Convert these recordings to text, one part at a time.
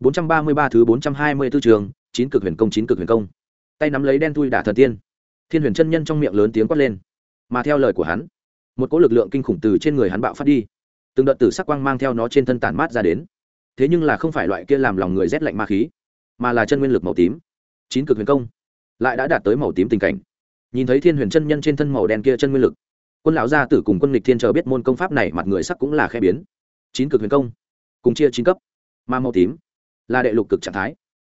433 thứ 424 trường, chín cực huyền công chín cực huyền công. Tay nắm lấy đen thui đả thần tiên. Thiên huyền chân nhân trong miệng lớn tiếng quát lên. Mà theo lời của hắn, một cỗ lực lượng kinh khủng từ trên người hắn bạo phát đi. Từng đợt tử sắc quang mang theo nó trên thân tản mát ra đến. Thế nhưng là không phải loại kia làm lòng người rét lạnh ma khí, mà là chân nguyên lực màu tím. Chín cực huyền công lại đã đạt tới màu tím tình cảnh. Nhìn thấy Thiên Huyền chân nhân trên thân màu đen kia chân nguyên lực, quân lão gia tử cùng quân lịch thiên chờ biết môn công pháp này mặt người sắc cũng là khẽ biến. Chín cực huyền công, cùng chia chín cấp, ma màu tím là đệ lục cực trạng thái.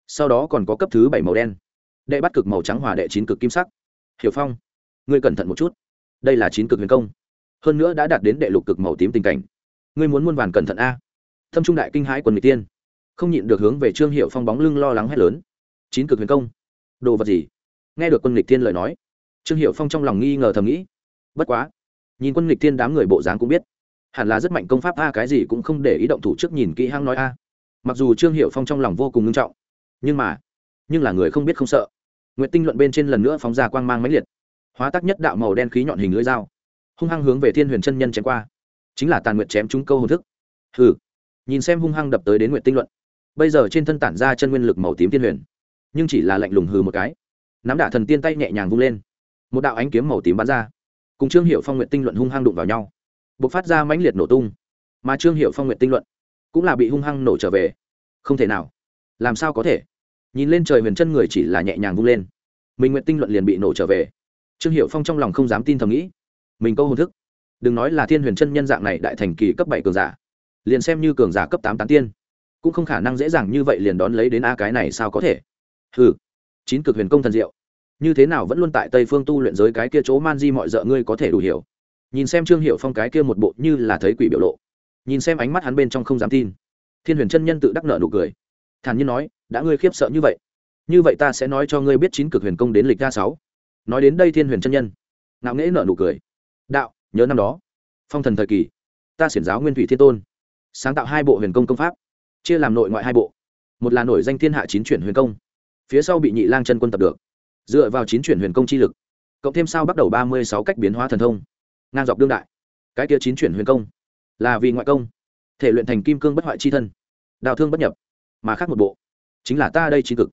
Sau đó còn có cấp thứ bảy màu đen. Đệ bắt cực màu trắng hòa đệ chín cực kim sắc. Hiểu phong, ngươi cẩn thận một chút. Đây là chín cực huyền công. Hơn nữa đã đạt đến đệ lục cực màu tím tình cảnh. Ngươi muốn muôn vàn cẩn thận a. Thâm trung đại kinh hãi quần người tiên. Không nhịn được hướng về trương hiệu phong bóng lưng lo lắng hét lớn. Chín cực huyền công? Đồ vật gì? Nghe được quân lịch tiên lời nói, trương hiệu phong trong lòng nghi ngờ thầm nghĩ. Bất quá, nhìn quân lịch tiên đám người bộ dáng cũng biết, hẳn là rất mạnh công pháp a, cái gì cũng không để ý động thủ trước nhìn kỹ hăng nói a mặc dù trương hiệu phong trong lòng vô cùng nghiêm trọng, nhưng mà, nhưng là người không biết không sợ. N g u y ệ t tinh luận bên trên lần nữa phóng ra quang mang máy liệt, hóa tác nhất đạo màu đen khí nhọn hình lưỡi dao, hung hăng hướng về thiên huyền chân nhân chém qua. Chính là tàn nguyện chém trúng câu hồn thức. Hừ. Nhìn xem hung hăng đập tới đến nguyện tinh luận, bây giờ trên thân tản ra chân nguyên lực màu tím thiên huyền, nhưng chỉ là lạnh lùng hừ một cái. Nắm đả thần tiên tay nhẹ nhàng vung lên, một đạo ánh kiếm màu tím bắn ra. Cùng trương hiệu phong nguyện tinh luận hung hăng đụng vào nhau b ộ c phát ra mãnh liệt nổ tung. Mà trương hiệu phong nguyện tinh luận cũng là bị hung hăng nổ trở về. Không thể nào. Làm sao có thể? Nhìn lên trời huyền chân người chỉ là nhẹ nhàng vung lên. Mình nguyện tinh luận liền bị nổ trở về. Trương hiệu phong trong lòng không dám tin thầm nghĩ. Mình câu hồn thức. Đừng nói là thiên huyền chân nhân dạng này đại thành kỳ cấp bảy cường giả. Liền xem như cường giả cấp tám tán tiên, cũng không khả năng dễ dàng như vậy liền đón lấy đến a cái này sao có thể? Ừ chín cực huyền công thần diệu. Như thế nào vẫn luôn tại tây phương tu luyện giới cái kia chỗ man di mọi d ợ ngươi có thể đủ hiểu. Nhìn xem trương hiệu phong cái kia một bộ như là thấy quỷ biểu lộ nhìn xem ánh mắt hắn bên trong không dám tin. Thiên huyền chân nhân tự đắc nợ nụ cười. Thản nhiên nói, đã ngươi khiếp sợ như vậy như vậy ta sẽ nói cho ngươi biết chín cực huyền công đến lịch ra sáu. Nói đến đây thiên huyền chân nhân, ngạo nghễ nợ nụ cười. Đạo, nhớ năm đó, phong thần thời kỳ, ta xiển giáo nguyên thủy thiên tôn, sáng tạo hai bộ huyền công công pháp, chia làm nội ngoại hai bộ. Một là nổi danh thiên hạ chín chuyển huyền công, phía sau bị nhị lang chân quân tập được. Dựa vào chín chuyển huyền công chi lực, cộng thêm sao bắt đầu ba mươi sáu cách biến hóa thần thông, ngang dọc đương đại. Cái kia chín chuyển huyền công là vì ngoại công, thể luyện thành kim cương bất hoại chi thân, đào thương bất nhập, mà khác một bộ, chính là ta đây trí cực.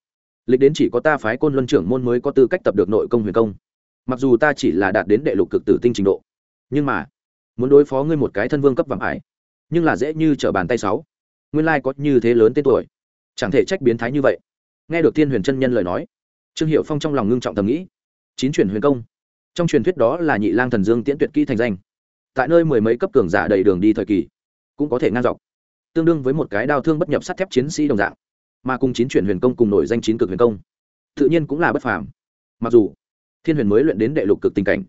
Lịch đến chỉ có ta phái côn luân trưởng môn mới có tư cách tập được nội công huyền công. Mặc dù ta chỉ là đạt đến đệ lục cực tử tinh trình độ, nhưng mà, muốn đối phó ngươi một cái thân vương cấp vàng ải, nhưng là dễ như t r ở bàn tay sáu. Nguyên lai có như thế lớn tên tuổi, chẳng thể trách biến thái như vậy. Nghe được thiên huyền chân nhân lời nói, trương hiệu phong trong lòng ngưng trọng thầm nghĩ. Chín truyền huyền công, trong truyền thuyết đó là nhị lang thần dương tiễn tuyệt kỹ thành danh tại nơi mười mấy cấp cường giả đầy đường đi thời kỳ, cũng có thể ngang dọc, tương đương với một cái đao thương bất nhập sắt thép chiến sĩ đồng dạng, mà cùng chín chuyển huyền công cùng nổi danh chín cực huyền công, tự nhiên cũng là bất phàm. Mặc dù, thiên huyền mới luyện đến đệ lục cực tình cảnh,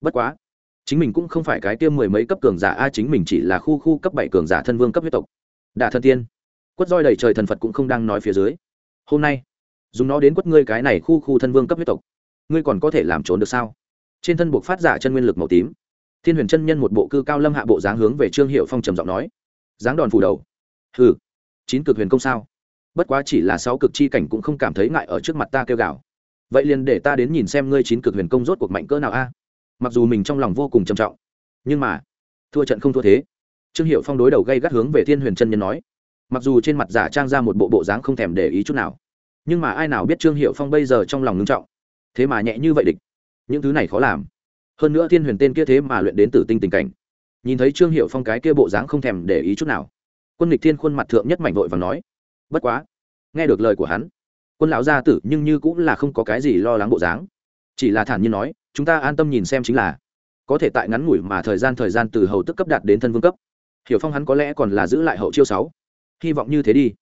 bất quá, chính mình cũng không phải cái tiêm mười mấy cấp cường giả, a, chính mình chỉ là khu khu cấp bảy cường giả thân vương cấp huyết tộc. Đả thân tiên, quất roi đầy trời thần phật cũng không đang nói phía dưới. Hôm nay, dùng nó đến quất ngươi cái này khu khu thân vương cấp huyết tộc, ngươi còn có thể làm trốn được sao? Trên thân buộc phát giả chân nguyên lực màu tím thiên huyền chân nhân một bộ cư cao lâm hạ bộ dáng hướng về trương hiệu phong trầm giọng nói dáng đòn phủ đầu. Hừ, chín cực huyền công sao? Bất quá chỉ là sáu cực chi cảnh cũng không cảm thấy ngại ở trước mặt ta kêu gào. Vậy liền để ta đến nhìn xem ngươi chín cực huyền công rốt cuộc mạnh cỡ nào a. Mặc dù mình trong lòng vô cùng trầm trọng, nhưng mà, thua trận không thua thế. Trương hiệu phong đối đầu gây gắt hướng về thiên huyền chân nhân nói, mặc dù trên mặt giả trang ra một bộ bộ dáng không thèm để ý chút nào, nhưng mà ai nào biết trương hiệu phong bây giờ trong lòng ngưng trọng, thế mà nhẹ như vậy địch, những thứ này khó làm hơn nữa thiên huyền tên kia thế mà luyện đến tử tinh tình cảnh. Nhìn thấy trương hiệu phong cái kia bộ dáng không thèm để ý chút nào. Quân lịch thiên khuôn mặt thượng nhất mạnh vội và nói, bất quá, nghe được lời của hắn, quân lão gia tử nhưng như cũng là không có cái gì lo lắng bộ dáng. Chỉ là thản nhiên nói, chúng ta an tâm nhìn xem chính là, có thể tại ngắn ngủi mà thời gian thời gian từ hầu tức cấp đạt đến thân vương cấp. Hiểu phong hắn có lẽ còn là giữ lại hậu chiêu sáu. Hy vọng như thế đi.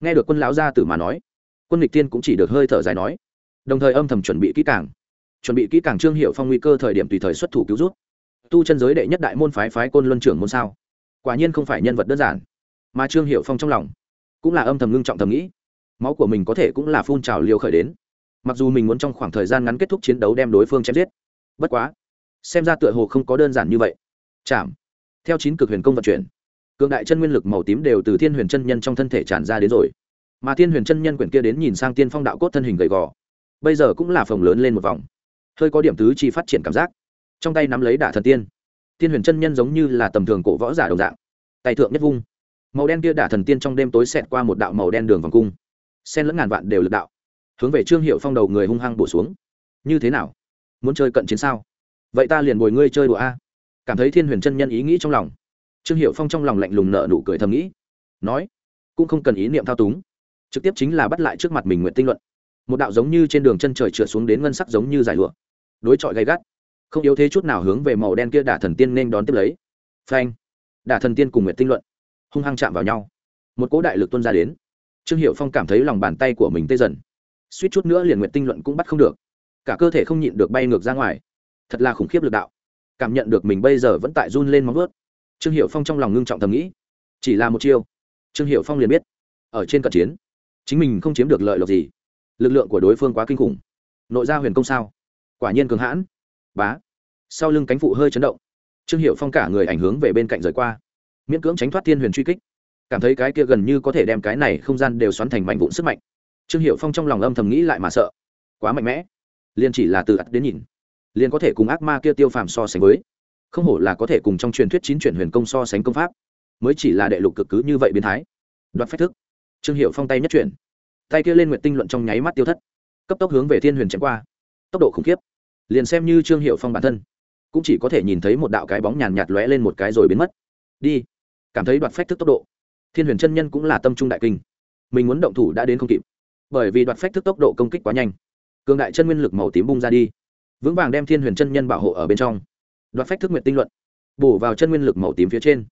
Nghe được quân lão gia tử mà nói, quân lịch tiên cũng chỉ được hơi thở dài nói, đồng thời âm thầm chuẩn bị kỹ càng chuẩn bị kỹ càng trương hiệu phong nguy cơ thời điểm tùy thời xuất thủ cứu rút tu chân giới đệ nhất đại môn phái phái côn luân trưởng môn sao? Quả nhiên không phải nhân vật đơn giản. Mà trương hiệu phong trong lòng cũng là âm thầm ngưng trọng thầm nghĩ. Máu của mình có thể cũng là phun trào liều khởi đến. Mặc dù mình muốn trong khoảng thời gian ngắn kết thúc chiến đấu đem đối phương chém giết. Bất quá, xem ra tựa hồ không có đơn giản như vậy. Chạm. Theo chín cực huyền công vận chuyển, cường đại chân nguyên lực màu tím đều từ thiên huyền chân nhân trong thân thể tràn ra đến rồi. Mà thiên huyền chân nhân quyển kia đến nhìn sang tiên phong đạo cốt thân hình gầy gò, bây giờ cũng là phồng lớn lên một vòng hơi có điểm tứ chi phát triển cảm giác. Trong tay nắm lấy đả thần tiên. Tiên huyền chân nhân giống như là tầm thường cổ võ giả đồng dạng. Tay thượng nhất vung. Màu đen kia đả thần tiên trong đêm tối xẹt qua một đạo màu đen đường vòng cung. Sen lẫn ngàn vạn đều lực đạo. Hướng về trương hiệu phong đầu người hung hăng bổ xuống. Như thế nào? Muốn chơi cận chiến sao? Vậy ta liền bồi ngươi chơi đùa a. Cảm thấy thiên huyền chân nhân ý nghĩ trong lòng. Trương hiệu phong trong lòng lạnh lùng nợ nụ cười thầm nghĩ. Nói, cũng không cần ý niệm thao túng. Trực tiếp chính là bắt lại trước mặt mình nguyện tinh luận một đạo giống như trên đường chân trời trượt xuống đến ngân sắc giống như giải lụa. Đối chọi gay gắt. Không yếu thế chút nào hướng về màu đen kia đả thần tiên nên đón tiếp lấy. Phanh. Đả thần tiên cùng nguyệt tinh luận. Hung hăng chạm vào nhau. Một cỗ đại lực tuân ra đến. Trương hiệu phong cảm thấy lòng bàn tay của mình tê dần. Suýt chút nữa liền nguyệt tinh luận cũng bắt không được. Cả cơ thể không nhịn được bay ngược ra ngoài. Thật là khủng khiếp lực đạo. Cảm nhận được mình bây giờ vẫn tại run lên móng vớt trương hiệu phong trong lòng ngưng trọng thầm nghĩ. Chỉ là một chiêu. Trương hiệu phong liền biết. Ở trên cận chiến, chính mình không chiếm được lợi lộc gì lực lượng của đối phương quá kinh khủng. Nội gia huyền công sao? Quả nhiên cường hãn. Bá. Sau lưng cánh phụ hơi chấn động. Trương hiệu phong cả người ảnh hướng về bên cạnh rời qua. Miễn cưỡng tránh thoát thiên huyền truy kích. Cảm thấy cái kia gần như có thể đem cái này không gian đều xoắn thành mảnh vụn sức mạnh. Trương hiệu phong trong lòng âm thầm nghĩ lại mà sợ. Quá mạnh mẽ. Liền chỉ là từ ắt đến nhìn, liền có thể cùng ác ma kia tiêu phàm so sánh với. Không hổ là có thể cùng trong truyền thuyết chín chuyển huyền công so sánh công pháp. Mới chỉ là đệ lục cực cứ như vậy biến thái. Đoạt phách thức. Trương hiệu phong tay nhất chuyển tay kia lên nguyện tinh luận trong nháy mắt tiêu thất, cấp tốc hướng về thiên huyền chém qua. Tốc độ khủng khiếp. Liền xem như trương hiệu phong bản thân, cũng chỉ có thể nhìn thấy một đạo cái bóng nhàn nhạt lóe lên một cái rồi biến mất. Đi. Cảm thấy đoạt phách thức tốc độ. Thiên huyền chân nhân cũng là tâm trung đại kinh. Mình muốn động thủ đã đến không kịp. Bởi vì đoạt phách thức tốc độ công kích quá nhanh. Cường đại chân nguyên lực màu tím bung ra đi. Vững vàng đem thiên huyền chân nhân bảo hộ ở bên trong. Đoạt phách thức nguyện tinh luận. Bổ vào chân nguyên lực màu tím phía trên.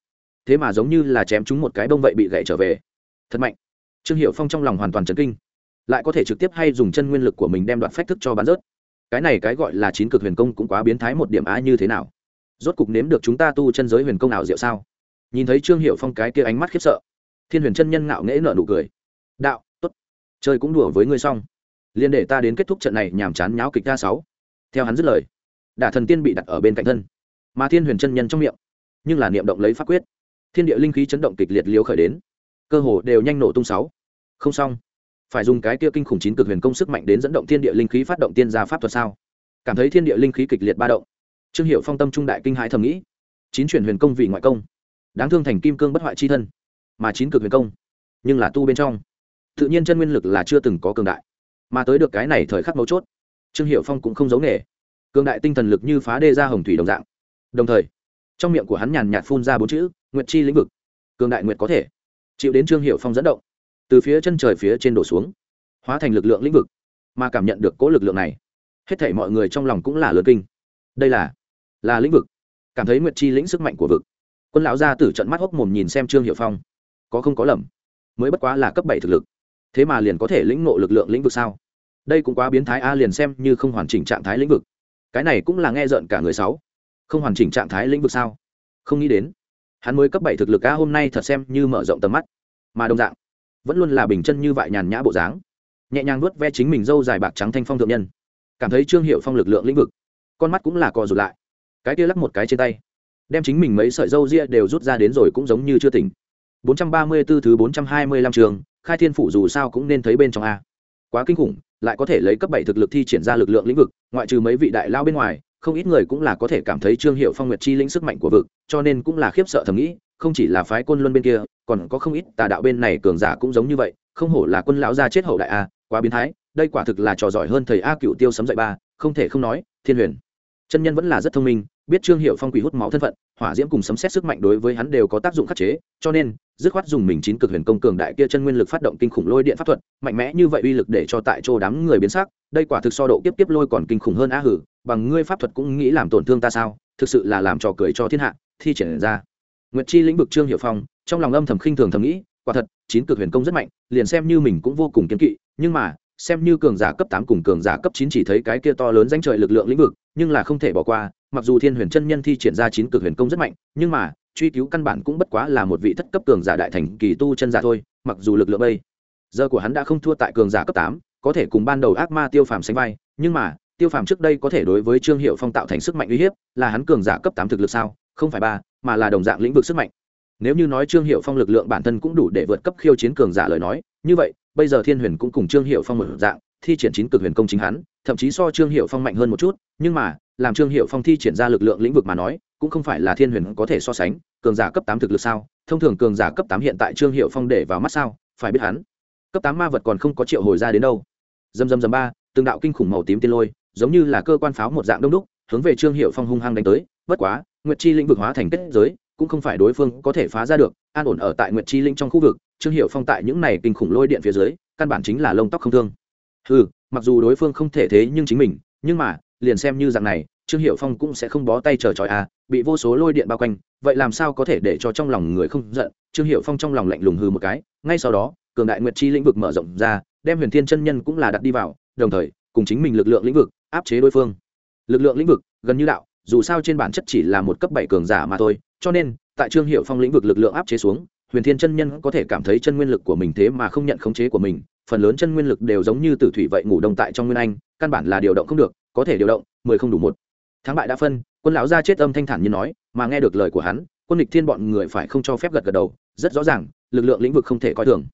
Thế mà giống như là chém chúng một cái bông vậy bị gãy trở về. Thật mạnh trương hiệu phong trong lòng hoàn toàn chấn kinh. Lại có thể trực tiếp hay dùng chân nguyên lực của mình đem đoạn phách thức cho bán rớt. Cái này cái gọi là chín cực huyền công cũng quá biến thái một điểm á như thế nào? Rốt cục nếm được chúng ta tu chân giới huyền công nào diệu sao? Nhìn thấy trương hiệu phong cái kia ánh mắt khiếp sợ, thiên huyền chân nhân ngạo nghễ nợ nụ cười. Đạo t ố t chơi cũng đùa với ngươi xong. Liền để ta đến kết thúc trận này nhàm chán nháo kịch ca sáu. Theo hắn dứt lời, đả thần tiên bị đặt ở bên cạnh thân. Mà thiên huyền chân nhân trong miệng, nhưng là niệm động lấy pháp quyết. Thiên địa linh khí chấn động kịch liệt liều khởi đến cơ hồ đều nhanh nổ tung sáu. Không xong. Phải dùng cái kia kinh khủng chín cực huyền công sức mạnh đến dẫn động thiên địa linh khí phát động tiên gia pháp thuật sao? Cảm thấy thiên địa linh khí kịch liệt ba động. Trương hiệu phong tâm trung đại kinh hãi thầm nghĩ. Chín chuyển huyền công vì ngoại công. Đáng thương thành kim cương bất hoại chi thân. Mà chín cực huyền công, nhưng là tu bên trong. Tự nhiên chân nguyên lực là chưa từng có cường đại. Mà tới được cái này thời khắc mấu chốt, trương hiệu phong cũng không giấu nghề. Cường đại tinh thần lực như phá đê ra hồng thủy đồng dạng. Đồng thời, trong miệng của hắn nhàn nhạt phun ra bốn chữ, nguyệt chi lĩnh vực. Cường đại nguyệt có thể chịu đến trương hiệu phong dẫn động. Từ phía chân trời phía trên đổ xuống, hóa thành lực lượng lĩnh vực, mà cảm nhận được cố lực lượng này, hết thể mọi người trong lòng cũng là lớn kinh. Đây là là lĩnh vực. Cảm thấy nguyệt chi lĩnh sức mạnh của vực. Quân lão gia tử trận mắt hốc mồm nhìn xem trương hiệu phong. Có không có lầm. Mới bất quá là cấp bảy thực lực. Thế mà liền có thể lĩnh ngộ lực lượng lĩnh vực sao? Đây cũng quá biến thái a à, liền xem như không hoàn chỉnh trạng thái lĩnh vực. Cái này cũng là nghe rợn cả người sáu. Không hoàn chỉnh trạng thái lĩnh vực sao? Không nghĩ đến hắn mới cấp bảy thực lực a hôm nay thật xem như mở rộng tầm mắt. Mà đồng dạng, vẫn luôn là bình chân như vậy nhàn nhã bộ dáng. Nhẹ nhàng nuốt ve chính mình dâu dài bạc trắng thanh phong thượng nhân. Cảm thấy trương hiệu phong lực lượng lĩnh vực, con mắt cũng là co rụt lại. Cái kia lắc một cái trên tay, đem chính mình mấy sợi dâu ria đều rút ra đến rồi cũng giống như chưa tỉnh. 434 thứ 425 trường, khai thiên phủ dù sao cũng nên thấy bên trong a. Quá kinh khủng, lại có thể lấy cấp bảy thực lực thi triển ra lực lượng lĩnh vực, ngoại trừ mấy vị đại lao bên ngoài không ít người cũng là có thể cảm thấy trương hiệu phong nguyệt chi lĩnh sức mạnh của vực, cho nên cũng là khiếp sợ thầm nghĩ, không chỉ là phái quân luân bên kia, còn có không ít tà đạo bên này cường giả cũng giống như vậy, không hổ là quân lão gia chết hậu đại a, quá biến thái, đây quả thực là trò giỏi hơn thầy a cựu tiêu sấm dạy ba, không thể không nói, thiên huyền. Chân nhân vẫn là rất thông minh biết trương hiệu phong quỷ hút máu thân phận, hỏa diễm cùng sấm xét sức mạnh đối với hắn đều có tác dụng khắc chế, cho nên, dứt khoát dùng mình chín cực huyền công cường đại kia chân nguyên lực phát động kinh khủng lôi điện pháp thuật, mạnh mẽ như vậy uy lực để cho tại chỗ đám người biến sắc, đây quả thực so độ kiếp kiếp lôi còn kinh khủng hơn á hử, bằng ngươi pháp thuật cũng nghĩ làm tổn thương ta sao, thực sự là làm trò cười cho thiên hạ, thi triển ra. Nguyệt chi lĩnh vực trương hiệu phong, trong lòng âm thầm khinh thường thầm nghĩ, quả thật, chín cực huyền công rất mạnh, liền xem như mình cũng vô cùng kiên kỵ, nhưng mà, xem như cường giả cấp tám cùng cường giả cấp chín chỉ thấy cái kia to lớn danh trời lực lượng lĩnh vực, nhưng là không thể bỏ qua mặc dù thiên huyền chân nhân thi triển ra chín cực huyền công rất mạnh, nhưng mà, truy cứu căn bản cũng bất quá là một vị thất cấp cường giả đại thành kỳ tu chân giả thôi, mặc dù lực lượng bây giờ của hắn đã không thua tại cường giả cấp tám, có thể cùng ban đầu ác ma tiêu phàm sánh vai, nhưng mà, tiêu phàm trước đây có thể đối với trương hiệu phong tạo thành sức mạnh uy hiếp, là hắn cường giả cấp tám thực lực sao? Không phải ba, mà là đồng dạng lĩnh vực sức mạnh. Nếu như nói trương hiệu phong lực lượng bản thân cũng đủ để vượt cấp khiêu chiến cường giả lời nói, như vậy, bây giờ thiên huyền cũng cùng trương hiệu phong một dạng thi triển chín cực huyền công chính hắn, thậm chí so trương hiệu phong mạnh hơn một chút, nhưng mà, làm trương hiệu phong thi triển ra lực lượng lĩnh vực mà nói, cũng không phải là thiên huyền có thể so sánh, cường giả cấp tám thực lực sao? Thông thường cường giả cấp tám hiện tại trương hiệu phong để vào mắt sao? Phải biết hắn, cấp tám ma vật còn không có triệu hồi ra đến đâu. Dầm dầm dầm ba, từng đạo kinh khủng màu tím tiên lôi, giống như là cơ quan pháo một dạng đông đúc, hướng về trương hiệu phong hung hăng đánh tới. Bất quá, nguyệt chi lĩnh vực hóa thành kết giới, cũng không phải đối phương có thể phá ra được, an ổn ở tại nguyệt chi linh trong khu vực. Trương hiệu phong tại những này kinh khủng lôi điện phía dưới, căn bản chính là lông tóc không thương ừ mặc dù đối phương không thể thế nhưng chính mình, nhưng mà, liền xem như dạng này, trương hiệu phong cũng sẽ không bó tay chờ tròi à bị vô số lôi điện bao quanh, vậy làm sao có thể để cho trong lòng người không giận? Trương hiệu phong trong lòng lạnh lùng hư một cái, ngay sau đó, cường đại nguyệt chi lĩnh vực mở rộng ra, đem huyền thiên chân nhân cũng là đặt đi vào, đồng thời, cùng chính mình lực lượng lĩnh vực, áp chế đối phương. Lực lượng lĩnh vực, gần như đạo, dù sao trên bản chất chỉ là một cấp bảy cường giả mà thôi, cho nên, tại trương hiệu phong lĩnh vực lực lượng áp chế xuống, huyền thiên chân nhân có thể cảm thấy chân nguyên lực của mình thế mà không nhận khống chế của mình phần lớn chân nguyên lực đều giống như tử thủy vậy ngủ đông tại trong nguyên anh, căn bản là điều động không được, có thể điều động, mười không đủ một. Thắng bại đã phân, quân lão gia chết âm thanh thản như nói, mà nghe được lời của hắn, quân địch thiên bọn người phải không cho phép gật gật đầu, rất rõ ràng, lực lượng lĩnh vực không thể coi thường.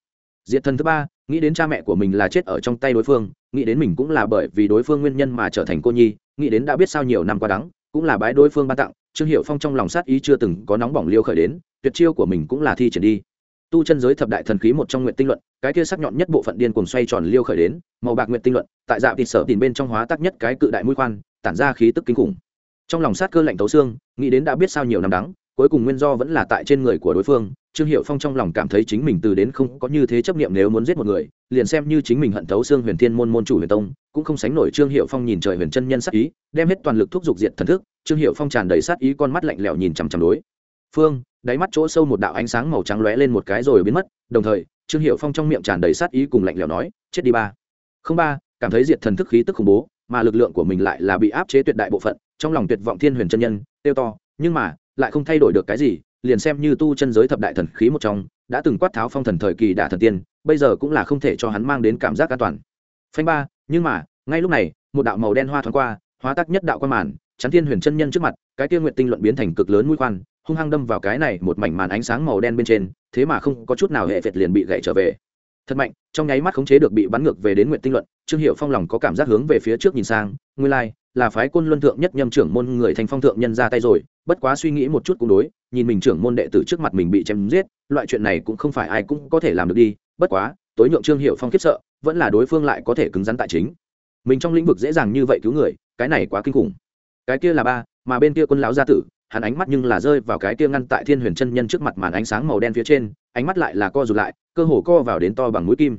Diệt thần thứ ba, nghĩ đến cha mẹ của mình là chết ở trong tay đối phương, nghĩ đến mình cũng là bởi vì đối phương nguyên nhân mà trở thành cô nhi, nghĩ đến đã biết sao nhiều năm qua đắng, cũng là bái đối phương ban tặng, trương hiệu phong trong lòng sát ý chưa từng có nóng bỏng liêu khởi đến, tuyệt chiêu của mình cũng là thi triển đi tu chân giới thập đại thần khí một trong nguyện tinh luận, cái kia sắc nhọn nhất bộ phận điên cuồng xoay tròn liêu khởi đến, màu bạc nguyện tinh luận, tại dạ thịt sở tìm bên trong hóa tắc nhất cái cự đại mũi khoan, tản ra khí tức kinh khủng. Trong lòng sát cơ lạnh tấu xương, nghĩ đến đã biết sao nhiều năm đắng, cuối cùng nguyên do vẫn là tại trên người của đối phương, trương hiệu phong trong lòng cảm thấy chính mình từ đến không có như thế chấp nghiệm nếu muốn giết một người, liền xem như chính mình hận thấu xương huyền thiên môn môn chủ huyền tông, cũng không sánh nổi trương hiệu phong nhìn trời huyền chân nhân sát ý, đem hết toàn lực thúc giục diệt thần thức, trương hiệu phong tràn đầy sát ý con mắt lạnh lẽo nhìn chằm chằm đối phương, đáy mắt chỗ sâu một đạo ánh sáng màu trắng lóe lên một cái rồi biến mất, đồng thời, trương hiệu phong trong miệng tràn đầy sát ý cùng lạnh lẽo nói, chết đi ba. Không ba, cảm thấy diệt thần thức khí tức khủng bố, mà lực lượng của mình lại là bị áp chế tuyệt đại bộ phận, trong lòng tuyệt vọng thiên huyền chân nhân tiêu to, nhưng mà, lại không thay đổi được cái gì, liền xem như tu chân giới thập đại thần khí một trong, đã từng quát tháo phong thần thời kỳ đả thần tiên, bây giờ cũng là không thể cho hắn mang đến cảm giác an toàn. Phanh ba, nhưng mà, ngay lúc này, một đạo màu đen hoa thoáng qua, hóa tác nhất đạo quan màn chắn thiên huyền chân nhân trước mặt cái tiên nguyện tinh luận biến thành cực lớn mũi khoan hung hăng đâm vào cái này một mảnh màn ánh sáng màu đen bên trên thế mà không có chút nào hệ vệt liền bị gãy trở về. Thật mạnh trong nháy mắt khống chế được bị bắn ngược về đến nguyện tinh luận trương hiệu phong lòng có cảm giác hướng về phía trước nhìn sang nguyên lai、like, là phái côn luân thượng nhất nhâm trưởng môn người thành phong thượng nhân ra tay rồi bất quá suy nghĩ một chút cũng đối nhìn mình trưởng môn đệ tử trước mặt mình bị chém giết loại chuyện này cũng không phải ai cũng có thể làm được đi bất quá tối nhượng trương hiệu phong khiếp sợ vẫn là đối phương lại có thể cứng rắn tại chính. Mình trong lĩnh vực dễ dàng như vậy cứu người cái này quá kinh khủng cái kia là ba, mà bên kia quân lão gia tử, hắn ánh mắt nhưng là rơi vào cái kia ngăn tại thiên huyền chân nhân trước mặt màn ánh sáng màu đen phía trên, ánh mắt lại là co rụt lại, cơ hồ co vào đến to bằng mũi kim.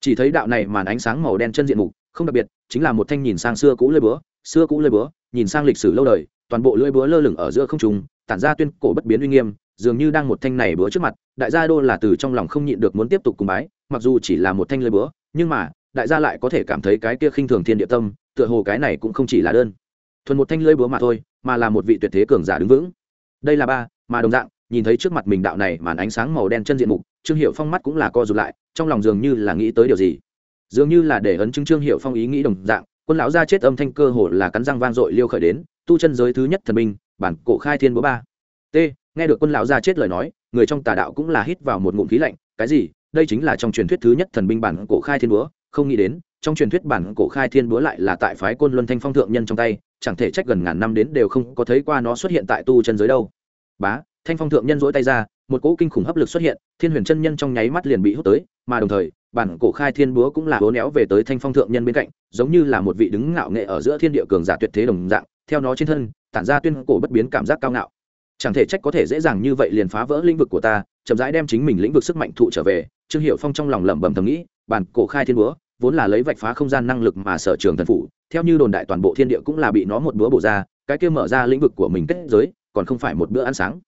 Chỉ thấy đạo này màn ánh sáng màu đen chân diện mục, không đặc biệt, chính là một thanh nhìn sang xưa cũ lơi búa, xưa cũ lơi búa, nhìn sang lịch sử lâu đời, toàn bộ lưỡi búa lơ lửng ở giữa không trung, tản ra tuyên cổ bất biến uy nghiêm, dường như đang một thanh này búa trước mặt, đại gia đô là từ trong lòng không nhịn được muốn tiếp tục cùng bái, mặc dù chỉ là một thanh lưỡi búa, nhưng mà, đại gia lại có thể cảm thấy cái kia khinh thường thiên địa tâm, tựa hồ cái này cũng không chỉ là đơn thuần một thanh lưỡi búa mà thôi, mà là một vị tuyệt thế cường giả đứng vững. Đây là ba, mà đồng dạng, nhìn thấy trước mặt mình đạo này màn ánh sáng màu đen chân diện mục, trương hiệu phong mắt cũng là co rụt lại, trong lòng dường như là nghĩ tới điều gì. Dường như là để ấn chứng trương hiệu phong ý nghĩ đồng dạng, quân lão ra chết âm thanh cơ hồ là cắn răng vang dội liêu khởi đến, tu chân giới thứ nhất thần binh, bản cổ khai thiên búa ba. T, nghe được quân lão ra chết lời nói, người trong tà đạo cũng là hít vào một ngụm khí lạnh, cái gì? Đây chính là trong truyền thuyết thứ nhất thần binh bản cổ khai thiên búa, không nghĩ đến trong truyền thuyết bản cổ khai thiên búa lại là tại phái côn luân thanh phong thượng nhân trong tay, chẳng thể trách gần ngàn năm đến đều không có thấy qua nó xuất hiện tại tu chân giới đâu. Bá, thanh phong thượng nhân dỗi tay ra, một cỗ kinh khủng hấp lực xuất hiện, thiên huyền chân nhân trong nháy mắt liền bị hút tới, mà đồng thời, bản cổ khai thiên búa cũng là hố néo về tới thanh phong thượng nhân bên cạnh, giống như là một vị đứng ngạo nghệ ở giữa thiên địa cường giả tuyệt thế đồng dạng, theo nó trên thân, tản ra tuyên cổ bất biến cảm giác cao ngạo. Chẳng thể trách có thể dễ dàng như vậy liền phá vỡ lĩnh vực của ta, chậm rãi đem chính mình lĩnh vực sức mạnh thụ trở về, trương hiệu phong trong lòng lẩm bẩm thầm nghĩ, bản cổ khai thiên búa vốn là lấy vạch phá không gian năng lực mà sở trường thần phủ, theo như đồn đại toàn bộ thiên địa cũng là bị nó một bữa bổ ra, cái kia mở ra lĩnh vực của mình kết giới, còn không phải một bữa ăn sáng.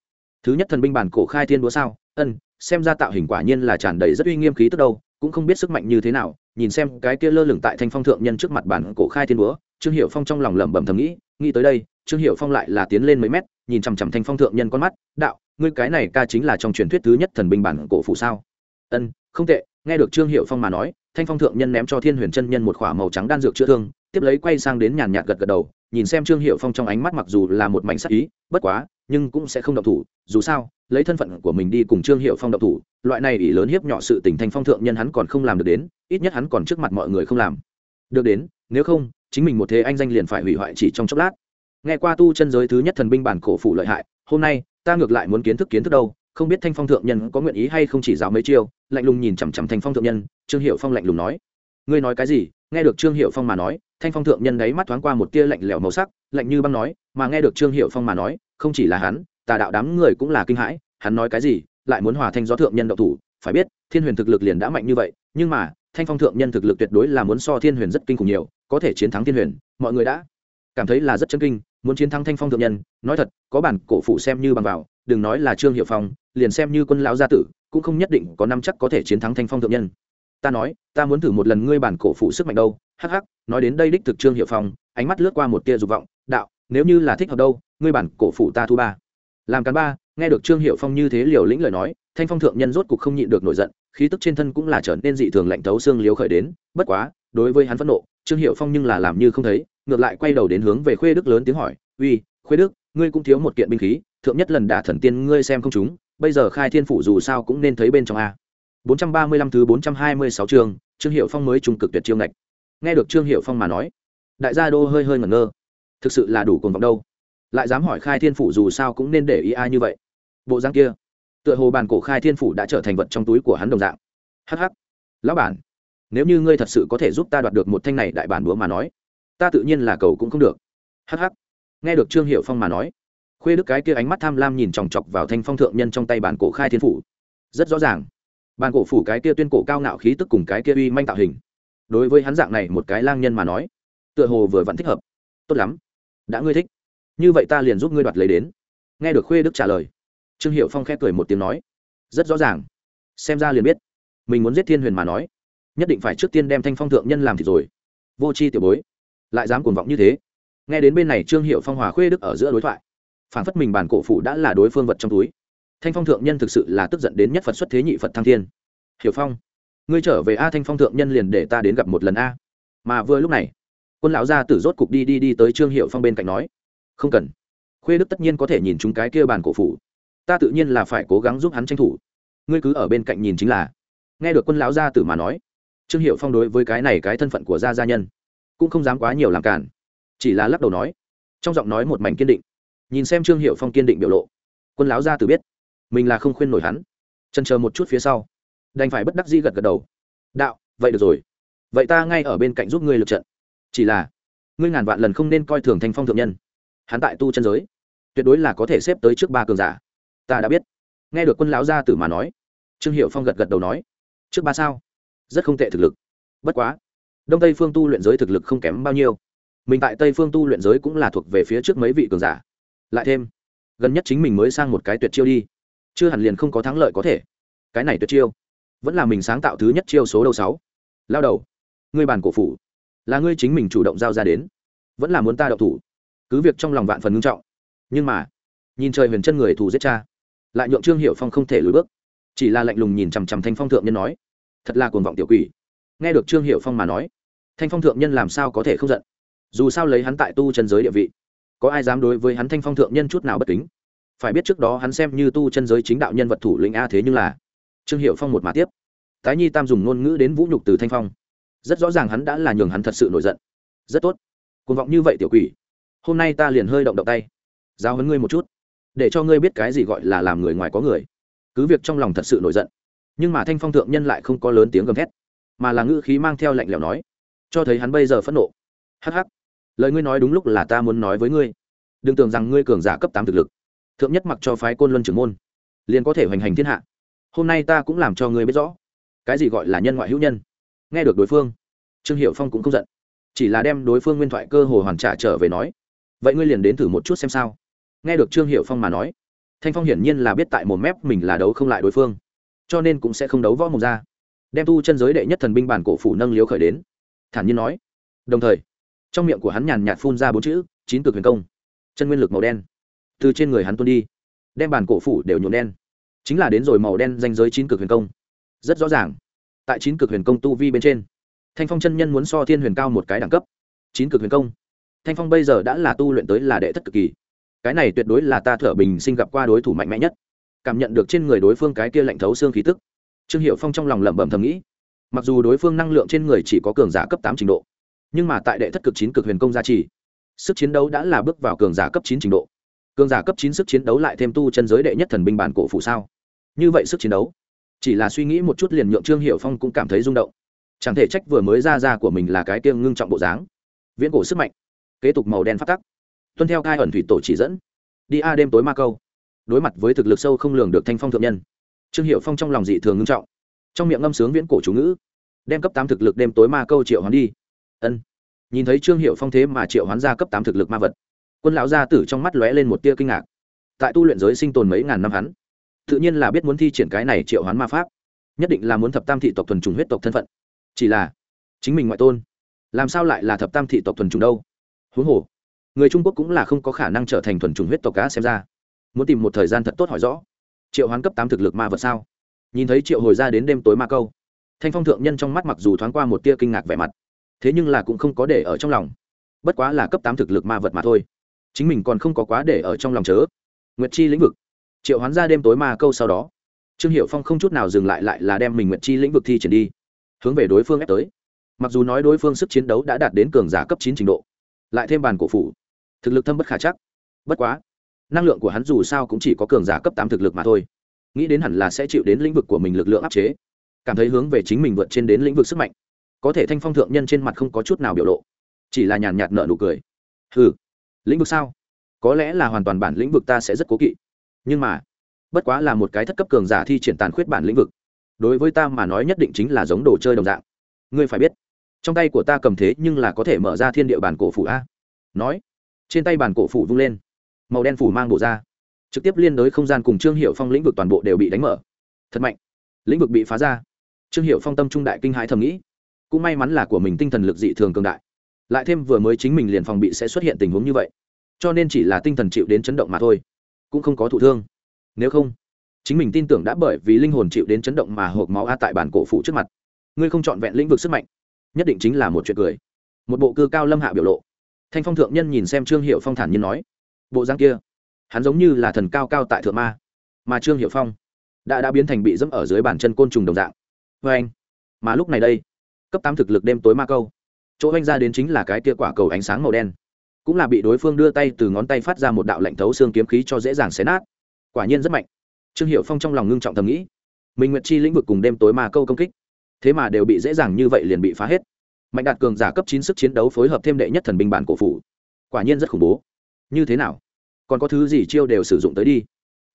Thứ nhất thần binh bản cổ khai thiên búa sao? Ân, xem ra tạo hình quả nhiên là tràn đầy rất uy nghiêm khí tức đâu, cũng không biết sức mạnh như thế nào, nhìn xem cái kia lơ lửng tại thanh phong thượng nhân trước mặt bản cổ khai thiên búa trương hiệu phong trong lòng lẩm bẩm thầm nghĩ nghĩ tới đây, trương hiệu phong lại là tiến lên mấy mét, nhìn chằm chằm thanh phong thượng nhân con mắt, đạo, ngươi cái này ca chính là trong truyền thuyết thứ nhất thần binh bản cổ phụ sao? Ân, không tệ, nghe được trương hiệu phong mà nói thanh phong thượng nhân ném cho thiên huyền chân nhân một k h ỏ a màu trắng đan dược chữa thương, tiếp lấy quay sang đến nhàn nhạt gật gật đầu, nhìn xem trương hiệu phong trong ánh mắt mặc dù là một mảnh sắc ý, bất quá, nhưng cũng sẽ không động thủ, dù sao, lấy thân phận của mình đi cùng trương hiệu phong động thủ, loại này ỷ lớn hiếp nhỏ sự tình thanh phong thượng nhân hắn còn không làm được đến, ít nhất hắn còn trước mặt mọi người không làm được đến, nếu không, chính mình một thế anh danh liền phải hủy hoại chỉ trong chốc lát. Nghe qua tu chân giới thứ nhất thần binh bản cổ phủ lợi hại, hôm nay, ta ngược lại muốn kiến thức kiến thức đâu không biết thanh phong thượng nhân có nguyện ý hay không chỉ giáo mấy chiêu, lạnh lùng nhìn chằm chằm thanh phong thượng nhân, trương hiệu phong lạnh lùng nói. Ngươi nói cái gì? Nghe được trương hiệu phong mà nói, thanh phong thượng nhân đấy mắt thoáng qua một tia lạnh lẽo màu sắc, lạnh như băng nói, mà nghe được trương hiệu phong mà nói, không chỉ là hắn, tà đạo đám người cũng là kinh hãi, hắn nói cái gì, lại muốn hòa thanh gió thượng nhân đậu thủ, phải biết, thiên huyền thực lực liền đã mạnh như vậy, nhưng mà, thanh phong thượng nhân thực lực tuyệt đối là muốn so thiên huyền rất kinh khủng nhiều, có thể chiến thắng thiên huyền, mọi người đã cảm thấy là rất chân kinh, muốn chiến thắng thanh phong thượng nhân, nói thật, có bản cổ phụ xem như bằng vào đừng nói là trương hiệu phong, liền xem như quân lão gia tử, cũng không nhất định có năm chắc có thể chiến thắng thanh phong thượng nhân. Ta nói, ta muốn thử một lần ngươi bản cổ phụ sức mạnh đâu. Hắc hắc, nói đến đây đích thực trương hiệu phong, ánh mắt lướt qua một tia dục vọng, đạo, nếu như là thích hợp đâu, ngươi bản cổ phụ ta thu ba. Làm cán ba, nghe được trương hiệu phong như thế liều lĩnh lời nói, thanh phong thượng nhân rốt cục không nhịn được nổi giận, khí tức trên thân cũng là trở nên dị thường lạnh thấu xương liếu khởi đến, bất quá, đối với hắn phẫn nộ, trương hiệu phong nhưng là làm như không thấy, ngược lại quay đầu đến hướng về khuê đức lớn tiếng hỏi, uy, khuê đức ngươi cũng thiếu một kiện binh khí, thượng nhất lần đả thần tiên ngươi xem không chúng, bây giờ khai thiên phủ dù sao cũng nên thấy bên trong a. 435 thứ 426 chương, trương hiệu phong mới trung cực tuyệt chiêu ngạch. Nghe được trương hiệu phong mà nói, đại gia đô hơi hơi ngẩn ngơ. Thực sự là đủ cuồng vọng đâu. Lại dám hỏi khai thiên phủ dù sao cũng nên để ý ai như vậy. Bộ dáng kia, tựa hồ bàn cổ khai thiên phủ đã trở thành vật trong túi của hắn đồng dạng. Hh lão bản, nếu như ngươi thật sự có thể giúp ta đoạt được một thanh này đại bản búa mà nói, ta tự nhiên là cầu cũng không được. Hh nghe được trương hiệu phong mà nói, khuê đức cái kia ánh mắt tham lam nhìn chòng chọc vào thanh phong thượng nhân trong tay bản cổ khai thiên phủ. Rất rõ ràng, bản cổ phủ cái kia tuyên cổ cao ngạo khí tức cùng cái kia uy manh tạo hình, đối với hắn dạng này một cái lang nhân mà nói, tựa hồ vừa vẫn thích hợp. Tốt lắm, đã ngươi thích, như vậy ta liền giúp ngươi đoạt lấy đến. Nghe được khuê đức trả lời, trương hiệu phong khép cười một tiếng nói, rất rõ ràng, xem ra liền biết. Mình muốn giết thiên huyền mà nói, nhất định phải trước tiên đem thanh phong thượng nhân làm thì rồi. Vô c h i tiểu bối, lại dám cuồng vọng như thế nghe đến bên này trương hiệu phong hòa khuê đức ở giữa đối thoại phản phất mình bản cổ phủ đã là đối phương vật trong túi. Thanh phong thượng nhân thực sự là tức giận đến nhất phật xuất thế nhị phật thăng thiên. Hiểu phong, ngươi trở về a thanh phong thượng nhân liền để ta đến gặp một lần a. Mà vừa lúc này, quân lão gia tử rốt cục đi đi đi tới trương hiệu phong bên cạnh nói, không cần. Khuê đức tất nhiên có thể nhìn chúng cái kia bàn cổ phủ. Ta tự nhiên là phải cố gắng giúp hắn tranh thủ. Ngươi cứ ở bên cạnh nhìn chính là. Nghe được quân lão gia tử mà nói, trương hiệu phong đối với cái này cái thân phận của gia gia nhân, cũng không dám quá nhiều làm cản chỉ là lắc đầu nói, trong giọng nói một mảnh kiên định. Nhìn xem trương hiệu phong kiên định biểu lộ, quân lão gia tử biết, mình là không khuyên nổi hắn. Chân chờ một chút phía sau, đành phải bất đắc dĩ gật gật đầu. Đạo, vậy được rồi. Vậy ta ngay ở bên cạnh giúp ngươi lượt trận. Chỉ là, ngươi ngàn vạn lần không nên coi thường thanh phong thượng nhân. Hắn tại tu chân giới, tuyệt đối là có thể xếp tới trước ba cường giả. Ta đã biết. Nghe được quân lão gia tử mà nói, trương hiệu phong gật gật đầu nói, trước ba sao? Rất không tệ thực lực. Bất quá, đông tây phương tu luyện giới thực lực không kém bao nhiêu mình tại tây phương tu luyện giới cũng là thuộc về phía trước mấy vị cường giả. Lại thêm, gần nhất chính mình mới sang một cái tuyệt chiêu đi. Chưa hẳn liền không có thắng lợi có thể. Cái này tuyệt chiêu, vẫn là mình sáng tạo thứ nhất chiêu số đầu sáu. Lao đầu, ngươi bàn cổ phủ, là ngươi chính mình chủ động giao ra đến, vẫn là muốn ta đậu thủ. Cứ việc trong lòng vạn phần ngưng trọng, nhưng mà, nhìn trời huyền chân người thù giết cha, lại nhượng trương hiệu phong không thể lùi bước. Chỉ là lạnh lùng nhìn chằm chằm thanh phong thượng nhân nói, thật là cuồng vọng tiểu quỷ. Nghe được trương hiệu phong mà nói, thanh phong thượng nhân làm sao có thể không giận? Dù sao lấy hắn tại tu chân giới địa vị, có ai dám đối với hắn thanh phong thượng nhân chút nào bất kính? Phải biết trước đó hắn xem như tu chân giới chính đạo nhân vật thủ lĩnh a thế nhưng là trương hiệu phong một mà tiếp. Tái nhi tam dùng ngôn ngữ đến vũ nhục từ thanh phong. Rất rõ ràng hắn đã là nhường hắn thật sự nổi giận. Rất tốt. Cuồng vọng như vậy tiểu quỷ, hôm nay ta liền hơi động động tay giao hấn ngươi một chút, để cho ngươi biết cái gì gọi là làm người ngoài có người. Cứ việc trong lòng thật sự nổi giận, nhưng mà thanh phong thượng nhân lại không có lớn tiếng gầm thét, mà là ngữ khí mang theo lạnh lẽo nói, cho thấy hắn bây giờ phẫn nộ. Hắc hắc lời ngươi nói đúng lúc là ta muốn nói với ngươi. Đừng tưởng rằng ngươi cường giả cấp tám thực lực. Thượng nhất mặc cho phái côn luân trưởng môn, liền có thể hoành hành thiên hạ. Hôm nay ta cũng làm cho ngươi biết rõ, cái gì gọi là nhân ngoại hữu nhân. Nghe được đối phương, trương hiệu phong cũng không giận, chỉ là đem đối phương nguyên thoại cơ hồ hoàn trả trở về nói, vậy ngươi liền đến thử một chút xem sao. Nghe được trương hiệu phong mà nói, thanh phong hiển nhiên là biết tại một mép mình là đấu không lại đối phương, cho nên cũng sẽ không đấu võ mồm ra. Đem tu chân giới đệ nhất thần binh bản cổ phủ nâng liếu khởi đến, thản nhiên nói, đồng thời trong miệng của hắn nhàn nhạt phun ra bốn chữ, chín cực huyền công. Chân nguyên lực màu đen. Từ trên người hắn tuôn đi, đem bản cổ phủ đều nhuộm đen. Chính là đến rồi màu đen danh giới chín cực huyền công. Rất rõ ràng. Tại chín cực huyền công tu vi bên trên, thanh phong chân nhân muốn so thiên huyền cao một cái đẳng cấp. Chín cực huyền công. Thanh phong bây giờ đã là tu luyện tới là đệ thất cực kỳ. Cái này tuyệt đối là ta thở bình sinh gặp qua đối thủ mạnh mẽ nhất. Cảm nhận được trên người đối phương cái kia lạnh thấu xương khí tức, trương hiệu phong trong lòng lẩm bẩm thầm nghĩ. Mặc dù đối phương năng lượng trên người chỉ có cường giả cấp tám trình độ nhưng mà tại đệ thất cực chín cực huyền công gia trì, sức chiến đấu đã là bước vào cường giả cấp chín trình độ. Cường giả cấp chín sức chiến đấu lại thêm tu chân giới đệ nhất thần binh bản cổ phủ sao? Như vậy sức chiến đấu, chỉ là suy nghĩ một chút liền nhượng trương hiệu phong cũng cảm thấy rung động. Chẳng thể trách vừa mới ra ra của mình là cái tiêng ngưng trọng bộ dáng. Viễn cổ sức mạnh, kế tục màu đen phát tắc. Tuân theo cai ẩn thủy tổ chỉ dẫn, đi a đêm tối ma câu. Đối mặt với thực lực sâu không lường được thanh phong thượng nhân, trương hiệu phong trong lòng dị thường ngưng trọng, trong miệng ngâm sướng viễn cổ chú ngữ, đem cấp tám thực lực đêm tối ma câu triệu hoán đi ân. Nhìn thấy trương hiệu phong thế mà triệu hoán ra cấp tám thực lực ma vật, quân lão gia tử trong mắt lóe lên một tia kinh ngạc. Tại tu luyện giới sinh tồn mấy ngàn năm hắn, tự nhiên là biết muốn thi triển cái này triệu hoán ma pháp, nhất định là muốn thập tam thị tộc thuần trùng huyết tộc thân phận. Chỉ là, chính mình ngoại tôn, làm sao lại là thập tam thị tộc thuần trùng đâu? Huống hồ, người trung quốc cũng là không có khả năng trở thành thuần trùng huyết tộc cá xem ra. Muốn tìm một thời gian thật tốt hỏi rõ, triệu hoán cấp tám thực lực ma vật sao? Nhìn thấy triệu hồi ra đến đêm tối ma câu, thanh phong thượng nhân trong mắt mặc dù thoáng qua một tia kinh ngạc vẻ mặt thế nhưng là cũng không có để ở trong lòng. Bất quá là cấp tám thực lực ma vật mà thôi. Chính mình còn không có quá để ở trong lòng chớ. Nguyệt chi lĩnh vực. Triệu hoán ra đêm tối ma câu sau đó. Trương hiệu phong không chút nào dừng lại lại là đem mình nguyệt chi lĩnh vực thi triển đi. Hướng về đối phương ép tới. Mặc dù nói đối phương sức chiến đấu đã đạt đến cường giả cấp chín trình độ, lại thêm bàn cổ phủ, thực lực thâm bất khả chắc. Bất quá, năng lượng của hắn dù sao cũng chỉ có cường giả cấp tám thực lực mà thôi. Nghĩ đến hẳn là sẽ chịu đến lĩnh vực của mình lực lượng áp chế. Cảm thấy hướng về chính mình vượt trên đến lĩnh vực sức mạnh có thể thanh phong thượng nhân trên mặt không có chút nào biểu lộ, chỉ là nhàn nhạt nợ nụ cười. Ừ lĩnh vực sao? Có lẽ là hoàn toàn bản lĩnh vực ta sẽ rất cố kỵ. Nhưng mà, bất quá là một cái thất cấp cường giả thi triển tàn khuyết bản lĩnh vực. Đối với ta mà nói nhất định chính là giống đồ chơi đồng dạng. Ngươi phải biết, trong tay của ta cầm thế nhưng là có thể mở ra thiên địa bản cổ phủ a. Nói, trên tay bản cổ phủ vung lên, màu đen phủ mang bộ ra. Trực tiếp liên đối không gian cùng trương hiệu phong lĩnh vực toàn bộ đều bị đánh mở. Thật mạnh, lĩnh vực bị phá ra. Trương hiệu phong tâm trung đại kinh hãi thầm nghĩ cũng may mắn là của mình tinh thần lực dị thường cường đại. Lại thêm vừa mới chính mình liền phòng bị sẽ xuất hiện tình huống như vậy. Cho nên chỉ là tinh thần chịu đến chấn động mà thôi. Cũng không có thụ thương. Nếu không, chính mình tin tưởng đã bởi vì linh hồn chịu đến chấn động mà hộp máu a tại bản cổ phụ trước mặt. Ngươi không chọn vẹn lĩnh vực sức mạnh, nhất định chính là một chuyện cười. Một bộ cư cao lâm hạ biểu lộ. Thanh phong thượng nhân nhìn xem trương hiệu phong thản nhiên nói. Bộ giang kia, hắn giống như là thần cao cao tại thượng ma. Mà trương hiệu phong đã đã biến thành bị dẫm ở dưới bàn chân côn trùng đồng dạng. Vê anh mà lúc này đây cấp tám thực lực đêm tối ma câu. Chỗ anh ra đến chính là cái kia quả cầu ánh sáng màu đen. Cũng là bị đối phương đưa tay từ ngón tay phát ra một đạo lạnh thấu xương kiếm khí cho dễ dàng xé nát. Quả nhiên rất mạnh. Trương hiệu phong trong lòng ngưng trọng thầm nghĩ, minh nguyệt chi lĩnh vực cùng đêm tối ma câu công kích, thế mà đều bị dễ dàng như vậy liền bị phá hết. Mạnh đạt cường giả cấp chín sức chiến đấu phối hợp thêm đệ nhất thần binh bản cổ phủ. Quả nhiên rất khủng bố. Như thế nào? Còn có thứ gì chiêu đều sử dụng tới đi?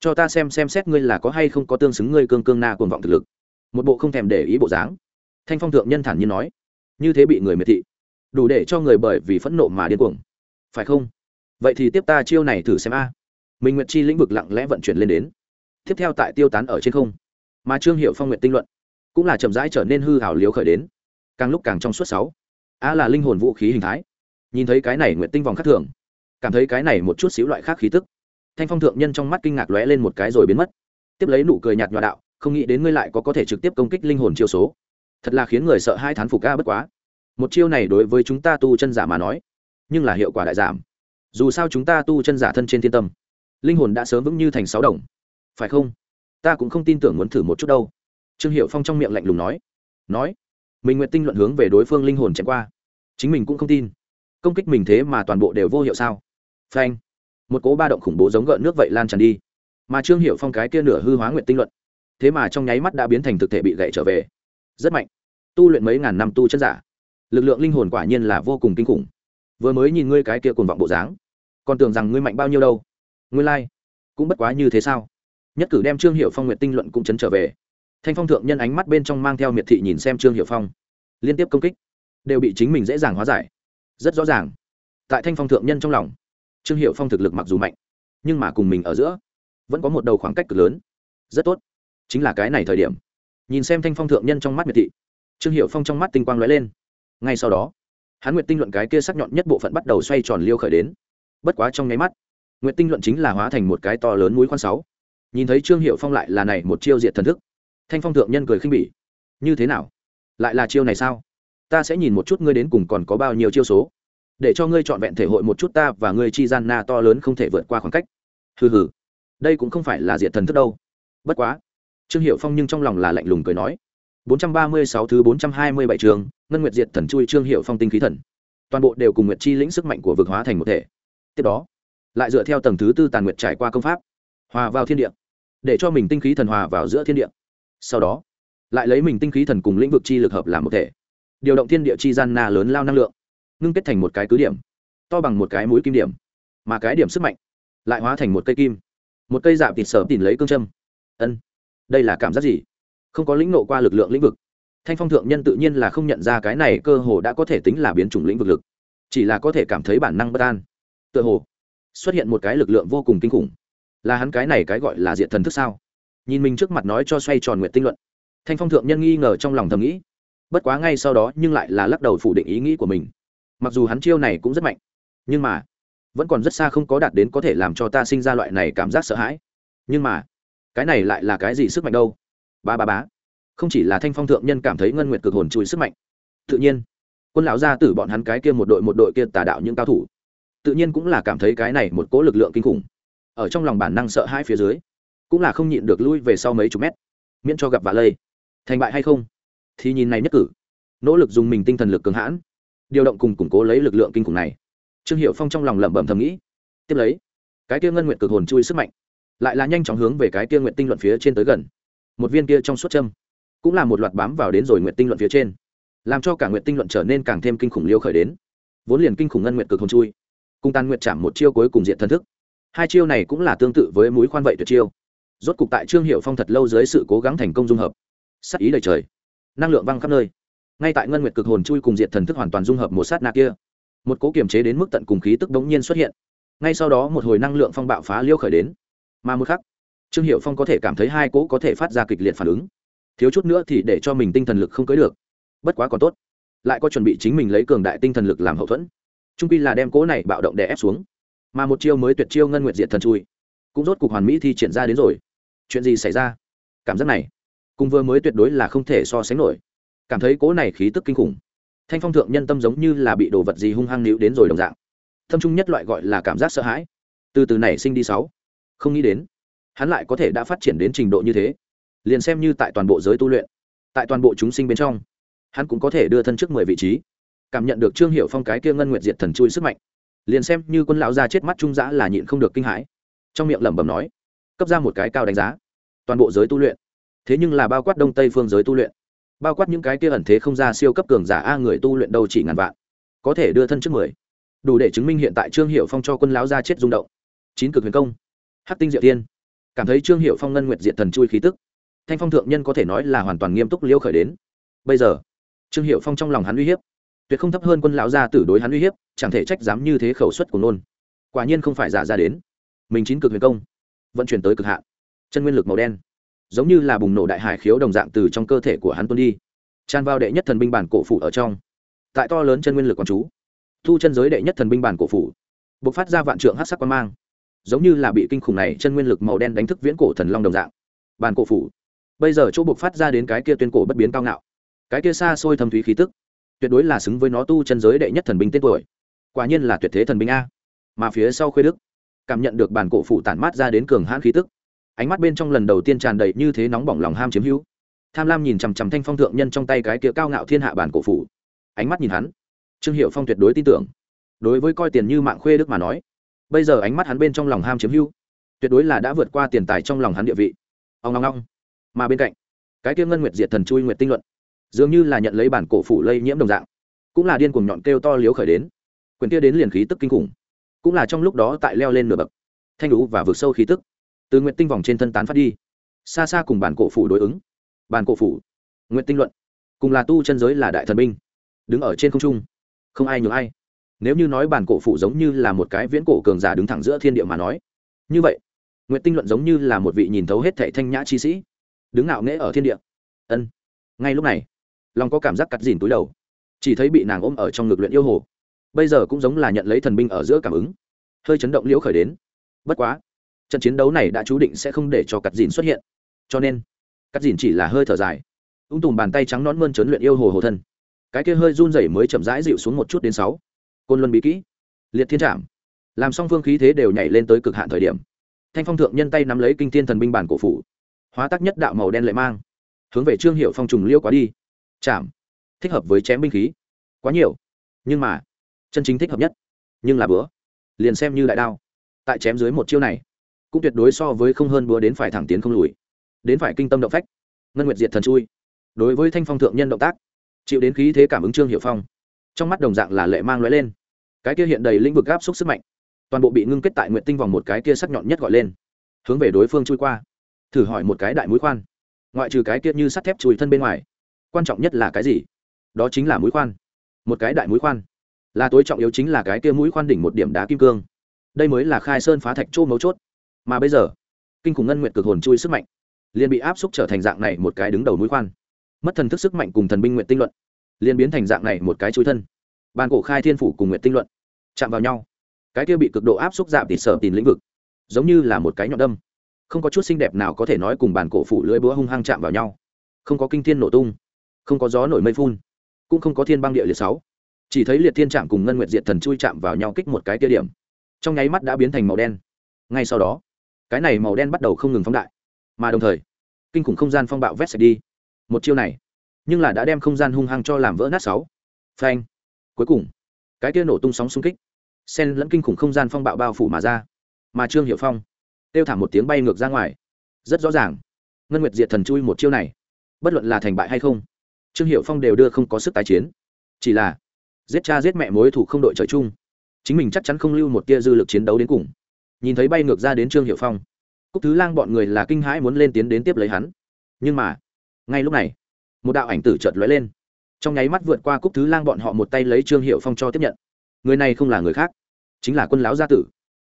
Cho ta xem xem xét ngươi là có hay không có tương xứng ngươi cương cương na cuồng vọng thực lực. Một bộ không thèm để ý bộ dáng thanh phong thượng nhân thản nhiên nói, như thế bị người miệt thị, đủ để cho người bởi vì phẫn nộ mà điên cuồng. Phải không? Vậy thì tiếp ta chiêu này thử xem a. Minh nguyệt chi lĩnh vực lặng lẽ vận chuyển lên đến. Tiếp theo tại tiêu tán ở trên không, mà trương hiệu phong nguyện tinh luận cũng là chậm rãi trở nên hư hảo liếu khởi đến. Càng lúc càng trong suốt sáu a là linh hồn vũ khí hình thái. Nhìn thấy cái này nguyện tinh vòng khác thường, cảm thấy cái này một chút xíu loại khác khí tức. Thanh phong thượng nhân trong mắt kinh ngạc lóe lên một cái rồi biến mất. Tiếp lấy nụ cười nhạt nhòa đạo, không nghĩ đến ngươi lại có có thể trực tiếp công kích linh hồn chiêu số thật là khiến người sợ hai thán phục ca bất quá. Một chiêu này đối với chúng ta tu chân giả mà nói, nhưng là hiệu quả đại giảm. Dù sao chúng ta tu chân giả thân trên thiên tâm, linh hồn đã sớm vững như thành sáu đồng. Phải không? Ta cũng không tin tưởng muốn thử một chút đâu. Trương hiệu phong trong miệng lạnh lùng nói. Nói, mình nguyện tinh luận hướng về đối phương linh hồn chạy qua. Chính mình cũng không tin. Công kích mình thế mà toàn bộ đều vô hiệu sao? Phanh. Một cố ba động khủng bố giống gợn nước vậy lan tràn đi. Mà trương hiệu phong cái kia nửa hư hóa nguyện tinh luận, thế mà trong nháy mắt đã biến thành thực thể bị gậy trở về rất mạnh. Tu luyện mấy ngàn năm tu chân giả, lực lượng linh hồn quả nhiên là vô cùng kinh khủng. Vừa mới nhìn ngươi cái kia cồn vọng bộ dáng, còn tưởng rằng ngươi mạnh bao nhiêu đâu. Ngươi lai、like. cũng bất quá như thế sao? Nhất cử đem trương hiệu phong nguyện tinh luận cũng chấn trở về. Thanh phong thượng nhân ánh mắt bên trong mang theo miệt thị nhìn xem trương hiệu phong. Liên tiếp công kích, đều bị chính mình dễ dàng hóa giải. Rất rõ ràng, tại thanh phong thượng nhân trong lòng, trương hiệu phong thực lực mặc dù mạnh, nhưng mà cùng mình ở giữa, vẫn có một đầu khoảng cách cực lớn. Rất tốt, chính là cái này thời điểm nhìn xem thanh phong thượng nhân trong mắt miệt thị. Trương hiệu phong trong mắt tinh quang lóe lên. Ngay sau đó hắn nguyệt tinh luận cái kia sắc nhọn nhất bộ phận bắt đầu xoay tròn liêu khởi đến. Bất quá trong nháy mắt, nguyệt tinh luận chính là hóa thành một cái to lớn mũi khoan sáu. Nhìn thấy trương hiệu phong lại là này một chiêu diệt thần thức, thanh phong thượng nhân cười khinh bỉ. Như thế nào? Lại là chiêu này sao? Ta sẽ nhìn một chút ngươi đến cùng còn có bao nhiêu chiêu số. Để cho ngươi trọn vẹn thể hội một chút ta và ngươi chi gian na to lớn không thể vượt qua khoảng cách. Hừ hừ. Đây cũng không phải là diệt thần thức đâu. Bất quá trương hiệu phong nhưng trong lòng là lạnh lùng cười nói 436 thứ 427 trường, ngân nguyệt diệt thần chui trương Hiểu phong tinh khí thần. Toàn bộ đều cùng nguyệt chi lĩnh sức mạnh của vực hóa thành một thể. Tiếp đó, lại dựa theo tầng thứ tư tàn nguyệt trải qua công pháp, hòa vào thiên địa, để cho mình tinh khí thần hòa vào giữa thiên địa. Sau đó, lại lấy mình tinh khí thần cùng lĩnh vực chi lực hợp làm một thể, điều động thiên địa chi gian na lớn lao năng lượng, ngưng kết thành một cái cứ điểm, to bằng một cái mũi kim điểm, mà cái điểm sức mạnh lại hóa thành một cây kim, một cây dạp thịt sở tỉn lấy cương châm. Ân đây là cảm giác gì? Không có lĩnh nộ qua lực lượng lĩnh vực. Thanh phong thượng nhân tự nhiên là không nhận ra cái này cơ hồ đã có thể tính là biến chủng lĩnh vực lực. Chỉ là có thể cảm thấy bản năng bất an. Tựa hồ, xuất hiện một cái lực lượng vô cùng kinh khủng. Là hắn cái này cái gọi là diện thần thức sao? Nhìn mình trước mặt nói cho xoay tròn nguyện tinh luận. Thanh phong thượng nhân nghi ngờ trong lòng thầm nghĩ. Bất quá ngay sau đó nhưng lại là lắc đầu phủ định ý nghĩ của mình. Mặc dù hắn chiêu này cũng rất mạnh, nhưng mà vẫn còn rất xa không có đạt đến có thể làm cho ta sinh ra loại này cảm giác sợ hãi. Nhưng mà cái này lại là cái gì sức mạnh đâu? Ba ba bá không chỉ là thanh phong thượng nhân cảm thấy ngân nguyệt cực hồn chui sức mạnh, tự nhiên, quân lão gia tử bọn hắn cái kia một đội một đội kia tà đạo những cao thủ, tự nhiên cũng là cảm thấy cái này một cỗ lực lượng kinh khủng. Ở trong lòng bản năng sợ hãi phía dưới, cũng là không nhịn được lui về sau mấy chục mét, miễn cho gặp vạ lây. Thành bại hay không? Thì nhìn này nhất cử. Nỗ lực dùng mình tinh thần lực cường hãn, điều động cùng củng cố lấy lực lượng kinh khủng này. Trương hiệu phong trong lòng lẩm bẩm thầm nghĩ, tiếp lấy, cái kia ngân nguyện cực hồn chui sức mạnh lại là nhanh chóng hướng về cái kia nguyện tinh luận phía trên tới gần. Một viên kia trong suốt châm cũng là một loạt bám vào đến rồi nguyện tinh luận phía trên, làm cho cả nguyện tinh luận trở nên càng thêm kinh khủng liêu khởi đến. Vốn liền kinh khủng ngân nguyện cực hồn chui cung tàn nguyện chạm một chiêu cuối cùng diện thần thức. Hai chiêu này cũng là tương tự với mũi khoan vậy tuyệt chiêu. Rốt cục tại trương hiệu phong thật lâu dưới sự cố gắng thành công dung hợp. Sắc ý đầy trời, năng lượng văng khắp nơi. Ngay tại ngân nguyệt cực hồn chui cùng diệt thần thức hoàn toàn dung hợp một sát nạ kia, một cố kiềm chế đến mức tận cùng khí tức bỗng nhiên xuất hiện. Ngay sau đó một hồi năng lượng phong bạo phá liêu khởi đến mà một khắc, trương hiệu phong có thể cảm thấy hai cố có thể phát ra kịch liệt phản ứng. Thiếu chút nữa thì để cho mình tinh thần lực không cưới được. Bất quá còn tốt, lại có chuẩn bị chính mình lấy cường đại tinh thần lực làm hậu thuẫn. Trung pi là đem cố này bạo động đè ép xuống. Mà một chiêu mới tuyệt chiêu ngân nguyệt diệt thần chui, cũng rốt cục hoàn mỹ thi triển ra đến rồi. Chuyện gì xảy ra? Cảm giác này, cùng vừa mới tuyệt đối là không thể so sánh nổi. Cảm thấy cố này khí tức kinh khủng. Thanh phong thượng nhân tâm giống như là bị đồ vật gì hung hăng níu đến rồi đồng dạng. Thâm trung nhất loại gọi là cảm giác sợ hãi. Từ từ này sinh đi sáu không nghĩ đến hắn lại có thể đã phát triển đến trình độ như thế liền xem như tại toàn bộ giới tu luyện tại toàn bộ chúng sinh bên trong hắn cũng có thể đưa thân trước mười vị trí cảm nhận được trương hiệu phong cái kia ngân nguyệt diệt thần chui sức mạnh liền xem như quân lão ra chết mắt trung giã là nhịn không được kinh hãi trong miệng lẩm bẩm nói cấp ra một cái cao đánh giá toàn bộ giới tu luyện thế nhưng là bao quát đông tây phương giới tu luyện bao quát những cái kia ẩn thế không ra siêu cấp cường giả a người tu luyện đâu chỉ ngàn vạn có thể đưa thân trước mười đủ để chứng minh hiện tại trương hiệu phong cho quân lão ra chết rung động chín cực huyền công hắc tinh diệu tiên cảm thấy trương hiệu phong ngân nguyệt diệt thần chui khí tức. Thanh phong thượng nhân có thể nói là hoàn toàn nghiêm túc liêu khởi đến. Bây giờ, trương hiệu phong trong lòng hắn uy hiếp, tuyệt không thấp hơn quân lão gia tử đối hắn uy hiếp, chẳng thể trách dám như thế khẩu suất của nôn quả nhiên không phải giả ra đến. Mình chín cực huyền công, vận chuyển tới cực hạn, chân nguyên lực màu đen, giống như là bùng nổ đại hải khiếu đồng dạng từ trong cơ thể của hắn tuôn đi. Tràn vào đệ nhất thần binh bản cổ phủ ở trong, tại to lớn chân nguyên lực quán chú, thu chân giới đệ nhất thần binh bản cổ phủ b ộ c phát ra vạn trượng hát sắc quan mang giống như là bị kinh khủng này chân nguyên lực màu đen đánh thức viễn cổ thần long đồng dạng. Bản cổ phủ. Bây giờ chỗ buộc phát ra đến cái kia tuyên cổ bất biến cao ngạo. Cái kia xa xôi thâm thúy khí tức, tuyệt đối là xứng với nó tu chân giới đệ nhất thần binh tên tuổi. Quả nhiên là tuyệt thế thần binh a. Mà phía sau khuê đức, cảm nhận được bản cổ phủ tản mát ra đến cường hãn khí tức. Ánh mắt bên trong lần đầu tiên tràn đầy như thế nóng bỏng lòng ham chiếm hữu. Tham lam nhìn chằm chằm thanh phong thượng nhân trong tay cái kia cao ngạo thiên hạ bản cổ phủ. Ánh mắt nhìn hắn. Trương hiệu phong tuyệt đối tin tưởng. Đối với coi tiền như mạng khuê đức mà nói bây giờ ánh mắt hắn bên trong lòng ham chiếm hữu, tuyệt đối là đã vượt qua tiền tài trong lòng hắn địa vị. Ông long long mà bên cạnh, cái kia ngân nguyệt diệt thần chui nguyệt tinh luận, dường như là nhận lấy bản cổ phủ lây nhiễm đồng dạng, cũng là điên cuồng nhọn kêu to liếu khởi đến. Quyền kia đến liền khí tức kinh khủng, cũng là trong lúc đó tại leo lên nửa bậc, thanh lũ và vượt sâu khí tức, từ nguyệt tinh vòng trên thân tán phát đi, xa xa cùng bản cổ phủ đối ứng. Bản cổ phủ, nguyệt tinh luận, cùng là tu chân giới là đại thần binh, đứng ở trên không trung, không ai nhường ai nếu như nói bản cổ phủ giống như là một cái viễn cổ cường giả đứng thẳng giữa thiên địa mà nói, như vậy nguyện tinh luận giống như là một vị nhìn thấu hết thệ thanh nhã chi sĩ, đứng ngạo nghễ ở thiên địa. Ân. Ngay lúc này, long có cảm giác cắt dìn túi đầu, chỉ thấy bị nàng ôm ở trong ngực luyện yêu hồ. Bây giờ cũng giống là nhận lấy thần binh ở giữa cảm ứng. Hơi chấn động liễu khởi đến. Bất quá, trận chiến đấu này đã chú định sẽ không để cho cắt dìn xuất hiện. Cho nên, cắt dìn chỉ là hơi thở dài, ung tùm bàn tay trắng nón mơn trấn luyện yêu hồ hồ thân. Cái kia hơi run rẩy mới chậm rãi dịu xuống một chút đến sáu côn luân bí kỹ, liệt thiên trảm. Làm song phương khí thế đều nhảy lên tới cực hạn thời điểm. Thanh phong thượng nhân tay nắm lấy kinh thiên thần binh bản cổ phủ, hóa tác nhất đạo màu đen lệ mang, hướng về trương hiệu phong trùng liêu quá đi. Chạm thích hợp với chém binh khí. Quá nhiều. Nhưng mà, chân chính thích hợp nhất. Nhưng là bữa. Liền xem như đại đao. Tại chém dưới một chiêu này, cũng tuyệt đối so với không hơn búa đến phải thẳng tiến không lùi. Đến phải kinh tâm động phách. Ngân nguyệt diệt thần chui. Đối với thanh phong thượng nhân động tác, chịu đến khí thế cảm ứng trương hiệu phong trong mắt đồng dạng là lệ mang lóe lên. Cái kia hiện đầy lĩnh vực áp xúc sức mạnh, toàn bộ bị ngưng kết tại nguyện tinh vòng một cái kia sắc nhọn nhất gọi lên, hướng về đối phương chui qua. Thử hỏi một cái đại mũi khoan. Ngoại trừ cái kia như sắt thép chùi thân bên ngoài, quan trọng nhất là cái gì? Đó chính là mũi khoan. Một cái đại mũi khoan. Là tối trọng yếu chính là cái kia mũi khoan đỉnh một điểm đá kim cương. Đây mới là khai sơn phá thạch chỗ mấu chốt. Mà bây giờ, kinh khủng ngân nguyện cực hồn chui sức mạnh, liền bị áp xúc trở thành dạng này một cái đứng đầu mũi khoan. Mất thần thức sức mạnh cùng thần binh nguyện tinh luận liền biến thành dạng này một cái chui thân. Bàn cổ khai thiên phủ cùng nguyện tinh luận, chạm vào nhau. Cái kia bị cực độ áp xúc giảm tỉ sợ tìm lĩnh vực, giống như là một cái nhọn đâm. Không có chút xinh đẹp nào có thể nói cùng bàn cổ phủ lưỡi búa hung hăng chạm vào nhau. Không có kinh thiên nổ tung, không có gió nổi mây phun, cũng không có thiên băng địa liệt sáu. Chỉ thấy liệt thiên chạm cùng ngân nguyệt diệt thần chui chạm vào nhau kích một cái kia điểm. Trong nháy mắt đã biến thành màu đen. Ngay sau đó, cái này màu đen bắt đầu không ngừng phóng đại. Mà đồng thời, kinh khủng không gian phong bạo vét sạch đi. Một chiêu này nhưng là đã đem không gian hung hăng cho làm vỡ nát sáu. Phanh. Cuối cùng, cái kia nổ tung sóng xung kích. Sen lẫn kinh khủng không gian phong bạo bao phủ mà ra. Mà trương hiệu phong, kêu thảm một tiếng bay ngược ra ngoài. Rất rõ ràng, ngân nguyệt diệt thần chui một chiêu này, bất luận là thành bại hay không, trương hiệu phong đều đưa không có sức tái chiến. Chỉ là, giết cha giết mẹ mối thủ không đội trời chung. Chính mình chắc chắn không lưu một tia dư lực chiến đấu đến cùng. Nhìn thấy bay ngược ra đến trương hiệu phong, cúc thứ lang bọn người là kinh hãi muốn lên tiến đến tiếp lấy hắn. Nhưng mà, ngay lúc này một đạo ảnh tử chợt lóe lên. Trong nháy mắt vượt qua cúc thứ lang bọn họ một tay lấy trương hiệu phong cho tiếp nhận. Người này không là người khác, chính là quân lão gia tử.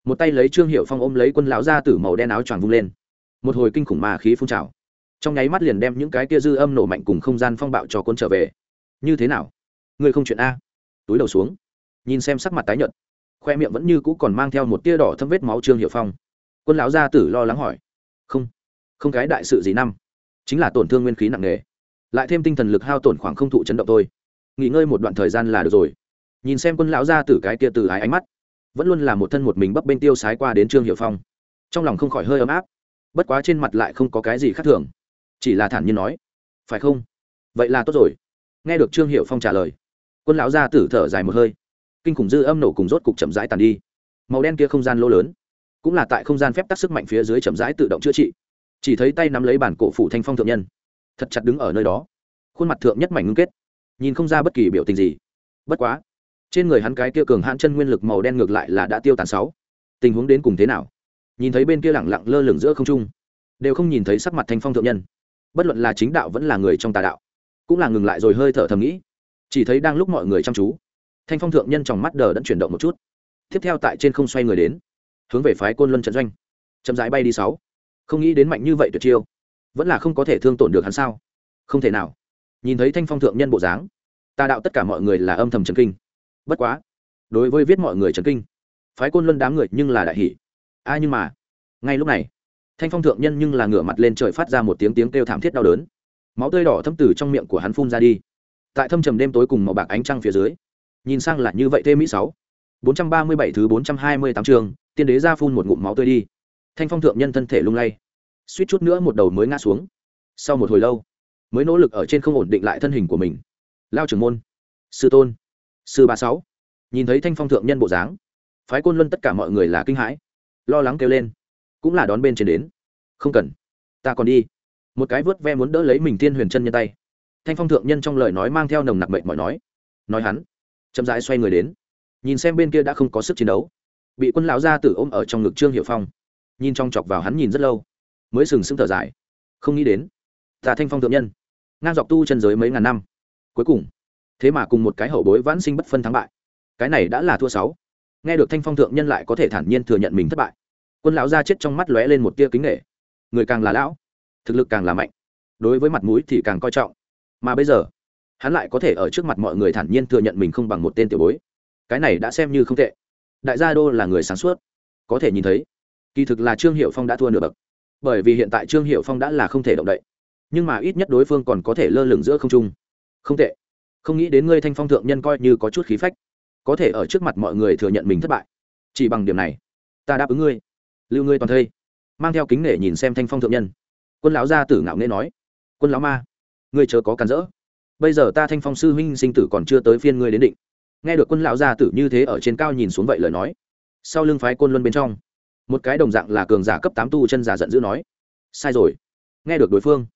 Một tay lấy trương hiệu phong ôm lấy quân lão gia tử màu đen áo choàng vung lên. Một hồi kinh khủng mà khí phun trào. Trong nháy mắt liền đem những cái kia dư âm nổ mạnh cùng không gian phong bạo cho quân trở về. Như thế nào? Ngươi không chuyện a. Túi đầu xuống, nhìn xem sắc mặt tái nhợt. Khoe miệng vẫn như cũ còn mang theo một tia đỏ thâm vết máu trương hiệu phong. Quân lão gia tử lo lắng hỏi. Không không cái đại sự gì năm. Chính là tổn thương nguyên khí nặng nề lại thêm tinh thần lực hao tổn khoảng không thụ chấn động thôi. Nghỉ ngơi một đoạn thời gian là được rồi. Nhìn xem quân lão gia tử cái kia từ ái ánh mắt, vẫn luôn là một thân một mình bấp bên tiêu sái qua đến trương hiệu phong. Trong lòng không khỏi hơi ấm áp, bất quá trên mặt lại không có cái gì khác thường. Chỉ là thản nhiên nói, phải không? Vậy là tốt rồi. Nghe được trương hiệu phong trả lời, quân lão gia tử thở dài một hơi. Kinh khủng dư âm nổ cùng rốt cục chậm rãi tàn đi. Màu đen kia không gian lỗ lớn, cũng là tại không gian phép tắc sức mạnh phía dưới chậm rãi tự động chữa trị. Chỉ thấy tay nắm lấy bản cổ phủ thanh phong thượng nhân thật chặt đứng ở nơi đó. Khuôn mặt thượng nhất mảnh ngưng kết, nhìn không ra bất kỳ biểu tình gì. Bất quá, trên người hắn cái kia cường hãn chân nguyên lực màu đen ngược lại là đã tiêu tàn sáu. Tình huống đến cùng thế nào? Nhìn thấy bên kia lẳng lặng lơ lửng giữa không trung, đều không nhìn thấy sắc mặt thanh phong thượng nhân. Bất luận là chính đạo vẫn là người trong tà đạo, cũng là ngừng lại rồi hơi thở thầm nghĩ. Chỉ thấy đang lúc mọi người chăm chú, thanh phong thượng nhân trong mắt đờ đẫn chuyển động một chút. Tiếp theo tại trên không xoay người đến, hướng về phái côn luân trận doanh, chậm rãi bay đi sáu. Không nghĩ đến mạnh như vậy tuyệt chiêu vẫn là không có thể thương tổn được hắn sao? Không thể nào. Nhìn thấy thanh phong thượng nhân bộ dáng, tà đạo tất cả mọi người là âm thầm trần kinh. Bất quá, đối với viết mọi người trần kinh, phái côn luân đám người nhưng là đại hỷ a nhưng mà, ngay lúc này, thanh phong thượng nhân nhưng là ngửa mặt lên trời phát ra một tiếng tiếng kêu thảm thiết đau đớn. Máu tươi đỏ thâm từ trong miệng của hắn phun ra đi. Tại thâm trầm đêm tối cùng màu bạc ánh trăng phía dưới, nhìn sang là như vậy thêm mỹ sáu. Bốn trăm ba mươi bảy thứ bốn trăm hai mươi tám trường tiên đế ra phun một ngụm máu tươi đi. Thanh phong thượng nhân thân thể lung lay suýt chút nữa một đầu mới ngã xuống. Sau một hồi lâu, mới nỗ lực ở trên không ổn định lại thân hình của mình. Lao trưởng môn, sư tôn, sư ba sáu. Nhìn thấy thanh phong thượng nhân bộ dáng, phái côn luân tất cả mọi người là kinh hãi, lo lắng kêu lên, cũng là đón bên trên đến. Không cần, ta còn đi. Một cái vớt ve muốn đỡ lấy mình thiên huyền chân nhân tay. Thanh phong thượng nhân trong lời nói mang theo nồng nặc mệnh mọi nói. Nói hắn, chậm rãi xoay người đến, nhìn xem bên kia đã không có sức chiến đấu. Bị quân lão gia tử ôm ở trong ngực trương hiệu phong, nhìn trong chọc vào hắn nhìn rất lâu mới sừng sững thở dài. Không nghĩ đến, ta thanh phong thượng nhân, ngang dọc tu chân giới mấy ngàn năm. Cuối cùng, thế mà cùng một cái hậu bối vãn sinh bất phân thắng bại. Cái này đã là thua sáu. Nghe được thanh phong thượng nhân lại có thể thản nhiên thừa nhận mình thất bại. Quân lão ra chết trong mắt lóe lên một tia kính nghệ người càng là lão, thực lực càng là mạnh. Đối với mặt mũi thì càng coi trọng. Mà bây giờ, hắn lại có thể ở trước mặt mọi người thản nhiên thừa nhận mình không bằng một tên tiểu bối. Cái này đã xem như không tệ. Đại gia đô là người sáng suốt. Có thể nhìn thấy, kỳ thực là trương hiệu phong đã thua nửa bậc bởi vì hiện tại trương hiệu phong đã là không thể động đậy. Nhưng mà ít nhất đối phương còn có thể lơ lửng giữa không trung. Không tệ. Không nghĩ đến ngươi thanh phong thượng nhân coi như có chút khí phách. Có thể ở trước mặt mọi người thừa nhận mình thất bại. Chỉ bằng điểm này, ta đáp ứng ngươi. Lưu ngươi toàn thây. Mang theo kính nể nhìn xem thanh phong thượng nhân. Quân lão gia tử ngạo nghễ nói. Quân lão ma, ngươi chớ có cản rỡ. Bây giờ ta thanh phong sư huynh sinh tử còn chưa tới phiên ngươi đến định. Nghe được quân lão gia tử như thế ở trên cao nhìn xuống vậy lời nói, sau lưng phái côn luân bên trong một cái đồng dạng là cường giả cấp tám tu chân giả giận dữ nói, sai rồi, nghe được đối phương,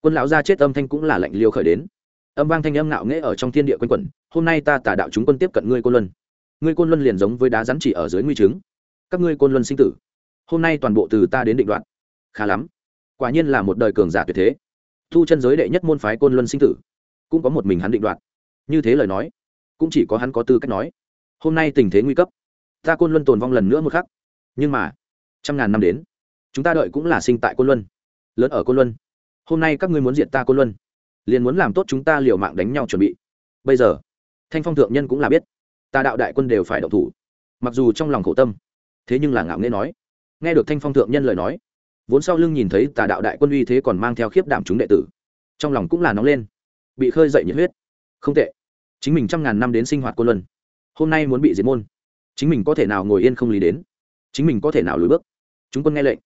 quân lão gia chết âm thanh cũng là lạnh liêu khởi đến, âm vang thanh âm ngạo nghễ ở trong thiên địa quanh quẩn, hôm nay ta tả đạo chúng quân tiếp cận ngươi côn luân, ngươi côn luân liền giống với đá rắn chỉ ở dưới nguy chứng các ngươi côn luân sinh tử, hôm nay toàn bộ từ ta đến định đoạn, khá lắm, quả nhiên là một đời cường giả tuyệt thế, thu chân giới đệ nhất môn phái côn luân sinh tử, cũng có một mình hắn định đoạt như thế lời nói, cũng chỉ có hắn có tư cách nói, hôm nay tình thế nguy cấp, ta côn luân tồn vong lần nữa một khắc, nhưng mà trăm ngàn năm đến. Chúng ta đợi cũng là sinh tại côn luân. Lớn ở côn luân. Hôm nay các ngươi muốn diệt ta côn luân, liền muốn làm tốt chúng ta liều mạng đánh nhau chuẩn bị. Bây giờ, thanh phong thượng nhân cũng là biết, ta đạo đại quân đều phải động thủ, mặc dù trong lòng khổ tâm, thế nhưng là ngạo nghễ nói. Nghe được thanh phong thượng nhân lời nói, vốn sau lưng nhìn thấy tà đạo đại quân uy thế còn mang theo khiếp đảm chúng đệ tử, trong lòng cũng là nóng lên, bị khơi dậy nhiệt huyết. Không tệ, chính mình trăm ngàn năm đến sinh hoạt quân luân, hôm nay muốn bị diệt môn, chính mình có thể nào ngồi yên không lý đến, chính mình có thể nào lùi bước chúng quân nghe lệnh.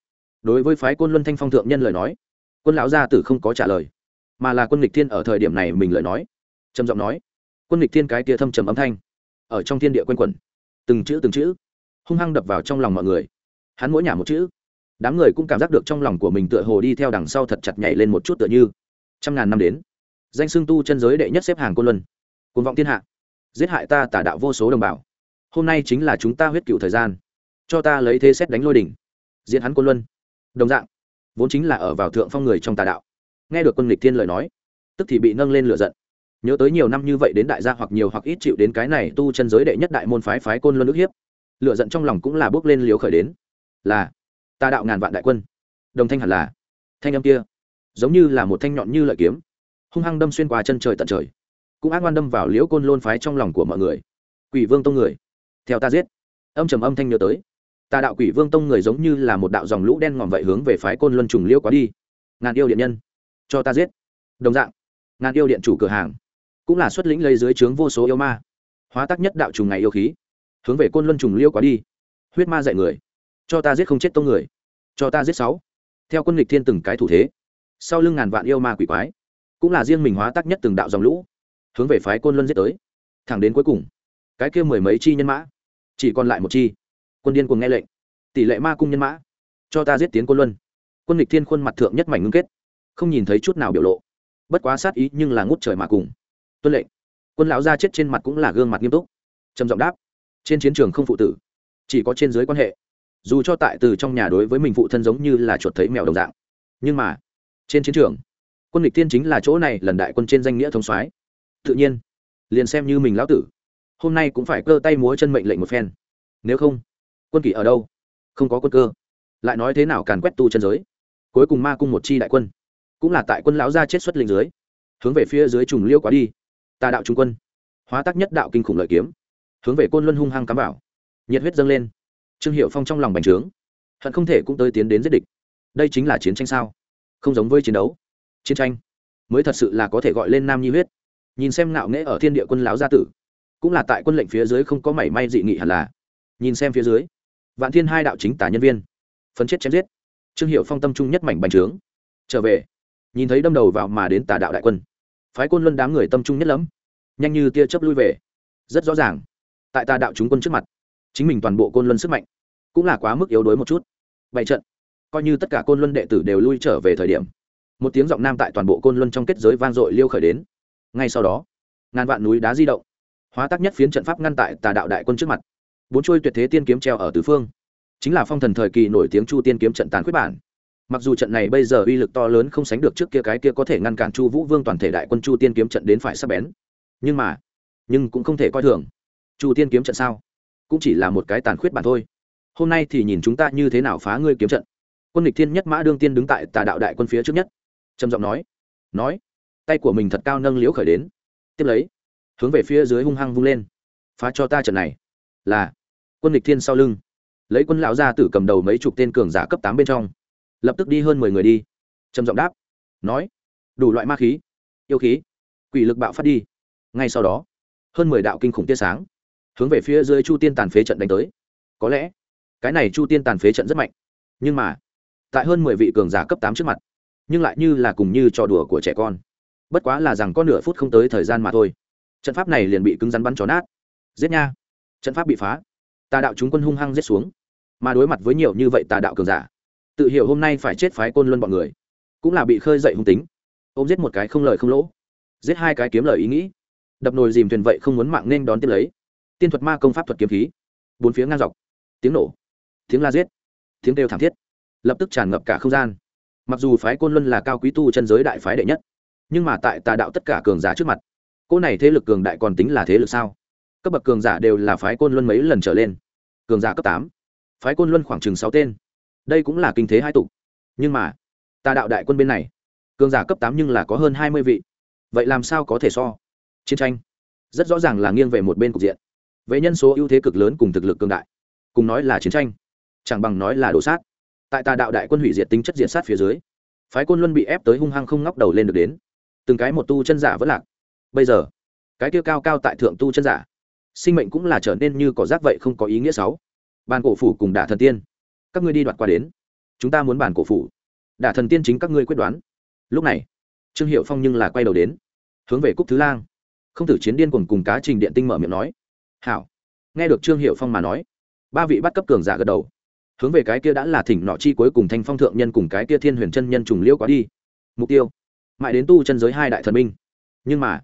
Đối với phái quân luân thanh phong thượng nhân lời nói, quân lão gia tử không có trả lời, mà là quân lịch thiên ở thời điểm này mình lời nói, trầm giọng nói. Quân lịch thiên cái tia thâm trầm âm thanh, ở trong thiên địa q u a n quẩn, từng chữ từng chữ, hung hăng đập vào trong lòng mọi người. Hắn mỗi nhả một chữ, đám người cũng cảm giác được trong lòng của mình tựa hồ đi theo đằng sau thật chặt nhảy lên một chút tựa như. Trăm ngàn năm đến, danh xương tu chân giới đệ nhất xếp hàng côn luân côn vọng thiên hạ, giết hại ta tả đạo vô số đồng bào. Hôm nay chính là chúng ta huyết cựu thời gian, cho ta lấy thế xét đánh lôi đỉnh diện hắn côn luân. Đồng dạng, vốn chính là ở vào thượng phong người trong tà đạo. Nghe được quân lịch thiên lời nói, tức thì bị nâng lên lửa giận. Nhớ tới nhiều năm như vậy đến đại gia hoặc nhiều hoặc ít chịu đến cái này tu chân giới đệ nhất đại môn phái phái côn luân ức hiếp, lửa giận trong lòng cũng là bước lên liều khởi đến. Là, ta đạo ngàn vạn đại quân. Đồng thanh hẳn là, thanh âm kia, giống như là một thanh nhọn như lợi kiếm, hung hăng đâm xuyên qua chân trời tận trời, cũng ác quan đâm vào liễu côn lôn phái trong lòng của mọi người. Quỷ vương tông người, theo ta giết. Âm trầm âm thanh nhớ tới ta đạo quỷ vương tông người giống như là một đạo dòng lũ đen ngòm vậy hướng về phái côn luân trùng liêu quá đi. Ngàn yêu điện nhân, cho ta giết. Đồng dạng, ngàn yêu điện chủ cửa hàng, cũng là xuất lĩnh lấy dưới trướng vô số yêu ma, hóa tác nhất đạo trùng ngày yêu khí, hướng về côn luân trùng liêu quá đi. Huyết ma dạy người, cho ta giết không chết tông người, cho ta giết sáu. Theo quân lịch thiên từng cái thủ thế, sau lưng ngàn vạn yêu ma quỷ quái, cũng là riêng mình hóa tác nhất từng đạo dòng lũ, hướng về phái côn luân giết tới. Thẳng đến cuối cùng, cái kia mười mấy chi nhân mã, chỉ còn lại một chi quân điên cuồng nghe lệnh. Tỷ lệ ma cung nhân mã. Cho ta giết tiến quân luân. Quân lịch thiên khuôn mặt thượng nhất mảnh ngưng kết. Không nhìn thấy chút nào biểu lộ. Bất quá sát ý nhưng là ngút trời mà cùng. Tuân lệnh. Quân lão gia chết trên mặt cũng là gương mặt nghiêm túc. Trầm giọng đáp. Trên chiến trường không phụ tử. Chỉ có trên dưới quan hệ. Dù cho tại từ trong nhà đối với mình phụ thân giống như là chuột thấy mèo đồng dạng. Nhưng mà, trên chiến trường, quân lịch tiên chính là chỗ này lần đại quân trên danh nghĩa thống soái. Tự nhiên, liền xem như mình lão tử. Hôm nay cũng phải cơ tay múa chân mệnh lệnh một phen. Nếu không quân kỷ ở đâu? Không có quân cơ. Lại nói thế nào càn quét tu chân giới? Cuối cùng ma cung một chi đại quân, cũng là tại quân lão gia chết xuất linh dưới, hướng về phía dưới trùng liêu quá đi. Tà đạo trung quân. Hóa tác nhất đạo kinh khủng lợi kiếm, hướng về côn luân hung hăng cắm vào. Nhiệt huyết dâng lên. Trương hiệu phong trong lòng bành trướng, hận không thể cũng tới tiến đến giết địch. Đây chính là chiến tranh sao? Không giống với chiến đấu. Chiến tranh mới thật sự là có thể gọi lên nam nhi huyết. Nhìn xem ngạo nghễ ở thiên địa quân lão gia tử, cũng là tại quân lệnh phía dưới không có mảy may dị nghị hẳn là. Nhìn xem phía dưới vạn thiên hai đạo chính tả nhân viên. Phấn chết chém giết. Trương hiệu phong tâm trung nhất mảnh bành trướng. Trở về. Nhìn thấy đâm đầu vào mà đến tà đạo đại quân. Phái quân luân đám người tâm trung nhất lắm nhanh như tia chớp lui về. Rất rõ ràng. Tại tà đạo chúng quân trước mặt, chính mình toàn bộ côn luân sức mạnh cũng là quá mức yếu đuối một chút. Bảy trận. Coi như tất cả côn luân đệ tử đều lui trở về thời điểm, một tiếng giọng nam tại toàn bộ côn luân trong kết giới vang dội liêu khởi đến. Ngay sau đó, ngàn vạn núi đá di động, hóa tác nhất phiến trận pháp ngăn tại tà đạo đại quân trước mặt bốn chuôi tuyệt thế tiên kiếm treo ở tứ phương. Chính là phong thần thời kỳ nổi tiếng chu tiên kiếm trận tàn khuyết bản. Mặc dù trận này bây giờ uy lực to lớn không sánh được trước kia cái kia có thể ngăn cản chu vũ vương toàn thể đại quân chu tiên kiếm trận đến phải sắp bén. Nhưng mà, nhưng cũng không thể coi thường. Chu tiên kiếm trận sao? Cũng chỉ là một cái tàn khuyết bản thôi. Hôm nay thì nhìn chúng ta như thế nào phá ngươi kiếm trận. Quân địch thiên nhất mã đương tiên đứng tại tà đạo đại quân phía trước nhất. Trầm giọng nói. Nói. Tay của mình thật cao nâng liễu khởi đến. Tiếp lấy, hướng về phía dưới hung hăng vung lên. Phá cho ta trận này. Là quân địch thiên sau lưng. Lấy quân lão gia tử cầm đầu mấy chục tên cường giả cấp tám bên trong. Lập tức đi hơn mười người đi. Trầm giọng đáp. Nói. Đủ loại ma khí. Yêu khí. Quỷ lực bạo phát đi. Ngay sau đó, hơn mười đạo kinh khủng tia sáng hướng về phía dưới chu tiên tàn phế trận đánh tới. Có lẽ, cái này chu tiên tàn phế trận rất mạnh. Nhưng mà, tại hơn mười vị cường giả cấp tám trước mặt, nhưng lại như là cùng như trò đùa của trẻ con. Bất quá là rằng có nửa phút không tới thời gian mà thôi. Trận pháp này liền bị cứng rắn bắn trò nát. Giết nha. Trận pháp bị phá tà đạo chúng quân hung hăng giết xuống. Mà đối mặt với nhiều như vậy tà đạo cường giả, tự hiểu hôm nay phải chết phái côn luân bọn người, cũng là bị khơi dậy hung tính. Ôm giết một cái không lời không lỗ, giết hai cái kiếm lời ý nghĩ. Đập nồi dìm thuyền vậy không muốn mạng nên đón tiếp lấy. Tiên thuật ma công pháp thuật kiếm khí. Bốn phía ngang dọc. Tiếng nổ. Tiếng la giết. Tiếng kêu thảm thiết. Lập tức tràn ngập cả không gian. Mặc dù phái côn luân là cao quý tu chân giới đại phái đệ nhất, nhưng mà tại tà đạo tất cả cường giả trước mặt, cô này thế lực cường đại còn tính là thế lực sao? Cấp bậc cường giả đều là phái côn luân mấy lần trở lên. Cường giả cấp tám. Phái côn luân khoảng chừng sáu tên. Đây cũng là kinh thế hai tục nhưng mà, tà đạo đại quân bên này, cường giả cấp tám nhưng là có hơn hai mươi vị. Vậy làm sao có thể so? Chiến tranh, rất rõ ràng là nghiêng về một bên cục diện. Về nhân số ưu thế cực lớn cùng thực lực cường đại. Cùng nói là chiến tranh, chẳng bằng nói là đổ sát. Tại tà đạo đại quân hủy diệt tính chất diện sát phía dưới, phái quân luân bị ép tới hung hăng không ngóc đầu lên được đến. Từng cái một tu chân giả vẫn lạc. Bây giờ, cái kia cao cao tại thượng tu chân giả sinh mệnh cũng là trở nên như cỏ rác vậy không có ý nghĩa sáu. Bàn cổ phủ cùng đả thần tiên. Các ngươi đi đoạt qua đến. Chúng ta muốn bàn cổ phủ. Đả thần tiên chính các ngươi quyết đoán. Lúc này, trương hiệu phong nhưng là quay đầu đến, hướng về cúc thứ lang. Không tử chiến điên cuồng cùng cá trình điện tinh mở miệng nói. Hảo. Nghe được trương hiệu phong mà nói, ba vị bắt cấp cường giả gật đầu. Hướng về cái kia đã là thỉnh nọ chi cuối cùng thanh phong thượng nhân cùng cái kia thiên huyền chân nhân trùng liêu quá đi. Mục tiêu, mãi đến tu chân giới hai đại thần minh. Nhưng mà,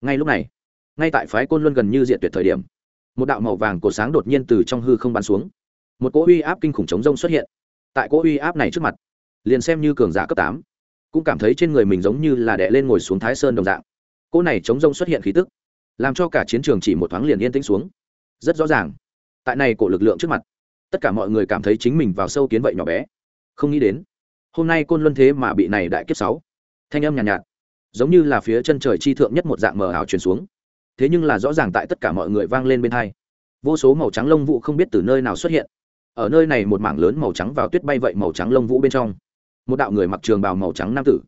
ngay lúc này ngay tại phái côn luân gần như diện tuyệt thời điểm một đạo màu vàng cổ sáng đột nhiên từ trong hư không bắn xuống. Một cỗ uy áp kinh khủng chống rông xuất hiện. Tại cỗ uy áp này trước mặt liền xem như cường giả cấp tám cũng cảm thấy trên người mình giống như là đè lên ngồi xuống thái sơn đồng dạng. Cỗ này chống rông xuất hiện khí tức làm cho cả chiến trường chỉ một thoáng liền yên tĩnh xuống. Rất rõ ràng tại này cổ lực lượng trước mặt tất cả mọi người cảm thấy chính mình vào sâu kiến vậy nhỏ bé. Không nghĩ đến hôm nay côn luân thế mà bị này đại kiếp sáu. Thanh âm nhàn nhạt, nhạt giống như là phía chân trời chi thượng nhất một dạng mờ ảo truyền xuống thế nhưng là rõ ràng tại tất cả mọi người vang lên bên hai. Vô số màu trắng lông vũ không biết từ nơi nào xuất hiện. Ở nơi này một mảng lớn màu trắng vào tuyết bay vậy màu trắng lông vũ bên trong. Một đạo người mặc trường bào màu trắng nam tử,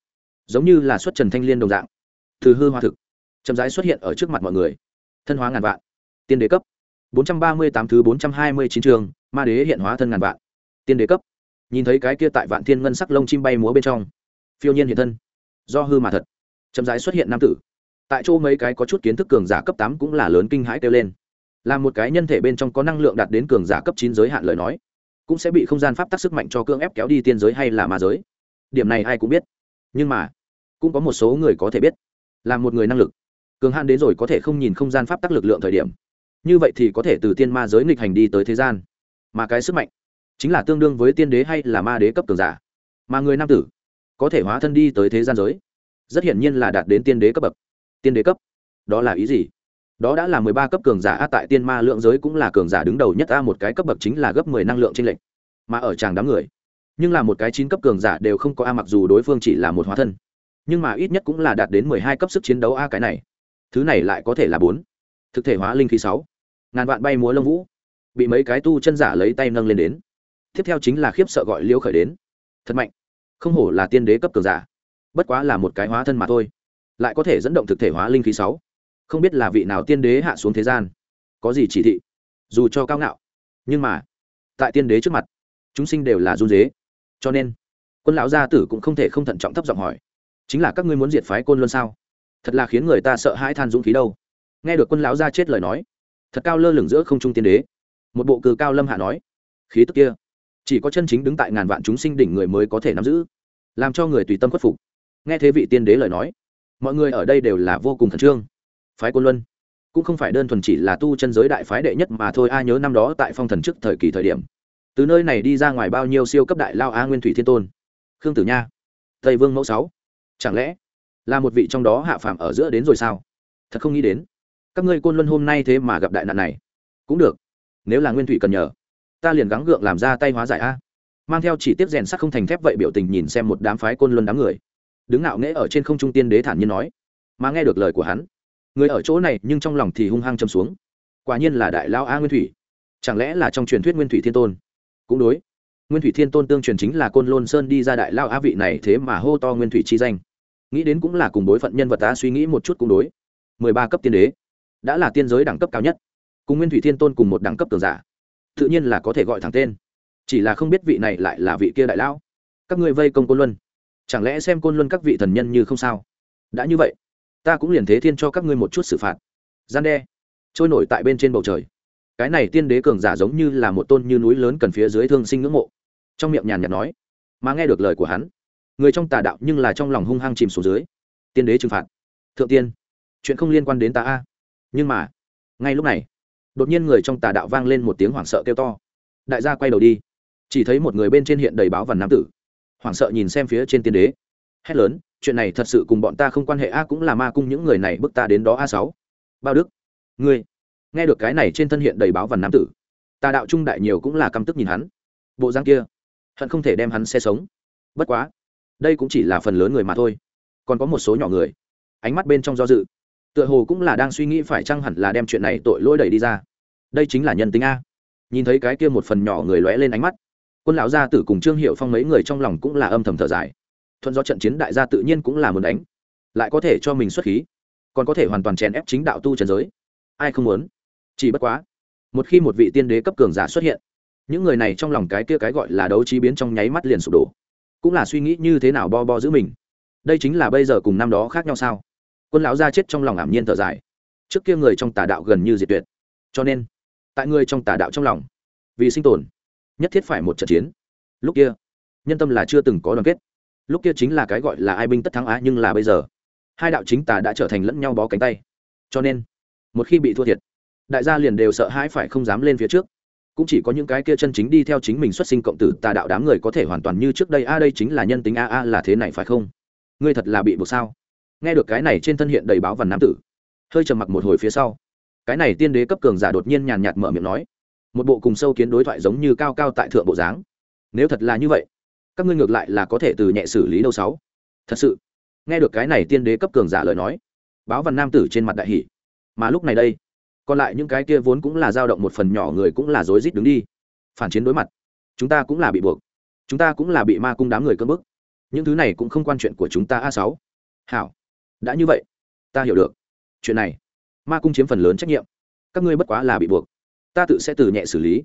giống như là xuất trần thanh liên đồng dạng. Từ hư hoa thực, chậm rãi xuất hiện ở trước mặt mọi người. Thân hóa ngàn vạn, tiên đế cấp. 438 thứ 429 trường ma đế hiện hóa thân ngàn vạn, tiên đế cấp. Nhìn thấy cái kia tại vạn thiên ngân sắc lông chim bay múa bên trong, phiêu nhiên hiện thân, do hư mà thật, chậm rãi xuất hiện nam tử tại chỗ mấy cái có chút kiến thức cường giả cấp tám cũng là lớn kinh hãi kêu lên. Là một cái nhân thể bên trong có năng lượng đạt đến cường giả cấp chín giới hạn lời nói, cũng sẽ bị không gian pháp tắc sức mạnh cho cưỡng ép kéo đi tiên giới hay là ma giới. Điểm này ai cũng biết. Nhưng mà, cũng có một số người có thể biết, là một người năng lực. Cường hạn đến rồi có thể không nhìn không gian pháp tắc lực lượng thời điểm. Như vậy thì có thể từ tiên ma giới nghịch hành đi tới thế gian. Mà cái sức mạnh, chính là tương đương với tiên đế hay là ma đế cấp cường giả. Mà người nam tử, có thể hóa thân đi tới thế gian giới, rất hiển nhiên là đạt đến tiên đế cấp bậc tiên đế cấp. Đó là ý gì? Đó đã là mười ba cấp cường giả a, tại tiên ma lượng giới cũng là cường giả đứng đầu nhất a, một cái cấp bậc chính là gấp mười năng lượng trên lệnh mà ở tràng đám người, nhưng là một cái chín cấp cường giả đều không có a, mặc dù đối phương chỉ là một hóa thân, nhưng mà ít nhất cũng là đạt đến mười hai cấp sức chiến đấu a cái này. Thứ này lại có thể là bốn. Thực thể hóa linh khí sáu. Ngàn vạn bay múa lông vũ. Bị mấy cái tu chân giả lấy tay nâng lên đến. Tiếp theo chính là khiếp sợ gọi liêu khởi đến. Thật mạnh. Không hổ là tiên đế cấp cường giả. Bất quá là một cái hóa thân mà thôi lại có thể dẫn động thực thể hóa linh khí sáu. Không biết là vị nào tiên đế hạ xuống thế gian. Có gì chỉ thị? Dù cho cao ngạo. Nhưng mà, tại tiên đế trước mặt, chúng sinh đều là run dế cho nên, quân lão gia tử cũng không thể không thận trọng thấp giọng hỏi, chính là các ngươi muốn diệt phái côn luân sao? Thật là khiến người ta sợ hãi than dũng khí đâu. Nghe được quân lão gia chết lời nói, thật cao lơ lửng giữa không trung tiên đế. Một bộ cừ cao lâm hạ nói, khí tức kia, chỉ có chân chính đứng tại ngàn vạn chúng sinh đỉnh người mới có thể nắm giữ, làm cho người tùy tâm khuất phục. Nghe thế vị tiên đế lời nói mọi người ở đây đều là vô cùng khẩn trương. Phái côn luân cũng không phải đơn thuần chỉ là tu chân giới đại phái đệ nhất mà thôi, A nhớ năm đó tại phong thần trước thời kỳ thời điểm. Từ nơi này đi ra ngoài bao nhiêu siêu cấp đại lao a nguyên thủy thiên tôn. Khương tử nha, tây vương mẫu sáu. Chẳng lẽ là một vị trong đó hạ phàm ở giữa đến rồi sao? Thật không nghĩ đến. Các ngươi côn luân hôm nay thế mà gặp đại nạn này. Cũng được. Nếu là nguyên thủy cần nhờ, ta liền gắng gượng làm ra tay hóa giải a. Mang theo chỉ tiếp rèn sắt không thành thép vậy biểu tình nhìn xem một đám phái côn luân đám người đứng ngạo nghễ ở trên không trung tiên đế thản nhiên nói, mà nghe được lời của hắn, người ở chỗ này nhưng trong lòng thì hung hăng châm xuống. Quả nhiên là đại lao a nguyên thủy. Chẳng lẽ là trong truyền thuyết nguyên thủy thiên tôn? Cũng đối. Nguyên thủy thiên tôn tương truyền chính là côn lôn sơn đi ra đại lao a vị này thế mà hô to nguyên thủy chi danh. Nghĩ đến cũng là cùng bối phận nhân vật ta suy nghĩ một chút cũng đối. Mười ba cấp tiên đế. Đã là tiên giới đẳng cấp cao nhất. Cùng nguyên thủy thiên tôn cùng một đẳng cấp tường giả. Tự nhiên là có thể gọi thẳng tên. Chỉ là không biết vị này lại là vị kia đại lão. Các ngươi vây công côn luân chẳng lẽ xem côn luân các vị thần nhân như không sao? Đã như vậy, ta cũng liền thế thiên cho các ngươi một chút xử phạt. Gian đe, trôi nổi tại bên trên bầu trời. Cái này tiên đế cường giả giống như là một tôn như núi lớn cần phía dưới thương sinh ngưỡng mộ. Trong miệng nhàn nhạt nói, mà nghe được lời của hắn, người trong tà đạo nhưng là trong lòng hung hăng chìm xuống dưới. Tiên đế trừng phạt. Thượng tiên, chuyện không liên quan đến ta a. Nhưng mà, ngay lúc này, đột nhiên người trong tà đạo vang lên một tiếng hoảng sợ kêu to. Đại gia quay đầu đi. Chỉ thấy một người bên trên hiện đầy báo vằn nam tử hoảng sợ nhìn xem phía trên tiên đế. Hét lớn, chuyện này thật sự cùng bọn ta không quan hệ a, cũng là ma cung những người này bức ta đến đó a sáu. Bao đức, ngươi, nghe được cái này trên thân hiện đầy báo vằn nam tử. Tà đạo trung đại nhiều cũng là căm tức nhìn hắn. Bộ răng kia, hận không thể đem hắn xe sống. Bất quá, đây cũng chỉ là phần lớn người mà thôi. Còn có một số nhỏ người, ánh mắt bên trong do dự. Tựa hồ cũng là đang suy nghĩ phải chăng hẳn là đem chuyện này tội lỗi đẩy đi ra. Đây chính là nhân tính a. Nhìn thấy cái kia một phần nhỏ người lóe lên ánh mắt quân lão gia tử cùng trương hiệu phong mấy người trong lòng cũng là âm thầm thở dài. Thuận do trận chiến đại gia tự nhiên cũng là muốn đánh. Lại có thể cho mình xuất khí, còn có thể hoàn toàn chèn ép chính đạo tu trần giới. Ai không muốn? Chỉ bất quá, một khi một vị tiên đế cấp cường giả xuất hiện, những người này trong lòng cái kia cái gọi là đấu trí biến trong nháy mắt liền sụp đổ. Cũng là suy nghĩ như thế nào bo bo giữ mình. Đây chính là bây giờ cùng năm đó khác nhau sao? Quân lão gia chết trong lòng ảm nhiên thở dài. Trước kia người trong tà đạo gần như diệt tuyệt. Cho nên, tại người trong tà đạo trong lòng, vì sinh tồn nhất thiết phải một trận chiến. Lúc kia, nhân tâm là chưa từng có đoàn kết. Lúc kia chính là cái gọi là ai binh tất thắng á, nhưng là bây giờ, hai đạo chính tà đã trở thành lẫn nhau bó cánh tay. Cho nên, một khi bị thua thiệt, đại gia liền đều sợ hãi phải không dám lên phía trước. Cũng chỉ có những cái kia chân chính đi theo chính mình xuất sinh cộng tử tà đạo đám người có thể hoàn toàn như trước đây, a, đây chính là nhân tính a a, là thế này phải không? Ngươi thật là bị buộc sao? Nghe được cái này trên thân hiện đầy báo vằn nam tử, hơi trầm mặc một hồi phía sau. Cái này tiên đế cấp cường giả đột nhiên nhàn nhạt mở miệng nói một bộ cùng sâu kiến đối thoại giống như cao cao tại thượng bộ dáng. Nếu thật là như vậy, các ngươi ngược lại là có thể từ nhẹ xử lý đâu sáu. Thật sự, nghe được cái này tiên đế cấp cường giả lời nói, báo văn nam tử trên mặt đại hỷ mà lúc này đây, còn lại những cái kia vốn cũng là dao động một phần nhỏ người cũng là rối rít đứng đi, phản chiến đối mặt. Chúng ta cũng là bị buộc, chúng ta cũng là bị ma cung đám người cơn bức. Những thứ này cũng không quan chuyện của chúng ta a sáu. Hảo, đã như vậy, ta hiểu được. Chuyện này, ma cung chiếm phần lớn trách nhiệm. Các ngươi bất quá là bị buộc ta tự sẽ từ nhẹ xử lý.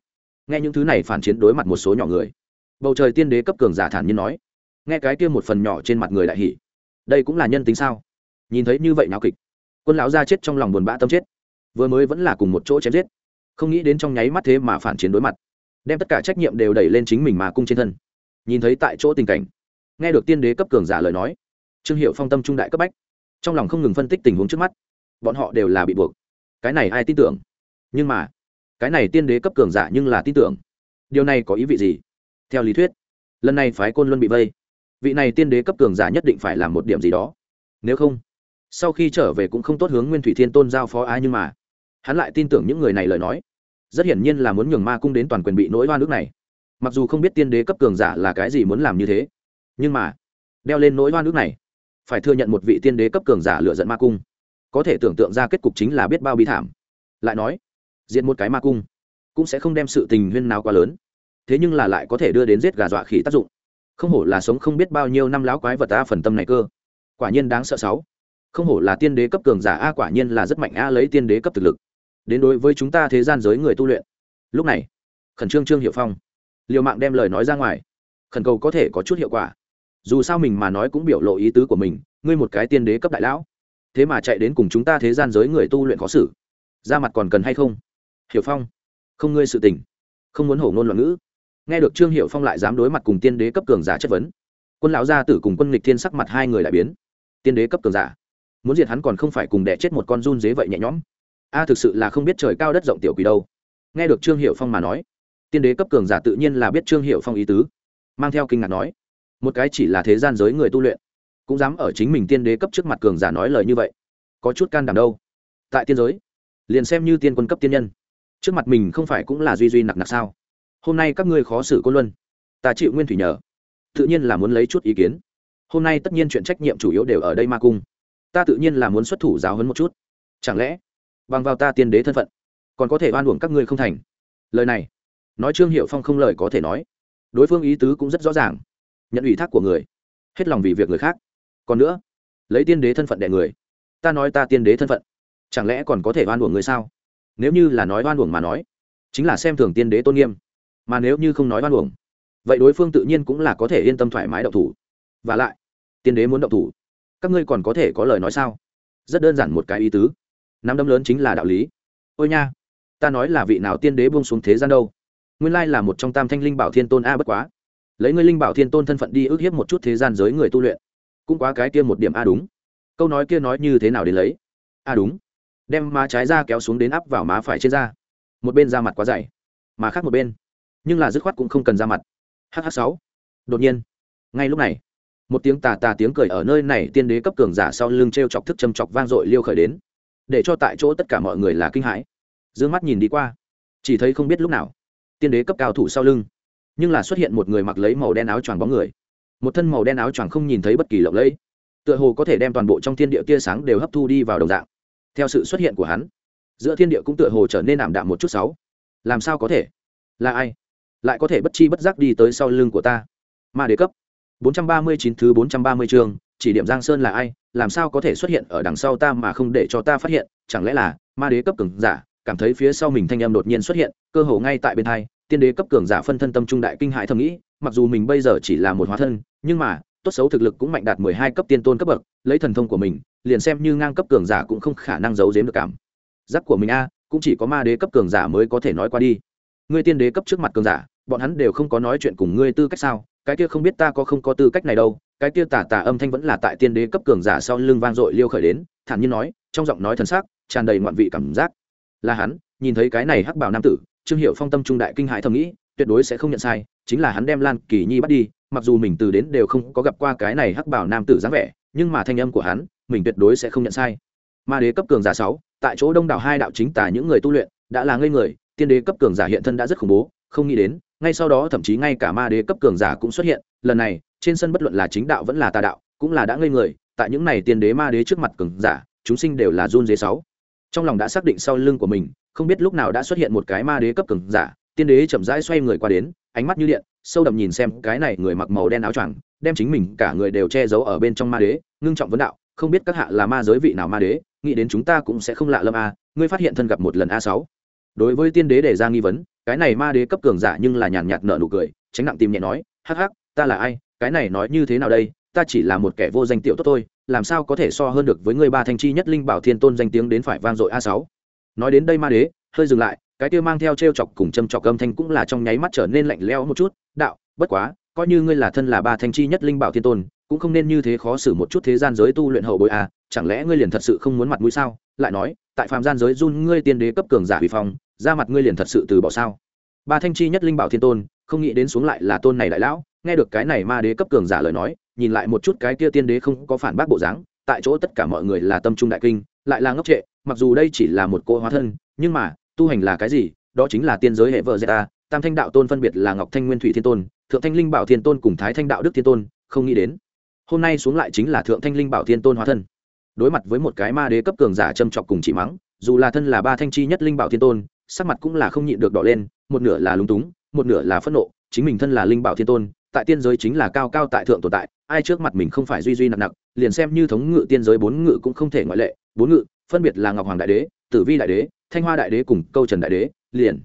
Nghe những thứ này phản chiến đối mặt một số nhỏ người. Bầu trời tiên đế cấp cường giả thản nhiên nói. Nghe cái kia một phần nhỏ trên mặt người đại hỷ đây cũng là nhân tính sao? Nhìn thấy như vậy nào kịch. Quân lão ra chết trong lòng buồn bã tâm chết. Vừa mới vẫn là cùng một chỗ chém giết. Không nghĩ đến trong nháy mắt thế mà phản chiến đối mặt. Đem tất cả trách nhiệm đều đẩy lên chính mình mà cung trên thân. Nhìn thấy tại chỗ tình cảnh. Nghe được tiên đế cấp cường giả lời nói. Trương hiệu phong tâm trung đại cấp bách. Trong lòng không ngừng phân tích tình huống trước mắt. Bọn họ đều là bị buộc. Cái này ai tin tưởng? Nhưng mà cái này tiên đế cấp cường giả nhưng là tin tưởng. Điều này có ý vị gì? Theo lý thuyết, lần này phái côn luân bị vây, vị này tiên đế cấp cường giả nhất định phải làm một điểm gì đó. Nếu không, sau khi trở về cũng không tốt hướng nguyên thủy thiên tôn giao phó ai nhưng mà, hắn lại tin tưởng những người này lời nói. Rất hiển nhiên là muốn nhường ma cung đến toàn quyền bị nỗi oan nước này. Mặc dù không biết tiên đế cấp cường giả là cái gì muốn làm như thế, nhưng mà, đeo lên nỗi oan nước này, phải thừa nhận một vị tiên đế cấp cường giả lựa giận ma cung, có thể tưởng tượng ra kết cục chính là biết bao bi thảm. Lại nói diện một cái ma cung, cũng sẽ không đem sự tình huyên nào quá lớn. Thế nhưng là lại có thể đưa đến giết gà dọa khỉ tác dụng. Không hổ là sống không biết bao nhiêu năm láo quái vật ta phần tâm này cơ. Quả nhiên đáng sợ sáu. Không hổ là tiên đế cấp cường giả a quả nhiên là rất mạnh a lấy tiên đế cấp thực lực. Đến đối với chúng ta thế gian giới người tu luyện. Lúc này, khẩn trương trương hiệu phong. Liều mạng đem lời nói ra ngoài. Khẩn cầu có thể có chút hiệu quả. Dù sao mình mà nói cũng biểu lộ ý tứ của mình, ngươi một cái tiên đế cấp đại lão. Thế mà chạy đến cùng chúng ta thế gian giới người tu luyện khó xử. Ra mặt còn cần hay không? Hiểu phong, không ngươi sự tình, không muốn hổ ngôn loạn ngữ. Nghe được trương hiệu phong lại dám đối mặt cùng tiên đế cấp cường giả chất vấn, quân lão gia tử cùng quân lịch thiên sắc mặt hai người đại biến. Tiên đế cấp cường giả, muốn diệt hắn còn không phải cùng đẻ chết một con run dế vậy nhẹ nhõm. A, thực sự là không biết trời cao đất rộng tiểu quỷ đâu. Nghe được trương hiệu phong mà nói, tiên đế cấp cường giả tự nhiên là biết trương hiệu phong ý tứ. Mang theo kinh ngạc nói, một cái chỉ là thế gian giới người tu luyện, cũng dám ở chính mình tiên đế cấp trước mặt cường giả nói lời như vậy, có chút can đảm đâu. Tại tiên giới, liền xem như tiên quân cấp tiên nhân trước mặt mình không phải cũng là duy duy nặc nặc sao? Hôm nay các ngươi khó xử cô luân. Ta chịu nguyên thủy nhờ. Tự nhiên là muốn lấy chút ý kiến. Hôm nay tất nhiên chuyện trách nhiệm chủ yếu đều ở đây ma cung. Ta tự nhiên là muốn xuất thủ giáo hấn một chút. Chẳng lẽ, bằng vào ta tiên đế thân phận, còn có thể oan uổng các ngươi không thành? Lời này, nói trương hiệu phong không lời có thể nói. Đối phương ý tứ cũng rất rõ ràng. Nhận ủy thác của người, hết lòng vì việc người khác. Còn nữa, lấy tiên đế thân phận đẻ người. Ta nói ta tiên đế thân phận, chẳng lẽ còn có thể oan uổng người sao? Nếu như là nói oan uổng mà nói, chính là xem thường tiên đế tôn nghiêm. Mà nếu như không nói oan uổng, vậy đối phương tự nhiên cũng là có thể yên tâm thoải mái đậu thủ. Và lại, tiên đế muốn đậu thủ, các ngươi còn có thể có lời nói sao? Rất đơn giản một cái ý tứ. Nắm đấm lớn chính là đạo lý. Ôi nha, ta nói là vị nào tiên đế buông xuống thế gian đâu? Nguyên lai là một trong tam thanh linh bảo thiên tôn a, bất quá. Lấy ngươi linh bảo thiên tôn thân phận đi ước hiếp một chút thế gian giới người tu luyện, cũng quá cái kia một điểm a, đúng. Câu nói kia nói như thế nào đến lấy? A, đúng đem má trái ra kéo xuống đến áp vào má phải trên da. Một bên da mặt quá dày mà khác một bên. Nhưng là dứt khoát cũng không cần ra mặt. Hh sáu. Đột nhiên, ngay lúc này, một tiếng tà tà tiếng cười ở nơi này tiên đế cấp cường giả sau lưng t r e o chọc thức châm chọc vang dội liêu khởi đến. Để cho tại chỗ tất cả mọi người là kinh hãi. D ư ơ n g mắt nhìn đi qua, chỉ thấy không biết lúc nào, tiên đế cấp cao thủ sau lưng, nhưng là xuất hiện một người mặc lấy màu đen áo choàng bóng người. Một thân màu đen áo choàng không nhìn thấy bất kỳ lộng lẫy, tựa hồ có thể đem toàn bộ trong thiên địa tia sáng đều hấp thu đi vào đồng dạng theo sự xuất hiện của hắn giữa thiên địa cũng tựa hồ trở nên ảm đạm một chút sáu. Làm sao có thể? Là ai? Lại có thể bất chi bất giác đi tới sau lưng của ta? Ma đế cấp. 439 thứ 430 chương, chỉ điểm Giang Sơn là ai, làm sao có thể xuất hiện ở đằng sau ta mà không để cho ta phát hiện, chẳng lẽ là ma đế cấp cường giả, cảm thấy phía sau mình thanh âm đột nhiên xuất hiện, cơ hồ ngay tại bên hai, tiên đế cấp cường giả phân thân tâm trung đại kinh hại thầm nghĩ, mặc dù mình bây giờ chỉ là một hóa thân, nhưng mà, tốt xấu thực lực cũng mạnh đạt 12 cấp tiên tôn cấp bậc, lấy thần thông của mình, liền xem như ngang cấp cường giả cũng không khả năng giấu giếm được cảm. Giác của mình a, cũng chỉ có ma đế cấp cường giả mới có thể nói qua đi. Ngươi tiên đế cấp trước mặt cường giả, bọn hắn đều không có nói chuyện cùng ngươi tư cách sao? cái kia không biết ta có không có tư cách này đâu cái kia tà tà âm thanh vẫn là tại tiên đế cấp cường giả sau lưng vang dội liêu khởi đến thản nhiên nói trong giọng nói thần sắc tràn đầy ngoạn vị cảm giác là hắn nhìn thấy cái này hắc bảo nam tử trương hiệu phong tâm trung đại kinh hãi thầm nghĩ tuyệt đối sẽ không nhận sai chính là hắn đem lan kỳ nhi bắt đi mặc dù mình từ đến đều không có gặp qua cái này hắc bảo nam tử dáng vẻ, nhưng mà thanh âm của hắn, mình tuyệt đối sẽ không nhận sai. Ma đế cấp cường giả sáu, tại chỗ đông đảo hai đạo chính tả những người tu luyện, đã là ngây người, tiên đế cấp cường giả hiện thân đã rất khủng bố, không nghĩ đến, ngay sau đó thậm chí ngay cả ma đế cấp cường giả cũng xuất hiện, lần này, trên sân bất luận là chính đạo vẫn là tà đạo, cũng là đã ngây người, tại những này tiên đế ma đế trước mặt cường giả, chúng sinh đều là run dế sáu. Trong lòng đã xác định sau lưng của mình, không biết lúc nào đã xuất hiện một cái ma đế cấp cường giả, tiên đế chậm rãi xoay người qua đến, ánh mắt như điện sâu đậm nhìn xem cái này người mặc màu đen áo choàng, đem chính mình cả người đều che giấu ở bên trong ma đế, ngưng trọng vấn đạo, không biết các hạ là ma giới vị nào ma đế, nghĩ đến chúng ta cũng sẽ không lạ lâm a, ngươi phát hiện thân gặp một lần a sáu. Đối với tiên đế đề ra nghi vấn, cái này ma đế cấp cường giả nhưng là nhàn nhạt nợ nụ cười, tránh nặng tìm nhẹ nói, hắc hắc, ta là ai? Cái này nói như thế nào đây? Ta chỉ là một kẻ vô danh tiểu tốt thôi, làm sao có thể so hơn được với người ba thanh chi nhất linh bảo thiên tôn danh tiếng đến phải vang dội a sáu? Nói đến đây ma đế, hơi dừng lại cái kia mang theo t r e o chọc cùng châm chọc âm thanh cũng là trong nháy mắt trở nên lạnh lẽo một chút, đạo, bất quá, coi như ngươi là thân là ba thanh chi nhất linh bảo thiên tôn, cũng không nên như thế khó xử một chút thế gian giới tu luyện hậu bối a chẳng lẽ ngươi liền thật sự không muốn mặt mũi sao? Lại nói, tại phàm gian giới run ngươi tiên đế cấp cường giả huy phong, ra mặt ngươi liền thật sự từ bỏ sao? Ba thanh chi nhất linh bảo thiên tôn, không nghĩ đến xuống lại là tôn này đại lão, nghe được cái này ma đế cấp cường giả lời nói, nhìn lại một chút cái kia tiên đế không có phản bác bộ dáng, tại chỗ tất cả mọi người là tâm trung đại kinh, lại là ngốc trệ, mặc dù đây chỉ là một cô hóa thân, nhưng mà tu hành là cái gì? Đó chính là tiên giới hệ vợ zeta, tam thanh đạo tôn phân biệt là ngọc thanh nguyên thủy thiên tôn, thượng thanh linh bảo thiên tôn cùng thái thanh đạo đức thiên tôn, không nghĩ đến. Hôm nay xuống lại chính là thượng thanh linh bảo thiên tôn hóa thân. Đối mặt với một cái ma đế cấp cường giả châm chọc cùng chỉ mắng, dù là thân là ba thanh chi nhất linh bảo thiên tôn, sắc mặt cũng là không nhịn được đỏ lên, một nửa là lúng túng, một nửa là phẫn nộ, chính mình thân là linh bảo thiên tôn, tại tiên giới chính là cao cao tại thượng tồn tại, ai trước mặt mình không phải duy duy nặng nặng, liền xem như thống ngự tiên giới bốn ngự cũng không thể ngoại lệ, bốn ngự, phân biệt là ngọc hoàng đại đế, tử vi đại đế thanh hoa đại đế cùng câu trần đại đế liền.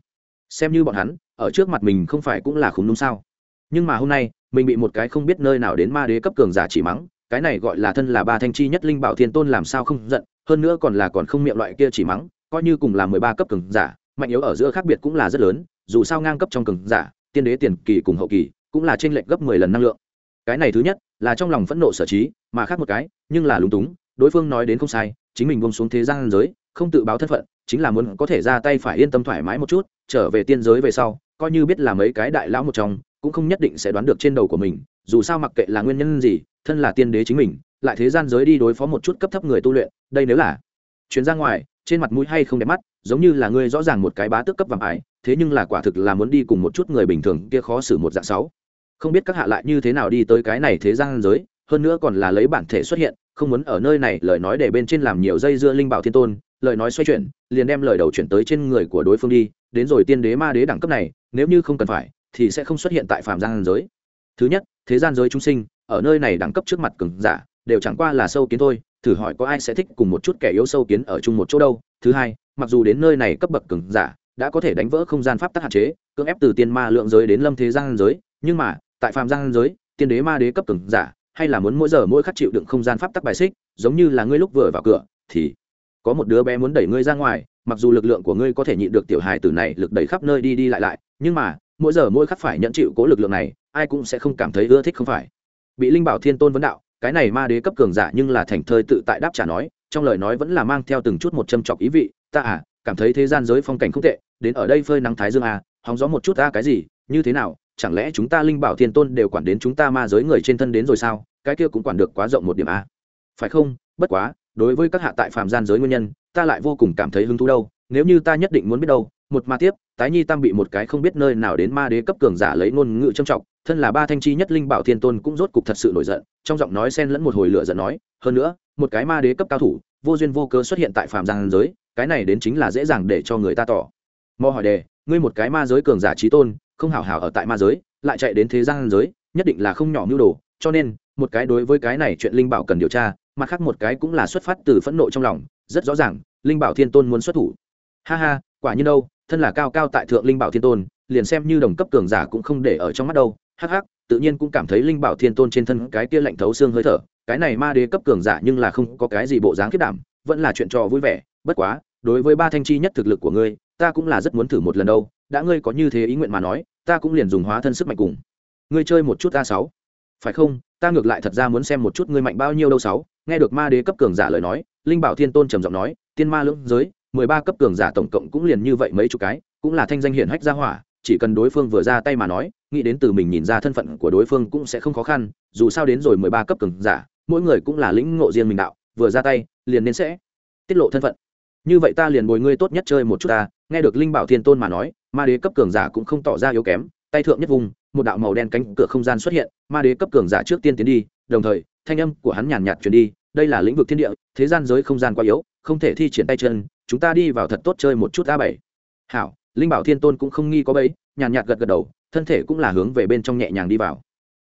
Xem như bọn hắn, ở trước mặt mình không phải cũng là khủng đúng sao? Nhưng mà hôm nay, mình bị một cái không biết nơi nào đến ma đế cấp cường giả chỉ mắng, cái này gọi là thân là ba thanh chi nhất linh bảo thiên tôn làm sao không giận, hơn nữa còn là còn không miệng loại kia chỉ mắng, coi như cùng là mười ba cấp cường giả, mạnh yếu ở giữa khác biệt cũng là rất lớn, dù sao ngang cấp trong cường giả, tiên đế tiền kỳ cùng hậu kỳ, cũng là trên lệch gấp mười lần năng lượng. Cái này thứ nhất, là trong lòng phẫn nộ sở trí, mà khác một cái, nhưng là lúng túng, đối phương nói đến không sai, chính mình buông xuống thế gian giới không tự báo thân phận, chính là muốn có thể ra tay phải yên tâm thoải mái một chút, trở về tiên giới về sau, coi như biết là mấy cái đại lão một trong, cũng không nhất định sẽ đoán được trên đầu của mình, dù sao mặc kệ là nguyên nhân gì, thân là tiên đế chính mình, lại thế gian giới đi đối phó một chút cấp thấp người tu luyện, đây nếu là chuyến ra ngoài, trên mặt mũi hay không đẹp mắt, giống như là ngươi rõ ràng một cái bá tước cấp vàng ải, thế nhưng là quả thực là muốn đi cùng một chút người bình thường kia khó xử một dạng sáu. Không biết các hạ lại như thế nào đi tới cái này thế gian giới, hơn nữa còn là lấy bản thể xuất hiện, không muốn ở nơi này, lời nói để bên trên làm nhiều dây dưa linh bảo thiên tôn lời nói xoay chuyển, liền đem lời đầu chuyển tới trên người của đối phương đi, đến rồi tiên đế ma đế đẳng cấp này, nếu như không cần phải, thì sẽ không xuất hiện tại phạm gian giới. Thứ nhất, thế gian giới chúng sinh, ở nơi này đẳng cấp trước mặt cường giả, đều chẳng qua là sâu kiến thôi, thử hỏi có ai sẽ thích cùng một chút kẻ yếu sâu kiến ở chung một chỗ đâu. Thứ hai, mặc dù đến nơi này cấp bậc cường giả, đã có thể đánh vỡ không gian pháp tắc hạn chế, cưỡng ép từ tiên ma lượng giới đến lâm thế gian giới, nhưng mà, tại phạm gian giới, tiên đế ma đế cấp cường giả, hay là muốn mỗi giờ mỗi khắc chịu đựng không gian pháp tắc bài xích, giống như là ngươi lúc vừa vào cửa, thì có một đứa bé muốn đẩy ngươi ra ngoài, mặc dù lực lượng của ngươi có thể nhịn được tiểu hài tử này lực đẩy khắp nơi đi đi lại lại, nhưng mà, mỗi giờ mỗi khắc phải nhận chịu cố lực lượng này, ai cũng sẽ không cảm thấy ưa thích không phải. Bị linh bảo thiên tôn vấn đạo, cái này ma đế cấp cường giả nhưng là thành thơi tự tại đáp trả nói, trong lời nói vẫn là mang theo từng chút một châm chọc ý vị, ta à cảm thấy thế gian giới phong cảnh không tệ, đến ở đây phơi nắng thái dương à hóng gió một chút ta cái gì, như thế nào, chẳng lẽ chúng ta linh bảo thiên tôn đều quản đến chúng ta ma giới người trên thân đến rồi sao? Cái kia cũng quản được quá rộng một điểm à. Phải không? Bất quá đối với các hạ tại phàm gian giới nguyên nhân, ta lại vô cùng cảm thấy hứng thú đâu, nếu như ta nhất định muốn biết đâu, một ma tiếp, tái nhi tam bị một cái không biết nơi nào đến ma đế cấp cường giả lấy ngôn ngữ trâm trọng, thân là ba thanh chi nhất linh bảo thiên tôn cũng rốt cục thật sự nổi giận, trong giọng nói xen lẫn một hồi lửa giận nói, hơn nữa, một cái ma đế cấp cao thủ, vô duyên vô cớ xuất hiện tại phàm gian giới, cái này đến chính là dễ dàng để cho người ta tỏ. Mò hỏi đề, ngươi một cái ma giới cường giả trí tôn, không hảo hảo ở tại ma giới, lại chạy đến thế gian giới, nhất định là không nhỏ mưu đồ, cho nên, một cái đối với cái này chuyện linh bảo cần điều tra mặt khác một cái cũng là xuất phát từ phẫn nộ trong lòng, rất rõ ràng, linh bảo thiên tôn muốn xuất thủ. Ha ha, quả như đâu, thân là cao cao tại thượng linh bảo thiên tôn, liền xem như đồng cấp cường giả cũng không để ở trong mắt đâu. Hắc hắc, tự nhiên cũng cảm thấy linh bảo thiên tôn trên thân cái kia lạnh thấu xương hơi thở, cái này ma đế cấp cường giả nhưng là không có cái gì bộ dáng khiết đảm, vẫn là chuyện trò vui vẻ. Bất quá, đối với ba thanh chi nhất thực lực của ngươi, ta cũng là rất muốn thử một lần đâu. Đã ngươi có như thế ý nguyện mà nói, ta cũng liền dùng hóa thân sức mạnh cùng. Ngươi chơi một chút a sáu. Phải không? Ta ngược lại thật ra muốn xem một chút ngươi mạnh bao nhiêu đâu sáu nghe được ma đế cấp cường giả lời nói, linh bảo thiên tôn trầm giọng nói, tiên ma lưỡng giới, mười ba cấp cường giả tổng cộng cũng liền như vậy mấy chục cái, cũng là thanh danh hiển hách gia hỏa, chỉ cần đối phương vừa ra tay mà nói, nghĩ đến từ mình nhìn ra thân phận của đối phương cũng sẽ không khó khăn, dù sao đến rồi mười ba cấp cường giả, mỗi người cũng là lĩnh ngộ riêng mình đạo, vừa ra tay, liền nên sẽ tiết lộ thân phận. Như vậy ta liền bồi ngươi tốt nhất chơi một chút ta. Nghe được linh bảo thiên tôn mà nói, ma đế cấp cường giả cũng không tỏ ra yếu kém, tay thượng nhất vùng, một đạo màu đen cánh cửa không gian xuất hiện, ma đế cấp cường giả trước tiên tiến đi, đồng thời thanh âm của hắn nhàn nhạt truyền đi, đây là lĩnh vực thiên địa, thế gian giới không gian quá yếu, không thể thi triển tay chân, chúng ta đi vào thật tốt chơi một chút a bảy. Hảo, linh bảo thiên tôn cũng không nghi có bấy nhàn nhạt gật gật đầu, thân thể cũng là hướng về bên trong nhẹ nhàng đi vào.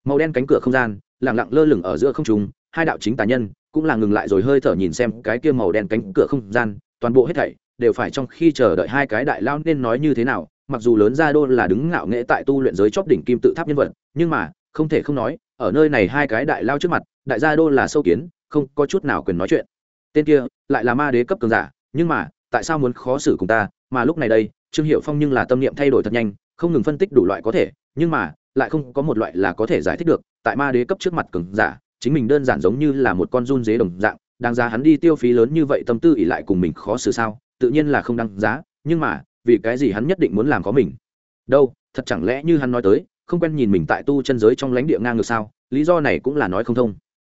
Màu đen cánh cửa không gian lẳng lặng lơ lửng ở giữa không trung, hai đạo chính tà nhân cũng là ngừng lại rồi hơi thở nhìn xem cái kia màu đen cánh cửa không gian, toàn bộ hết thảy đều phải trong khi chờ đợi hai cái đại lao nên nói như thế nào, mặc dù lớn gia đô là đứng ngạo nghễ tại tu luyện giới chóp đỉnh kim tự tháp nhân vật, nhưng mà, không thể không nói ở nơi này hai cái đại lao trước mặt, đại gia đô là sâu kiến, không có chút nào quyền nói chuyện. Tên kia lại là ma đế cấp cường giả, nhưng mà, tại sao muốn khó xử cùng ta? Mà lúc này đây, trương hiệu phong nhưng là tâm niệm thay đổi thật nhanh, không ngừng phân tích đủ loại có thể, nhưng mà, lại không có một loại là có thể giải thích được. Tại ma đế cấp trước mặt cường giả, chính mình đơn giản giống như là một con run dế đồng dạng, đáng giá hắn đi tiêu phí lớn như vậy tâm tư ỉ lại cùng mình khó xử sao? Tự nhiên là không đáng giá, nhưng mà, vì cái gì hắn nhất định muốn làm có mình? Đâu, thật chẳng lẽ như hắn nói tới không quen nhìn mình tại tu chân giới trong lãnh địa ngang ngược sao, lý do này cũng là nói không thông.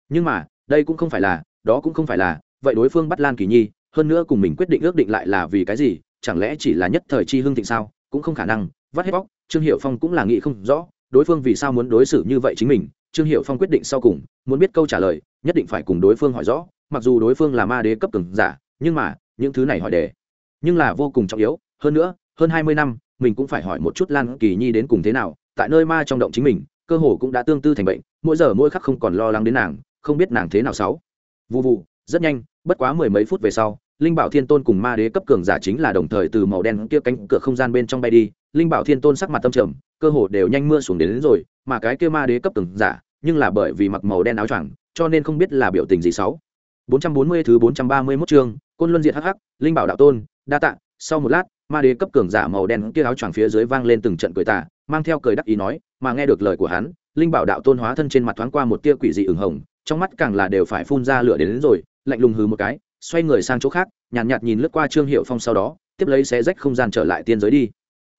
Nhưng mà, đây cũng không phải là, đó cũng không phải là, vậy đối phương bắt lan kỳ nhi, hơn nữa cùng mình quyết định ước định lại là vì cái gì, chẳng lẽ chỉ là nhất thời chi hưng thịnh sao, cũng không khả năng, vắt hết bóc, trương hiệu phong cũng là nghĩ không rõ, đối phương vì sao muốn đối xử như vậy chính mình, trương hiệu phong quyết định sau cùng, muốn biết câu trả lời, nhất định phải cùng đối phương hỏi rõ, mặc dù đối phương là ma đế cấp cường giả, nhưng mà, những thứ này hỏi đề, nhưng là vô cùng trọng yếu, hơn nữa, hơn hai mươi năm, mình cũng phải hỏi một chút lan kỳ nhi đến cùng thế nào tại nơi ma trong động chính mình cơ hồ cũng đã tương tư thành bệnh mỗi giờ mỗi khắc không còn lo lắng đến nàng không biết nàng thế nào sáu vụ vụ rất nhanh bất quá mười mấy phút về sau linh bảo thiên tôn cùng ma đế cấp cường giả chính là đồng thời từ màu đen kia cánh cửa không gian bên trong bay đi linh bảo thiên tôn sắc mặt tâm trầm cơ hồ đều nhanh mưa xuống đến, đến rồi mà cái kia ma đế cấp cường giả nhưng là bởi vì mặc màu đen áo choàng cho nên không biết là biểu tình gì sáu 440 thứ 431 chương, Côn Luân Diệt Hắc Hắc, Linh Bảo đạo tôn, đa tạ. Sau một lát, ma đế cấp cường giả màu đen kia áo choàng phía dưới vang lên từng trận cười tà, mang theo cười đắc ý nói, mà nghe được lời của hắn, Linh Bảo đạo tôn hóa thân trên mặt thoáng qua một tia quỷ dị ửng hồng, trong mắt càng là đều phải phun ra lửa đến, đến rồi, lạnh lùng hừ một cái, xoay người sang chỗ khác, nhàn nhạt, nhạt nhìn lướt qua Trương hiệu Phong sau đó, tiếp lấy xé rách không gian trở lại tiên giới đi.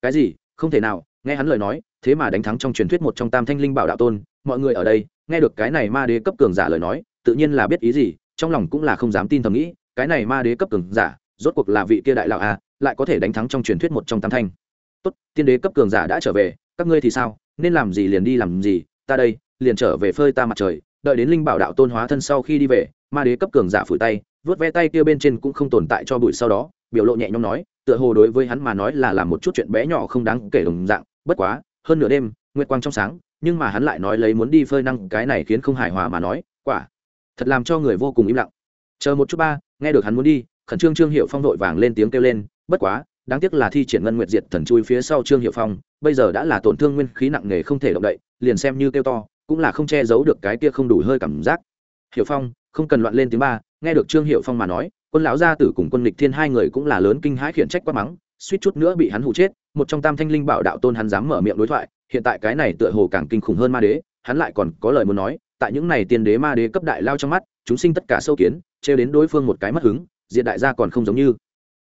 Cái gì? Không thể nào, nghe hắn lời nói, thế mà đánh thắng trong truyền thuyết một trong Tam Thanh Linh Bảo đạo tôn, mọi người ở đây, nghe được cái này ma đế cấp cường giả lời nói, tự nhiên là biết ý gì, trong lòng cũng là không dám tin thầm nghĩ cái này ma đế cấp cường giả rốt cuộc là vị kia đại lão à? Lại có thể đánh thắng trong truyền thuyết một trong tam thanh. Tốt, tiên đế cấp cường giả đã trở về, các ngươi thì sao? Nên làm gì liền đi làm gì, ta đây, liền trở về phơi ta mặt trời, đợi đến linh bảo đạo tôn hóa thân sau khi đi về, ma đế cấp cường giả phủi tay vớt ve tay kia bên trên cũng không tồn tại cho bụi sau đó, biểu lộ nhẹ nhõm nói, tựa hồ đối với hắn mà nói là làm một chút chuyện bé nhỏ không đáng kể đồng dạng, bất quá, hơn nửa đêm, nguyệt quang trong sáng, nhưng mà hắn lại nói lấy muốn đi phơi năng, cái này khiến không hài hòa mà nói, quả, thật làm cho người vô cùng im lặng. Chờ một chút ba, nghe được hắn muốn đi, khẩn trương trương hiệu phong vội vàng lên tiếng kêu lên bất quá, đáng tiếc là thi triển ngân nguyệt diệt thần chui phía sau trương hiệu phong, bây giờ đã là tổn thương nguyên khí nặng nề không thể động đậy, liền xem như kêu to, cũng là không che giấu được cái kia không đủ hơi cảm giác. Hiệu phong, không cần loạn lên tiếng ba, nghe được trương hiệu phong mà nói, quân lão gia tử cùng quân lịch thiên hai người cũng là lớn kinh hãi khiển trách quá mắng, suýt chút nữa bị hắn hụ chết, một trong tam thanh linh bảo đạo tôn hắn dám mở miệng đối thoại, hiện tại cái này tựa hồ càng kinh khủng hơn ma đế, hắn lại còn có lời muốn nói, tại những này tiên đế ma đế cấp đại lao trong mắt, chúng sinh tất cả sâu kiến, trêu đến đối phương một cái mất hứng, diện đại gia còn không giống như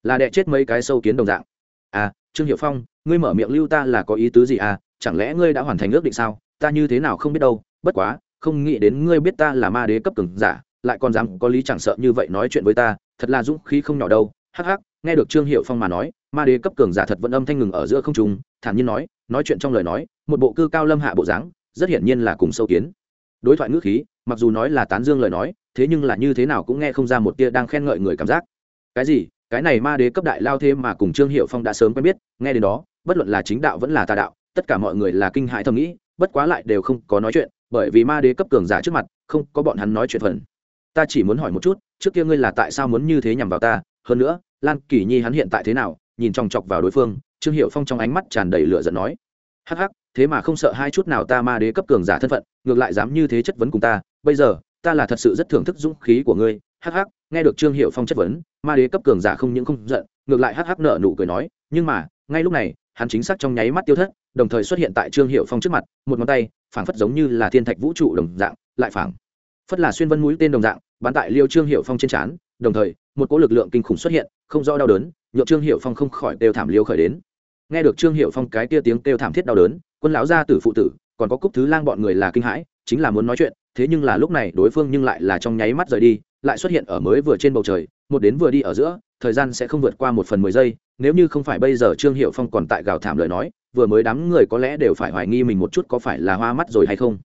là đẻ chết mấy cái sâu kiến đồng dạng. À trương hiệu phong, ngươi mở miệng lưu ta là có ý tứ gì à? Chẳng lẽ ngươi đã hoàn thành ước định sao? Ta như thế nào không biết đâu, bất quá, không nghĩ đến ngươi biết ta là ma đế cấp cường giả, lại còn dám có lý chẳng sợ như vậy nói chuyện với ta, thật là dũng khí không nhỏ đâu. Hắc hắc, nghe được trương hiệu phong mà nói, ma đế cấp cường giả thật vẫn âm thanh ngừng ở giữa không trung, thản nhiên nói nói chuyện trong lời nói, một bộ cư cao lâm hạ bộ dáng, rất hiển nhiên là cùng sâu kiến. Đối thoại ngữ khí, mặc dù nói là tán dương lời nói, thế nhưng là như thế nào cũng nghe không ra một tia đang khen ngợi người cảm giác. Cái gì? Cái này ma đế cấp đại lao thêm mà cùng trương hiệu phong đã sớm quen biết, nghe đến đó, bất luận là chính đạo vẫn là tà đạo, tất cả mọi người là kinh hãi thầm nghĩ, bất quá lại đều không có nói chuyện, bởi vì ma đế cấp cường giả trước mặt, không có bọn hắn nói chuyện phần. Ta chỉ muốn hỏi một chút, trước kia ngươi là tại sao muốn như thế nhằm vào ta? Hơn nữa, lan kỳ nhi hắn hiện tại thế nào? Nhìn chòng chọc vào đối phương, trương hiệu phong trong ánh mắt tràn đầy lửa giận nói. Hắc hắc, thế mà không sợ hai chút nào ta ma đế cấp cường giả thân phận, ngược lại dám như thế chất vấn cùng ta. Bây giờ, ta là thật sự rất thưởng thức dũng khí của ngươi. Hắc hắc nghe được trương hiệu phong chất vấn, ma đế cấp cường giả không những không giận, ngược lại hắc hắc nợ nụ cười nói, nhưng mà, ngay lúc này, hắn chính xác trong nháy mắt tiêu thất, đồng thời xuất hiện tại trương hiệu phong trước mặt, một ngón tay, phảng phất giống như là thiên thạch vũ trụ đồng dạng, lại phảng phất là xuyên vân mũi tên đồng dạng, bắn tại liêu trương hiệu phong trên trán, đồng thời, một cỗ lực lượng kinh khủng xuất hiện, không do đau đớn nhộn trương hiệu phong không khỏi đều thảm liêu khởi đến. Nghe được trương hiệu phong cái tia tiếng kêu thảm thiết đau đớn, quân lão gia tử phụ tử, còn có cúc thứ lang bọn người là kinh hãi, chính là muốn nói chuyện thế nhưng là lúc này đối phương nhưng lại là trong nháy mắt rời đi, lại xuất hiện ở mới vừa trên bầu trời, một đến vừa đi ở giữa, thời gian sẽ không vượt qua một phần mười giây, nếu như không phải bây giờ trương hiệu phong còn tại gào thảm lời nói, vừa mới đám người có lẽ đều phải hoài nghi mình một chút có phải là hoa mắt rồi hay không.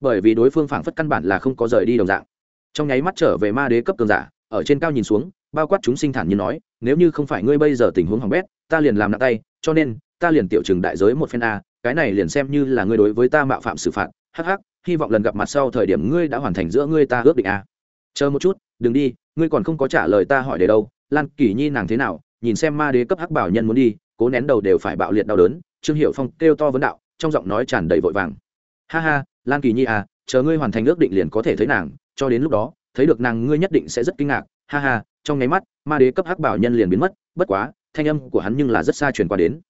Bởi vì đối phương phảng phất căn bản là không có rời đi đồng dạng. Trong nháy mắt trở về ma đế cấp cường giả, ở trên cao nhìn xuống, bao quát chúng sinh thản như nói, nếu như không phải ngươi bây giờ tình huống hỏng bét, ta liền làm nặng tay, cho nên, ta liền tiểu trừng đại giới một phen a, cái này liền xem như là ngươi đối với ta mạo phạm xử phạt, hắc hắc hy vọng lần gặp mặt sau thời điểm ngươi đã hoàn thành giữa ngươi ta ước định a chờ một chút, đừng đi, ngươi còn không có trả lời ta hỏi để đâu. Lan kỳ nhi nàng thế nào? Nhìn xem ma đế cấp hắc bảo nhân muốn đi, cố nén đầu đều phải bạo liệt đau đớn. Trương hiệu phong kêu to vấn đạo, trong giọng nói tràn đầy vội vàng. Ha ha, lan kỳ nhi à chờ ngươi hoàn thành ước định liền có thể thấy nàng. Cho đến lúc đó, thấy được nàng ngươi nhất định sẽ rất kinh ngạc. Ha ha, trong nháy mắt, ma đế cấp hắc bảo nhân liền biến mất. Bất quá, thanh âm của hắn nhưng là rất xa truyền qua đến.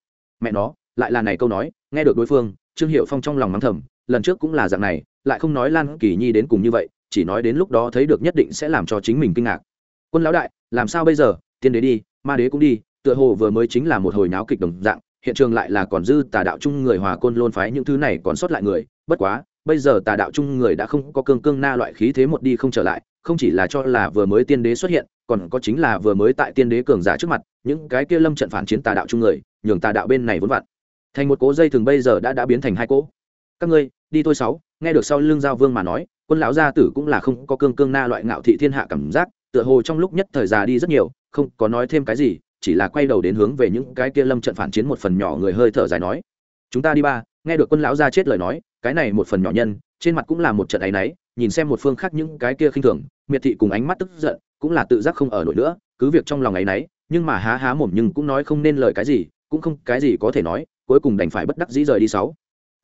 Mẹ nó, lại là này câu nói, nghe được đối phương, trương hiệu phong trong lòng mắng thầm lần trước cũng là dạng này, lại không nói lan kỳ nhi đến cùng như vậy, chỉ nói đến lúc đó thấy được nhất định sẽ làm cho chính mình kinh ngạc. Quân lão đại, làm sao bây giờ? Tiên đế đi, ma đế cũng đi, tựa hồ vừa mới chính là một hồi náo kịch đồng dạng, hiện trường lại là còn dư tà đạo chung người hòa côn lôn phái những thứ này còn sót lại người. Bất quá, bây giờ tà đạo chung người đã không có cương cương na loại khí thế một đi không trở lại, không chỉ là cho là vừa mới tiên đế xuất hiện, còn có chính là vừa mới tại tiên đế cường giả trước mặt, những cái kia lâm trận phản chiến tà đạo chung người, nhường tà đạo bên này vốn vặn. Thành một cố dây thường bây giờ đã đã biến thành hai cỗ các ngươi, đi thôi sáu. Nghe được sau lưng giao vương mà nói, quân lão gia tử cũng là không có cương cương na loại ngạo thị thiên hạ cảm giác, tựa hồ trong lúc nhất thời già đi rất nhiều, không có nói thêm cái gì, chỉ là quay đầu đến hướng về những cái kia lâm trận phản chiến một phần nhỏ người hơi thở dài nói, chúng ta đi ba. Nghe được quân lão gia chết lời nói, cái này một phần nhỏ nhân, trên mặt cũng là một trận áy náy, nhìn xem một phương khác những cái kia khinh thường, miệt thị cùng ánh mắt tức giận, cũng là tự giác không ở nổi nữa, cứ việc trong lòng áy náy, nhưng mà há há mồm nhưng cũng nói không nên lời cái gì, cũng không cái gì có thể nói, cuối cùng đành phải bất đắc dĩ rời đi sáu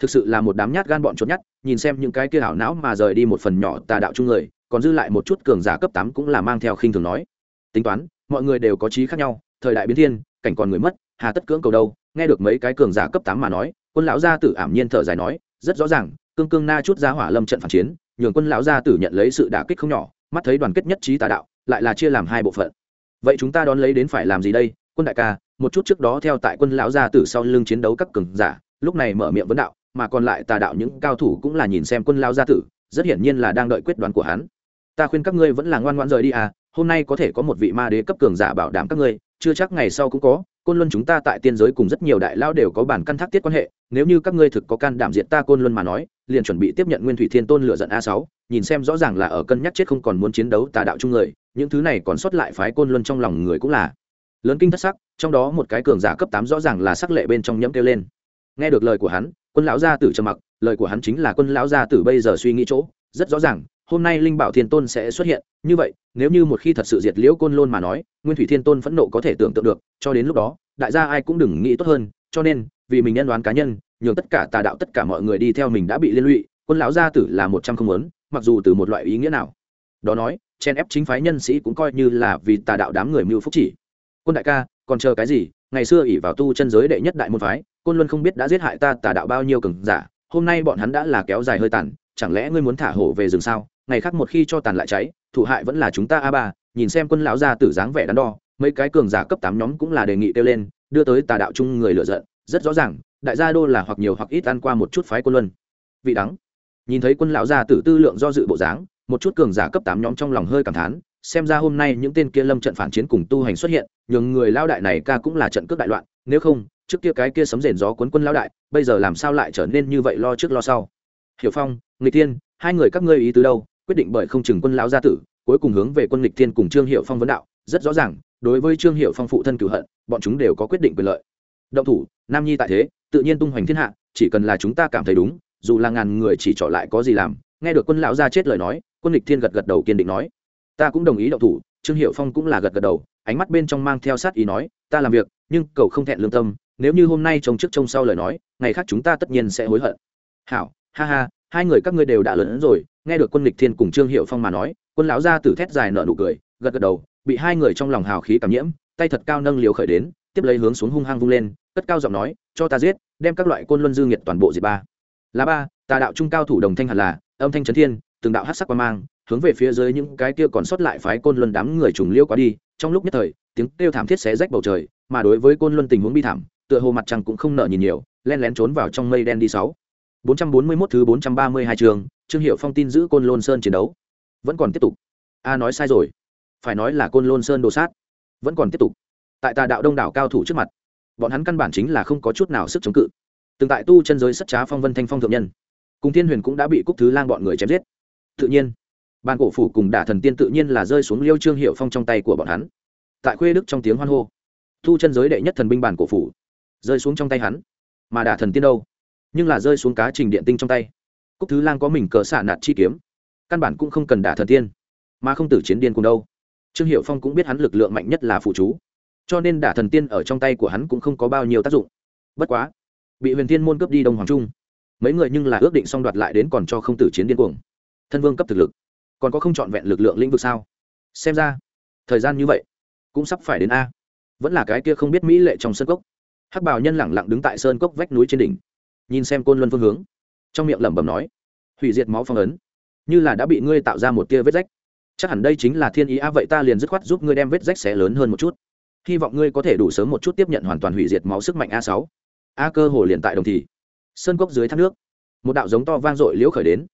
thực sự là một đám nhát gan bọn trốn nhát, nhìn xem những cái kia hảo não mà rời đi một phần nhỏ tà đạo chung người, còn dư lại một chút cường giả cấp tám cũng là mang theo khinh thường nói. Tính toán, mọi người đều có trí khác nhau, thời đại biến thiên, cảnh còn người mất, hà tất cưỡng cầu đâu, nghe được mấy cái cường giả cấp tám mà nói, quân lão gia tử ảm nhiên thở dài nói, rất rõ ràng, cương cương na chút ra hỏa lâm trận phản chiến, nhường quân lão gia tử nhận lấy sự đả kích không nhỏ, mắt thấy đoàn kết nhất trí tà đạo, lại là chia làm hai bộ phận. Vậy chúng ta đón lấy đến phải làm gì đây? Quân đại ca, một chút trước đó theo tại quân lão gia tử sau lưng chiến đấu các cường giả, lúc này mở miệng vấn đạo mà còn lại tà đạo những cao thủ cũng là nhìn xem quân lao gia tử, rất hiển nhiên là đang đợi quyết đoán của hắn. Ta khuyên các ngươi vẫn là ngoan ngoãn rời đi à hôm nay có thể có một vị ma đế cấp cường giả bảo đảm các ngươi, chưa chắc ngày sau cũng có, côn luân chúng ta tại tiên giới cùng rất nhiều đại lao đều có bản căn thác tiết quan hệ, nếu như các ngươi thực có can đảm diện ta côn luân mà nói, liền chuẩn bị tiếp nhận nguyên thủy thiên tôn lựa giận a sáu, nhìn xem rõ ràng là ở cân nhắc chết không còn muốn chiến đấu tà đạo chung người, những thứ này còn sót lại phái côn luân trong lòng người cũng là. Lớn kinh thất sắc, trong đó một cái cường giả cấp tám rõ ràng là sắc lệ bên trong nhẫm kêu lên. Nghe được lời của hắn quân lão gia tử trầm mặc, lời của hắn chính là quân lão gia tử bây giờ suy nghĩ chỗ, rất rõ ràng, hôm nay linh bảo thiên tôn sẽ xuất hiện. Như vậy, nếu như một khi thật sự diệt liễu côn lôn mà nói, nguyên thủy thiên tôn phẫn nộ có thể tưởng tượng được, cho đến lúc đó, đại gia ai cũng đừng nghĩ tốt hơn. Cho nên, vì mình nhân đoán cá nhân, nhường tất cả tà đạo, tất cả mọi người đi theo mình đã bị liên lụy, quân lão gia tử là một trăm không lớn mặc dù từ một loại ý nghĩa nào. Đó nói, chen ép chính phái nhân sĩ cũng coi như là vì tà đạo đám người mưu phúc chỉ. Quân đại ca, còn chờ cái gì? Ngày xưa ỷ vào tu chân giới đệ nhất đại môn phái côn luân không biết đã giết hại ta, tà đạo bao nhiêu cường giả, hôm nay bọn hắn đã là kéo dài hơi tàn, chẳng lẽ ngươi muốn thả hổ về rừng sao? Ngày khác một khi cho tàn lại cháy, thủ hại vẫn là chúng ta a ba, nhìn xem quân lão gia tử dáng vẻ đắn đo, mấy cái cường giả cấp tám nhóm cũng là đề nghị kêu lên, đưa tới tà đạo chung người lựa giận, rất rõ ràng, đại gia đô là hoặc nhiều hoặc ít ăn qua một chút phái quân luân. Vị đắng. Nhìn thấy quân lão gia tử tư lượng do dự bộ dáng, một chút cường giả cấp tám nhóm trong lòng hơi cảm thán, xem ra hôm nay những tên kia lâm trận phản chiến cùng tu hành xuất hiện, nhường người lao đại này ca cũng là trận cướp đại loạn, nếu không trước kia cái kia sấm rền gió cuốn quân lão đại, bây giờ làm sao lại trở nên như vậy lo trước lo sau? Hiểu phong, nghịch thiên, hai người các ngươi ý từ đâu? Quyết định bởi không chừng quân lão gia tử, cuối cùng hướng về quân nghịch thiên cùng trương hiệu phong vấn đạo, rất rõ ràng, đối với trương hiệu phong phụ thân cửu hận, bọn chúng đều có quyết định quyền lợi. Động thủ, nam nhi tại thế, tự nhiên tung hoành thiên hạ, chỉ cần là chúng ta cảm thấy đúng, dù là ngàn người chỉ trỏ lại có gì làm, nghe được quân lão gia chết lời nói, quân lịch thiên gật gật đầu kiên định nói. Ta cũng đồng ý động thủ, trương hiệu phong cũng là gật gật đầu, ánh mắt bên trong mang theo sát ý nói, ta làm việc, nhưng cầu không thẹn lương tâm nếu như hôm nay trông trước trông sau lời nói, ngày khác chúng ta tất nhiên sẽ hối hận. Hảo, ha ha, hai người các ngươi đều đã lớn rồi, nghe được quân lịch thiên cùng trương hiệu phong mà nói, quân lão gia tử thét dài nở nụ cười, gật gật đầu, bị hai người trong lòng hào khí cảm nhiễm, tay thật cao nâng liều khởi đến, tiếp lấy hướng xuống hung hăng vung lên, cất cao giọng nói, cho ta giết, đem các loại côn luân dư nghiệt toàn bộ diệt ba. Là ba, tà đạo trung cao thủ đồng thanh hẳn là, âm thanh trấn thiên, từng đạo hát sắc qua mang, hướng về phía dưới những cái kia còn sót lại phái côn luân đám người trùng liêu quá đi, trong lúc nhất thời, tiếng kêu thảm thiết xé rách bầu trời, mà đối với côn luân tình huống bi thảm tựa hồ mặt trăng cũng không nợ nhìn nhiều, len lén trốn vào trong mây đen đi sáu. bốn trăm bốn mươi 441 thứ bốn trăm ba mươi hai trường, trương hiệu phong tin giữ côn lôn sơn chiến đấu. Vẫn còn tiếp tục. A nói sai rồi. Phải nói là côn lôn sơn đồ sát. Vẫn còn tiếp tục. Tại tà đạo đông đảo cao thủ trước mặt, bọn hắn căn bản chính là không có chút nào sức chống cự. Từng tại tu chân giới sắt trá phong vân thanh phong thượng nhân. Cùng thiên huyền cũng đã bị cúc thứ lang bọn người chém giết. Tự nhiên, bàn cổ phủ cùng đả thần tiên tự nhiên là rơi xuống liêu trương hiệu phong trong tay của bọn hắn. Tại khuê đức trong tiếng hoan hô thu chân giới đệ nhất thần binh bản cổ phủ rơi xuống trong tay hắn. Mà đả thần tiên đâu? Nhưng là rơi xuống cá trình điện tinh trong tay. Cúc thứ lang có mình cờ xả nạt chi kiếm, căn bản cũng không cần đả thần tiên, mà không tử chiến điên cùng đâu. Trương hiệu phong cũng biết hắn lực lượng mạnh nhất là phụ chú, cho nên đả thần tiên ở trong tay của hắn cũng không có bao nhiêu tác dụng. Bất quá, bị huyền thiên môn cướp đi đông hoàng trung, mấy người nhưng là ước định xong đoạt lại đến còn cho không tử chiến điên cuồng. Thân vương cấp thực lực, còn có không trọn vẹn lực lượng lĩnh vực sao? Xem ra, thời gian như vậy, cũng sắp phải đến a. Vẫn là cái kia không biết mỹ lệ trong sân cốc hắc bảo nhân lẳng lặng đứng tại sơn cốc vách núi trên đỉnh, nhìn xem côn luân phương hướng. Trong miệng lẩm bẩm nói, hủy diệt máu phong ấn, như là đã bị ngươi tạo ra một tia vết rách. Chắc hẳn đây chính là thiên ý a vậy ta liền dứt khoát giúp ngươi đem vết rách xé lớn hơn một chút. Hy vọng ngươi có thể đủ sớm một chút tiếp nhận hoàn toàn hủy diệt máu sức mạnh a sáu. A cơ hồ liền tại đồng thì, sơn cốc dưới thác nước, một đạo giống to vang dội liễu khởi đến.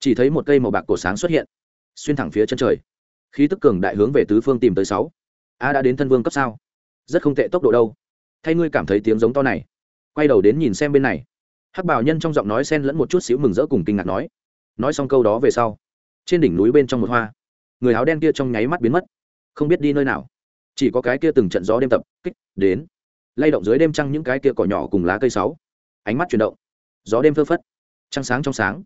Chỉ thấy một cây màu bạc cổ sáng xuất hiện, xuyên thẳng phía chân trời. Khí tức cường đại hướng về tứ phương tìm tới sáu. A đã đến thân vương cấp sao? Rất không tệ tốc độ đâu thay ngươi cảm thấy tiếng giống to này. Quay đầu đến nhìn xem bên này. Hắc bảo nhân trong giọng nói xen lẫn một chút xíu mừng rỡ cùng kinh ngạc nói. Nói xong câu đó về sau, trên đỉnh núi bên trong một hoa, người áo đen kia trong nháy mắt biến mất, không biết đi nơi nào. Chỉ có cái kia từng trận gió đêm tập, kích, đến. Lay động dưới đêm trăng những cái kia cỏ nhỏ cùng lá cây sáu, ánh mắt chuyển động. Gió đêm phơ phất, trăng sáng trong sáng.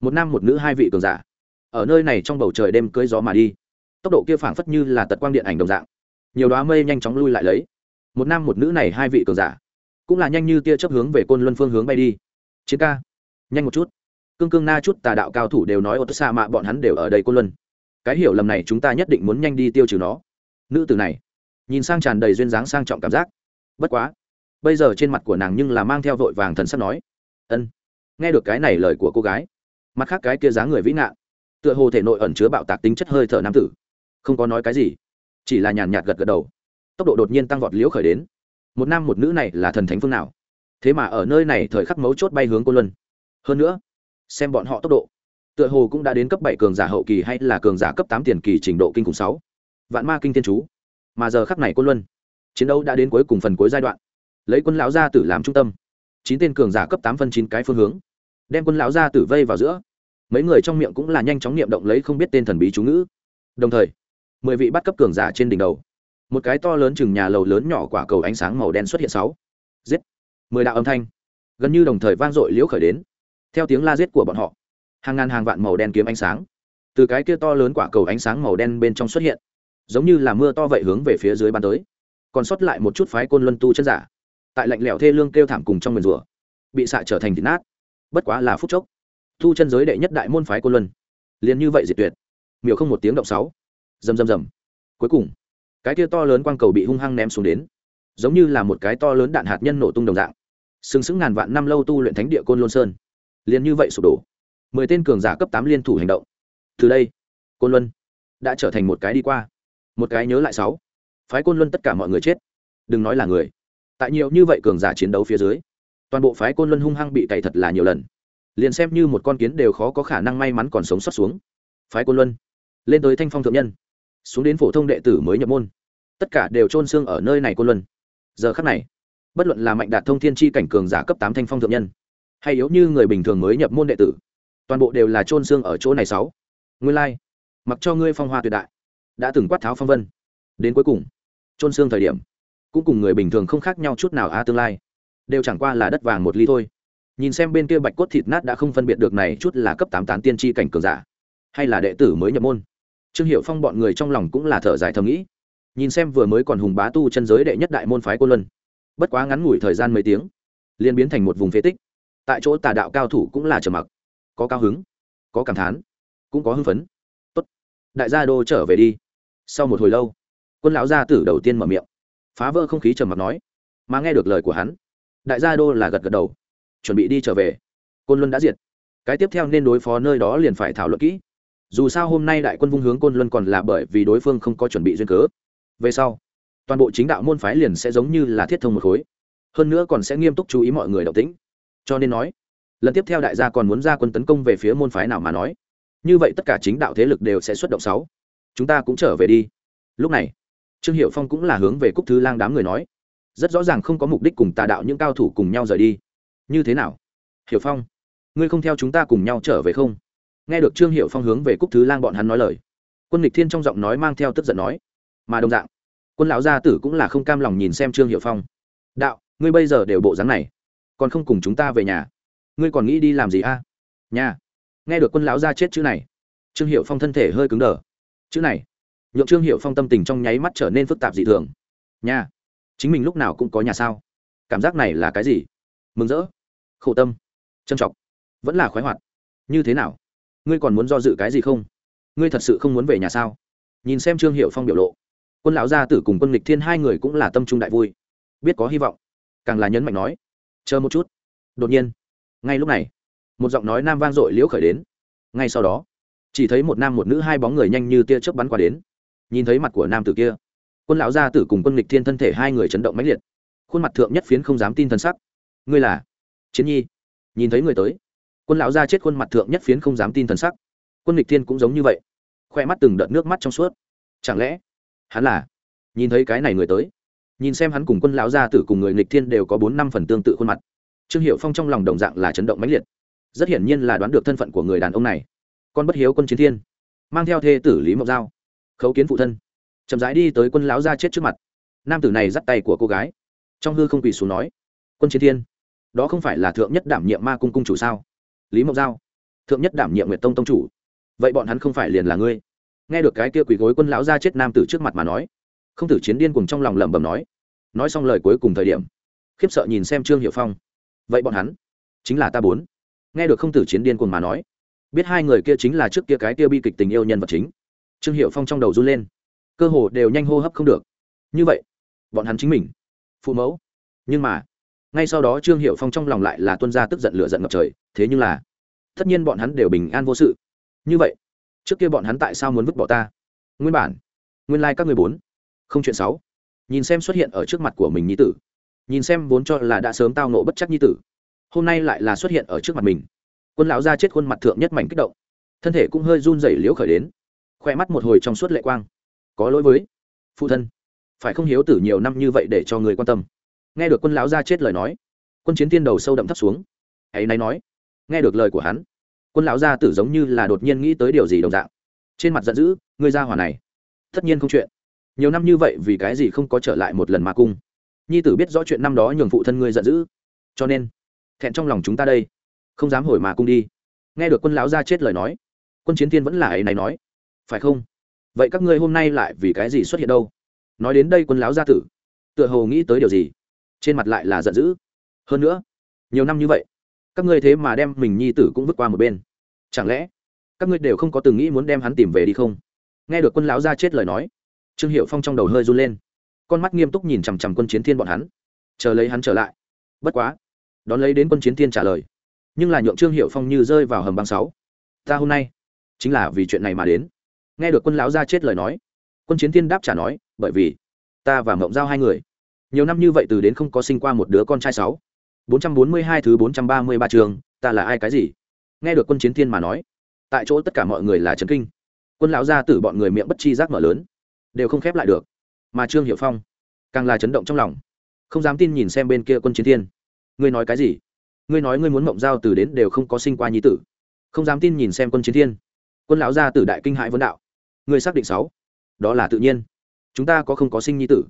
Một nam một nữ hai vị cường giả, ở nơi này trong bầu trời đêm cưới gió mà đi. Tốc độ kia phảng phất như là tật quang điện ảnh đồng dạng. Nhiều đoá mây nhanh chóng lui lại lấy một nam một nữ này hai vị cường giả, cũng là nhanh như tia chấp hướng về côn luân phương hướng bay đi. Chiến ca, nhanh một chút. Cương cương na chút tà đạo cao thủ đều nói ô tô xa mạ bọn hắn đều ở đây côn luân. Cái hiểu lầm này chúng ta nhất định muốn nhanh đi tiêu trừ nó. Nữ tử này, nhìn sang tràn đầy duyên dáng sang trọng cảm giác. Bất quá, bây giờ trên mặt của nàng nhưng là mang theo vội vàng thần sắp nói, ân, nghe được cái này lời của cô gái. Mặt khác cái kia dáng người vĩ ngạn tựa hồ thể nội ẩn chứa bạo tạc tính chất hơi thở nam tử. Không có nói cái gì, chỉ là nhàn nhạt gật gật đầu tốc độ đột nhiên tăng vọt liễu khởi đến. Một nam một nữ này là thần thánh phương nào? Thế mà ở nơi này thời khắc mấu chốt bay hướng cô luân. Hơn nữa, xem bọn họ tốc độ, tựa hồ cũng đã đến cấp bảy cường giả hậu kỳ hay là cường giả cấp tám tiền kỳ trình độ kinh khủng sáu. Vạn ma kinh thiên chú. Mà giờ khắc này cô luân, chiến đấu đã đến cuối cùng phần cuối giai đoạn. Lấy quân lão gia tử làm trung tâm. Chín tên cường giả cấp tám phân chín cái phương hướng. Đem quân lão gia tử vây vào giữa. Mấy người trong miệng cũng là nhanh chóng niệm động lấy không biết tên thần bí chú ngữ. Đồng thời, mười vị bắt cấp cường giả trên đỉnh đầu một cái to lớn chừng nhà lầu lớn nhỏ quả cầu ánh sáng màu đen xuất hiện sáu. Giết. Mười đạo âm thanh. Gần như đồng thời vang dội liễu khởi đến. Theo tiếng la giết của bọn họ, hàng ngàn hàng vạn màu đen kiếm ánh sáng từ cái kia to lớn quả cầu ánh sáng màu đen bên trong xuất hiện, giống như là mưa to vậy hướng về phía dưới bàn tới. Còn sót lại một chút phái côn luân tu chân giả, tại lạnh lẽo thê lương kêu thảm cùng trong nguyền rủa bị xạ trở thành thịt nát. Bất quá là phút chốc tu chân giới đệ nhất đại môn phái côn luân liền như vậy diệt tuyệt. Miều không một tiếng động sáu. Rầm rầm rầm. Cuối cùng cái kia to lớn quang cầu bị hung hăng ném xuống đến, giống như là một cái to lớn đạn hạt nhân nổ tung đồng dạng. Sừng sững ngàn vạn năm lâu tu luyện thánh địa côn lôn sơn, liền như vậy sụp đổ. Mười tên cường giả cấp tám liên thủ hành động. Từ đây, côn luân đã trở thành một cái đi qua. Một cái nhớ lại sáu. Phái côn luân tất cả mọi người chết. Đừng nói là người. Tại nhiều như vậy cường giả chiến đấu phía dưới, toàn bộ phái côn luân hung hăng bị cày thật là nhiều lần. Liền xem như một con kiến đều khó có khả năng may mắn còn sống sót xuống. Phái côn luân, lên tới thanh phong thượng nhân xuống đến phổ thông đệ tử mới nhập môn. Tất cả đều trôn xương ở nơi này côn luân. Giờ khắc này, bất luận là mạnh đạt thông thiên tri cảnh cường giả cấp tám thanh phong thượng nhân, hay yếu như người bình thường mới nhập môn đệ tử, toàn bộ đều là trôn xương ở chỗ này sáu. Nguyên lai、like. mặc cho ngươi phong hoa tuyệt đại, đã từng quát tháo phong vân. Đến cuối cùng trôn xương thời điểm, cũng cùng người bình thường không khác nhau chút nào a tương lai, đều chẳng qua là đất vàng một ly thôi. Nhìn xem bên kia bạch cốt thịt nát đã không phân biệt được này chút là cấp tám tán tiên tri cảnh cường giả, hay là đệ tử mới nhập môn trương hiệu phong bọn người trong lòng cũng là thở dài thầm nghĩ. Nhìn xem vừa mới còn hùng bá tu chân giới đệ nhất đại môn phái cô luân, bất quá ngắn ngủi thời gian mấy tiếng, liền biến thành một vùng phế tích. Tại chỗ tà đạo cao thủ cũng là trầm mặc, có cao hứng, có cảm thán, cũng có hưng phấn. Tốt, đại gia đô trở về đi. Sau một hồi lâu, quân lão gia tử đầu tiên mở miệng, phá vỡ không khí trầm mặc nói, mà nghe được lời của hắn, đại gia đô là gật gật đầu, chuẩn bị đi trở về. Côn luân đã diệt, cái tiếp theo nên đối phó nơi đó liền phải thảo luận kỹ dù sao hôm nay đại quân vung hướng côn luân còn là bởi vì đối phương không có chuẩn bị duyên cớ. Về sau, toàn bộ chính đạo môn phái liền sẽ giống như là thiết thông một khối. Hơn nữa còn sẽ nghiêm túc chú ý mọi người động tĩnh. Cho nên nói, lần tiếp theo đại gia còn muốn ra quân tấn công về phía môn phái nào mà nói. Như vậy tất cả chính đạo thế lực đều sẽ xuất động sáu. Chúng ta cũng trở về đi. Lúc này, trương hiệu phong cũng là hướng về cúc thứ lang đám người nói, rất rõ ràng không có mục đích cùng tà đạo những cao thủ cùng nhau rời đi. Như thế nào? Hiểu phong, ngươi không theo chúng ta cùng nhau trở về không? Nghe được trương hiệu phong hướng về cúc thứ lang bọn hắn nói lời quân lịch thiên trong giọng nói mang theo tức giận nói mà đồng dạng quân lão gia tử cũng là không cam lòng nhìn xem trương hiệu phong đạo ngươi bây giờ đều bộ dáng này còn không cùng chúng ta về nhà ngươi còn nghĩ đi làm gì a à? nhà nghe được quân lão gia chết chữ này trương hiệu phong thân thể hơi cứng đờ chữ này nhượng trương hiệu phong tâm tình trong nháy mắt trở nên phức tạp dị thường nhà chính mình lúc nào cũng có nhà sao cảm giác này là cái gì mừng rỡ khổ tâm trân trọng vẫn là khoái hoạt như thế nào ngươi còn muốn do dự cái gì không? Ngươi thật sự không muốn về nhà sao? Nhìn xem trương hiệu phong biểu lộ, quân lão gia tử cùng quân lịch thiên hai người cũng là tâm trung đại vui. Biết có hy vọng, càng là nhấn mạnh nói, chờ một chút. Đột nhiên, ngay lúc này, một giọng nói nam vang dội liễu khởi đến. Ngay sau đó, chỉ thấy một nam một nữ hai bóng người nhanh như tia chớp bắn qua đến. Nhìn thấy mặt của nam tử kia, quân lão gia tử cùng quân lịch thiên thân thể hai người chấn động mãnh liệt. Khuôn mặt thượng nhất phiến không dám tin thân sắc. Ngươi là chiến nhi? Nhìn thấy người tới quân lão gia chết khuôn mặt thượng nhất phiến không dám tin thần sắc. Quân lịch thiên cũng giống như vậy. Khoe mắt từng đợt nước mắt trong suốt. Chẳng lẽ hắn là nhìn thấy cái này người tới? Nhìn xem hắn cùng quân lão gia tử cùng người nghịch thiên đều có bốn năm phần tương tự khuôn mặt. Trương hiệu phong trong lòng đồng dạng là chấn động mãnh liệt. Rất hiển nhiên là đoán được thân phận của người đàn ông này. Con bất hiếu quân chiến thiên, mang theo thê tử lý mộc giao, khấu kiến phụ thân, chậm rãi đi tới quân lão gia chết trước mặt. Nam tử này dắt tay của cô gái, trong hư không quỳ xuống nói, quân chiến thiên, đó không phải là thượng nhất đảm nhiệm ma cung cung chủ sao? Lý mộc giao thượng nhất đảm nhiệm nguyệt tông tông chủ vậy bọn hắn không phải liền là ngươi nghe được cái kia quỳ gối quân lão gia chết nam tử trước mặt mà nói không tử chiến điên cùng trong lòng lẩm bẩm nói nói xong lời cuối cùng thời điểm khiếp sợ nhìn xem trương hiệu phong vậy bọn hắn chính là ta bốn nghe được không tử chiến điên cùng mà nói biết hai người kia chính là trước kia cái kia bi kịch tình yêu nhân vật chính trương hiệu phong trong đầu run lên cơ hồ đều nhanh hô hấp không được như vậy bọn hắn chính mình phụ mẫu nhưng mà ngay sau đó trương hiệu phong trong lòng lại là tuân gia tức giận lửa giận ngập trời, thế nhưng là, tất nhiên bọn hắn đều bình an vô sự. Như vậy, trước kia bọn hắn tại sao muốn vứt bỏ ta? Nguyên bản, nguyên lai、like、các người bốn, không chuyện sáu nhìn xem xuất hiện ở trước mặt của mình nhi tử, nhìn xem vốn cho là đã sớm tao nộ bất chắc nhi tử, hôm nay lại là xuất hiện ở trước mặt mình. Quân lão ra chết khuôn mặt thượng nhất mảnh kích động, thân thể cũng hơi run rẩy liễu khởi đến, khoe mắt một hồi trong suốt lệ quang. Có lỗi với phụ thân, phải không hiếu tử nhiều năm như vậy để cho người quan tâm? Nghe được quân lão ra chết lời nói, quân chiến tiên đầu sâu đậm thấp xuống. Hãy nay nói, nghe được lời của hắn, quân lão gia tử giống như là đột nhiên nghĩ tới điều gì đồng dạng. Trên mặt giận dữ, ngươi ra hỏa này, tất nhiên không chuyện. Nhiều năm như vậy vì cái gì không có trở lại một lần mà cung nhi tử biết rõ chuyện năm đó nhường phụ thân ngươi giận dữ. Cho nên, thẹn trong lòng chúng ta đây, không dám hồi mà cung đi. Nghe được quân lão gia chết lời nói, quân chiến tiên vẫn là ấy này nói, phải không? Vậy các ngươi hôm nay lại vì cái gì xuất hiện đâu? Nói đến đây quân lão gia tử, tựa hồ nghĩ tới điều gì? Trên mặt lại là giận dữ. Hơn nữa, nhiều năm như vậy, các ngươi thế mà đem mình nhi tử cũng vứt qua một bên. Chẳng lẽ, các ngươi đều không có từng nghĩ muốn đem hắn tìm về đi không? Nghe được quân lão ra chết lời nói, trương hiệu phong trong đầu hơi run lên. Con mắt nghiêm túc nhìn chằm chằm quân chiến thiên bọn hắn. Chờ lấy hắn trở lại. Bất quá, đón lấy đến quân chiến thiên trả lời. Nhưng là nhượng trương hiệu phong như rơi vào hầm băng sáu. Ta hôm nay, chính là vì chuyện này mà đến. Nghe được quân lão ra chết lời nói, quân chiến thiên đáp trả nói, bởi vì ta và mộng giao hai người nhiều năm như vậy từ đến không có sinh qua một đứa con trai sáu. Bốn trăm bốn mươi hai thứ bốn trăm ba mươi ba trường, ta là ai cái gì? Nghe được quân chiến thiên mà nói. Tại chỗ tất cả mọi người là trấn kinh. Quân lão gia tử bọn người miệng bất chi giác mở lớn. Đều không khép lại được. Mà trương hiệu phong, càng là chấn động trong lòng. Không dám tin nhìn xem bên kia quân chiến thiên. Ngươi nói cái gì? Ngươi nói ngươi muốn mộng giao từ đến đều không có sinh qua nhi tử. Không dám tin nhìn xem quân chiến thiên. Quân lão gia tử đại kinh hãi vấn đạo. Ngươi xác định sáu. Đó là tự nhiên. Chúng ta có không có sinh nhi tử?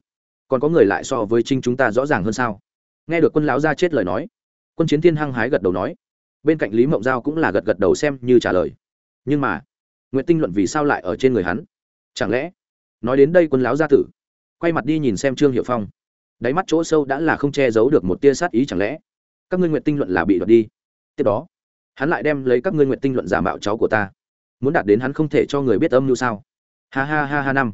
Còn có người lại so với trinh chúng ta rõ ràng hơn sao? Nghe được quân lão gia chết lời nói, quân chiến thiên hăng hái gật đầu nói. Bên cạnh lý mộng giao cũng là gật gật đầu xem như trả lời. Nhưng mà nguyễn tinh luận vì sao lại ở trên người hắn? Chẳng lẽ, nói đến đây quân lão gia tử, quay mặt đi nhìn xem trương hiệu phong. Đáy mắt chỗ sâu đã là không che giấu được một tia sát ý chẳng lẽ. Các ngươi nguyện tinh luận là bị đoạt đi. Tiếp đó, hắn lại đem lấy các ngươi nguyện tinh luận giả mạo cháu của ta. Muốn đạt đến hắn không thể cho người biết âm như sao? Ha ha ha ha năm.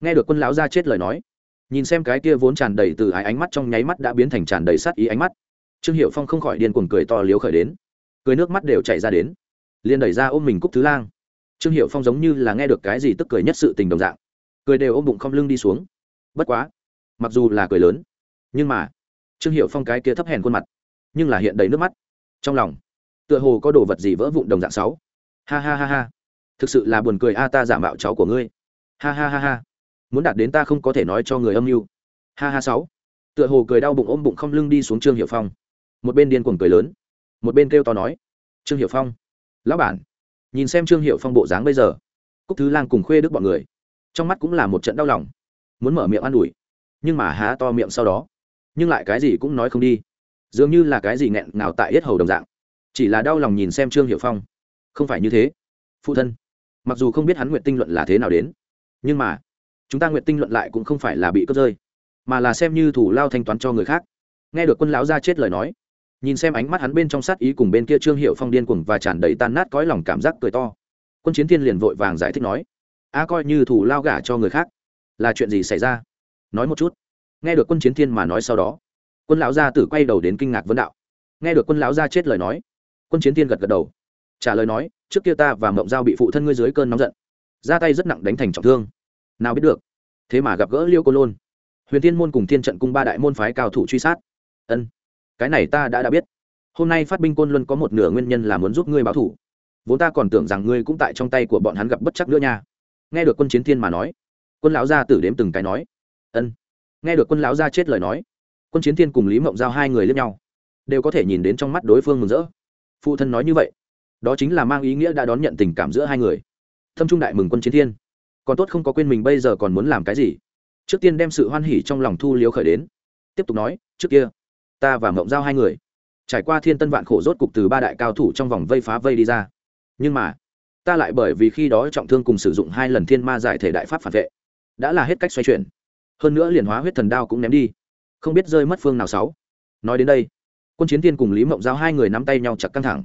Nghe được quân lão gia chết lời nói nhìn xem cái kia vốn tràn đầy từ ái ánh mắt trong nháy mắt đã biến thành tràn đầy sát ý ánh mắt, trương hiệu phong không khỏi điên cuồng cười to liếu khởi đến. Cười nước mắt đều chảy ra đến. Liền đẩy ra ôm mình cúc thứ lang. Trương hiệu phong giống như là nghe được cái gì tức cười nhất sự tình đồng dạng. Cười đều ôm bụng không lưng đi xuống. Bất quá, mặc dù là cười lớn, nhưng mà, trương hiệu phong cái kia thấp hèn khuôn mặt, nhưng là hiện đầy nước mắt. Trong lòng, tựa hồ có đồ vật gì vỡ vụn đồng dạng sáu. Ha ha ha ha. Thực sự là buồn cười a, ta giả mạo cháu của ngươi. Ha ha ha ha muốn đạt đến ta không có thể nói cho người âm mưu. Ha ha sáu. Tựa hồ cười đau bụng ôm bụng không lưng đi xuống trương hiệu phong. Một bên điên cuồng cười lớn, một bên kêu to nói, trương hiệu phong, lão bản, nhìn xem trương hiệu phong bộ dáng bây giờ. Cúc thứ lang cùng khuê đức bọn người, trong mắt cũng là một trận đau lòng, muốn mở miệng an ủi, nhưng mà há to miệng sau đó, nhưng lại cái gì cũng nói không đi. Dường như là cái gì nghẹn nào tại hết hầu đồng dạng. Chỉ là đau lòng nhìn xem trương hiệu phong. Không phải như thế. Phụ thân, mặc dù không biết hắn nguyện tinh luận là thế nào đến, nhưng mà chúng ta nguyện tinh luận lại cũng không phải là bị cướp rơi, mà là xem như thủ lao thanh toán cho người khác. Nghe được quân lão ra chết lời nói, nhìn xem ánh mắt hắn bên trong sát ý cùng bên kia trương hiệu phong điên cuồng và tràn đầy tan nát cõi lòng cảm giác cười to, quân chiến thiên liền vội vàng giải thích nói, a coi như thủ lao gả cho người khác, là chuyện gì xảy ra? Nói một chút. Nghe được quân chiến thiên mà nói sau đó, quân lão gia tử quay đầu đến kinh ngạc vấn đạo. Nghe được quân lão gia chết lời nói, quân chiến thiên gật gật đầu, trả lời nói, trước kia ta và mộng giao bị phụ thân ngươi dưới cơn nóng giận, ra tay rất nặng đánh thành trọng thương nào biết được. Thế mà gặp gỡ liêu cô lôn. Huyền thiên môn cùng thiên trận cung ba đại môn phái cao thủ truy sát. Ân, cái này ta đã đã biết. Hôm nay phát binh côn luân có một nửa nguyên nhân là muốn giúp ngươi báo thủ. Vốn ta còn tưởng rằng ngươi cũng tại trong tay của bọn hắn gặp bất chắc nữa nha. Nghe được quân chiến thiên mà nói, quân lão gia tử đếm từng cái nói. Ân, nghe được quân lão gia chết lời nói, quân chiến thiên cùng lý mộng giao hai người lướt nhau, đều có thể nhìn đến trong mắt đối phương mừng rỡ. Phụ thân nói như vậy, đó chính là mang ý nghĩa đã đón nhận tình cảm giữa hai người. Thâm trung đại mừng quân chiến thiên còn tốt không có quên mình bây giờ còn muốn làm cái gì. Trước tiên đem sự hoan hỉ trong lòng thu liếu khởi đến. Tiếp tục nói, trước kia, ta và mộng giao hai người, trải qua thiên tân vạn khổ rốt cục từ ba đại cao thủ trong vòng vây phá vây đi ra. Nhưng mà, ta lại bởi vì khi đó trọng thương cùng sử dụng hai lần thiên ma giải thể đại pháp phản vệ, đã là hết cách xoay chuyển. Hơn nữa liền hóa huyết thần đao cũng ném đi. Không biết rơi mất phương nào sáu. Nói đến đây, quân chiến tiên cùng lý mộng giao hai người nắm tay nhau chặt căng thẳng.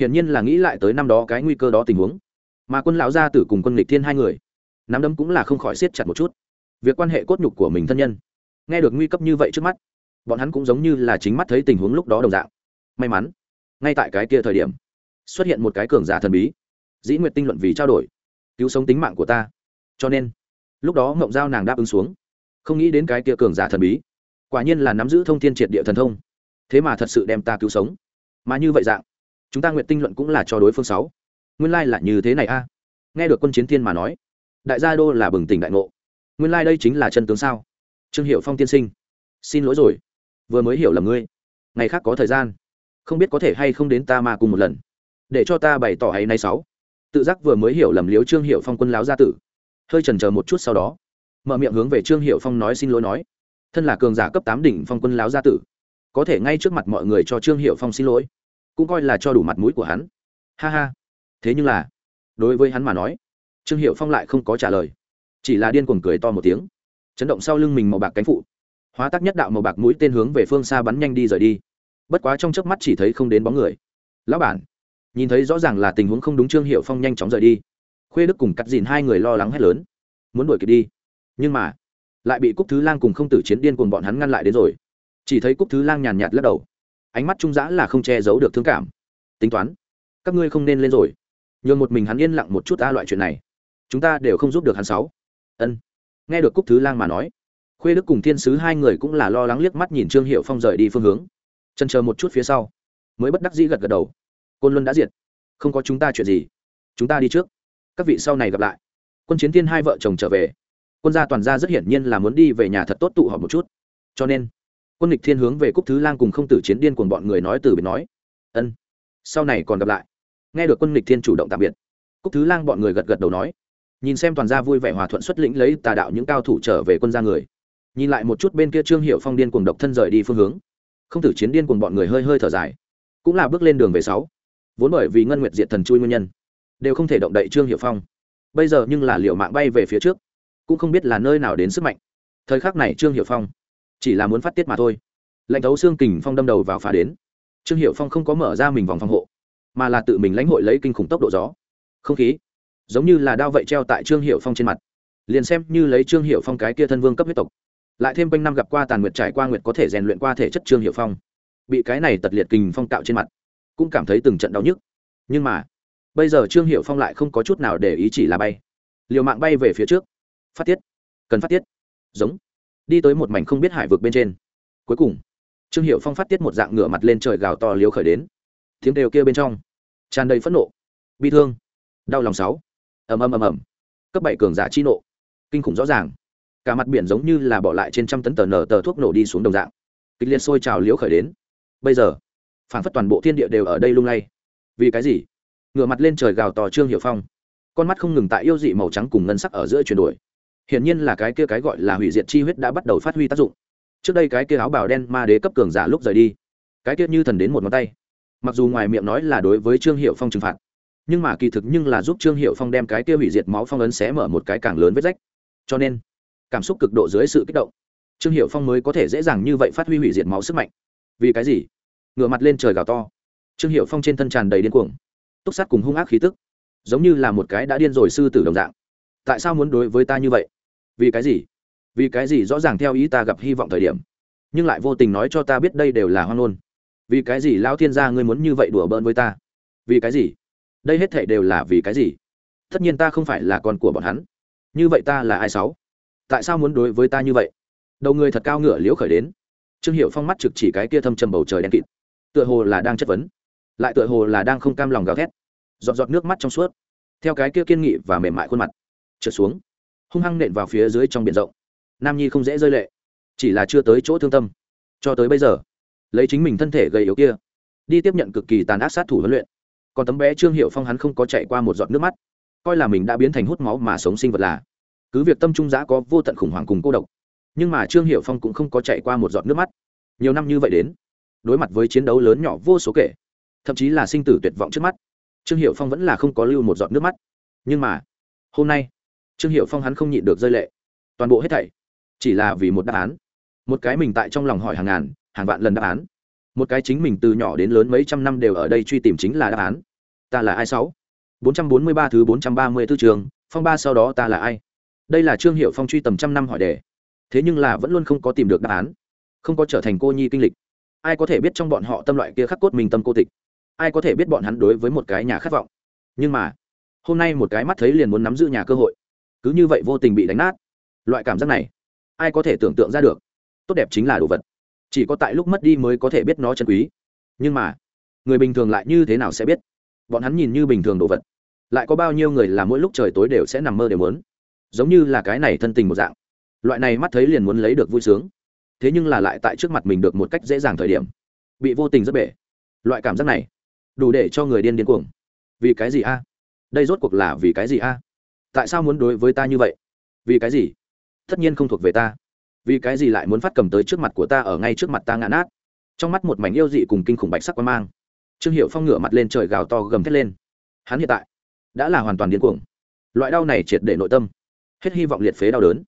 Hiển nhiên là nghĩ lại tới năm đó cái nguy cơ đó tình huống. Mà quân lão gia tử cùng quân lịch thiên hai người nắm đấm cũng là không khỏi siết chặt một chút. Việc quan hệ cốt nhục của mình thân nhân. Nghe được nguy cấp như vậy trước mắt, bọn hắn cũng giống như là chính mắt thấy tình huống lúc đó đồng dạng. May mắn, ngay tại cái kia thời điểm, xuất hiện một cái cường giả thần bí. Dĩ nguyệt tinh luận vì trao đổi, cứu sống tính mạng của ta. Cho nên, lúc đó mộng giao nàng đáp ứng xuống, không nghĩ đến cái kia cường giả thần bí, quả nhiên là nắm giữ thông tin triệt địa thần thông. Thế mà thật sự đem ta cứu sống. Mà như vậy dạng, chúng ta nguyện tinh luận cũng là cho đối phương sáu. Nguyên lai là như thế này a. Nghe được quân chiến thiên mà nói đại gia đô là bừng tỉnh đại ngộ. Nguyên lai、like、đây chính là chân tướng sao? Trương hiệu phong tiên sinh, xin lỗi rồi. Vừa mới hiểu lầm ngươi. Ngày khác có thời gian. Không biết có thể hay không đến ta mà cùng một lần. Để cho ta bày tỏ hay nay sáu. Tự giác vừa mới hiểu lầm liếu trương hiệu phong quân láo gia tử. Hơi trần chờ một chút sau đó, mở miệng hướng về trương hiệu phong nói xin lỗi nói. Thân là cường giả cấp tám đỉnh phong quân láo gia tử, có thể ngay trước mặt mọi người cho trương hiệu phong xin lỗi, cũng coi là cho đủ mặt mũi của hắn. Ha ha. Thế nhưng là, đối với hắn mà nói trương hiệu phong lại không có trả lời, chỉ là điên cuồng cười to một tiếng, chấn động sau lưng mình màu bạc cánh phụ. Hóa tác nhất đạo màu bạc mũi tên hướng về phương xa bắn nhanh đi rời đi. Bất quá trong chớp mắt chỉ thấy không đến bóng người. Lão bản, nhìn thấy rõ ràng là tình huống không đúng trương hiệu phong nhanh chóng rời đi. Khuê đức cùng cắt dìn hai người lo lắng hét lớn, muốn đuổi kịp đi. Nhưng mà, lại bị cúc thứ lang cùng không tử chiến điên cùng bọn hắn ngăn lại đến rồi. Chỉ thấy cúc thứ lang nhàn nhạt lắc đầu, ánh mắt trung dã là không che giấu được thương cảm. Tính toán, các ngươi không nên lên rồi. Nhường một mình hắn yên lặng một chút ta loại chuyện này chúng ta đều không giúp được hắn sáu. Ân. Nghe được cúc thứ lang mà nói, khuê đức cùng thiên sứ hai người cũng là lo lắng liếc mắt nhìn trương hiệu phong rời đi phương hướng. Chân chờ một chút phía sau, mới bất đắc dĩ gật gật đầu. Côn luân đã diệt, không có chúng ta chuyện gì. Chúng ta đi trước. Các vị sau này gặp lại. Quân chiến thiên hai vợ chồng trở về. Quân gia toàn gia rất hiển nhiên là muốn đi về nhà thật tốt tụ họp một chút. Cho nên, quân địch thiên hướng về cúc thứ lang cùng không tử chiến điên cùng bọn người nói từ biệt nói, ân, sau này còn gặp lại. Nghe được quân địch thiên chủ động tạm biệt, cúc thứ lang bọn người gật gật đầu nói nhìn xem toàn gia vui vẻ hòa thuận xuất lĩnh lấy tà đạo những cao thủ trở về quân gia người. Nhìn lại một chút bên kia trương hiệu phong điên cùng độc thân rời đi phương hướng. Không tử chiến điên cùng bọn người hơi hơi thở dài. Cũng là bước lên đường về sáu. Vốn bởi vì ngân nguyệt diệt thần chui nguyên nhân, đều không thể động đậy trương hiệu phong. Bây giờ nhưng là liệu mạng bay về phía trước, cũng không biết là nơi nào đến sức mạnh. Thời khắc này trương hiệu phong chỉ là muốn phát tiết mà thôi. Lệnh thấu xương kình phong đâm đầu vào phá đến. Trương hiệu phong không có mở ra mình vòng phòng hộ, mà là tự mình lãnh hội lấy kinh khủng tốc độ gió. Không khí giống như là đao vậy treo tại trương hiệu phong trên mặt. Liền xem như lấy trương hiệu phong cái kia thân vương cấp huyết tộc, lại thêm quanh năm gặp qua tàn nguyệt trải qua nguyệt có thể rèn luyện qua thể chất trương hiệu phong, bị cái này tật liệt kình phong cạo trên mặt, cũng cảm thấy từng trận đau nhức. Nhưng mà, bây giờ trương hiệu phong lại không có chút nào để ý chỉ là bay. Liều mạng bay về phía trước. Phát tiết. Cần phát tiết. Giống. Đi tới một mảnh không biết hải vực bên trên. Cuối cùng, trương hiệu phong phát tiết một dạng ngửa mặt lên trời gào to liều khởi đến. Tiếng đều kia bên trong, tràn đầy phẫn nộ, bi thương, đau lòng sáu ầm ầm ầm ầm. Cấp bảy cường giả chi nộ. Kinh khủng rõ ràng. Cả mặt biển giống như là bỏ lại trên trăm tấn tờ nở tờ thuốc nổ đi xuống đồng dạng. Kịch liệt sôi trào liễu khởi đến. Bây giờ, phản phất toàn bộ thiên địa đều ở đây lung lay. Vì cái gì? Ngửa mặt lên trời gào to trương hiệu phong. Con mắt không ngừng tại yêu dị màu trắng cùng ngân sắc ở giữa chuyển đổi. Hiển nhiên là cái kia cái gọi là hủy diệt chi huyết đã bắt đầu phát huy tác dụng. Trước đây cái kia áo bào đen ma đế cấp cường giả lúc rời đi, cái kia như thần đến một ngón tay. Mặc dù ngoài miệng nói là đối với trương hiệu phong trừng phạt nhưng mà kỳ thực nhưng là giúp trương hiệu phong đem cái kia hủy diệt máu phong ấn xé mở một cái càng lớn vết rách. Cho nên, cảm xúc cực độ dưới sự kích động, trương hiệu phong mới có thể dễ dàng như vậy phát huy hủy diệt máu sức mạnh. Vì cái gì? Ngựa mặt lên trời gào to. Trương hiệu phong trên thân tràn đầy điên cuồng, túc sát cùng hung ác khí tức, giống như là một cái đã điên rồi sư tử đồng dạng. Tại sao muốn đối với ta như vậy? Vì cái gì? Vì cái gì rõ ràng theo ý ta gặp hy vọng thời điểm, nhưng lại vô tình nói cho ta biết đây đều là hoan ngôn. Vì cái gì lao thiên gia ngươi muốn như vậy đùa bỡn với ta? Vì cái gì? Đây hết thảy đều là vì cái gì? Tất nhiên ta không phải là con của bọn hắn. Như vậy ta là ai sáu? Tại sao muốn đối với ta như vậy? Đầu người thật cao ngựa liễu khởi đến. Trương hiệu phong mắt trực chỉ cái kia thâm trầm bầu trời đen kịt. Tựa hồ là đang chất vấn. Lại tựa hồ là đang không cam lòng gào thét. Giọt giọt nước mắt trong suốt. Theo cái kia kiên nghị và mềm mại khuôn mặt, trượt xuống. Hung hăng nện vào phía dưới trong biển rộng. Nam nhi không dễ rơi lệ. Chỉ là chưa tới chỗ thương tâm. Cho tới bây giờ, lấy chính mình thân thể gầy yếu kia, đi tiếp nhận cực kỳ tàn ác sát thủ huấn luyện còn tấm bé trương hiệu phong hắn không có chạy qua một giọt nước mắt coi là mình đã biến thành hút máu mà sống sinh vật là cứ việc tâm trung giã có vô tận khủng hoảng cùng cô độc nhưng mà trương hiệu phong cũng không có chạy qua một giọt nước mắt nhiều năm như vậy đến đối mặt với chiến đấu lớn nhỏ vô số kể thậm chí là sinh tử tuyệt vọng trước mắt trương hiệu phong vẫn là không có lưu một giọt nước mắt nhưng mà hôm nay trương hiệu phong hắn không nhịn được rơi lệ toàn bộ hết thảy chỉ là vì một đáp án một cái mình tại trong lòng hỏi hàng ngàn hàng vạn lần đáp án một cái chính mình từ nhỏ đến lớn mấy trăm năm đều ở đây truy tìm chính là đáp án ta là ai sáu? bốn trăm bốn mươi ba thứ bốn trăm ba mươi 434 trường, phong ba sau đó ta là ai? Đây là trương hiệu phong truy tầm trăm năm hỏi đề. Thế nhưng là vẫn luôn không có tìm được đáp án. Không có trở thành cô nhi kinh lịch. Ai có thể biết trong bọn họ tâm loại kia khắc cốt mình tâm cô tịch? Ai có thể biết bọn hắn đối với một cái nhà khát vọng? Nhưng mà, hôm nay một cái mắt thấy liền muốn nắm giữ nhà cơ hội. Cứ như vậy vô tình bị đánh nát. Loại cảm giác này, ai có thể tưởng tượng ra được? Tốt đẹp chính là đồ vật. Chỉ có tại lúc mất đi mới có thể biết nó chân quý. Nhưng mà, người bình thường lại như thế nào sẽ biết? Bọn hắn nhìn như bình thường đồ vật. Lại có bao nhiêu người là mỗi lúc trời tối đều sẽ nằm mơ đều muốn. Giống như là cái này thân tình một dạng. Loại này mắt thấy liền muốn lấy được vui sướng. Thế nhưng là lại tại trước mặt mình được một cách dễ dàng thời điểm. Bị vô tình rất bể. Loại cảm giác này, đủ để cho người điên điên cuồng. Vì cái gì a? Đây rốt cuộc là vì cái gì a? Tại sao muốn đối với ta như vậy? Vì cái gì? Tất nhiên không thuộc về ta. Vì cái gì lại muốn phát cầm tới trước mặt của ta ở ngay trước mặt ta ngã nát? Trong mắt một mảnh yêu dị cùng kinh khủng bạch sắc quan mang trương hiệu phong ngửa mặt lên trời gào to gầm thét lên. Hắn hiện tại đã là hoàn toàn điên cuồng. Loại đau này triệt để nội tâm, hết hy vọng liệt phế đau đớn.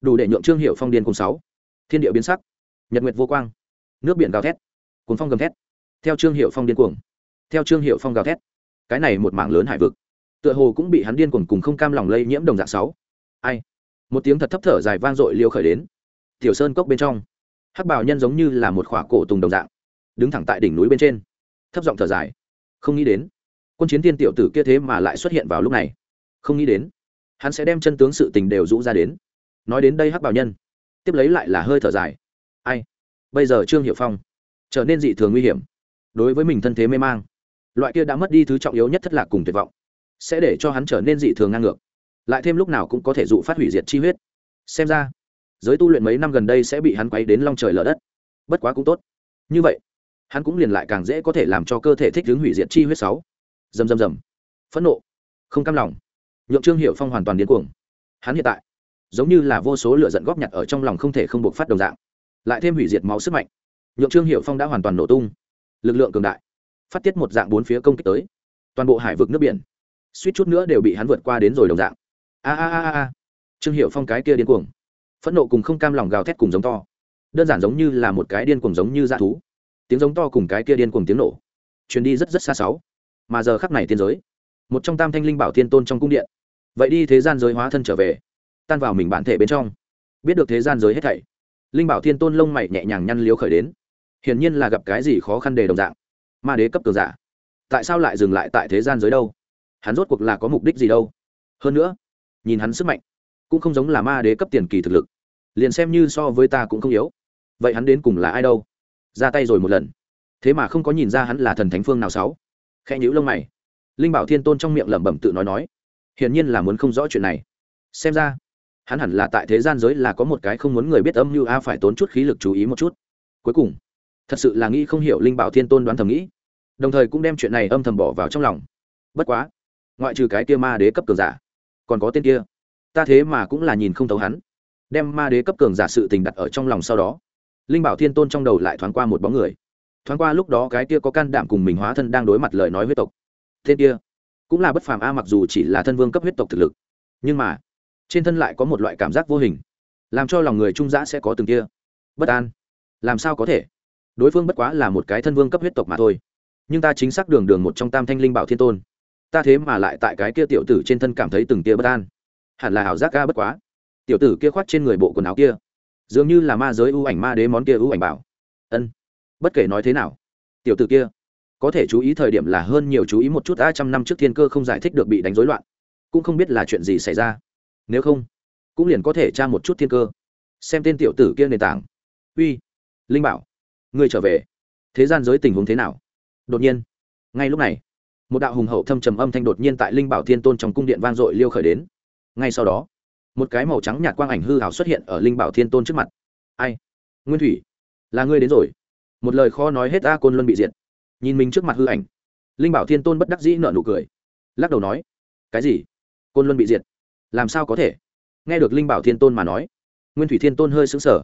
Đủ để nhượng trương hiệu phong điên cùng sáu. Thiên địa biến sắc, nhật nguyệt vô quang, nước biển gào thét cuốn phong gầm thét. Theo trương hiệu phong điên cuồng, theo trương hiệu phong gào thét, cái này một mảng lớn hải vực, tựa hồ cũng bị hắn điên cuồng cùng không cam lòng lây nhiễm đồng dạng sáu. Ai? Một tiếng thật thấp thở dài vang dội liêu khởi đến. Tiểu sơn cốc bên trong, hắc bảo nhân giống như là một khỏa cổ tùng đồng dạng, đứng thẳng tại đỉnh núi bên trên thấp giọng thở dài. Không nghĩ đến. Quân chiến tiên tiểu tử kia thế mà lại xuất hiện vào lúc này. Không nghĩ đến. Hắn sẽ đem chân tướng sự tình đều rũ ra đến. Nói đến đây hắc bảo nhân, tiếp lấy lại là hơi thở dài. Ai? Bây giờ trương hiệu phong trở nên dị thường nguy hiểm. Đối với mình thân thế mê mang, loại kia đã mất đi thứ trọng yếu nhất thất lạc cùng tuyệt vọng, sẽ để cho hắn trở nên dị thường ngang ngược. Lại thêm lúc nào cũng có thể dụ phát hủy diệt chi huyết. Xem ra, giới tu luyện mấy năm gần đây sẽ bị hắn quấy đến long trời lở đất. Bất quá cũng tốt. Như vậy hắn cũng liền lại càng dễ có thể làm cho cơ thể thích ứng hủy diệt chi huyết sáu. Dầm dầm dầm. Phẫn nộ. Không cam lòng. Nhượng trương hiệu phong hoàn toàn điên cuồng. Hắn hiện tại, giống như là vô số lửa giận góp nhặt ở trong lòng không thể không buộc phát đồng dạng. Lại thêm hủy diệt máu sức mạnh. Nhượng trương hiệu phong đã hoàn toàn nổ tung. Lực lượng cường đại. Phát tiết một dạng bốn phía công kích tới. Toàn bộ hải vực nước biển. Suýt chút nữa đều bị hắn vượt qua đến rồi đồng dạng. A a a a trương hiệu phong cái kia điên cuồng. Phẫn nộ cùng không cam lòng gào thét cùng giống to. Đơn giản giống như là một cái điên cuồng giống như dã thú tiếng giống to cùng cái kia điên cùng tiếng nổ. Chuyến đi rất rất xa sáu. Mà giờ khắc này tiên giới, một trong tam thanh linh bảo thiên tôn trong cung điện. Vậy đi thế gian giới hóa thân trở về, tan vào mình bản thể bên trong. Biết được thế gian giới hết thảy, linh bảo thiên tôn lông mày nhẹ nhàng nhăn liếu khởi đến. Hiển nhiên là gặp cái gì khó khăn đề đồng dạng. Ma đế cấp cường giả, tại sao lại dừng lại tại thế gian giới đâu? Hắn rốt cuộc là có mục đích gì đâu? Hơn nữa, nhìn hắn sức mạnh, cũng không giống là ma đế cấp tiền kỳ thực lực. Liền xem như so với ta cũng không yếu. Vậy hắn đến cùng là ai đâu? Ra tay rồi một lần. Thế mà không có nhìn ra hắn là thần thánh phương nào sáu. Khẽ nhữ lông mày. Linh bảo thiên tôn trong miệng lẩm bẩm tự nói nói, hiển nhiên là muốn không rõ chuyện này. Xem ra, hắn hẳn là tại thế gian giới là có một cái không muốn người biết âm như a phải tốn chút khí lực chú ý một chút. Cuối cùng, thật sự là nghĩ không hiểu linh bảo thiên tôn đoán thầm nghĩ, đồng thời cũng đem chuyện này âm thầm bỏ vào trong lòng. Bất quá, ngoại trừ cái kia ma đế cấp cường giả, còn có tên kia. Ta thế mà cũng là nhìn không thấu hắn. Đem ma đế cấp cường giả sự tình đặt ở trong lòng sau đó linh bảo thiên tôn trong đầu lại thoáng qua một bóng người. Thoáng qua lúc đó cái kia có can đảm cùng mình hóa thân đang đối mặt lời nói huyết tộc. Tên kia cũng là bất phàm a, mặc dù chỉ là thân vương cấp huyết tộc thực lực. Nhưng mà, trên thân lại có một loại cảm giác vô hình, làm cho lòng người trung giã sẽ có từng kia bất an. Làm sao có thể? Đối phương bất quá là một cái thân vương cấp huyết tộc mà thôi. Nhưng ta chính xác đường đường một trong tam thanh linh bảo thiên tôn. Ta thế mà lại tại cái kia tiểu tử trên thân cảm thấy từng kia bất an. Hẳn là ảo giác ca bất quá. Tiểu tử kia khoát trên người bộ quần áo kia dường như là ma giới ưu ảnh ma đế món kia ưu ảnh bảo. Ân, bất kể nói thế nào, tiểu tử kia, có thể chú ý thời điểm là hơn nhiều chú ý một chút, a, trăm năm trước thiên cơ không giải thích được bị đánh rối loạn, cũng không biết là chuyện gì xảy ra. Nếu không, cũng liền có thể tra một chút thiên cơ, xem tên tiểu tử kia nền tảng. Uy, linh bảo, ngươi trở về. Thế gian giới tình huống thế nào? Đột nhiên, ngay lúc này, một đạo hùng hậu thâm trầm âm thanh đột nhiên tại linh bảo thiên tôn trong cung điện vang dội liêu khởi đến. Ngay sau đó một cái màu trắng nhạt quang ảnh hư hào xuất hiện ở linh bảo thiên tôn trước mặt. Ai? Nguyên thủy, là ngươi đến rồi. Một lời khó nói hết a côn luân bị diệt. Nhìn mình trước mặt hư ảnh, linh bảo thiên tôn bất đắc dĩ nợ nụ cười. Lắc đầu nói, cái gì? Côn luân bị diệt? Làm sao có thể? Nghe được linh bảo thiên tôn mà nói, nguyên thủy thiên tôn hơi xứng sở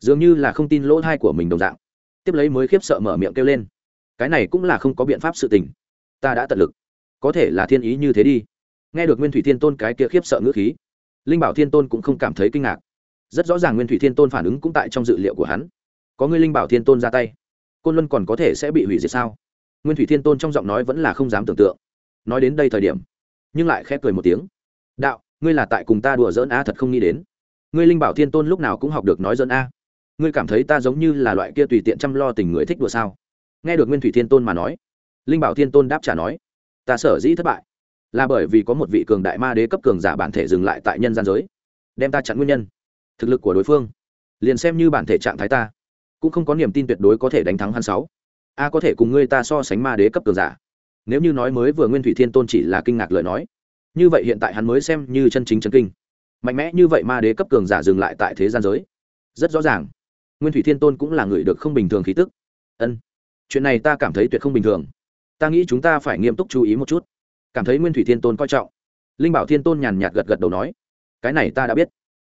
dường như là không tin lỗ thai của mình đồng dạng. Tiếp lấy mới khiếp sợ mở miệng kêu lên, cái này cũng là không có biện pháp sự tình. Ta đã tận lực. Có thể là thiên ý như thế đi. Nghe được nguyên thủy thiên tôn cái kia khiếp sợ ngữ khí linh bảo thiên tôn cũng không cảm thấy kinh ngạc. Rất rõ ràng nguyên thủy thiên tôn phản ứng cũng tại trong dự liệu của hắn. Có người linh bảo thiên tôn ra tay, côn luân còn có thể sẽ bị hủy diệt sao? Nguyên thủy thiên tôn trong giọng nói vẫn là không dám tưởng tượng. Nói đến đây thời điểm, nhưng lại khép cười một tiếng. Đạo, ngươi là tại cùng ta đùa dỡn a thật không nghĩ đến. Ngươi linh bảo thiên tôn lúc nào cũng học được nói dỡn a ngươi cảm thấy ta giống như là loại kia tùy tiện chăm lo tình người thích đùa sao? Nghe được nguyên thủy thiên tôn mà nói, linh bảo thiên tôn đáp trả nói, ta sở dĩ thất bại là bởi vì có một vị cường đại ma đế cấp cường giả bản thể dừng lại tại nhân gian giới, đem ta chặn nguyên nhân, thực lực của đối phương, liền xem như bản thể trạng thái ta, cũng không có niềm tin tuyệt đối có thể đánh thắng hắn sáu. A có thể cùng ngươi ta so sánh ma đế cấp cường giả. Nếu như nói mới vừa nguyên thủy thiên tôn chỉ là kinh ngạc lời nói, như vậy hiện tại hắn mới xem như chân chính chân kinh. Mạnh mẽ như vậy ma đế cấp cường giả dừng lại tại thế gian giới, rất rõ ràng, nguyên thủy thiên tôn cũng là người được không bình thường khí tức. Ân, chuyện này ta cảm thấy tuyệt không bình thường. Ta nghĩ chúng ta phải nghiêm túc chú ý một chút cảm thấy nguyên thủy thiên tôn coi trọng. Linh bảo thiên tôn nhàn nhạt gật gật đầu nói, cái này ta đã biết.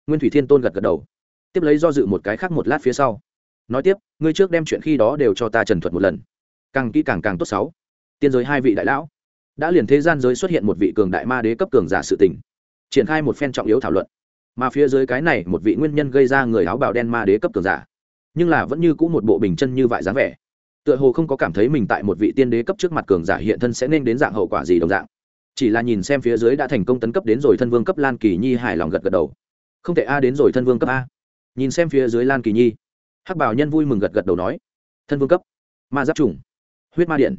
Nguyên thủy thiên tôn gật gật đầu, tiếp lấy do dự một cái khác một lát phía sau, nói tiếp, ngươi trước đem chuyện khi đó đều cho ta trần thuật một lần, càng kỹ càng càng tốt sáu. Tiên giới hai vị đại lão, đã liền thế gian giới xuất hiện một vị cường đại ma đế cấp cường giả sự tình, triển khai một phen trọng yếu thảo luận. Mà phía dưới cái này một vị nguyên nhân gây ra người áo bào đen ma đế cấp cường giả, nhưng là vẫn như cũ một bộ bình chân như vại dáng vẻ tựa hồ không có cảm thấy mình tại một vị tiên đế cấp trước mặt cường giả hiện thân sẽ nên đến dạng hậu quả gì đồng dạng. Chỉ là nhìn xem phía dưới đã thành công tấn cấp đến rồi thân vương cấp lan kỳ nhi hài lòng gật gật đầu. Không thể a, đến rồi thân vương cấp a. Nhìn xem phía dưới lan kỳ nhi, hắc bảo nhân vui mừng gật gật đầu nói, thân vương cấp, ma giáp trùng, huyết ma điện,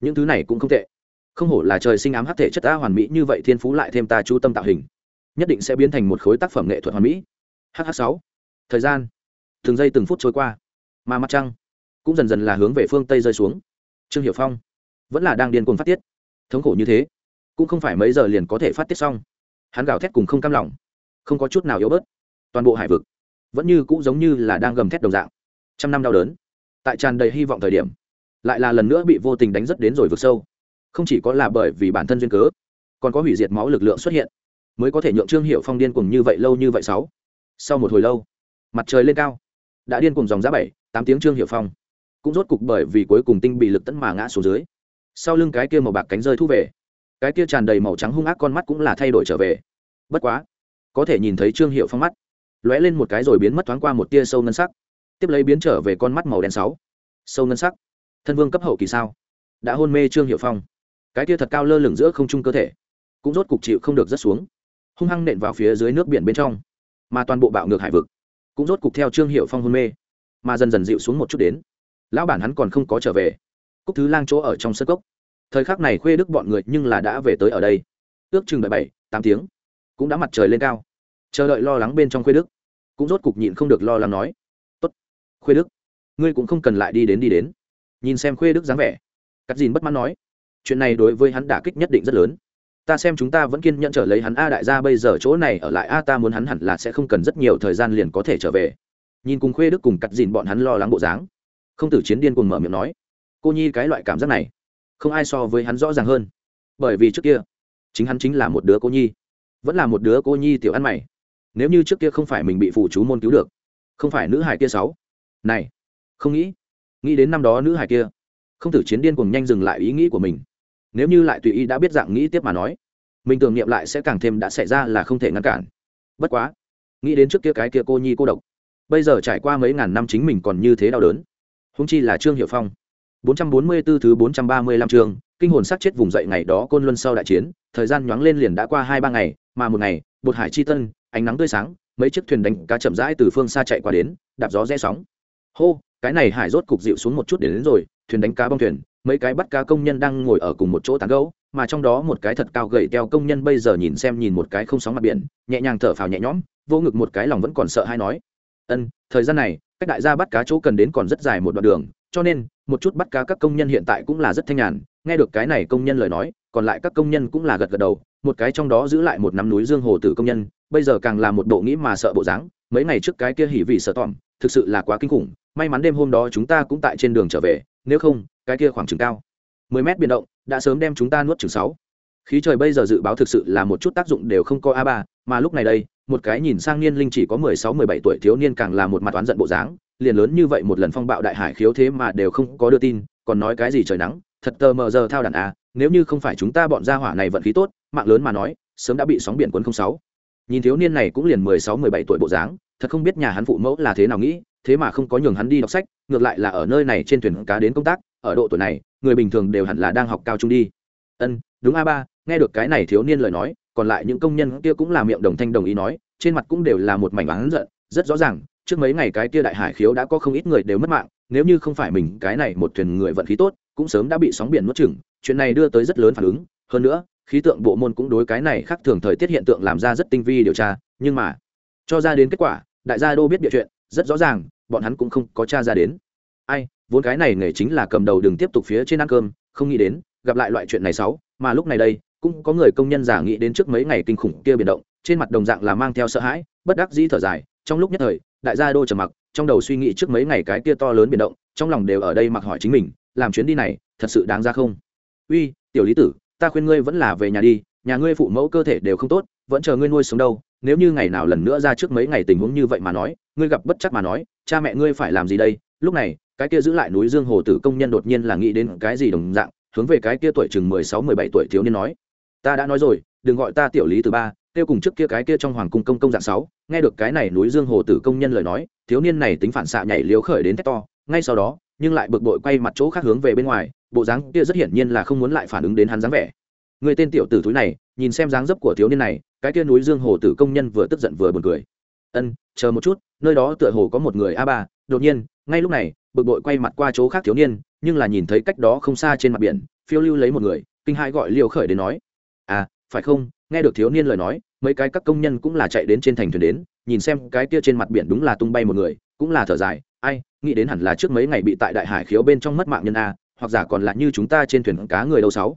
những thứ này cũng không tệ. Không hổ là trời sinh ám hắc thể chất ta hoàn mỹ như vậy thiên phú lại thêm ta chú tâm tạo hình, nhất định sẽ biến thành một khối tác phẩm nghệ thuật hoàn mỹ. Hh sáu, thời gian, từng giây từng phút trôi qua mà mặt trăng cũng dần dần là hướng về phương tây rơi xuống. Trương hiệu phong vẫn là đang điên cuồng phát tiết. Thống khổ như thế, cũng không phải mấy giờ liền có thể phát tiết xong. Hắn gào thét cùng không cam lòng, không có chút nào yếu bớt. Toàn bộ hải vực vẫn như cũng giống như là đang gầm thét đồng dạng. Trăm năm đau đớn, tại tràn đầy hy vọng thời điểm, lại là lần nữa bị vô tình đánh rất đến rồi vực sâu. Không chỉ có là bởi vì bản thân duyên cớ, còn có hủy diệt máu lực lượng xuất hiện, mới có thể nhượng trương hiệu phong điên cùng như vậy lâu như vậy sáu. Sau một hồi lâu, mặt trời lên cao, đã điên cùng dòng giá bảy, tám tiếng trương hiệu phong cũng rốt cục bởi vì cuối cùng tinh bị lực tấn mà ngã xuống dưới. Sau lưng cái kia màu bạc cánh rơi thu về. Cái kia tràn đầy màu trắng hung ác con mắt cũng là thay đổi trở về. Bất quá, có thể nhìn thấy trương hiệu phong mắt. Lóe lên một cái rồi biến mất thoáng qua một tia sâu ngân sắc. Tiếp lấy biến trở về con mắt màu đen sáu. Sâu ngân sắc. Thân vương cấp hậu kỳ sao? Đã hôn mê trương hiệu phong. Cái tia thật cao lơ lửng giữa không trung cơ thể. Cũng rốt cục chịu không được rất xuống. Hung hăng nện vào phía dưới nước biển bên trong. Mà toàn bộ bạo ngược hải vực. Cũng rốt cục theo trương hiệu phong hôn mê. Mà dần dần dịu xuống một chút đến lão bản hắn còn không có trở về. Cúc thứ lang chỗ ở trong sân cốc. Thời khắc này khuê đức bọn người nhưng là đã về tới ở đây. Ước chừng đợi bảy, tám tiếng, cũng đã mặt trời lên cao. Chờ đợi lo lắng bên trong khuê đức. Cũng rốt cục nhịn không được lo lắng nói, tốt, khuê đức, ngươi cũng không cần lại đi đến đi đến. Nhìn xem khuê đức dáng vẻ cắt dìn bất mãn nói, chuyện này đối với hắn đả kích nhất định rất lớn. Ta xem chúng ta vẫn kiên nhẫn trở lấy hắn a đại gia bây giờ chỗ này ở lại a ta muốn hắn hẳn là sẽ không cần rất nhiều thời gian liền có thể trở về. Nhìn cùng khuê đức cùng cắt dìn bọn hắn lo lắng bộ dáng không tử chiến điên cùng mở miệng nói. Cô nhi cái loại cảm giác này, không ai so với hắn rõ ràng hơn. Bởi vì trước kia, chính hắn chính là một đứa cô nhi. Vẫn là một đứa cô nhi tiểu ăn mày. Nếu như trước kia không phải mình bị phụ chú môn cứu được, không phải nữ hải kia sáu. Này, không nghĩ nghĩ đến năm đó nữ hải kia, không Tử chiến điên cùng nhanh dừng lại ý nghĩ của mình. Nếu như lại tùy ý đã biết dạng nghĩ tiếp mà nói, mình tưởng niệm lại sẽ càng thêm đã xảy ra là không thể ngăn cản. Bất quá, nghĩ đến trước kia cái kia cô nhi cô độc, bây giờ trải qua mấy ngàn năm chính mình còn như thế đau đớn húng chi là trương hiệu phong 444 thứ 435 trường, kinh hồn sát chết vùng dậy ngày đó côn luân sau đại chiến, thời gian nhoáng lên liền đã qua 2 3 ngày, mà một ngày, bột hải chi tân, ánh nắng tươi sáng, mấy chiếc thuyền đánh cá chậm rãi từ phương xa chạy qua đến, đạp gió rẽ sóng. Hô, cái này hải rốt cục dịu xuống một chút đến, đến rồi, thuyền đánh cá bong thuyền, mấy cái bắt cá công nhân đang ngồi ở cùng một chỗ tán gẫu, mà trong đó một cái thật cao gầy teo công nhân bây giờ nhìn xem nhìn một cái không sóng mặt biển, nhẹ nhàng thở phào nhẹ nhõm, vô ngực một cái lòng vẫn còn sợ hãi nói: "Ân, thời gian này, cách đại gia bắt cá chỗ cần đến còn rất dài một đoạn đường, cho nên một chút bắt cá các công nhân hiện tại cũng là rất thanh nhàn nghe được cái này công nhân lời nói còn lại các công nhân cũng là gật gật đầu một cái trong đó giữ lại một nắm núi dương hồ tử công nhân bây giờ càng là một bộ nghĩ mà sợ bộ dáng mấy ngày trước cái kia hỉ vì sợ tỏm thực sự là quá kinh khủng may mắn đêm hôm đó chúng ta cũng tại trên đường trở về nếu không cái kia khoảng chừng cao mười mét biến động đã sớm đem chúng ta nuốt chừng sáu. Khí trời bây giờ dự báo thực sự là một chút tác dụng đều không có a ba mà lúc này đây một cái nhìn sang niên linh chỉ có mười sáu, mười bảy tuổi thiếu niên càng là một mặt oán giận bộ dáng, liền lớn như vậy một lần phong bạo đại hải khiếu thế mà đều không có đưa tin, còn nói cái gì trời nắng, thật tờ mờ giờ thao đàn à nếu như không phải chúng ta bọn gia hỏa này vận khí tốt, mạng lớn mà nói, sớm đã bị sóng biển cuốn không sáu. Nhìn thiếu niên này cũng liền mười sáu, mười bảy tuổi bộ dáng, thật không biết nhà hắn phụ mẫu là thế nào nghĩ, thế mà không có nhường hắn đi đọc sách, ngược lại là ở nơi này trên thuyền cá đến công tác, ở độ tuổi này, người bình thường đều hẳn là đang học cao trung đi. Ân, đúng a ba, nghe được cái này thiếu niên lời nói còn lại những công nhân kia cũng là miệng đồng thanh đồng ý nói, trên mặt cũng đều là một mảnh oán giận, rất rõ ràng, trước mấy ngày cái kia đại hải khiếu đã có không ít người đều mất mạng, nếu như không phải mình, cái này một thuyền người vận khí tốt, cũng sớm đã bị sóng biển nuốt chửng, chuyện này đưa tới rất lớn phản ứng, hơn nữa, khí tượng bộ môn cũng đối cái này khác thường thời tiết hiện tượng làm ra rất tinh vi điều tra, nhưng mà, cho ra đến kết quả, đại gia đô biết địa chuyện, rất rõ ràng, bọn hắn cũng không có tra ra đến. Ai, vốn cái này nghề chính là cầm đầu đừng tiếp tục phía trên ăn cơm, không nghĩ đến, gặp lại loại chuyện này xấu mà lúc này đây cũng có người công nhân giả nghĩ đến trước mấy ngày kinh khủng kia biển động, trên mặt đồng dạng là mang theo sợ hãi, bất đắc dĩ thở dài, trong lúc nhất thời, đại gia đô trầm mặc, trong đầu suy nghĩ trước mấy ngày cái kia to lớn biến động, trong lòng đều ở đây mặc hỏi chính mình, làm chuyến đi này, thật sự đáng ra không? Uy, tiểu lý tử, ta khuyên ngươi vẫn là về nhà đi, nhà ngươi phụ mẫu cơ thể đều không tốt, vẫn chờ ngươi nuôi sống đâu, nếu như ngày nào lần nữa ra trước mấy ngày tình huống như vậy mà nói, ngươi gặp bất chắc mà nói, cha mẹ ngươi phải làm gì đây? Lúc này, cái kia giữ lại núi dương hồ tử công nhân đột nhiên là nghĩ đến cái gì đồng dạng, hướng về cái kia tuổi chừng mười sáu, mười bảy tuổi thiếu niên nói ta đã nói rồi, đừng gọi ta tiểu lý từ ba tiêu cùng trước kia cái kia trong hoàng cung công công dạng sáu, nghe được cái này núi dương hồ tử công nhân lời nói, thiếu niên này tính phản xạ nhảy liếu khởi đến thét to, ngay sau đó, nhưng lại bực bội quay mặt chỗ khác hướng về bên ngoài, bộ dáng kia rất hiển nhiên là không muốn lại phản ứng đến hắn dáng vẻ. Người tên tiểu tử thúi này, nhìn xem dáng dấp của thiếu niên này, cái kia núi dương hồ tử công nhân vừa tức giận vừa buồn cười. Ân, chờ một chút, nơi đó tựa hồ có một người a ba. Đột nhiên, ngay lúc này, bực bội quay mặt qua chỗ khác thiếu niên, nhưng là nhìn thấy cách đó không xa trên mặt biển, phiêu lưu lấy một người, kinh hai gọi liều khởi đến nói phải không? Nghe được thiếu niên lời nói, mấy cái các công nhân cũng là chạy đến trên thành thuyền đến, nhìn xem cái kia trên mặt biển đúng là tung bay một người, cũng là thở dài, ai, nghĩ đến hẳn là trước mấy ngày bị tại đại hải khiếu bên trong mất mạng nhân a, hoặc giả còn là như chúng ta trên thuyền cá người đâu sáu.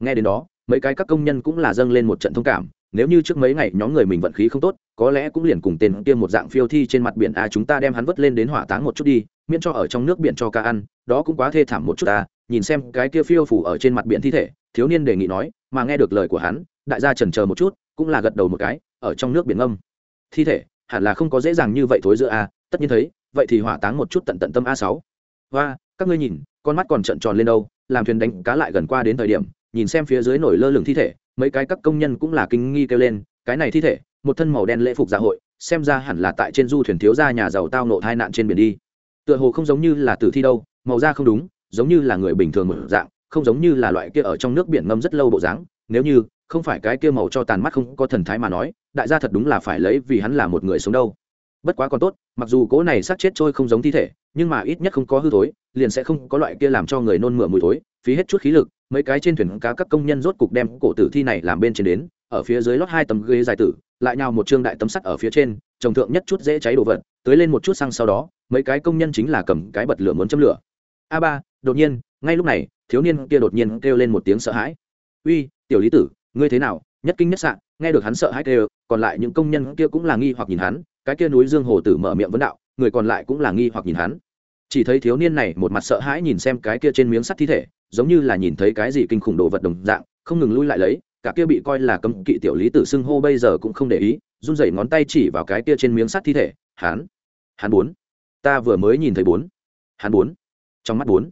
Nghe đến đó, mấy cái các công nhân cũng là dâng lên một trận thông cảm, nếu như trước mấy ngày nhóm người mình vận khí không tốt, có lẽ cũng liền cùng tên kia một dạng phiêu thi trên mặt biển a chúng ta đem hắn vớt lên đến hỏa táng một chút đi, miễn cho ở trong nước biển cho ca ăn, đó cũng quá thê thảm một chút ta nhìn xem cái kia phiêu phủ ở trên mặt biển thi thể, thiếu niên đề nghị nói, mà nghe được lời của hắn đại gia trần chờ một chút, cũng là gật đầu một cái, ở trong nước biển ngâm. Thi thể, hẳn là không có dễ dàng như vậy thối giữa a, tất nhiên thấy, vậy thì hỏa táng một chút tận tận tâm a sáu. Và các ngươi nhìn, con mắt còn trận tròn lên đâu, làm thuyền đánh cá lại gần qua đến thời điểm, nhìn xem phía dưới nổi lơ lửng thi thể, mấy cái các công nhân cũng là kinh nghi kêu lên, cái này thi thể, một thân màu đen lễ phục dạ hội, xem ra hẳn là tại trên du thuyền thiếu gia nhà giàu tao nộ tai nạn trên biển đi. Tựa hồ không giống như là tử thi đâu, màu da không đúng, giống như là người bình thường mở dạng, không giống như là loại kia ở trong nước biển ngâm rất lâu bộ dáng, nếu như không phải cái kia màu cho tàn mắt không có thần thái mà nói, đại gia thật đúng là phải lấy vì hắn là một người sống đâu. Bất quá còn tốt, mặc dù cỗ này sát chết trôi không giống thi thể, nhưng mà ít nhất không có hư thối, liền sẽ không có loại kia làm cho người nôn mửa mùi thối, phí hết chút khí lực, mấy cái trên thuyền cá các công nhân rốt cục đem cổ tử thi này làm bên trên đến, ở phía dưới lót hai tấm ghế dài tử, lại nhào một trương đại tấm sắt ở phía trên, trồng thượng nhất chút dễ cháy đồ vật tới lên một chút xăng sau đó, mấy cái công nhân chính là cầm cái bật lửa muốn châm lửa. A ba, đột nhiên, ngay lúc này, thiếu niên kia đột nhiên kêu lên một tiếng sợ hãi. Uy, tiểu lý tử ngươi thế nào? Nhất kinh nhất sạn nghe được hắn sợ hãi kêu, còn lại những công nhân kia cũng là nghi hoặc nhìn hắn, cái kia núi dương hồ tử mở miệng vấn đạo, người còn lại cũng là nghi hoặc nhìn hắn. Chỉ thấy thiếu niên này một mặt sợ hãi nhìn xem cái kia trên miếng sắt thi thể, giống như là nhìn thấy cái gì kinh khủng đồ vật đồng dạng, không ngừng lui lại lấy, cả kia bị coi là cấm kỵ tiểu lý tử xưng hô bây giờ cũng không để ý, run rẩy ngón tay chỉ vào cái kia trên miếng sắt thi thể hắn hắn bốn, ta vừa mới nhìn thấy bốn hắn bốn, trong mắt bốn.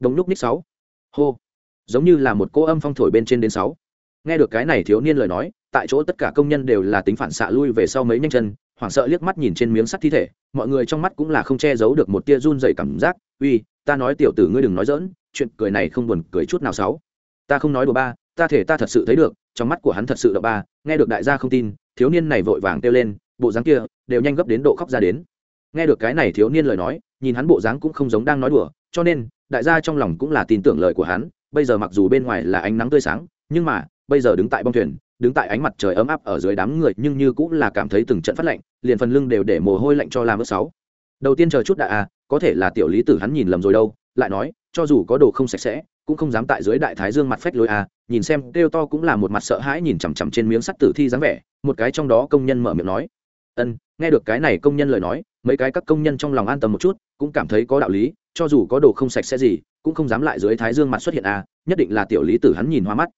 Đống lúc ních sáu. Hô. Giống như là một cô âm phong thổi bên trên đến sáu nghe được cái này thiếu niên lời nói, tại chỗ tất cả công nhân đều là tính phản xạ lui về sau mấy nhanh chân, hoảng sợ liếc mắt nhìn trên miếng sắt thi thể, mọi người trong mắt cũng là không che giấu được một tia run dày cảm giác. Uy, ta nói tiểu tử ngươi đừng nói dỡn chuyện cười này không buồn cười chút nào sáu. Ta không nói đùa ba, ta thể ta thật sự thấy được, trong mắt của hắn thật sự đ ba, nghe được đại gia không tin, thiếu niên này vội vàng kêu lên, bộ dáng kia đều nhanh gấp đến độ khóc ra đến. Nghe được cái này thiếu niên lời nói, nhìn hắn bộ dáng cũng không giống đang nói đùa, cho nên, đại gia trong lòng cũng là tin tưởng lời của hắn, bây giờ mặc dù bên ngoài là ánh nắng tươi sáng, nhưng mà bây giờ đứng tại bong thuyền, đứng tại ánh mặt trời ấm áp ở dưới đám người nhưng như cũng là cảm thấy từng trận phát lạnh, liền phần lưng đều để mồ hôi lạnh cho làm ớt sáu. Đầu tiên chờ chút đã à có thể là tiểu lý tử hắn nhìn lầm rồi đâu, lại nói, cho dù có đồ không sạch sẽ, cũng không dám tại dưới đại thái dương mặt phách lối à nhìn xem, kêu to cũng là một mặt sợ hãi nhìn chằm chằm trên miếng sắt tử thi dáng vẻ, một cái trong đó công nhân mở miệng nói. Ân, nghe được cái này công nhân lời nói, mấy cái các công nhân trong lòng an tâm một chút, cũng cảm thấy có đạo lý, cho dù có đồ không sạch sẽ gì, cũng không dám lại dưới thái dương mặt xuất hiện à nhất định là tiểu lý tử hắn nhìn hoa mắt.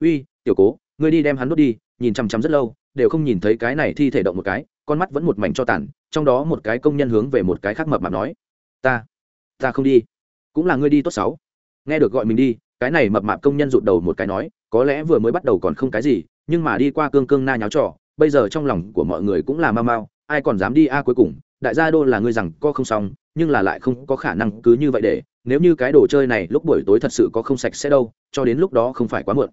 Uy tiểu cố, ngươi đi đem hắn đốt đi, nhìn chằm chằm rất lâu, đều không nhìn thấy cái này thi thể động một cái, con mắt vẫn một mảnh cho tàn, trong đó một cái công nhân hướng về một cái khác mập mạp nói, ta ta không đi, cũng là ngươi đi tốt sáu nghe được gọi mình đi, cái này mập mạp công nhân rụt đầu một cái nói, có lẽ vừa mới bắt đầu còn không cái gì, nhưng mà đi qua cương cương na nháo trò, bây giờ trong lòng của mọi người cũng là mau mau, ai còn dám đi a cuối cùng, đại gia đô là ngươi rằng co không xong, nhưng là lại không có khả năng cứ như vậy để, nếu như cái đồ chơi này lúc buổi tối thật sự có không sạch sẽ đâu, cho đến lúc đó không phải quá muộn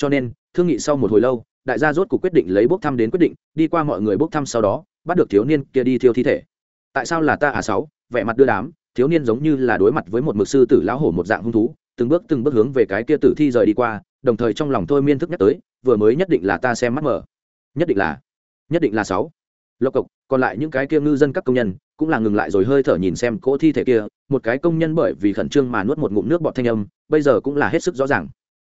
cho nên, thương nghị sau một hồi lâu, đại gia rốt cuộc quyết định lấy bốc thăm đến quyết định, đi qua mọi người bốc thăm sau đó, bắt được thiếu niên kia đi thiêu thi thể. Tại sao là ta à sáu? Vẻ mặt đưa đám, thiếu niên giống như là đối mặt với một mực sư tử lão hổ một dạng hung thú, từng bước từng bước hướng về cái kia tử thi rời đi qua, đồng thời trong lòng thôi miên thức nhắc tới, vừa mới nhất định là ta xem mắt mở. Nhất định là, nhất định là sáu. Lộc cộc, còn lại những cái kia ngư dân các công nhân, cũng là ngừng lại rồi hơi thở nhìn xem cỗ thi thể kia, một cái công nhân bởi vì khẩn trương mà nuốt một ngụm nước bọt thanh âm, bây giờ cũng là hết sức rõ ràng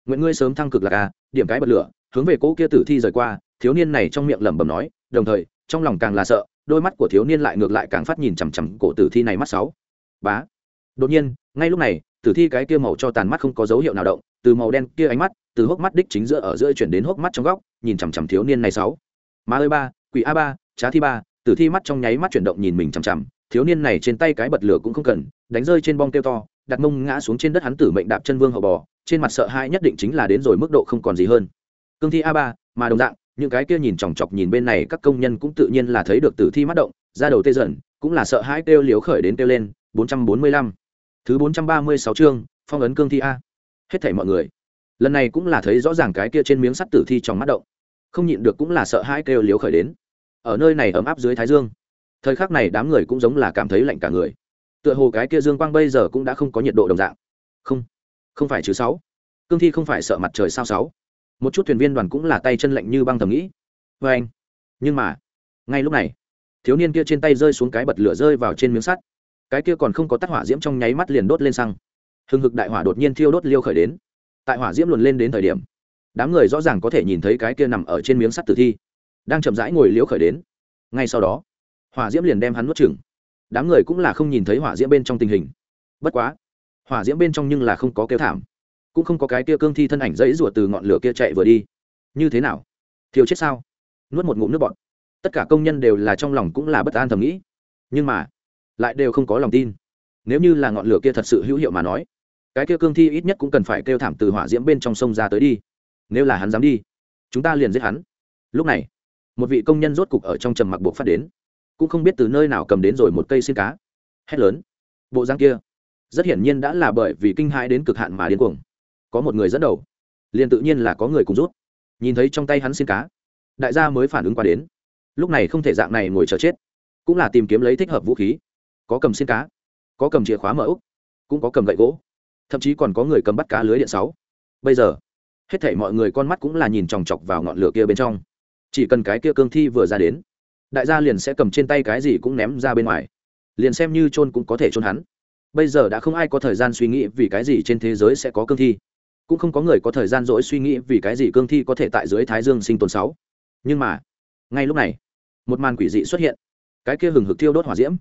nguyện ngươi sớm thăng cực lạc a, điểm cái bật lửa, hướng về cỗ kia tử thi rời qua, thiếu niên này trong miệng lẩm bẩm nói, đồng thời, trong lòng càng là sợ, đôi mắt của thiếu niên lại ngược lại càng phát nhìn chằm chằm cổ tử thi này mắt sáu. Bá. Đột nhiên, ngay lúc này, tử thi cái kia màu cho tàn mắt không có dấu hiệu nào động, từ màu đen kia ánh mắt, từ hốc mắt đích chính giữa ở giữa chuyển đến hốc mắt trong góc, nhìn chằm chằm thiếu niên này sáu. Ma ơi ba, quỷ a ba trá thi ba, tử thi mắt trong nháy mắt chuyển động nhìn mình chằm chằm, thiếu niên này trên tay cái bật lửa cũng không cần, đánh rơi trên bong kêu to, đặt mông ngã xuống trên đất hắn tử mệnh đạp chân vương hậu bò trên mặt sợ hãi nhất định chính là đến rồi mức độ không còn gì hơn. Cương thi a ba, mà đồng dạng, những cái kia nhìn chòng chọc nhìn bên này các công nhân cũng tự nhiên là thấy được tử thi mắt động ra đầu tê dần, cũng là sợ hãi kêu liếu khởi đến kêu lên 445. thứ 436 chương, phong ấn cương thi a. Hết thảy mọi người. Lần này cũng là thấy rõ ràng cái kia trên miếng sắt tử thi trong mắt động. Không nhịn được cũng là sợ hãi kêu liếu khởi đến. Ở nơi này ấm áp dưới thái dương. Thời khắc này đám người cũng giống là cảm thấy lạnh cả người. Tựa hồ cái kia dương quang bây giờ cũng đã không có nhiệt độ đồng dạng. Không không phải chứ sáu? Cương thi không phải sợ mặt trời sao sáu? Một chút thuyền viên đoàn cũng là tay chân lạnh như băng thầm nghĩ. Vê anh. Nhưng mà, ngay lúc này, thiếu niên kia trên tay rơi xuống cái bật lửa rơi vào trên miếng sắt. Cái kia còn không có tắt hỏa diễm trong nháy mắt liền đốt lên xăng. Hừng hực đại hỏa đột nhiên thiêu đốt liêu khởi đến. Tại hỏa diễm luồn lên đến thời điểm, đám người rõ ràng có thể nhìn thấy cái kia nằm ở trên miếng sắt tử thi, đang chậm rãi ngồi liễu khởi đến. Ngay sau đó, hỏa diễm liền đem hắn nuốt chừng đám người cũng là không nhìn thấy hỏa diễm bên trong tình hình. Bất quá hỏa diễm bên trong nhưng là không có kêu thảm, cũng không có cái kia cương thi thân ảnh dãy ruột từ ngọn lửa kia chạy vừa đi. Như thế nào? Thiêu chết sao? Nuốt một ngụm nước bọt. Tất cả công nhân đều là trong lòng cũng là bất an thầm nghĩ. Nhưng mà, lại đều không có lòng tin. Nếu như là ngọn lửa kia thật sự hữu hiệu mà nói, cái kia cương thi ít nhất cũng cần phải kêu thảm từ hỏa diễm bên trong sông ra tới đi. Nếu là hắn dám đi, chúng ta liền giết hắn. Lúc này, một vị công nhân rốt cục ở trong trầm mặc buộc phát đến. Cũng không biết từ nơi nào cầm đến rồi một cây xin cá. Hét lớn. Bộ răng kia rất hiển nhiên đã là bởi vì kinh hãi đến cực hạn mà điên cuồng. Có một người dẫn đầu, liền tự nhiên là có người cùng rút. Nhìn thấy trong tay hắn xin cá, đại gia mới phản ứng qua đến. Lúc này không thể dạng này ngồi chờ chết, cũng là tìm kiếm lấy thích hợp vũ khí. Có cầm xin cá, có cầm chìa khóa mở úc, cũng có cầm gậy gỗ, thậm chí còn có người cầm bắt cá lưới điện sáu. Bây giờ, hết thảy mọi người con mắt cũng là nhìn chòng chọc vào ngọn lửa kia bên trong. Chỉ cần cái kia cương thi vừa ra đến, đại gia liền sẽ cầm trên tay cái gì cũng ném ra bên ngoài. Liền xem như chôn cũng có thể chôn hắn bây giờ đã không ai có thời gian suy nghĩ vì cái gì trên thế giới sẽ có cương thi. Cũng không có người có thời gian dỗi suy nghĩ vì cái gì cương thi có thể tại dưới thái dương sinh tồn sáu. Nhưng mà, ngay lúc này, một màn quỷ dị xuất hiện. Cái kia hừng hực thiêu đốt hỏa diễm,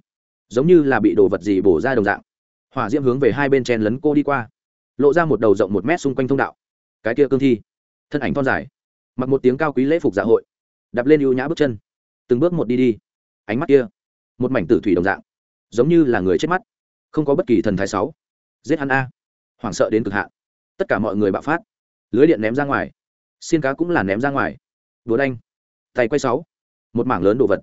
giống như là bị đồ vật gì bổ ra đồng dạng. Hỏa diễm hướng về hai bên chen lấn cô đi qua, lộ ra một đầu rộng một mét xung quanh thông đạo. Cái kia cương thi, thân ảnh thon dài, mặc một tiếng cao quý lễ phục dạ hội, đạp lên ưu nhã bước chân, từng bước một đi đi. Ánh mắt kia, một mảnh tử thủy đồng dạng, giống như là người chết mắt không có bất kỳ thần thái sáu. Giết hắn a. Hoảng sợ đến cực hạn. Tất cả mọi người bạo phát. Lưới điện ném ra ngoài. Xiên cá cũng là ném ra ngoài. Đúa đanh. Tay quay sáu. Một mảng lớn đồ vật.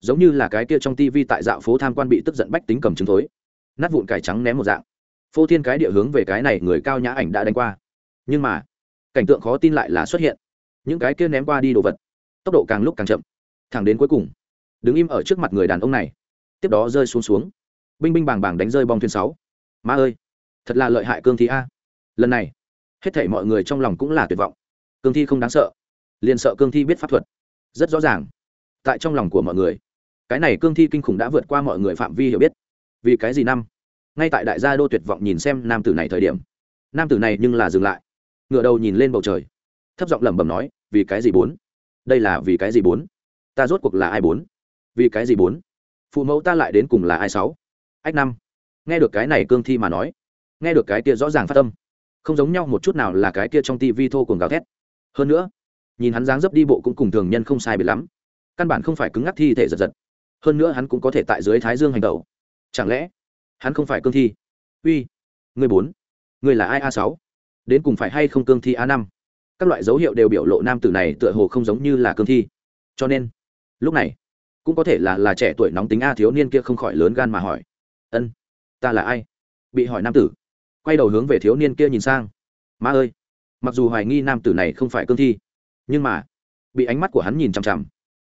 Giống như là cái kia trong tivi tại dạo phố tham quan bị tức giận bách tính cầm trứng thối. Nát vụn cải trắng ném một dạng. Phô thiên cái địa hướng về cái này người cao nhã ảnh đã đánh qua. Nhưng mà, cảnh tượng khó tin lại là xuất hiện. Những cái kia ném qua đi đồ vật. Tốc độ càng lúc càng chậm. Thẳng đến cuối cùng, đứng im ở trước mặt người đàn ông này. Tiếp đó rơi xuống xuống binh binh bàng bàng đánh rơi bong thuyền sáu. Ma ơi, thật là lợi hại cương thi a. Lần này, hết thảy mọi người trong lòng cũng là tuyệt vọng. Cương thi không đáng sợ, liền sợ cương thi biết pháp thuật. Rất rõ ràng, tại trong lòng của mọi người, cái này cương thi kinh khủng đã vượt qua mọi người phạm vi hiểu biết. Vì cái gì năm? Ngay tại đại gia đô tuyệt vọng nhìn xem nam tử này thời điểm. Nam tử này nhưng là dừng lại ngựa đầu nhìn lên bầu trời, thấp giọng lẩm bẩm nói, vì cái gì bốn? Đây là vì cái gì bốn? Ta rốt cuộc là ai bốn? Vì cái gì bốn? Phụ mẫu ta lại đến cùng là ai sáu? Ách năm. Nghe được cái này cương thi mà nói, nghe được cái kia rõ ràng phát tâm không giống nhau một chút nào là cái kia trong tivi thô cùng gào thét. Hơn nữa, nhìn hắn dáng dấp đi bộ cũng cùng thường nhân không sai biệt lắm, căn bản không phải cứng ngắc thi thể giật giật. Hơn nữa hắn cũng có thể tại dưới thái dương hành tẩu. Chẳng lẽ, hắn không phải cương thi? Uy, người bốn, người là ai a sáu? Đến cùng phải hay không cương thi a năm? Các loại dấu hiệu đều biểu lộ nam tử này tựa hồ không giống như là cương thi. Cho nên, lúc này, cũng có thể là là trẻ tuổi nóng tính a thiếu niên kia không khỏi lớn gan mà hỏi ta là ai? Bị hỏi nam tử. Quay đầu hướng về thiếu niên kia nhìn sang. Ma ơi! Mặc dù hoài nghi nam tử này không phải cương thi, nhưng mà, bị ánh mắt của hắn nhìn chằm chằm,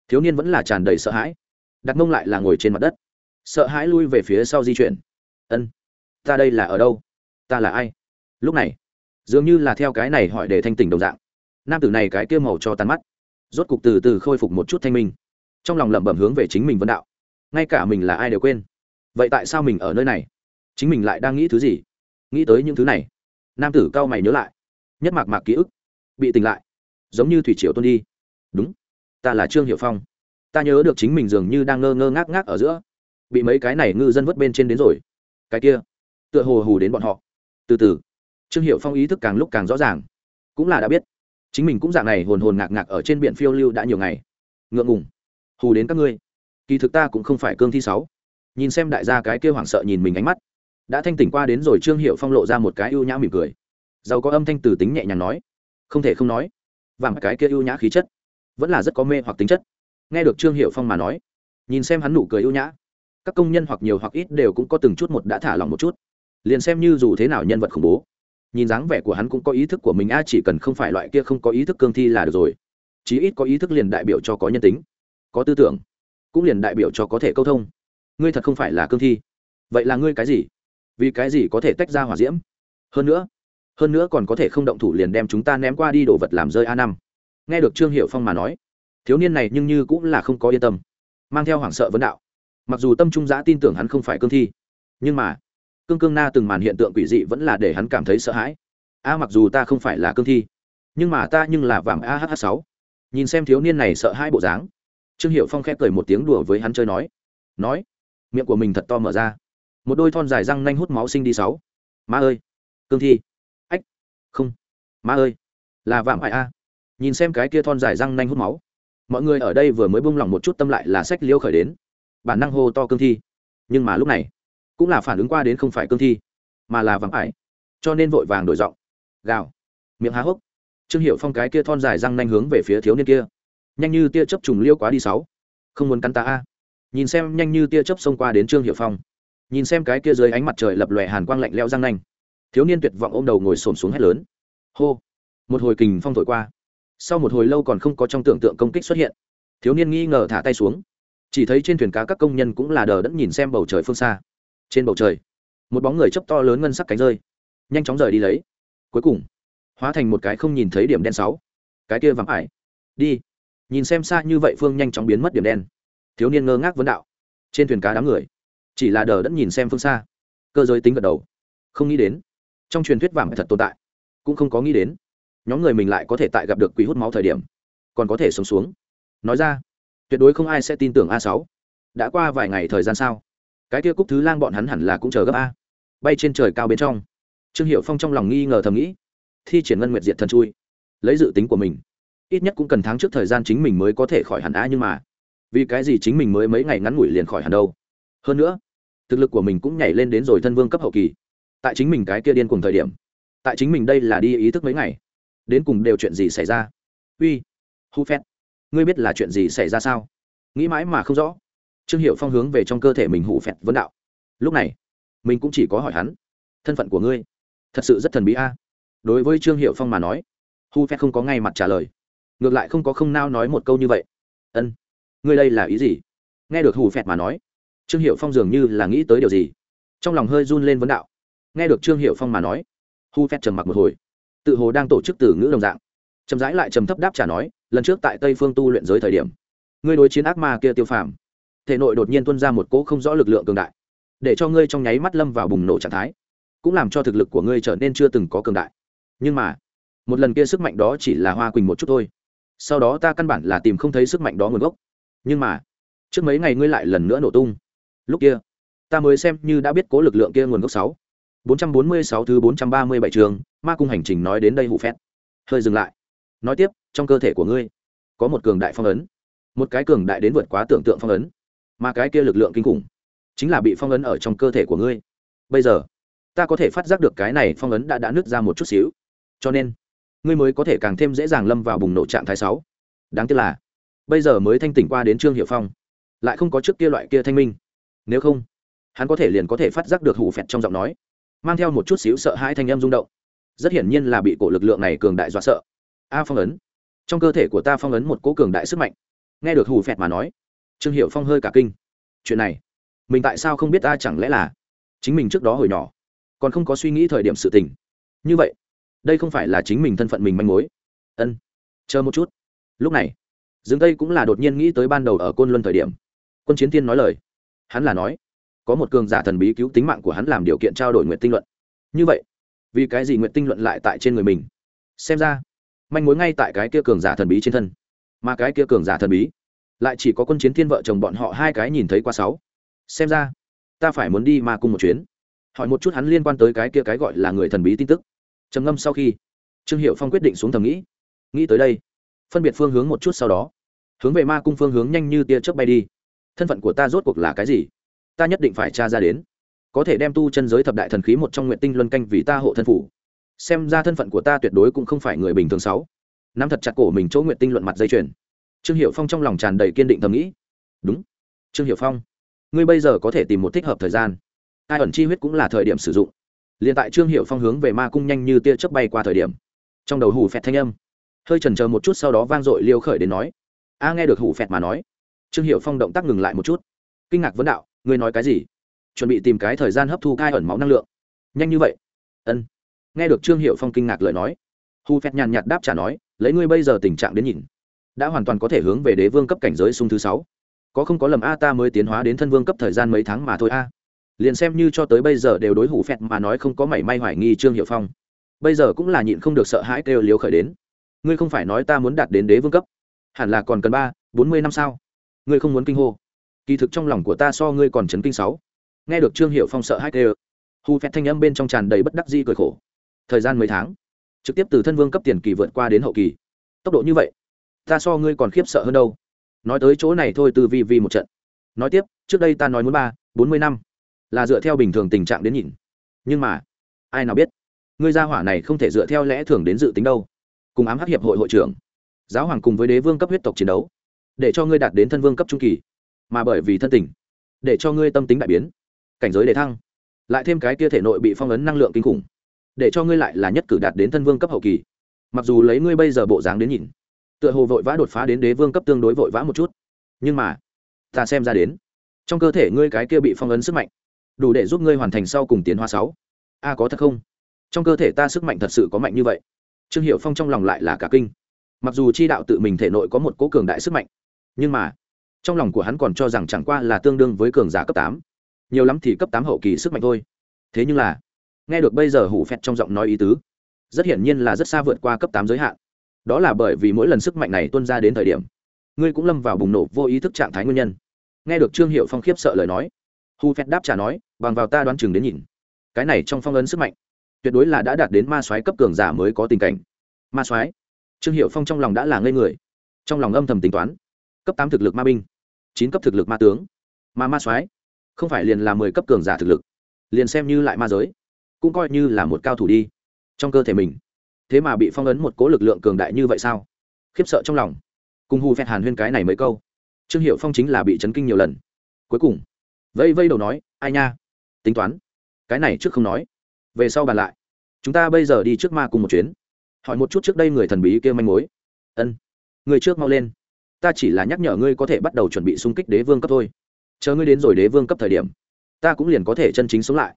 thiếu niên vẫn là tràn đầy sợ hãi. Đặt mông lại là ngồi trên mặt đất. Sợ hãi lui về phía sau di chuyển. Ân, ta đây là ở đâu? Ta là ai? Lúc này, dường như là theo cái này hỏi để thanh tỉnh đồng dạng. Nam tử này cái kia màu cho tàn mắt, rốt cục từ từ khôi phục một chút thanh minh. Trong lòng lẩm bẩm hướng về chính mình vân đạo. Ngay cả mình là ai đều quên. Vậy tại sao mình ở nơi này? Chính mình lại đang nghĩ thứ gì? Nghĩ tới những thứ này. Nam tử cao mày nhớ lại. Nhất mạc mạc ký ức. Bị tỉnh lại. Giống như thủy triều tuôn đi. Đúng. Ta là trương hiệu phong. Ta nhớ được chính mình dường như đang ngơ ngơ ngác ngác ở giữa. Bị mấy cái này ngư dân vớt bên trên đến rồi. Cái kia. Tựa hồ hù đến bọn họ. Từ từ. Trương hiệu phong ý thức càng lúc càng rõ ràng. Cũng là đã biết. Chính mình cũng dạng này hồn hồn ngạc ngạc ở trên biển phiêu lưu đã nhiều ngày. Ngượng ngùng. Hù đến các ngươi. Kỳ thực ta cũng không phải cương thi sáu. Nhìn xem đại gia cái kia hoảng sợ nhìn mình ánh mắt đã thanh tỉnh qua đến rồi, trương hiệu phong lộ ra một cái ưu nhã mỉm cười. Giàu có âm thanh từ tính nhẹ nhàng nói. Không thể không nói, vàng cái kia ưu nhã khí chất, vẫn là rất có mê hoặc tính chất. Nghe được trương hiệu phong mà nói, nhìn xem hắn nụ cười ưu nhã, các công nhân hoặc nhiều hoặc ít đều cũng có từng chút một đã thả lòng một chút. Liền xem như dù thế nào nhân vật khủng bố, nhìn dáng vẻ của hắn cũng có ý thức của mình, a, chỉ cần không phải loại kia không có ý thức cương thi là được rồi. Chí ít có ý thức liền đại biểu cho có nhân tính, có tư tưởng, cũng liền đại biểu cho có thể câu thông. Ngươi thật không phải là cương thi. Vậy là ngươi cái gì? Vì cái gì có thể tách ra hỏa diễm? Hơn nữa hơn nữa còn có thể không động thủ liền đem chúng ta ném qua đi đồ vật làm rơi a năm. Nghe được trương hiệu phong mà nói, thiếu niên này nhưng như cũng là không có yên tâm, mang theo hoảng sợ vấn đạo. Mặc dù tâm trung giã tin tưởng hắn không phải cương thi, nhưng mà, cương cương na từng màn hiện tượng quỷ dị vẫn là để hắn cảm thấy sợ hãi. A, mặc dù ta không phải là cương thi, nhưng mà ta nhưng là vàng ah sáu. Nhìn xem thiếu niên này sợ hai bộ dáng, trương hiệu phong khẽ cười một tiếng đùa với hắn chơi nói nói, miệng của mình thật to mở ra một đôi thon dài răng nanh hút máu sinh đi sáu. Má ơi! Cương thi! Ách! Không! Má ơi! Là vạm hại a. Nhìn xem cái kia thon dài răng nanh hút máu. Mọi người ở đây vừa mới bung lỏng một chút tâm lại là sách liêu khởi đến. Bản năng hô to cương thi. Nhưng mà lúc này, cũng là phản ứng qua đến không phải cương thi, mà là vàng ải. Cho nên vội vàng đổi giọng. Gào! Miệng há hốc. Trương hiệu phong cái kia thon dài răng nanh hướng về phía thiếu niên kia. Nhanh như tia chớp trùng liêu quá đi sáu. Không muốn cắn ta a. Nhìn xem nhanh như tia chớp xông qua đến trương hiệu phong nhìn xem cái kia dưới ánh mặt trời lập lòe hàn quang lạnh leo răng nanh. Thiếu niên tuyệt vọng ôm đầu ngồi xổm xuống hét lớn. Hô! Một hồi kình phong thổi qua. Sau một hồi lâu còn không có trong tưởng tượng công kích xuất hiện. Thiếu niên nghi ngờ thả tay xuống. Chỉ thấy trên thuyền cá các công nhân cũng là đờ đẫn nhìn xem bầu trời phương xa. Trên bầu trời, một bóng người chấp to lớn ngân sắc cánh rơi, nhanh chóng rời đi lấy. Cuối cùng, hóa thành một cái không nhìn thấy điểm đen sáu. Cái kia vắng ải. Đi. Nhìn xem xa như vậy phương nhanh chóng biến mất điểm đen. Thiếu niên ngơ ngác vấn đạo. Trên thuyền cá đám người chỉ là đờ đẫn nhìn xem phương xa. Cơ giới tính gật đầu. Không nghĩ đến. Trong truyền thuyết vàng thật tồn tại. Cũng không có nghĩ đến. Nhóm người mình lại có thể tại gặp được quỷ hút máu thời điểm, còn có thể sống xuống. Nói ra, tuyệt đối không ai sẽ tin tưởng a sáu. Đã qua vài ngày thời gian sao? Cái kia cúc thứ lang bọn hắn hẳn là cũng chờ gấp a. Bay trên trời cao bên trong. Trương hiệu phong trong lòng nghi ngờ thầm nghĩ. Thi triển ngân nguyệt diệt thần chui. Lấy dự tính của mình. Ít nhất cũng cần tháng trước thời gian chính mình mới có thể khỏi hẳn a nhưng mà, vì cái gì chính mình mới mấy ngày ngắn ngủi liền khỏi hẳn đâu? Hơn nữa thực lực của mình cũng nhảy lên đến rồi thân vương cấp hậu kỳ. Tại chính mình cái kia điên cùng thời điểm, tại chính mình đây là đi ý thức mấy ngày, đến cùng đều chuyện gì xảy ra? Uy, hu phét, ngươi biết là chuyện gì xảy ra sao? Nghĩ mãi mà không rõ. Trương hiệu phong hướng về trong cơ thể mình hụ phẹt vấn đạo. Lúc này, mình cũng chỉ có hỏi hắn, thân phận của ngươi, thật sự rất thần bí a. Đối với trương hiệu phong mà nói, hu phẹt không có ngay mặt trả lời, ngược lại không có không nao nói một câu như vậy. Ân, ngươi đây là ý gì? Nghe được hù phẹt mà nói trương hiệu phong dường như là nghĩ tới điều gì. Trong lòng hơi run lên vấn đạo. Nghe được trương hiệu phong mà nói, hu phép trầm mặc một hồi. Tự hồ đang tổ chức từ ngữ đồng dạng. Trầm rãi lại trầm thấp đáp trả nói, lần trước tại tây phương tu luyện giới thời điểm, ngươi đối chiến ác ma kia tiêu phàm. Thể nội đột nhiên tuân ra một cỗ không rõ lực lượng cường đại, để cho ngươi trong nháy mắt lâm vào bùng nổ trạng thái, cũng làm cho thực lực của ngươi trở nên chưa từng có cường đại. Nhưng mà, một lần kia sức mạnh đó chỉ là hoa quỳnh một chút thôi. Sau đó ta căn bản là tìm không thấy sức mạnh đó nguồn gốc. Nhưng mà, trước mấy ngày ngươi lại lần nữa nổ tung lúc kia ta mới xem như đã biết cố lực lượng kia nguồn gốc sáu 446 thứ 437 trường, ma cung hành trình nói đến đây hụ phét. Hơi dừng lại. Nói tiếp, trong cơ thể của ngươi có một cường đại phong ấn. Một cái cường đại đến vượt quá tưởng tượng phong ấn. Mà cái kia lực lượng kinh khủng, chính là bị phong ấn ở trong cơ thể của ngươi. Bây giờ, ta có thể phát giác được cái này phong ấn đã đã nứt ra một chút xíu. Cho nên, ngươi mới có thể càng thêm dễ dàng lâm vào bùng nổ trạng thái 6. Đáng tiếc là, bây giờ mới thanh tỉnh qua đến Trương Hiểu Phong, lại không có trước kia loại kia thanh minh. Nếu không, hắn có thể liền có thể phát giác được hủ phẹt trong giọng nói mang theo một chút xíu sợ hãi thanh em rung động. Rất hiển nhiên là bị cổ lực lượng này cường đại dọa sợ. A phong ấn. Trong cơ thể của ta phong ấn một cố cường đại sức mạnh. Nghe được hù phẹt mà nói trương hiệu phong hơi cả kinh. Chuyện này mình tại sao không biết ta chẳng lẽ là chính mình trước đó hồi nhỏ còn không có suy nghĩ thời điểm sự tình. Như vậy đây không phải là chính mình thân phận mình manh mối. Ân chờ một chút. Lúc này dương tây cũng là đột nhiên nghĩ tới ban đầu ở côn luân thời điểm. Quân chiến tiên nói lời hắn là nói, có một cường giả thần bí cứu tính mạng của hắn làm điều kiện trao đổi nguyện tinh luận. Như vậy, vì cái gì nguyện tinh luận lại tại trên người mình? Xem ra, manh mối ngay tại cái kia cường giả thần bí trên thân. Mà cái kia cường giả thần bí, lại chỉ có quân chiến thiên vợ chồng bọn họ hai cái nhìn thấy qua sáu. Xem ra, ta phải muốn đi mà cùng một chuyến. Hỏi một chút hắn liên quan tới cái kia cái gọi là người thần bí tin tức. Trầm ngâm sau khi, trương hiệu phong quyết định xuống thầm nghĩ. Nghĩ tới đây, phân biệt phương hướng một chút sau đó. Hướng về ma cung phương hướng nhanh như tia chớp bay đi thân phận của ta rốt cuộc là cái gì? Ta nhất định phải tra ra đến. Có thể đem tu chân giới thập đại thần khí một trong nguyện tinh luân canh vì ta hộ thân phủ. Xem ra thân phận của ta tuyệt đối cũng không phải người bình thường sáu. Nắm thật chặt cổ mình chỗ nguyện tinh luận mặt dây chuyền. Trương hiệu phong trong lòng tràn đầy kiên định thầm nghĩ. Đúng. Trương hiệu phong, ngươi bây giờ có thể tìm một thích hợp thời gian. Ai ẩn chi huyết cũng là thời điểm sử dụng. Liền tại trương hiệu phong hướng về ma cung nhanh như tia chớp bay qua thời điểm, trong đầu hủ phẹt thanh âm. Hơi chần chờ một chút sau đó vang dội liêu khởi đến nói. A nghe được hủ phẹt mà nói trương hiệu phong động tác ngừng lại một chút. Kinh ngạc vấn đạo, ngươi nói cái gì? Chuẩn bị tìm cái thời gian hấp thu cai ẩn máu năng lượng. Nhanh như vậy? Ân. Nghe được trương hiệu phong kinh ngạc lời nói hù phẹt nhàn nhạt đáp trả nói, lấy ngươi bây giờ tình trạng đến nhìn, đã hoàn toàn có thể hướng về đế vương cấp cảnh giới sung thứ sáu. Có không có lầm a, ta mới tiến hóa đến thân vương cấp thời gian mấy tháng mà thôi a. Liền xem như cho tới bây giờ đều đối hủ phẹt mà nói không có mảy may hoài nghi trương hiệu phong. Bây giờ cũng là nhịn không được sợ hãi kêu liếu khởi đến. Ngươi không phải nói ta muốn đạt đến đế vương cấp, hẳn là còn cần ba, bốn mươi năm sao? Ngươi không muốn kinh hô. Kỳ thực trong lòng của ta so ngươi còn chấn kinh sáu. Nghe được trương hiệu phong sợ hai tê. Hu phét thanh âm bên trong tràn đầy bất đắc di cười khổ. Thời gian mấy tháng, trực tiếp từ thân vương cấp tiền kỳ vượt qua đến hậu kỳ. Tốc độ như vậy, ta so ngươi còn khiếp sợ hơn đâu. Nói tới chỗ này thôi từ vi vi một trận. Nói tiếp, trước đây ta nói muốn ba, bốn mươi năm, là dựa theo bình thường tình trạng đến nhìn. Nhưng mà, ai nào biết, ngươi gia hỏa này không thể dựa theo lẽ thường đến dự tính đâu. Cùng ám hắc hiệp hội hội trưởng, giáo hoàng cùng với đế vương cấp huyết tộc chiến đấu để cho ngươi đạt đến thân vương cấp trung kỳ, mà bởi vì thân tình, để cho ngươi tâm tính đại biến, cảnh giới đề thăng, lại thêm cái kia thể nội bị phong ấn năng lượng kinh khủng, để cho ngươi lại là nhất cử đạt đến thân vương cấp hậu kỳ. Mặc dù lấy ngươi bây giờ bộ dáng đến nhìn, tựa hồ vội vã đột phá đến đế vương cấp tương đối vội vã một chút, nhưng mà, ta xem ra đến, trong cơ thể ngươi cái kia bị phong ấn sức mạnh, đủ để giúp ngươi hoàn thành sau cùng tiến hóa sáu. A, có thật không? Trong cơ thể ta sức mạnh thật sự có mạnh như vậy. Trương hiệu phong trong lòng lại là cả kinh. Mặc dù chi đạo tự mình thể nội có một cố cường đại sức mạnh nhưng mà, trong lòng của hắn còn cho rằng chẳng qua là tương đương với cường giả cấp tám. Nhiều lắm thì cấp tám hậu kỳ sức mạnh thôi. Thế nhưng là, nghe được bây giờ hủ phẹt trong giọng nói ý tứ, rất hiển nhiên là rất xa vượt qua cấp tám giới hạn. Đó là bởi vì mỗi lần sức mạnh này tuân ra đến thời điểm, ngươi cũng lâm vào bùng nổ vô ý thức trạng thái nguyên nhân. Nghe được trương hiệu phong khiếp sợ lời nói hù phẹt đáp trả nói, bằng vào ta đoán chừng đến nhìn, cái này trong phong ấn sức mạnh, tuyệt đối là đã đạt đến ma soái cấp cường giả mới có tình cảnh. Ma soái? Trương hiệu phong trong lòng đã là ngây người, trong lòng âm thầm tính toán cấp tám thực lực ma binh, chín cấp thực lực ma tướng, ma ma soái, không phải liền là mười cấp cường giả thực lực, liền xem như lại ma giới, cũng coi như là một cao thủ đi, trong cơ thể mình. Thế mà bị phong ấn một cố lực lượng cường đại như vậy sao? Khiếp sợ trong lòng. Cùng hù phẹt hàn huyên cái này mấy câu, trương hiệu phong chính là bị chấn kinh nhiều lần. Cuối cùng vây vây đầu nói, ai nha, tính toán, cái này trước không nói. Về sau bàn lại, chúng ta bây giờ đi trước ma cùng một chuyến. Hỏi một chút trước đây người thần bí kia manh mối. Ân, người trước mau lên ta chỉ là nhắc nhở ngươi có thể bắt đầu chuẩn bị xung kích đế vương cấp thôi. Chờ ngươi đến rồi đế vương cấp thời điểm, ta cũng liền có thể chân chính sống lại.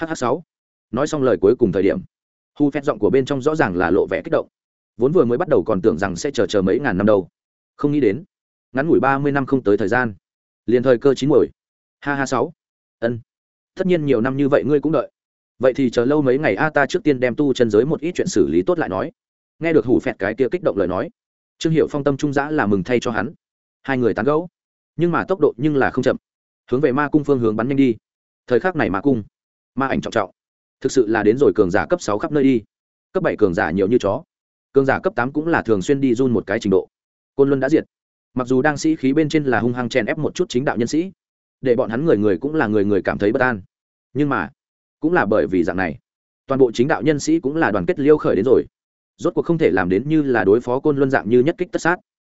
Hh sáu. Nói xong lời cuối cùng thời điểm, hu phép giọng của bên trong rõ ràng là lộ vẻ kích động. Vốn vừa mới bắt đầu còn tưởng rằng sẽ chờ chờ mấy ngàn năm đâu. Không nghĩ đến, ngắn ngủi ba mươi năm không tới thời gian, liền thời cơ chín muồi. Ha ha sáu. Ân. Tất nhiên nhiều năm như vậy ngươi cũng đợi. Vậy thì chờ lâu mấy ngày a, ta trước tiên đem tu chân giới một ít chuyện xử lý tốt lại nói. Nghe được hủ phẹt cái kia kích động lời nói trương hiệu phong tâm trung giã là mừng thay cho hắn. Hai người tán gẫu, nhưng mà tốc độ nhưng là không chậm. Hướng về ma cung phương hướng bắn nhanh đi. Thời khắc này ma cung, ma ảnh trọng trọng. Thực sự là đến rồi cường giả cấp sáu khắp nơi đi. Cấp bảy cường giả nhiều như chó. Cường giả cấp tám cũng là thường xuyên đi run một cái trình độ. Côn luân đã diệt. Mặc dù đang sĩ khí bên trên là hung hăng chèn ép một chút chính đạo nhân sĩ, để bọn hắn người người cũng là người người cảm thấy bất an. Nhưng mà, cũng là bởi vì dạng này, toàn bộ chính đạo nhân sĩ cũng là đoàn kết liêu khởi đến rồi rốt cuộc không thể làm đến như là đối phó côn luân dạng như nhất kích tất sát.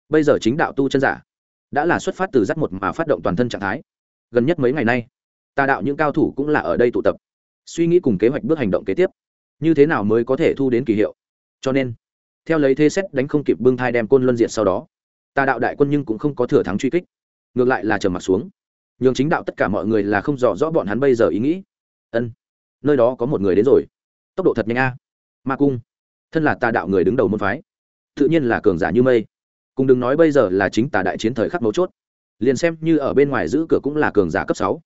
Bây giờ chính đạo tu chân giả đã là xuất phát từ dắt một mà phát động toàn thân trạng thái. Gần nhất mấy ngày nay, tà đạo những cao thủ cũng là ở đây tụ tập, suy nghĩ cùng kế hoạch bước hành động kế tiếp, như thế nào mới có thể thu đến kỳ hiệu. Cho nên, theo lấy thế xét đánh không kịp bưng thai đem côn luân diện sau đó, tà đạo đại quân nhưng cũng không có thừa thắng truy kích, ngược lại là trầm mặt xuống. Nhường chính đạo tất cả mọi người là không rõ rõ bọn hắn bây giờ ý nghĩ. Ân, nơi đó có một người đến rồi. Tốc độ thật nhanh a. Ma cung thân là tà đạo người đứng đầu môn phái, tự nhiên là cường giả như mây. Cùng đừng nói bây giờ là chính tà đại chiến thời khắc mấu chốt, liền xem như ở bên ngoài giữ cửa cũng là cường giả cấp sáu.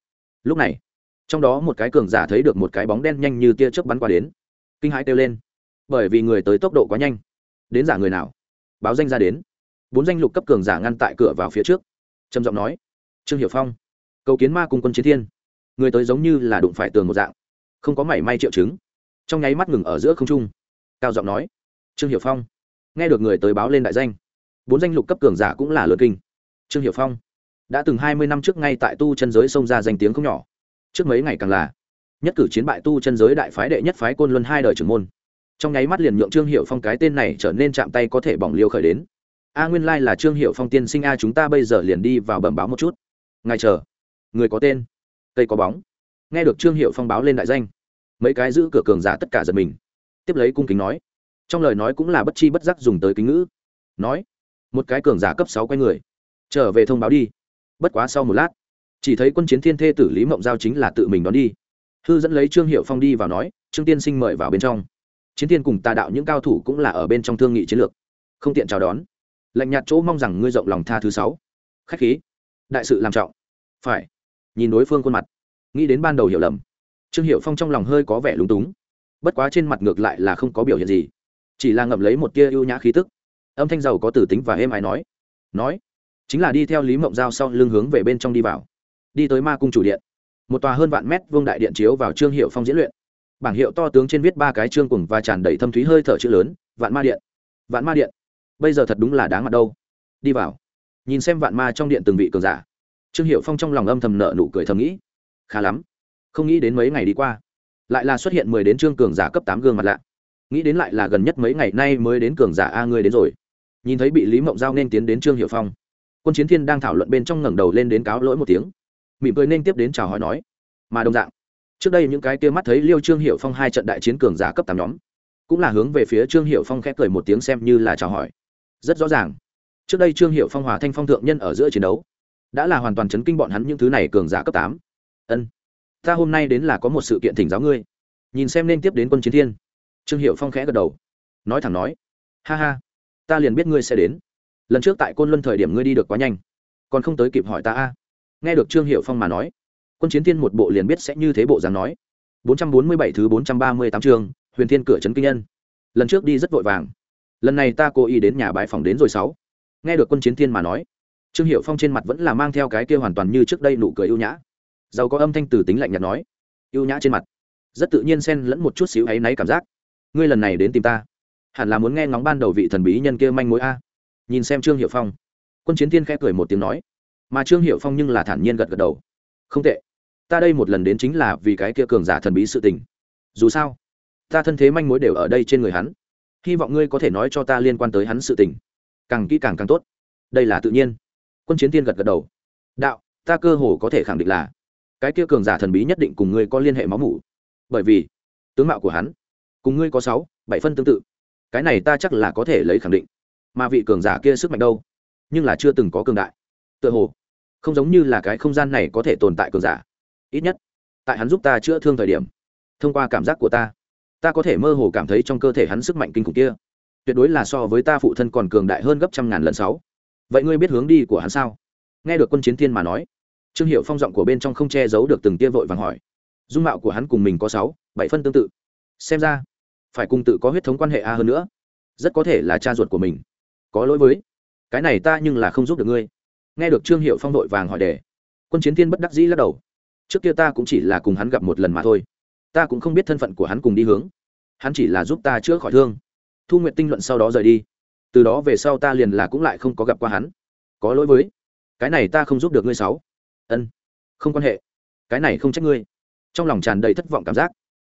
Lúc này, trong đó một cái cường giả thấy được một cái bóng đen nhanh như tia chớp bắn qua đến, kinh hãi kêu lên. Bởi vì người tới tốc độ quá nhanh. Đến giả người nào? Báo danh ra đến. Bốn danh lục cấp cường giả ngăn tại cửa vào phía trước. Trầm giọng nói, trương hiểu phong, cầu kiến ma cùng quân chiến thiên. Người tới giống như là đụng phải tường một dạng, không có mảy may triệu chứng. Trong nháy mắt ngừng ở giữa không trung cao giọng nói, trương hiểu phong, nghe được người tới báo lên đại danh, bốn danh lục cấp cường giả cũng là lượt kinh. Trương hiểu phong, đã từng hai mươi năm trước ngay tại tu chân giới xông ra danh tiếng không nhỏ. Trước mấy ngày càng là, nhất cử chiến bại tu chân giới đại phái đệ nhất phái côn luân hai đời trưởng môn. Trong nháy mắt liền nhượng trương hiệu phong cái tên này trở nên chạm tay có thể bỏng liêu khởi đến. A nguyên lai là trương hiệu phong tiên sinh a, chúng ta bây giờ liền đi vào bẩm báo một chút. Ngài chờ, người có tên, cây có bóng. Nghe được trương hiệu phong báo lên đại danh, mấy cái giữ cửa cường giả tất cả giật mình tiếp lấy cung kính nói. Trong lời nói cũng là bất chi bất giác dùng tới kính ngữ. Nói, một cái cường giả cấp sáu quay người, trở về thông báo đi. Bất quá sau một lát, chỉ thấy quân chiến thiên thê tử lý mộng giao chính là tự mình đón đi. Hư dẫn lấy trương hiệu phong đi vào nói, trương tiên sinh mời vào bên trong. Chiến thiên cùng tà đạo những cao thủ cũng là ở bên trong thương nghị chiến lược. Không tiện chào đón. Lạnh nhạt chỗ mong rằng ngươi rộng lòng tha thứ sáu. Khách khí. Đại sự làm trọng. Phải. Nhìn đối phương khuôn mặt. Nghĩ đến ban đầu hiểu lầm. Trương hiệu phong trong lòng hơi có vẻ lúng túng bất quá trên mặt ngược lại là không có biểu hiện gì, chỉ là ngậm lấy một tia ưu nhã khí tức. Âm thanh giàu có tử tính và êm ái nói nói, chính là đi theo lý mộng giao sau lưng hướng về bên trong đi vào. Đi tới ma cung chủ điện, một tòa hơn vạn mét vương đại điện chiếu vào trương hiệu phong diễn luyện. Bảng hiệu to tướng trên viết ba cái trương cùng và tràn đầy thâm thúy hơi thở chữ lớn, vạn ma điện, vạn ma điện. Bây giờ thật đúng là đáng mặt đâu. Đi vào, nhìn xem vạn ma trong điện từng vị cường giả. Trương hiệu phong trong lòng âm thầm nợ nụ cười thầm nghĩ, khá lắm, không nghĩ đến mấy ngày đi qua lại là xuất hiện mười đến trương cường giả cấp tám gương mặt lạ. Nghĩ đến lại là gần nhất mấy ngày nay mới đến cường giả a ngươi đến rồi. Nhìn thấy bị lý mộng giao nên tiến đến trương hiệu phong, quân chiến thiên đang thảo luận bên trong ngẩng đầu lên đến cáo lỗi một tiếng. Mỉm cười nên tiếp đến chào hỏi nói, mà đồng dạng, trước đây những cái kia mắt thấy liêu trương hiệu phong hai trận đại chiến cường giả cấp tám nhóm, cũng là hướng về phía trương hiệu phong khẽ cười một tiếng xem như là chào hỏi. Rất rõ ràng, trước đây trương hiệu phong hòa thanh phong thượng nhân ở giữa chiến đấu, đã là hoàn toàn chấn kinh bọn hắn những thứ này cường giả cấp tám. Ân ta hôm nay đến là có một sự kiện thỉnh giáo ngươi. Nhìn xem nên tiếp đến quân chiến thiên. Trương hiệu phong khẽ gật đầu. Nói thẳng nói. Ha ha ta liền biết ngươi sẽ đến. Lần trước tại côn luân thời điểm ngươi đi được quá nhanh còn không tới kịp hỏi ta a. Nghe được trương hiệu phong mà nói quân chiến thiên một bộ liền biết sẽ như thế bộ dáng nói. 447 thứ 438 trường, huyền thiên cửa trấn kinh nhân. Lần trước đi rất vội vàng. Lần này ta cố ý đến nhà bãi phòng đến rồi sáu. Nghe được quân chiến thiên mà nói trương hiệu phong trên mặt vẫn là mang theo cái kia hoàn toàn như trước đây nụ cười ưu nhã giàu có âm thanh từ tính lạnh nhạt nói. Ưu nhã trên mặt, rất tự nhiên xen lẫn một chút xíu áy náy cảm giác. Ngươi lần này đến tìm ta, hẳn là muốn nghe ngóng ban đầu vị thần bí nhân kia manh mối a. Nhìn xem trương hiệu phong, quân chiến thiên khẽ cười một tiếng nói. Mà trương hiệu phong nhưng là thản nhiên gật gật đầu. Không tệ, ta đây một lần đến chính là vì cái kia cường giả thần bí sự tình. Dù sao, ta thân thế manh mối đều ở đây trên người hắn. Hy vọng ngươi có thể nói cho ta liên quan tới hắn sự tình. Càng kỹ càng càng tốt. Đây là tự nhiên. Quân chiến tiên gật gật đầu. Đạo, ta cơ hồ có thể khẳng định là cái kia cường giả thần bí nhất định cùng ngươi có liên hệ máu mủ. Bởi vì, tướng mạo của hắn, cùng ngươi có sáu, bảy phân tương tự. Cái này ta chắc là có thể lấy khẳng định. Mà vị cường giả kia sức mạnh đâu? Nhưng là chưa từng có cường đại. Tựa hồ, không giống như là cái không gian này có thể tồn tại cường giả. Ít nhất, tại hắn giúp ta chữa thương thời điểm, thông qua cảm giác của ta ta có thể mơ hồ cảm thấy trong cơ thể hắn sức mạnh kinh khủng kia. Tuyệt đối là so với ta phụ thân còn cường đại hơn gấp trăm ngàn lần sáu. Vậy ngươi biết hướng đi của hắn sao? Nghe được quân chiến thiên mà nói trương hiệu phong giọng của bên trong không che giấu được từng tia vội vàng hỏi. Dung mạo của hắn cùng mình có sáu, bảy phân tương tự. Xem ra, phải cùng tự có huyết thống quan hệ a hơn nữa. Rất có thể là cha ruột của mình. Có lỗi với. Cái này ta nhưng là không giúp được ngươi. Nghe được trương hiệu phong vội vàng hỏi đề, quân chiến thiên bất đắc dĩ lắc đầu. Trước kia ta cũng chỉ là cùng hắn gặp một lần mà thôi. Ta cũng không biết thân phận của hắn cùng đi hướng. Hắn chỉ là giúp ta chữa khỏi thương. Thu nguyện tinh luận sau đó rời đi. Từ đó về sau ta liền là cũng lại không có gặp qua hắn. Có lỗi với. Cái này ta không giúp được ngươi sáu ân, không quan hệ, cái này không trách ngươi. Trong lòng tràn đầy thất vọng cảm giác.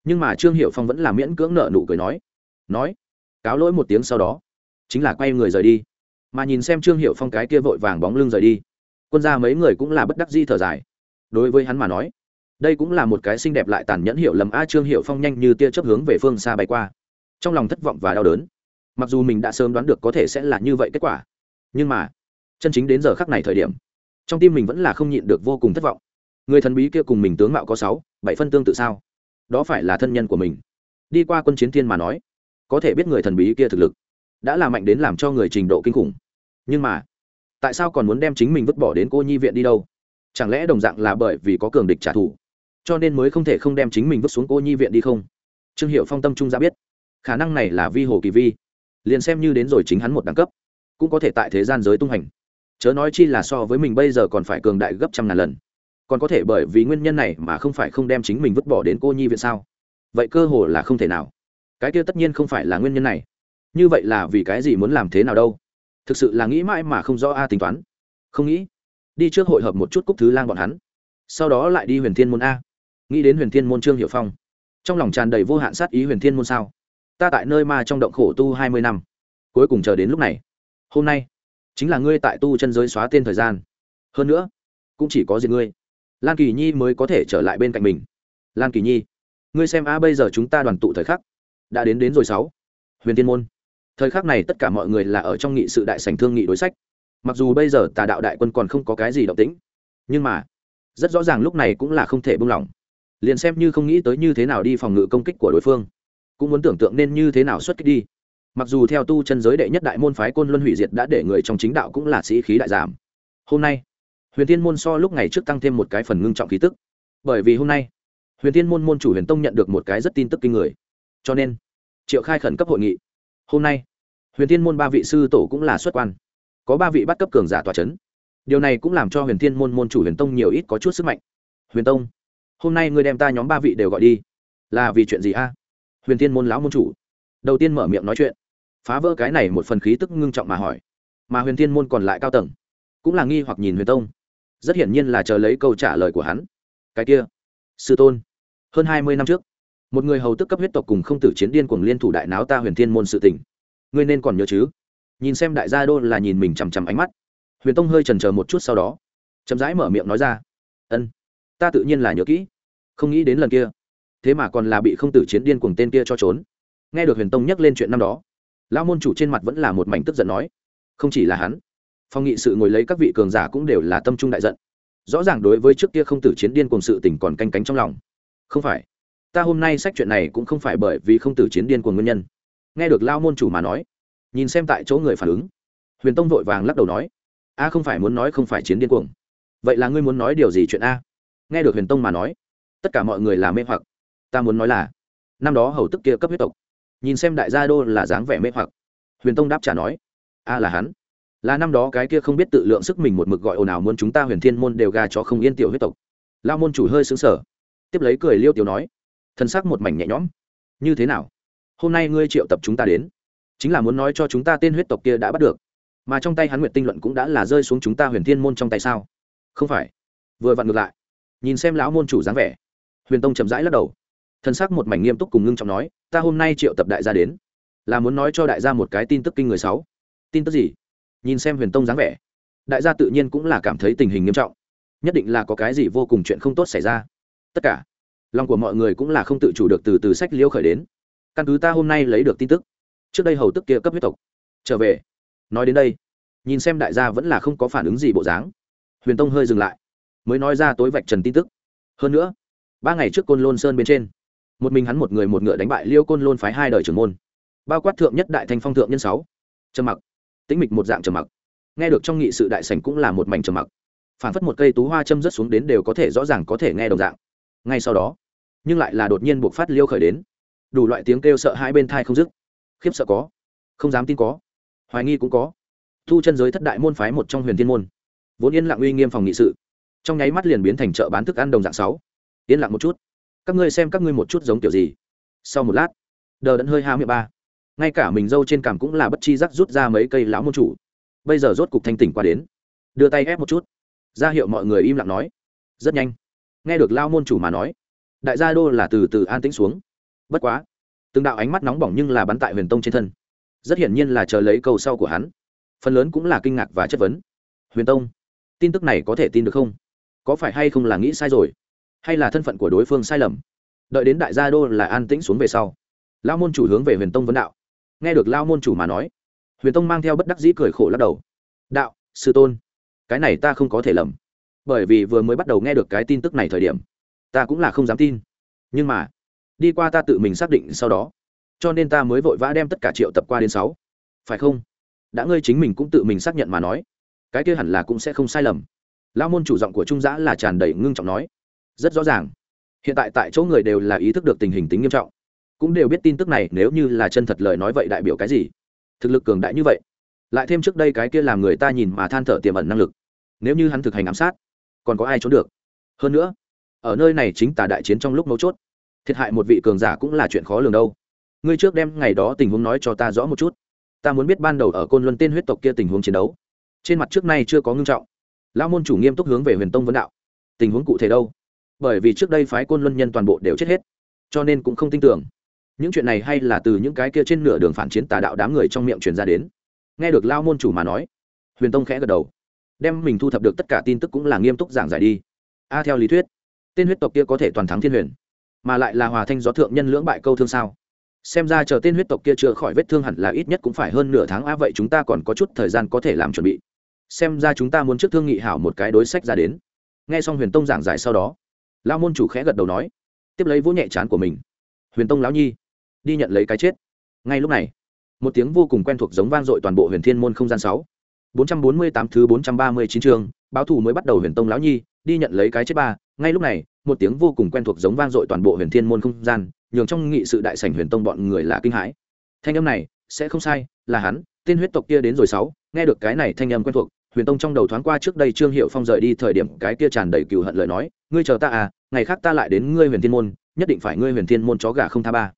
Nhưng mà trương hiệu phong vẫn là miễn cưỡng nợ nụ cười nói nói, cáo lỗi một tiếng sau đó, chính là quay người rời đi. Mà nhìn xem trương hiệu phong cái kia vội vàng bóng lưng rời đi, quân gia mấy người cũng là bất đắc di thở dài. Đối với hắn mà nói, đây cũng là một cái xinh đẹp lại tàn nhẫn hiểu lầm a trương hiệu phong nhanh như tia chấp hướng về phương xa bay qua. Trong lòng thất vọng và đau đớn, mặc dù mình đã sớm đoán được có thể sẽ là như vậy kết quả, nhưng mà, chân chính đến giờ khắc này thời điểm trong tim mình vẫn là không nhịn được vô cùng thất vọng. Người thần bí kia cùng mình tướng mạo có sáu, bảy phân tương tự sao? Đó phải là thân nhân của mình. Đi qua quân chiến thiên mà nói, có thể biết người thần bí kia thực lực đã là mạnh đến làm cho người trình độ kinh khủng. Nhưng mà, tại sao còn muốn đem chính mình vứt bỏ đến cô nhi viện đi đâu? Chẳng lẽ đồng dạng là bởi vì có cường địch trả thù, cho nên mới không thể không đem chính mình vứt xuống cô nhi viện đi không? Trương hiệu phong tâm trung ra biết, khả năng này là vi hồ kỳ vi. Liền xem như đến rồi chính hắn một đẳng cấp, cũng có thể tại thế gian giới tung hành chớ nói chi là so với mình bây giờ còn phải cường đại gấp trăm ngàn lần. Còn có thể bởi vì nguyên nhân này mà không phải không đem chính mình vứt bỏ đến cô nhi viện sao? Vậy cơ hồ là không thể nào. Cái kia tất nhiên không phải là nguyên nhân này. Như vậy là vì cái gì muốn làm thế nào đâu? Thực sự là nghĩ mãi mà không rõ a tính toán. Không nghĩ. Đi trước hội hợp một chút cúc thứ lang bọn hắn. Sau đó lại đi huyền thiên môn a. Nghĩ đến huyền thiên môn trương hiệu phong. Trong lòng tràn đầy vô hạn sát ý huyền thiên môn sao? Ta tại nơi ma trong động khổ tu hai mươi năm. Cuối cùng chờ đến lúc này. Hôm nay chính là ngươi tại tu chân giới xóa tên thời gian. Hơn nữa, cũng chỉ có diệt ngươi. Lan kỳ nhi mới có thể trở lại bên cạnh mình. Lan kỳ nhi, ngươi xem a bây giờ chúng ta đoàn tụ thời khắc, đã đến đến rồi sáu. Huyền tiên môn. Thời khắc này tất cả mọi người là ở trong nghị sự đại sảnh thương nghị đối sách. Mặc dù bây giờ tà đạo đại quân còn không có cái gì động tĩnh, nhưng mà, rất rõ ràng lúc này cũng là không thể buông lỏng. Liền xem như không nghĩ tới như thế nào đi phòng ngự công kích của đối phương, cũng muốn tưởng tượng nên như thế nào xuất kích đi mặc dù theo tu chân giới đệ nhất đại môn phái côn luân hủy diệt đã để người trong chính đạo cũng là sĩ khí đại giảm. Hôm nay, huyền tiên môn so lúc ngày trước tăng thêm một cái phần ngưng trọng khí tức. Bởi vì hôm nay, huyền tiên môn môn chủ huyền tông nhận được một cái rất tin tức kinh người. Cho nên, triệu khai khẩn cấp hội nghị. Hôm nay, huyền tiên môn ba vị sư tổ cũng là xuất quan. Có ba vị bắt cấp cường giả tòa c h ấ n điều này cũng làm cho huyền tiên môn môn chủ huyền tông nhiều ít có chút sức mạnh. Huyền tông, hôm nay ngươi đem ta nhóm ba vị đều gọi đi. Là vì chuyện gì a? Huyền tiên môn lão môn chủ, đầu tiên mở miệng nói chuyện phá vỡ cái này một phần khí tức ngưng trọng mà hỏi. Mà huyền thiên môn còn lại cao tầng, cũng là nghi hoặc nhìn huyền tông. Rất hiển nhiên là chờ lấy câu trả lời của hắn. Cái kia, sư tôn, hơn hai mươi năm trước, một người hầu tức cấp huyết tộc cùng không tử chiến điên cuồng liên thủ đại náo ta huyền thiên môn sự tỉnh ngươi nên còn nhớ chứ? Nhìn xem đại gia đô là nhìn mình chằm chằm ánh mắt. Huyền tông hơi trần c một chút sau đó, chậm rãi mở miệng nói ra. Ân, ta tự nhiên là nhớ kỹ. Không nghĩ đến lần kia, thế mà còn là bị không tử chiến điên cuồng tên kia cho trốn. Nghe được huyền tông nhắc lên chuyện năm đó lão môn chủ trên mặt vẫn là một mảnh tức giận nói, không chỉ là hắn phong nghị sự ngồi lấy các vị cường giả cũng đều là tâm trung đại giận. Rõ ràng đối với trước kia không tử chiến điên cùng sự tình còn canh cánh trong lòng. Không phải, ta hôm nay sách chuyện này cũng không phải bởi vì không tử chiến điên cùng nguyên nhân. Nghe được lao môn chủ mà nói, nhìn xem tại chỗ người phản ứng, huyền tông vội vàng lắc đầu nói, a, không phải muốn nói không phải chiến điên cuồng. Vậy là ngươi muốn nói điều gì chuyện a? Nghe được huyền tông mà nói, tất cả mọi người là mê hoặc. Ta muốn nói là, năm đó hầu tức kia cấp huyết tộc nhìn xem đại gia đô là dáng vẻ mê hoặc. Huyền tông đáp trả nói, a là hắn. Là năm đó cái kia không biết tự lượng sức mình một mực gọi ồn ào muốn chúng ta huyền thiên môn đều gà cho không yên tiểu huyết tộc. Lao môn chủ hơi xứng sở tiếp lấy cười liêu tiểu nói thân xác một mảnh nhẹ nhõm. Như thế nào? Hôm nay ngươi triệu tập chúng ta đến, chính là muốn nói cho chúng ta tên huyết tộc kia đã bắt được. Mà trong tay hắn nguyện tinh luận cũng đã là rơi xuống chúng ta huyền thiên môn trong tay sao? Không phải. Vừa vặn ngược lại, nhìn xem lão môn chủ dáng vẻ, huyền tông chậm rãi lắc đầu thân xác một mảnh nghiêm túc cùng ngưng trọng nói, ta hôm nay triệu tập đại gia đến, là muốn nói cho đại gia một cái tin tức kinh người sáu. Tin tức gì? Nhìn xem huyền tông dáng vẻ, đại gia tự nhiên cũng là cảm thấy tình hình nghiêm trọng. Nhất định là có cái gì vô cùng chuyện không tốt xảy ra. Tất cả, lòng của mọi người cũng là không tự chủ được từ từ sách liễu khởi đến. Căn cứ ta hôm nay lấy được tin tức, trước đây hầu tức kia cấp huyết tộc, trở về, nói đến đây, nhìn xem đại gia vẫn là không có phản ứng gì bộ dáng. Huyền tông hơi dừng lại, mới nói ra tối vạch trần tin tức. Hơn nữa, ba ngày trước côn lôn sơn bên trên một mình hắn một người một ngựa đánh bại liêu côn lôn phái hai đời trưởng môn. Bao quát thượng nhất đại thanh phong thượng nhân sáu. Trầm mặc. Tĩnh mịch một dạng trầm mặc. Nghe được trong nghị sự đại sảnh cũng là một mảnh trầm mặc. Phản phất một cây tú hoa châm rớt xuống đến đều có thể rõ ràng có thể nghe đồng dạng. Ngay sau đó, nhưng lại là đột nhiên buộc phát liêu khởi đến. Đủ loại tiếng kêu sợ hai bên thai không dứt. Khiếp sợ có. Không dám tin có. Hoài nghi cũng có. Thu chân giới thất đại môn phái một trong huyền thiên môn. Vốn yên lặng uy nghiêm phòng nghị sự. Trong nháy mắt liền biến thành chợ bán thức ăn đồng dạng sáu. Yên lặng một chút các ngươi xem các ngươi một chút giống kiểu gì. Sau một lát, đờ đẫn hơi hao miệng ba. Ngay cả mình dâu trên cằm cũng là bất chi rắc rút ra mấy cây lão môn chủ. Bây giờ rốt cục thanh tỉnh qua đến. Đưa tay ép một chút. Ra hiệu mọi người im lặng nói. Rất nhanh. Nghe được lao môn chủ mà nói, đại gia đô là từ từ an tĩnh xuống. Bất quá, từng đạo ánh mắt nóng bỏng nhưng là bắn tại huyền tông trên thân. Rất hiển nhiên là chờ lấy câu sau của hắn. Phần lớn cũng là kinh ngạc và chất vấn. Huyền tông, tin tức này có thể tin được không? Có phải hay không là nghĩ sai rồi? Hay là thân phận của đối phương sai lầm? Đợi đến đại gia đô là an tĩnh xuống về sau, lao môn chủ hướng về huyền tông vấn đạo. Nghe được lao môn chủ mà nói, huyền tông mang theo bất đắc dĩ cười khổ lắc đầu. Đạo, sư tôn, cái này ta không có thể lầm. Bởi vì vừa mới bắt đầu nghe được cái tin tức này thời điểm, ta cũng là không dám tin. Nhưng mà, đi qua ta tự mình xác định sau đó, cho nên ta mới vội vã đem tất cả triệu tập qua đến sáu. Phải không? Đã ngươi chính mình cũng tự mình xác nhận mà nói, cái kia hẳn là cũng sẽ không sai lầm. Lao môn chủ giọng của trung giã là tràn đầy ngưng trọng nói rất rõ ràng. Hiện tại tại chỗ người đều là ý thức được tình hình tính nghiêm trọng. Cũng đều biết tin tức này nếu như là chân thật lời nói vậy đại biểu cái gì? Thực lực cường đại như vậy, lại thêm trước đây cái kia làm người ta nhìn mà than thở tiềm ẩn năng lực, nếu như hắn thực hành ám sát, còn có ai trốn được? Hơn nữa, ở nơi này chính tà đại chiến trong lúc mấu chốt, thiệt hại một vị cường giả cũng là chuyện khó lường đâu. Ngươi trước đem ngày đó tình huống nói cho ta rõ một chút. Ta muốn biết ban đầu ở côn luân tên huyết tộc kia tình huống chiến đấu. Trên mặt trước nay chưa có ngưng trọng. Lão môn chủ nghiêm túc hướng về huyền tông vấn đạo. Tình huống cụ thể đâu? Bởi vì trước đây phái côn luân nhân toàn bộ đều chết hết, cho nên cũng không tin tưởng. Những chuyện này hay là từ những cái kia trên nửa đường phản chiến tà đạo đám người trong miệng truyền ra đến. Nghe được lao môn chủ mà nói, huyền tông khẽ gật đầu. Đem mình thu thập được tất cả tin tức cũng là nghiêm túc giảng giải đi. A, theo lý thuyết, tên huyết tộc kia có thể toàn thắng thiên huyền, mà lại là hòa thanh gió thượng nhân lưỡng bại câu thương sao? Xem ra chờ tên huyết tộc kia chữa khỏi vết thương hẳn là ít nhất cũng phải hơn nửa tháng. A, vậy chúng ta còn có chút thời gian có thể làm chuẩn bị. Xem ra chúng ta muốn trước thương nghị hảo một cái đối sách ra đến. Nghe xong huyền tông giảng giải sau đó lao môn chủ khẽ gật đầu nói, tiếp lấy vỗ nhẹ chán của mình. Huyền tông lão nhi, đi nhận lấy cái chết. Ngay lúc này, một tiếng vô cùng quen thuộc giống vang dội toàn bộ huyền thiên môn không gian sáu. Bốn trăm bốn mươi tám thứ bốn trăm ba mươi chín chương, báo thù mới bắt đầu huyền tông lão nhi, đi nhận lấy cái chết ba. Ngay lúc này, một tiếng vô cùng quen thuộc giống vang dội toàn bộ huyền thiên môn không gian, nhường trong nghị sự đại sảnh huyền tông bọn người là kinh hãi. Thanh âm này, sẽ không sai, là hắn, tên huyết tộc kia đến rồi sáu. Nghe được cái này thanh âm quen thuộc, huyền tông trong đầu thoáng qua trước đây trương hiệu phong rời đi thời điểm cái kia tràn đầy cừu hận lời nói ngươi chờ ta à ngày khác ta lại đến ngươi huyền thiên môn, nhất định phải ngươi huyền thiên môn chó gà không tha ba.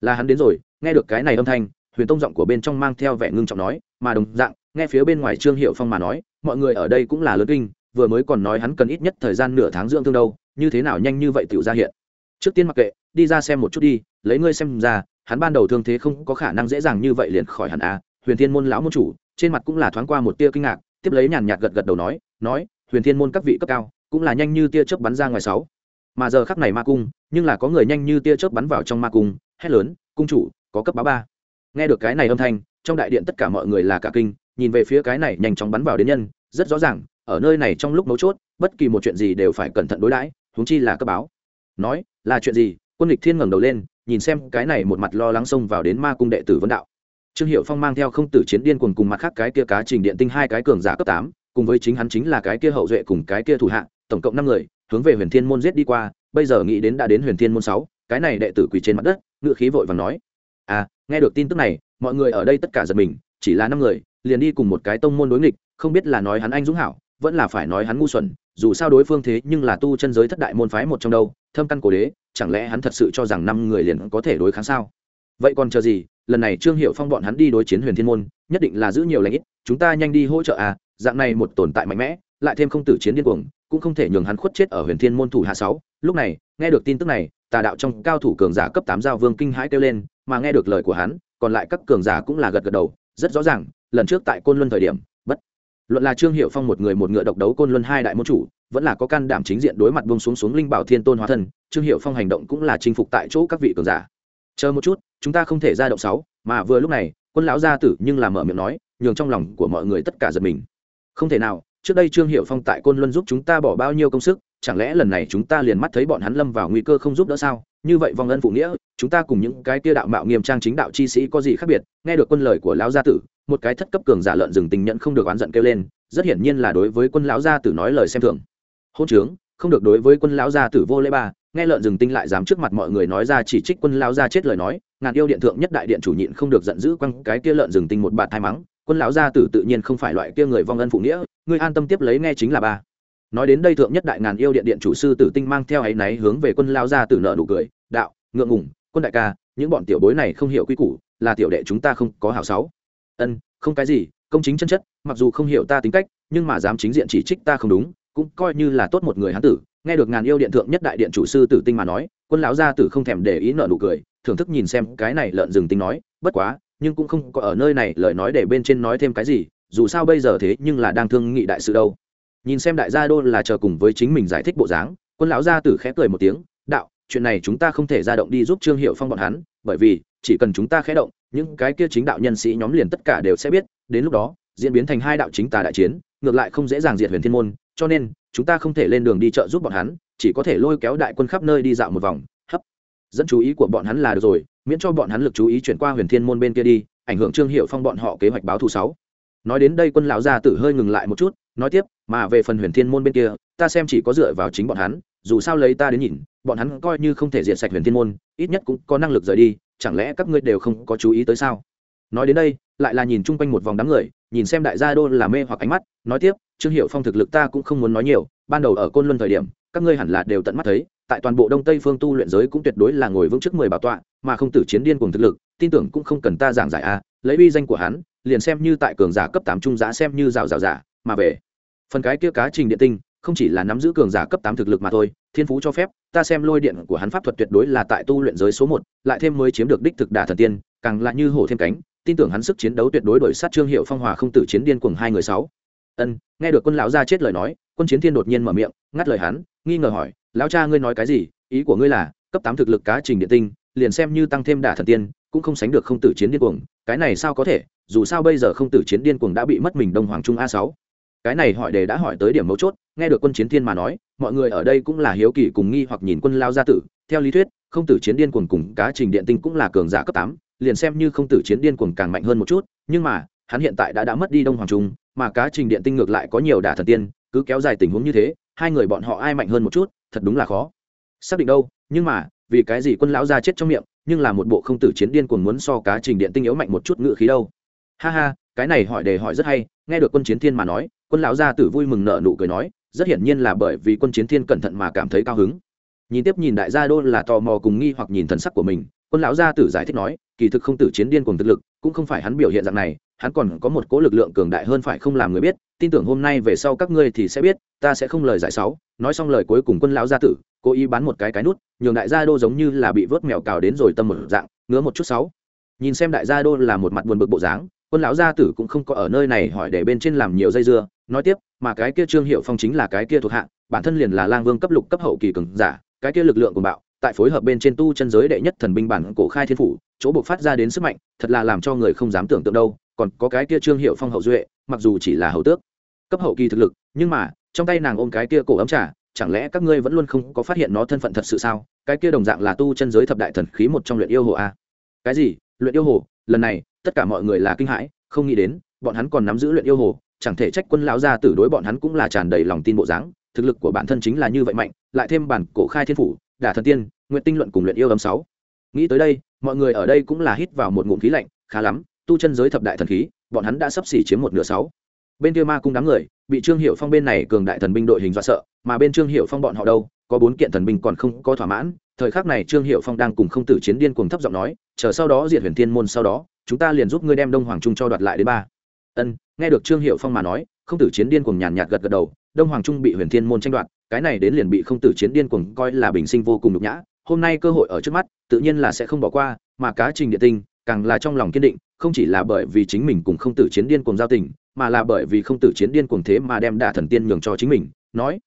Là hắn đến rồi, nghe được cái này âm thanh, huyền tông giọng của bên trong mang theo vẻ ngưng trọng nói, mà đồng dạng, nghe phía bên ngoài trương hiệu phong mà nói, mọi người ở đây cũng là lớn kinh, vừa mới còn nói hắn cần ít nhất thời gian nửa tháng dưỡng thương đâu, như thế nào nhanh như vậy tựu ra hiện. Trước tiên mặc kệ, đi ra xem một chút đi, lấy ngươi xem ra, hắn ban đầu thương thế không có khả năng dễ dàng như vậy liền khỏi hẳn à huyền thiên môn lão môn chủ, trên mặt cũng là thoáng qua một tia kinh ngạc, tiếp lấy nhàn nhạt gật gật đầu nói nói, huyền thiên môn các vị cấp cao cũng là nhanh như tia chớp bắn ra ngoài sáu. Mà giờ khắc này ma cung, nhưng là có người nhanh như tia chớp bắn vào trong ma cung, hét lớn, cung chủ, có cấp báo ba. Nghe được cái này âm thanh, trong đại điện tất cả mọi người là cả kinh, nhìn về phía cái này nhanh chóng bắn vào đến nhân, rất rõ ràng, ở nơi này trong lúc mấu chốt, bất kỳ một chuyện gì đều phải cẩn thận đối đãi, huống chi là cấp báo. Nói, là chuyện gì? Quân lịch thiên ngẩng đầu lên, nhìn xem cái này một mặt lo lắng xông vào đến ma cung đệ tử vấn đạo. Trương hiệu phong mang theo không tử chiến điên cuồng cùng mặt khác cái kia cá trình điện tinh hai cái cường giả cấp tám, cùng với chính hắn chính là cái kia hậu duệ cùng cái kia thủ hạ tổng cộng năm người, hướng về huyền thiên môn giết đi qua, bây giờ nghĩ đến đã đến huyền thiên môn sáu, cái này đệ tử quỳ trên mặt đất ngự khí vội vàng nói. À nghe được tin tức này, mọi người ở đây tất cả giật mình, chỉ là năm người, liền đi cùng một cái tông môn đối nghịch, không biết là nói hắn anh dũng hảo, vẫn là phải nói hắn ngu xuẩn, dù sao đối phương thế nhưng là tu chân giới thất đại môn phái một trong đâu, thâm căn cổ đế, chẳng lẽ hắn thật sự cho rằng năm người liền có thể đối kháng sao? Vậy còn chờ gì, lần này trương hiệu phong bọn hắn đi đối chiến huyền thiên môn, nhất định là giữ nhiều lãnh ít, chúng ta nhanh đi hỗ trợ à dạng này một tồn tại mạnh mẽ lại thêm không tử chiến điên cuồng, cũng không thể nhường hắn khuất chết ở huyền thiên môn thủ hạ sáu. Lúc này, nghe được tin tức này, tà đạo trong cao thủ cường giả cấp tám giao vương kinh hãi kêu lên, mà nghe được lời của hắn, còn lại các cường giả cũng là gật gật đầu, rất rõ ràng, lần trước tại côn luân thời điểm, bất luận là trương hiệu phong một người một ngựa độc đấu côn luân hai đại môn chủ, vẫn là có can đảm chính diện đối mặt bông xuống xuống linh bảo thiên tôn hóa thân, trương hiệu phong hành động cũng là chinh phục tại chỗ các vị cường giả. Chờ một chút, chúng ta không thể ra động sáu, mà vừa lúc này, quân lão gia tử nhưng là mở miệng nói, nhường trong lòng của mọi người tất cả giật mình. Không thể nào trước đây trương hiệu phong tại côn luân giúp chúng ta bỏ bao nhiêu công sức, chẳng lẽ lần này chúng ta liền mắt thấy bọn hắn lâm vào nguy cơ không giúp đỡ sao? Như vậy vong ân phụ nghĩa, chúng ta cùng những cái kia đạo mạo nghiêm trang chính đạo chi sĩ có gì khác biệt? Nghe được quân lời của lão gia tử, một cái thất cấp cường giả lợn rừng tình nhận không được oán giận kêu lên, rất hiển nhiên là đối với quân lão gia tử nói lời xem thường. Hôn trướng, không được đối với quân lão gia tử vô lễ ba, nghe lợn rừng tinh lại dám trước mặt mọi người nói ra chỉ trích quân lão gia chết lời nói, ngàn yêu điện thượng nhất đại điện chủ nhịn không được giận dữ quăng cái kia lợn rừng tinh một bạt thai mắng, quân lão gia tử tự nhiên không phải loại kia người vong ân phụ nghĩa ngươi an tâm tiếp lấy nghe chính là ba. Nói đến đây thượng nhất đại ngàn yêu điện điện chủ sư tử tinh mang theo áy náy hướng về quân lão gia tử nợ nụ cười, đạo, ngượng ngùng, quân đại ca, những bọn tiểu bối này không hiểu quy củ, là tiểu đệ chúng ta không có hảo sáu. Ân, không cái gì, công chính chân chất, mặc dù không hiểu ta tính cách, nhưng mà dám chính diện chỉ trích ta không đúng, cũng coi như là tốt một người hán tử. Nghe được ngàn yêu điện thượng nhất đại điện chủ sư tử tinh mà nói, quân lão gia tử không thèm để ý nợ nụ cười, thưởng thức nhìn xem cái này lợn rừng tinh nói, bất quá, nhưng cũng không có ở nơi này, lời nói để bên trên nói thêm cái gì dù sao bây giờ thế nhưng là đang thương nghị đại sự đâu. Nhìn xem đại gia đô là chờ cùng với chính mình giải thích bộ dáng, quân lão gia tử khẽ cười một tiếng, đạo, chuyện này chúng ta không thể ra động đi giúp trương hiệu phong bọn hắn, bởi vì, chỉ cần chúng ta khẽ động, những cái kia chính đạo nhân sĩ nhóm liền tất cả đều sẽ biết, đến lúc đó, diễn biến thành hai đạo chính tà đại chiến, ngược lại không dễ dàng diệt huyền thiên môn, cho nên, chúng ta không thể lên đường đi chợ giúp bọn hắn, chỉ có thể lôi kéo đại quân khắp nơi đi dạo một vòng, hấp. Dẫn chú ý của bọn hắn là được rồi, miễn cho bọn hắn lực chú ý chuyển qua huyền thiên môn bên kia đi, ảnh hưởng trương hiệu phong bọn họ kế hoạch báo thù sáu nói đến đây quân lão gia tử hơi ngừng lại một chút, nói tiếp, mà về phần huyền thiên môn bên kia, ta xem chỉ có dựa vào chính bọn hắn, dù sao lấy ta đến nhìn, bọn hắn coi như không thể diệt sạch huyền thiên môn, ít nhất cũng có năng lực rời đi, chẳng lẽ các ngươi đều không có chú ý tới sao? Nói đến đây, lại là nhìn chung quanh một vòng đám người, nhìn xem đại gia đô là mê hoặc ánh mắt, nói tiếp, trương hiệu phong thực lực ta cũng không muốn nói nhiều, ban đầu ở côn luân thời điểm, các ngươi hẳn là đều tận mắt thấy, tại toàn bộ đông tây phương tu luyện giới cũng tuyệt đối là ngồi vững trước mười bảo tọa, mà không tử chiến điên cùng thực lực, tin tưởng cũng không cần ta giảng giải a, lấy uy danh của hắn liền xem như tại cường giả cấp tám trung giá xem như rào rào giả, mà về. Phần cái kia cá trình điện tinh, không chỉ là nắm giữ cường giả cấp tám thực lực mà thôi, thiên phú cho phép, ta xem lôi điện của hắn pháp thuật tuyệt đối là tại tu luyện giới số một, lại thêm mới chiếm được đích thực đả thần tiên, càng là như hổ thêm cánh, tin tưởng hắn sức chiến đấu tuyệt đối đổi sát trương hiệu phong hòa không tử chiến điên cùng hai người sáu. Ân, nghe được quân lão gia chết lời nói, quân chiến thiên đột nhiên mở miệng, ngắt lời hắn, nghi ngờ hỏi, lão cha ngươi nói cái gì? Ý của ngươi là, cấp tám thực lực cá trình điện tinh, liền xem như tăng thêm đả thần tiên cũng không sánh được không tử chiến điên cuồng, cái này sao có thể, dù sao bây giờ không tử chiến điên cuồng đã bị mất mình đông hoàng trung a sáu. Cái này hỏi đề đã hỏi tới điểm mấu chốt, nghe được quân chiến thiên mà nói, mọi người ở đây cũng là hiếu kỳ cùng nghi hoặc nhìn quân lao gia tử. Theo lý thuyết, không tử chiến điên cuồng cùng cá trình điện tinh cũng là cường giả cấp tám, liền xem như không tử chiến điên cuồng càng mạnh hơn một chút, nhưng mà, hắn hiện tại đã đã mất đi đông hoàng trung, mà cá trình điện tinh ngược lại có nhiều đả thần tiên, cứ kéo dài tình huống như thế, hai người bọn họ ai mạnh hơn một chút, thật đúng là khó. Xác định đâu, nhưng mà vì cái gì quân lão ra chết trong miệng, nhưng là một bộ không tử chiến điên cuồng muốn so cá trình điện tinh yếu mạnh một chút ngự khí đâu. Ha ha, cái này hỏi đề hỏi rất hay, nghe được quân chiến thiên mà nói, quân lão gia tử vui mừng nợ nụ cười nói, rất hiển nhiên là bởi vì quân chiến thiên cẩn thận mà cảm thấy cao hứng. Nhìn tiếp nhìn đại gia đô là tò mò cùng nghi hoặc nhìn thần sắc của mình, quân lão gia tử giải thích nói, kỳ thực không tử chiến điên cùng thực lực, cũng không phải hắn biểu hiện dạng này, hắn còn có một cố lực lượng cường đại hơn phải không làm người biết, tin tưởng hôm nay về sau các ngươi thì sẽ biết, ta sẽ không lời giải sáu, nói xong lời cuối cùng quân lão gia tử cố ý bán một cái cái nút, nhường đại gia đô giống như là bị vớt mèo cào đến rồi tâm một dạng, ngứa một chút sáu. Nhìn xem đại gia đô là một mặt buồn bực bộ dáng, quân lão gia tử cũng không có ở nơi này hỏi để bên trên làm nhiều dây dưa, nói tiếp, mà cái kia trương hiệu phong chính là cái kia thuộc hạng bản thân liền là lang vương cấp lục cấp hậu kỳ cường giả, cái kia lực lượng của bạo, tại phối hợp bên trên tu chân giới đệ nhất thần binh bản cổ khai thiên phủ, chỗ buộc phát ra đến sức mạnh, thật là làm cho người không dám tưởng tượng đâu, còn có cái kia trương hiệu phong hậu duệ, mặc dù chỉ là hậu tước, cấp hậu kỳ thực lực, nhưng mà, trong tay nàng ôm cái kia cổ ấm trà chẳng lẽ các ngươi vẫn luôn không có phát hiện nó thân phận thật sự sao? Cái kia đồng dạng là tu chân giới thập đại thần khí một trong luyện yêu hồ a. Cái gì? Luyện yêu hồ? Lần này, tất cả mọi người là kinh hãi, không nghĩ đến, bọn hắn còn nắm giữ luyện yêu hồ, chẳng thể trách quân lão gia tử đối bọn hắn cũng là tràn đầy lòng tin bộ dáng, thực lực của bản thân chính là như vậy mạnh, lại thêm bản cổ khai thiên phủ, đả thần tiên nguyện tinh luận cùng luyện yêu âm sáu. Nghĩ tới đây, mọi người ở đây cũng là hít vào một ngụm khí lạnh, khá lắm, tu chân giới thập đại thần khí, bọn hắn đã sắp xỉ chiếm một nửa sáu bên kia ma cung đám người, bị trương hiệu phong bên này cường đại thần binh đội hình dọa sợ, mà bên trương hiệu phong bọn họ đâu, có bốn kiện thần binh còn không có thỏa mãn. Thời khắc này trương hiệu phong đang cùng không tử chiến điên cuồng thấp giọng nói, chờ sau đó diệt huyền thiên môn sau đó, chúng ta liền giúp ngươi đem đông hoàng trung cho đoạt lại đến ba. Ân, nghe được trương hiệu phong mà nói, không tử chiến điên cuồng nhàn nhạt gật gật đầu, đông hoàng trung bị huyền thiên môn tranh đoạt, cái này đến liền bị không tử chiến điên cuồng coi là bình sinh vô cùng nhục nhã. Hôm nay cơ hội ở trước mắt, tự nhiên là sẽ không bỏ qua, mà cá trình địa tinh càng là trong lòng kiên định, không chỉ là bởi vì chính mình cùng không tử chiến điên cuồng giao tình mà là bởi vì không tử chiến điên cuồng thế mà đem đả thần tiên nhường cho chính mình, nói,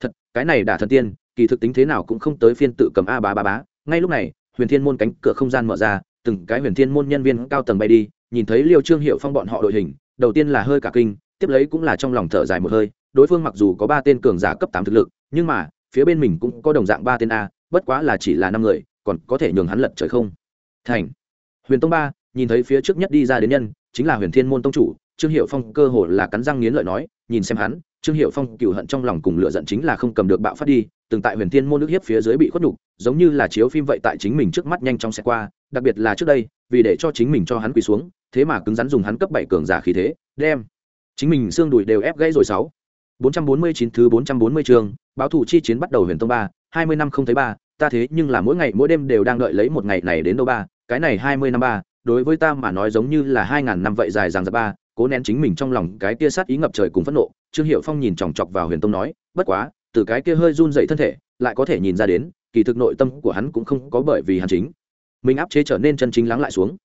thật, cái này đả thần tiên, kỳ thực tính thế nào cũng không tới phiên tự cầm a bá bá bá. Ngay lúc này, huyền thiên môn cánh cửa không gian mở ra, từng cái huyền thiên môn nhân viên cao tầng bay đi, nhìn thấy liêu trương hiệu phong bọn họ đội hình, đầu tiên là hơi cả kinh, tiếp lấy cũng là trong lòng thở dài một hơi, đối phương mặc dù có ba tên cường giả cấp tám thực lực, nhưng mà, phía bên mình cũng có đồng dạng ba tên a, bất quá là chỉ là năm người, còn có thể nhường hắn lật trời không? Thành. Huyền tông ba, nhìn thấy phía trước nhất đi ra đến nhân, chính là huyền thiên môn tông chủ trương hiệu phong cơ hồ là cắn răng nghiến lợi nói nhìn xem hắn trương hiệu phong cựu hận trong lòng cùng lựa giận chính là không cầm được bạo phát đi từng tại huyền thiên môn nước hiếp phía dưới bị khuất nhục giống như là chiếu phim vậy tại chính mình trước mắt nhanh chóng xe qua đặc biệt là trước đây vì để cho chính mình cho hắn quỳ xuống thế mà cứng rắn dùng hắn cấp bảy cường giả khí thế đem chính mình xương đùi đều ép gãy rồi sáu. 449 thứ 440 trường, báo thủ chi chiến bắt đầu huyền tông ba, 20 năm không thấy ba, ta thế nhưng là mỗi ngày mỗi đêm đều đang đợi lấy một ngày này đến đâu ba, cái này 20 năm ba, đối với ta mà nói giống như là 2000 năm vậy dài dằng dặc ba, cố nén chính mình trong lòng cái kia sát ý ngập trời cùng phẫn nộ, Trương Hiểu Phong nhìn chòng chọc vào Huyền Tông nói, bất quá, từ cái kia hơi run dậy thân thể, lại có thể nhìn ra đến, kỳ thực nội tâm của hắn cũng không có bởi vì hắn chính, mình áp chế trở nên chân chính lắng lại xuống.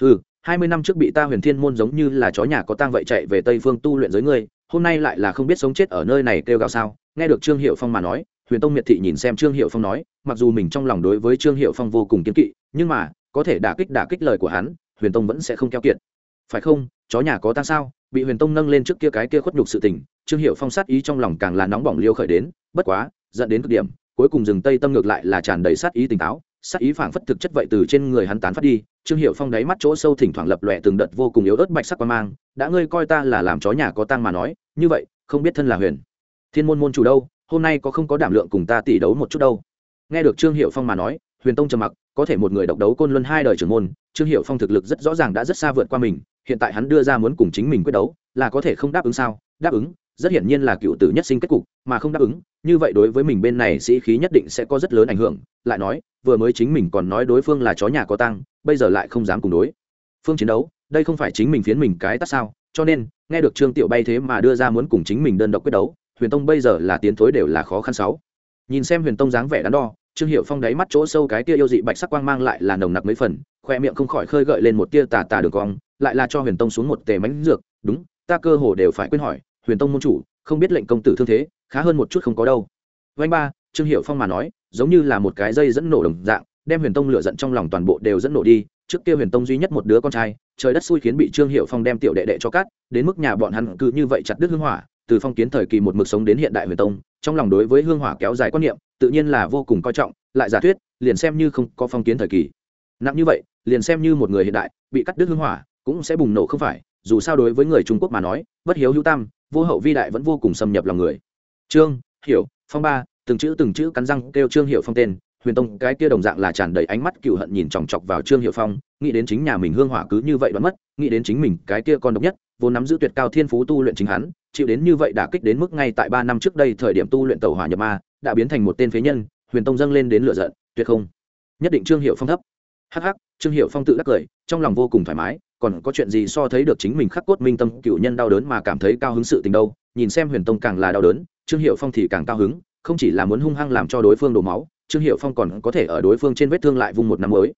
hư, hai mươi năm trước bị ta Huyền Thiên môn giống như là chó nhà có tang vậy chạy về Tây Phương tu luyện giới ngươi, hôm nay lại là không biết sống chết ở nơi này kêu gào sao? Nghe được trương hiệu phong mà nói huyền tông miệt thị nhìn xem trương hiệu phong nói mặc dù mình trong lòng đối với trương hiệu phong vô cùng kiến kỵ nhưng mà có thể đả kích đả kích lời của hắn huyền tông vẫn sẽ không keo kiệt phải không, chó nhà có ta sao? Bị huyền tông nâng lên trước kia cái kia khuất nhục sự tình, trương hiệu phong sát ý trong lòng càng là nóng bỏng liêu khởi đến, bất quá, dẫn đến cực điểm, cuối cùng dừng tây tâm ngược lại là tràn đầy sát ý tỉnh táo, sát ý phảng phất thực chất vậy từ trên người hắn tán phát đi, trương hiệu phong đáy mắt chỗ sâu thỉnh thoảng lập lòe từng đợt vô cùng yếu ớt bạch sắc qua mang, đã ngươi coi ta là làm chó nhà có tăng mà nói, như vậy, không biết thân là huyền. Thiên môn môn chủ đâu, hôm nay có không có đảm lượng cùng ta tỷ đấu một chút đâu. Nghe được trương hiệu phong mà nói, huyền tông trầm mặc, có thể một người độc đấu côn luân hai đời trưởng môn, trương hiệu phong thực lực rất rõ ràng đã rất xa vượt qua mình hiện tại hắn đưa ra muốn cùng chính mình quyết đấu, là có thể không đáp ứng sao? Đáp ứng, rất hiển nhiên là cựu tử nhất sinh kết cục, mà không đáp ứng, như vậy đối với mình bên này sĩ khí nhất định sẽ có rất lớn ảnh hưởng. Lại nói, vừa mới chính mình còn nói đối phương là chó nhà có tăng bây giờ lại không dám cùng đối phương chiến đấu, đây không phải chính mình phiến mình cái tắt sao? Cho nên, nghe được trương tiểu bay thế mà đưa ra muốn cùng chính mình đơn độc quyết đấu, huyền tông bây giờ là tiến thối đều là khó khăn sáu. Nhìn xem huyền tông dáng vẻ đắn đo, trương hiệu phong đáy mắt chỗ sâu cái tia yêu dị bạch sắc quang mang lại là nồng nặc mấy phần, khoe miệng không khỏi khơi gợi lên một tia tà tà đường cong lại là cho huyền tông xuống một tề mánh dược. Đúng, ta cơ hồ đều phải quên hỏi, huyền tông môn chủ, không biết lệnh công tử thương thế, khá hơn một chút không có đâu. Vanh ba, trương hiệu phong mà nói, giống như là một cái dây dẫn nổ đồng dạng, đem huyền tông lựa giận trong lòng toàn bộ đều dẫn nổ đi. Trước kia huyền tông duy nhất một đứa con trai, trời đất xui khiến bị trương hiệu phong đem tiểu đệ đệ cho cắt, đến mức nhà bọn hắn cứ như vậy chặt đứt hương hỏa, từ phong kiến thời kỳ một mực sống đến hiện đại huyền tông, trong lòng đối với hương hỏa kéo dài quan niệm, tự nhiên là vô cùng coi trọng, lại giả thuyết, liền xem như không có phong kiến thời kỳ. Nặng như vậy, liền xem như một người hiện đại, bị cắt đứt hương hỏa cũng sẽ bùng nổ không phải, dù sao đối với người trung quốc mà nói, bất hiếu hữu tam, vô hậu vi đại vẫn vô cùng xâm nhập lòng người. Trương, hiểu, phong ba, từng chữ từng chữ cắn răng kêu trương hiệu phong tên, huyền tông cái kia đồng dạng là tràn đầy ánh mắt cựu hận nhìn chòng chọc vào trương hiệu phong, nghĩ đến chính nhà mình hương hỏa cứ như vậy đoán mất, nghĩ đến chính mình cái kia con độc nhất, vốn nắm giữ tuyệt cao thiên phú tu luyện chính hắn, chịu đến như vậy đã kích đến mức ngay tại ba năm trước đây thời điểm tu luyện tàu hỏa nhập ma, đã biến thành một tên phế nhân, huyền tông dâng lên đến lửa giận, tuyệt không. Nhất định trương hiệu phong thấp. Hắc hắc, trương hiệu phong tự đắc cười, trong lòng vô cùng thoải mái còn có chuyện gì so thấy được chính mình khắc cốt minh tâm cựu nhân đau đớn mà cảm thấy cao hứng sự tình đâu, nhìn xem huyền tông càng là đau đớn, trương hiệu phong thì càng cao hứng, không chỉ là muốn hung hăng làm cho đối phương đổ máu, trương hiệu phong còn có thể ở đối phương trên vết thương lại vung một năm mới.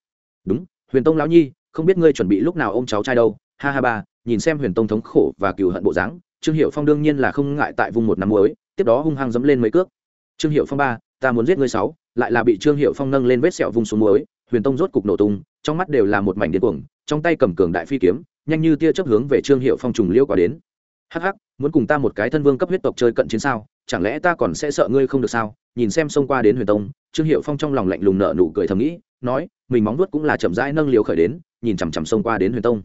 Đúng, huyền tông lão nhi, không biết ngươi chuẩn bị lúc nào ôm cháu trai đâu, ha ha ba, nhìn xem huyền tông thống khổ và cựu hận bộ dáng, trương hiệu phong đương nhiên là không ngại tại vùng một năm mới, tiếp đó hung hăng dẫm lên mấy cước. Trương hiệu phong ba, ta muốn giết ngươi sáu, lại là bị trương hiệu phong nâng lên vết sẹo vùng xuống muối huyền tông rốt cục nổ tung, trong mắt đều là một mảnh điên cuồng, trong tay cầm cường đại phi kiếm, nhanh như tia chớp hướng về trương hiệu phong trùng liêu quả đến. Hắc hắc, muốn cùng ta một cái thân vương cấp huyết tộc chơi cận chiến sao? Chẳng lẽ ta còn sẽ sợ ngươi không được sao? Nhìn xem xông qua đến huyền tông, trương hiệu phong trong lòng lạnh lùng nợ nụ cười thầm nghĩ, nói, mình móng vuốt cũng là chậm rãi nâng liều khởi đến, nhìn chằm chằm xông qua đến huyền tông.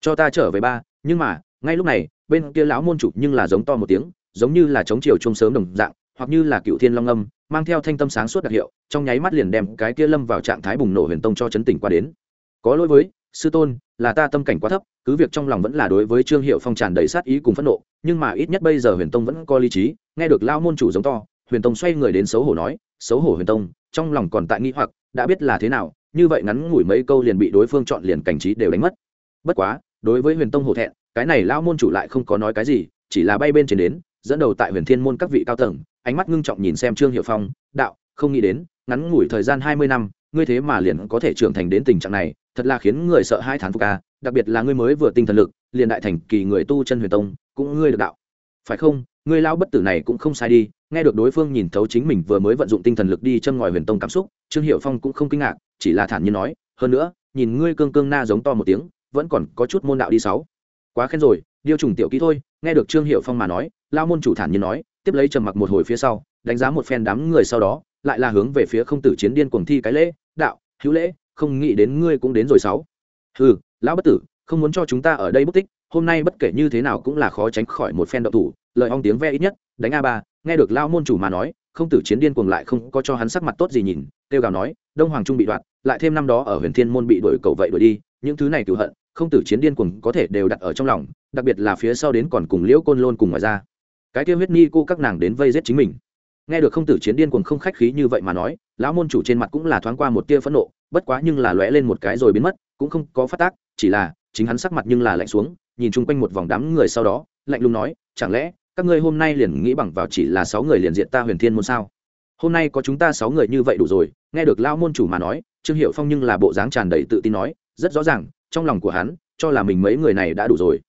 Cho ta trở về ba, nhưng mà, ngay lúc này, bên kia lão môn chủ nhưng là giống to một tiếng, giống như là chống chiều chung sớm đồng dạng, hoặc như là cựu thiên long âm, mang theo thanh tâm sáng suốt đặc hiệu trong nháy mắt liền đem cái kia lâm vào trạng thái bùng nổ huyền tông cho chấn tỉnh qua đến. Có lỗi với, sư tôn, là ta tâm cảnh quá thấp, cứ việc trong lòng vẫn là đối với trương hiệu phong tràn đầy sát ý cùng phẫn nộ, nhưng mà ít nhất bây giờ huyền tông vẫn có lý trí, nghe được lao môn chủ giống to, huyền tông xoay người đến xấu hổ nói, xấu hổ huyền tông, trong lòng còn tại nghĩ hoặc, đã biết là thế nào, như vậy ngắn ngủi mấy câu liền bị đối phương chọn liền cảnh trí đều đánh mất. Bất quá, đối với huyền tông hổ thẹn, cái này lao môn chủ lại không có nói cái gì, chỉ là bay bên trên đến, dẫn đầu tại huyền thiên môn các vị cao tầng, ánh mắt ngưng trọng nhìn xem trương hiệu phong, đạo không nghĩ đến, ngắn ngủi thời gian hai mươi năm, ngươi thế mà liền có thể trưởng thành đến tình trạng này, thật là khiến người sợ hai thán phục ca đặc biệt là ngươi mới vừa tinh thần lực, liền đại thành kỳ người tu chân huyền tông, cũng ngươi được đạo. Phải không? Ngươi lao bất tử này cũng không sai đi, nghe được đối phương nhìn thấu chính mình vừa mới vận dụng tinh thần lực đi châm ngòi huyền tông cảm xúc, trương hiệu phong cũng không kinh ngạc, chỉ là thản nhiên nói, hơn nữa, nhìn ngươi cương cương na giống to một tiếng, vẫn còn có chút môn đạo đi sáu. Quá khen rồi, điêu trùng tiểu kỹ thôi, nghe được trương hiệu phong mà nói lao môn chủ thản nhiên nói, tiếp lấy trầm mặc một hồi phía sau, đánh giá một phen đám người sau đó lại là hướng về phía không tử chiến điên cuồng thi cái lễ, đạo, hữu lễ, không nghĩ đến ngươi cũng đến rồi sáu. Ừ lão bất tử, không muốn cho chúng ta ở đây bất tích, hôm nay bất kể như thế nào cũng là khó tránh khỏi một phen đậu thủ. Lời ong tiếng ve ít nhất, đánh a ba, nghe được lao môn chủ mà nói, không tử chiến điên cuồng lại không có cho hắn sắc mặt tốt gì nhìn, kêu gào nói, đông hoàng trung bị đoạt, lại thêm năm đó ở huyền thiên môn bị đuổi cầu vậy đuổi đi, những thứ này cựu hận, không tử chiến điên cuồng có thể đều đặt ở trong lòng, đặc biệt là phía sau đến còn cùng liễu côn lôn cùng ngoài ra. Cái kia huyết ni cô các nàng đến vây giết chính mình nghe được không tử chiến điên cuồng không khách khí như vậy mà nói, lão môn chủ trên mặt cũng là thoáng qua một tia phẫn nộ, bất quá nhưng là lóe lên một cái rồi biến mất, cũng không có phát tác, chỉ là, chính hắn sắc mặt nhưng là lạnh xuống, nhìn chung quanh một vòng đám người sau đó, lạnh lùng nói, chẳng lẽ, các ngươi hôm nay liền nghĩ bằng vào chỉ là sáu người liền diện ta huyền thiên môn sao? Hôm nay có chúng ta sáu người như vậy đủ rồi. Nghe được lão môn chủ mà nói, trương hiệu phong nhưng là bộ dáng tràn đầy tự tin nói, rất rõ ràng, trong lòng của hắn, cho là mình mấy người này đã đủ rồi.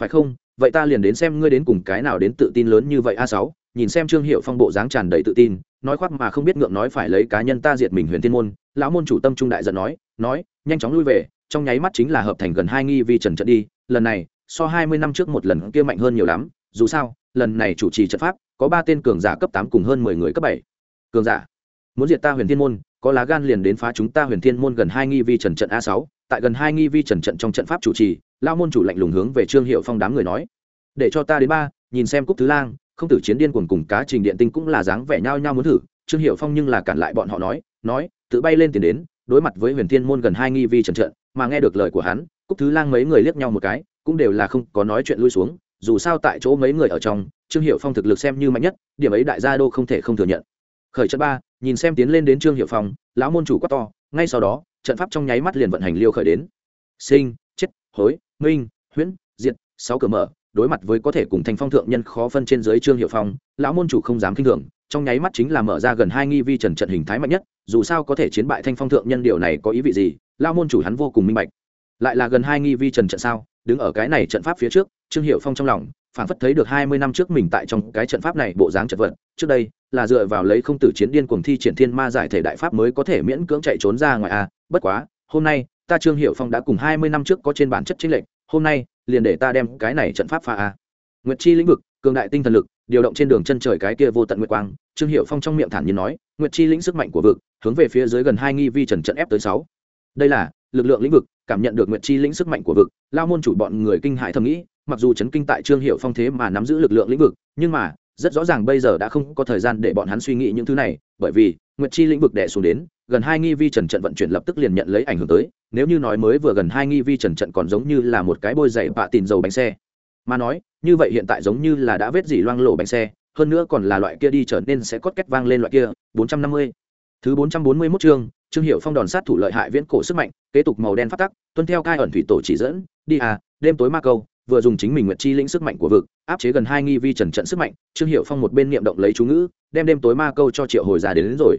Phải không? Vậy ta liền đến xem ngươi đến cùng cái nào đến tự tin lớn như vậy a sáu? Nhìn xem trương hiệu phong bộ dáng tràn đầy tự tin, nói khoác mà không biết ngượng nói phải lấy cá nhân ta diệt mình huyền thiên môn, lão môn chủ tâm trung đại giận nói nói, nhanh chóng lui về, trong nháy mắt chính là hợp thành gần hai nghi vi trần trận đi, lần này, so hai mươi năm trước một lần kia mạnh hơn nhiều lắm, dù sao, lần này chủ trì trận pháp, có ba tên cường giả cấp tám cùng hơn mười người cấp bảy. Cường giả, muốn diệt ta huyền thiên môn, có lá gan liền đến phá chúng ta huyền thiên môn gần hai nghi vi trần trận a sáu, tại gần hai nghi vi trần trận trong trận pháp chủ trì lao môn chủ lạnh lùng hướng về trương hiệu phong đám người nói, để cho ta đến ba, nhìn xem cúc thứ lang không tử chiến điên cuồng cùng cá trình điện tinh cũng là dáng vẻ nhau nhau muốn thử, trương hiệu phong nhưng là cản lại bọn họ nói nói, tự bay lên tiền đến, đối mặt với huyền thiên môn gần hai nghi vi trần trận, mà nghe được lời của hắn, cúc thứ lang mấy người liếc nhau một cái, cũng đều là không có nói chuyện lui xuống, dù sao tại chỗ mấy người ở trong, trương hiệu phong thực lực xem như mạnh nhất, điểm ấy đại gia đô không thể không thừa nhận. Khởi trận ba, nhìn xem tiến lên đến trương hiệu phong, lão môn chủ quát to, ngay sau đó, trận pháp trong nháy mắt liền vận hành liêu khởi đến. Sinh, chết, hối, minh, huyễn, diệt, sáu cửa mở đối mặt với có thể cùng thanh phong thượng nhân khó phân trên dưới trương hiệu phong, lão môn chủ không dám kinh thường, trong nháy mắt chính là mở ra gần hai nghi vi trần trận hình thái mạnh nhất, dù sao có thể chiến bại thanh phong thượng nhân điều này có ý vị gì, lão môn chủ hắn vô cùng minh bạch. Lại là gần hai nghi vi trần trận sao, đứng ở cái này trận pháp phía trước, trương hiệu phong trong lòng phản phất thấy được hai mươi năm trước mình tại trong cái trận pháp này bộ dáng chật vật, trước đây, là dựa vào lấy không tử chiến điên cuồng thi triển thiên ma giải thể đại pháp mới có thể miễn cưỡng chạy trốn ra ngoài a bất quá, hôm nay, ta trương hiệu phong đã cùng hai mươi năm trước có trên bản chất chính lệnh hôm nay liền để ta đem cái này trận pháp pha a. Nguyệt chi lĩnh vực, cường đại tinh thần lực, điều động trên đường chân trời cái kia vô tận nguyệt quang, trương hiệu phong trong miệng thản nhiên nói, nguyệt chi lĩnh sức mạnh của vực, hướng về phía dưới gần hai nghi vi trần trận ép tới sáu. Đây là, lực lượng lĩnh vực, cảm nhận được nguyệt chi lĩnh sức mạnh của vực, lao môn chủ bọn người kinh hại thầm nghĩ, mặc dù chấn kinh tại trương hiệu phong thế mà nắm giữ lực lượng lĩnh vực, nhưng mà rất rõ ràng bây giờ đã không có thời gian để bọn hắn suy nghĩ những thứ này, bởi vì nguyệt chi lĩnh vực đẻ xuống đến, gần hai nghi vi trần trận vận chuyển lập tức liền nhận lấy ảnh hưởng tới, nếu như nói mới vừa gần hai nghi vi trần trận còn giống như là một cái bôi dày bạ tìm dầu bánh xe mà nói, như vậy hiện tại giống như là đã vết dỉ loang lổ bánh xe, hơn nữa còn là loại kia đi trở nên sẽ cốt kết vang lên loại kia 450. thứ 441 chương, trương hiệu phong đòn sát thủ lợi hại viễn cổ sức mạnh, kế tục màu đen phát tắc, tuân theo cai ẩn thủy tổ chỉ dẫn, đi à đêm tối ma câu vừa dùng chính mình nguyệt chi lĩnh sức mạnh của vực áp chế gần hai nghi vi trần trận sức mạnh trương hiệu phong một bên niệm động lấy chú ngữ đem đêm tối ma câu cho triệu hồi ra đến, đến rồi.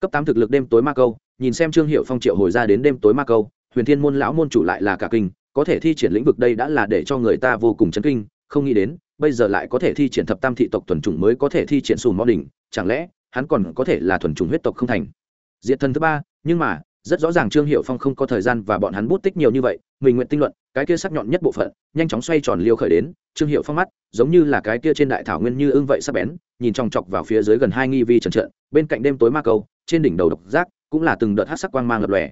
Cấp tám thực lực đêm tối ma câu nhìn xem trương hiệu phong triệu hồi ra đến đêm tối ma câu huyền thiên môn lão môn chủ lại là cả kinh có thể thi triển lĩnh vực đây đã là để cho người ta vô cùng chấn kinh không nghĩ đến bây giờ lại có thể thi triển thập tam thị tộc thuần chủng mới có thể thi triển sùn mò đỉnh chẳng lẽ hắn còn có thể là thuần chủng huyết tộc không thành? Diệt thần thứ ba nhưng mà rất rõ ràng trương hiệu phong không có thời gian và bọn hắn bút tích nhiều như vậy, mình nguyện tinh luận, cái kia sắc nhọn nhất bộ phận, nhanh chóng xoay tròn liêu khởi đến, trương hiệu phong mắt, giống như là cái kia trên đại thảo nguyên như ưng vậy sắp bén, nhìn chòng chọc vào phía dưới gần hai nghi vi trần trợn, bên cạnh đêm tối ma câu, trên đỉnh đầu độc giác, cũng là từng đợt hát sắc quang mang lập lòe.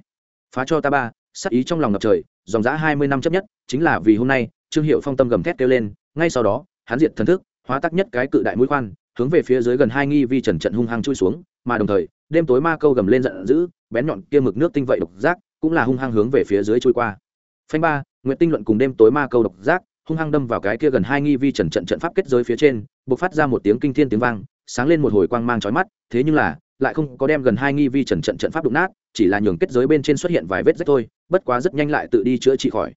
Phá cho ta ba, sắc ý trong lòng ngập trời, dòng giã hai mươi năm chấp nhất, chính là vì hôm nay, trương hiệu phong tâm gầm thét kêu lên, ngay sau đó, hắn diệt thần thức, hóa tắc nhất cái cự đại mũi khoan, hướng về phía dưới gần hai nghi vi trần trận hung hăng chui xuống, mà đồng thời, đêm tối ma câu gầm lên giận dữ bén nhọn kia mực nước tinh vậy độc giác, cũng là hung hăng hướng về phía dưới trôi qua. Phanh ba nguyện tinh luận cùng đêm tối ma câu độc giác, hung hăng đâm vào cái kia gần hai nghi vi trần trận trận pháp kết giới phía trên b ộ c phát ra một tiếng kinh thiên tiếng vang, sáng lên một hồi quang mang trói mắt, thế nhưng là, lại không có đem gần hai nghi vi trần trận trận pháp đụng nát, chỉ là nhường kết giới bên trên xuất hiện vài vết rách thôi, bất quá rất nhanh lại tự đi chữa trị khỏi.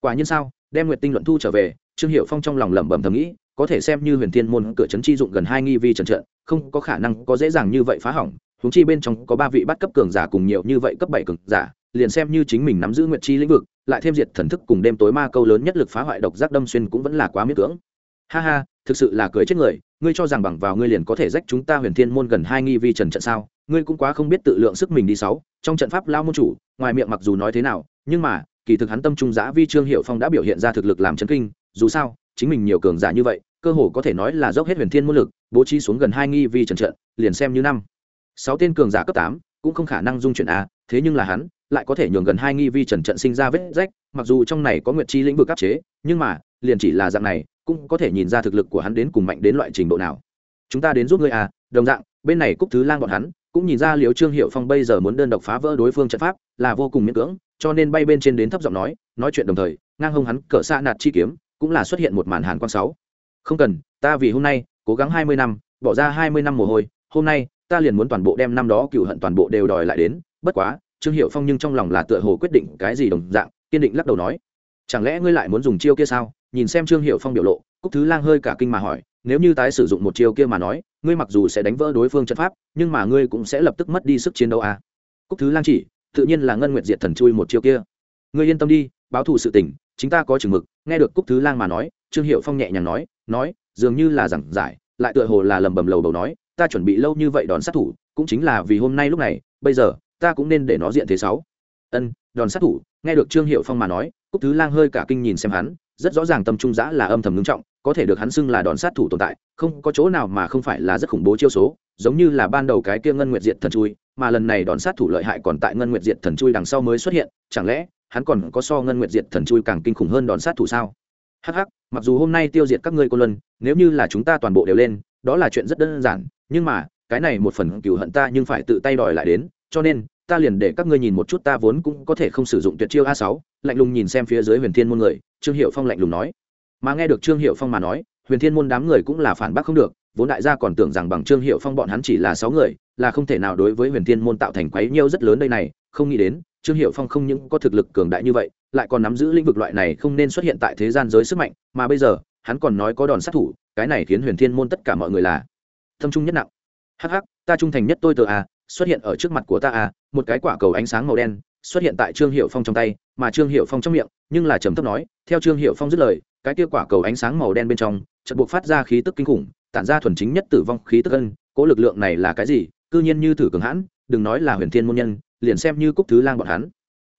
Quả nhiên sao? Đem nguyện tinh luận thu trở về, trương hiệu phong trong lòng lẩm bẩm thầm nghĩ, có thể xem như huyền thiên môn cửa trấn chi dụng gần hai nghi vi trần trận, không có khả năng có dễ dàng như vậy phá hỏng huống chi bên trong có ba vị bắt cấp cường giả cùng nhiều như vậy cấp bảy cường giả, liền xem như chính mình nắm giữ nguyệt chi lĩnh vực, lại thêm diệt thần thức cùng đêm tối ma câu lớn nhất lực phá hoại độc giác đâm xuyên cũng vẫn là quá miễn cưỡng. Ha ha, thực sự là cười chết người, ngươi cho rằng bằng vào ngươi liền có thể rách chúng ta huyền thiên môn gần hai nghi vi trần trận sao? Ngươi cũng quá không biết tự lượng sức mình đi sáu, trong trận pháp lao môn chủ, ngoài miệng mặc dù nói thế nào, nhưng mà, kỳ thực hắn tâm trung giã vi trương hiệu phong đã biểu hiện ra thực lực làm chấn kinh, dù sao, chính mình nhiều cường giả như vậy, cơ hồ có thể nói là dốc hết huyền thiên môn lực, bố trí xuống gần hai nghi vi trần trận, liền xem như năm sáu tên cường giả cấp tám, cũng không khả năng dung chuyển a, thế nhưng là hắn, lại có thể nhường gần hai nghi vi trần trận sinh ra vết rách, mặc dù trong này có nguyệt chi lĩnh vực áp chế, nhưng mà, liền chỉ là dạng này, cũng có thể nhìn ra thực lực của hắn đến cùng mạnh đến loại trình độ nào. Chúng ta đến giúp ngươi à đồng dạng, bên này cúc thứ lang bọn hắn, cũng nhìn ra liếu trương hiệu phong bây giờ muốn đơn độc phá vỡ đối phương trận pháp, là vô cùng miễn cưỡng, cho nên bay bên trên đến thấp giọng nói nói chuyện đồng thời, ngang hông hắn cỡ xa nạt chi kiếm, cũng là xuất hiện một màn hàn quang sáu. Không cần, ta vì hôm nay, cố gắng hai mươi năm, bỏ ra hai mươi năm mồ hôi, hôm nay ta liền muốn toàn bộ đem năm đó cựu hận toàn bộ đều đòi lại đến, bất quá, trương hiệu phong nhưng trong lòng là tựa hồ quyết định cái gì đồng dạng, kiên định lắc đầu nói, chẳng lẽ ngươi lại muốn dùng chiêu kia sao? Nhìn xem trương hiệu phong biểu lộ, cúc thứ lang hơi cả kinh mà hỏi, nếu như tái sử dụng một chiêu kia mà nói, ngươi mặc dù sẽ đánh vỡ đối phương trận pháp, nhưng mà ngươi cũng sẽ lập tức mất đi sức chiến đấu à. cúc thứ lang chỉ, tự nhiên là ngân nguyệt diệt thần chui một chiêu kia. Ngươi yên tâm đi, báo thù sự tình chúng ta có chừng mực. Nghe được cúc thứ lang mà nói, trương hiệu phong nhẹ nhàng nói nói, dường như là giảng giải, lại tựa hồ là lầm bầm lầu đầu nói ta chuẩn bị lâu như vậy đòn sát thủ, cũng chính là vì hôm nay lúc này, bây giờ, ta cũng nên để nó diện thế sáu. Ân, đòn sát thủ, nghe được trương hiệu phong mà nói, cúc thứ lang hơi cả kinh nhìn xem hắn, rất rõ ràng tâm trung giã là âm thầm ngưng trọng, có thể được hắn xưng là đòn sát thủ tồn tại, không có chỗ nào mà không phải là rất khủng bố chiêu số, giống như là ban đầu cái kia ngân nguyệt diệt thần chui, mà lần này đòn sát thủ lợi hại còn tại ngân nguyệt diệt thần chui đằng sau mới xuất hiện, chẳng lẽ, hắn còn có so ngân nguyệt diệt thần chui càng kinh khủng hơn đòn sát thủ sao? Hắc hắc, mặc dù hôm nay tiêu diệt các ngươi cô luân, nếu như là chúng ta toàn bộ đều lên, đó là chuyện rất đơn giản nhưng mà, cái này một phần cựu hận ta nhưng phải tự tay đòi lại đến, cho nên, ta liền để các ngươi nhìn một chút ta vốn cũng có thể không sử dụng tuyệt chiêu a sáu, lạnh lùng nhìn xem phía dưới huyền thiên môn người, trương hiệu phong lạnh lùng nói. Mà nghe được trương hiệu phong mà nói, huyền thiên môn đám người cũng là phản bác không được, vốn đại gia còn tưởng rằng bằng trương hiệu phong bọn hắn chỉ là sáu người, là không thể nào đối với huyền thiên môn tạo thành quấy nhiêu rất lớn đây này, không nghĩ đến, trương hiệu phong không những có thực lực cường đại như vậy, lại còn nắm giữ lĩnh vực loại này không nên xuất hiện tại thế gian giới sức mạnh, mà bây giờ, hắn còn nói có đòn sát thủ, cái này khiến huyền thiên môn tất cả mọi người là thâm trung nhất nặng. Hắc hắc, ta trung thành nhất tôi tờ à xuất hiện ở trước mặt của ta à một cái quả cầu ánh sáng màu đen xuất hiện tại trương hiệu phong trong tay, mà trương hiệu phong trong miệng, nhưng là trầm thấp nói, theo trương hiệu phong dứt lời, cái kia quả cầu ánh sáng màu đen bên trong, chợt buộc phát ra khí tức kinh khủng, tản ra thuần chính nhất tử vong khí tức ân cỗ lực lượng này là cái gì, cư nhiên như thử cường hãn, đừng nói là huyền thiên môn nhân, liền xem như cúc thứ lang bọn hắn.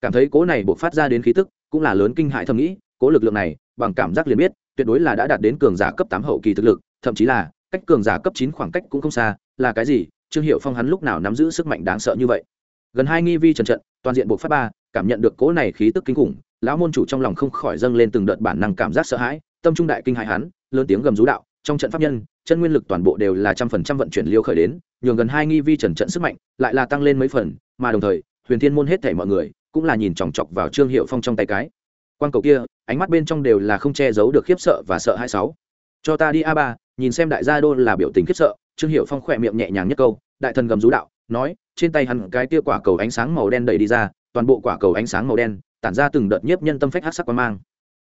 Cảm thấy cỗ này buộc phát ra đến khí tức, cũng là lớn kinh hại thầm nghĩ cỗ lực lượng này, bằng cảm giác liền biết, tuyệt đối là đã đạt đến cường giả cấp tám hậu kỳ thực lực, thậm chí là cách cường giả cấp chín khoảng cách cũng không xa, là cái gì? Trương hiệu phong hắn lúc nào nắm giữ sức mạnh đáng sợ như vậy? Gần hai nghi vi trần trận, toàn diện buộc phát ba, cảm nhận được cỗ này khí tức kinh khủng, lão môn chủ trong lòng không khỏi dâng lên từng đợt bản năng cảm giác sợ hãi, tâm trung đại kinh hại hắn, lớn tiếng gầm rú đạo, trong trận pháp nhân, chân nguyên lực toàn bộ đều là trăm phần trăm vận chuyển liêu khởi đến, nhường gần hai nghi vi trần trận sức mạnh lại là tăng lên mấy phần, mà đồng thời, huyền thiên môn hết thể mọi người cũng là nhìn chòng chọc vào trương hiệu phong trong tay cái. Quan cầu kia, ánh mắt bên trong đều là không che giấu được khiếp sợ và sợ hai sáu. Cho ta đi a ba nhìn xem đại gia đô là biểu tình khiếp sợ, trương hiệu phong khỏe miệng nhẹ nhàng nhất câu, đại thần gầm rú đạo, nói, trên tay hắn cái tia quả cầu ánh sáng màu đen đẩy đi ra, toàn bộ quả cầu ánh sáng màu đen, tản ra từng đợt nhiếp nhân tâm phách hát sắc quan mang.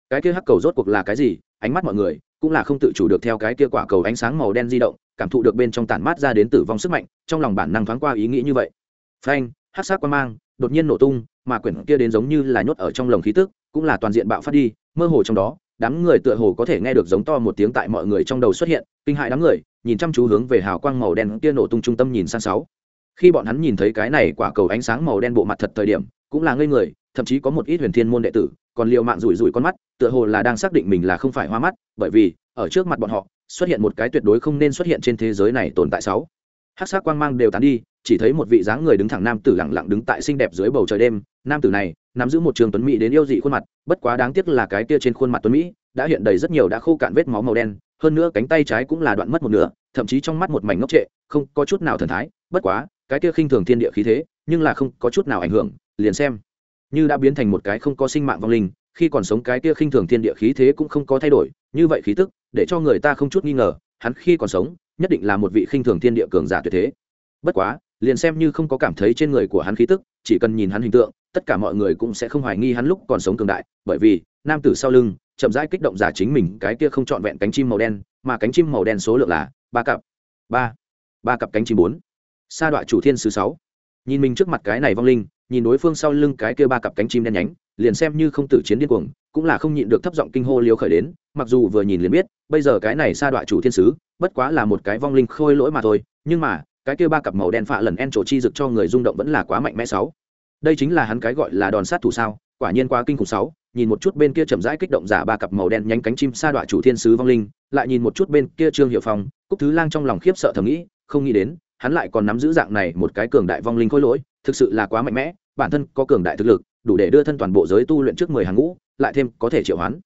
Cái kia hắc cầu rốt cuộc là cái gì? Ánh mắt mọi người cũng là không tự chủ được theo cái kia quả cầu ánh sáng màu đen di động, cảm thụ được bên trong tản mát ra đến tử vong sức mạnh, trong lòng bản năng thoáng qua ý nghĩ như vậy. Phanh, hắc sắc quan mang đột nhiên nổ tung, mà quyển kia đến giống như là nhốt ở trong lồng khí tức, cũng là toàn diện bạo phát đi, mơ hồ trong đó đám người tựa hồ có thể nghe được giống to một tiếng tại mọi người trong đầu xuất hiện, kinh hại đám người, nhìn chăm chú hướng về hào quang màu đen kia nổ tung trung tâm nhìn sang sáu. Khi bọn hắn nhìn thấy cái này quả cầu ánh sáng màu đen bộ mặt thật thời điểm, cũng là ngây người, thậm chí có một ít huyền thiên môn đệ tử, còn liều mạng rủi rủi con mắt, tựa hồ là đang xác định mình là không phải hoa mắt, bởi vì, ở trước mặt bọn họ, xuất hiện một cái tuyệt đối không nên xuất hiện trên thế giới này tồn tại sáu. Hát sắc quang mang đều tán đi chỉ thấy một vị dáng người đứng thẳng nam tử lặng lặng đứng tại xinh đẹp dưới bầu trời đêm. Nam tử này nắm giữ một trường tuấn mỹ đến yêu dị khuôn mặt, bất quá đáng tiếc là cái kia trên khuôn mặt tuấn mỹ đã hiện đầy rất nhiều đã khô cạn vết máu màu đen, hơn nữa cánh tay trái cũng là đoạn mất một nửa, thậm chí trong mắt một mảnh ngốc trệ, không có chút nào thần thái. Bất quá, cái kia khinh thường thiên địa khí thế, nhưng là không có chút nào ảnh hưởng, liền xem như đã biến thành một cái không có sinh mạng vong linh, khi còn sống cái kia khinh thường thiên địa khí thế cũng không có thay đổi. Như vậy khí tức, để cho người ta không chút nghi ngờ, hắn khi còn sống, nhất định là một vị khinh thường thiên địa cường giả tuyệt thế. Bất quá liền xem như không có cảm thấy trên người của hắn khí tức, chỉ cần nhìn hắn hình tượng, tất cả mọi người cũng sẽ không hoài nghi hắn lúc còn sống cường đại, bởi vì, nam tử sau lưng, chậm rãi kích động giả chính mình cái kia không trọn vẹn cánh chim màu đen, mà cánh chim màu đen số lượng là ba cặp, ba ba cặp cánh chim bốn. Sa đoạn chủ thiên sứ sáu. Nhìn mình trước mặt cái này vong linh, nhìn đối phương sau lưng cái kia ba cặp cánh chim đen nhánh, liền xem như không tử chiến điên cuồng, cũng là không nhịn được thấp giọng kinh hô liều khởi đến, mặc dù vừa nhìn liền biết, bây giờ cái này sa đoạn chủ thiên sứ, bất quá là một cái vong linh khôi lỗi mà thôi, nhưng mà cái kia ba cặp màu đen phạ lần en trổ chi rực cho người rung động vẫn là quá mạnh mẽ sáu. Đây chính là hắn cái gọi là đòn sát thủ sao, quả nhiên quá kinh khủng sáu, nhìn một chút bên kia chậm rãi kích động giả ba cặp màu đen nhánh cánh chim sa đoạn chủ thiên sứ vong linh, lại nhìn một chút bên kia trương hiệu phong, cúc thứ lang trong lòng khiếp sợ thầm nghĩ, không nghĩ đến, hắn lại còn nắm giữ dạng này một cái cường đại vong linh khôi lỗi, thực sự là quá mạnh mẽ, bản thân có cường đại thực lực, đủ để đưa thân toàn bộ giới tu luyện trước mười hàng ngũ, lại thêm có thể triệu hoán.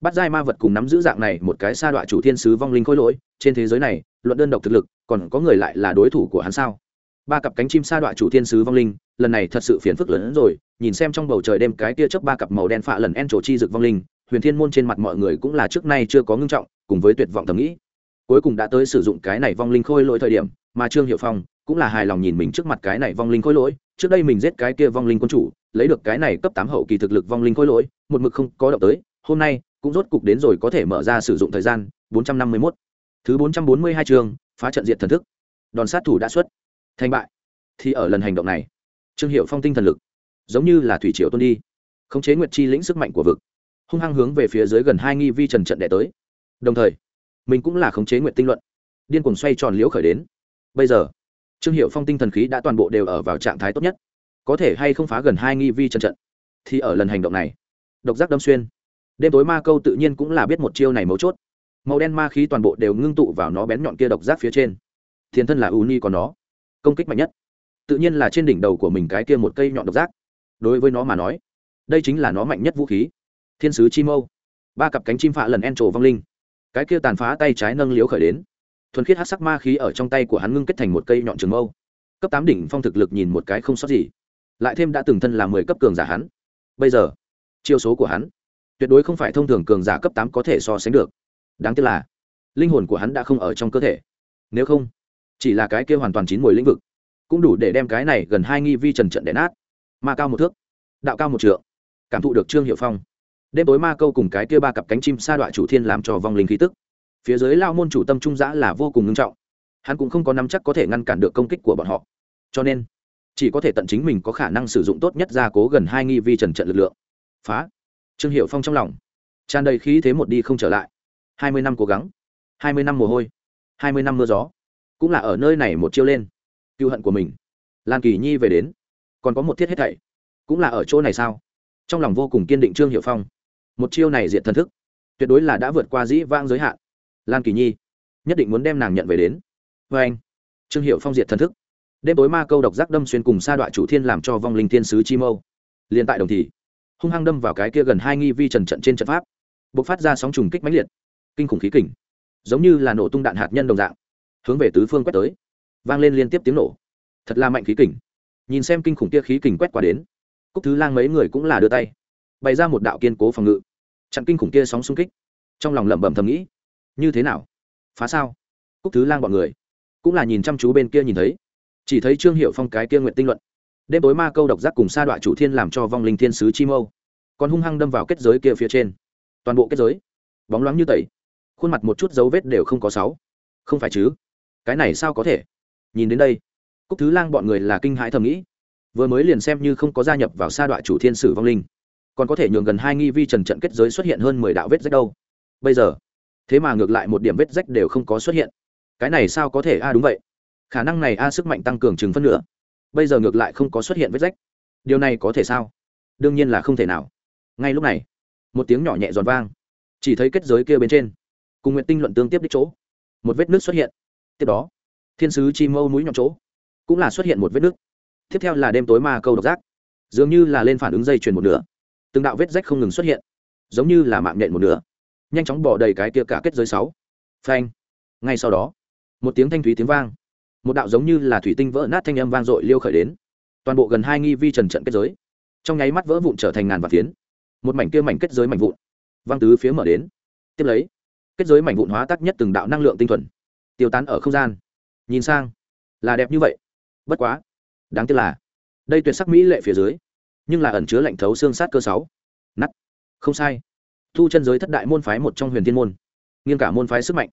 Bắt giai ma vật cùng nắm giữ dạng này một cái sa đoạn chủ thiên sứ vong linh khôi lỗi, trên thế giới này luận đơn độc thực lực, còn có người lại là đối thủ của hắn sao ba cặp cánh chim sa đoạn chủ thiên sứ vong linh, lần này thật sự phiền phức lớn hơn rồi, nhìn xem trong bầu trời đêm cái tia chớp ba cặp màu đen phạ lần en trổ chi rực vong linh, huyền thiên môn trên mặt mọi người cũng là trước nay chưa có ngưng trọng, cùng với tuyệt vọng thầm nghĩ cuối cùng đã tới sử dụng cái này vong linh khôi lỗi thời điểm, mà trương hiệu phong cũng là hài lòng nhìn mình trước mặt cái này vong linh khôi lỗi, trước đây mình giết cái kia vong linh quân chủ, lấy được cái này cấp tám hậu kỳ thực lực vong linh khôi lỗi, một mực không có động tới, hôm nay cũng rốt cục đến rồi có thể mở ra sử dụng thời gian, bốn trăm năm mươi 451 thứ bốn trăm bốn mươi hai chương, phá trận diện thần thức. Đòn sát thủ đã xuất. Thành bại. Thì ở lần hành động này, trương hiệu phong tinh thần lực, giống như là thủy triều tuôn đi, khống chế nguyệt chi lĩnh sức mạnh của vực, hung hăng hướng về phía dưới gần hai nghi vi trần trận đệ tới. Đồng thời, mình cũng là khống chế nguyệt tinh luận, điên cuồng xoay tròn liễu khởi đến. Bây giờ, trương hiệu phong tinh thần khí đã toàn bộ đều ở vào trạng thái tốt nhất, có thể hay không phá gần hai nghi vi trần trận. Thì ở lần hành động này, độc giác đâm xuyên, đêm tối ma câu tự nhiên cũng là biết một chiêu này mấu chốt màu đen ma khí toàn bộ đều ngưng tụ vào nó bén nhọn kia độc giác phía trên. Thiên thân là u ni còn nó. Công kích mạnh nhất. Tự nhiên là trên đỉnh đầu của mình cái kia một cây nhọn độc giác. Đối với nó mà nói, đây chính là nó mạnh nhất vũ khí. Thiên sứ chi mâu. Ba cặp cánh chim phạ lần en trổ vong linh. Cái kia tàn phá tay trái nâng liếu khởi đến. Thuần khiết hát sắc ma khí ở trong tay của hắn ngưng kết thành một cây nhọn trường mâu. Cấp tám đỉnh phong thực lực nhìn một cái không sót gì. Lại thêm đã từng thân là mười cấp cường giả hắn. Bây giờ, chiêu số của hắn tuyệt đối không phải thông thường cường giả cấp tám có thể so sánh được đáng tiếc là linh hồn của hắn đã không ở trong cơ thể. Nếu không, chỉ là cái kia hoàn toàn chín mùi lĩnh vực, cũng đủ để đem cái này gần hai nghi vi trần trận đẻ nát. Ma cao một thước, đạo cao một trượng, cảm thụ được trương hiệu phong. Đêm tối ma câu cùng cái kia ba cặp cánh chim sa đoạn chủ thiên làm cho vong linh khí tức. Phía dưới lao môn chủ tâm trung giã là vô cùng ngưng trọng. Hắn cũng không có nắm chắc có thể ngăn cản được công kích của bọn họ. Cho nên, chỉ có thể tận chính mình có khả năng sử dụng tốt nhất gia cố gần hai nghi vi trần trận lực lượng. Phá! Trương hiệu phong trong lòng, tràn đầy khí thế một đi không trở lại hai mươi năm cố gắng, hai mươi năm mồ hôi, hai mươi năm mưa gió, cũng là ở nơi này một chiêu lên. Cựu hận của mình, lan kỳ nhi về đến. Còn có một thiết hết thảy, cũng là ở chỗ này sao? Trong lòng vô cùng kiên định trương hiệu phong. Một chiêu này diện thần thức, tuyệt đối là đã vượt qua dĩ vang giới hạn. Lan kỳ nhi, nhất định muốn đem nàng nhận về đến. Vê anh, trương hiệu phong diệt thần thức. Đêm tối ma câu độc giác đâm xuyên cùng sa đoạn chủ thiên làm cho vong linh thiên sứ chi mâu. Liền tại đồng thì, hung hăng đâm vào cái kia gần hai nghi vi trần trận trên trận pháp. B ộ c phát ra sóng trùng kích mãnh liệt kinh khủng khí kình, giống như là nổ tung đạn hạt nhân đồng dạng, hướng về tứ phương quét tới, vang lên liên tiếp tiếng nổ. Thật là mạnh khí kình. Nhìn xem kinh khủng kia khí kình quét qua đến, cúc thứ lang mấy người cũng là đưa tay, bày ra một đạo kiên cố phòng ngự, chặn kinh khủng kia sóng xung kích. Trong lòng lẩm bẩm thầm nghĩ, như thế nào? Phá sao? Cúc thứ lang bọn người cũng là nhìn chăm chú bên kia nhìn thấy, chỉ thấy trương hiệu phong cái kia nguyện tinh luận. Đêm tối ma câu độc giác cùng sa đoạn chủ thiên làm cho vong linh thiên sứ chi mâu, còn hung hăng đâm vào kết giới kia phía trên. Toàn bộ kết giới, bóng loáng như tẩy khuôn mặt một chút dấu vết đều không có sáu. Không phải chứ? Cái này sao có thể? Nhìn đến đây, cúc thứ lang bọn người là kinh hãi thầm nghĩ. Vừa mới liền xem như không có gia nhập vào sa đoạn chủ thiên sử vong linh, còn có thể nhường gần hai nghi vi trần trận kết giới xuất hiện hơn mười đạo vết rách đâu. Bây giờ, thế mà ngược lại một điểm vết rách đều không có xuất hiện. Cái này sao có thể? A đúng vậy. Khả năng này a, sức mạnh tăng cường chừng phân nửa. Bây giờ ngược lại không có xuất hiện vết rách. Điều này có thể sao? Đương nhiên là không thể nào. Ngay lúc này, một tiếng nhỏ nhẹ giòn vang. Chỉ thấy kết giới kia bên trên cùng nguyện tinh luận tương tiếp đích chỗ. Một vết nước xuất hiện. Tiếp đó, thiên sứ chi mâu mũi nhọn chỗ cũng là xuất hiện một vết nước. Tiếp theo là đêm tối ma câu độc giác. Dường như là lên phản ứng dây chuyền một nửa. Từng đạo vết rách không ngừng xuất hiện, giống như là mạng nhện một nửa. Nhanh chóng bỏ đầy cái kia cả kết giới sáu. Phanh. Ngay sau đó, một tiếng thanh thúy tiếng vang. Một đạo giống như là thủy tinh vỡ nát thanh âm vang dội liêu khởi đến. Toàn bộ gần hai nghi vi trần trận kết giới. Trong nháy mắt vỡ vụn trở thành ngàn và phiến. Một mảnh kia mảnh kết giới mảnh vụn văng tứ phía mở đến. Tiếp lấy kết giới mảnh vụn hóa tác nhất từng đạo năng lượng tinh thuần, tiêu tán ở không gian. Nhìn sang, là đẹp như vậy. Bất quá, đáng tiếc là, đây tuyệt sắc mỹ lệ phía dưới, nhưng là ẩn chứa lạnh thấu xương sát cơ sáu. Nắt không sai. Thu chân giới thất đại môn phái một trong huyền thiên môn. Nghiêng cả môn phái sức mạnh,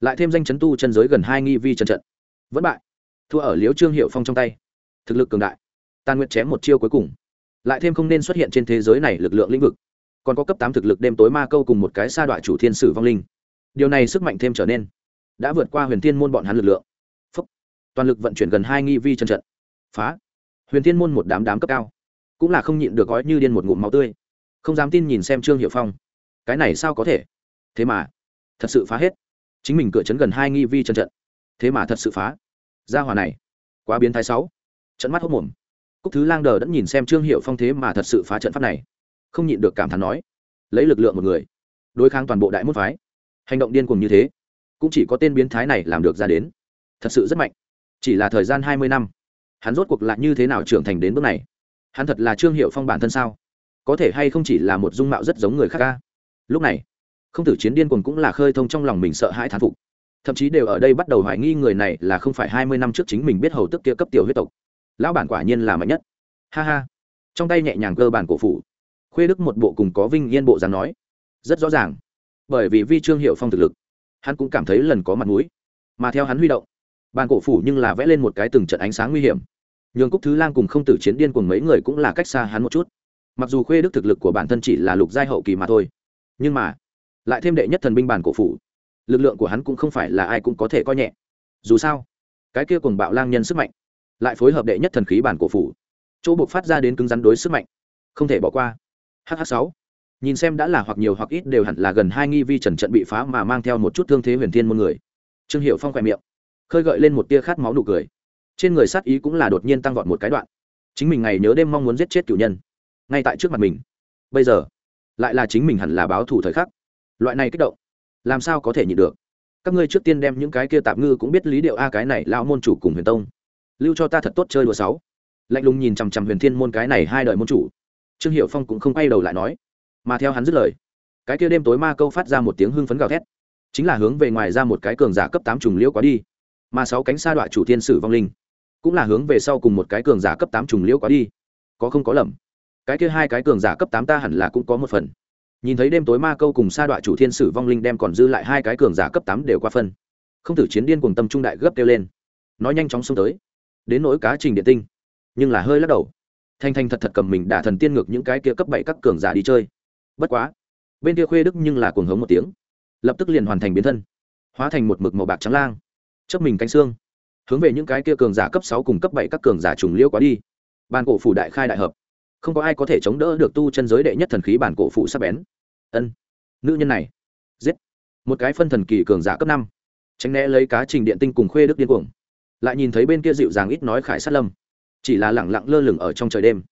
lại thêm danh chấn tu chân giới gần hai nghi vi trần trận. Vẫn bại. Thua ở liếu trương hiệu phong trong tay. Thực lực cường đại. Tàn nguyện chém một chiêu cuối cùng. Lại thêm không nên xuất hiện trên thế giới này lực lượng lĩnh vực. Còn có cấp tám thực lực đêm tối ma câu cùng một cái sa đoạn chủ thiên sử vong linh điều này sức mạnh thêm trở nên. Đã vượt qua huyền thiên môn bọn hắn lực lượng. Phúc. toàn lực vận chuyển gần hai nghi vi chân trận. Phá. Huyền thiên môn một đám đám cấp cao. Cũng là không nhịn được gói như điên một ngụm máu tươi. Không dám tin nhìn xem trương hiệu phong. Cái này sao có thể? Thế mà, thật sự phá hết. Chính mình cửa chấn gần hai nghi vi chân trận. Thế mà thật sự phá. Ra hòa này, quá biến thái sáu. Trận mắt hốc mồm. Cúc thứ lang đờ đã nhìn xem trương hiệu phong thế mà thật sự phá trận pháp này. Không nhịn được cảm thán nói, lấy lực lượng một người, đối kháng toàn bộ đại môn phái hành động điên cuồng như thế, cũng chỉ có tên biến thái này làm được ra đến. Thật sự rất mạnh. Chỉ là thời gian hai mươi năm, hắn rốt cuộc lại như thế nào trưởng thành đến bước này? Hắn thật là trương hiệu phong bản thân sao? Có thể hay không chỉ là một dung mạo rất giống người khác ca? Lúc này không tử chiến điên cuồng cũng là khơi thông trong lòng mình sợ hãi thán phục. Thậm chí đều ở đây bắt đầu hoài nghi người này là không phải hai mươi năm trước chính mình biết hầu tức kia cấp tiểu huyết tộc. Lão bản quả nhiên là mạnh nhất. Ha ha. Trong tay nhẹ nhàng cơ bản cổ phủ. Khuê đức một bộ cùng có vinh yên bộ dáng nói. Rất rõ ràng bởi vì vi trương hiệu phong thực lực, hắn cũng cảm thấy lần có mặt mũi. Mà theo hắn huy động, bàn cổ phủ nhưng là vẽ lên một cái từng trận ánh sáng nguy hiểm. Nhường cúc thứ lang cùng không tử chiến điên cùng mấy người cũng là cách xa hắn một chút. Mặc dù khuê đức thực lực của bản thân chỉ là lục giai hậu kỳ mà thôi, nhưng mà lại thêm đệ nhất thần binh bàn cổ phủ, lực lượng của hắn cũng không phải là ai cũng có thể coi nhẹ. Dù sao, cái kia cùng bạo lang nhân sức mạnh lại phối hợp đệ nhất thần khí bản cổ phủ, chỗ buộc phát ra đến cứng rắn đối sức mạnh, không thể bỏ qua. Hh sáu nhìn xem đã là hoặc nhiều hoặc ít đều hẳn là gần hai nghi vi trần trận bị phá mà mang theo một chút thương thế huyền thiên môn người. Trương hiệu phong khỏe miệng, khơi gợi lên một tia khát máu nụ cười. Trên người sát ý cũng là đột nhiên tăng vọt một cái đoạn. Chính mình ngày nhớ đêm mong muốn giết chết cựu nhân. Ngay tại trước mặt mình, bây giờ, lại là chính mình hẳn là báo thủ thời khắc. Loại này kích động, làm sao có thể nhịn được? Các ngươi trước tiên đem những cái kia tạm ngư cũng biết lý điệu a, cái này lão môn chủ cùng huyền tông. Lưu cho ta thật tốt chơi đùa sáu. Lạnh lùng nhìn chằm chằm huyền thiên môn cái này hai đời môn chủ. Trương hiệu phong cũng không quay đầu lại nói mà theo hắn dứt lời, cái kia đêm tối ma câu phát ra một tiếng hưng phấn gào thét, chính là hướng về ngoài ra một cái cường giả cấp tám trùng liễu quá đi. Mà sáu cánh sa đoạn chủ thiên sử vong linh, cũng là hướng về sau cùng một cái cường giả cấp tám trùng liễu quá đi. Có không có lầm, cái kia hai cái cường giả cấp tám ta hẳn là cũng có một phần. Nhìn thấy đêm tối ma câu cùng sa đoạn chủ thiên sử vong linh đem còn dư lại hai cái cường giả cấp tám đều qua phân. Không thử chiến điên cùng tâm trung đại gấp kêu lên, nói nhanh chóng xông tới, đến nỗi cá trình điện tinh, nhưng là hơi lắc đầu. Thanh thanh thật thật cầm mình đả thần tiên ngược những cái kia cấp bảy các cường giả đi chơi bất quá, bên kia khuê đức nhưng là cuồng hống một tiếng. Lập tức liền hoàn thành biến thân, hóa thành một mực màu bạc trắng lang chấp mình cánh xương, hướng về những cái kia cường giả cấp sáu cùng cấp bảy các cường giả trùng liêu quá đi. Bàn cổ phủ đại khai đại hợp, không có ai có thể chống đỡ được tu chân giới đệ nhất thần khí bản cổ phủ sắp bén. Ân, nữ nhân này, giết. Một cái phân thần kỳ cường giả cấp năm, tránh né lấy cá trình điện tinh cùng khuê đức điên cuồng. Lại nhìn thấy bên kia dịu dàng ít nói khải sát lâm, chỉ là lẳng lặng lơ lửng ở trong trời đêm.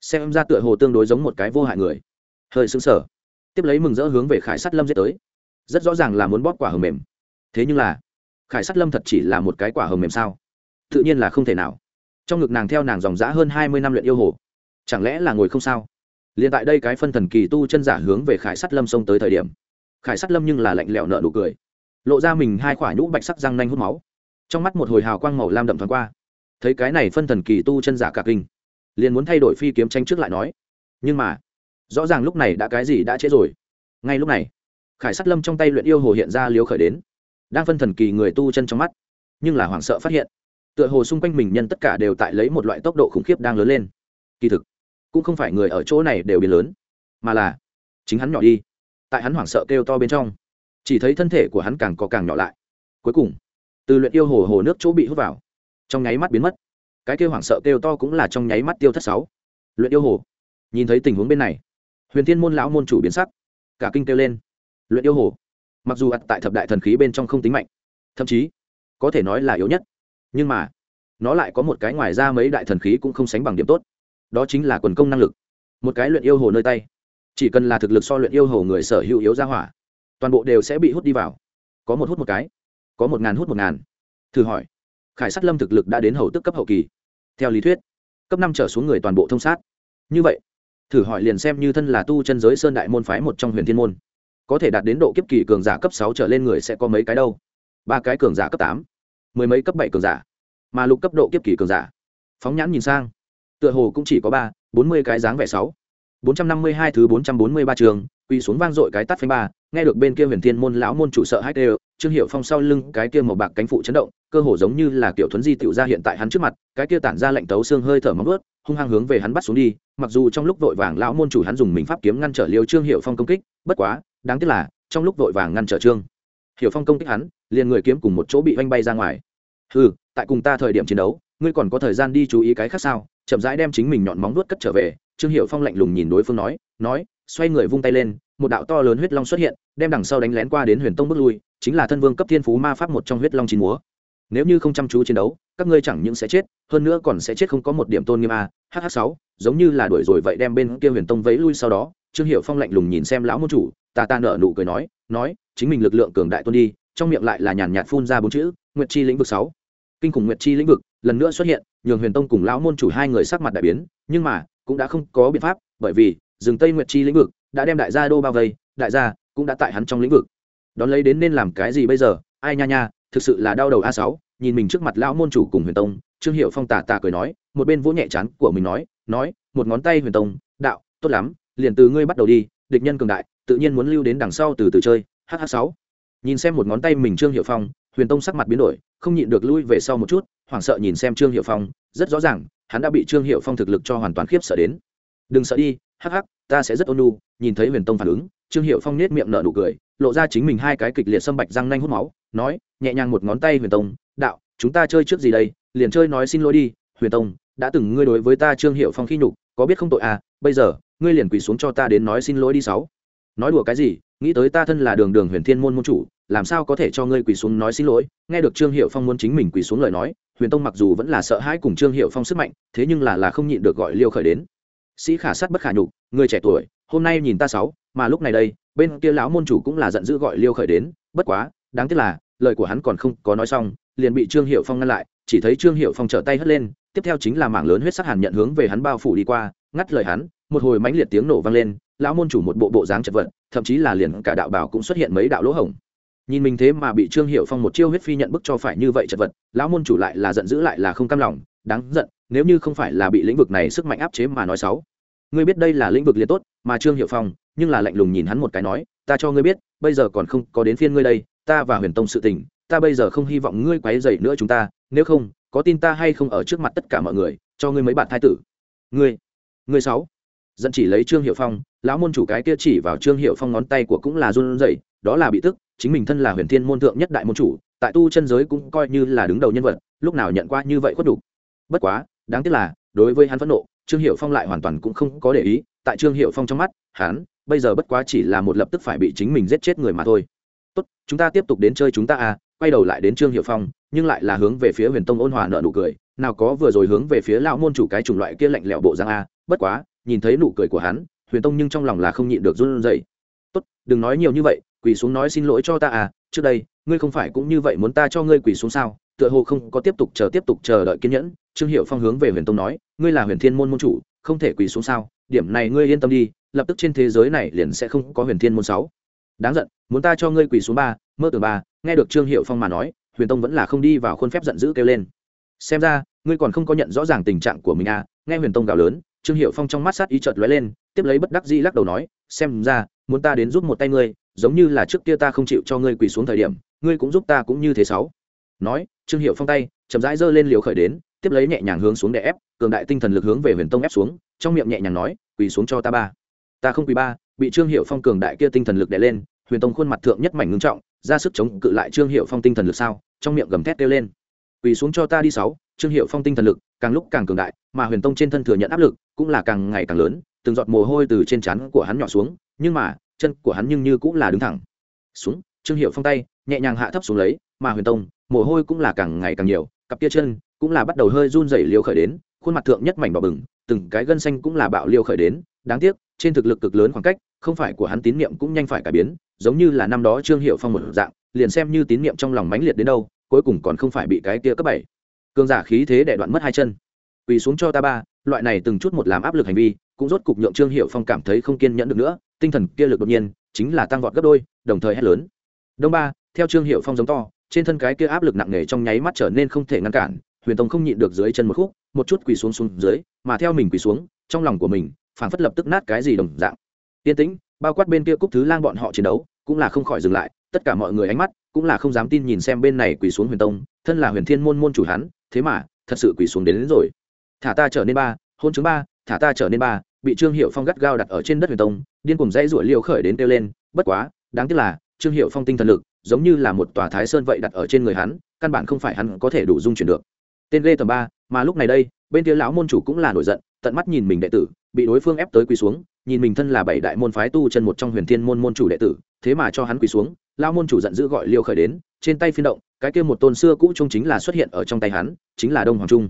Xem ra tựa hồ tương đối giống một cái vô hại người hơi sững sờ. Tiếp lấy mừng rỡ hướng về khải sắt lâm giết tới. Rất rõ ràng là muốn bóp quả hầm mềm. Thế nhưng là, khải sắt lâm thật chỉ là một cái quả hầm mềm sao? Tự nhiên là không thể nào. Trong ngực nàng theo nàng dòng dã hơn hai mươi năm luyện yêu hồ. Chẳng lẽ là ngồi không sao? Liền tại đây cái phân thần kỳ tu chân giả hướng về khải sắt lâm xông tới thời điểm, khải sắt lâm nhưng là lạnh lẽo nợ nụ cười, lộ ra mình hai khoả nhũ bạch sắc răng nanh hút máu. Trong mắt một hồi hào quang màu lam đậm thoáng qua. Thấy cái này phân thần kỳ tu chân giả cả kinh, liền muốn thay đổi phi kiếm tranh trước lại nói, nhưng mà rõ ràng lúc này đã cái gì đã trễ rồi. Ngay lúc này, khải sắt lâm trong tay luyện yêu hồ hiện ra liếu khởi đến, đang phân thần kỳ người tu chân trong mắt, nhưng là hoảng sợ phát hiện, tựa hồ xung quanh mình nhân tất cả đều tại lấy một loại tốc độ khủng khiếp đang lớn lên. Kỳ thực, cũng không phải người ở chỗ này đều biến lớn, mà là chính hắn nhỏ đi, tại hắn hoảng sợ kêu to bên trong, chỉ thấy thân thể của hắn càng có càng nhỏ lại. Cuối cùng, từ luyện yêu hồ hồ nước chỗ bị hút vào, trong nháy mắt biến mất. Cái kêu hoảng sợ kêu to cũng là trong nháy mắt tiêu thất sáu. Luyện yêu hồ, nhìn thấy tình huống bên này huyền thiên môn lão môn chủ biến sắc, cả kinh kêu lên. Luyện yêu hồ. Mặc dù ặt tại thập đại thần khí bên trong không tính mạnh, thậm chí có thể nói là yếu nhất, nhưng mà nó lại có một cái ngoài ra mấy đại thần khí cũng không sánh bằng điểm tốt. Đó chính là quần công năng lực. Một cái luyện yêu hồ nơi tay, chỉ cần là thực lực so luyện yêu hồ người sở hữu yếu ra hỏa, toàn bộ đều sẽ bị hút đi vào. Có một hút một cái, có một ngàn hút một ngàn. Thử hỏi, khải sát lâm thực lực đã đến hầu tức cấp hậu kỳ? Theo lý thuyết, cấp năm trở xuống người toàn bộ thông sát. Như vậy thử hỏi liền xem như thân là tu chân giới sơn đại môn phái một trong huyền thiên môn, có thể đạt đến độ kiếp kỳ cường giả cấp sáu trở lên người sẽ có mấy cái đâu? Ba cái cường giả cấp tám, mười mấy cấp bảy cường giả, mà lục cấp độ kiếp kỳ cường giả. Phóng nhãn nhìn sang, tựa hồ cũng chỉ có ba, bốn mươi cái dáng vẻ sáu. Bốn trăm năm mươi hai thứ bốn trăm bốn mươi ba trường, quỳ xuống vang dội cái tắt phanh ba, nghe được bên kia huyền thiên môn lão môn chủ sợ hãi đều trương hiệu phong sau lưng cái kia màu bạc cánh phụ chấn động, cơ hồ giống như là kiểu thuấn di tựu ra hiện tại hắn trước mặt, cái kia tản ra lệnh tấu xương hơi thở móng ướt hung hăng hướng về hắn bắt xuống đi, mặc dù trong lúc vội vàng lão môn chủ hắn dùng mình pháp kiếm ngăn trở liêu trương hiệu phong công kích, bất quá, đáng tiếc là, trong lúc vội vàng ngăn trở trương hiệu phong công kích hắn, liền người kiếm cùng một chỗ bị oanh bay ra ngoài. Ừ tại cùng ta thời điểm chiến đấu, ngươi còn có thời gian đi chú ý cái khác sao? Chậm rãi đem chính mình nhọn móng vuốt cất trở về, trương hiệu phong lạnh lùng nhìn đối phương nói nói, xoay người vung tay lên một đạo to lớn huyết long xuất hiện, đem đằng sau đánh lén qua đến huyền tông bước lui, chính là thân vương cấp thiên phú ma pháp một trong huyết long chín múa. Nếu như không chăm chú chiến đấu, các ngươi chẳng những sẽ chết, hơn nữa còn sẽ chết không có một điểm tôn nghiêm a. Hh sáu, giống như là đuổi rồi vậy đem bên kia huyền tông vẫy lui sau đó, trương hiệu phong lạnh lùng nhìn xem lão môn chủ, ta ta nợ nụ cười nói nói, chính mình lực lượng cường đại tôn đi, trong miệng lại là nhàn nhạt phun ra bốn chữ, nguyệt chi lĩnh vực sáu. Kinh khủng nguyệt chi lĩnh vực, lần nữa xuất hiện, nhường huyền tông cùng lão môn chủ hai người sắc mặt đại biến, nhưng mà, cũng đã không có biện pháp, bởi vì, rừng tây nguyệt chi lĩnh vực đã đem đại gia đô bao vây, đại gia cũng đã tại hắn trong lĩnh vực. Đón lấy đến nên làm cái gì bây giờ? Ai nha nha, thực sự là đau đầu a sáu, nhìn mình trước mặt lão môn chủ cùng huyền tông, trương hiệu phong tà tà cười nói, một bên vỗ nhẹ chán của mình nói nói, một ngón tay huyền tông, đạo, tốt lắm, liền từ ngươi bắt đầu đi, địch nhân cường đại, tự nhiên muốn lưu đến đằng sau từ từ chơi hh sáu. Nhìn xem một ngón tay mình trương hiệu phong, huyền tông sắc mặt biến đổi, không nhịn được lui về sau một chút, hoảng sợ nhìn xem trương hiệu phong, rất rõ ràng, hắn đã bị trương hiệu phong thực lực cho hoàn toàn khiếp sợ đến. Đừng sợ đi hắc hắc, ta sẽ rất ôn nhu, nhìn thấy huyền tông phản ứng, trương hiệu phong nết miệng nở nụ cười, lộ ra chính mình hai cái kịch liệt sâm bạch răng nanh hút máu, nói, nhẹ nhàng một ngón tay huyền tông, đạo, chúng ta chơi trước gì đây? Liền chơi nói xin lỗi đi, huyền tông, đã từng ngươi đối với ta trương hiệu phong khi nhục, có biết không tội à bây giờ, ngươi liền quỳ xuống cho ta đến nói xin lỗi đi sáu. Nói đùa cái gì? Nghĩ tới ta thân là đường đường huyền thiên môn môn chủ, làm sao có thể cho ngươi quỳ xuống nói xin lỗi? Nghe được trương hiệu phong muốn chính mình quỳ xuống lời nói, huyền tông mặc dù vẫn là sợ hãi cùng trương hiệu phong sức mạnh, thế nhưng là là không nhịn được gọi liêu khởi đến sĩ khả sát bất khả nhục, người trẻ tuổi, hôm nay nhìn ta sáu, mà lúc này đây, bên kia lão môn chủ cũng là giận dữ gọi liêu khởi đến, bất quá, đáng tiếc là, lời của hắn còn không có nói xong, liền bị trương hiệu phong ngăn lại, chỉ thấy trương hiệu phong trở tay hất lên, tiếp theo chính là mảng lớn huyết sắc hàn nhận hướng về hắn bao phủ đi qua, ngắt lời hắn, một hồi mãnh liệt tiếng nổ vang lên, lão môn chủ một bộ bộ dáng chật vật, thậm chí là liền cả đạo bảo cũng xuất hiện mấy đạo lỗ hổng. Nhìn mình thế mà bị trương hiệu phong một chiêu huyết phi nhận bức cho phải như vậy chật vật, lão môn chủ lại là giận dữ lại là không cam lòng đáng giận, nếu như không phải là bị lĩnh vực này sức mạnh áp chế mà nói xấu. Ngươi biết đây là lĩnh vực liền tốt, mà trương hiệu phong, nhưng là lạnh lùng nhìn hắn một cái nói, ta cho ngươi biết, bây giờ còn không có đến phiên ngươi đây, ta và huyền tông sự tình, ta bây giờ không hy vọng ngươi quấy dậy nữa chúng ta, nếu không, có tin ta hay không ở trước mặt tất cả mọi người, cho ngươi mấy bạn thái tử. Ngươi ngươi sáu. Dẫn chỉ lấy trương hiệu phong, lão môn chủ cái kia chỉ vào trương hiệu phong ngón tay của cũng là run rẩy, đó là bị tức, chính mình thân là huyền thiên môn thượng nhất đại môn chủ, tại tu chân giới cũng coi như là đứng đầu nhân vật, lúc nào nhận qua như vậy khuất đủ bất quá, đáng tiếc là, đối với hắn phẫn nộ, trương hiệu phong lại hoàn toàn cũng không có để ý. Tại trương hiệu phong trong mắt, hắn, bây giờ bất quá chỉ là một lập tức phải bị chính mình giết chết người mà thôi. Tốt, chúng ta tiếp tục đến chơi chúng ta à. Quay đầu lại đến trương hiệu phong, nhưng lại là hướng về phía huyền tông ôn hòa nợ nụ cười. Nào có vừa rồi hướng về phía lão môn chủ cái chủng loại kia lạnh lẽo bộ giang a à. bất quá, nhìn thấy nụ cười của hắn, huyền tông nhưng trong lòng là không nhịn được run rẩy. Tốt, đừng nói nhiều như vậy, quỳ xuống nói xin lỗi cho ta à. Trước đây, ngươi không phải cũng như vậy muốn ta cho ngươi quỳ xuống sao? Tựa hồ không có tiếp tục chờ tiếp tục chờ đợi kiên nhẫn, trương hiệu phong hướng về huyền tông nói, ngươi là huyền thiên môn môn chủ, không thể quỳ xuống sao? Điểm này ngươi yên tâm đi, lập tức trên thế giới này liền sẽ không có huyền thiên môn sáu. Đáng giận, muốn ta cho ngươi quỳ xuống ba, mơ tưởng ba. Nghe được trương hiệu phong mà nói, huyền tông vẫn là không đi vào khuôn phép giận dữ kêu lên. Xem ra, ngươi còn không có nhận rõ ràng tình trạng của mình à? Nghe huyền tông gào lớn, trương hiệu phong trong mắt sát ý chợt lóe lên, tiếp lấy bất đắc dĩ lắc đầu nói, xem ra, muốn ta đến giúp một tay ngươi, giống như là trước kia ta không chịu cho ngươi quỳ xuống thời điểm, ngươi cũng giúp ta cũng như thế sáu nói, trương hiệu phong tay, chậm rãi giơ lên liều khởi đến, tiếp lấy nhẹ nhàng hướng xuống để ép, cường đại tinh thần lực hướng về huyền tông ép xuống, trong miệng nhẹ nhàng nói, quỳ xuống cho ta ba. Ta không quỳ ba, bị trương hiệu phong cường đại kia tinh thần lực đè lên, huyền tông khuôn mặt thượng nhất mảnh ngưng trọng, ra sức chống cự lại trương hiệu phong tinh thần lực sao, trong miệng gầm thét kêu lên. Quỳ xuống cho ta đi sáu, trương hiệu phong tinh thần lực càng lúc càng cường đại, mà huyền tông trên thân thừa nhận áp lực cũng là càng ngày càng lớn, từng giọt mồ hôi từ trên trán của hắn nhỏ xuống, nhưng mà, chân của hắn nhưng như cũng là đứng thẳng. Xuống, trương hiệu phong tay, nhẹ nhàng hạ thấp xuống lấy mà huyền tông, mồ hôi cũng là càng ngày càng nhiều, cặp kia chân cũng là bắt đầu hơi run rẩy liều khởi đến, khuôn mặt thượng nhất mảnh đỏ bừng, từng cái gân xanh cũng là bạo liều khởi đến, đáng tiếc, trên thực lực cực lớn khoảng cách, không phải của hắn tín niệm cũng nhanh phải cải biến, giống như là năm đó trương hiệu phong một dạng, liền xem như tín niệm trong lòng mãnh liệt đến đâu, cuối cùng còn không phải bị cái kia cấp bảy. Cường giả khí thế để đoạn mất hai chân. Quỳ xuống cho ta ba, loại này từng chút một làm áp lực hành vi, cũng rốt cục nhượng trương hiệu phong cảm thấy không kiên nhẫn được nữa, tinh thần kia lực đột nhiên, chính là tăng vọt gấp đôi, đồng thời hét lớn. Đông ba, theo trương hiệu phong giống to trên thân cái kia áp lực nặng nề trong nháy mắt trở nên không thể ngăn cản huyền tông không nhịn được dưới chân một khúc một chút quỳ xuống xuống dưới mà theo mình quỳ xuống trong lòng của mình phảng phất lập tức nát cái gì đồng dạng. Yên tĩnh bao quát bên kia cúc thứ lang bọn họ chiến đấu cũng là không khỏi dừng lại tất cả mọi người ánh mắt cũng là không dám tin nhìn xem bên này quỳ xuống huyền tông thân là huyền thiên môn môn chủ hắn thế mà thật sự quỳ xuống đến, đến rồi. Thả ta trở nên ba hôn chứng ba thả ta trở nên ba bị trương hiệu phong gắt gao đặt ở trên đất huyền tông điên cùng dãy ruổi liều khởi đến kêu lên bất quá đáng tiếc là trương hiệu phong tinh thần lực giống như là một tòa thái sơn vậy đặt ở trên người hắn, căn bản không phải hắn có thể đủ dung chuyển được. Tên lê tầm ba, mà lúc này đây, bên kia lão môn chủ cũng là nổi giận, tận mắt nhìn mình đệ tử, bị đối phương ép tới quỳ xuống, nhìn mình thân là bảy đại môn phái tu chân một trong huyền thiên môn môn chủ đệ tử, thế mà cho hắn quỳ xuống, lão môn chủ giận dữ gọi liêu khởi đến, trên tay phiên động, cái kia một tôn xưa cũ trung chính là xuất hiện ở trong tay hắn, chính là đông hoàng trung.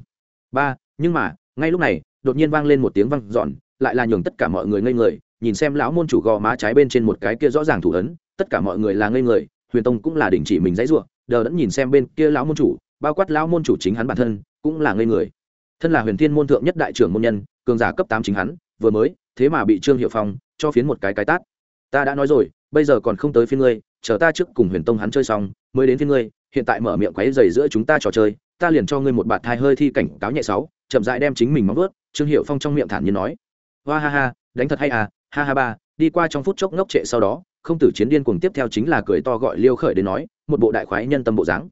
Ba, nhưng mà, ngay lúc này, đột nhiên vang lên một tiếng vang dọn, lại là nhường tất cả mọi người ngây người, nhìn xem lão môn chủ gò má trái bên trên một cái kia rõ ràng thủ ấn, tất cả mọi người là ngây người huyền tông cũng là đình chỉ mình dãy ruộng đờ đẫn nhìn xem bên kia lão môn chủ, bao quát lão môn chủ chính hắn bản thân, cũng là ngây người. Thân là huyền thiên môn thượng nhất đại trưởng môn nhân, cường giả cấp tám chính hắn, vừa mới, thế mà bị trương hiệu phong cho phiến một cái cái tát. Ta đã nói rồi, bây giờ còn không tới phiên ngươi, chờ ta trước cùng huyền tông hắn chơi xong, mới đến phiên ngươi, hiện tại mở miệng quấy dày giữa chúng ta trò chơi, ta liền cho ngươi một bạt thai hơi thi cảnh cáo nhẹ sáu, chậm dại đem chính mình móng vớt trương hiệu phong trong miệng thản nhiên nói. Hoa ha ha, đánh thật hay à ha ha ba, đi qua trong phút chốc ngốc trệ sau đó không tử chiến điên cuồng tiếp theo chính là cười to gọi liêu khởi đến nói, một bộ đại khoái nhân tâm bộ dáng.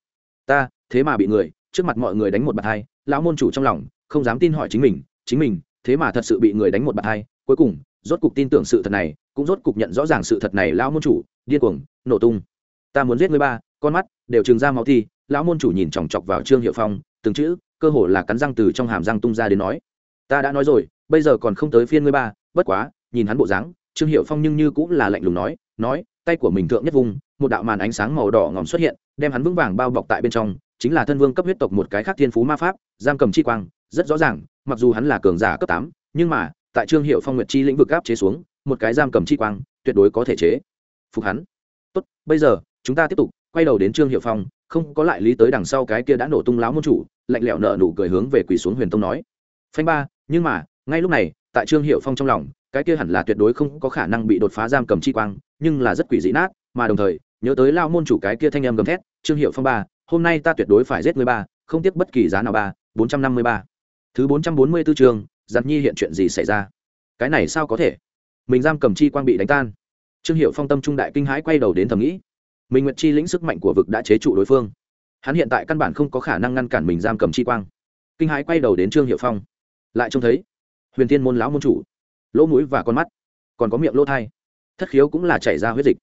Ta, thế mà bị người, trước mặt mọi người đánh một bạt hai, lão môn chủ trong lòng, không dám tin hỏi chính mình chính mình, thế mà thật sự bị người đánh một bạt hai, cuối cùng, rốt cục tin tưởng sự thật này, cũng rốt cục nhận rõ ràng sự thật này, lão môn chủ, điên cuồng, nổ tung. Ta muốn giết người ba, con mắt, đều trừng ra máu thi. Lão môn chủ nhìn chòng chọc vào trương hiệu phong, từng chữ, cơ hồ là cắn răng từ trong hàm răng tung ra đến nói, ta đã nói rồi, bây giờ còn không tới phiên ngươi ba, bất quá, nhìn hắn bộ dáng, trương hiệu phong nhưng như cũng là lạnh lùng nói nói, tay của mình thượng nhất vùng, một đạo màn ánh sáng màu đỏ ngòm xuất hiện, đem hắn vững vàng bao bọc tại bên trong, chính là thân vương cấp huyết tộc một cái khác thiên phú ma pháp, giam cầm chi quang, rất rõ ràng, mặc dù hắn là cường giả cấp tám, nhưng mà, tại trương hiệu phong nguyệt chi lĩnh vực áp chế xuống, một cái giam cầm chi quang, tuyệt đối có thể chế. Phục hắn. Tốt, bây giờ, chúng ta tiếp tục, quay đầu đến trương hiệu phong, không có lại lý tới đằng sau cái kia đã nổ tung láo môn chủ, lạnh lẽo nợ nụ cười hướng về quỳ xuống huyền tông nói. Phanh ba, nhưng mà, ngay lúc này, tại trương hiệu phong trong lòng, cái kia hẳn là tuyệt đối không có khả năng bị đột phá giam cầm chi quang nhưng là rất quỷ dị nát, mà đồng thời, nhớ tới lao môn chủ cái kia thanh em gầm thét, trương hiệu phong ba, hôm nay ta tuyệt đối phải giết người ba, không tiếc bất kỳ giá nào ba, bốn trăm năm mươi ba. Thứ bốn trăm bốn mươi b ố trường giặt nhi hiện chuyện gì xảy ra? Cái này sao có thể? Mình giam cầm chi quang bị đánh tan. Trương hiệu phong tâm trung đại kinh hãi quay đầu đến thầm nghĩ. Mình nguyện chi lĩnh sức mạnh của vực đã chế trụ đối phương. Hắn hiện tại căn bản không có khả năng ngăn cản mình giam cầm chi quang. Kinh hãi quay đầu đến trương hiệu phong. Lại trông thấy huyền Thiên môn lão môn chủ. Lỗ mũi và con mắt. Còn có miệng lỗ thai thất khiếu cũng là chảy ra huyết dịch.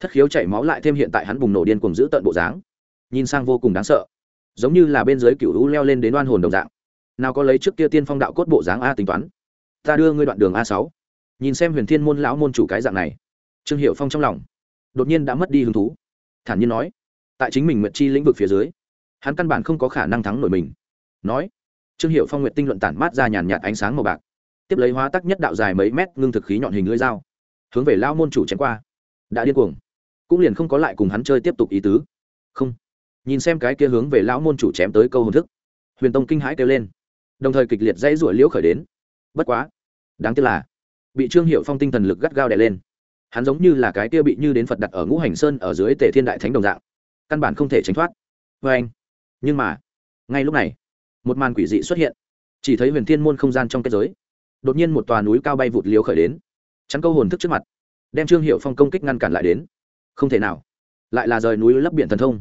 Thất khiếu chảy máu lại thêm hiện tại hắn bùng nổ điên cùng giữ tận bộ dáng. Nhìn sang vô cùng đáng sợ. Giống như là bên dưới cựu lũ leo lên đến oan hồn đồng dạng. Nào có lấy trước kia tiên phong đạo cốt bộ dáng a tính toán. Ta đưa ngươi đoạn đường a sáu. Nhìn xem huyền thiên môn lão môn chủ cái dạng này. Trương hiệu phong trong lòng đột nhiên đã mất đi hứng thú. Thản nhiên nói, tại chính mình nguyện chi lĩnh vực phía dưới, hắn căn bản không có khả năng thắng nổi mình. Nói, trương hiệu phong nguyện tinh luận tản mát ra nhàn nhạt ánh sáng màu bạc. Tiếp lấy hóa tắc nhất đạo dài mấy mét ngưng thực khí nhọn hình lưỡi dao hướng về lao môn chủ chém qua. Đã điên cuồng, cũng liền không có lại cùng hắn chơi tiếp tục ý tứ. Không, nhìn xem cái kia hướng về lão môn chủ chém tới câu hồn thức, huyền tông kinh hãi kêu lên, đồng thời kịch liệt dãy ruổi liễu khởi đến. Bất quá, đáng tiếc là, bị trương hiệu phong tinh thần lực gắt gao đè lên. Hắn giống như là cái kia bị như đến phật đặt ở ngũ hành sơn ở dưới tề thiên đại thánh đồng dạng, căn bản không thể tránh thoát. Vê anh, nhưng mà, ngay lúc này, một màn quỷ dị xuất hiện. Chỉ thấy huyền thiên môn không gian trong kết giới, đột nhiên một tòa núi cao bay vụt liếu khởi đến chắn câu hồn thức trước mặt, đem trương hiệu phong công kích ngăn cản lại đến. Không thể nào. Lại là rời núi lấp biển thần thông.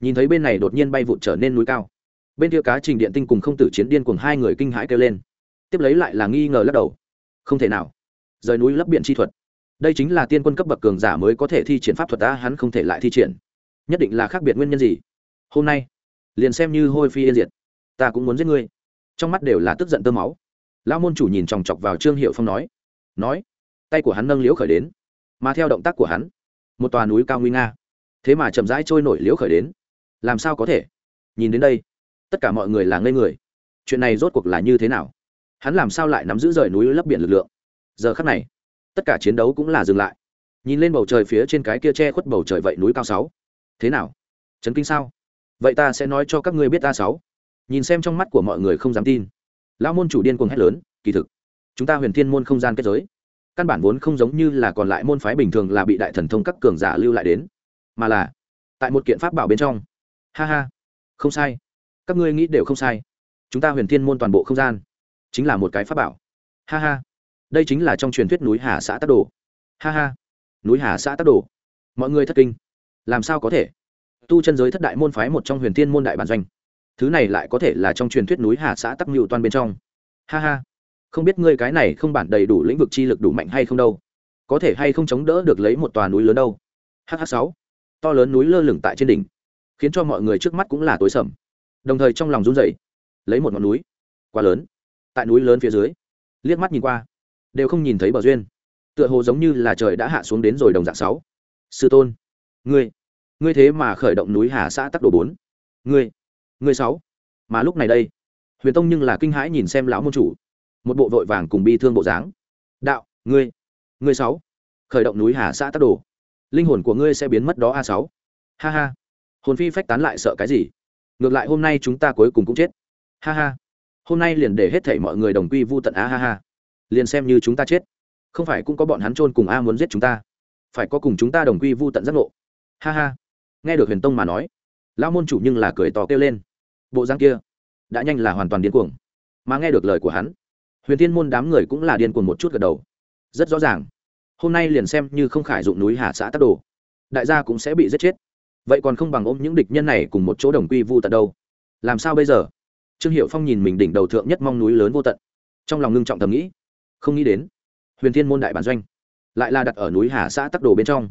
Nhìn thấy bên này đột nhiên bay vụt trở nên núi cao. Bên kia cá trình điện tinh cùng không tử chiến điên cùng hai người kinh hãi kêu lên. Tiếp lấy lại là nghi ngờ lắc đầu. Không thể nào. Rời núi lấp biển chi thuật. Đây chính là tiên quân cấp bậc cường giả mới có thể thi triển pháp thuật ta hắn không thể lại thi triển. Nhất định là khác biệt nguyên nhân gì? Hôm nay, liền xem như hôi phi yên diệt. Ta cũng muốn giết ngươi. Trong mắt đều là tức giận tơ máu. Lao môn chủ nhìn chòng chọc vào trương hiệu phong nói. Nói tay của hắn nâng liễu khởi đến, mà theo động tác của hắn, một tòa núi cao nguy nga, thế mà chậm rãi trôi nổi liễu khởi đến. Làm sao có thể? Nhìn đến đây, tất cả mọi người là ngây người. Chuyện này rốt cuộc là như thế nào? Hắn làm sao lại nắm giữ rời núi lấp biển lực lượng? Giờ khắc này, tất cả chiến đấu cũng là dừng lại. Nhìn lên bầu trời phía trên cái kia che khuất bầu trời vậy núi cao sáu. Thế nào? Chấn kinh sao? Vậy ta sẽ nói cho các ngươi biết ta sáu. Nhìn xem trong mắt của mọi người không dám tin. Lão môn chủ điên cuồng hét lớn, kỳ thực, chúng ta huyền thiên môn không gian kết giới căn bản vốn không giống như là còn lại môn phái bình thường là bị đại thần thông các cường giả lưu lại đến, mà là tại một kiện pháp bảo bên trong. Ha ha, không sai. Các ngươi nghĩ đều không sai. Chúng ta huyền thiên môn toàn bộ không gian chính là một cái pháp bảo. Ha ha, đây chính là trong truyền thuyết núi hà xã tắc đồ. Ha ha, núi hà xã tắc đồ. Mọi người thất kinh. Làm sao có thể? Tu chân giới thất đại môn phái một trong huyền thiên môn đại bản doanh. Thứ này lại có thể là trong truyền thuyết núi hà xã tắc mưu toàn bên trong. Ha ha không biết ngươi cái này không bản đầy đủ lĩnh vực chi lực đủ mạnh hay không đâu. Có thể hay không chống đỡ được lấy một tòa núi lớn đâu. Hh sáu. To lớn núi lơ lửng tại trên đỉnh, khiến cho mọi người trước mắt cũng là tối sầm. Đồng thời trong lòng run rẩy, lấy một ngọn núi, quá lớn. Tại núi lớn phía dưới, liếc mắt nhìn qua, đều không nhìn thấy bờ duyên. Tựa hồ giống như là trời đã hạ xuống đến rồi đồng dạng sáu. Sư tôn, ngươi ngươi thế mà khởi động núi hà xã tắc đồ bốn. Ngươi ngươi sáu. Mà lúc này đây, huyền tông nhưng là kinh hãi nhìn xem lão môn chủ một bộ vội vàng cùng bi thương bộ dáng. Đạo, ngươi ngươi sáu. Khởi động núi hà xã tắc đồ. Linh hồn của ngươi sẽ biến mất đó a sáu. Ha ha. Hồn phi phách tán lại sợ cái gì? Ngược lại hôm nay chúng ta cuối cùng cũng chết. Ha ha. Hôm nay liền để hết thảy mọi người đồng quy vu tận a ha ha. Liền xem như chúng ta chết. Không phải cũng có bọn hắn chôn cùng a muốn giết chúng ta. Phải có cùng chúng ta đồng quy vu tận giác ngộ. Ha ha. Nghe được huyền tông mà nói, lão môn chủ nhưng là cười to kêu lên. Bộ răng kia đã nhanh là hoàn toàn điên cuồng. Mà nghe được lời của hắn huyền thiên môn đám người cũng là điên cuồng một chút gật đầu. Rất rõ ràng. Hôm nay liền xem như không khải dụng núi hà xã tắc đồ. Đại gia cũng sẽ bị giết chết. Vậy còn không bằng ôm những địch nhân này cùng một chỗ đồng quy vu tận đâu. Làm sao bây giờ? Trương hiệu phong nhìn mình đỉnh đầu thượng nhất mong núi lớn vô tận. Trong lòng ngưng trọng thầm nghĩ. Không nghĩ đến, huyền thiên môn đại bản doanh lại là đặt ở núi hà xã tắc đồ bên trong.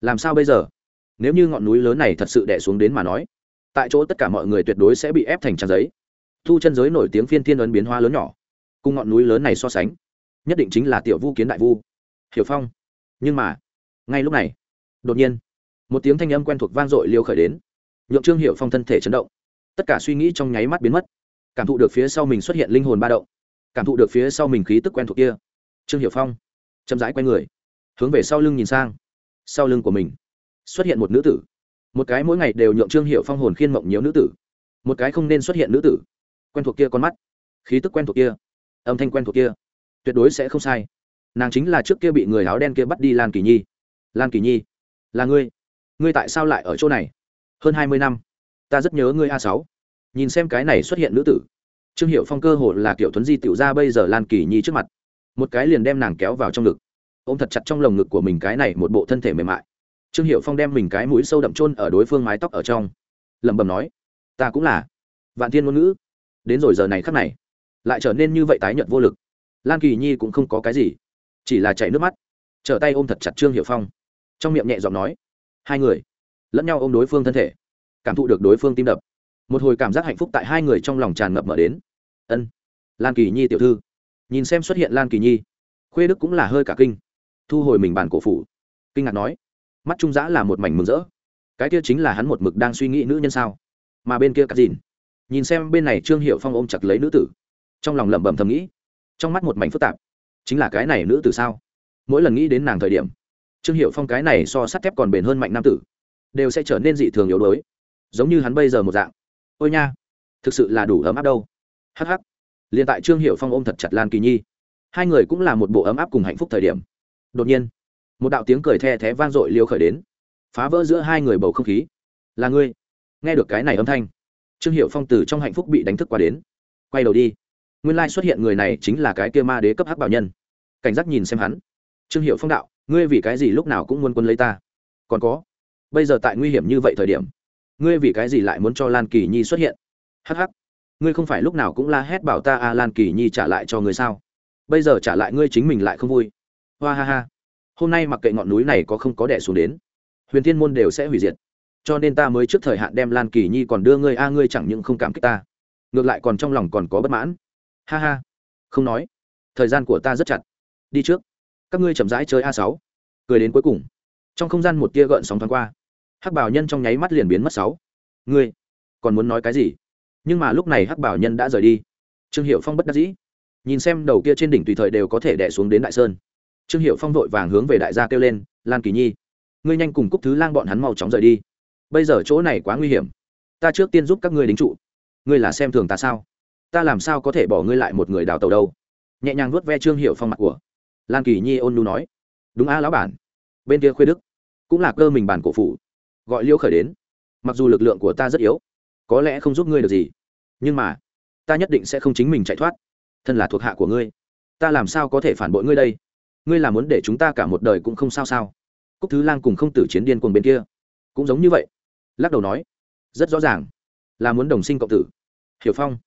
Làm sao bây giờ? Nếu như ngọn núi lớn này thật sự đẻ xuống đến mà nói, tại chỗ tất cả mọi người tuyệt đối sẽ bị ép thành trang giấy. Thu chân giới nổi tiếng phiên thiên ấn biến hoa lớn nhỏ cùng ngọn núi lớn này so sánh, nhất định chính là tiểu vu kiến đại vu. Hiểu phong, nhưng mà, ngay lúc này, đột nhiên, một tiếng thanh âm quen thuộc vang dội liêu khởi đến. Nhượng trương hiệu phong thân thể chấn động. Tất cả suy nghĩ trong nháy mắt biến mất. Cảm thụ được phía sau mình xuất hiện linh hồn ba động. Cảm thụ được phía sau mình khí tức quen thuộc kia. Trương hiệu phong, chậm rãi q u a y người, hướng về sau lưng nhìn sang. Sau lưng của mình, xuất hiện một nữ tử. Một cái mỗi ngày đều nhượng trương hiệu phong hồn khiên mộng nhiều nữ tử. Một cái không nên xuất hiện nữ tử. Quen thuộc kia con mắt. Khí tức quen thuộc kia âm thanh quen thuộc kia. Tuyệt đối sẽ không sai. Nàng chính là trước kia bị người áo đen kia bắt đi lan kỳ nhi. Lan kỳ nhi, là ngươi. Ngươi tại sao lại ở chỗ này? Hơn hai mươi năm. Ta rất nhớ ngươi a sáu. Nhìn xem cái này xuất hiện nữ tử. Trương hiệu phong cơ hồ là kiểu thuấn di tiểu ra bây giờ lan kỳ nhi trước mặt. Một cái liền đem nàng kéo vào trong ngực. Ôm thật chặt trong lồng ngực của mình cái này một bộ thân thể mềm mại. Trương hiệu phong đem mình cái mũi sâu đậm trôn ở đối phương mái tóc ở trong. Lẩm bẩm nói, ta cũng là vạn thiên ngôn ngữ. Đến rồi giờ này khắc này lại trở nên như vậy tái nhợt vô lực. Lan kỳ nhi cũng không có cái gì, chỉ là chảy nước mắt, trở tay ôm thật chặt trương hiệu phong, trong miệng nhẹ giọng nói, hai người, lẫn nhau ôm đối phương thân thể, cảm thụ được đối phương tim đập. Một hồi cảm giác hạnh phúc tại hai người trong lòng tràn ngập mở đến. Ân, lan kỳ nhi tiểu thư. Nhìn xem xuất hiện lan kỳ nhi, khuê đức cũng là hơi cả kinh, thu hồi mình bàn cổ phủ, kinh ngạc nói, mắt trung giã là một mảnh mừng rỡ, cái kia chính là hắn một mực đang suy nghĩ nữ nhân sao? Mà bên kia cắt dìn, nhìn xem bên này trương hiệu phong ôm chặt lấy nữ tử trong lòng lẩm bẩm thầm nghĩ. Trong mắt một mảnh phức tạp. Chính là cái này nữ tử sao? Mỗi lần nghĩ đến nàng thời điểm, trương hiệu phong cái này so sắt thép còn bền hơn mạnh nam tử, đều sẽ trở nên dị thường yếu đuối. Giống như hắn bây giờ một dạng. Ôi nha, thực sự là đủ ấm áp đâu. Hh liền tại trương hiệu phong ôm thật chặt lan kỳ nhi. Hai người cũng là một bộ ấm áp cùng hạnh phúc thời điểm. Đột nhiên, một đạo tiếng cười the thé vang dội liêu khởi đến, phá vỡ giữa hai người bầu không khí. Là ngươi. Nghe được cái này âm thanh, trương hiệu phong từ trong hạnh phúc bị đánh thức qua đến. Quay đầu đi nguyên lai xuất hiện người này chính là cái kia ma đế cấp hắc bảo nhân. Cảnh giác nhìn xem hắn. Trương hiệu phong đạo, ngươi vì cái gì lúc nào cũng muốn quân lấy ta? Còn có, bây giờ tại nguy hiểm như vậy thời điểm, ngươi vì cái gì lại muốn cho lan kỳ nhi xuất hiện? Hh ngươi không phải lúc nào cũng la hét bảo ta, a, lan kỳ nhi trả lại cho ngươi sao? Bây giờ trả lại ngươi chính mình lại không vui. Hoa ha ha. Hôm nay mặc kệ ngọn núi này có không có đẻ xuống đến, huyền thiên môn đều sẽ hủy diệt. Cho nên ta mới trước thời hạn đem lan kỳ nhi còn đưa ngươi, a, ngươi chẳng những không cảm kích ta, ngược lại còn trong lòng còn có bất mãn ha ha. Không nói. Thời gian của ta rất chặt. Đi trước. Các ngươi chậm rãi chơi a sáu. Cười đến cuối cùng. Trong không gian một tia gợn sóng thoáng qua. Hắc bảo nhân trong nháy mắt liền biến mất sáu. Ngươi còn muốn nói cái gì? Nhưng mà lúc này hắc bảo nhân đã rời đi. Trương hiệu phong bất đắc dĩ. Nhìn xem đầu kia trên đỉnh tùy thời đều có thể đẻ xuống đến đại sơn. Trương hiệu phong vội vàng hướng về đại gia kêu lên, lan kỳ nhi, ngươi nhanh cùng cúc thứ lang bọn hắn mau chóng rời đi. Bây giờ chỗ này quá nguy hiểm. Ta trước tiên giúp các ngươi đính trụ. Ngươi là xem thường ta sao? Ta làm sao có thể bỏ ngươi lại một người đào tàu đâu? Nhẹ nhàng vuốt ve trương hiệu phong mặt của. Lan kỳ nhi ôn nu nói. Đúng a, lão bản. Bên kia khuê đức. Cũng là cơ mình bản cổ phủ. Gọi liêu khởi đến. Mặc dù lực lượng của ta rất yếu, có lẽ không giúp ngươi được gì. Nhưng mà, ta nhất định sẽ không chính mình chạy thoát. Thân là thuộc hạ của ngươi, ta làm sao có thể phản bội ngươi đây? Ngươi là muốn để chúng ta cả một đời cũng không sao sao? Cúc thứ lang cùng không tử chiến điên cuồng bên kia, cũng giống như vậy. Lắc đầu nói, rất rõ ràng, là muốn đồng sinh cộng tử. Hiểu phong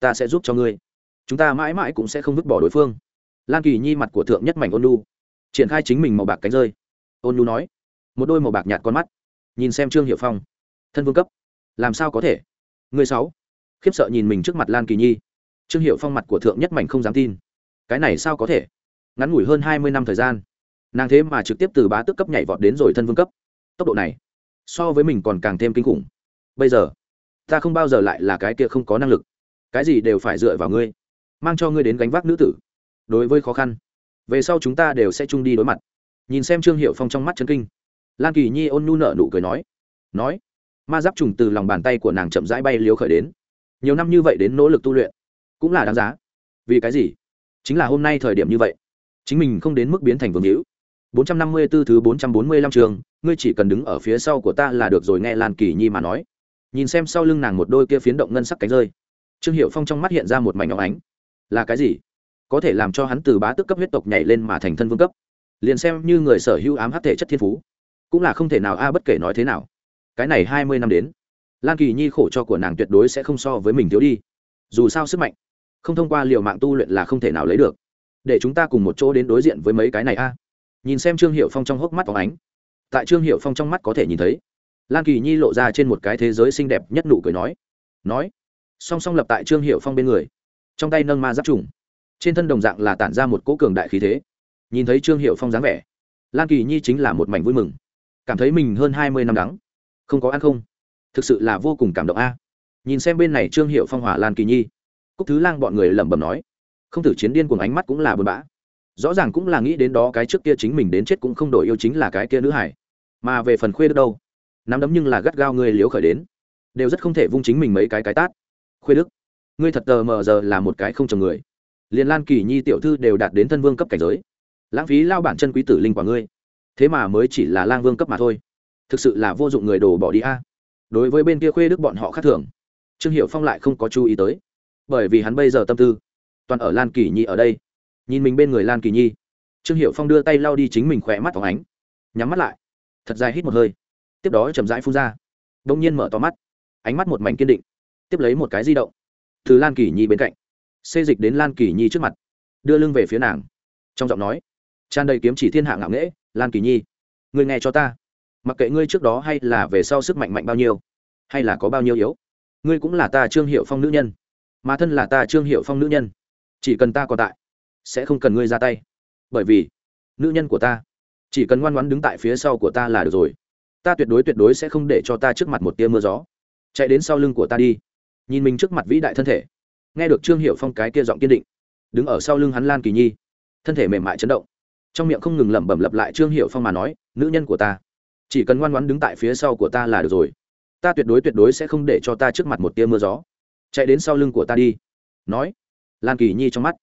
ta sẽ giúp cho ngươi. Chúng ta mãi mãi cũng sẽ không vứt bỏ đối phương. Lan kỳ nhi mặt của thượng nhất mảnh ôn lu triển khai chính mình màu bạc cánh rơi. Ôn lu nói, một đôi màu bạc nhạt con mắt, nhìn xem trương hiệu phong, thân vương cấp, làm sao có thể? Người sáu, khiếp sợ nhìn mình trước mặt lan kỳ nhi. Trương hiệu phong mặt của thượng nhất mảnh không dám tin. Cái này sao có thể? Ngắn ngủi hơn hai mươi năm thời gian, nàng thế mà trực tiếp từ bá tước cấp nhảy vọt đến rồi thân vương cấp. Tốc độ này, so với mình còn càng thêm kinh khủng. Bây giờ, ta không bao giờ lại là cái kia không có năng lực cái gì đều phải dựa vào ngươi mang cho ngươi đến gánh vác nữ tử. Đối với khó khăn về sau chúng ta đều sẽ chung đi đối mặt. Nhìn xem trương hiệu phong trong mắt chân kinh lan kỳ nhi ôn nhu nợ nụ cười nói nói ma giáp trùng từ lòng bàn tay của nàng chậm rãi bay liếu khởi đến. Nhiều năm như vậy đến nỗ lực tu luyện cũng là đáng giá. Vì cái gì? Chính là hôm nay thời điểm như vậy chính mình không đến mức biến thành vương hữu. 454 thứ 445 trường, ngươi chỉ cần đứng ở phía sau của ta là được rồi nghe Lan Kỳ Nhi mà nói. Nhìn xem sau lưng nàng một đôi kia phiến động ngân sắc cánh rơi. Trương Hiểu Phong trong mắt hiện ra một mảnh óng ánh. Là cái gì? Có thể làm cho hắn từ bá tước cấp huyết tộc nhảy lên mà thành thân vương cấp. Liền xem như người sở hữu ám hắc thể chất thiên phú, cũng là không thể nào a bất kể nói thế nào. Cái này 20 năm đến, Lan Kỳ Nhi khổ cho của nàng tuyệt đối sẽ không so với mình thiếu đi. Dù sao sức mạnh, không thông qua liều mạng tu luyện là không thể nào lấy được. Để chúng ta cùng một chỗ đến đối diện với mấy cái này a nhìn xem trương hiệu phong trong hốc mắt phóng ánh tại trương hiệu phong trong mắt có thể nhìn thấy lan kỳ nhi lộ ra trên một cái thế giới xinh đẹp nhất nụ cười nói nói song song lập tại trương hiệu phong bên người. Trong tay nâng ma giáp trùng. Trên thân đồng dạng là tản ra một cỗ cường đại khí thế. Nhìn thấy trương hiệu phong dáng vẻ, lan kỳ nhi chính là một mảnh vui mừng. Cảm thấy mình hơn hai mươi năm đắng. Không có ăn không. Thực sự là vô cùng cảm động a. Nhìn xem bên này trương hiệu phong hỏa lan kỳ nhi, cúc thứ lang bọn người lẩm bẩm nói, không thử chiến điên cùng ánh mắt cũng là buồn bã. Rõ ràng cũng là nghĩ đến đó cái trước kia chính mình đến chết cũng không đổi yêu chính là cái kia nữ hải. Mà về phần khuê đức đâu? Nắm đấm nhưng là gắt gao người liếu khởi đến. Đều rất không thể vung chính mình mấy cái cái tát khuê đức, ngươi thật tờ mờ giờ là một cái không chồng người. Liền lan, kỳ nhi tiểu thư đều đạt đến thân vương cấp cảnh giới. Lãng phí lao bản chân quý tử linh quả ngươi. Thế mà mới chỉ là lang vương cấp mà thôi. Thực sự là vô dụng người đồ bỏ đi a. Đối với bên kia khuê đức bọn họ khác thường, trương hiệu phong lại không có chú ý tới. Bởi vì hắn bây giờ tâm tư toàn ở lan kỳ nhi ở đây. Nhìn mình bên người lan kỳ nhi, trương hiệu phong đưa tay lau đi chính mình khỏe mắt phóng ánh, nhắm mắt lại, thật dài hít một hơi, tiếp đó chậm rãi phun ra đ ỗ n g nhiên mở to mắt, ánh mắt một mảnh kiên định tiếp lấy một cái di động, từ lan kỳ nhi bên cạnh, xê dịch đến lan kỳ nhi trước mặt, đưa lưng về phía nàng, trong giọng nói, tràn đầy kiếm chỉ thiên hạ ngạo nghễ, lan kỳ nhi người nghe cho ta, mặc kệ ngươi trước đó hay là về sau sức mạnh mạnh bao nhiêu, hay là có bao nhiêu yếu, ngươi cũng là ta trương hiệu phong nữ nhân, mà thân là ta trương hiệu phong nữ nhân, chỉ cần ta còn tại, sẽ không cần ngươi ra tay, bởi vì, nữ nhân của ta, chỉ cần ngoan ngoãn đứng tại phía sau của ta là được rồi, ta tuyệt đối tuyệt đối sẽ không để cho ta trước mặt một tia mưa gió, chạy đến sau lưng của ta đi nhìn mình trước mặt vĩ đại thân thể. Nghe được trương hiệu phong cái kia giọng kiên định, đứng ở sau lưng hắn lan kỳ nhi, thân thể mềm mại chấn động. Trong miệng không ngừng lẩm bẩm lặp lại trương hiệu phong mà nói, nữ nhân của ta, chỉ cần ngoan ngoãn đứng tại phía sau của ta là được rồi. Ta tuyệt đối tuyệt đối sẽ không để cho ta trước mặt một tia mưa gió. Chạy đến sau lưng của ta đi. Nói, lan kỳ nhi trong mắt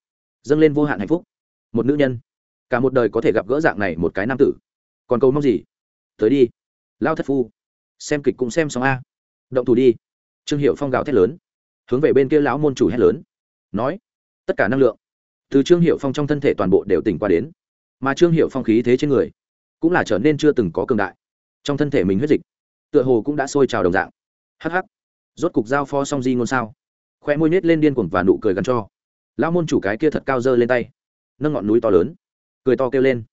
dâng lên vô hạn hạnh phúc. Một nữ nhân, cả một đời có thể gặp gỡ dạng này một cái nam tử. Còn câu mong gì? Tới đi, lao thất phu, xem kịch cũng xem xong a. Động thủ đi trương hiệu phong gào thét lớn hướng về bên kia lão môn chủ hét lớn nói tất cả năng lượng từ trương hiệu phong trong thân thể toàn bộ đều tỉnh qua đến mà trương hiệu phong khí thế trên người cũng là trở nên chưa từng có cường đại trong thân thể mình huyết dịch tựa hồ cũng đã sôi trào đồng dạng hắc hắc rốt cục giao pho song di ngôn sao khoe môi nết lên điên cuồng và nụ cười gắn cho lão môn chủ cái kia thật cao dơ lên tay nâng ngọn núi to lớn cười to kêu lên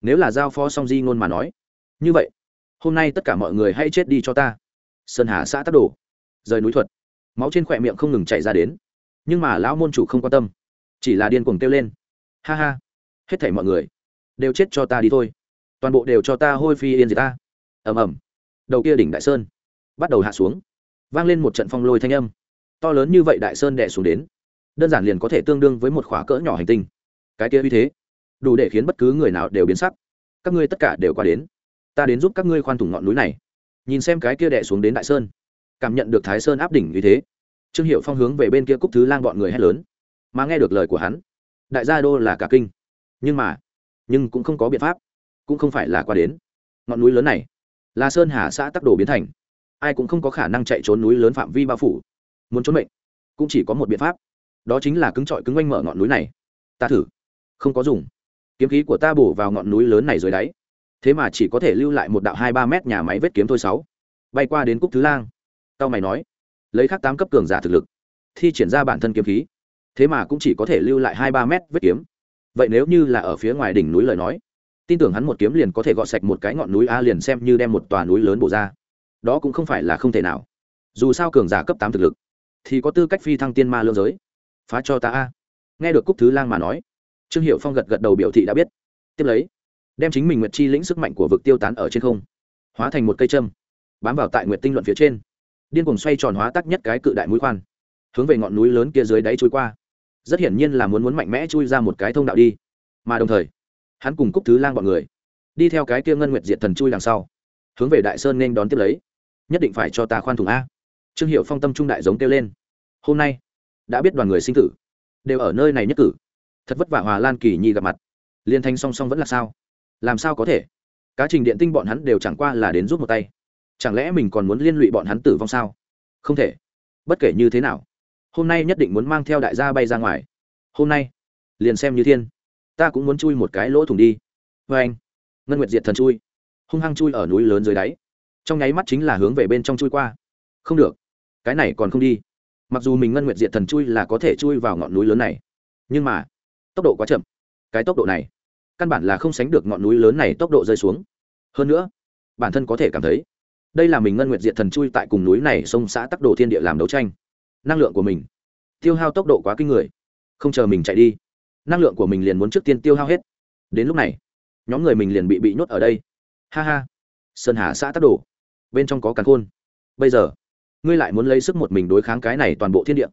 nếu là giao phó song di ngôn mà nói như vậy hôm nay tất cả mọi người hãy chết đi cho ta sơn hà xã tắc đổ rời núi thuật. Máu trên khỏe miệng không ngừng chảy ra đến. Nhưng mà lão môn chủ không quan tâm, chỉ là điên cuồng kêu lên. Ha ha, hết thảy mọi người đều chết cho ta đi thôi. Toàn bộ đều cho ta hôi phi yên gì ta. Ầm ầm. Đầu kia đỉnh đại sơn bắt đầu hạ xuống. Vang lên một trận phong lôi thanh âm. To lớn như vậy đại sơn đè xuống đến, đơn giản liền có thể tương đương với một khóa cỡ nhỏ hành tinh. Cái kia uy thế, đủ để khiến bất cứ người nào đều biến sắc. Các ngươi tất cả đều qua đến. Ta đến giúp các ngươi khoan thủng ngọn núi này. Nhìn xem cái kia đè xuống đến đại sơn cảm nhận được thái sơn áp đỉnh như thế. Trương hiệu phong hướng về bên kia cúc thứ lang bọn người hét lớn. Mà nghe được lời của hắn, đại gia đô là cả kinh. Nhưng mà, nhưng cũng không có biện pháp. Cũng không phải là qua đến. Ngọn núi lớn này là sơn hà xã tắc đồ biến thành. Ai cũng không có khả năng chạy trốn núi lớn phạm vi bao phủ. Muốn trốn mệnh, cũng chỉ có một biện pháp. Đó chính là cứng trọi cứng oanh mở ngọn núi này. Ta thử. Không có dùng. Kiếm khí của ta bổ vào ngọn núi lớn này dưới đáy. Thế mà chỉ có thể lưu lại một đạo hai ba mét nhà máy vết kiếm thôi sáu. Bay qua đến cúc thứ lang tao mày nói, lấy khắc tám cấp cường giả thực lực, thi triển ra bản thân kiếm khí, thế mà cũng chỉ có thể lưu lại hai ba mét vết kiếm. Vậy nếu như là ở phía ngoài đỉnh núi lời nói, tin tưởng hắn một kiếm liền có thể gọt sạch một cái ngọn núi a liền xem như đem một tòa núi lớn bổ ra. Đó cũng không phải là không thể nào. Dù sao cường giả cấp tám thực lực, thì có tư cách phi thăng tiên ma lương giới. Phá cho ta a. Nghe được cúc thứ lang mà nói, trương hiệu phong gật gật đầu biểu thị đã biết. Tiếp lấy, đem chính mình nguyệt chi lĩnh sức mạnh của vực tiêu tán ở trên không, hóa thành một cây châm, bám vào tại nguyệt tinh luận phía trên điên cuồng xoay tròn hóa tắc nhất cái cự đại mũi khoan, hướng về ngọn núi lớn kia dưới đáy trôi qua. Rất hiển nhiên là muốn muốn mạnh mẽ chui ra một cái thông đạo đi. Mà đồng thời, hắn cùng cúc thứ lang bọn người, đi theo cái kia ngân nguyệt diệt thần chui đằng sau, hướng về đại sơn nên đón tiếp lấy. Nhất định phải cho ta khoan thủng a. Trương hiệu phong tâm trung đại giống kêu lên. Hôm nay, đã biết đoàn người sinh tử, đều ở nơi này nhất cử. Thật vất vả hòa lan kỳ nhi gặp mặt. Liên thanh song song vẫn là sao? Làm sao có thể? Cá trình điện tinh bọn hắn đều chẳng qua là đến giúp một tay chẳng lẽ mình còn muốn liên lụy bọn hắn tử vong sao? Không thể. Bất kể như thế nào, hôm nay nhất định muốn mang theo đại gia bay ra ngoài. Hôm nay, liền xem như thiên. Ta cũng muốn chui một cái lỗ thủng đi. Vê anh, ngân nguyệt diệt thần chui. Hung hăng chui ở núi lớn dưới đáy. Trong nháy mắt chính là hướng về bên trong chui qua. Không được, cái này còn không đi. Mặc dù mình ngân nguyệt diệt thần chui là có thể chui vào ngọn núi lớn này, nhưng mà, tốc độ quá chậm. Cái tốc độ này, căn bản là không sánh được ngọn núi lớn này tốc độ rơi xuống. Hơn nữa, bản thân có thể cảm thấy đây là mình ngân nguyệt diệt thần chui tại cùng núi này sông xã tắc đồ thiên địa làm đấu tranh. Năng lượng của mình tiêu hao tốc độ quá kinh người. Không chờ mình chạy đi, năng lượng của mình liền muốn trước tiên tiêu hao hết. Đến lúc này, nhóm người mình liền bị bị nhốt ở đây. Ha ha, sơn hà xã tắc đồ, bên trong có càn khôn. Bây giờ, ngươi lại muốn lấy sức một mình đối kháng cái này toàn bộ thiên địa.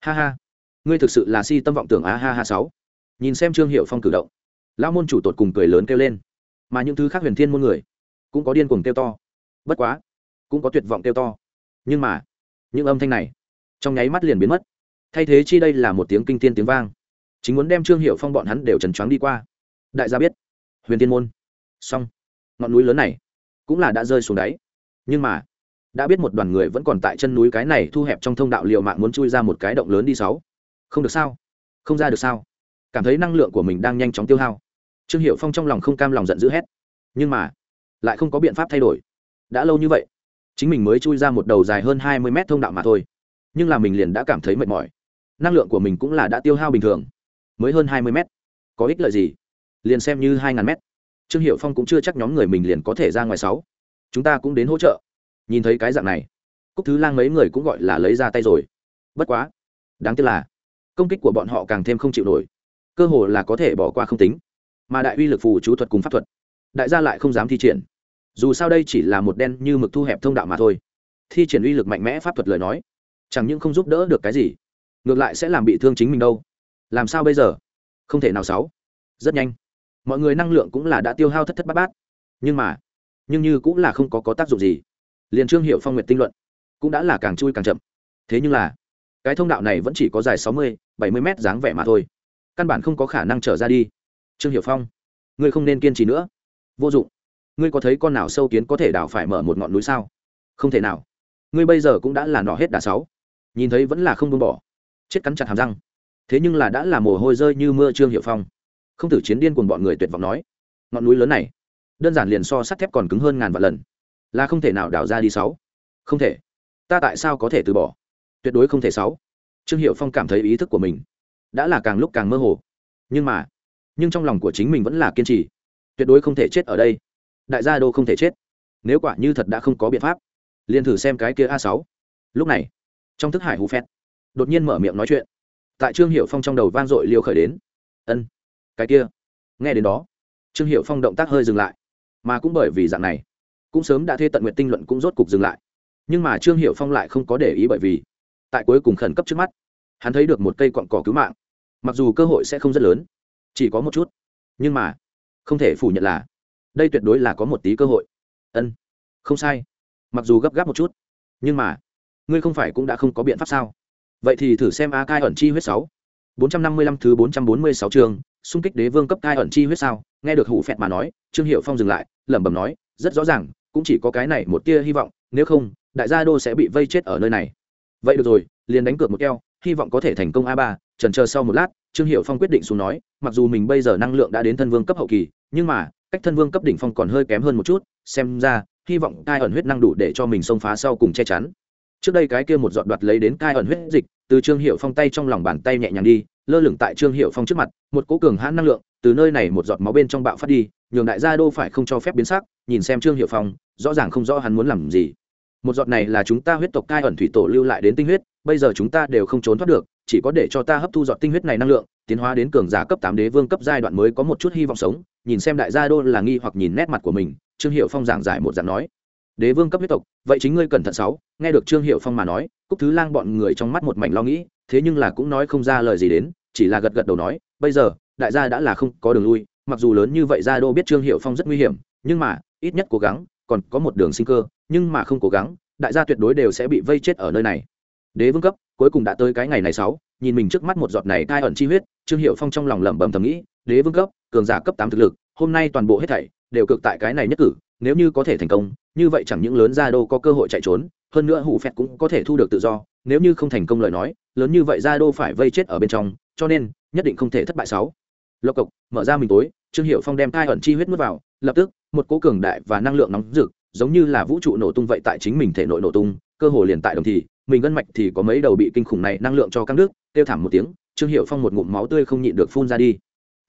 Ha ha, ngươi thực sự là si tâm vọng tưởng a ha ha sáu. Nhìn xem trương hiệu phong cử động, lão môn chủ tột cùng cười lớn kêu lên. Mà những thứ khác huyền thiên môn người cũng có điên cuồng kêu to bất quá, cũng có tuyệt vọng kêu to. Nhưng mà, những âm thanh này, trong nháy mắt liền biến mất. Thay thế chi đây là một tiếng kinh tiên tiếng vang. Chính muốn đem trương hiệu phong bọn hắn đều trần choáng đi qua. Đại gia biết, huyền tiên môn. Xong. Ngọn núi lớn này, cũng là đã rơi xuống đáy. Nhưng mà, đã biết một đoàn người vẫn còn tại chân núi cái này thu hẹp trong thông đạo liệu mạng muốn chui ra một cái động lớn đi sáu. Không được sao? Không ra được sao? Cảm thấy năng lượng của mình đang nhanh chóng tiêu hao. Trương hiệu phong trong lòng không cam lòng giận dữ hét. Nhưng mà, lại không có biện pháp thay đổi đã lâu như vậy. Chính mình mới chui ra một đầu dài hơn hai mươi mét thông đạo mà thôi. Nhưng là mình liền đã cảm thấy mệt mỏi. Năng lượng của mình cũng là đã tiêu hao bình thường. Mới hơn hai mươi mét. Có ích lợi gì? Liền xem như hai ngàn mét. Trương hiệu phong cũng chưa chắc nhóm người mình liền có thể ra ngoài sáu. Chúng ta cũng đến hỗ trợ. Nhìn thấy cái dạng này, cúc thứ lang mấy người cũng gọi là lấy ra tay rồi. Bất quá, đáng tiếc là, công kích của bọn họ càng thêm không chịu nổi. Cơ hồ là có thể bỏ qua không tính. Mà đại uy lực phù chú thuật cùng pháp thuật, đại gia lại không dám thi triển dù sao đây chỉ là một đen như mực thu hẹp thông đạo mà thôi. Thi triển uy lực mạnh mẽ pháp thuật lời nói, chẳng những không giúp đỡ được cái gì, ngược lại sẽ làm bị thương chính mình đâu. Làm sao bây giờ? Không thể nào sáu. Rất nhanh. Mọi người năng lượng cũng là đã tiêu hao thất thất bát bát. Nhưng mà, nhưng như cũng là không có có tác dụng gì. Liền trương hiệu phong nguyệt tinh luận cũng đã là càng chui càng chậm. Thế nhưng là, cái thông đạo này vẫn chỉ có dài sáu mươi, bảy mươi mét dáng vẻ mà thôi. Căn bản không có khả năng trở ra đi. Trương hiệu phong, ngươi không nên kiên trì nữa. Vô dụng ngươi có thấy con nào sâu kiến có thể đào phải mở một ngọn núi sao? Không thể nào. Ngươi bây giờ cũng đã là nọ hết đà sáu. Nhìn thấy vẫn là không buông bỏ. Chết cắn chặt hàm răng. Thế nhưng là đã là mồ hôi rơi như mưa trương hiệu phong. Không tử chiến điên cùng bọn người tuyệt vọng nói. Ngọn núi lớn này, đơn giản liền so sắt thép còn cứng hơn ngàn vạn lần. Là không thể nào đào ra đi sáu. Không thể. Ta tại sao có thể từ bỏ? Tuyệt đối không thể sáu. Trương hiệu phong cảm thấy ý thức của mình đã là càng lúc càng mơ hồ. Nhưng mà, nhưng trong lòng của chính mình vẫn là kiên trì. Tuyệt đối không thể chết ở đây đại gia đô không thể chết. Nếu quả như thật đã không có biện pháp, liền thử xem cái kia a sáu. Lúc này, trong thức hải hù phét đột nhiên mở miệng nói chuyện. Tại trương hiệu phong trong đầu vang dội liêu khởi đến. Ân, cái kia. Nghe đến đó, trương hiệu phong động tác hơi dừng lại. Mà cũng bởi vì dạng này, cũng sớm đã thuê tận nguyện tinh luận cũng rốt cục dừng lại. Nhưng mà trương hiệu phong lại không có để ý bởi vì, tại cuối cùng khẩn cấp trước mắt, hắn thấy được một cây cọn cỏ cứu mạng. Mặc dù cơ hội sẽ không rất lớn, chỉ có một chút. Nhưng mà, không thể phủ nhận là đây tuyệt đối là có một tí cơ hội. Ân, không sai. Mặc dù gấp gáp một chút, nhưng mà, ngươi không phải cũng đã không có biện pháp sao? Vậy thì thử xem a cai ẩn chi huyết sáu. Bốn trăm năm mươi lăm thứ bốn trăm bốn mươi sáu chương, xung kích đế vương cấp cai ẩn chi huyết sao? Nghe được hủ phẹt mà nói, trương hiệu phong dừng lại, lẩm bẩm nói, rất rõ ràng, cũng chỉ có cái này một tia hy vọng, nếu không, đại gia đô sẽ bị vây chết ở nơi này. Vậy được rồi, liền đánh cược một keo, hy vọng có thể thành công a ba trần chờ sau một lát, trương hiệu phong quyết định xuống nói, mặc dù mình bây giờ năng lượng đã đến thân vương cấp hậu kỳ, nhưng mà cách thân vương cấp đỉnh phong còn hơi kém hơn một chút, xem ra, hy vọng cai ẩn huyết năng đủ để cho mình xông phá sau cùng che chắn. Trước đây cái kia một giọt đoạt lấy đến cai ẩn huyết dịch, từ trương hiệu phong tay trong lòng bàn tay nhẹ nhàng đi, lơ lửng tại trương hiệu phong trước mặt, một cố cường hãn năng lượng, từ nơi này một giọt máu bên trong bạo phát đi, nhường đại gia đô phải không cho phép biến sắc, nhìn xem trương hiệu phong, rõ ràng không rõ hắn muốn làm gì. Một giọt này là chúng ta huyết tộc cai ẩn thủy tổ lưu lại đến tinh huyết, bây giờ chúng ta đều không trốn thoát được, chỉ có để cho ta hấp thu giọt tinh huyết này năng lượng, tiến hóa đến cường giả cấp tám đế vương cấp giai đoạn mới có một chút hy vọng sống nhìn xem đại gia đô là nghi hoặc nhìn nét mặt của mình, trương hiệu phong giảng giải một giảng nói. Đế vương cấp huyết tộc, vậy chính ngươi cẩn thận sáu, nghe được trương hiệu phong mà nói, cúc thứ lang bọn người trong mắt một mảnh lo nghĩ, thế nhưng là cũng nói không ra lời gì đến, chỉ là gật gật đầu nói, bây giờ, đại gia đã là không có đường lui, mặc dù lớn như vậy gia đô biết trương hiệu phong rất nguy hiểm, nhưng mà, ít nhất cố gắng, còn có một đường sinh cơ, nhưng mà không cố gắng, đại gia tuyệt đối đều sẽ bị vây chết ở nơi này. Đế vương cấp, cuối cùng đã tới cái ngày này sáu, nhìn mình trước mắt một giọt này thai ẩn chi huyết, trương hiệu phong trong lòng lẩm bẩm thầm nghĩ đế vương cấp, cường giả cấp tám thực lực, hôm nay toàn bộ hết thảy đều cực tại cái này nhất cử, nếu như có thể thành công, như vậy chẳng những lớn gia đô có cơ hội chạy trốn, hơn nữa hủ phẹt cũng có thể thu được tự do, nếu như không thành công lời nói, lớn như vậy gia đô phải vây chết ở bên trong, cho nên nhất định không thể thất bại sáu. Lộc cộc, mở ra mình tối, trương hiệu phong đem thai ẩn chi huyết nuốt vào, lập tức, một cố cường đại và năng lượng nóng rực, giống như là vũ trụ nổ tung vậy tại chính mình thể nội nổ tung, cơ hồ liền tại đồng thì, mình gân mạch thì có mấy đầu bị kinh khủng này năng lượng cho các nước kêu thảm một tiếng, trương hiệu phong một ngụm máu tươi không nhịn được phun ra đi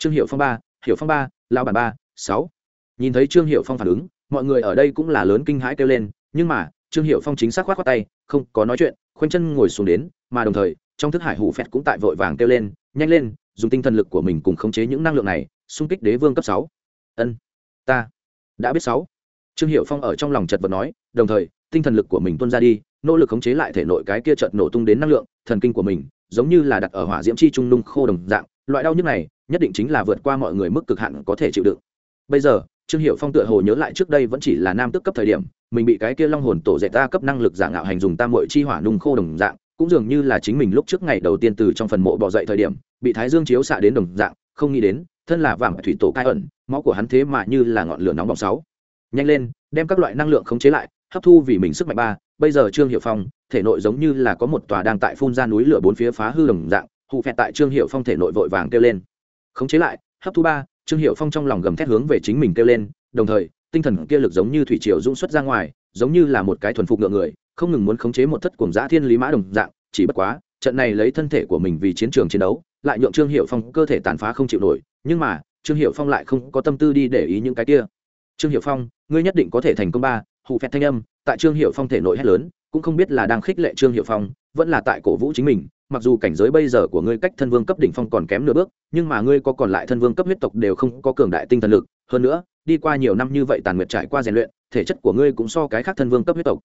trương hiệu phong ba hiệu phong ba lao bản ba, sáu. Nhìn thấy trương hiệu phong phản ứng, mọi người ở đây cũng là lớn kinh hãi kêu lên, nhưng mà, trương hiệu phong chính xác khoát khoát tay, không có nói chuyện, khoanh chân ngồi xuống đến, mà đồng thời, trong thức hải hủ phẹt cũng tại vội vàng kêu lên, nhanh lên, dùng tinh thần lực của mình cùng khống chế những năng lượng này, xung kích đế vương cấp sáu. Ân, ta đã biết sáu. Trương hiệu phong ở trong lòng chật vật nói, đồng thời, tinh thần lực của mình tuôn ra đi, nỗ lực khống chế lại thể nội cái kia chợt nổ tung đến năng lượng, thần kinh của mình, giống như là đặt ở hỏa diễm chi trung nung khô đồng dạng loại đau nhức này nhất định chính là vượt qua mọi người mức cực hạn có thể chịu đựng. Bây giờ, trương hiệu phong tựa hồ nhớ lại trước đây vẫn chỉ là nam tức cấp thời điểm, mình bị cái kia long hồn tổ dạy ta cấp năng lực giả ngạo hành dùng tam mội chi hỏa nung khô đồng dạng, cũng dường như là chính mình lúc trước ngày đầu tiên từ trong phần mộ bỏ dậy thời điểm, bị thái dương chiếu xạ đến đồng dạng, không nghĩ đến, thân là vàng thủy tổ cai ẩn, máu của hắn thế mà như là ngọn lửa nóng bỏng sáu. Nhanh lên, đem các loại năng lượng khống chế lại, hấp thu vì mình sức mạnh ba. Bây giờ trương hiệu phong, thể nội giống như là có một tòa đang tại phun ra núi lửa bốn phía phá hư đồng dạng hụ phẹt tại trương hiệu phong thể nội vội vàng kêu lên khống chế lại hấp thu ba trương hiệu phong trong lòng gầm thét hướng về chính mình kêu lên đồng thời tinh thần kia lực giống như thủy triều dũng xuất ra ngoài giống như là một cái thuần phục ngựa người không ngừng muốn khống chế một thất cuồng giã thiên lý mã đồng dạng chỉ bất quá trận này lấy thân thể của mình vì chiến trường chiến đấu lại nhượng trương hiệu phong cơ thể tàn phá không chịu nổi nhưng mà trương hiệu phong lại không có tâm tư đi để ý những cái kia trương hiệu phong ngươi nhất định có thể thành công ba hụ phẹt thanh âm tại trương hiệu phong thể nội hét lớn cũng không biết là đang khích lệ trương hiệu phong vẫn là tại cổ vũ chính mình mặc dù cảnh giới bây giờ của ngươi cách thân vương cấp đỉnh phong còn kém nửa bước, nhưng mà ngươi có còn lại thân vương cấp huyết tộc đều không có cường đại tinh thần lực. Hơn nữa, đi qua nhiều năm như vậy tàn nguyệt trải qua rèn luyện, thể chất của ngươi cũng so cái khác thân vương cấp huyết tộc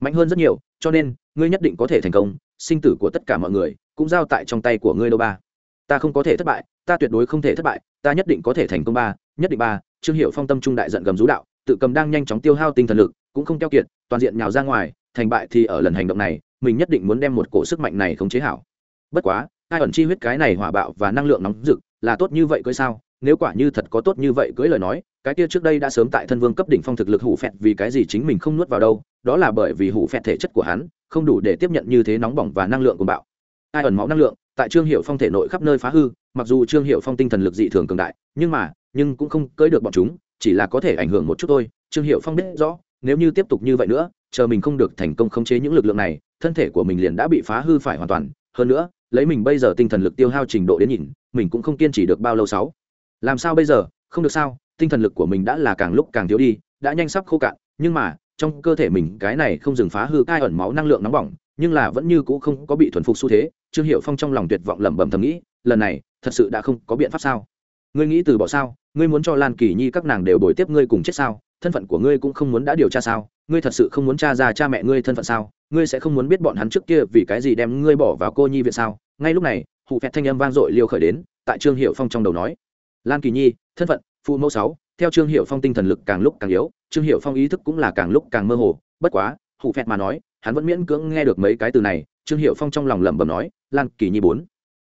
mạnh hơn rất nhiều, cho nên, ngươi nhất định có thể thành công, sinh tử của tất cả mọi người cũng giao tại trong tay của ngươi đâu ba. Ta không có thể thất bại, ta tuyệt đối không thể thất bại, ta nhất định có thể thành công ba, nhất định ba. Trương hiệu phong tâm trung đại giận gầm rú đạo, tự cầm đang nhanh chóng tiêu hao tinh thần lực, cũng không keo kiệt, toàn diện nhào ra ngoài, thành bại thì ở lần hành động này mình nhất định muốn đem một cổ sức mạnh này khống chế hảo. Bất quá, ai ẩn chi huyết cái này hỏa bạo và năng lượng nóng rực, là tốt như vậy cưới sao? Nếu quả như thật có tốt như vậy cưới lời nói, cái kia trước đây đã sớm tại thân vương cấp đỉnh phong thực lực hủ phẹt vì cái gì chính mình không nuốt vào đâu, đó là bởi vì hủ phẹt thể chất của hắn không đủ để tiếp nhận như thế nóng bỏng và năng lượng của bạo. Ai ẩn máu năng lượng, tại trương hiệu phong thể nội khắp nơi phá hư, mặc dù trương hiệu phong tinh thần lực dị thường cường đại, nhưng mà, nhưng cũng không cưới được bọn chúng, chỉ là có thể ảnh hưởng một chút thôi. Trương hiệu phong biết rõ, nếu như tiếp tục như vậy nữa, chờ mình không được thành công khống chế những lực lượng này thân thể của mình liền đã bị phá hư phải hoàn toàn. Hơn nữa, lấy mình bây giờ tinh thần lực tiêu hao trình độ đến nhìn, mình cũng không kiên trì được bao lâu sáu. Làm sao bây giờ? Không được sao? Tinh thần lực của mình đã là càng lúc càng thiếu đi, đã nhanh sắp khô cạn. Nhưng mà, trong cơ thể mình, cái này không dừng phá hư cai ẩn máu năng lượng nóng bỏng, nhưng là vẫn như cũ không có bị thuần phục xu thế. Trương hiệu phong trong lòng tuyệt vọng lẩm bẩm thầm nghĩ, lần này, thật sự đã không có biện pháp sao? Ngươi nghĩ từ bỏ sao? Ngươi muốn cho lan kỳ nhi các nàng đều đổi tiếp ngươi cùng chết sao? Thân phận của ngươi cũng không muốn đã điều tra sao? Ngươi thật sự không muốn tra ra cha mẹ ngươi thân phận sao? Ngươi sẽ không muốn biết bọn hắn trước kia vì cái gì đem ngươi bỏ vào cô nhi viện sao? Ngay lúc này hụ phẹt thanh âm vang dội liêu khởi đến, tại trương hiệu phong trong đầu nói. Lan kỳ nhi, thân phận, phụ mẫu sáu, theo trương hiệu phong tinh thần lực càng lúc càng yếu, trương hiệu phong ý thức cũng là càng lúc càng mơ hồ, bất quá hụ phẹt mà nói, hắn vẫn miễn cưỡng nghe được mấy cái từ này, trương hiệu phong trong lòng lẩm bẩm nói, lan kỳ nhi bốn,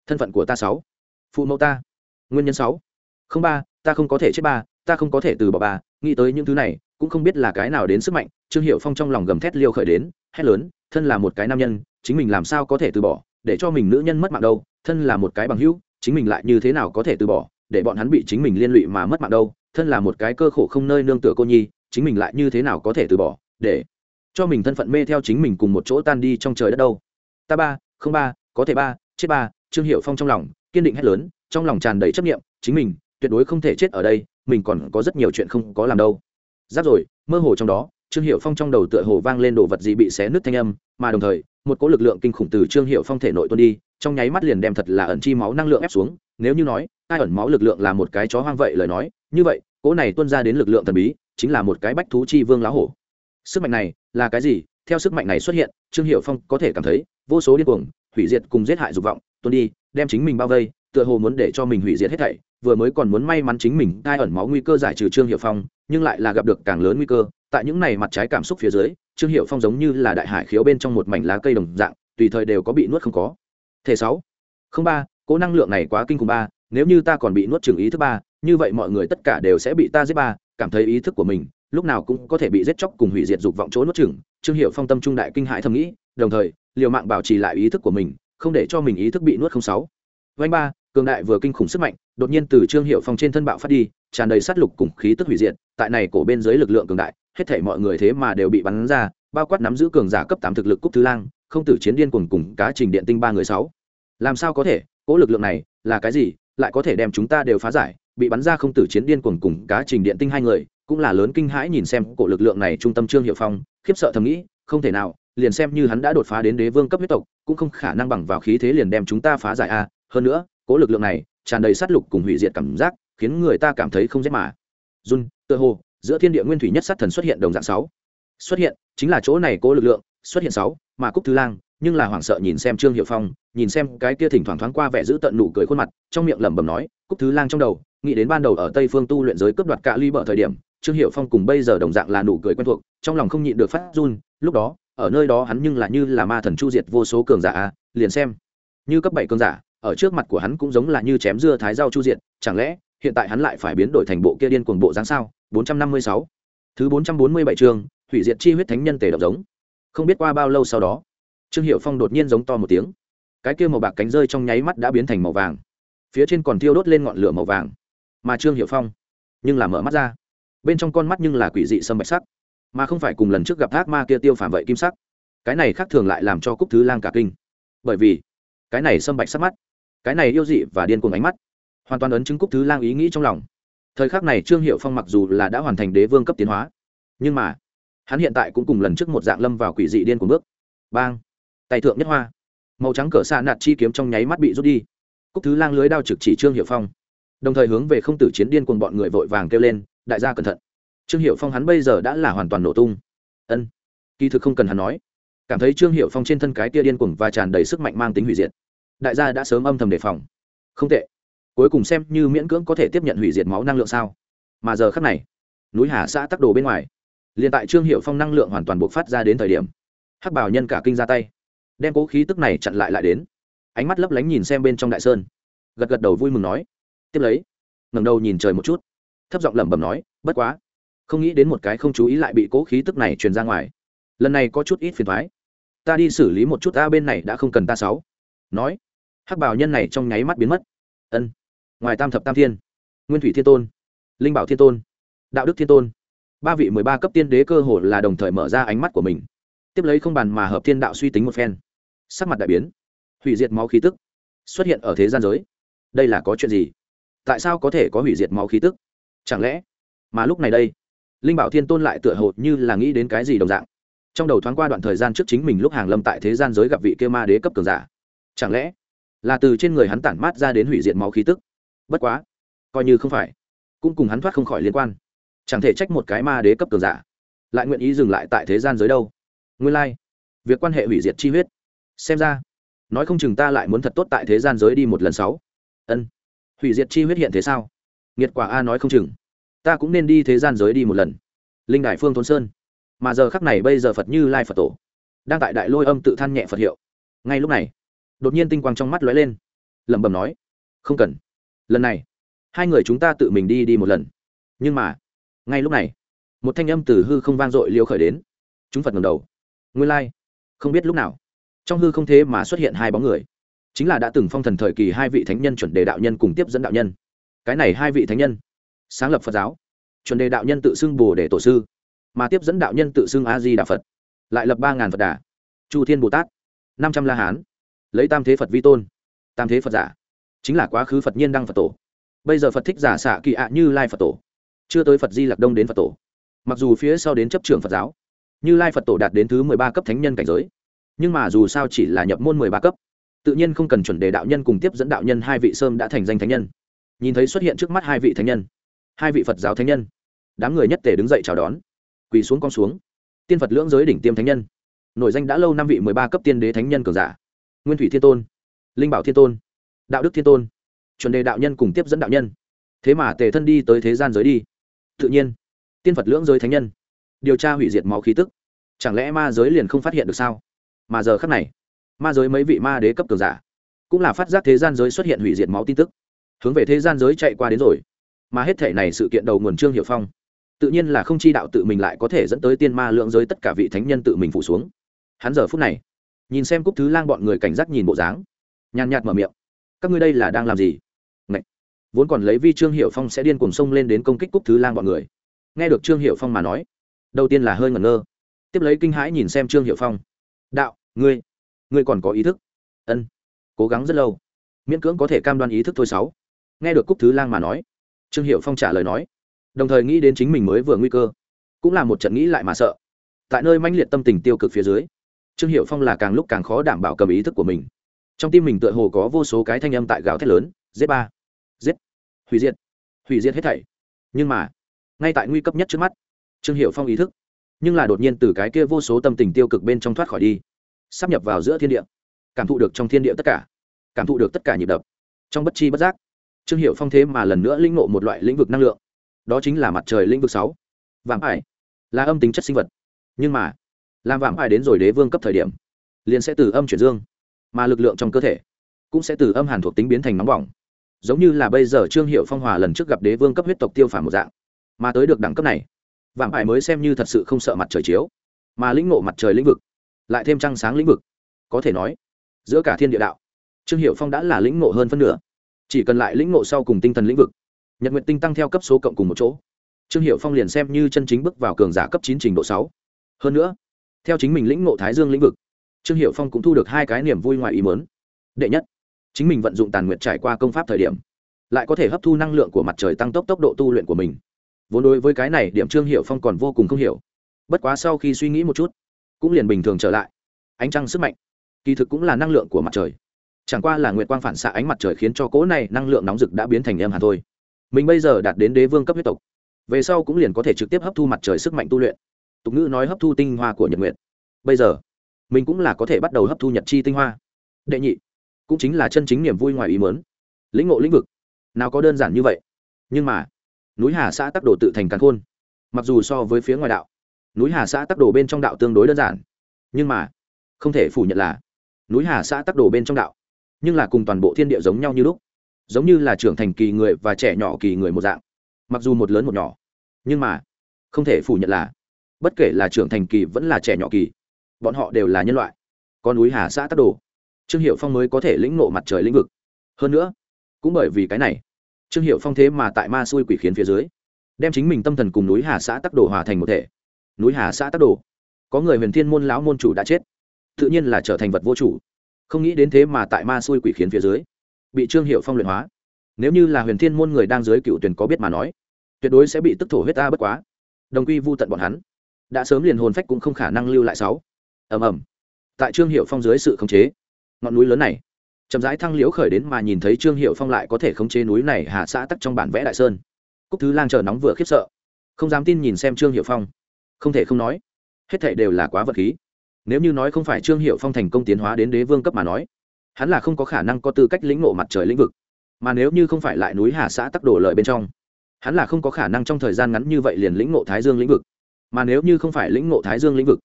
thân phận của ta sáu, phụ mẫu ta, nguyên nhân sáu, không ba, ta không có thể chết ba, ta không có thể từ bỏ ba, nghĩ tới những thứ này, cũng không biết là cái nào đến sức mạnh. Trương hiệu phong trong lòng gầm thét liêu khởi đến, hét lớn thân là một cái nam nhân, chính mình làm sao có thể từ bỏ, để cho mình nữ nhân mất mạng đâu, thân là một cái bằng hữu, chính mình lại như thế nào có thể từ bỏ, để bọn hắn bị chính mình liên lụy mà mất mạng đâu, thân là một cái cơ khổ không nơi nương tựa cô nhi, chính mình lại như thế nào có thể từ bỏ, để cho mình thân phận mê theo chính mình cùng một chỗ tan đi trong trời đất đâu. Ta ba, không ba, có thể ba, chết ba, trương hiệu phong trong lòng, kiên định hét lớn, trong lòng tràn đầy chấp nghiệm chính mình tuyệt đối không thể chết ở đây, mình còn có rất nhiều chuyện không có làm đâu. Giáp rồi, mơ hồ trong đó trương hiệu phong trong đầu tựa hồ vang lên đồ vật gì bị xé nứt thanh âm, mà đồng thời, một cỗ lực lượng kinh khủng từ trương hiệu phong thể nội tuôn đi, trong nháy mắt liền đem thật là ẩn chi máu năng lượng ép xuống. Nếu như nói ai ẩn máu lực lượng là một cái chó hoang vậy lời nói, như vậy, cỗ này tuôn ra đến lực lượng thần bí, chính là một cái bách thú chi vương lá hổ. Sức mạnh này là cái gì? Theo sức mạnh này xuất hiện, trương hiệu phong có thể cảm thấy, vô số điên cuồng, hủy diệt cùng giết hại dục vọng, tuôn đi, đem chính mình bao vây, tựa hồ muốn để cho mình hủy diệt hết thảy vừa mới còn muốn may mắn chính mình ai ẩn máu nguy cơ giải trừ trương hiệu phong, nhưng lại là gặp được càng lớn nguy cơ. Tại những này mặt trái cảm xúc phía dưới, trương hiệu phong giống như là đại hải khiếu bên trong một mảnh lá cây đồng dạng, tùy thời đều có bị nuốt không có. Thể sáu, không ba, cố năng lượng này quá kinh khủng ba, nếu như ta còn bị nuốt trường ý thứ ba, như vậy mọi người tất cả đều sẽ bị ta giết ba, cảm thấy ý thức của mình lúc nào cũng có thể bị giết chóc cùng hủy diệt dục vọng chỗ nuốt chừng trương hiệu phong tâm trung đại kinh hại thầm nghĩ, đồng thời, liều mạng bảo trì lại ý thức của mình, không để cho mình ý thức bị nuốt không sáu. Vanh ba cường đại vừa kinh khủng sức mạnh, đột nhiên từ trương hiệu phong trên thân bạo phát đi, tràn đầy sát lục cùng khí tức hủy diệt, tại này cổ bên dưới lực lượng cường đại, hết thể mọi người thế mà đều bị bắn ra, bao quát nắm giữ cường giả cấp tám thực lực cúc thứ lang, không tử chiến điên cuồng cùng cá trình điện tinh ba người sáu. Làm sao có thể? Cỗ lực lượng này là cái gì? Lại có thể đem chúng ta đều phá giải, bị bắn ra không tử chiến điên cuồng cùng cá trình điện tinh hai người, cũng là lớn kinh hãi nhìn xem cổ lực lượng này trung tâm trương hiệu phong, khiếp sợ thầm nghĩ, không thể nào, liền xem như hắn đã đột phá đến đế vương cấp huyết tộc, cũng không khả năng bằng vào khí thế liền đem chúng ta phá giải a. Hơn nữa cỗ lực lượng này tràn đầy sát lục cùng hủy diệt cảm giác, khiến người ta cảm thấy không dễ mà. Run, tựa hồ, giữa thiên địa nguyên thủy nhất sát thần xuất hiện đồng dạng sáu. Xuất hiện, chính là chỗ này cố lực lượng, xuất hiện sáu, mà cúc thứ lang, nhưng là hoảng sợ nhìn xem trương hiệu phong, nhìn xem cái kia thỉnh thoảng thoáng qua vẻ giữ tận nụ cười khuôn mặt, trong miệng lẩm bẩm nói, cúc thứ lang trong đầu, nghĩ đến ban đầu ở tây phương tu luyện giới cướp đoạt cạ ly bờ thời điểm, trương hiệu phong cùng bây giờ đồng dạng là nụ cười quen thuộc, trong lòng không nhịn được phát run, lúc đó, ở nơi đó hắn nhưng là như là ma thần chu diệt vô số cường giả, liền xem, như cấp bảy cường giả ở trước mặt của hắn cũng giống là như chém dưa thái rau chu diệt, chẳng lẽ, hiện tại hắn lại phải biến đổi thành bộ kia điên cuồng bộ dáng sao? 456 thứ 447 chương, hủy diệt chi huyết thánh nhân tề độc giống. Không biết qua bao lâu sau đó, trương hiệu phong đột nhiên giống to một tiếng. Cái kia màu bạc cánh rơi trong nháy mắt đã biến thành màu vàng. Phía trên còn thiêu đốt lên ngọn lửa màu vàng. Mà trương hiệu phong, nhưng là mở mắt ra. Bên trong con mắt nhưng là quỷ dị sâm bạch sắc. Mà không phải cùng lần trước gặp thác ma kia tiêu phản vậy kim sắc. Cái này khác thường lại làm cho cúc thứ lang cả kinh. Bởi vì, cái này sâm bạch sắc mắt cái này yêu dị và điên cuồng ánh mắt, hoàn toàn ấn chứng cúc thứ lang ý nghĩ trong lòng. Thời khắc này trương hiệu phong mặc dù là đã hoàn thành đế vương cấp tiến hóa, nhưng mà, hắn hiện tại cũng cùng lần trước một dạng lâm vào quỷ dị điên cuồng bước. Bang! Tay thượng nhất hoa. Màu trắng cỡ xa nạt chi kiếm trong nháy mắt bị rút đi. Cúc thứ lang lưới đao trực chỉ trương hiệu phong. Đồng thời hướng về không tử chiến điên cùng bọn người vội vàng kêu lên, đại gia cẩn thận. Trương hiệu phong hắn bây giờ đã là hoàn toàn nổ tung. Ân. Kỳ thực không cần hắn nói. Cảm thấy trương hiệu phong trên thân cái tia điên cuồng và tràn đầy sức mạnh mang tính hủy diệt đại gia đã sớm âm thầm đề phòng. Không tệ. Cuối cùng xem như miễn cưỡng có thể tiếp nhận hủy diệt máu năng lượng sao. Mà giờ khắc này, núi hà xã tắc đồ bên ngoài, liền tại trương hiệu phong năng lượng hoàn toàn buộc phát ra đến thời điểm, hắc bảo nhân cả kinh ra tay, đem cố khí tức này chặn lại lại đến. Ánh mắt lấp lánh nhìn xem bên trong đại sơn, gật gật đầu vui mừng nói, tiếp lấy, ngẩng đầu nhìn trời một chút. Thấp giọng lẩm bẩm nói, bất quá, không nghĩ đến một cái không chú ý lại bị cố khí tức này truyền ra ngoài. Lần này có chút ít phiền thoái. Ta đi xử lý một chút, ta bên này đã không cần ta sáu. Nói hắc bảo nhân này trong nháy mắt biến mất. Ân, ngoài tam thập tam thiên, nguyên thủy thiên tôn, linh bảo thiên tôn, đạo đức thiên tôn, ba vị mười ba cấp tiên đế cơ hồ là đồng thời mở ra ánh mắt của mình. Tiếp lấy không bàn mà hợp thiên đạo suy tính một phen. Sắc mặt đại biến, hủy diệt máu khí tức xuất hiện ở thế gian giới. Đây là có chuyện gì? Tại sao có thể có hủy diệt máu khí tức? Chẳng lẽ mà lúc này đây, linh bảo thiên tôn lại tựa hồ như là nghĩ đến cái gì đồng dạng? Trong đầu thoáng qua đoạn thời gian trước chính mình lúc hàng lâm tại thế gian giới gặp vị kia ma đế cấp cường giả. Chẳng lẽ là từ trên người hắn tản mát ra đến hủy diệt máu khí tức. Bất quá, coi như không phải, cũng cùng hắn thoát không khỏi liên quan. Chẳng thể trách một cái ma đế cấp cường giả, lại nguyện ý dừng lại tại thế gian giới đâu. Nguyên lai、like. việc quan hệ hủy diệt chi huyết. Xem ra, nói không chừng ta lại muốn thật tốt tại thế gian giới đi một lần sáu. Ân, hủy diệt chi huyết hiện thế sao? Nghiệt quả a nói không chừng. Ta cũng nên đi thế gian giới đi một lần. Linh đại phương thôn sơn. Mà giờ khắc này bây giờ phật như lai phật tổ đang tại đại lôi âm tự than nhẹ phật hiệu. Ngay lúc này đột nhiên tinh quang trong mắt lóe lên. Lẩm bẩm nói, không cần. Lần này, hai người chúng ta tự mình đi đi một lần. Nhưng mà, ngay lúc này, một thanh âm từ hư không vang dội liều khởi đến. Chúng phật ngầm đầu. Nguyên lai、like. không biết lúc nào, trong hư không thế mà xuất hiện hai bóng người. Chính là đã từng phong thần thời kỳ hai vị thánh nhân chuẩn đề đạo nhân cùng tiếp dẫn đạo nhân. Cái này hai vị thánh nhân, sáng lập phật giáo, chuẩn đề đạo nhân tự xưng bồ để tổ sư, mà tiếp dẫn đạo nhân tự xưng a di đà phật, lại lập ba ngàn phật đà, chu thiên bồ tát, năm trăm la hán lấy tam thế phật vi tôn tam thế phật giả chính là quá khứ phật nhiên đăng phật tổ bây giờ phật thích giả xạ kỳ ạ như lai phật tổ chưa tới phật di lạc đông đến phật tổ mặc dù phía sau đến chấp trường phật giáo như lai phật tổ đạt đến thứ mười ba cấp thánh nhân cảnh giới nhưng mà dù sao chỉ là nhập môn mười ba cấp tự nhiên không cần chuẩn đề đạo nhân cùng tiếp dẫn đạo nhân hai vị sơm đã thành danh thánh nhân nhìn thấy xuất hiện trước mắt hai vị thánh nhân hai vị phật giáo thánh nhân đám người nhất tề đứng dậy chào đón quỳ xuống con xuống tiên phật lưỡng giới đỉnh tiêm thánh nhân nổi danh đã lâu năm vị mười ba cấp tiên đế thánh nhân cường giả nguyên thủy thiên tôn, linh bảo thiên tôn, đạo đức thiên tôn, chuẩn đề đạo nhân cùng tiếp dẫn đạo nhân. Thế mà tề thân đi tới thế gian giới đi. Tự nhiên, tiên phật lưỡng giới thánh nhân, điều tra hủy diệt máu khí tức. Chẳng lẽ ma giới liền không phát hiện được sao? Mà giờ khắc này, ma giới mấy vị ma đế cấp cường giả cũng là phát giác thế gian giới xuất hiện hủy diệt máu tin tức. Hướng về thế gian giới chạy qua đến rồi. Mà hết thể này sự kiện đầu nguồn trương hiệu phong, tự nhiên là không chi đạo tự mình lại có thể dẫn tới tiên ma lượng giới tất cả vị thánh nhân tự mình phủ xuống. Hắn giờ phút này nhìn xem cúc thứ lang bọn người cảnh giác nhìn bộ dáng. Nhàn nhạt mở miệng. Các ngươi đây là đang làm gì? Ngậy! vốn còn lấy vi trương hiệu phong sẽ điên cuồng sông lên đến công kích cúc thứ lang bọn người. Nghe được trương hiệu phong mà nói, đầu tiên là hơi ngẩn ngơ. Tiếp lấy kinh hãi nhìn xem trương hiệu phong. Đạo, ngươi ngươi còn có ý thức? Ân. Cố gắng rất lâu. Miễn cưỡng có thể cam đoan ý thức thôi sáu. Nghe được cúc thứ lang mà nói, trương hiệu phong trả lời nói, đồng thời nghĩ đến chính mình mới vừa nguy cơ. Cũng là một trận nghĩ lại mà sợ. Tại nơi manh liệt tâm tình tiêu cực phía dưới trương hiệu phong là càng lúc càng khó đảm bảo cầm ý thức của mình. Trong tim mình tựa hồ có vô số cái thanh âm tại gào thét lớn, giết ba, giết, hủy diệt hủy diệt hết thảy. Nhưng mà, ngay tại nguy cấp nhất trước mắt, trương hiệu phong ý thức, nhưng là đột nhiên từ cái kia vô số tâm tình tiêu cực bên trong thoát khỏi đi sắp nhập vào giữa thiên địa, cảm thụ được trong thiên địa tất cả, cảm thụ được tất cả nhịp đập. Trong bất chi bất giác, trương hiệu phong thế mà lần nữa linh ngộ một loại lĩnh vực năng lượng, đó chính là mặt trời lĩnh vực sáu. Vàng ải, là âm tính chất sinh vật. Nhưng mà làm vạm ai đến rồi đế vương cấp thời điểm, liền sẽ từ âm chuyển dương, mà lực lượng trong cơ thể cũng sẽ từ âm hàn thuộc tính biến thành nóng bỏng. Giống như là bây giờ trương hiệu phong hòa lần trước gặp đế vương cấp huyết tộc tiêu phản một dạng, mà tới được đẳng cấp này vạm ải mới xem như thật sự không sợ mặt trời chiếu, mà lĩnh ngộ mặt trời lĩnh vực, lại thêm trăng sáng lĩnh vực, có thể nói, giữa cả thiên địa đạo, trương hiệu phong đã là lĩnh ngộ hơn phân nửa. Chỉ cần lại lĩnh ngộ sau cùng tinh thần lĩnh vực, nhật nguyện tinh tăng theo cấp số cộng cùng một chỗ, trương hiệu phong liền xem như chân chính bước vào cường giả cấp chín trình độ sáu. Hơn nữa theo chính mình lĩnh ngộ thái dương lĩnh vực, trương hiệu phong cũng thu được hai cái niềm vui ngoài ý mớn đệ nhất, chính mình vận dụng tàn nguyện trải qua công pháp thời điểm, lại có thể hấp thu năng lượng của mặt trời tăng tốc tốc độ tu luyện của mình. Vốn đối với cái này, điểm trương hiệu phong còn vô cùng không hiểu. Bất quá sau khi suy nghĩ một chút, cũng liền bình thường trở lại. Ánh trăng sức mạnh, kỳ thực cũng là năng lượng của mặt trời. Chẳng qua là nguyệt quang phản xạ ánh mặt trời khiến cho cỗ này năng lượng nóng rực đã biến thành em hà thôi. Mình bây giờ đạt đến đế vương cấp huyết tộc. Về sau cũng liền có thể trực tiếp hấp thu mặt trời sức mạnh tu luyện tục ngữ nói hấp thu tinh hoa của nhật nguyệt. Bây giờ, mình cũng là có thể bắt đầu hấp thu nhật chi tinh hoa. Đệ nhị, cũng chính là chân chính niềm vui ngoài ý mớn lĩnh ngộ lĩnh vực, nào có đơn giản như vậy. Nhưng mà, núi hà xã tắc đồ tự thành càn khôn. Mặc dù so với phía ngoài đạo, núi hà xã tắc đồ bên trong đạo tương đối đơn giản. Nhưng mà, không thể phủ nhận là, núi hà xã tắc đồ bên trong đạo, nhưng là cùng toàn bộ thiên địa giống nhau như lúc. Giống như là trưởng thành kỳ người và trẻ nhỏ kỳ người một dạng. Mặc dù một lớn một nhỏ, nhưng mà, không thể phủ nhận là bất kể là trưởng thành kỳ vẫn là trẻ nhỏ kỳ, bọn họ đều là nhân loại. Con núi hà xã tắc đồ. Trương hiệu phong mới có thể lĩnh nộ mặt trời lĩnh vực. Hơn nữa, cũng bởi vì cái này, trương hiệu phong thế mà tại ma xui quỷ khiến phía dưới, đem chính mình tâm thần cùng núi hà xã tắc đồ hòa thành một thể. Núi hà xã tắc đồ. Có người huyền thiên môn lão môn chủ đã chết, tự nhiên là trở thành vật vô chủ. Không nghĩ đến thế mà tại ma xui quỷ khiến phía dưới, bị trương hiệu phong luyện hóa. Nếu như là huyền thiên môn người đang dưới cựu tuyển có biết mà nói, tuyệt đối sẽ bị tức thổ huyết ta bất quá. Đồng quy vô tận bọn hắn đã sớm liền hồn phách cũng không khả năng lưu lại sáu. Ầm ầm. Tại trương hiệu phong dưới sự khống chế, ngọn núi lớn này chậm rãi thăng liễu khởi đến mà nhìn thấy trương hiệu phong lại có thể khống chế núi này hạ xã tắc trong bản vẽ đại sơn. Cúc thứ lang chờ nóng vừa khiếp sợ, không dám tin nhìn xem trương hiệu phong. Không thể không nói, hết thảy đều là quá vật khí. Nếu như nói không phải trương hiệu phong thành công tiến hóa đến đế vương cấp mà nói, hắn là không có khả năng có tư cách lĩnh ngộ mặt trời lĩnh vực. Mà nếu như không phải lại núi hà xã tắc đổ lợi bên trong, hắn là không có khả năng trong thời gian ngắn như vậy liền lĩnh ngộ thái dương lĩnh vực mà nếu như không phải lĩnh ngộ thái dương lĩnh vực,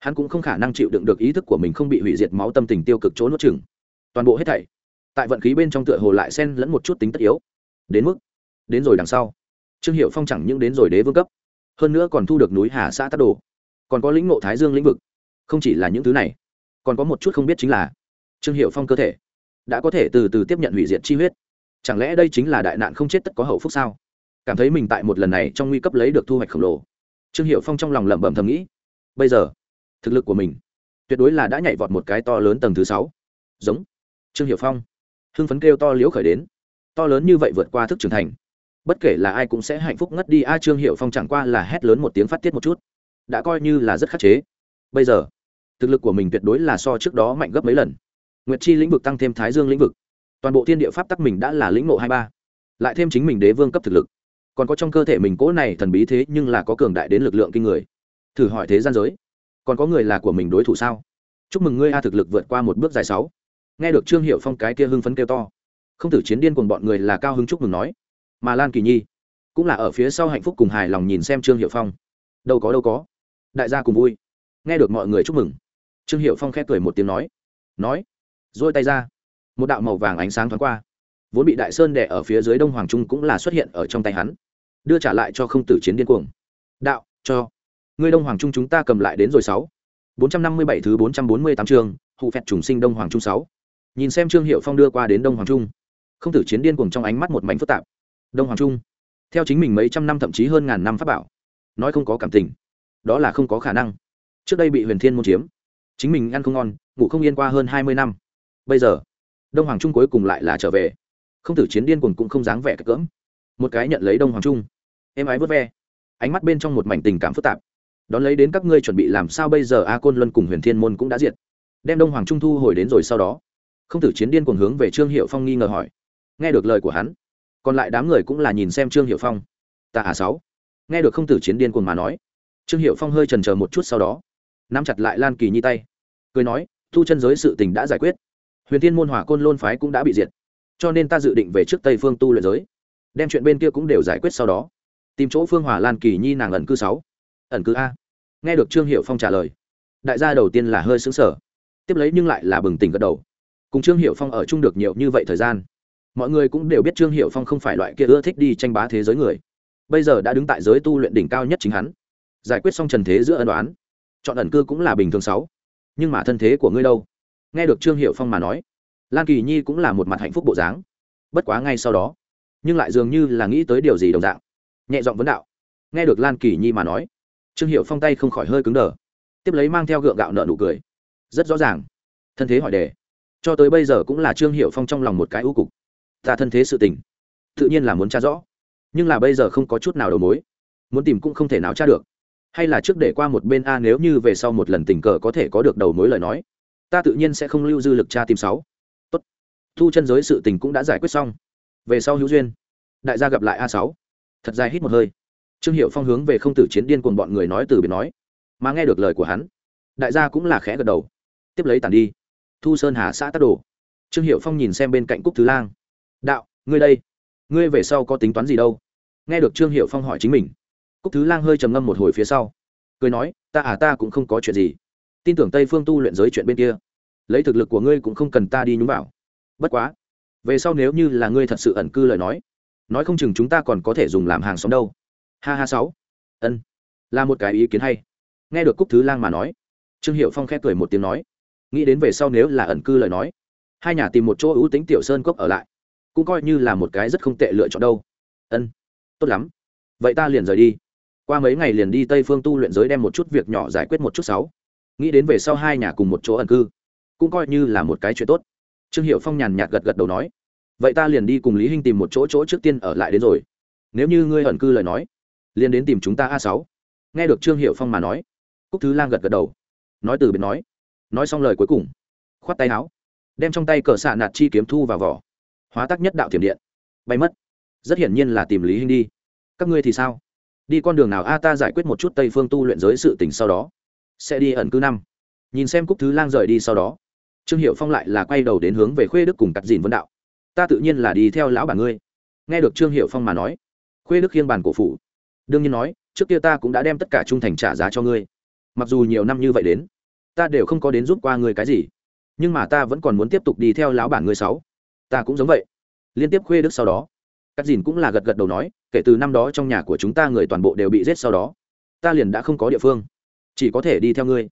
hắn cũng không khả năng chịu đựng được ý thức của mình không bị hủy diệt máu tâm tình tiêu cực chỗ nuốt chừng toàn bộ hết thảy, tại vận khí bên trong tựa hồ lại xen lẫn một chút tính tất yếu. Đến mức, đến rồi đằng sau, trương hiệu phong chẳng những đến rồi đế vương cấp, hơn nữa còn thu được núi hà xã tắc đồ. Còn có lĩnh ngộ thái dương lĩnh vực. Không chỉ là những thứ này, còn có một chút không biết chính là, trương hiệu phong cơ thể đã có thể từ từ tiếp nhận hủy diệt chi huyết. Chẳng lẽ đây chính là đại nạn không chết tất có hậu phúc sao? Cảm thấy mình tại một lần này trong nguy cấp lấy được thu hoạch khổng lồ trương hiệu phong trong lòng lẩm bẩm thầm nghĩ, bây giờ, thực lực của mình, tuyệt đối là đã nhảy vọt một cái to lớn tầng thứ sáu. Giống, trương hiệu phong, hưng phấn kêu to liễu khởi đến, to lớn như vậy vượt qua thức trưởng thành. Bất kể là ai cũng sẽ hạnh phúc ngất đi, a, trương hiệu phong chẳng qua là hét lớn một tiếng phát tiết một chút, đã coi như là rất khắc chế. Bây giờ, thực lực của mình tuyệt đối là so trước đó mạnh gấp mấy lần. Nguyệt chi lĩnh vực tăng thêm thái dương lĩnh vực, toàn bộ thiên địa pháp tắc mình đã là lĩnh ngộ hai ba, lại thêm chính mình đế vương cấp thực lực còn có trong cơ thể mình cỗ này thần bí thế nhưng là có cường đại đến lực lượng kinh người. Thử hỏi thế gian giới, còn có người là của mình đối thủ sao? Chúc mừng ngươi a thực lực vượt qua một bước dài sáu. Nghe được trương hiệu phong cái kia hưng phấn kêu to, không thử chiến điên cùng bọn người là cao hứng chúc mừng nói, mà lan kỳ nhi, cũng là ở phía sau hạnh phúc cùng hài lòng nhìn xem trương hiệu phong. Đâu có đâu có, đại gia cùng vui. Nghe được mọi người chúc mừng, trương hiệu phong khép cười một tiếng nói nói dôi tay ra. Một đạo màu vàng ánh sáng thoáng qua, vốn bị đại sơn đẻ ở phía dưới đông hoàng trung cũng là xuất hiện ở trong tay hắn đưa trả lại cho không tử chiến điên cuồng. Đạo, cho. Ngươi đông hoàng trung chúng ta cầm lại đến rồi sáu. Bốn trăm năm mươi bảy thứ bốn trăm bốn mươi tám chương, hụ phẹt trùng sinh đông hoàng trung sáu. Nhìn xem trương hiệu phong đưa qua đến đông hoàng trung. Không tử chiến điên cuồng trong ánh mắt một mảnh phức tạp. Đông hoàng trung. Theo chính mình mấy trăm năm thậm chí hơn ngàn năm pháp bảo. Nói không có cảm tình. Đó là không có khả năng. Trước đây bị huyền thiên môn chiếm. Chính mình ăn không ngon, ngủ không yên qua hơn hai mươi năm. Bây giờ, đông hoàng trung cuối cùng lại là trở về. Không tử chiến điên cuồng cũng không dáng vẻ cỡm. Một cái nhận lấy đông hoàng trung em ái vớt ve. Ánh mắt bên trong một mảnh tình cảm phức tạp. Đón lấy đến các ngươi chuẩn bị làm sao bây giờ, a côn luân cùng huyền thiên môn cũng đã diệt. Đem đông hoàng trung thu hồi đến rồi sau đó. Không tử chiến điên cuồng hướng về trương hiệu phong nghi ngờ hỏi. Nghe được lời của hắn, còn lại đám người cũng là nhìn xem trương hiệu phong. Ta à sáu. Nghe được không tử chiến điên cuồng mà nói, trương hiệu phong hơi trần chờ một chút sau đó, nắm chặt lại lan kỳ nhi tay, cười nói, thu chân giới sự tình đã giải quyết. Huyền thiên môn hỏa côn lôn phái cũng đã bị diệt. Cho nên ta dự định về trước tây phương tu luyện giới. Đem chuyện bên kia cũng đều giải quyết sau đó tìm chỗ phương hòa lan kỳ nhi nàng ẩn cư sáu. Ẩn cư a. Nghe được trương hiệu phong trả lời, đại gia đầu tiên là hơi xứng sở tiếp lấy nhưng lại là bừng tỉnh gật đầu. Cùng trương hiệu phong ở chung được nhiều như vậy thời gian, mọi người cũng đều biết trương hiệu phong không phải loại kia ưa thích đi tranh bá thế giới người. Bây giờ đã đứng tại giới tu luyện đỉnh cao nhất chính hắn. Giải quyết xong trần thế giữa ân đoán chọn ẩn cư cũng là bình thường sáu. Nhưng mà thân thế của ngươi đâu? Nghe được trương hiệu phong mà nói, lan kỳ nhi cũng là một mặt hạnh phúc bộ dáng. Bất quá ngay sau đó, nhưng lại dường như là nghĩ tới điều gì đồng dạng nhẹ giọng vấn đạo. Nghe được lan kỳ nhi mà nói, trương hiệu phong tay không khỏi hơi cứng đờ, tiếp lấy mang theo gượng gạo nợ nụ cười. Rất rõ ràng. Thân thế hỏi đề. Cho tới bây giờ cũng là trương hiệu phong trong lòng một cái ưu cục. Ta thân thế sự tình, tự nhiên là muốn tra rõ. Nhưng là bây giờ không có chút nào đầu mối. Muốn tìm cũng không thể nào tra được. Hay là trước để qua một bên a nếu như về sau một lần tình cờ có thể có được đầu mối lời nói, ta tự nhiên sẽ không lưu dư lực tra tìm sáu. Tốt. Thu chân giới sự tình cũng đã giải quyết xong. Về sau hữu duyên. Đại gia gặp lại a sáu thật dài hít một hơi. Trương hiệu phong hướng về không tử chiến điên cùng bọn người nói từ biệt nói, mà nghe được lời của hắn, đại gia cũng là khẽ gật đầu. Tiếp lấy tàn đi. Thu sơn hà xã tắc đồ. Trương hiệu phong nhìn xem bên cạnh cúc thứ lang. Đạo, ngươi đây, ngươi về sau có tính toán gì đâu? Nghe được trương hiệu phong hỏi chính mình, cúc thứ lang hơi trầm ngâm một hồi phía sau, cười nói, ta à ta cũng không có chuyện gì. Tin tưởng tây phương tu luyện giới chuyện bên kia. Lấy thực lực của ngươi cũng không cần ta đi nhúng vào. Bất quá, về sau nếu như là ngươi thật sự ẩn cư lời nói nói không chừng chúng ta còn có thể dùng làm hàng xóm đâu. Ha ha sáu. Ân. Là một cái ý kiến hay. Nghe được cúc thứ lang mà nói, trương hiệu phong khẽ cười một tiếng nói, nghĩ đến về sau nếu là ẩn cư lời nói, hai nhà tìm một chỗ ưu tính tiểu sơn cốc ở lại, cũng coi như là một cái rất không tệ lựa chọn đâu. Ân. Tốt lắm. Vậy ta liền rời đi. Qua mấy ngày liền đi tây phương tu luyện giới đem một chút việc nhỏ giải quyết một chút sáu. Nghĩ đến về sau hai nhà cùng một chỗ ẩn cư, cũng coi như là một cái chuyện tốt. Trương hiệu phong nhàn nhạt gật gật đầu nói vậy ta liền đi cùng lý hinh tìm một chỗ chỗ trước tiên ở lại đến rồi. Nếu như ngươi ẩn cư lời nói, liền đến tìm chúng ta a sáu. Nghe được trương hiệu phong mà nói, cúc thứ lang gật gật đầu. Nói từ biệt nói. Nói xong lời cuối cùng, khoát tay áo, đem trong tay cờ xạ nạt chi kiếm thu vào vỏ. Hóa tắc nhất đạo thiểm điện. Bay mất. Rất hiển nhiên là tìm lý hinh đi. Các ngươi thì sao? Đi con đường nào? A, ta giải quyết một chút tây phương tu luyện giới sự tình sau đó. Sẽ đi ẩn cư năm. Nhìn xem cúc thứ lang rời đi sau đó, trương hiệu phong lại là quay đầu đến hướng về khuê đức cùng cắt dìn vân đạo ta tự nhiên là đi theo lão bà ngươi. Nghe được trương hiệu phong mà nói, khuê đức khiêng bàn cổ phủ. Đương nhiên nói, trước kia ta cũng đã đem tất cả trung thành trả giá cho ngươi. Mặc dù nhiều năm như vậy đến, ta đều không có đến giúp qua ngươi cái gì. Nhưng mà ta vẫn còn muốn tiếp tục đi theo lão bản ngươi sáu. Ta cũng giống vậy. Liên tiếp khuê đức sau đó cắt dìn cũng là gật gật đầu nói, kể từ năm đó trong nhà của chúng ta người toàn bộ đều bị giết sau đó, ta liền đã không có địa phương. Chỉ có thể đi theo ngươi.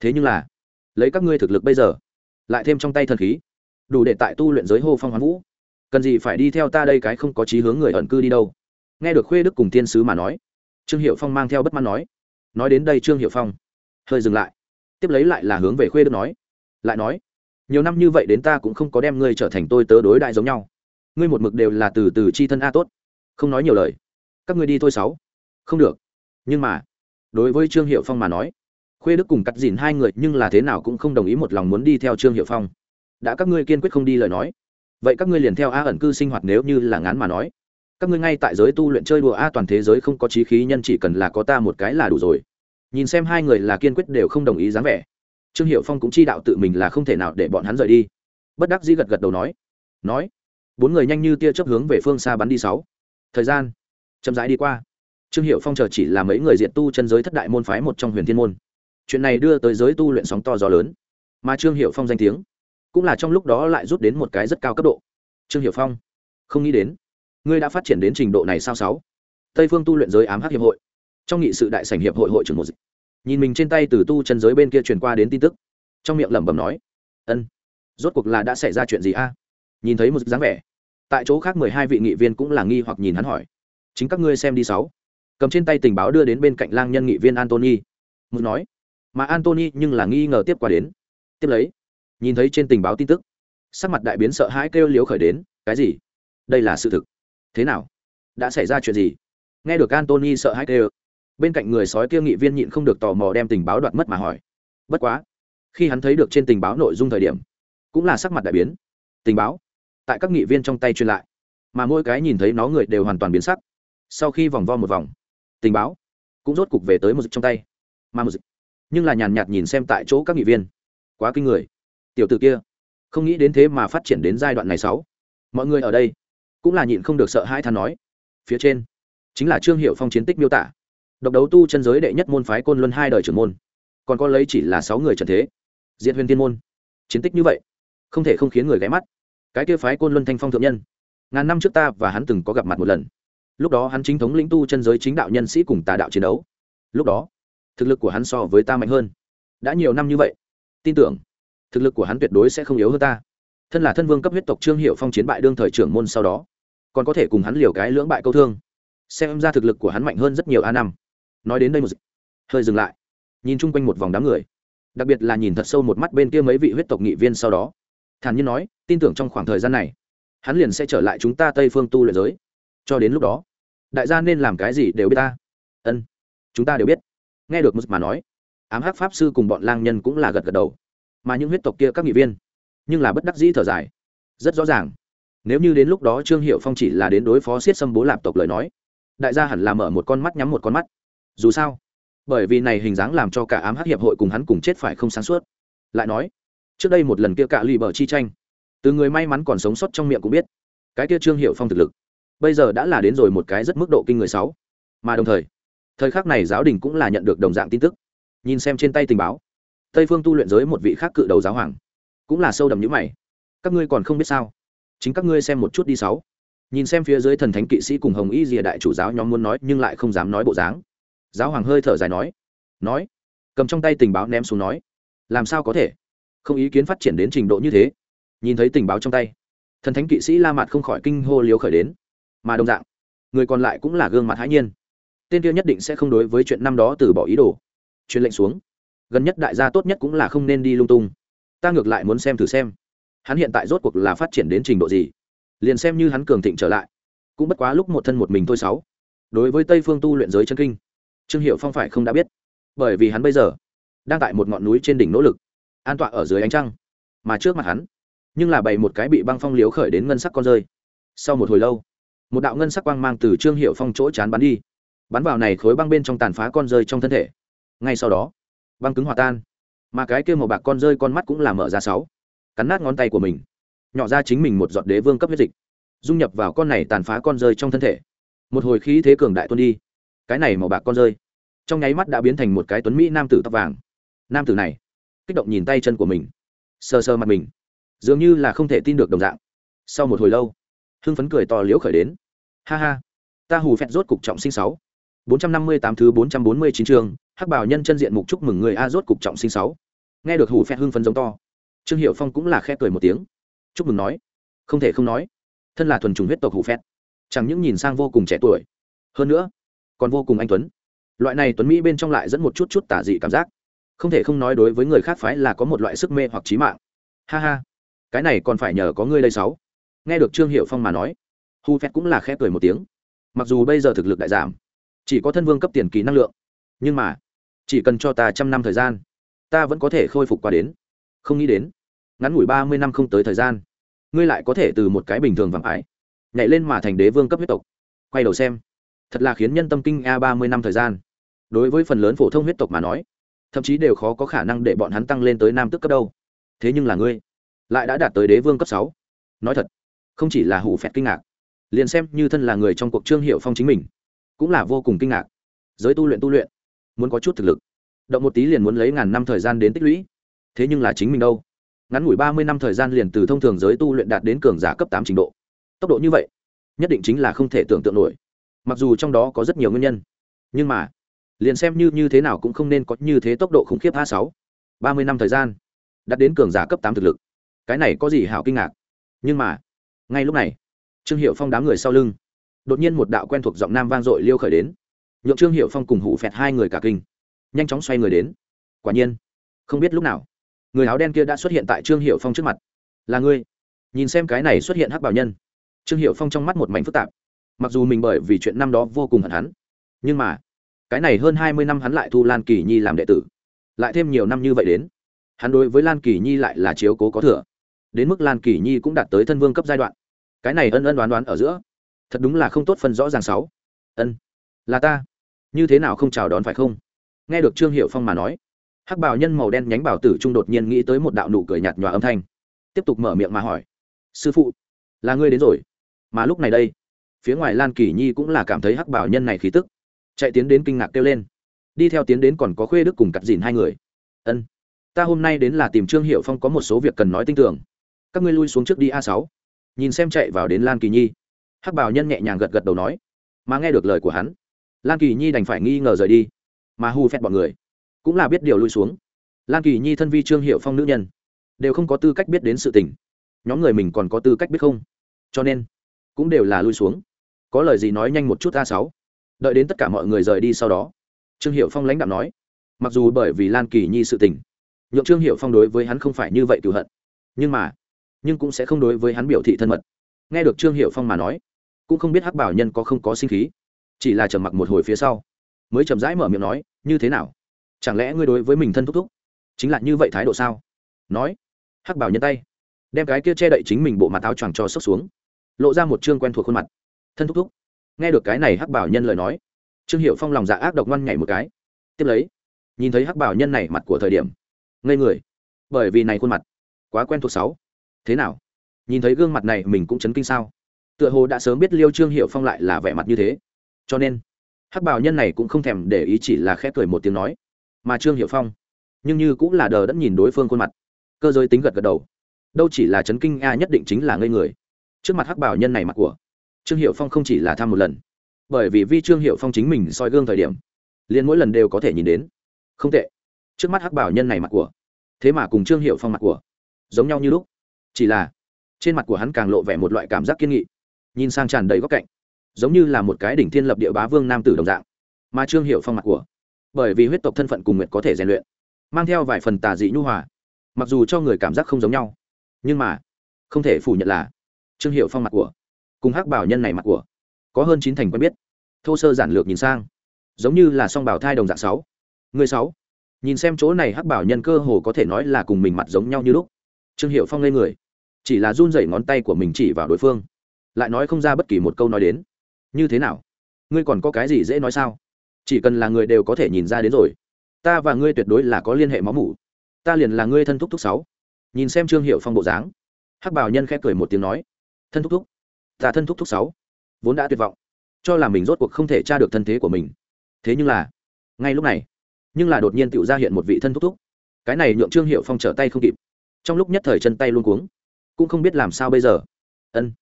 Thế nhưng là, lấy các ngươi thực lực bây giờ, lại thêm trong tay thần khí đủ để tại tu luyện giới hô phong hoán vũ. Cần gì phải đi theo ta đây cái không có chí hướng người ẩn cư đi đâu? Nghe được khuê đức cùng tiên sứ mà nói, trương hiệu phong mang theo bất mãn nói nói đến đây trương hiệu phong, hơi dừng lại. Tiếp lấy lại là hướng về khuê đức nói, lại nói, nhiều năm như vậy đến ta cũng không có đem ngươi trở thành tôi tớ đối đại giống nhau. Ngươi một mực đều là từ từ chi thân a tốt, không nói nhiều lời. Các ngươi đi thôi sáu. Không được. Nhưng mà, đối với trương hiệu phong mà nói, khuê đức cùng cắt dìn hai người nhưng là thế nào cũng không đồng ý một lòng muốn đi theo trương hiệu phong đã các ngươi kiên quyết không đi lời nói. Vậy các ngươi liền theo a ẩn cư sinh hoạt nếu như là ngán mà nói. Các ngươi ngay tại giới tu luyện chơi đùa a toàn thế giới không có trí khí nhân chỉ cần là có ta một cái là đủ rồi. Nhìn xem hai người là kiên quyết đều không đồng ý dáng vẻ. Trương hiệu phong cũng chi đạo tự mình là không thể nào để bọn hắn rời đi. Bất đắc dĩ gật gật đầu nói. Nói. Bốn người nhanh như tia chớp hướng về phương xa bắn đi sáu. Thời gian. Chậm rãi đi qua. Trương hiệu phong chờ chỉ là mấy người diện tu chân giới thất đại môn phái một trong huyền thiên môn. Chuyện này đưa tới giới tu luyện sóng to gió lớn. Mà trương hiệu phong danh tiếng cũng là trong lúc đó lại rút đến một cái rất cao cấp độ. Trương hiểu phong, không nghĩ đến, ngươi đã phát triển đến trình độ này sao sáu? Tây phương tu luyện giới ám hắc hiệp hội, trong nghị sự đại sảnh hiệp hội hội trưởng một dịch. Nhìn mình trên tay từ tu chân giới bên kia truyền qua đến tin tức, trong miệng lẩm bẩm nói, ân, rốt cuộc là đã xảy ra chuyện gì a? Nhìn thấy một dáng vẻ, tại chỗ khác mười hai vị nghị viên cũng là nghi hoặc nhìn hắn hỏi, chính các ngươi xem đi sáu. Cầm trên tay tình báo đưa đến bên cạnh lang nhân nghị viên antony. Một nói, mà antony nhưng là nghi ngờ tiếp qua đến. Tiếp lấy nhìn thấy trên tình báo tin tức, sắc mặt đại biến sợ hãi kêu liếu khởi đến, cái gì? Đây là sự thực. Thế nào? Đã xảy ra chuyện gì? Nghe được antony sợ hãi kêu, bên cạnh người sói kia nghị viên nhịn không được tò mò đem tình báo đoạt mất mà hỏi, bất quá, khi hắn thấy được trên tình báo nội dung thời điểm, cũng là sắc mặt đại biến. Tình báo tại các nghị viên trong tay truyền lại, mà mỗi cái nhìn thấy nó người đều hoàn toàn biến sắc. Sau khi vòng vo một vòng, tình báo cũng rốt cục về tới một dịch trong tay. Mà một dịch. Nhưng là nhàn nhạt nhìn xem tại chỗ các nghị viên. Quá kinh người tiểu t ử kia. Không nghĩ đến thế mà phát triển đến giai đoạn này sáu. Mọi người ở đây cũng là nhịn không được sợ hai than nói. Phía trên chính là trương hiệu phong chiến tích miêu tả. Độc đấu tu chân giới đệ nhất môn phái côn luân hai đời trưởng môn. Còn có lấy chỉ là sáu người trần thế. Diện huyền tiên môn. Chiến tích như vậy, không thể không khiến người ghé mắt. Cái kia phái côn luân thanh phong thượng nhân. Ngàn năm trước ta và hắn từng có gặp mặt một lần. Lúc đó hắn chính thống lĩnh tu chân giới chính đạo nhân sĩ cùng tà đạo chiến đấu. Lúc đó, thực lực của hắn so với ta mạnh hơn. Đã nhiều năm như vậy, tin tưởng thực lực của hắn tuyệt đối sẽ không yếu hơn ta. Thân là thân vương cấp huyết tộc trương hiệu phong chiến bại đương thời trưởng môn sau đó, còn có thể cùng hắn liều cái lưỡng bại câu thương. Xem ra thực lực của hắn mạnh hơn rất nhiều a năm. Nói đến đây một hơi dừng lại. Nhìn chung quanh một vòng đám người. Đặc biệt là nhìn thật sâu một mắt bên kia mấy vị huyết tộc nghị viên sau đó. Thản nhiên nói, tin tưởng trong khoảng thời gian này, hắn liền sẽ trở lại chúng ta tây phương tu luyện giới. Cho đến lúc đó, đại gia nên làm cái gì đều biết ta. Ân, chúng ta đều biết. Nghe được một mà nói, ám hắc pháp sư cùng bọn lang nhân cũng là gật gật đầu mà những huyết tộc kia các nghị viên. Nhưng là bất đắc dĩ thở dài. Rất rõ ràng. Nếu như đến lúc đó trương hiệu phong chỉ là đến đối phó siết xâm bố lạp tộc lời nói, đại gia hẳn là mở một con mắt nhắm một con mắt. Dù sao, bởi vì này hình dáng làm cho cả ám hắc hiệp hội cùng hắn cùng chết phải không sáng suốt. Lại nói, trước đây một lần kia cả lì bờ chi tranh, từ người may mắn còn sống sót trong miệng cũng biết, cái kia trương hiệu phong thực lực, bây giờ đã là đến rồi một cái rất mức độ kinh người sáu. Mà đồng thời thời khắc này giáo đình cũng là nhận được đồng dạng tin tức. Nhìn xem trên tay tình báo tây phương tu luyện giới một vị khác cự đầu giáo hoàng. Cũng là sâu đậm nhữ mày. Các ngươi còn không biết sao? Chính các ngươi xem một chút đi sáu. Nhìn xem phía dưới thần thánh kỵ sĩ cùng hồng y rìa đại chủ giáo nhóm muốn nói nhưng lại không dám nói bộ dáng. Giáo hoàng hơi thở dài nói. Nói. Cầm trong tay tình báo ném xuống nói. Làm sao có thể? Không ý kiến phát triển đến trình độ như thế. Nhìn thấy tình báo trong tay. Thần thánh kỵ sĩ la mặt không khỏi kinh hô liếu khởi đến. Mà đồng dạng, người còn lại cũng là gương mặt hãi nhiên. Tên kia nhất định sẽ không đối với chuyện năm đó từ bỏ ý đồ. Truyền lệnh xuống gần nhất đại gia tốt nhất cũng là không nên đi lung tung. Ta ngược lại muốn xem thử xem, hắn hiện tại rốt cuộc là phát triển đến trình độ gì. Liền xem như hắn cường thịnh trở lại, cũng bất quá lúc một thân một mình thôi sáu. Đối với tây phương tu luyện giới chân kinh, trương hiệu phong phải không đã biết. Bởi vì hắn bây giờ đang tại một ngọn núi trên đỉnh nỗ lực, an tọa ở dưới ánh trăng, mà trước mặt hắn, nhưng là bày một cái bị băng phong liếu khởi đến ngân sắc con rơi. Sau một hồi lâu, một đạo ngân sắc quang mang từ trương hiệu phong chỗ chán bắn đi, bắn vào này khối băng bên trong tàn phá con rơi trong thân thể. Ngay sau đó băng cứng hòa tan. Mà cái kia màu bạc con rơi con mắt cũng là mở ra sáu. Cắn nát ngón tay của mình. Nhỏ ra chính mình một giọt đế vương cấp huyết dịch. Dung nhập vào con này tàn phá con rơi trong thân thể. Một hồi khí thế cường đại tuôn đi. Cái này màu bạc con rơi. Trong nháy mắt đã biến thành một cái tuấn mỹ nam tử tóc vàng. Nam tử này, kích động nhìn tay chân của mình. Sờ sờ mặt mình. Dường như là không thể tin được đồng dạng. Sau một hồi lâu, hưng phấn cười to liễu khởi đến. Ha ha, ta hù phẹt rốt cục trọng sinh sáu bốn trăm năm mươi tám thứ bốn trăm bốn mươi chín chương, hắc bảo nhân chân diện mục chúc mừng người a rốt cục trọng sinh sáu. Nghe được hủ phẹt hưng phấn giống to, trương hiệu phong cũng là khẽ cười một tiếng. Chúc mừng nói. Không thể không nói, thân là thuần trùng huyết tộc hủ phẹt, chẳng những nhìn sang vô cùng trẻ tuổi, hơn nữa, còn vô cùng anh tuấn. Loại này tuấn mỹ bên trong lại dẫn một chút chút tà dị cảm giác. Không thể không nói đối với người khác phái là có một loại sức mê hoặc trí mạng. Ha ha, cái này còn phải nhờ có ngươi đây sáu. Nghe được trương hiệu phong mà nói hủ phét cũng là khẽ cười một tiếng. Mặc dù bây giờ thực lực đại giảm chỉ có thân vương cấp tiền kỳ năng lượng. Nhưng mà, chỉ cần cho ta trăm năm thời gian, ta vẫn có thể khôi phục qua đến. Không nghĩ đến, ngắn ngủi ba mươi năm không tới thời gian, ngươi lại có thể từ một cái bình thường vàng ái, nhảy lên mà thành đế vương cấp huyết tộc. Quay đầu xem, thật là khiến nhân tâm kinh a ba mươi năm thời gian. Đối với phần lớn phổ thông huyết tộc mà nói, thậm chí đều khó có khả năng để bọn hắn tăng lên tới nam tức cấp đâu. Thế nhưng là ngươi, lại đã đạt tới đế vương cấp sáu. Nói thật, không chỉ là hủ phẹt kinh ngạc, liền xem như thân là người trong cuộc trương hiệu phong chính mình cũng là vô cùng kinh ngạc. Giới tu luyện tu luyện, muốn có chút thực lực, động một tí liền muốn lấy ngàn năm thời gian đến tích lũy. Thế nhưng là chính mình đâu? Ngắn ngủi ba mươi năm thời gian liền từ thông thường giới tu luyện đạt đến cường giả cấp tám trình độ. Tốc độ như vậy, nhất định chính là không thể tưởng tượng nổi. Mặc dù trong đó có rất nhiều nguyên nhân, nhưng mà, liền xem như như thế nào cũng không nên có như thế tốc độ khủng khiếp a sáu. Ba mươi năm thời gian, đạt đến cường giả cấp tám thực lực. Cái này có gì hảo kinh ngạc? Nhưng mà, ngay lúc này, trương hiệu phong đám người sau lưng đột nhiên một đạo quen thuộc giọng nam vang dội liêu khởi đến. Nhượng trương hiệu phong cùng hủ phẹt hai người cả kinh. Nhanh chóng xoay người đến. Quả nhiên, không biết lúc nào, người áo đen kia đã xuất hiện tại trương hiệu phong trước mặt. Là ngươi. Nhìn xem cái này xuất hiện hắc bảo nhân. Trương hiệu phong trong mắt một mảnh phức tạp. Mặc dù mình bởi vì chuyện năm đó vô cùng hận hắn, nhưng mà, cái này hơn hai mươi năm hắn lại thu lan kỳ nhi làm đệ tử. Lại thêm nhiều năm như vậy đến, hắn đối với lan kỳ nhi lại là chiếu cố có thừa. Đến mức lan kỳ nhi cũng đạt tới thân vương cấp giai đoạn. Cái này ân ân đoán đoán ở giữa thật đúng là không tốt phân rõ ràng sáu. Ân, là ta. Như thế nào không chào đón phải không? Nghe được trương hiệu phong mà nói, hắc bảo nhân màu đen nhánh bảo tử trung đột nhiên nghĩ tới một đạo nụ cười nhạt nhòa âm thanh, tiếp tục mở miệng mà hỏi, sư phụ, là ngươi đến rồi? Mà lúc này đây, phía ngoài lan kỳ nhi cũng là cảm thấy hắc bảo nhân này khí tức. Chạy tiến đến kinh ngạc kêu lên, đi theo tiến đến còn có khuê đức cùng cắt dìn hai người. Ân, ta hôm nay đến là tìm trương hiệu phong có một số việc cần nói tin tưởng. Các ngươi lui xuống trước đi a sáu. Nhìn xem chạy vào đến lan kỳ nhi hắc bảo nhân nhẹ nhàng gật gật đầu nói, mà nghe được lời của hắn, lan kỳ nhi đành phải nghi ngờ rời đi, mà hù phét bọn người cũng là biết điều lui xuống. Lan kỳ nhi thân vi trương hiệu phong nữ nhân, đều không có tư cách biết đến sự tình. Nhóm người mình còn có tư cách biết không? Cho nên, cũng đều là lui xuống. Có lời gì nói nhanh một chút a sáu. Đợi đến tất cả mọi người rời đi sau đó, trương hiệu phong lãnh đạo nói, mặc dù bởi vì lan kỳ nhi sự tình, nhượng trương hiệu phong đối với hắn không phải như vậy cựu hận, nhưng mà, nhưng cũng sẽ không đối với hắn biểu thị thân mật. Nghe được trương hiệu phong mà nói cũng không biết hắc bảo nhân có không có sinh khí. Chỉ là trầm mặc một hồi phía sau, mới chậm rãi mở miệng nói, như thế nào? Chẳng lẽ ngươi đối với mình thân thúc thúc? Chính là như vậy thái độ sao? Nói, hắc bảo nhân tay, đem cái kia che đậy chính mình bộ mặt áo choàng cho sốc xuống, lộ ra một chương quen thuộc khuôn mặt. Thân thúc thúc. Nghe được cái này, hắc bảo nhân lời nói, trương hiệu phong lòng dạ ác độc ngoan nhảy một cái, tiếp lấy, nhìn thấy hắc bảo nhân này mặt của thời điểm, ngây người, bởi vì này khuôn mặt quá quen thuộc sáu. Thế nào? Nhìn thấy gương mặt này mình cũng chấn kinh sao? Tựa hồ đã sớm biết liêu trương hiệu phong lại là vẻ mặt như thế. Cho nên, hắc bảo nhân này cũng không thèm để ý chỉ là khẽ cười một tiếng nói, mà trương hiệu phong, nhưng như cũng là đờ đẫn nhìn đối phương khuôn mặt, cơ giới tính gật gật đầu. Đâu chỉ là chấn kinh a nhất định chính là ngây người. Trước mặt hắc bảo nhân này mặt của, trương hiệu phong không chỉ là tham một lần, bởi vì vi trương hiệu phong chính mình soi gương thời điểm, liền mỗi lần đều có thể nhìn đến. Không tệ. Trước mắt hắc bảo nhân này mặt của, thế mà cùng trương hiệu phong mặt của, giống nhau như lúc. Chỉ là, trên mặt của hắn càng lộ vẻ một loại cảm giác kiên nghị nhìn sang tràn đầy góc cạnh, giống như là một cái đỉnh thiên lập địa bá vương nam tử đồng dạng. Mà trương hiệu phong mặt của, bởi vì huyết tộc thân phận cùng nguyệt có thể rèn luyện, mang theo vài phần tà dị nhu hòa, mặc dù cho người cảm giác không giống nhau, nhưng mà không thể phủ nhận là trương hiệu phong mặt của, cùng hắc bảo nhân này mặt của, có hơn chín thành quen biết. Thô sơ giản lược nhìn sang, giống như là song bảo thai đồng dạng sáu, người sáu. Nhìn xem chỗ này hắc bảo nhân cơ hồ có thể nói là cùng mình mặt giống nhau như lúc. Trương hiệu phong lên người, chỉ là run rẩy ngón tay của mình chỉ vào đối phương lại nói không ra bất kỳ một câu nói đến. Như thế nào? Ngươi còn có cái gì dễ nói sao? Chỉ cần là người đều có thể nhìn ra đến rồi. Ta và ngươi tuyệt đối là có liên hệ máu mủ. Ta liền là ngươi thân thúc thúc sáu. Nhìn xem trương hiệu phong bộ dáng. Hắc bảo nhân khẽ cười một tiếng nói, thân thúc thúc, ta thân thúc thúc sáu. Vốn đã tuyệt vọng, cho là mình rốt cuộc không thể tra được thân thế của mình. Thế nhưng là, ngay lúc này, nhưng là đột nhiên tự ra hiện một vị thân thúc thúc. Cái này nhượng trương hiệu phong trở tay không kịp. Trong lúc nhất thời chân tay luôn cuống, cũng không biết làm sao bây giờ. Ân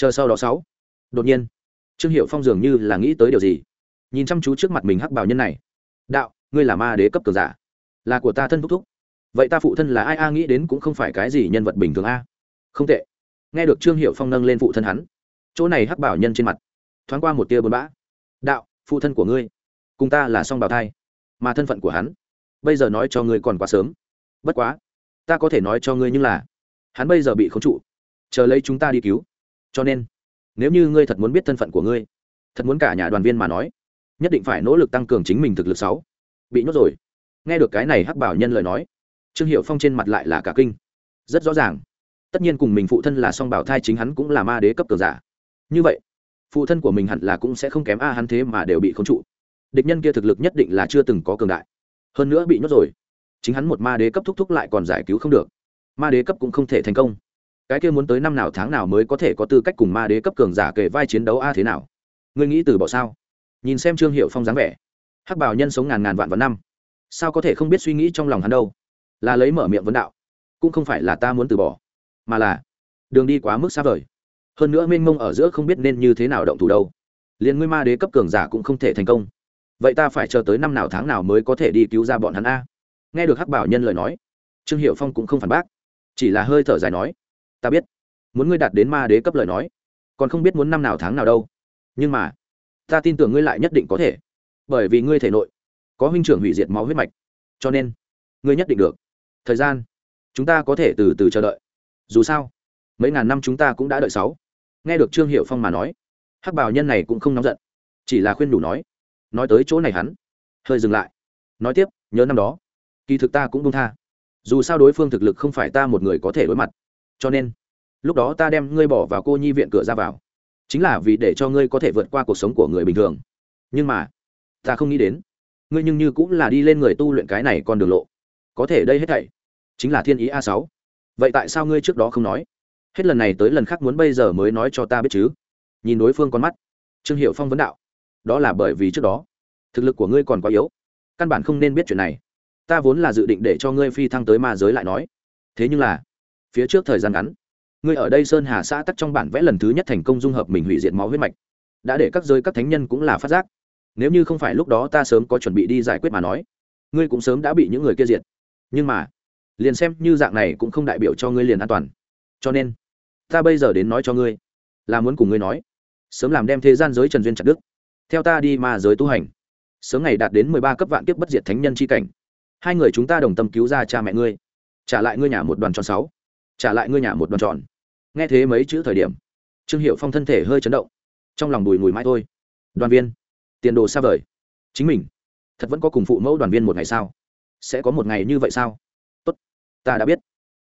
chờ sau đó sáu. Đột nhiên, trương hiệu phong dường như là nghĩ tới điều gì. Nhìn chăm chú trước mặt mình hắc bảo nhân này. Đạo, ngươi là ma đế cấp cường giả. Là của ta thân thúc thúc. Vậy ta phụ thân là ai? A, nghĩ đến cũng không phải cái gì nhân vật bình thường a. Không tệ. Nghe được trương hiệu phong nâng lên phụ thân hắn. Chỗ này hắc bảo nhân trên mặt, thoáng qua một tia buồn bã. Đạo, phụ thân của ngươi, cùng ta là song bào thai, mà thân phận của hắn, bây giờ nói cho ngươi còn quá sớm. Bất quá, ta có thể nói cho ngươi nhưng là, hắn bây giờ bị khống trụ. Chờ lấy chúng ta đi cứu cho nên, nếu như ngươi thật muốn biết thân phận của ngươi, thật muốn cả nhà đoàn viên mà nói, nhất định phải nỗ lực tăng cường chính mình thực lực sáu. Bị nhốt rồi. Nghe được cái này hắc bảo nhân lời nói, trương hiệu phong trên mặt lại là cả kinh. Rất rõ ràng, tất nhiên cùng mình phụ thân là song bảo thai chính hắn cũng là ma đế cấp cường giả. Như vậy, phụ thân của mình hẳn là cũng sẽ không kém a hắn thế mà đều bị khống trụ. Địch nhân kia thực lực nhất định là chưa từng có cường đại. Hơn nữa bị nhốt rồi, chính hắn một ma đế cấp thúc thúc lại còn giải cứu không được. Ma đế cấp cũng không thể thành công cái kia muốn tới năm nào tháng nào mới có thể có tư cách cùng ma đế cấp cường giả kể vai chiến đấu a thế nào? Ngươi nghĩ từ bỏ sao? Nhìn xem trương hiệu phong dáng vẻ. Hắc bảo nhân sống ngàn ngàn vạn vạn năm. Sao có thể không biết suy nghĩ trong lòng hắn đâu? Là lấy mở miệng vấn đạo. Cũng không phải là ta muốn từ bỏ, mà là đường đi quá mức xa vời. Hơn nữa mênh mông ở giữa không biết nên như thế nào động thủ đâu. Liền ngươi ma đế cấp cường giả cũng không thể thành công. Vậy ta phải chờ tới năm nào tháng nào mới có thể đi cứu ra bọn hắn a? Nghe được hắc bảo nhân lời nói, trương hiệu phong cũng không phản bác. Chỉ là hơi thở dài nói ta biết. Muốn ngươi đạt đến ma đế cấp lời nói, còn không biết muốn năm nào tháng nào đâu. Nhưng mà, ta tin tưởng ngươi lại nhất định có thể. Bởi vì ngươi thể nội, có huynh trưởng hủy diệt máu huyết mạch. Cho nên, ngươi nhất định được. Thời gian, chúng ta có thể từ từ chờ đợi. Dù sao, mấy ngàn năm chúng ta cũng đã đợi sáu. Nghe được trương hiệu phong mà nói, hắc bảo nhân này cũng không nóng giận, chỉ là khuyên đủ nói. Nói tới chỗ này hắn, hơi dừng lại. Nói tiếp, nhớ năm đó, kỳ thực ta cũng công tha. Dù sao đối phương thực lực không phải ta một người có thể đối mặt cho nên lúc đó ta đem ngươi bỏ vào cô nhi viện cửa ra vào. Chính là vì để cho ngươi có thể vượt qua cuộc sống của người bình thường. Nhưng mà, ta không nghĩ đến, ngươi nhưng như cũng là đi lên người tu luyện cái này còn đường lộ. Có thể đây hết thảy chính là thiên ý a sáu. Vậy tại sao ngươi trước đó không nói? Hết lần này tới lần khác muốn bây giờ mới nói cho ta biết chứ? Nhìn đối phương con mắt. Trương hiệu phong vấn đạo. Đó là bởi vì trước đó, thực lực của ngươi còn quá yếu. Căn bản không nên biết chuyện này. Ta vốn là dự định để cho ngươi phi thăng tới ma giới lại nói. Thế nhưng là phía trước thời gian ngắn. Ngươi ở đây sơn hà xã tắc trong bản vẽ lần thứ nhất thành công dung hợp mình hủy diệt máu huyết mạch. Đã để các giới các thánh nhân cũng là phát giác. Nếu như không phải lúc đó ta sớm có chuẩn bị đi giải quyết mà nói, ngươi cũng sớm đã bị những người kia diệt. Nhưng mà, liền xem như dạng này cũng không đại biểu cho ngươi liền an toàn. Cho nên, ta bây giờ đến nói cho ngươi, là muốn cùng ngươi nói, sớm làm đem thế gian giới trần duyên chặt đức theo ta đi mà giới tu hành, sớm ngày đạt đến mười ba cấp vạn kiếp bất diệt thánh nhân c h i cảnh. Hai người chúng ta đồng tâm cứu ra cha mẹ ngươi, trả lại ngươi nhà một đoàn tròn sáu trả lại ngươi nhà một đoàn tròn. Nghe thế mấy chữ thời điểm, trương hiệu phong thân thể hơi chấn động, trong lòng bùi mùi mãi thôi. Đoàn viên, tiền đồ xa vời. Chính mình, thật vẫn có cùng phụ mẫu đoàn viên một ngày sao? Sẽ có một ngày như vậy sao? Tốt, ta đã biết.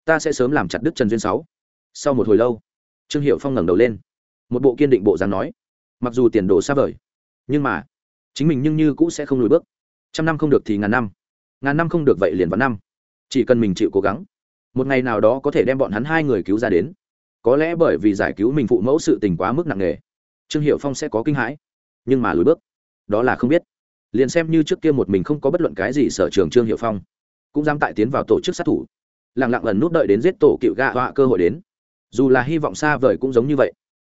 Ta sẽ sớm làm chặt đức trần duyên sáu. Sau một hồi lâu, trương hiệu phong ngẩng đầu lên, một bộ kiên định bộ dáng nói, mặc dù tiền đồ xa vời, nhưng mà, chính mình nhưng như cũ sẽ không lùi bước. Trăm năm không được thì ngàn năm ngàn năm không được vậy liền vào năm. Chỉ cần mình chịu cố gắng một ngày nào đó có thể đem bọn hắn hai người cứu ra đến. Có lẽ bởi vì giải cứu mình phụ mẫu sự tình quá mức nặng nề trương hiệu phong sẽ có kinh hãi nhưng mà lùi bước đó là không biết. Liền xem như trước kia một mình không có bất luận cái gì sở trường trương hiệu phong cũng dám tại tiến vào tổ chức sát thủ lẳng lặng lần nút đợi đến giết tổ cựu gạ họa cơ hội đến. Dù là hy vọng xa vời cũng giống như vậy.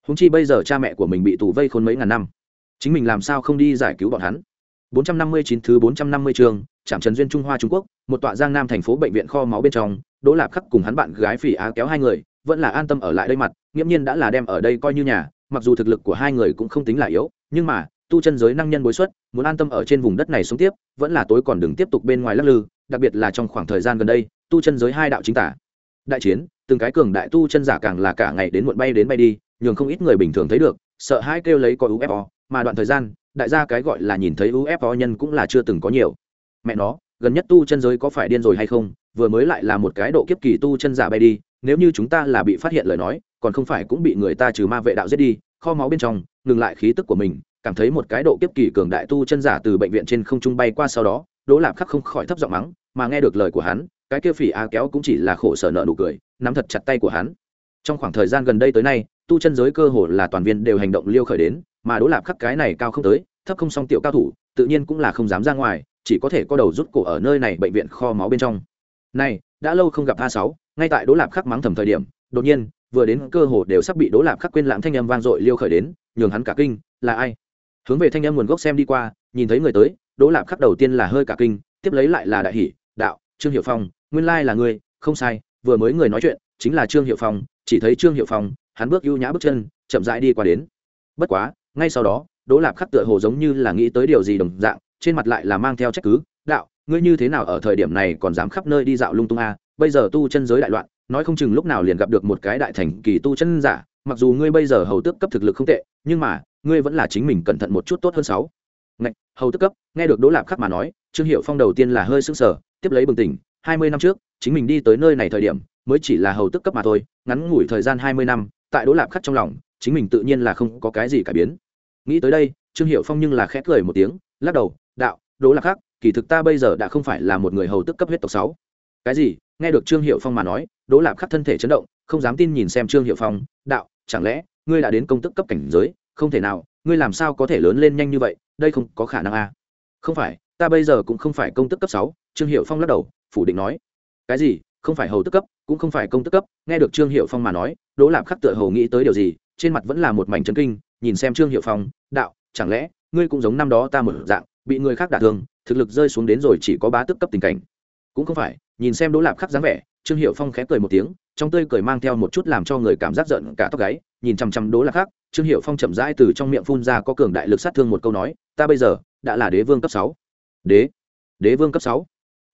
Húng chi bây giờ cha mẹ của mình bị tù vây khôn mấy ngàn năm chính mình làm sao không đi giải cứu bọn hắn? 459 thứ 450 trường, trạm trấn duyên Trung Hoa Trung Quốc, một tọa Giang Nam thành phố bệnh viện kho máu bên trong, Đỗ Lạp Khắc cùng hắn bạn gái Phỉ Á kéo hai người, vẫn là an tâm ở lại đây mặt, nghiễm nhiên đã là đem ở đây coi như nhà, mặc dù thực lực của hai người cũng không tính là yếu, nhưng mà, tu chân giới năng nhân bối xuất, muốn an tâm ở trên vùng đất này sống tiếp, vẫn là tối còn đừng tiếp tục bên ngoài lắc lư, đặc biệt là trong khoảng thời gian gần đây, tu chân giới hai đạo chính tả. Đại chiến, từng cái cường đại tu chân giả càng là cả ngày đến muộn bay đến bay đi, nhường không ít người bình thường thấy được, sợ hai kêu lấy coi UFO, mà đoạn thời gian, đại gia cái gọi là nhìn thấy ufo nhân cũng là chưa từng có nhiều mẹ nó gần nhất tu chân giới có phải điên rồi hay không, vừa mới lại là một cái độ kiếp kỳ tu chân giả bay đi, nếu như chúng ta là bị phát hiện lời nói, còn không phải cũng bị người ta trừ ma vệ đạo giết đi, kho máu bên trong, ngừng lại khí tức của mình, cảm thấy một cái độ kiếp kỳ cường đại tu chân giả từ bệnh viện trên không trung bay qua sau đó, đỗ lạp khắc không khỏi thấp giọng mắng, mà nghe được lời của hắn, cái kia phỉ a kéo cũng chỉ là khổ sở nợ nụ cười, nắm thật chặt tay của hắn. Trong khoảng thời gian gần đây tới nay, tu chân giới cơ hồ là toàn viên đều hành động liêu khởi đến, mà đỗ lạp khắc cái này cao không tới, thấp không song tiểu cao thủ, tự nhiên cũng là không dám ra ngoài chỉ có thể có đầu rút cổ ở nơi này bệnh viện kho máu bên trong. Này, đã lâu không gặp a sáu, ngay tại đỗ lạp khắc mắng thầm thời điểm, đột nhiên, vừa đến cơ hồ đều sắp bị đỗ lạp khắc quên lãng thanh âm vang dội liêu khởi đến, nhường hắn cả kinh, là ai? Hướng về thanh âm nguồn gốc xem đi qua, nhìn thấy người tới, đỗ lạp khắc đầu tiên là hơi cả kinh, tiếp lấy lại là đại hỷ đạo, trương hiệu phong, nguyên lai là người không sai, vừa mới người nói chuyện, chính là trương hiệu phong, chỉ thấy trương hiệu phong, hắn bước ưu nhã bước chân, chậm rãi đi qua đến. Bất quá, ngay sau đó, đỗ lạp khắc tựa hồ giống như là nghĩ tới điều gì đồng dạng trên mặt lại là mang theo trách cứ đạo ngươi như thế nào ở thời điểm này còn dám khắp nơi đi dạo lung tung a? Bây giờ tu chân giới đại loạn nói không chừng lúc nào liền gặp được một cái đại thành kỳ tu chân giả mặc dù ngươi bây giờ hầu tước cấp thực lực không tệ nhưng mà ngươi vẫn là chính mình cẩn thận một chút tốt hơn sáu. Ngạch, hầu tước cấp nghe được đỗ lạp khắc mà nói trương hiệu phong đầu tiên là hơi sững sờ tiếp lấy bừng tỉnh hai mươi năm trước chính mình đi tới nơi này thời điểm mới chỉ là hầu tước cấp mà thôi ngắn ngủi thời gian hai mươi năm tại đỗ lạp khắc trong lòng chính mình tự nhiên là không có cái gì cải biến. Nghĩ tới đây trương hiệu phong nhưng là khẽ cười một tiếng lắc đầu đạo đỗ lạc khắc kỳ thực ta bây giờ đã không phải là một người hầu tức cấp huyết tộc sáu. Cái gì? Nghe được trương hiệu phong mà nói đỗ lạc khắc thân thể chấn động, không dám tin nhìn xem trương hiệu phong, đạo, chẳng lẽ, ngươi đã đến công tức cấp cảnh giới, không thể nào, ngươi làm sao có thể lớn lên nhanh như vậy, đây không có khả năng a à? không phải, ta bây giờ cũng không phải công tức cấp sáu, trương hiệu phong lắc đầu, phủ định nói. Cái gì? Không phải hầu tức cấp, cũng không phải công tức cấp. Nghe được trương hiệu phong mà nói đỗ lạp khắc tựa hầu nghĩ tới điều gì, trên mặt vẫn là một mảnh chân kinh, nhìn xem trương hiệu phong, đạo, chẳng lẽ, ngươi cũng giống năm đó ta một dạng bị người khác đả thương, thực lực rơi xuống đến rồi chỉ có bá tức cấp tình cảnh. Cũng không phải, nhìn xem đỗ lạp khắc dáng vẻ, trương hiệu phong khẽ cười một tiếng, trong tươi cười mang theo một chút làm cho người cảm giác giận cả tóc gáy, nhìn chằm chằm đỗ lạp khắc trương hiệu phong chậm rãi từ trong miệng phun ra có cường đại lực sát thương một câu nói, ta bây giờ đã là đế vương cấp sáu. Đế? Đế vương cấp sáu?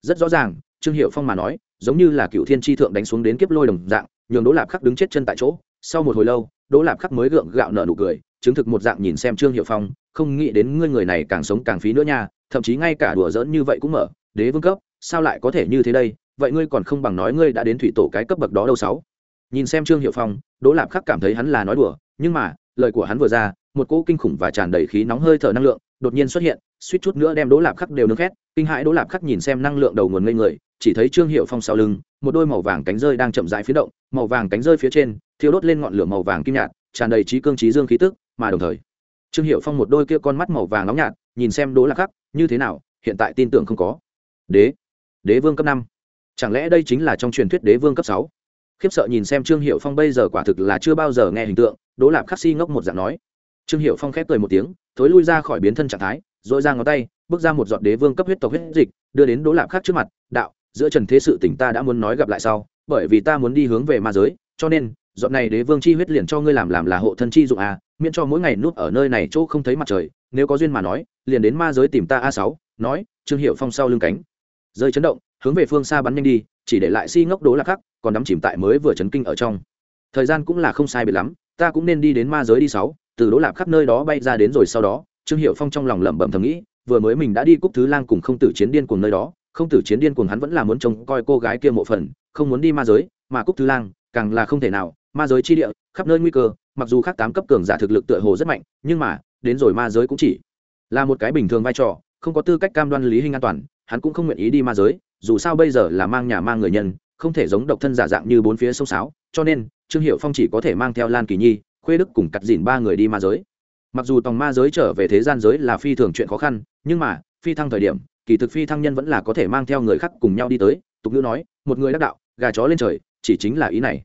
Rất rõ ràng, trương hiệu phong mà nói, giống như là cựu thiên tri thượng đánh xuống đến kiếp lôi đồng dạng, nhường đỗ lạp khắc đứng chết chân tại chỗ. Sau một hồi lâu, đỗ lạp khắc mới gượng gạo nợ nụ cười, chứng thực một dạng nhìn xem trương hiệu phong không nghĩ đến ngươi người này càng sống càng phí nữa nha, thậm chí ngay cả đùa giỡn như vậy cũng mở, đế vương cấp, sao lại có thể như thế đây? Vậy ngươi còn không bằng nói ngươi đã đến thủy tổ cái cấp bậc đó đâu sáu. Nhìn xem trương hiệu phong, đỗ lạp khắc cảm thấy hắn là nói đùa, nhưng mà, lời của hắn vừa ra, một cỗ kinh khủng và tràn đầy khí nóng hơi thở năng lượng đột nhiên xuất hiện, suýt chút nữa đem đỗ lạp khắc đều nướng khét. Kinh hãi đỗ lạp khắc nhìn xem năng lượng đầu nguồn ngây người, chỉ thấy trương hiệu phong sau lưng, một đôi màu vàng cánh rơi đang chậm rãi phía động, màu vàng cánh rơi phía trên, thiêu đốt lên ngọn lửa màu vàng kim nhạt, tràn đầy trí cương trí dương khí tức, mà đồng thời trương hiệu phong một đôi kia con mắt màu vàng nóng nhạt, nhìn xem đỗ lạc khắc, như thế nào, hiện tại tin tưởng không có. Đế đế vương cấp năm. Chẳng lẽ đây chính là trong truyền thuyết đế vương cấp sáu? Khiếp sợ nhìn xem trương hiệu phong bây giờ quả thực là chưa bao giờ nghe hình tượng, đỗ lạc khắc si ngốc một dạng nói. Trương hiệu phong khép cười một tiếng, thối lui ra khỏi biến thân trạng thái dội ra ngón tay, bước ra một giọt đế vương cấp huyết tộc huyết dịch, đưa đến đỗ lạc khắc trước mặt, đạo, giữa trần thế sự tỉnh ta đã muốn nói gặp lại sau, bởi vì ta muốn đi hướng về ma giới, cho nên dọn này đế vương chi huyết liền cho ngươi làm làm là hộ thân chi dụng à miễn cho mỗi ngày núp ở nơi này chỗ không thấy mặt trời, nếu có duyên mà nói, liền đến ma giới tìm ta a sáu, nói, trương hiệu phong sau lưng cánh. Rơi chấn động, hướng về phương xa bắn nhanh đi, chỉ để lại si ngốc đố lạc khắc, còn đắm chìm tại mới vừa chấn kinh ở trong. Thời gian cũng là không sai biệt lắm, ta cũng nên đi đến ma giới đi sáu, từ đố lạc khắc nơi đó bay ra đến rồi sau đó, trương hiệu phong trong lòng lẩm bẩm thầm nghĩ, vừa mới mình đã đi cúc thứ lang cùng không tử chiến điên cùng nơi đó, không tử chiến điên cùng hắn vẫn là muốn trông coi cô gái kia mộ phần, không muốn đi ma giới, mà cúc thứ lang, càng là không thể nào ma giới chi địa, khắp nơi nguy cơ, mặc dù khác tám cấp cường giả thực lực tựa hồ rất mạnh, nhưng mà, đến rồi ma giới cũng chỉ là một cái bình thường vai trò, không có tư cách cam đoan lý hình an toàn, hắn cũng không nguyện ý đi ma giới, dù sao bây giờ là mang nhà mang người nhân, không thể giống độc thân giả dạng như bốn phía sông sáo, cho nên, trương hiệu phong chỉ có thể mang theo lan kỳ nhi, khuê đức cùng cắt dìn ba người đi ma giới. Mặc dù tòng ma giới trở về thế gian giới là phi thường chuyện khó khăn, nhưng mà, phi thăng thời điểm, kỳ thực phi thăng nhân vẫn là có thể mang theo người khác cùng nhau đi tới, tục ngữ nói, một người đắc đạo, gà chó lên trời, chỉ chính là ý này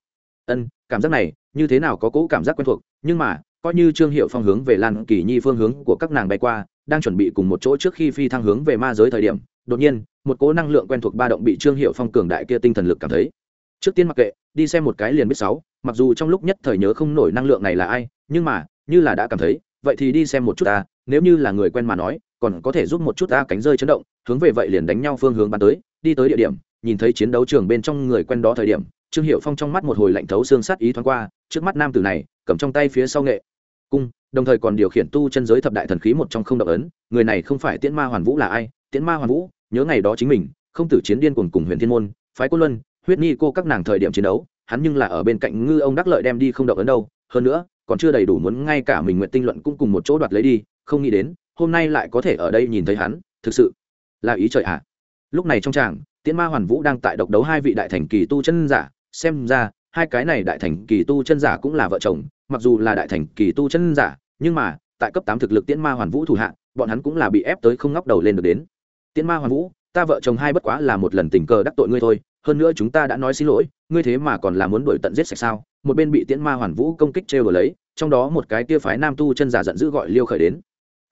ân, cảm giác này, như thế nào có cỗ cảm giác quen thuộc, nhưng mà, coi như trương hiệu phong hướng về lan kỳ nhi phương hướng của các nàng bay qua, đang chuẩn bị cùng một chỗ trước khi phi thăng hướng về ma giới thời điểm, đột nhiên, một cỗ năng lượng quen thuộc ba động bị trương hiệu phong cường đại kia tinh thần lực cảm thấy. Trước tiên mặc kệ, đi xem một cái liền biết sáu, mặc dù trong lúc nhất thời nhớ không nổi năng lượng này là ai, nhưng mà, như là đã cảm thấy, vậy thì đi xem một chút ta, nếu như là người quen mà nói, còn có thể giúp một chút ta cánh rơi chấn động, hướng về vậy liền đánh nhau phương hướng bắn tới, đi tới địa điểm, nhìn thấy chiến đấu trường bên trong người quen đó thời điểm trương hiệu phong trong mắt một hồi lạnh thấu xương sát ý thoáng qua, trước mắt nam tử này, cầm trong tay phía sau nghệ. Cung, đồng thời còn điều khiển tu chân giới thập đại thần khí một trong không động ấn, người này không phải tiễn ma hoàn vũ là ai? Tiễn ma hoàn vũ, nhớ ngày đó chính mình, không tử chiến điên cuồng cùng huyền thiên môn, phái quân luân, huyết nhi cô các nàng thời điểm chiến đấu, hắn nhưng là ở bên cạnh ngư ông đắc lợi đem đi không động ấn đâu. Hơn nữa, còn chưa đầy đủ muốn ngay cả mình nguyện tinh luận cũng cùng một chỗ đoạt lấy đi, không nghĩ đến, hôm nay lại có thể ở đây nhìn thấy hắn, thực sự là ý trời ạ. À. lúc này trong tràng, tiễn ma hoàn vũ đang tại độc đấu hai vị đại thành kỳ tu chân giả xem ra, hai cái này đại thành kỳ tu chân giả cũng là vợ chồng, mặc dù là đại thành kỳ tu chân giả, nhưng mà, tại cấp tám thực lực tiễn ma hoàn vũ thủ hạ, bọn hắn cũng là bị ép tới không ngóc đầu lên được đến. Tiễn ma hoàn vũ, ta vợ chồng hai bất quá là một lần tình cờ đắc tội ngươi thôi, hơn nữa chúng ta đã nói xin lỗi, ngươi thế mà còn là muốn đuổi tận giết sạch sao? Một bên bị tiễn ma hoàn vũ công kích trêu ở lấy, trong đó một cái tia phái nam tu chân giả giận dữ gọi liêu khởi đến.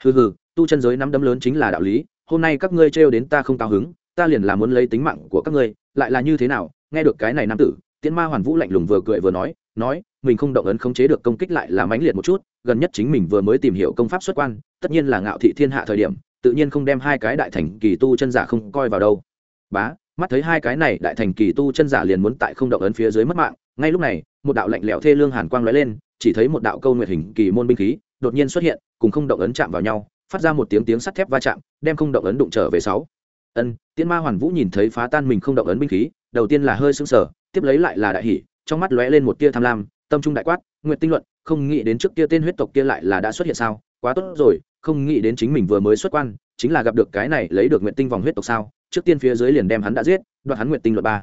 Hừ hừ, tu chân giới nắm đấm lớn chính là đạo lý, hôm nay các ngươi trêu đến ta không cao hứng, ta liền là muốn lấy tính mạng của các ngươi, lại là như thế nào? Nghe được cái này nam tử tiễn ma hoàn vũ lạnh lùng vừa cười vừa nói nói, mình không động ấn khống chế được công kích lại là mãnh liệt một chút, gần nhất chính mình vừa mới tìm hiểu công pháp xuất quan, tất nhiên là ngạo thị thiên hạ thời điểm, tự nhiên không đem hai cái đại thành kỳ tu chân giả không coi vào đâu. Bá, mắt thấy hai cái này đại thành kỳ tu chân giả liền muốn tại không động ấn phía dưới mất mạng, ngay lúc này, một đạo lạnh lẽo thê lương hàn quang lóe lên, chỉ thấy một đạo câu nguyệt hình kỳ môn binh khí đột nhiên xuất hiện, cùng không động ấn chạm vào nhau, phát ra một tiếng tiếng sắt thép va chạm, đem không động ấn đụng trở về sáu. Ân, tiên ma hoàn vũ nhìn thấy phá tan mình không động ấn binh khí đầu tiên là hơi sững sờ, tiếp lấy lại là đại hỉ, trong mắt lóe lên một tia tham lam, tâm trung đại quát nguyện tinh luận, không nghĩ đến trước kia tên huyết tộc kia lại là đã xuất hiện sao? Quá tốt rồi, không nghĩ đến chính mình vừa mới xuất quan, chính là gặp được cái này lấy được nguyện tinh vòng huyết tộc sao? Trước tiên phía dưới liền đem hắn đã giết, đoạt hắn nguyện tinh luận ba.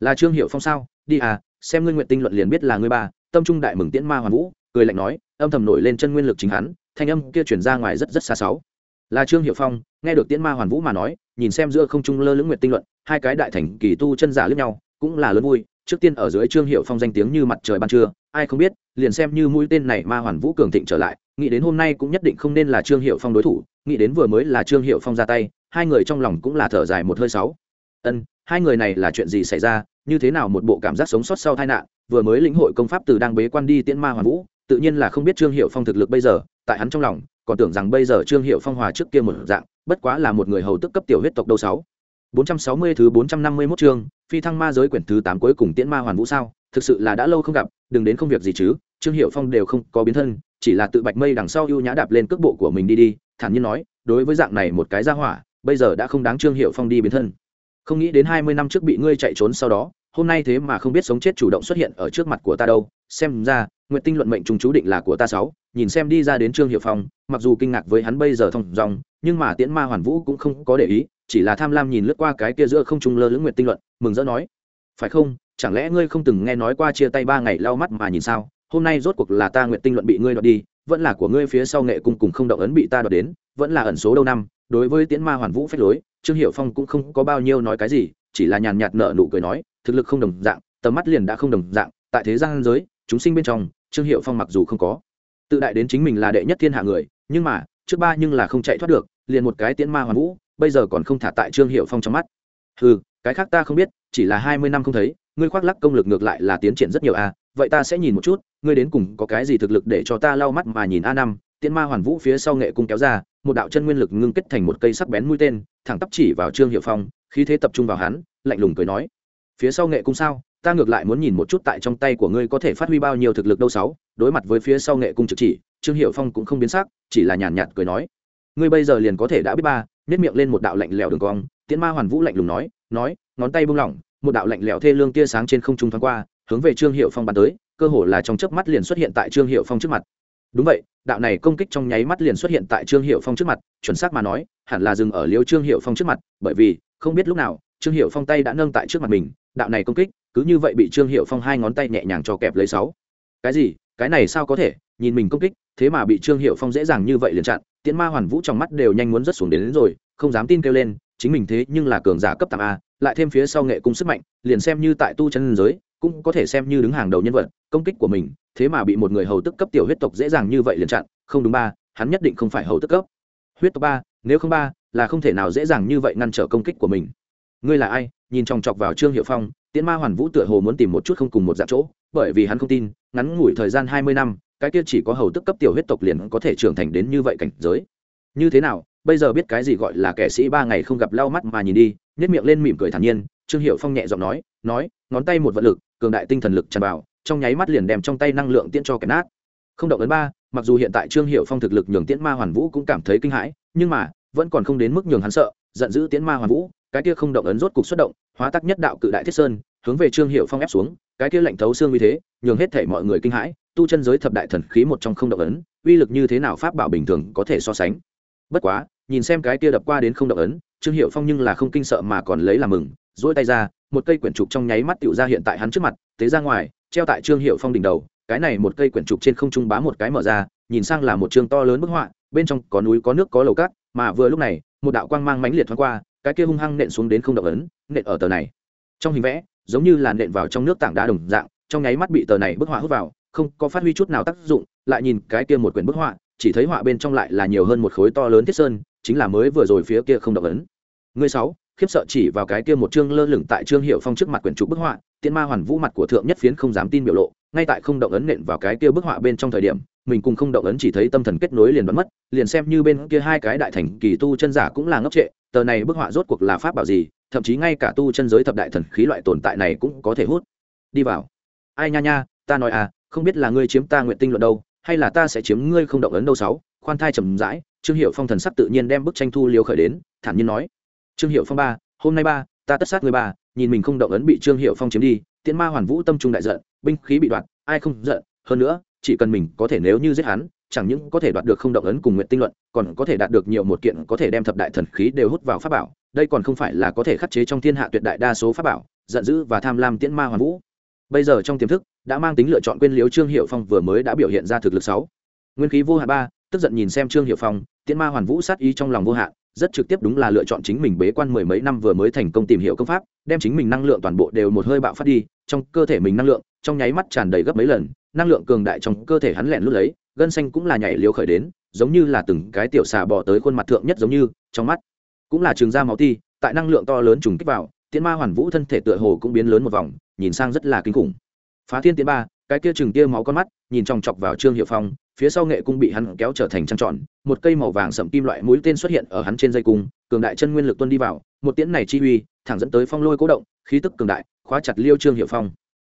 Là trương hiệu phong sao? Đi à xem ngươi nguyện tinh luận liền biết là ngươi ba. Tâm trung đại mừng tiễn ma hoàn vũ, cười lạnh nói, âm thầm nổi lên chân nguyên lực chính hắn, thanh âm kia chuyển ra ngoài rất rất xa sáu là trương hiệu phong, nghe được tiễn ma hoàn vũ mà nói, nhìn xem giữa không trung lơ lưỡng nguyệt tinh luận hai cái đại thành kỳ tu chân giả lướt nhau, cũng là lớn vui. Trước tiên ở dưới trương hiệu phong danh tiếng như mặt trời ban trưa, ai không biết, liền xem như mũi tên này ma hoàn vũ cường thịnh trở lại, nghĩ đến hôm nay cũng nhất định không nên là trương hiệu phong đối thủ, nghĩ đến vừa mới là trương hiệu phong ra tay, hai người trong lòng cũng là thở dài một hơi sáu. Ân, hai người này là chuyện gì xảy ra, như thế nào một bộ cảm giác sống sót sau tai nạn, vừa mới lĩnh hội công pháp từ đang bế quan đi tiễn ma hoàn vũ, tự nhiên là không biết trương hiệu phong thực lực bây giờ, tại hắn trong lòng, còn tưởng rằng bây giờ trương hiệu phong hòa trước kia một dạng, bất quá là một người hầu tức cấp tiểu huyết tộc đâu sáu. 460 thứ 451 chương, phi thăng ma giới quyển thứ 8 cuối cùng tiễn ma hoàn vũ sao, thực sự là đã lâu không gặp, đừng đến không việc gì chứ, Trương Hiểu Phong đều không có biến thân, chỉ là tự bạch mây đằng sau ưu nhã đạp lên cước bộ của mình đi đi, thản nhiên nói, đối với dạng này một cái gia hỏa, bây giờ đã không đáng Trương Hiểu Phong đi biến thân. Không nghĩ đến 20 năm trước bị ngươi chạy trốn sau đó, hôm nay thế mà không biết sống chết chủ động xuất hiện ở trước mặt của ta đâu, xem ra, Nguyệt tinh luận mệnh trùng chú định là của ta sáu, nhìn xem đi ra đến Trương Hiểu Phong, mặc dù kinh ngạc với hắn bây giờ thông dòng, nhưng mà Tiễn Ma Hoàn Vũ cũng không có để ý, chỉ là tham lam nhìn lướt qua cái kia giữa không trung lơ lưỡng nguyệt tinh luận, mừng rỡ nói, phải không? Chẳng lẽ ngươi không từng nghe nói qua chia tay ba ngày lau mắt mà nhìn sao? Hôm nay rốt cuộc là ta nguyệt tinh luận bị ngươi đoạt đi, vẫn là của ngươi phía sau nghệ cung cùng không động ấn bị ta đoạt đến, vẫn là ẩn số đâu năm, đối với tiễn ma hoàn vũ phách lối, trương hiệu phong cũng không có bao nhiêu nói cái gì, chỉ là nhàn nhạt nợ nụ cười nói, thực lực không đồng dạng, tầm mắt liền đã không đồng dạng, tại thế gian giới, chúng sinh bên trong, trương hiệu phong mặc dù không có tự đại đến chính mình là đệ nhất thiên hạ người, nhưng mà, trước ba nhưng là không chạy thoát được, liền một cái tiễn ma hoàn vũ bây giờ còn không thả tại trương hiệu phong trong mắt. Ừ cái khác ta không biết, chỉ là hai mươi năm không thấy, ngươi khoác lắc công lực ngược lại là tiến triển rất nhiều à vậy ta sẽ nhìn một chút, ngươi đến cùng có cái gì thực lực để cho ta lau mắt mà nhìn a năm, tiễn ma hoàn vũ phía sau nghệ cung kéo ra, một đạo chân nguyên lực ngưng kết thành một cây sắc bén mũi tên, thẳng tắp chỉ vào trương hiệu phong khi thế tập trung vào hắn, lạnh lùng cười nói, phía sau nghệ cung sao? Ta ngược lại muốn nhìn một chút tại trong tay của ngươi có thể phát huy bao nhiêu thực lực đâu sáu. Đối mặt với phía sau nghệ cung trực chỉ, trương hiệu phong cũng không biến sắc, chỉ là nhàn nhạt cười nói, ngươi bây giờ liền có thể đã biết ba nếp miệng lên một đạo lạnh lẽo đường cong, tiễn ma hoàn vũ lạnh lùng nói nói, ngón tay buông lỏng, một đạo lạnh lẽo thê lương tia sáng trên không trung thoáng qua, hướng về trương hiệu phong bắn tới, cơ hồ là trong chớp mắt liền xuất hiện tại trương hiệu phong trước mặt. Đúng vậy, đạo này công kích trong nháy mắt liền xuất hiện tại trương hiệu phong trước mặt, chuẩn xác mà nói, hẳn là dừng ở liêu trương hiệu phong trước mặt, bởi vì, không biết lúc nào, trương hiệu phong tay đã nâng tại trước mặt mình, đạo này công kích, cứ như vậy bị trương hiệu phong hai ngón tay nhẹ nhàng cho kẹp lấy sáu. Cái gì? Cái này sao có thể? Nhìn mình công kích, thế mà bị trương hiệu phong dễ dàng như vậy liền chặn tiễn ma hoàn vũ trong mắt đều nhanh muốn rất xuống đến, đến rồi không dám tin kêu lên chính mình thế nhưng là cường giả cấp tạm a lại thêm phía sau nghệ cung sức mạnh liền xem như tại tu chân giới cũng có thể xem như đứng hàng đầu nhân vật công kích của mình thế mà bị một người hầu tức cấp tiểu huyết tộc dễ dàng như vậy liền chặn không đúng ba hắn nhất định không phải hầu tức cấp. Huyết tộc ba nếu không ba là không thể nào dễ dàng như vậy ngăn trở công kích của mình. Ngươi là ai? Nhìn chòng chọc vào trương hiệu phong tiễn ma hoàn vũ tựa hồ muốn tìm một chút không cùng một dạng chỗ bởi vì hắn không tin ngắn ngủi thời gian hai mươi năm cái kia chỉ có hầu tức cấp tiểu huyết tộc liền có thể trưởng thành đến như vậy cảnh giới. Như thế nào, bây giờ biết cái gì gọi là kẻ sĩ ba ngày không gặp lau mắt mà nhìn đi nhét miệng lên mỉm cười thản nhiên, trương hiệu phong nhẹ giọng nói nói, ngón tay một vận lực, cường đại tinh thần lực tràn vào, trong nháy mắt liền đem trong tay năng lượng tiễn cho kẻ nát. Không động ấn ba, mặc dù hiện tại trương hiệu phong thực lực nhường tiễn ma hoàn vũ cũng cảm thấy kinh hãi, nhưng mà, vẫn còn không đến mức nhường hắn sợ, giận dữ tiễn ma hoàn vũ, cái kia không động ấn rốt cục xuất động, hóa tắc nhất đạo cự đại thiết sơn, hướng về trương hiệu phong ép xuống, cái kia lạnh thấu xương như thế, nhường hết thể mọi người kinh hãi tu chân giới thập đại thần khí một trong không động ấn, uy lực như thế nào pháp bảo bình thường có thể so sánh? Bất quá, nhìn xem cái kia đập qua đến không động ấn, trương hiệu phong nhưng là không kinh sợ mà còn lấy làm mừng, duỗi tay ra, một cây quyển trục trong nháy mắt tựu ra hiện tại hắn trước mặt, tế ra ngoài, treo tại trương hiệu phong đỉnh đầu, cái này một cây quyển trục trên không trung bá một cái mở ra, nhìn sang là một chương to lớn bức họa, bên trong có núi có nước có lầu cát, mà vừa lúc này, một đạo quang mang mãnh liệt thoáng qua, cái kia hung hăng nện xuống đến không động ấn, nện ở tờ này. Trong hình vẽ, giống như là nện vào trong nước tảng đá đồng dạng, trong nháy mắt bị tờ này bức họa hút vào không có phát huy chút nào tác dụng, lại nhìn cái kia một quyển bức họa, chỉ thấy họa bên trong lại là nhiều hơn một khối to lớn thiết sơn, chính là mới vừa rồi phía kia không động ấn. Người sáu, khiếp sợ chỉ vào cái kia một chương lơ lửng tại trương hiệu phong trước mặt quyển trục bức họa tiên ma hoàn vũ mặt của thượng nhất phiến không dám tin biểu lộ, ngay tại không động ấn nện vào cái kia bức họa bên trong thời điểm, mình cùng không động ấn chỉ thấy tâm thần kết nối liền đoán mất, liền xem như bên kia hai cái đại thành kỳ tu chân giả cũng là ngốc trệ, tờ này bức họa rốt cuộc là pháp bảo gì, thậm chí ngay cả tu chân giới thập đại thần khí loại tồn tại này cũng có thể hút. Đi vào. Ai nha nha, ta nói à không biết là ngươi chiếm ta nguyện tinh luận đâu, hay là ta sẽ chiếm ngươi không động ấn đâu sáu, khoan thai trầm rãi, trương hiệu phong thần sắc tự nhiên đem bức tranh thu liều khởi đến, thản nhiên nói. Trương hiệu phong ba, hôm nay ba, ta tất sát người ba, nhìn mình không động ấn bị trương hiệu phong chiếm đi, tiễn ma hoàn vũ tâm trung đại giận, binh khí bị đoạt, ai không giận, hơn nữa, chỉ cần mình có thể nếu như giết hắn, chẳng những có thể đoạt được không động ấn cùng nguyện tinh luận, còn có thể đạt được nhiều một kiện có thể đem thập đại thần khí đều hút vào pháp bảo, đây còn không phải là có thể khắc chế trong thiên hạ tuyệt đại đa số pháp bảo, giận dữ và tham lam tiễn ma hoàn vũ bây giờ trong tiềm thức, đã mang tính lựa chọn quên liếu trương hiệu phong vừa mới đã biểu hiện ra thực lực sáu. Nguyên khí vô hạn ba, tức giận nhìn xem trương hiệu phong, tiễn ma hoàn vũ sát ý trong lòng vô hạn, rất trực tiếp đúng là lựa chọn chính mình bế quan mười mấy năm vừa mới thành công tìm hiểu công pháp, đem chính mình năng lượng toàn bộ đều một hơi bạo phát đi, trong cơ thể mình năng lượng, trong nháy mắt tràn đầy gấp mấy lần, năng lượng cường đại trong cơ thể hắn lẹn lút lấy, gân xanh cũng là nhảy liều khởi đến, giống như là từng cái tiểu xà bò tới khuôn mặt thượng nhất giống như, trong mắt cũng là trường da máu ti, tại năng lượng to lớn trùng kích vào, tiễn ma hoàn vũ thân thể tựa hồ cũng biến lớn một vòng nhìn sang rất là kinh khủng. Phá thiên tiến ba, cái kia chừng tia máu con mắt, nhìn chòng chọc vào trương hiệu phong, phía sau nghệ cung bị hắn kéo trở thành trăng tròn, một cây màu vàng sậm kim loại mũi tên xuất hiện ở hắn trên dây cung, cường đại chân nguyên lực tuân đi vào, một tiễn này chi uy, thẳng dẫn tới phong lôi cố động, khí tức cường đại, khóa chặt liêu trương hiệu phong.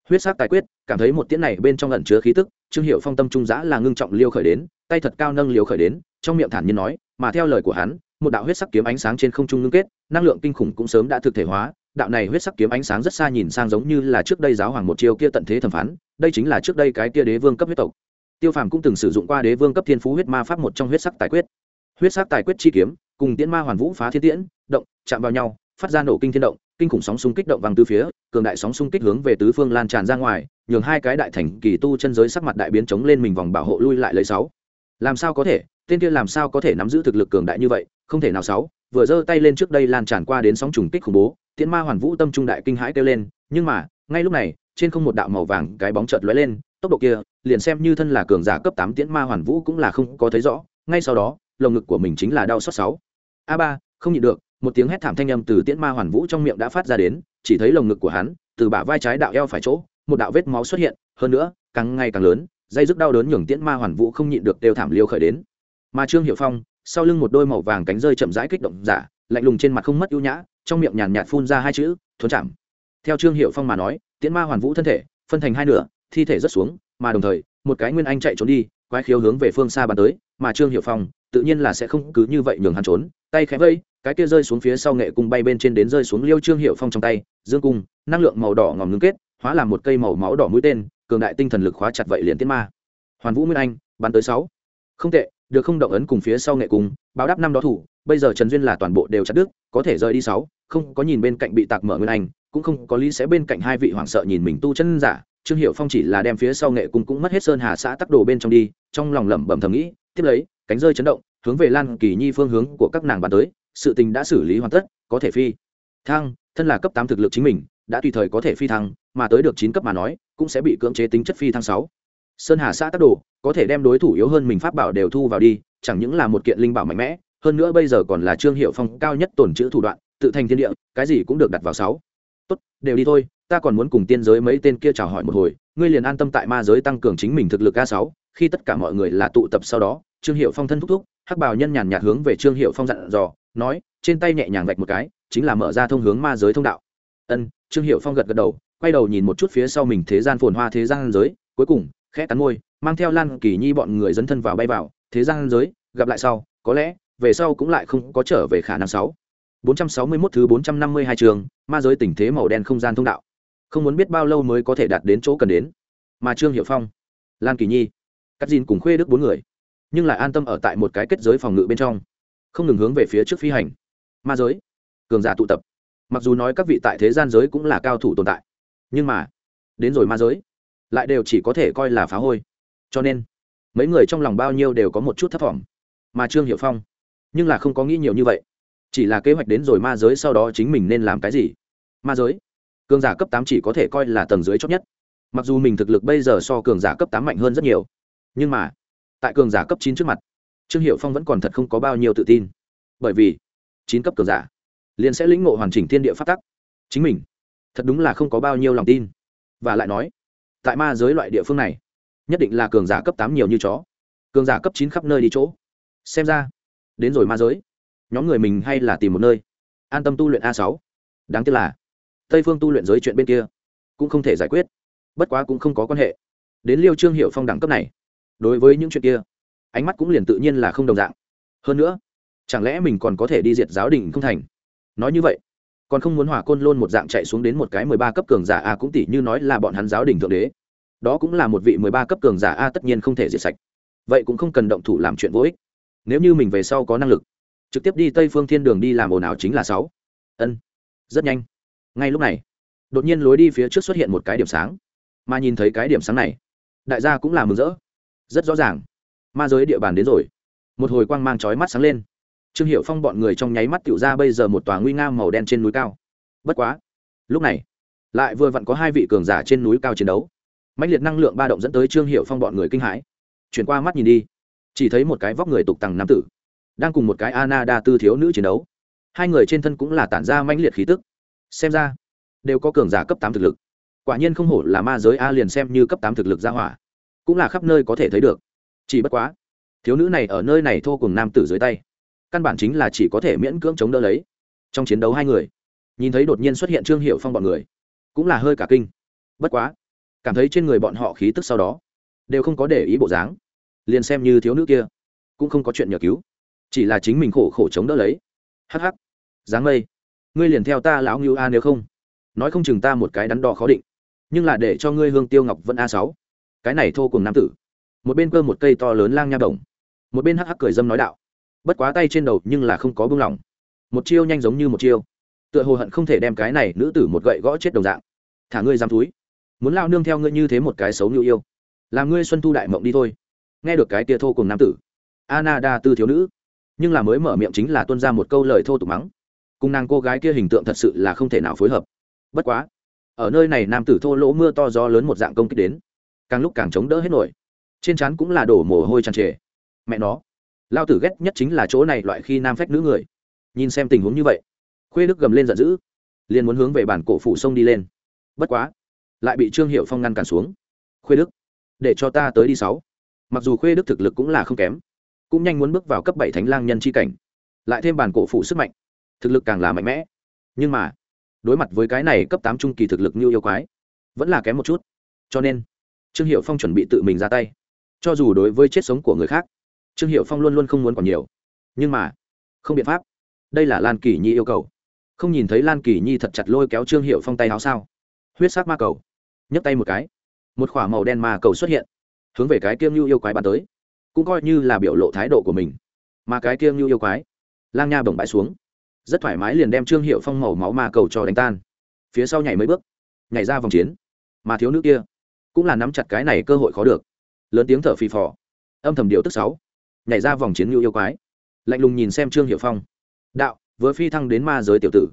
Huyết sắc tài quyết, cảm thấy một tiễn này bên trong ẩn chứa khí tức, trương hiệu phong tâm trung giã là ngưng trọng liêu khởi đến, tay thật cao nâng liêu khởi đến, trong miệng thản nhiên nói, mà theo lời của hắn, một đạo huyết sắc kiếm ánh sáng trên không trung ngưng kết, năng lượng kinh khủng cũng sớm đã thực thể hóa đạo này huyết sắc kiếm ánh sáng rất xa nhìn sang giống như là trước đây giáo hoàng một chiêu kia tận thế thẩm phán, đây chính là trước đây cái kia đế vương cấp huyết tộc. Tiêu phàm cũng từng sử dụng qua đế vương cấp thiên phú huyết ma pháp một trong huyết sắc tài quyết. Huyết sắc tài quyết chi kiếm, cùng tiễn ma hoàn vũ phá thiên tiễn, động, chạm vào nhau, phát ra nổ kinh thiên động, kinh khủng sóng xung kích động vàng từ phía, cường đại sóng xung kích hướng về tứ phương lan tràn ra ngoài, nhường hai cái đại thành kỳ tu chân giới sắc mặt đại biến chống lên mình vòng bảo hộ lui lại lấy sáu. Làm sao có thể? Tên kia làm sao có thể nắm giữ thực lực cường đại như vậy? Không thể nào sáu. Vừa giơ tay lên trước đây lan tràn qua đến sóng trùng kích khủng bố tiễn ma hoàn vũ tâm trung đại kinh hãi kêu lên, nhưng mà, ngay lúc này, trên không một đạo màu vàng cái bóng chợt lóe lên, tốc độ kia, liền xem như thân là cường giả cấp tám tiễn ma hoàn vũ cũng là không có thấy rõ, ngay sau đó, lồng ngực của mình chính là đau xót sáu. A ba, không nhịn được, một tiếng hét thảm thanh âm từ tiễn ma hoàn vũ trong miệng đã phát ra đến, chỉ thấy lồng ngực của hắn, từ bả vai trái đạo eo phải chỗ, một đạo vết máu xuất hiện, hơn nữa, càng ngày càng lớn, dây dứt đau đớn nhường tiễn ma hoàn vũ không nhịn được đều thảm liêu khởi đến. Mà trương hiệu phong, sau lưng một đôi màu vàng cánh rơi chậm rãi kích động giả lạnh lùng trên mặt không mất ưu nhã, trong miệng nhàn nhạt phun ra hai chữ thốn chạm theo trương hiệu phong mà nói, tiễn ma hoàn vũ thân thể, phân thành hai nửa, thi thể rất xuống, mà đồng thời, một cái nguyên anh chạy trốn đi, quái khiếu hướng về phương xa bắn tới, mà trương hiệu phong, tự nhiên là sẽ không cứ như vậy nhường hắn trốn, tay khẽ vây, cái kia rơi xuống phía sau nghệ cung bay bên trên đến rơi xuống liêu trương hiệu phong trong tay, dương cung, năng lượng màu đỏ ngòm ngưng kết, hóa làm một cây màu máu đỏ mũi tên, cường đại tinh thần lực khóa chặt vậy liền tiễn ma hoàn vũ nguyên anh, bắn tới sáu. Không tệ, được không động ấn cùng phía sau nghệ cung, báo đáp năm đó thủ bây giờ trần duyên là toàn bộ đều chặt đứt, có thể rời đi sáu, không có nhìn bên cạnh bị tạc mở nguyên anh, cũng không có lý sẽ bên cạnh hai vị hoảng sợ nhìn mình tu chân giả. Trương hiệu phong chỉ là đem phía sau nghệ cung cũng mất hết sơn hà xã tắc đồ bên trong đi, trong lòng lẩm bẩm thầm nghĩ, tiếp lấy, cánh rơi chấn động, hướng về lan kỳ nhi phương hướng của các nàng bàn tới, sự tình đã xử lý hoàn tất, có thể phi thăng, thân là cấp tám thực lực chính mình, đã tùy thời có thể phi thăng, mà tới được chín cấp mà nói, cũng sẽ bị cưỡng chế tính chất phi thăng sáu. Sơn hà xã tắc đồ, có thể đem đối thủ yếu hơn mình pháp bảo đều thu vào đi, chẳng những là một kiện linh bảo mạnh mẽ hơn nữa bây giờ còn là trương hiệu phong cao nhất tổn chữ thủ đoạn, tự thành thiên địa, cái gì cũng được đặt vào sáu. Tốt, đều đi thôi, ta còn muốn cùng tiên giới mấy tên kia chào hỏi một hồi, ngươi liền an tâm tại ma giới tăng cường chính mình thực lực a sáu, khi tất cả mọi người là tụ tập sau đó, trương hiệu phong thân thúc thúc, hắc bào nhân nhàn nhạt hướng về trương hiệu phong dặn dò, nói, trên tay nhẹ nhàng vạch một cái, chính là mở ra thông hướng ma giới thông đạo. Ân, trương hiệu phong gật gật đầu, quay đầu nhìn một chút phía sau mình thế gian phồn hoa thế gian giới, cuối cùng, khẽ cắn môi, mang theo lan kỳ nhi bọn người dấn thân vào bay vào, thế gian giới, gặp lại sau, có lẽ về sau cũng lại không có trở về khả năng sáu 461 thứ 452 trường, ma giới tình thế màu đen không gian thông đạo. Không muốn biết bao lâu mới có thể đạt đến chỗ cần đến. Mà Trương Hiểu Phong, Lan Kỳ Nhi, Cát Dìn cùng Khuê Đức bốn người, nhưng lại an tâm ở tại một cái kết giới phòng ngự bên trong, không ngừng hướng về phía trước phi hành. Ma giới, cường giả tụ tập. Mặc dù nói các vị tại thế gian giới cũng là cao thủ tồn tại, nhưng mà, đến rồi ma giới, lại đều chỉ có thể coi là phá hôi. Cho nên, mấy người trong lòng bao nhiêu đều có một chút thất vọng. Mà Trương Hiểu Phong, nhưng là không có nghĩ nhiều như vậy. Chỉ là kế hoạch đến rồi ma giới sau đó chính mình nên làm cái gì? Ma giới? Cường giả cấp tám chỉ có thể coi là tầng dưới chót nhất. Mặc dù mình thực lực bây giờ so cường giả cấp tám mạnh hơn rất nhiều, nhưng mà, tại cường giả cấp chín trước mặt, trương hiệu phong vẫn còn thật không có bao nhiêu tự tin. Bởi vì, chín cấp cường giả liền sẽ lĩnh ngộ hoàn chỉnh thiên địa phát tắc. Chính mình, thật đúng là không có bao nhiêu lòng tin. Và lại nói, tại ma giới loại địa phương này, nhất định là cường giả cấp tám nhiều như chó. Cường giả cấp chín khắp nơi đi chỗ. Xem ra đến rồi ma giới. Nhóm người mình hay là tìm một nơi? An tâm tu luyện a sáu. Đáng tiếc là, tây phương tu luyện giới chuyện bên kia cũng không thể giải quyết. Bất quá cũng không có quan hệ. Đến liêu trương hiệu phong đẳng cấp này, đối với những chuyện kia, ánh mắt cũng liền tự nhiên là không đồng dạng. Hơn nữa, chẳng lẽ mình còn có thể đi diệt giáo đình không thành? Nói như vậy, còn không muốn hỏa côn lôn một dạng chạy xuống đến một cái mười ba cấp cường giả a cũng tỷ như nói là bọn hắn giáo đình thượng đế. Đó cũng là một vị mười ba cấp cường giả a tất nhiên không thể diệt sạch. Vậy cũng không cần động thủ làm chuyện vô ích nếu như mình về sau có năng lực, trực tiếp đi tây phương thiên đường đi làm ồn ào chính là sáu. Ân, rất nhanh. Ngay lúc này, đột nhiên lối đi phía trước xuất hiện một cái điểm sáng. Mà nhìn thấy cái điểm sáng này, đại gia cũng là mừng rỡ. Rất rõ ràng, ma giới địa bàn đến rồi. Một hồi quang mang chói mắt sáng lên. Trương hiệu phong bọn người trong nháy mắt tiểu ra bây giờ một tòa nguy nga màu đen trên núi cao. Bất quá, lúc này, lại vừa vặn có hai vị cường giả trên núi cao chiến đấu. Mạnh liệt năng lượng ba động dẫn tới trương hiệu phong bọn người kinh hãi. Chuyển qua mắt nhìn đi chỉ thấy một cái vóc người tục tằng nam tử, đang cùng một cái ana đa tư thiếu nữ chiến đấu. Hai người trên thân cũng là tản ra mãnh liệt khí tức. Xem ra, đều có cường giả cấp tám thực lực. Quả nhiên không hổ là ma giới a liền xem như cấp tám thực lực ra hỏa, cũng là khắp nơi có thể thấy được. Chỉ bất quá, thiếu nữ này ở nơi này thô cùng nam tử dưới tay, căn bản chính là chỉ có thể miễn cưỡng chống đỡ lấy. Trong chiến đấu hai người, nhìn thấy đột nhiên xuất hiện trương hiệu phong bọn người, cũng là hơi cả kinh. Bất quá, cảm thấy trên người bọn họ khí tức sau đó, đều không có để ý bộ dáng liền xem như thiếu nữ kia, cũng không có chuyện nhờ cứu, chỉ là chính mình khổ khổ chống đỡ lấy. Hắc hắc, dáng mây, ngươi liền theo ta lão ngưu a nếu không. Nói không chừng ta một cái đắn đo khó định, nhưng là để cho ngươi hương tiêu ngọc vẫn a sáu. Cái này thô cùng nam tử, một bên cơ một cây to lớn lang nha đồng, một bên hắc hắc cười dâm nói đạo. Bất quá tay trên đầu nhưng là không có buông lỏng, một chiêu nhanh giống như một chiêu, tựa hồ hận không thể đem cái này nữ tử một gậy gõ chết đồng dạng. Thả ngươi dám túi, muốn lao nương theo ngươi như thế một cái xấu như yêu, làm ngươi xuân thu đại mộng đi thôi nghe được cái tia thô cùng nam tử. Ana đa tư thiếu nữ. Nhưng là mới mở miệng chính là tuân ra một câu lời thô tục mắng. Cùng nàng cô gái kia hình tượng thật sự là không thể nào phối hợp. Bất quá, ở nơi này nam tử thô lỗ mưa to gió lớn một dạng công kích đến, càng lúc càng chống đỡ hết nổi. Trên trán cũng là đổ mồ hôi tràn trề. Mẹ nó, lao tử ghét nhất chính là chỗ này loại khi nam phách nữ người. Nhìn xem tình huống như vậy, khuê đức gầm lên giận dữ, liền muốn hướng về bản cổ phủ sông đi lên. Bất quá, lại bị trương hiệu phong ngăn cản xuống. Khuê đức, để cho ta tới đi sáu mặc dù khuê đức thực lực cũng là không kém, cũng nhanh muốn bước vào cấp bảy thánh lang nhân c h i cảnh, lại thêm bản cổ phụ sức mạnh, thực lực càng là mạnh mẽ. Nhưng mà, đối mặt với cái này cấp tám trung kỳ thực lực như yêu quái, vẫn là kém một chút. Cho nên, trương hiệu phong chuẩn bị tự mình ra tay. Cho dù đối với chết sống của người khác, trương hiệu phong luôn luôn không muốn còn nhiều. Nhưng mà, không biện pháp. Đây là lan kỳ nhi yêu cầu. Không nhìn thấy lan kỳ nhi thật chặt lôi kéo trương hiệu phong tay áo sao? Huyết sắc ma cầu. Nhấc tay một cái. Một k h ỏ a màu đen ma cầu xuất hiện hướng về cái kiêng nhu yêu quái bắn tới, cũng coi như là biểu lộ thái độ của mình. Mà cái kiêng nhu yêu quái, lang nha bồng bãi xuống, rất thoải mái liền đem trương hiệu phong màu máu ma cầu cho đánh tan. Phía sau nhảy mấy bước, nhảy ra vòng chiến. Mà thiếu nữ kia, cũng là nắm chặt cái này cơ hội khó được. Lớn tiếng thở phì phò, âm thầm điều tức sáu, nhảy ra vòng chiến nhu yêu quái. Lạnh lùng nhìn xem trương hiệu phong. Đạo, vừa phi thăng đến ma giới tiểu tử,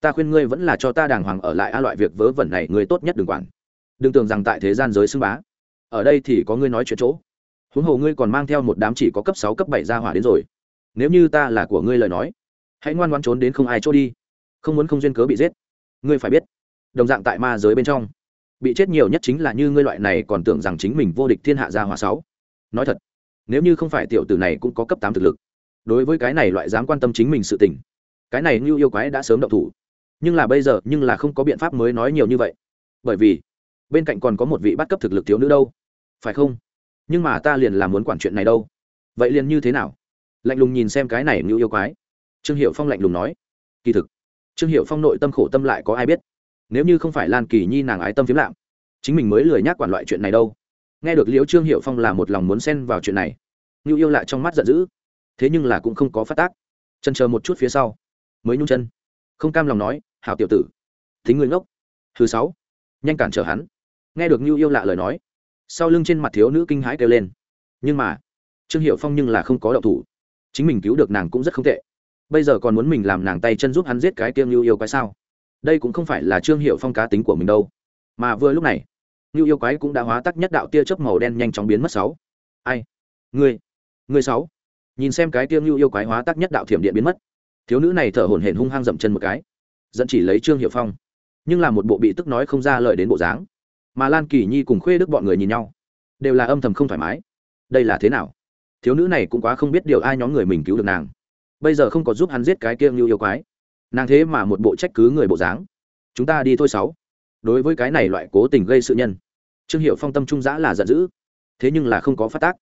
ta khuyên ngươi vẫn là cho ta đàng hoàng ở lại a loại việc vớ vẩn này ngươi tốt nhất đừng quản. Đừng tưởng rằng tại thế gian giới xưng bá ở đây thì có ngươi nói chuyện chỗ. Huống hồ ngươi còn mang theo một đám chỉ có cấp sáu, cấp bảy ra hỏa đến rồi. Nếu như ta là của ngươi lời nói, hãy ngoan ngoan trốn đến không ai chỗ đi. Không muốn không duyên cớ bị giết. Ngươi phải biết, đồng dạng tại ma giới bên trong, bị chết nhiều nhất chính là như ngươi loại này còn tưởng rằng chính mình vô địch thiên hạ gia hỏa sáu. Nói thật, nếu như không phải tiểu tử này cũng có cấp tám thực lực, đối với cái này loại dám quan tâm chính mình sự tình, cái này như yêu quái đã sớm động thủ. Nhưng là bây giờ, nhưng là không có biện pháp mới nói nhiều như vậy. Bởi vì, bên cạnh còn có một vị bắt cấp thực lực thiếu nữ đâu phải không? Nhưng mà ta liền làm muốn quản chuyện này đâu. Vậy liền như thế nào? Lạnh lùng nhìn xem cái này như yêu quái. Trương hiệu phong lạnh lùng nói. Kỳ thực, trương hiệu phong nội tâm khổ tâm lại có ai biết? Nếu như không phải lan kỳ nhi nàng ái tâm phiếm lạm, chính mình mới lười nhắc quản loại chuyện này đâu. Nghe được liễu trương hiệu phong là một lòng muốn xen vào chuyện này, ngưu yêu lại trong mắt giận dữ. Thế nhưng là cũng không có phát tác. Chân chờ một chút phía sau, mới nhung chân. Không cam lòng nói, hảo tiểu tử, thính người ngốc. Thứ sáu, nhanh cản trở hắn. Nghe được ngưu yêu lạ lời nói sau lưng trên mặt thiếu nữ kinh hãi kêu lên. Nhưng mà, trương hiệu phong nhưng là không có động thủ. Chính mình cứu được nàng cũng rất không tệ. Bây giờ còn muốn mình làm nàng tay chân giúp hắn giết cái tiêm lưu yêu quái sao? Đây cũng không phải là trương hiệu phong cá tính của mình đâu. Mà vừa lúc này lưu yêu quái cũng đã hóa tắc nhất đạo tia chớp màu đen nhanh chóng biến mất sáu. Ai? Ngươi. Ngươi sáu. Nhìn xem cái tiêm lưu yêu quái hóa tắc nhất đạo thiểm điện biến mất. Thiếu nữ này thở hổn hển hung hăng dậm chân một cái. Dẫn chỉ lấy trương hiệu phong. Nhưng là một bộ bị tức nói không ra lời đến bộ dáng mà lan kỳ nhi cùng khuê đức bọn người nhìn nhau, đều là âm thầm không thoải mái. Đây là thế nào? Thiếu nữ này cũng quá không biết điều ai nhóm người mình cứu được nàng. Bây giờ không có giúp hắn giết cái kia ngưu yêu quái. Nàng thế mà một bộ trách cứ người bộ dáng. Chúng ta đi thôi sáu. Đối với cái này loại cố tình gây sự nhân, trương hiệu phong tâm trung giã là giận dữ. Thế nhưng là không có phát tác.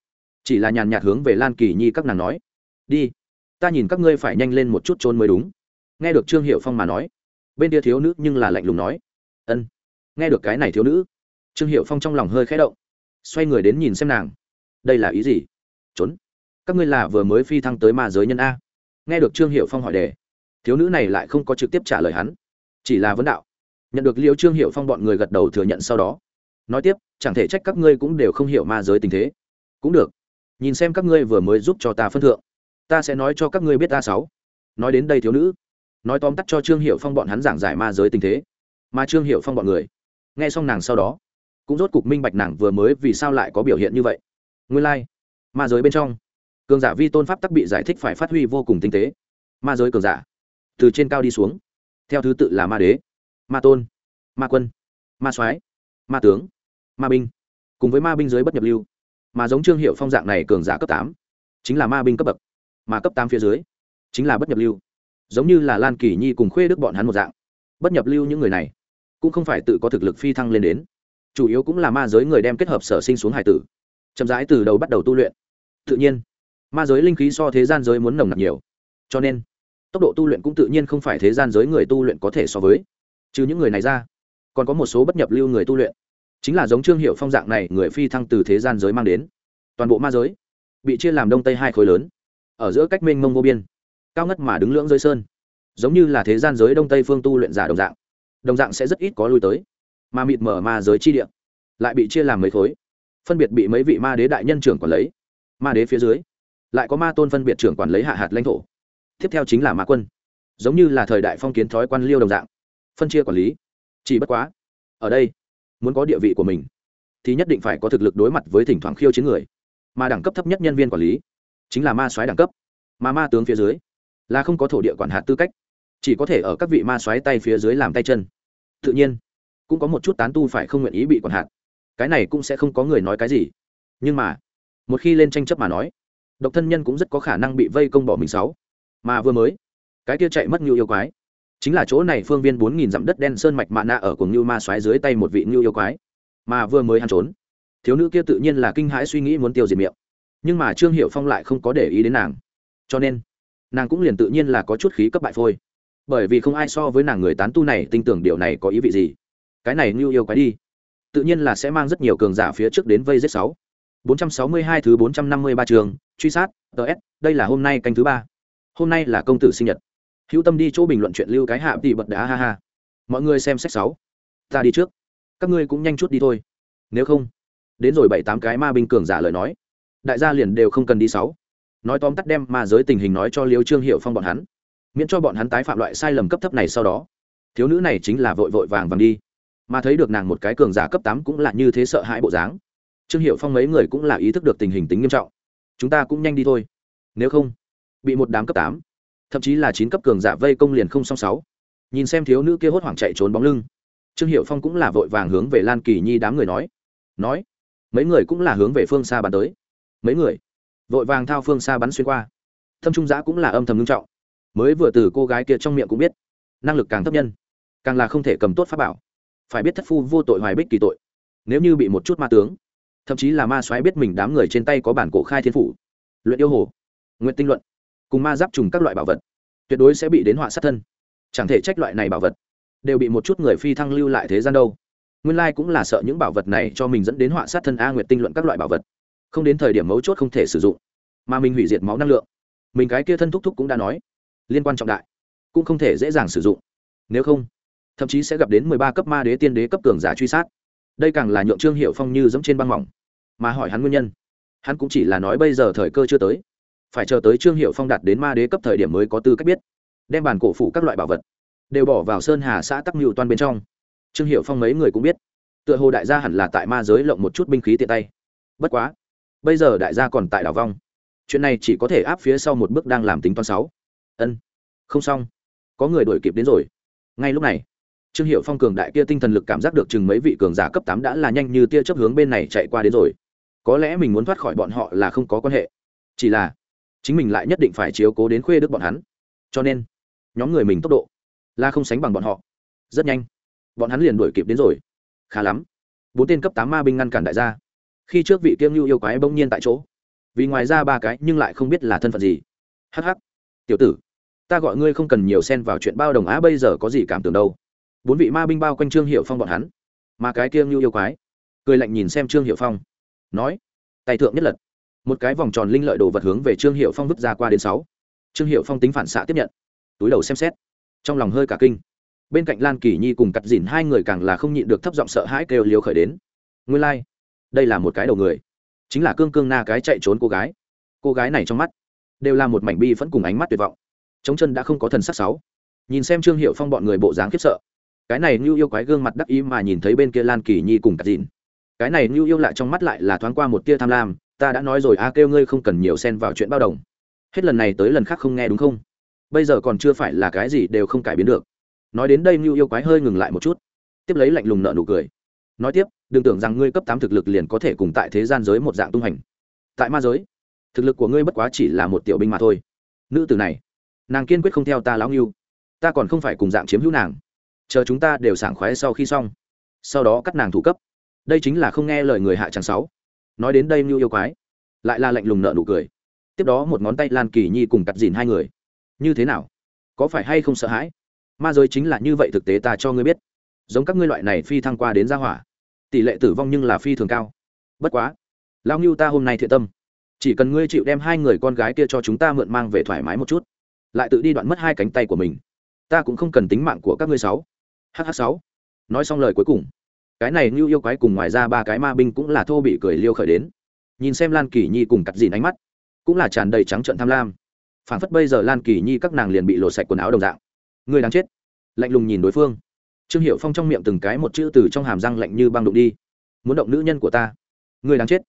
Chỉ là nhàn nhạt hướng về lan kỳ nhi các nàng nói, đi, ta nhìn các ngươi phải nhanh lên một chút trốn mới đúng. Nghe được trương hiệu phong mà nói, bên kia thiếu nữ nhưng là lạnh lùng nói, ân, nghe được cái này thiếu nữ trương hiệu phong trong lòng hơi khẽ động, xoay người đến nhìn xem nàng. Đây là ý gì? Trốn. Các ngươi là vừa mới phi thăng tới ma giới nhân a. Nghe được trương hiệu phong hỏi đề, thiếu nữ này lại không có trực tiếp trả lời hắn, chỉ là vấn đạo. Nhận được liêu trương hiệu phong bọn người gật đầu thừa nhận sau đó. Nói tiếp, chẳng thể trách các ngươi cũng đều không hiểu ma giới tình thế. Cũng được. Nhìn xem các ngươi vừa mới giúp cho ta phân thượng, ta sẽ nói cho các ngươi biết ta sáu. Nói đến đây thiếu nữ, nói tóm tắt cho trương hiệu phong bọn hắn giảng giải ma giới tình thế. Mà trương hiệu phong bọn người. Nghe xong nàng sau đó cũng rốt cục minh bạch nàng vừa mới vì sao lại có biểu hiện như vậy. Nguyên lai、like, ma giới bên trong cường giả vi tôn pháp tắc bị giải thích phải phát huy vô cùng tinh tế. Ma giới cường giả từ trên cao đi xuống theo thứ tự là ma đế ma tôn ma quân ma soái ma tướng ma binh. Cùng với ma binh giới bất nhập lưu mà giống trương hiệu phong dạng này cường giả cấp tám chính là ma binh cấp bậc mà cấp tám phía dưới chính là bất nhập lưu. Giống như là lan kỳ nhi cùng khuê đức bọn hắn một dạng bất nhập lưu những người này cũng không phải tự có thực lực phi thăng lên đến chủ yếu cũng là ma giới người đem kết hợp sở sinh xuống hải tử. Chậm rãi từ đầu bắt đầu tu luyện. Tự nhiên, ma giới linh khí so thế gian giới muốn nồng nặc nhiều. Cho nên, tốc độ tu luyện cũng tự nhiên không phải thế gian giới người tu luyện có thể so với. Trừ những người này ra, còn có một số bất nhập lưu người tu luyện. Chính là giống trương hiệu phong dạng này, người phi thăng từ thế gian giới mang đến. Toàn bộ ma giới bị chia làm đông tây hai khối lớn, ở giữa cách mênh mông vô biên, cao ngất mà đứng lưỡng giới sơn. Giống như là thế gian giới đông tây phương tu luyện giả đồng dạng. Đồng dạng sẽ rất ít có lui tới mà mịt mở ma giới chi địa, lại bị chia làm mấy khối, phân biệt bị mấy vị ma đế đại nhân trưởng quản lấy. Ma đế phía dưới, lại có ma tôn phân biệt trưởng quản lấy hạ hạt lãnh thổ. Tiếp theo chính là ma quân, giống như là thời đại phong kiến thói quan liêu đồng dạng, phân chia quản lý. Chỉ bất quá, ở đây, muốn có địa vị của mình, thì nhất định phải có thực lực đối mặt với thỉnh thoảng khiêu chiến người. Mà đẳng cấp thấp nhất nhân viên quản lý, chính là ma soái đẳng cấp. Mà ma tướng phía dưới, là không có thổ địa quản hạt tư cách, chỉ có thể ở các vị ma soái tay phía dưới làm tay chân. Tự nhiên cũng có một chút tán tu phải không nguyện ý bị quản hạt. Cái này cũng sẽ không có người nói cái gì. Nhưng mà, một khi lên tranh chấp mà nói, độc thân nhân cũng rất có khả năng bị vây công bỏ mình sáu. Mà vừa mới, cái kia chạy mất như yêu quái, chính là chỗ này phương viên bốn nghìn dặm đất đen sơn mạch mạ nạ ở cùng như ma xoáy dưới tay một vị như yêu quái. Mà vừa mới hắn trốn, thiếu nữ kia tự nhiên là kinh hãi suy nghĩ muốn tiêu diệt miệng. Nhưng mà trương hiệu phong lại không có để ý đến nàng. Cho nên, nàng cũng liền tự nhiên là có chút khí cấp bại phôi. Bởi vì không ai so với nàng người tán tu này tin tưởng điều này có ý vị gì cái này như yêu quái đi tự nhiên là sẽ mang rất nhiều cường giả phía trước đến vây giết sáu 462 thứ 453 trường, truy sát, DS, đây là hôm nay canh thứ ba. Hôm nay là công tử sinh nhật. Hữu Tâm đi chỗ bình luận chuyện lưu cái hạ tỷ bật đá ha ha. Mọi người xem sách 6. Ta đi trước. Các ngươi cũng nhanh chút đi thôi. Nếu không, đến rồi bảy tám cái ma binh cường giả lời nói, đại gia liền đều không cần đi sáu. Nói tóm tắt đem ma giới tình hình nói cho Liêu Trương Hiểu Phong bọn hắn, miễn cho bọn hắn tái phạm loại sai lầm cấp thấp này sau đó. Thiếu nữ này chính là vội vội vàng vàng đi, mà thấy được nàng một cái cường giả cấp tám cũng là như thế sợ hãi bộ dáng. Trương hiệu phong mấy người cũng là ý thức được tình hình tính nghiêm trọng. Chúng ta cũng nhanh đi thôi. Nếu không, bị một đám cấp tám, thậm chí là chín cấp cường giả vây công liền không song sáu. Nhìn xem thiếu nữ kia hốt hoảng chạy trốn bóng lưng, trương hiệu phong cũng là vội vàng hướng về lan kỳ nhi đám người nói. Nói, mấy người cũng là hướng về phương xa bắn tới. Mấy người, vội vàng thao phương xa bắn xuyên qua. Thâm trung giã cũng là âm thầm nghiêm trọng. Mới vừa từ cô gái kia trong miệng cũng biết, năng lực càng thấp nhân, càng là không thể cầm tốt pháp bảo phải biết thất phu vô tội hoài bích kỳ tội. Nếu như bị một chút ma tướng, thậm chí là ma soái biết mình đám người trên tay có bản cổ khai thiên phủ, luyện yêu hồ, nguyện tinh luận, cùng ma giáp trùng các loại bảo vật, tuyệt đối sẽ bị đến họa sát thân. Chẳng thể trách loại này bảo vật đều bị một chút người phi thăng lưu lại thế gian đâu. Nguyên lai cũng là sợ những bảo vật này cho mình dẫn đến họa sát thân a nguyệt tinh luận các loại bảo vật, không đến thời điểm mấu chốt không thể sử dụng, mà mình hủy diệt máu năng lượng. Mình cái kia thân thúc thúc cũng đã nói, liên quan trọng đại, cũng không thể dễ dàng sử dụng. Nếu không thậm chí sẽ gặp đến mười ba cấp ma đế tiên đế cấp cường giả truy sát. Đây càng là nhượng trương hiệu phong như giống trên băng mỏng. Mà hỏi hắn nguyên nhân, hắn cũng chỉ là nói bây giờ thời cơ chưa tới. Phải chờ tới trương hiệu phong đạt đến ma đế cấp thời điểm mới có tư cách biết. Đem bàn cổ phủ các loại bảo vật đều bỏ vào sơn hà xã tắc mưu toan bên trong. Trương hiệu phong mấy người cũng biết, tựa hồ đại gia hẳn là tại ma giới lộng một chút binh khí tiện tay. Bất quá, bây giờ đại gia còn tại đảo vong. Chuyện này chỉ có thể áp phía sau một bước đang làm tính toán sáu. Ân, không xong. Có người đuổi kịp đến rồi. Ngay lúc này trương hiệu phong cường đại kia tinh thần lực cảm giác được chừng mấy vị cường giả cấp tám đã là nhanh như tia chớp hướng bên này chạy qua đến rồi. Có lẽ mình muốn thoát khỏi bọn họ là không có quan hệ. Chỉ là, chính mình lại nhất định phải chiếu cố đến khuê đức bọn hắn. Cho nên, nhóm người mình tốc độ là không sánh bằng bọn họ. Rất nhanh, bọn hắn liền đuổi kịp đến rồi. Khá lắm. Bốn tên cấp tám ma binh ngăn cản đại gia. Khi trước vị kiêng lưu yêu quái bỗng nhiên tại chỗ. Vì ngoài ra ba cái nhưng lại không biết là thân phận gì. Hh tiểu tử, ta gọi ngươi không cần nhiều xen vào chuyện bao đồng á, bây giờ có gì cảm tưởng đâu? Bốn vị ma binh bao quanh trương hiệu phong bọn hắn. Mà cái kia ngưu yêu quái, cười lạnh nhìn xem trương hiệu phong, nói, tay thượng nhất lật. Một cái vòng tròn linh lợi đồ vật hướng về trương hiệu phong vứt ra qua đến sáu. Trương hiệu phong tính phản xạ tiếp nhận, túi đầu xem xét. Trong lòng hơi cả kinh. Bên cạnh lan kỳ nhi cùng cặt dìn hai người càng là không nhịn được thấp giọng sợ hãi kêu liều khởi đến. Nguyên lai、like. đây là một cái đầu người, chính là cương cương na cái chạy trốn cô gái. Cô gái này trong mắt đều là một mảnh bi vẫn cùng ánh mắt tuyệt vọng. Chống chân đã không có thần sắc sáu. Nhìn xem trương hiệu phong bọn người bộ dáng khiếp sợ cái này như yêu quái gương mặt đắc ý mà nhìn thấy bên kia lan kỳ nhi cùng cắt dìn cái này như yêu lại trong mắt lại là thoáng qua một tia tham lam, ta đã nói rồi, a, kêu ngươi không cần nhiều xen vào chuyện bao đồng. Hết lần này tới lần khác không nghe đúng không? Bây giờ còn chưa phải là cái gì đều không cải biến được. Nói đến đây như yêu quái hơi ngừng lại một chút, tiếp lấy lạnh lùng nợ nụ cười. Nói tiếp, đừng tưởng rằng ngươi cấp tám thực lực liền có thể cùng tại thế gian giới một dạng tung hành. Tại ma giới, thực lực của ngươi bất quá chỉ là một tiểu binh mà thôi. Nữ tử này, nàng kiên quyết không theo ta lão nghiêu ta còn không phải cùng dạng chiếm hữu nàng chờ chúng ta đều sảng khoái sau khi xong. Sau đó cắt nàng thủ cấp. Đây chính là không nghe lời người hạ tràng sáu. Nói đến đây mưu yêu quái, lại là lạnh lùng nợ nụ cười. Tiếp đó một ngón tay lan kỳ nhi cùng cắt dìn hai người. Như thế nào? Có phải hay không sợ hãi? Ma giới chính là như vậy thực tế ta cho ngươi biết. Giống các ngươi loại này phi thăng qua đến gia hỏa, tỷ lệ tử vong nhưng là phi thường cao. Bất quá lao ngưu ta hôm nay thiện tâm. Chỉ cần ngươi chịu đem hai người con gái kia cho chúng ta mượn mang về thoải mái một chút, lại tự đi đoạn mất hai cánh tay của mình. Ta cũng không cần tính mạng của các ngươi sáu hh sáu. Nói xong lời cuối cùng, cái này như yêu quái cùng ngoài ra ba cái ma binh cũng là thô bị cười liêu khởi đến. Nhìn xem lan kỳ nhi cùng cặt dìn ánh mắt, cũng là tràn đầy trắng trợn tham lam. Phản phất bây giờ lan kỳ nhi các nàng liền bị lột sạch quần áo đồng dạng. Người đáng chết. Lạnh lùng nhìn đối phương. Trương hiệu phong trong miệng từng cái một chữ từ trong hàm răng lạnh như băng đụng đi. Muốn động nữ nhân của ta. Người đáng chết.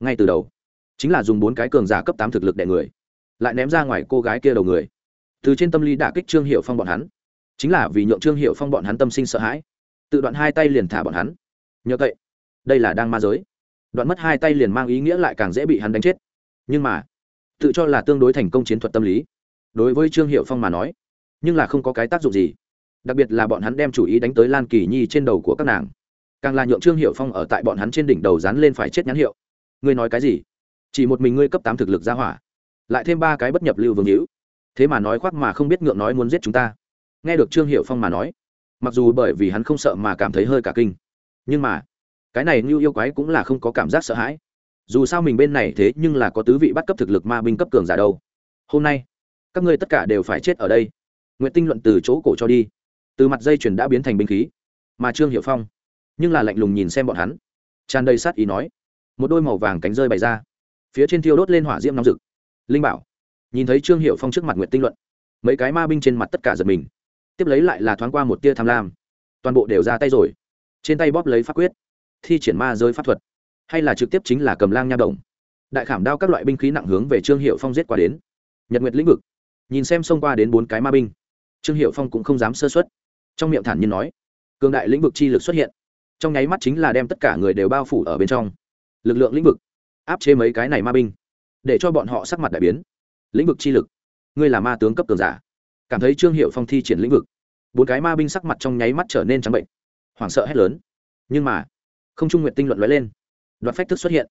Ngay từ đầu, chính là dùng bốn cái cường giả cấp tám thực lực đẻ người, lại ném ra ngoài cô gái kia đầu người. Từ trên tâm lý đả kích trương hiệu phong bọn hắn chính là vì nhượng trương hiệu phong bọn hắn tâm sinh sợ hãi. Tự đoạn hai tay liền thả bọn hắn. Nhờ vậy đây là đang ma giới. Đoạn mất hai tay liền mang ý nghĩa lại càng dễ bị hắn đánh chết. Nhưng mà, tự cho là tương đối thành công chiến thuật tâm lý. Đối với trương hiệu phong mà nói, nhưng là không có cái tác dụng gì. Đặc biệt là bọn hắn đem chủ ý đánh tới lan kỳ nhi trên đầu của các nàng. Càng là nhượng trương hiệu phong ở tại bọn hắn trên đỉnh đầu dán lên phải chết nhãn hiệu. Ngươi nói cái gì? Chỉ một mình ngươi cấp tám thực lực ra hỏa. Lại thêm ba cái bất nhập lưu vương hữu. Thế mà nói khoác mà không biết ngượng nói muốn giết chúng ta nghe được trương hiệu phong mà nói, mặc dù bởi vì hắn không sợ mà cảm thấy hơi cả kinh, nhưng mà cái này như yêu quái cũng là không có cảm giác sợ hãi. Dù sao mình bên này thế nhưng là có tứ vị bắt cấp thực lực ma binh cấp cường giả đâu. Hôm nay, các ngươi tất cả đều phải chết ở đây. N tinh luận từ chỗ cổ cho đi. Từ mặt dây chuyền đã biến thành binh khí, mà trương hiệu phong nhưng là lạnh lùng nhìn xem bọn hắn, tràn đầy sát ý nói, một đôi màu vàng cánh rơi bày ra, phía trên thiêu đốt lên hỏa diễm nóng rực. Linh bảo, nhìn thấy trương hiệu phong trước mặt nguyện tinh luận, mấy cái ma binh trên mặt tất cả giật mình tiếp lấy lại là thoáng qua một tia tham lam. Toàn bộ đều ra tay rồi. Trên tay bóp lấy pháp quyết. Thi triển ma rơi pháp thuật. Hay là trực tiếp chính là cầm lang nha động. Đại khảm đao các loại binh khí nặng hướng về trương hiệu phong giết qua đến. Nhật nguyệt lĩnh vực. Nhìn xem xông qua đến bốn cái ma binh. Trương hiệu phong cũng không dám sơ xuất trong miệng thản nhiên nói, cường đại lĩnh vực chi lực xuất hiện. Trong nháy mắt chính là đem tất cả người đều bao phủ ở bên trong. Lực lượng lĩnh vực. Áp chế mấy cái này ma binh, để cho bọn họ sắc mặt đại biến. Lĩnh vực chi lực. Ngươi là ma tướng cấp cường giả cảm thấy trương hiệu phong thi triển lĩnh vực. Bốn cái ma binh sắc mặt trong nháy mắt trở nên trắng bệnh. Hoảng sợ hét lớn. Nhưng mà, không trung nguyện tinh luận lóe lên. Đoạt phách thức xuất hiện.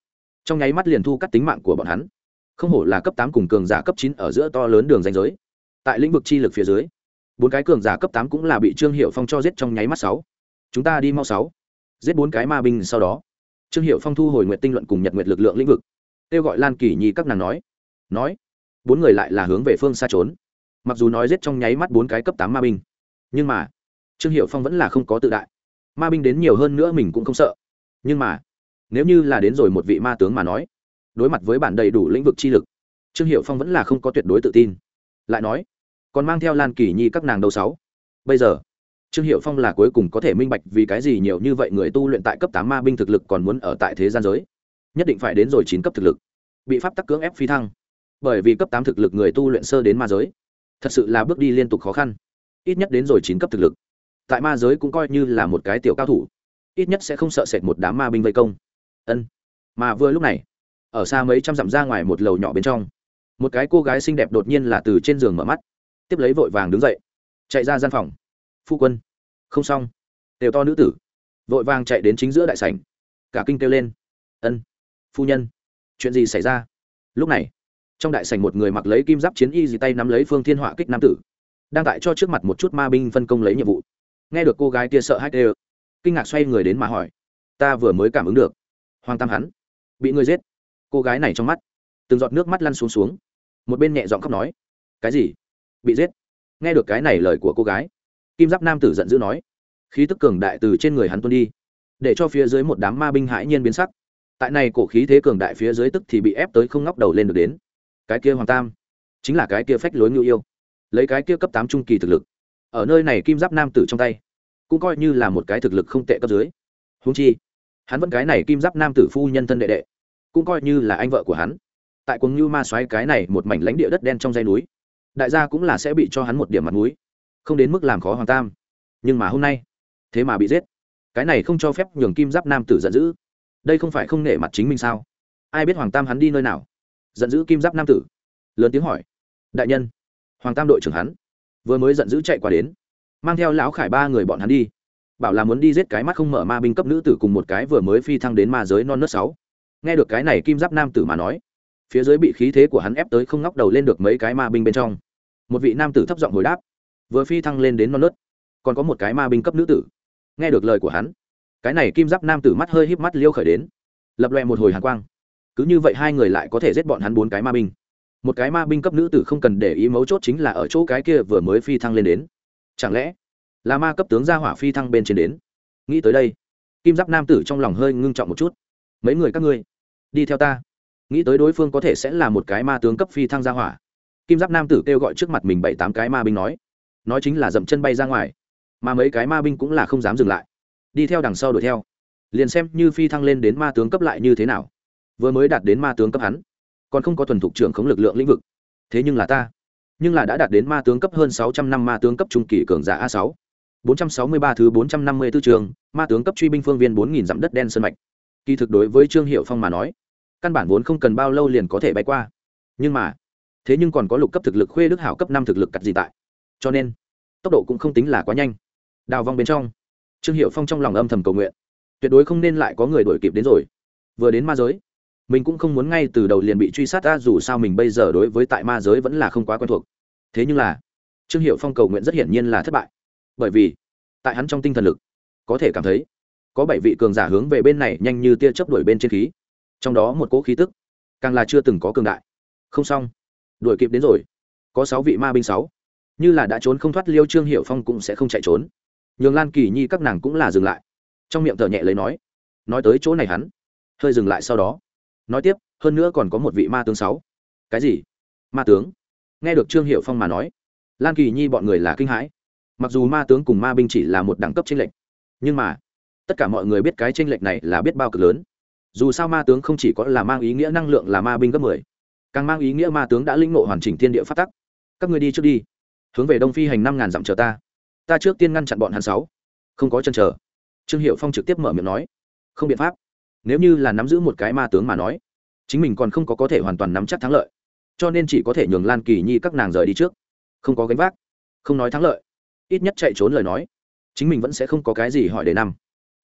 Trong nháy mắt liền thu cắt tính mạng của bọn hắn. Không hổ là cấp tám cùng cường giả cấp chín ở giữa to lớn đường danh giới. Tại lĩnh vực chi lực phía dưới, bốn cái cường giả cấp tám cũng là bị trương hiệu phong cho giết trong nháy mắt sáu. Chúng ta đi mau sáu. Giết bốn cái ma binh sau đó, trương hiệu phong thu hồi nguyện tinh luận cùng nhật nguyện lực lượng lĩnh vực. Kêu gọi lan kỳ nhi các nàng nói. Nói. Bốn người lại là hướng về phương xa trốn mặc dù nói giết trong nháy mắt bốn cái cấp tám ma binh, nhưng mà trương hiệu phong vẫn là không có tự đại. Ma binh đến nhiều hơn nữa mình cũng không sợ. Nhưng mà, nếu như là đến rồi một vị ma tướng mà nói, đối mặt với bản đầy đủ lĩnh vực chi lực, trương hiệu phong vẫn là không có tuyệt đối tự tin. Lại nói, còn mang theo lan kỳ nhi các nàng đầu sáu. Bây giờ, trương hiệu phong là cuối cùng có thể minh bạch vì cái gì nhiều như vậy người tu luyện tại cấp tám ma binh thực lực còn muốn ở tại thế gian giới. Nhất định phải đến rồi chín cấp thực lực. Bị pháp tắc cưỡng ép phi thăng. Bởi vì cấp tám thực lực người tu luyện sơ đến ma giới thật sự là bước đi liên tục khó khăn. Ít nhất đến rồi chín cấp thực lực. Tại ma giới cũng coi như là một cái tiểu cao thủ. Ít nhất sẽ không sợ sệt một đám ma binh vây công. Ân. Mà vừa lúc này, ở xa mấy trăm dặm ra ngoài một lầu nhỏ bên trong, một cái cô gái xinh đẹp đột nhiên là từ trên giường mở mắt, tiếp lấy vội vàng đứng dậy, chạy ra gian phòng. Phu quân. Không xong. Đều to nữ tử. Vội vàng chạy đến chính giữa đại sảnh. Cả kinh kêu lên. Ân, phu nhân, chuyện gì xảy ra? Lúc này trong đại sảnh một người mặc lấy kim giáp chiến y dì tay nắm lấy phương thiên họa kích nam tử, đang tại cho trước mặt một chút ma binh phân công lấy nhiệm vụ. Nghe được cô gái kia sợ hãi đều kinh ngạc xoay người đến mà hỏi, ta vừa mới cảm ứng được, hoàng tam hắn bị người giết. Cô gái này trong mắt, từng giọt nước mắt lăn xuống xuống. Một bên nhẹ giọng khóc nói, cái gì? Bị giết? Nghe được cái này lời của cô gái, kim giáp nam tử giận dữ nói, khí tức cường đại từ trên người hắn tuôn đi, để cho phía dưới một đám ma binh hãi nhiên biến sắc. Tại này cổ khí thế cường đại phía dưới tức thì bị ép tới không ngóc đầu lên được đến cái kia hoàng tam, chính là cái kia phách lối ngưu yêu, lấy cái kia cấp tám trung kỳ thực lực, ở nơi này kim giáp nam tử trong tay, cũng coi như là một cái thực lực không tệ cấp dưới. Húng chi, hắn vẫn cái này kim giáp nam tử phu nhân thân đệ đệ, cũng coi như là anh vợ của hắn. Tại cuồng như ma xoáy cái này một mảnh lãnh địa đất đen trong dây núi, đại gia cũng là sẽ bị cho hắn một điểm mặt núi không đến mức làm khó hoàng tam. Nhưng mà hôm nay, thế mà bị giết. Cái này không cho phép nhường kim giáp nam tử giận dữ. Đây không phải không nể mặt chính mình sao? Ai biết hoàng tam hắn đi nơi nào? Giận dữ kim giáp nam tử. Lớn tiếng hỏi, đại nhân, hoàng tam đội trưởng hắn vừa mới giận dữ chạy qua đến, mang theo lão khải ba người bọn hắn đi, bảo là muốn đi giết cái mắt không mở ma binh cấp nữ tử cùng một cái vừa mới phi thăng đến ma giới non nớt sáu. Nghe được cái này kim giáp nam tử mà nói, phía dưới bị khí thế của hắn ép tới không ngóc đầu lên được mấy cái ma binh bên trong. Một vị nam tử thấp giọng hồi đáp, vừa phi thăng lên đến non nớt, còn có một cái ma binh cấp nữ tử. Nghe được lời của hắn, cái này kim giáp nam tử mắt hơi híp mắt liêu khởi đến, lập loẹ một hồi hàng quang cứ như vậy hai người lại có thể giết bọn hắn bốn cái ma binh. Một cái ma binh cấp nữ tử không cần để ý mấu chốt chính là ở chỗ cái kia vừa mới phi thăng lên đến. Chẳng lẽ là ma cấp tướng gia hỏa phi thăng bên trên đến? Nghĩ tới đây, kim giáp nam tử trong lòng hơi ngưng trọng một chút. Mấy người các ngươi, đi theo ta. Nghĩ tới đối phương có thể sẽ là một cái ma tướng cấp phi thăng gia hỏa. Kim giáp nam tử kêu gọi trước mặt mình bảy tám cái ma binh nói. Nói chính là dậm chân bay ra ngoài. Mà mấy cái ma binh cũng là không dám dừng lại. Đi theo đằng sau đuổi theo. Liền xem như phi thăng lên đến ma tướng cấp lại như thế nào vừa mới đạt đến ma tướng cấp hắn, còn không có thuần thục trưởng khống lực lượng lĩnh vực. Thế nhưng là ta, nhưng là đã đạt đến ma tướng cấp hơn sáu trăm năm ma tướng cấp trung kỳ cường giả a sáu. Bốn trăm sáu mươi ba thứ bốn trăm năm mươi 454 trường, ma tướng cấp truy binh phương viên bốn nghìn dặm đất đen sơn mạch. Kỳ thực đối với trương hiệu phong mà nói, căn bản vốn không cần bao lâu liền có thể bay qua. Nhưng mà, thế nhưng còn có lục cấp thực lực khuê đức hảo cấp năm thực lực cặt gì tại. Cho nên, tốc độ cũng không tính là quá nhanh. Đào vong bên trong, trương hiệu phong trong lòng âm thầm cầu nguyện, tuyệt đối không nên lại có người đuổi kịp đến rồi. Vừa đến ma giới mình cũng không muốn ngay từ đầu liền bị truy sát ta, dù sao mình bây giờ đối với tại ma giới vẫn là không quá quen thuộc. Thế nhưng là, trương hiệu phong cầu nguyện rất hiển nhiên là thất bại. Bởi vì, tại hắn trong tinh thần lực, có thể cảm thấy, có bảy vị cường giả hướng về bên này nhanh như tia chớp đuổi bên trên khí. Trong đó một cỗ khí tức, càng là chưa từng có cường đại. Không xong, đuổi kịp đến rồi. Có sáu vị ma binh sáu. Như là đã trốn không thoát liêu trương hiệu phong cũng sẽ không chạy trốn. Nhường lan kỳ nhi các nàng cũng là dừng lại. Trong miệng thở nhẹ lấy nói nói tới chỗ này hắn, hơi dừng lại sau đó nói tiếp, hơn nữa còn có một vị ma tướng sáu. Cái gì? Ma tướng? Nghe được trương hiệu phong mà nói, lan kỳ nhi bọn người là kinh hãi. Mặc dù ma tướng cùng ma binh chỉ là một đẳng cấp tranh lệch, nhưng mà, tất cả mọi người biết cái tranh lệch này là biết bao cực lớn. Dù sao ma tướng không chỉ có là mang ý nghĩa năng lượng là ma binh cấp mười, càng mang ý nghĩa ma tướng đã linh ngộ hoàn chỉnh thiên địa phát tắc. Các người đi trước đi, hướng về đông phi hành năm ngàn dặm chờ ta. Ta trước tiên ngăn chặn bọn hắn sáu. Không có chân chờ. Trương hiệu phong trực tiếp mở miệng nói. Không biện pháp nếu như là nắm giữ một cái ma tướng mà nói, chính mình còn không có có thể hoàn toàn nắm chắc thắng lợi, cho nên chỉ có thể nhường lan kỳ nhi các nàng rời đi trước. Không có gánh vác, không nói thắng lợi, ít nhất chạy trốn lời nói, chính mình vẫn sẽ không có cái gì hỏi để năm.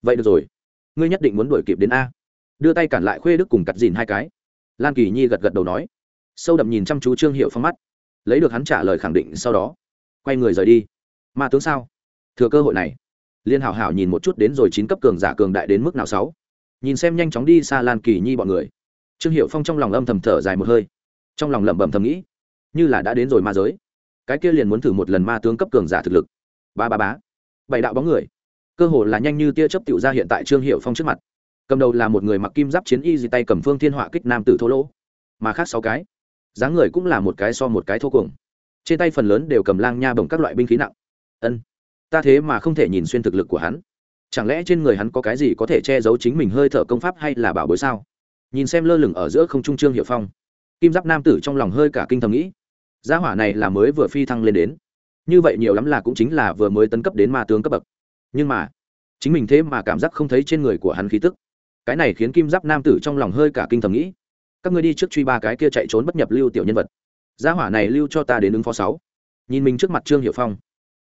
Vậy được rồi, ngươi nhất định muốn đuổi kịp đến a. Đưa tay cản lại khuê đức cùng cặt dìn hai cái. Lan kỳ nhi gật gật đầu nói, sâu đậm nhìn chăm chú trương hiệu phong mắt, lấy được hắn trả lời khẳng định sau đó, quay người rời đi. Ma tướng sao? Thừa cơ hội này. Liên hảo hảo nhìn một chút đến rồi chín cấp cường giả cường đại đến mức nào sáu? Nhìn xem nhanh chóng đi xa lan kỳ nhi bọn người. Trương hiệu phong trong lòng âm thầm thở dài một hơi. Trong lòng lẩm bẩm thầm nghĩ, như là đã đến rồi ma giới. Cái kia liền muốn thử một lần ma tướng cấp cường giả thực lực. Ba ba bá bảy đạo bóng người. Cơ hồ là nhanh như tia chớp tiểu ra hiện tại trương hiệu phong trước mặt. Cầm đầu là một người mặc kim giáp chiến y dì tay cầm phương thiên họa kích nam tử thô lỗ. Mà khác sáu cái. Dáng người cũng là một cái so một cái thô cuồng. Trên tay phần lớn đều cầm lang nha bồng các loại binh khí nặng. Ân, ta thế mà không thể nhìn xuyên thực lực của hắn chẳng lẽ trên người hắn có cái gì có thể che giấu chính mình hơi thở công pháp hay là bảo bối sao? Nhìn xem lơ lửng ở giữa không trung trương hiệu phong, kim giáp nam tử trong lòng hơi cả kinh thầm nghĩ, gia hỏa này là mới vừa phi thăng lên đến. Như vậy nhiều lắm là cũng chính là vừa mới tấn cấp đến ma tướng cấp bậc. Nhưng mà, chính mình thế mà cảm giác không thấy trên người của hắn khí tức. Cái này khiến kim giáp nam tử trong lòng hơi cả kinh thầm nghĩ, các người đi trước truy ba cái kia chạy trốn bất nhập lưu tiểu nhân vật. Gia hỏa này lưu cho ta đến ứng phó sáu. Nhìn mình trước mặt trương hiệu phong,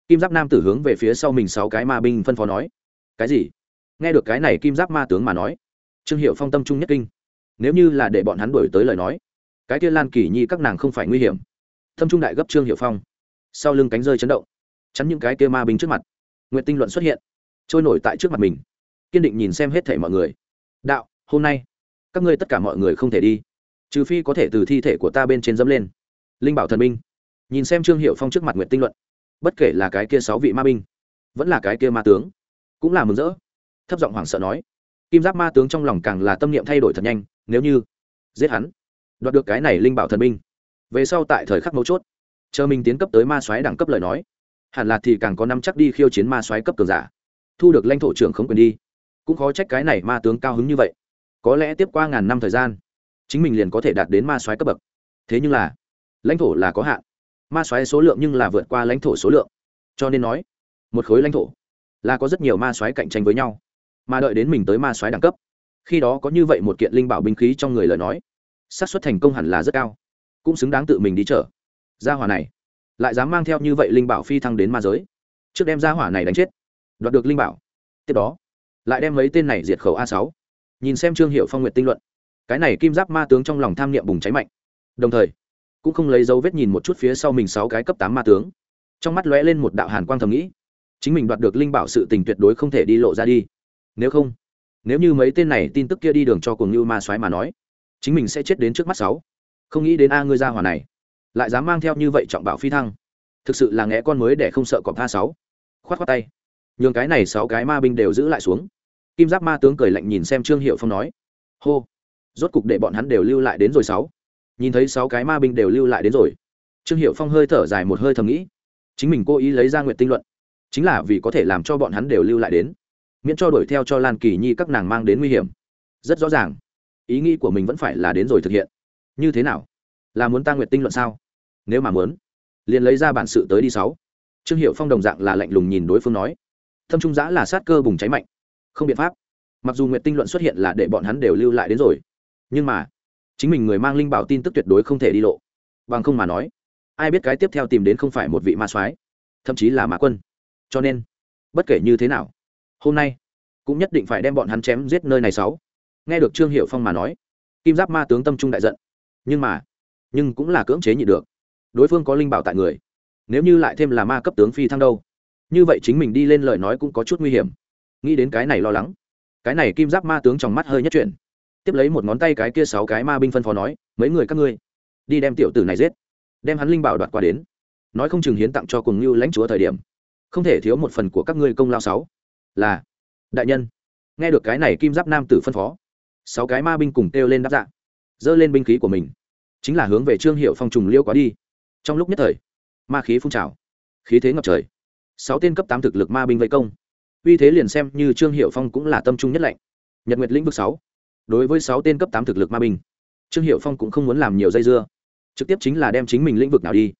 kim giáp nam tử hướng về phía sau mình sáu cái ma binh phân phó nói cái gì? Nghe được cái này kim giáp ma tướng mà nói, trương hiệu phong tâm trung nhất kinh. Nếu như là để bọn hắn đuổi tới lời nói, cái kia lan kỳ nhi các nàng không phải nguy hiểm. Thâm trung đại gấp trương hiệu phong. Sau lưng cánh rơi chấn động, chắn những cái kia ma binh trước mặt. Nguyện tinh luận xuất hiện, trôi nổi tại trước mặt mình. Kiên định nhìn xem hết thể mọi người. Đạo, hôm nay, các ngươi tất cả mọi người không thể đi, trừ phi có thể từ thi thể của ta bên trên dẫm lên. Linh bảo thần binh nhìn xem trương hiệu phong trước mặt nguyện tinh luận, bất kể là cái kia sáu vị ma binh, vẫn là cái kia ma tướng cũng là mừng rỡ. Thấp giọng hoảng sợ nói, kim giáp ma tướng trong lòng càng là tâm niệm thay đổi thật nhanh, nếu như giết hắn, đoạt được cái này linh bảo thần binh, về sau tại thời khắc mấu chốt, chờ mình tiến cấp tới ma soái đẳng cấp lời nói, hẳn là thì càng có năm chắc đi khiêu chiến ma soái cấp cường giả, thu được lãnh thổ trưởng không quyền đi. Cũng khó trách cái này ma tướng cao hứng như vậy. Có lẽ tiếp qua ngàn năm thời gian, chính mình liền có thể đạt đến ma soái cấp bậc. Thế nhưng là, lãnh thổ là có hạn. Ma soái số lượng nhưng là vượt qua lãnh thổ số lượng. Cho nên nói, một khối lãnh thổ là có rất nhiều ma soái cạnh tranh với nhau, mà đợi đến mình tới ma soái đẳng cấp, khi đó có như vậy một kiện linh bảo binh khí trong người lời nói, xác suất thành công hẳn là rất cao, cũng xứng đáng tự mình đi chở. Gia hỏa này, lại dám mang theo như vậy linh bảo phi thăng đến ma giới, trước đem gia hỏa này đánh chết, đoạt được linh bảo. Tiếp đó, lại đem mấy tên này diệt khẩu a sáu. Nhìn xem trương hiệu phong nguyện tinh luận, cái này kim giáp ma tướng trong lòng tham niệm bùng cháy mạnh. Đồng thời, cũng không lấy dấu vết nhìn một chút phía sau mình sáu cái cấp tám ma tướng. Trong mắt lóe lên một đạo hàn quang thầm nghĩ chính mình đoạt được linh bảo sự tình tuyệt đối không thể đi lộ ra đi. Nếu không, nếu như mấy tên này tin tức kia đi đường cho cùng như ma soái mà nói, chính mình sẽ chết đến trước mắt sáu. Không nghĩ đến a ngươi ra hỏa này, lại dám mang theo như vậy trọng bảo phi thăng. Thực sự là nghe con mới để không sợ cọp tha sáu. Khoát khoát tay. Nhường cái này sáu cái ma binh đều giữ lại xuống. Kim giáp ma tướng cười lạnh nhìn xem trương hiệu phong nói, hô, rốt cục để bọn hắn đều lưu lại đến rồi sáu. Nhìn thấy sáu cái ma binh đều lưu lại đến rồi, trương hiệu phong hơi thở dài một hơi thầm nghĩ, chính mình cố ý lấy ra nguyện tinh luận chính là vì có thể làm cho bọn hắn đều lưu lại đến, miễn cho đuổi theo cho lan kỳ nhi các nàng mang đến nguy hiểm. Rất rõ ràng, ý nghĩ của mình vẫn phải là đến rồi thực hiện. Như thế nào? Là muốn ta nguyện tinh luận sao? Nếu mà muốn, liền lấy ra bản sự tới đi sáu. Trương hiệu phong đồng dạng là lạnh lùng nhìn đối phương nói. Thâm trung giã là sát cơ bùng cháy mạnh. Không biện pháp. Mặc dù nguyện tinh luận xuất hiện là để bọn hắn đều lưu lại đến rồi, nhưng mà, chính mình người mang linh bảo tin tức tuyệt đối không thể đi lộ. Bằng không mà nói, ai biết cái tiếp theo tìm đến không phải một vị ma soái, thậm chí là mã quân cho nên, bất kể như thế nào, hôm nay cũng nhất định phải đem bọn hắn chém giết nơi này sáu. Nghe được trương hiệu phong mà nói, kim giáp ma tướng tâm trung đại giận. Nhưng mà, nhưng cũng là cưỡng chế nhị được. Đối phương có linh bảo tại người, nếu như lại thêm là ma cấp tướng phi thăng đâu, như vậy chính mình đi lên lời nói cũng có chút nguy hiểm. Nghĩ đến cái này lo lắng, cái này kim giáp ma tướng trong mắt hơi nhất chuyển. Tiếp lấy một ngón tay cái kia sáu cái ma binh phân phó nói, mấy người các ngươi, đi đem tiểu tử này giết, đem hắn linh bảo đoạt qua đến. Nói không chừng hiến tặng cho cùng như lãnh chúa thời điểm không thể thiếu một phần của các ngươi công lao sáu. Là, đại nhân. Nghe được cái này kim giáp nam tử phân phó, sáu cái ma binh cùng kêu lên đáp dạng giơ lên binh khí của mình. Chính là hướng về trương hiệu phong trùng liêu quá đi. Trong lúc nhất thời, ma khí phun trào. Khí thế ngập trời. Sáu tên cấp tám thực lực ma binh vây công. Uy thế liền xem như trương hiệu phong cũng là tâm trung nhất lạnh. Nhật nguyệt lĩnh vực sáu. Đối với sáu tên cấp tám thực lực ma binh, trương hiệu phong cũng không muốn làm nhiều dây dưa. Trực tiếp chính là đem chính mình lĩnh vực nào đi.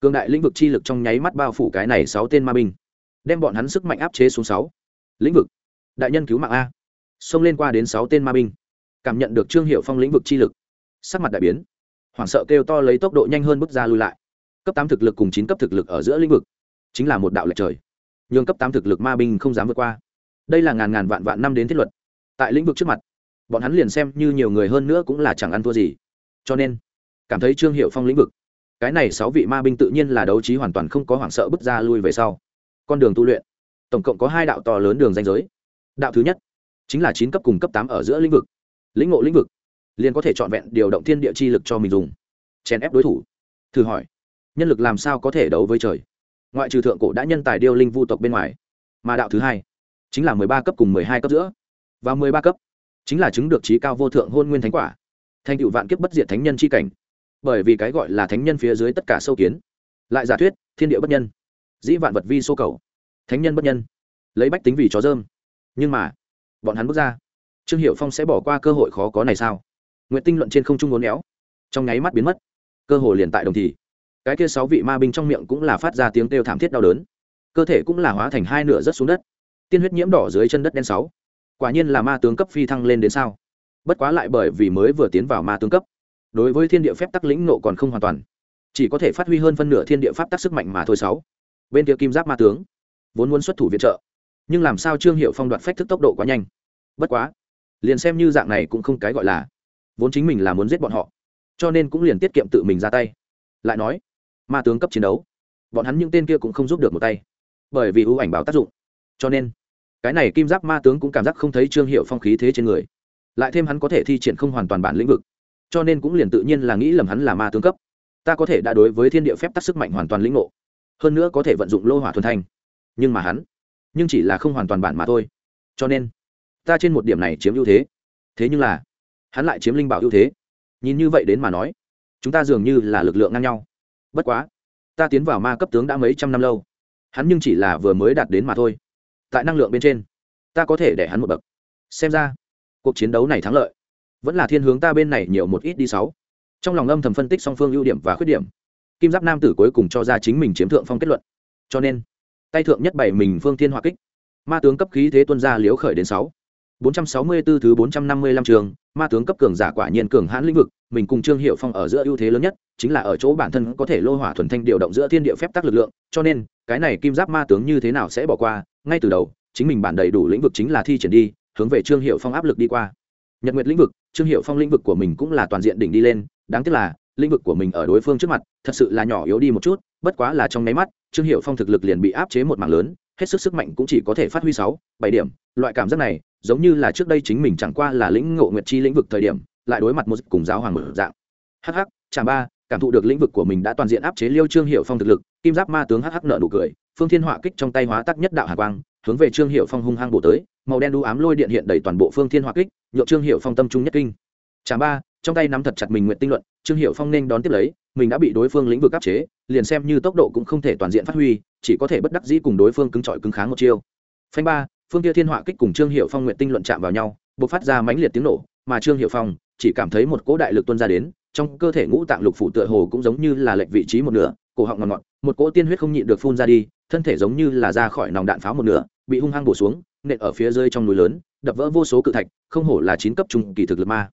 Cường đại lĩnh vực chi lực trong nháy mắt bao phủ cái này sáu tên ma binh đem bọn hắn sức mạnh áp chế xuống sáu. Lĩnh vực. Đại nhân cứu mạng a. Xông lên qua đến sáu tên ma binh. Cảm nhận được trương hiệu phong lĩnh vực chi lực. Sắc mặt đại biến. Hoảng sợ kêu to lấy tốc độ nhanh hơn bước ra lui lại. Cấp tám thực lực cùng chín cấp thực lực ở giữa lĩnh vực. Chính là một đạo lệch trời. Nhường cấp tám thực lực ma binh không dám vượt qua. Đây là ngàn ngàn vạn vạn năm đến thiết luật. Tại lĩnh vực trước mặt, bọn hắn liền xem như nhiều người hơn nữa cũng là chẳng ăn thua gì. Cho nên, cảm thấy trương hiệu phong lĩnh vực. Cái này sáu vị ma binh tự nhiên là đấu trí hoàn toàn không có hoảng sợ bước ra lui về sau con đường tu luyện. Tổng cộng có hai đạo to lớn đường danh giới. Đạo thứ nhất chính là chín cấp cùng cấp tám ở giữa lĩnh vực. Lĩnh ngộ lĩnh vực, liền có thể trọn vẹn điều động thiên địa chi lực cho mình dùng. Chèn ép đối thủ. Thử hỏi, nhân lực làm sao có thể đấu với trời? Ngoại trừ thượng cổ đã nhân tài điêu linh vu tộc bên ngoài, mà đạo thứ hai chính là mười ba cấp cùng mười hai cấp giữa. Và mười ba cấp chính là chứng được trí cao vô thượng hôn nguyên thánh quả, thành cựu vạn kiếp bất diệt thánh nhân c h i cảnh. Bởi vì cái gọi là thánh nhân phía dưới tất cả sâu kiến, lại giả thuyết thiên địa bất nhân dĩ vạn vật vi sô cầu. Thánh nhân bất nhân. Lấy bách tính vì chó dơm. Nhưng mà, bọn hắn bước ra. Trương hiệu phong sẽ bỏ qua cơ hội khó có này sao? Nguyện tinh luận trên không trung ngốn éo. Trong nháy mắt biến mất. Cơ hội liền tại đồng thì. Cái kia sáu vị ma binh trong miệng cũng là phát ra tiếng kêu thảm thiết đau đớn. Cơ thể cũng là hóa thành hai nửa rất xuống đất. Tiên huyết nhiễm đỏ dưới chân đất đen sáu. Quả nhiên là ma tướng cấp phi thăng lên đến sao? Bất quá lại bởi vì mới vừa tiến vào ma tướng cấp. Đối với thiên địa phép tắc lĩnh nộ còn không hoàn toàn. Chỉ có thể phát huy hơn phân nửa thiên địa pháp tắc sức mạnh mà thôi sáu bên kia kim giáp ma tướng, vốn muốn xuất thủ viện trợ, nhưng làm sao trương hiệu phong đoạt phách thức tốc độ quá nhanh? Bất quá, liền xem như dạng này cũng không cái gọi là, vốn chính mình là muốn giết bọn họ, cho nên cũng liền tiết kiệm tự mình ra tay. Lại nói, ma tướng cấp chiến đấu, bọn hắn những tên kia cũng không giúp được một tay, bởi vì ưu ảnh báo tác dụng. Cho nên, cái này kim giáp ma tướng cũng cảm giác không thấy trương hiệu phong khí thế trên người, lại thêm hắn có thể thi triển không hoàn toàn bản lĩnh vực, cho nên cũng liền tự nhiên là nghĩ lầm hắn là ma tướng cấp. Ta có thể đã đối với thiên địa phép tác sức mạnh hoàn toàn lĩnh ngộ hơn nữa có thể vận dụng lô hỏa thuần thanh. Nhưng mà hắn, nhưng chỉ là không hoàn toàn bản mà thôi. Cho nên, ta trên một điểm này chiếm ưu thế. Thế nhưng là, hắn lại chiếm linh bảo ưu thế. Nhìn như vậy đến mà nói, chúng ta dường như là lực lượng ngang nhau. Bất quá, ta tiến vào ma cấp tướng đã mấy trăm năm lâu. Hắn nhưng chỉ là vừa mới đạt đến mà thôi. Tại năng lượng bên trên, ta có thể để hắn một bậc. Xem ra, cuộc chiến đấu này thắng lợi. Vẫn là thiên hướng ta bên này nhiều một ít đi sáu. Trong lòng âm thầm phân tích song phương ưu điểm và khuyết điểm kim giáp nam tử cuối cùng cho ra chính mình chiếm thượng phong kết luận. Cho nên tay thượng nhất bảy mình phương thiên hòa kích. Ma tướng cấp khí thế tuân ra liếu khởi đến sáu. 464 thứ 455 trường, ma tướng cấp cường giả quả nhiên cường hãn lĩnh vực, mình cùng Trương Hiểu Phong ở giữa ưu thế lớn nhất, chính là ở chỗ bản thân có thể lô hỏa thuần thanh điều động giữa thiên địa phép tắc lực lượng, cho nên, cái này kim giáp ma tướng như thế nào sẽ bỏ qua, ngay từ đầu, chính mình bản đầy đủ lĩnh vực chính là thi triển đi, hướng về Trương Hiểu Phong áp lực đi qua. Nhật Nguyệt lĩnh vực, Trương Hiểu Phong lĩnh vực của mình cũng là toàn diện đỉnh đi lên, đáng tiếc là, lĩnh vực của mình ở đối phương trước mặt, thật sự là nhỏ yếu đi một chút, bất quá là trong nháy mắt, Trương Hiểu Phong thực lực liền bị áp chế một mảng lớn, hết sức sức mạnh cũng chỉ có thể phát huy sáu, bảy điểm, loại cảm giác này, giống như là trước đây chính mình chẳng qua là lĩnh ngộ nguyệt chi lĩnh vực thời điểm lại đối mặt một cùng giáo hoàng mở dạng. Hh chàng ba cảm thụ được lĩnh vực của mình đã toàn diện áp chế liêu trương hiệu phong thực lực kim giáp ma tướng hh nợ nụ cười phương thiên họa kích trong tay hóa tắc nhất đạo hà quang hướng về trương hiệu phong hung hăng bổ tới màu đen đu ám lôi điện hiện đầy toàn bộ phương thiên họa kích nhộn trương hiệu phong tâm trung nhất kinh. Chàng ba trong tay nắm thật chặt mình nguyện tinh luận, trương hiệu phong nên đón tiếp lấy, mình đã bị đối phương lĩnh vực áp chế, liền xem như tốc độ cũng không thể toàn diện phát huy, chỉ có thể bất đắc dĩ cùng đối phương cứng trọi cứng kháng một chiêu. Phanh ba, phương kia thiên họa kích cùng trương hiệu phong nguyện tinh luận chạm vào nhau b ộ c phát ra mãnh liệt tiếng nổ, mà trương hiệu phong chỉ cảm thấy một cỗ đại lực tuân ra đến, trong cơ thể ngũ tạng lục phủ tựa hồ cũng giống như là lệch vị trí một nửa, cổ họng ngọt ngọt một cỗ tiên huyết không nhịn được phun ra đi, thân thể giống như là ra khỏi nòng đạn pháo một nửa, bị hung hăng bổ xuống, nện ở phía dưới trong núi lớn, đập vỡ vô số cự thạch, không hổ là chín cấp trung kỳ thực lực ma.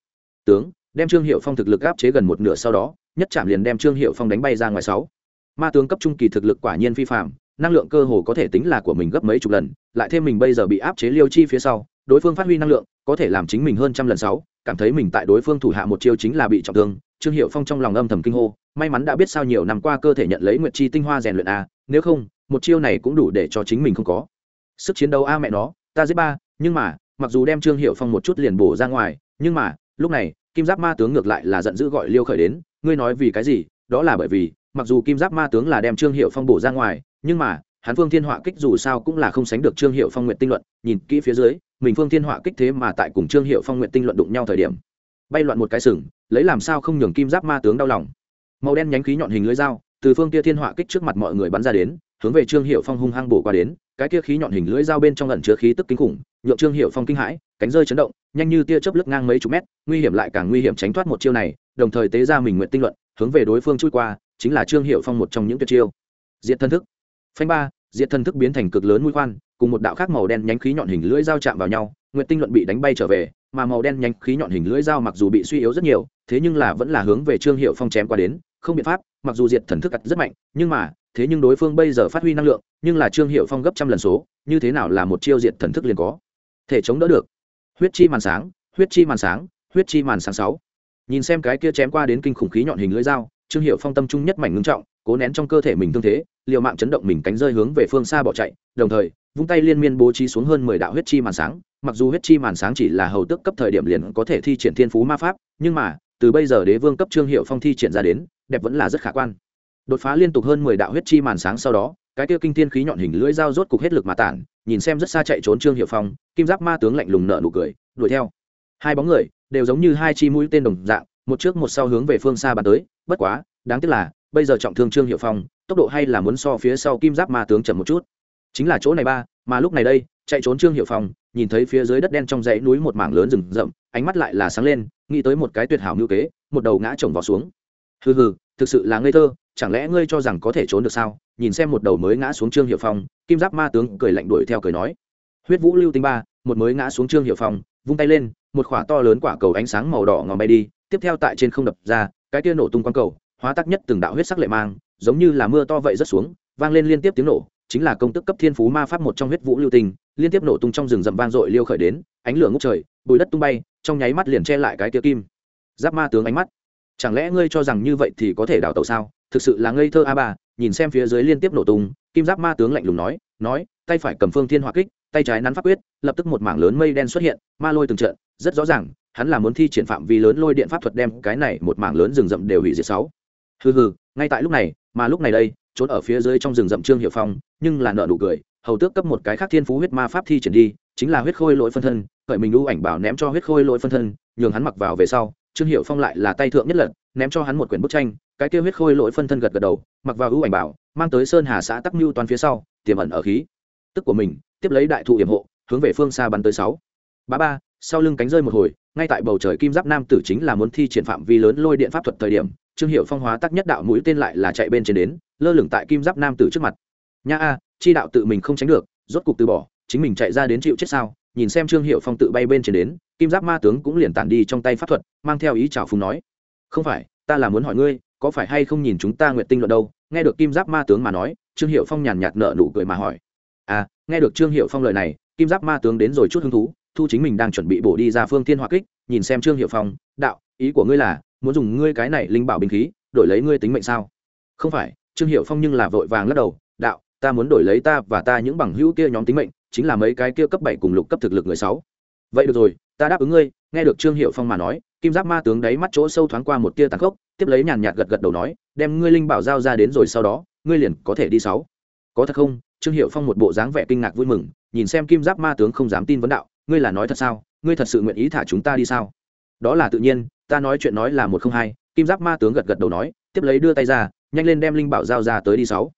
Tướng đem trương hiệu phong thực lực áp chế gần một nửa sau đó, nhất chạm liền đem trương hiệu phong đánh bay ra ngoài sáu. Ma tướng cấp trung kỳ thực lực quả nhiên phi phạm năng lượng cơ hồ có thể tính là của mình gấp mấy chục lần, lại thêm mình bây giờ bị áp chế liêu chi phía sau, đối phương phát huy năng lượng, có thể làm chính mình hơn trăm lần sáu, cảm thấy mình tại đối phương thủ hạ một chiêu chính là bị trọng thương, trương hiệu phong trong lòng âm thầm kinh hô, may mắn đã biết sao nhiều năm qua cơ thể nhận lấy nguyệt chi tinh hoa rèn luyện a nếu không, một chiêu này cũng đủ để cho chính mình không có. Sức chiến đấu a mẹ nó, ta giết ba, nhưng mà, mặc dù đem trương hiệu phong một chút liền bổ ra ngoài, nhưng mà, lúc này kim giáp ma tướng ngược lại là giận dữ gọi liêu khởi đến, ngươi nói vì cái gì? Đó là bởi vì, mặc dù kim giáp ma tướng là đem trương hiệu phong bổ ra ngoài, nhưng mà, hắn phương thiên họa kích dù sao cũng là không sánh được trương hiệu phong nguyện tinh luận, nhìn kỹ phía dưới, mình phương thiên họa kích thế mà tại cùng trương hiệu phong nguyện tinh luận đụng nhau thời điểm, bay loạn một cái sừng, lấy làm sao không nhường kim giáp ma tướng đau lòng. Màu đen nhánh khí nhọn hình lưới dao, từ phương kia thiên họa kích trước mặt mọi người bắn ra đến, hướng về trương hiệu phong hung hăng bổ qua đến, cái kia khí nhọn hình lưỡi dao bên trong ẩn chứa khí tức kinh khủng nhượng trương hiệu phong kinh hãi, cánh rơi chấn động, nhanh như tia chớp lướt ngang mấy chục mét, nguy hiểm lại càng nguy hiểm tránh thoát một chiêu này, đồng thời tế ra mình nguyện tinh luận, hướng về đối phương chui qua, chính là trương hiệu phong một trong những tuyệt chiêu. Diệt thân thức. Phanh ba, diệt thân thức biến thành cực lớn mũi khoan, cùng một đạo khác màu đen nhánh khí nhọn hình lưỡi dao chạm vào nhau, nguyện tinh luận bị đánh bay trở về, mà màu đen nhánh khí nhọn hình lưỡi dao mặc dù bị suy yếu rất nhiều, thế nhưng là vẫn là hướng về trương hiệu phong chém qua đến, không biện pháp, mặc dù diệt thần thức cắt rất mạnh, nhưng mà, thế nhưng đối phương bây giờ phát huy năng lượng, nhưng là trương hiệu phong gấp trăm lần số, như thế nào là một chiêu diệt thần thức liền có? Thể chống đỡ được. Huyết chi màn sáng, huyết chi màn sáng, huyết chi màn sáng sáu. Nhìn xem cái kia chém qua đến kinh khủng khí nhọn hình lưỡi dao, trương hiệu phong tâm trung nhất mảnh ngưng trọng, cố nén trong cơ thể mình thương thế, liều mạng chấn động mình cánh rơi hướng về phương xa bỏ chạy, đồng thời, vung tay liên miên bố trí xuống hơn mười đạo huyết chi màn sáng, mặc dù huyết chi màn sáng chỉ là hầu tước cấp thời điểm liền có thể thi triển thiên phú ma pháp, nhưng mà, từ bây giờ đế vương cấp trương hiệu phong thi triển ra đến, đẹp vẫn là rất khả quan. Đột phá liên tục hơn mười đạo huyết chi màn sáng sau đó cái kia kinh thiên khí nhọn hình lưỡi dao rốt cục hết lực mà tản, nhìn xem rất xa chạy trốn trương hiệu phong, kim giáp ma tướng lạnh lùng nợ nụ cười, đuổi theo. Hai bóng người đều giống như hai chi mũi tên đồng dạng, một trước một sau hướng về phương xa bắn tới, bất quá, đáng tiếc là, bây giờ trọng thương trương hiệu phong, tốc độ hay là muốn so phía sau kim giáp ma tướng chậm một chút. Chính là chỗ này ba, mà lúc này đây, chạy trốn trương hiệu phong, nhìn thấy phía dưới đất đen trong dãy núi một mảng lớn rừng rậm, ánh mắt lại là sáng lên, nghĩ tới một cái tuyệt hảo ngữ kế, một đầu ngã chồng vào xuống. Hừ hừ, thực sự là ngây thơ chẳng lẽ ngươi cho rằng có thể trốn được sao? Nhìn xem một đầu mới ngã xuống trương hiệu phong, kim giáp ma tướng cười lạnh đuổi theo cười nói. Huyết vũ lưu tinh ba, một mới ngã xuống trương hiệu phong, vung tay lên, một khỏa to lớn quả cầu ánh sáng màu đỏ ngòm bay đi, tiếp theo tại trên không đập ra, cái tia nổ tung quang cầu, hóa tác nhất từng đạo huyết sắc lệ mang, giống như là mưa to vậy rất xuống, vang lên liên tiếp tiếng nổ, chính là công tức cấp thiên phú ma pháp một trong huyết vũ lưu tinh, liên tiếp nổ tung trong rừng rậm vang dội liêu khởi đến, ánh lửa ngốc trời bùi đất tung bay, trong nháy mắt liền che lại cái tia kim. Giáp ma tướng ánh mắt. Chẳng lẽ ngươi cho rằng như vậy thì có thể đào tẩu sao? Thực sự là ngây thơ a ba, nhìn xem phía dưới liên tiếp nổ tung, kim giáp ma tướng lạnh lùng nói nói, tay phải cầm phương thiên hỏa kích, tay trái nắn pháp quyết, lập tức một mảng lớn mây đen xuất hiện, ma lôi từng trận, rất rõ ràng, hắn là muốn thi triển phạm vi lớn lôi điện pháp thuật đem cái này một mảng lớn rừng rậm đều hủy diệt sáu. Hừ hừ, ngay tại lúc này, mà lúc này đây, trốn ở phía dưới trong rừng rậm trương hiệu phong, nhưng là nợ nụ cười, hầu tước cấp một cái khác thiên phú huyết ma pháp thi triển đi, chính là huyết khôi lỗi phân thân, khởi mình u ảnh bảo ném cho huyết khôi lỗi phân thân, nhường hắn mặc vào về sau, trương hiệu phong lại là tay thượng nhất lật ném cho hắn một quyển bức tranh cái kia huyết khôi lỗi phân thân gật gật đầu, mặc vào ưu ảnh bảo, mang tới sơn hà xã tắc mưu toàn phía sau, tiềm ẩn ở khí. Tức của mình, tiếp lấy đại thụ hiểm hộ, hướng về phương xa bắn tới sáu. Ba ba, sau lưng cánh rơi một hồi, ngay tại bầu trời kim giáp nam tử chính là muốn thi triển phạm vi lớn lôi điện pháp thuật thời điểm, trương hiệu phong hóa tắc nhất đạo mũi tên lại là chạy bên trên đến, lơ lửng tại kim giáp nam tử trước mặt. Nha a, chi đạo tự mình không tránh được, rốt cục từ bỏ, chính mình chạy ra đến chịu chết sao? Nhìn xem trương hiệu phong tự bay bên trên đến, kim giáp ma tướng cũng liền tản đi trong tay pháp thuật, mang theo ý chào phùng nói. Không phải, ta là muốn hỏi ngươi có phải hay không nhìn chúng ta nguyện tinh luận đâu? Nghe được kim giáp ma tướng mà nói, trương hiệu phong nhàn nhạt nợ nụ cười mà hỏi. À nghe được trương hiệu phong lời này, kim giáp ma tướng đến rồi chút hứng thú, thu chính mình đang chuẩn bị bổ đi ra phương thiên hòa kích, nhìn xem trương hiệu phong, đạo, ý của ngươi là, muốn dùng ngươi cái này linh bảo binh khí, đổi lấy ngươi tính mệnh sao? Không phải, trương hiệu phong nhưng là vội vàng lắc đầu, đạo, ta muốn đổi lấy ta và ta những bằng hữu kia nhóm tính mệnh, chính là mấy cái kia cấp bảy cùng lục cấp thực lực người sáu. Vậy được rồi, ta đáp ứng ngươi, nghe được trương hiệu phong mà nói kim giáp ma tướng đáy mắt chỗ sâu thoáng qua một tia tàn khốc, tiếp lấy nhàn nhạt gật gật đầu nói, đem ngươi linh bảo giao ra đến rồi sau đó, ngươi liền có thể đi sáu. Có thật không? Trương hiệu phong một bộ dáng vẻ kinh ngạc vui mừng, nhìn xem kim giáp ma tướng không dám tin vấn đạo, ngươi là nói thật sao? Ngươi thật sự nguyện ý thả chúng ta đi sao? Đó là tự nhiên, ta nói chuyện nói là một không hai, kim giáp ma tướng gật gật đầu nói, tiếp lấy đưa tay ra, nhanh lên đem linh bảo giao ra tới đi sáu.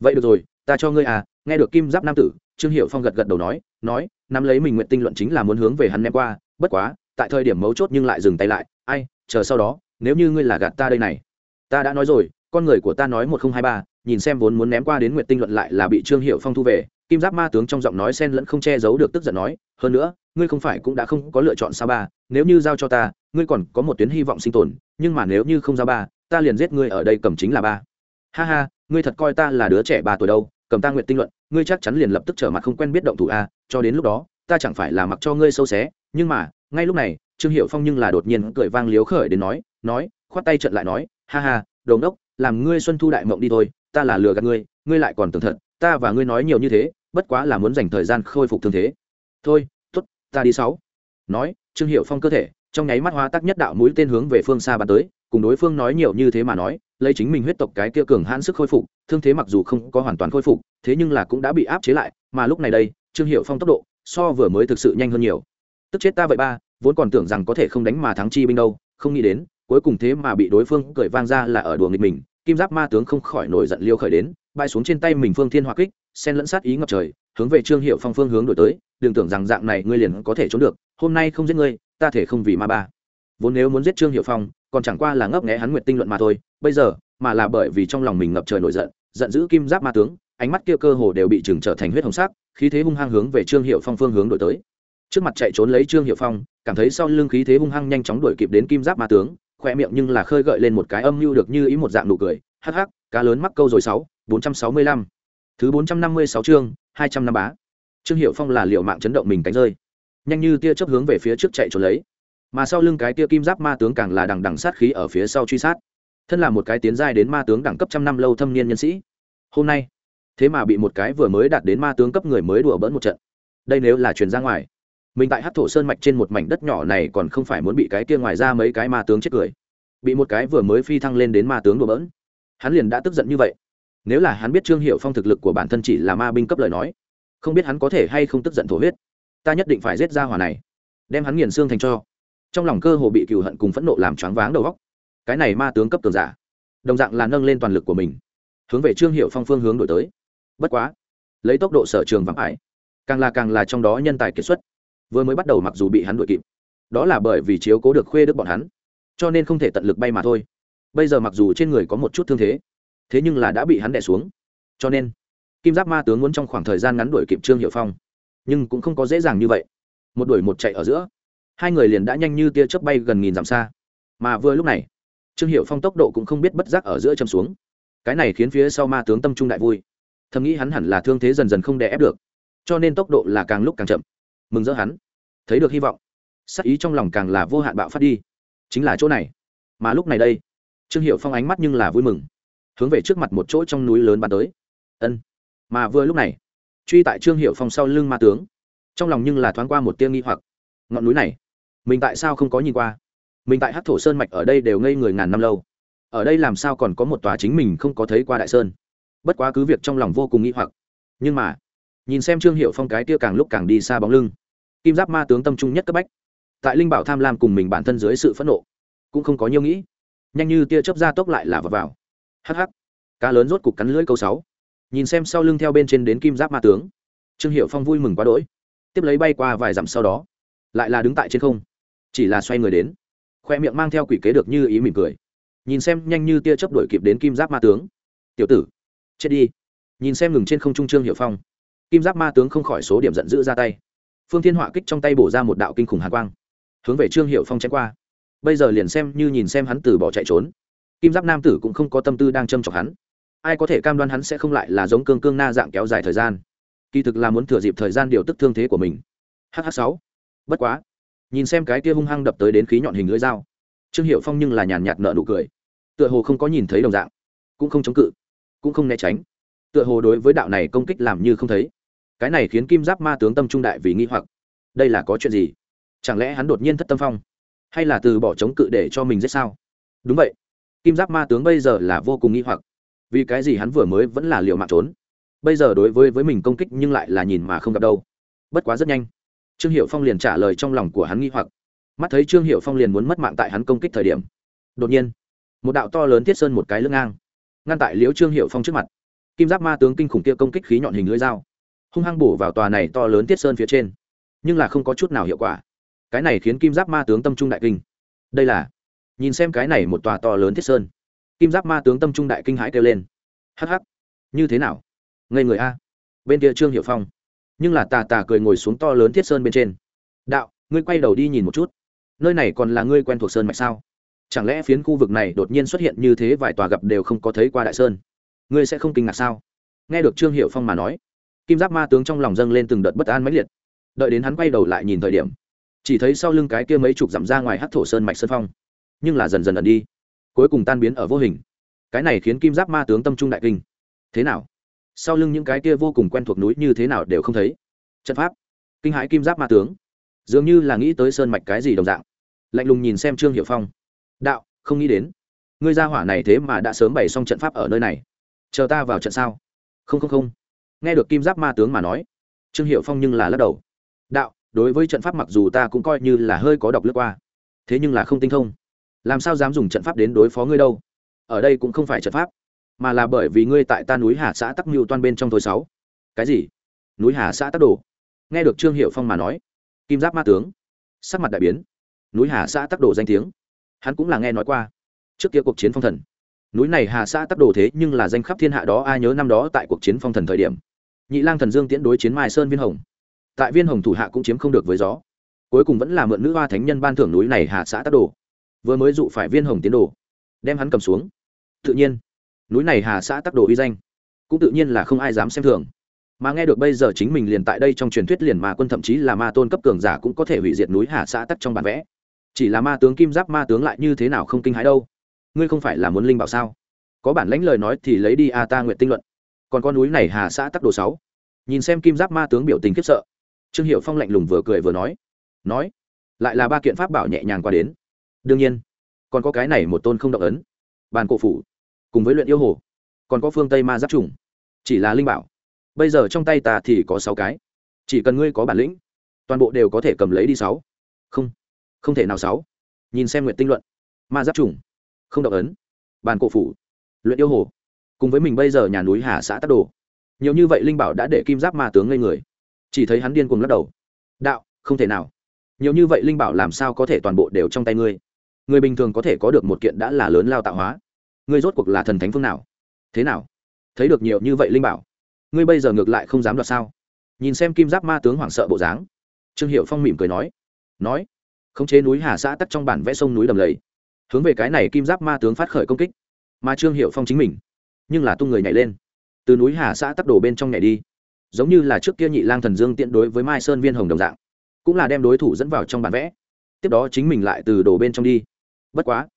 Vậy được rồi, ta cho ngươi à nghe được kim giáp nam tử, trương hiệu phong gật gật đầu nói nói, nắm lấy mình nguyện tinh luận chính là muốn hướng về hắn ném qua, bất quá tại thời điểm mấu chốt nhưng lại dừng tay lại, ai, chờ sau đó, nếu như ngươi là gạt ta đây này. Ta đã nói rồi, con người của ta nói một không hai ba, nhìn xem vốn muốn ném qua đến Nguyệt tinh luận lại là bị trương hiệu phong thu về. Kim giáp ma tướng trong giọng nói sen lẫn không che giấu được tức giận nói, hơn nữa, ngươi không phải cũng đã không có lựa chọn sao ba, nếu như giao cho ta, ngươi còn có một tuyến hy vọng sinh tồn, nhưng mà nếu như không giao ba, ta liền giết ngươi ở đây cầm chính là ba. Ha ha, ngươi thật coi ta là đứa trẻ ba tuổi đâu, cầm ta nguyện tinh luận, ngươi chắc chắn liền lập tức trở mặt không quen biết động thủ a, cho đến lúc đó, ta chẳng phải là mặc cho ngươi sâu xé, nhưng mà ngay lúc này, trương hiệu phong nhưng là đột nhiên cười vang liếu khởi đến nói nói, khoát tay trận lại nói, ha ha đồn đốc làm ngươi xuân thu đại mộng đi thôi, ta là lừa gạt ngươi ngươi lại còn tưởng thật, ta và ngươi nói nhiều như thế, bất quá là muốn dành thời gian khôi phục thương thế. Thôi t ố t ta đi sáu. Nói, trương hiệu phong cơ thể, trong nháy mắt hóa tắc nhất đạo mũi tên hướng về phương xa bắn tới, cùng đối phương nói nhiều như thế mà nói, lấy chính mình huyết tộc cái kia cường hãn sức khôi phục, thương thế mặc dù không có hoàn toàn khôi phục, thế nhưng là cũng đã bị áp chế lại, mà lúc này đây, trương hiệu phong tốc độ so vừa mới thực sự nhanh hơn nhiều tức chết ta vậy ba, vốn còn tưởng rằng có thể không đánh mà thắng chi binh đâu, không nghĩ đến, cuối cùng thế mà bị đối phương cười vang ra là ở đùa nghịch mình, kim giáp ma tướng không khỏi nổi giận liêu khởi đến, bay xuống trên tay mình phương thiên hoa kích sen lẫn sát ý ngập trời, hướng về trương hiệu phong phương hướng đổi tới, đừng tưởng rằng dạng này ngươi liền có thể trốn được, hôm nay không giết ngươi, ta thể không vì ma ba. Vốn nếu muốn giết trương hiệu phong, còn chẳng qua là ngấp nghé hắn nguyện tinh luận mà thôi, bây giờ, mà là bởi vì trong lòng mình ngập trời nổi giận giận dữ kim giáp ma tướng, ánh mắt kia cơ hồ đều bị chừng trở thành huyết hồng sắc, khí thế hung hăng hướng về trương hiệu phong phương hướng đổi tới trước mặt chạy trốn lấy trương hiệu phong, cảm thấy sau lưng khí thế hung hăng nhanh chóng đuổi kịp đến kim giáp ma tướng khoe miệng nhưng là khơi gợi lên một cái âm mưu được như ý một dạng nụ cười. Hắc hắc, cá lớn mắc câu rồi sáu, bốn trăm sáu mươi lăm. Thứ bốn trăm năm mươi sáu chương, hai trăm năm bá. Trương hiệu phong là liệu mạng chấn động mình cánh rơi. Nhanh như tia chớp hướng về phía trước chạy trốn lấy. Mà sau lưng cái tia kim giáp ma tướng càng là đằng đằng sát khí ở phía sau truy sát. Thân là một cái tiến giai đến ma tướng đẳng cấp trăm năm lâu thâm niên nhân sĩ. Hôm nay, thế mà bị một cái vừa mới đạt đến ma tướng cấp người mới đùa bỡn một trận. Đây nếu là truyền ra ngoài mình tại hát thổ sơn mạch trên một mảnh đất nhỏ này còn không phải muốn bị cái kia ngoài ra mấy cái ma tướng chết cười. Bị một cái vừa mới phi thăng lên đến ma tướng đùa bỡn. Hắn liền đã tức giận như vậy. Nếu là hắn biết trương hiệu phong thực lực của bản thân chỉ là ma binh cấp lời nói, không biết hắn có thể hay không tức giận thổ huyết. Ta nhất định phải giết ra hỏa này. Đem hắn nghiền xương thành cho. Trong lòng cơ hồ bị cựu hận cùng phẫn nộ làm choáng váng đầu góc cái này ma tướng cấp tường giả. Đồng dạng là nâng lên toàn lực của mình. Hướng về trương hiệu phong phương hướng đổi tới. Bất quá, lấy tốc độ sở trường vắng ải, càng là càng là trong đó nhân tài kiệt xuất vừa mới bắt đầu mặc dù bị hắn đuổi kịp. Đó là bởi vì chiếu cố được khuê đức bọn hắn, cho nên không thể tận lực bay mà thôi. Bây giờ mặc dù trên người có một chút thương thế thế nhưng là đã bị hắn đẻ xuống. Cho nên, kim giáp ma tướng muốn trong khoảng thời gian ngắn đuổi kịp trương hiệu phong, nhưng cũng không có dễ dàng như vậy. Một đuổi một chạy ở giữa, hai người liền đã nhanh như tia chớp bay gần nghìn dặm xa. Mà vừa lúc này, trương hiệu phong tốc độ cũng không biết bất giác ở giữa châm xuống. Cái này khiến phía sau ma tướng tâm trung đại vui. Thầm nghĩ hắn hẳn là thương thế dần dần không đè ép được, cho nên tốc độ là càng lúc càng chậm mừng rỡ hắn. Thấy được hy vọng, sắc ý trong lòng càng là vô hạn bạo phát đi. Chính là chỗ này. Mà lúc này đây, trương hiệu phong ánh mắt nhưng là vui mừng, hướng về trước mặt một chỗ trong núi lớn bắn tới. Ân. Mà vừa lúc này, truy tại trương hiệu phong sau lưng ma tướng, trong lòng nhưng là thoáng qua một tiêng nghi hoặc. Ngọn núi này, mình tại sao không có nhìn qua? Mình tại hát thổ sơn mạch ở đây đều ngây người ngàn năm lâu. Ở đây làm sao còn có một tòa chính mình không có thấy qua đại sơn? Bất quá cứ việc trong lòng vô cùng nghi hoặc. Nhưng mà nhìn xem trương hiệu phong cái tia càng lúc càng đi xa bóng lưng. Kim giáp ma tướng tâm trung nhất cấp bách. Tại linh bảo tham lam cùng mình bản thân dưới sự phẫn nộ, cũng không có nhiều nghĩ. Nhanh như tia chớp ra tốc lại là vào vào. Hh cá lớn rốt cục cắn lưỡi câu sáu. Nhìn xem sau lưng theo bên trên đến kim giáp ma tướng. Trương hiệu phong vui mừng quá đỗi. Tiếp lấy bay qua vài dặm sau đó, lại là đứng tại trên không. Chỉ là xoay người đến. Khoe miệng mang theo quỷ kế được như ý mỉm cười. Nhìn xem nhanh như tia chớp đuổi kịp đến kim giáp ma tướng. Tiểu tử, chết đi. Nhìn xem ngừng trên không trung trương hiệu phong kim giáp ma tướng không khỏi số điểm giận dữ ra tay. Phương thiên họa kích trong tay bổ ra một đạo kinh khủng hạ quang, hướng về trương hiệu phong chém qua. Bây giờ liền xem như nhìn xem hắn từ bỏ chạy trốn, kim giáp nam tử cũng không có tâm tư đang châm chọc hắn. Ai có thể cam đoan hắn sẽ không lại là giống cương cương na dạng kéo dài thời gian? Kỳ thực là muốn thừa dịp thời gian điều tức thương thế của mình. Hh sáu. Bất quá, nhìn xem cái kia hung hăng đập tới đến khí nhọn hình lưỡi dao, trương hiệu phong nhưng là nhàn nhạt nợ nụ cười, tựa hồ không có nhìn thấy đồng dạng, cũng không chống cự, cũng không né tránh, tựa hồ đối với đạo này công kích làm như không thấy cái này khiến kim giáp ma tướng tâm trung đại vì nghi hoặc. Đây là có chuyện gì? Chẳng lẽ hắn đột nhiên thất tâm phong? Hay là từ bỏ chống cự để cho mình giết sao? Đúng vậy. Kim giáp ma tướng bây giờ là vô cùng nghi hoặc. Vì cái gì hắn vừa mới vẫn là liệu mạng trốn? Bây giờ đối với với mình công kích nhưng lại là nhìn mà không gặp đâu. Bất quá rất nhanh. Trương hiệu phong liền trả lời trong lòng của hắn nghi hoặc. Mắt thấy trương hiệu phong liền muốn mất mạng tại hắn công kích thời điểm. Đột nhiên, một đạo to lớn thiết sơn một cái lưng ngang, ngăn tại liễu trương hiệu phong trước mặt. Kim giáp ma tướng kinh khủng kia công kích khí nhọn hình lưỡi dao hung hăng bổ vào tòa này to lớn tiết sơn phía trên. Nhưng là không có chút nào hiệu quả. Cái này khiến kim giáp ma tướng tâm trung đại kinh. Đây là, nhìn xem cái này một tòa to lớn thiết sơn. Kim giáp ma tướng tâm trung đại kinh hãi kêu lên. Hh như thế nào? Ngây người a. Bên kia trương hiệu phong. Nhưng là tà tà cười ngồi xuống to lớn thiết sơn bên trên. Đạo, ngươi quay đầu đi nhìn một chút. Nơi này còn là ngươi quen thuộc sơn mạch sao? Chẳng lẽ phiến khu vực này đột nhiên xuất hiện như thế vài tòa gặp đều không có thấy qua đại sơn? Ngươi sẽ không kinh ngạc sao? Nghe được trương hiệu phong mà nói kim giáp ma tướng trong lòng dâng lên từng đợt bất an mãnh liệt. Đợi đến hắn quay đầu lại nhìn thời điểm, chỉ thấy sau lưng cái kia mấy chục dặm ra ngoài hát thổ sơn mạch sơn phong, nhưng là dần dần ẩn đi, cuối cùng tan biến ở vô hình. Cái này khiến kim giáp ma tướng tâm trung đại kinh. Thế nào? Sau lưng những cái kia vô cùng quen thuộc núi như thế nào đều không thấy. Trận pháp. Kinh hãi kim giáp ma tướng. Dường như là nghĩ tới sơn mạch cái gì đồng dạng. Lạnh lùng nhìn xem trương hiệu phong. Đạo, không nghĩ đến. Ngươi gia hỏa này thế mà đã sớm bày xong trận pháp ở nơi này. Chờ ta vào trận sao? Không không không nghe được kim giáp ma tướng mà nói, trương hiệu phong nhưng là lắc đầu. Đạo, đối với trận pháp mặc dù ta cũng coi như là hơi có độc lướt qua, thế nhưng là không tinh thông. Làm sao dám dùng trận pháp đến đối phó ngươi đâu? Ở đây cũng không phải trận pháp, mà là bởi vì ngươi tại ta núi hà xã tắc mưu toan bên trong thôi sáu. Cái gì? Núi hà xã tắc đồ? Nghe được trương hiệu phong mà nói, kim giáp ma tướng, sắc mặt đại biến. Núi hà xã tắc đồ danh tiếng, hắn cũng là nghe nói qua. Trước kia cuộc chiến phong thần. Núi này hà xã tắc đồ thế nhưng là danh khắp thiên hạ đó, ai nhớ năm đó tại cuộc chiến phong thần thời điểm nhị lang thần dương tiễn đối chiến mai sơn viên hồng tại viên hồng thủ hạ cũng chiếm không được với gió cuối cùng vẫn là mượn nữ hoa thánh nhân ban thưởng núi này hà xã tắc đồ vừa mới dụ phải viên hồng tiến đồ đem hắn cầm xuống tự nhiên núi này hà xã tắc đồ uy danh cũng tự nhiên là không ai dám xem thường mà nghe được bây giờ chính mình liền tại đây trong truyền thuyết liền mà quân thậm chí là ma tôn cấp cường giả cũng có thể hủy diệt núi hà xã tắc trong bản vẽ chỉ là ma tướng kim giáp ma tướng lại như thế nào không kinh hãi đâu ngươi không phải là muốn linh bảo sao có bản lãnh lời nói thì lấy đi a ta nguyện tinh luận còn con núi này hà xã tắc đồ sáu. Nhìn xem kim giáp ma tướng biểu tình khiếp sợ. Trương hiệu phong lạnh lùng vừa cười vừa nói. Nói, lại là ba kiện pháp bảo nhẹ nhàng qua đến. Đương nhiên, còn có cái này một tôn không động ấn. Bàn cổ phủ, cùng với luyện yêu hồ, còn có phương tây ma giáp trùng chỉ là linh bảo. Bây giờ trong tay ta thì có sáu cái. Chỉ cần ngươi có bản lĩnh, toàn bộ đều có thể cầm lấy đi sáu. Không không thể nào sáu. Nhìn xem nguyện tinh luận. Ma giáp trùng không động ấn. Bàn cổ phủ, luyện yêu hồ cùng với mình bây giờ nhà núi hà xã tắc đồ. Nhiều như vậy linh bảo đã để kim giáp ma tướng ngây người. Chỉ thấy hắn điên cuồng lắc đầu. Đạo, không thể nào. Nhiều như vậy linh bảo làm sao có thể toàn bộ đều trong tay ngươi? Người bình thường có thể có được một kiện đã là lớn lao tạo hóa. Ngươi rốt cuộc là thần thánh phương nào? Thế nào? Thấy được nhiều như vậy linh bảo, ngươi bây giờ ngược lại không dám đoạt sao? Nhìn xem kim giáp ma tướng hoảng sợ bộ dáng, trương hiệu phong mỉm cười nói nói, khống chế núi hà xã tắt trong bản vẽ sông núi đầm lầy. Hướng về cái này kim giáp ma tướng phát khởi công kích. Mà trương hiệu phong chính mình nhưng là tung người nhảy lên. Từ núi hà xã tắc đổ bên trong nhảy đi. Giống như là trước kia nhị lang thần dương tiện đối với mai sơn viên hồng đồng dạng. Cũng là đem đối thủ dẫn vào trong bản vẽ. Tiếp đó chính mình lại từ đổ bên trong đi. Bất quá,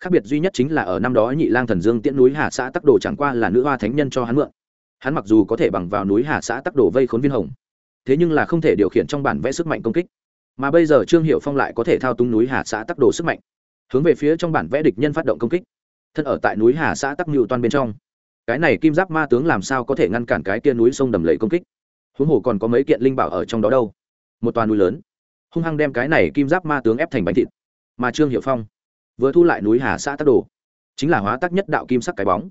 khác biệt duy nhất chính là ở năm đó nhị lang thần dương tiễn núi hà xã tắc đồ chẳng qua là nữ hoa thánh nhân cho hắn mượn. Hắn mặc dù có thể bằng vào núi hà xã tắc đồ vây khốn viên hồng, thế nhưng là không thể điều khiển trong bản vẽ sức mạnh công kích. Mà bây giờ trương hiệu phong lại có thể thao túng núi hà xã tắc đồ sức mạnh, hướng về phía trong bản vẽ địch nhân phát động công kích. Thân ở tại núi hà xã tắc mưu toan bên trong cái này kim giáp ma tướng làm sao có thể ngăn cản cái kia núi sông đầm lầy công kích? Huống hồ còn có mấy kiện linh bảo ở trong đó đâu. Một toàn núi lớn. Hung hăng đem cái này kim giáp ma tướng ép thành bánh thịt. Mà trương hiệu phong vừa thu lại núi hà xã tắc đồ, chính là hóa tắc nhất đạo kim sắc cái bóng,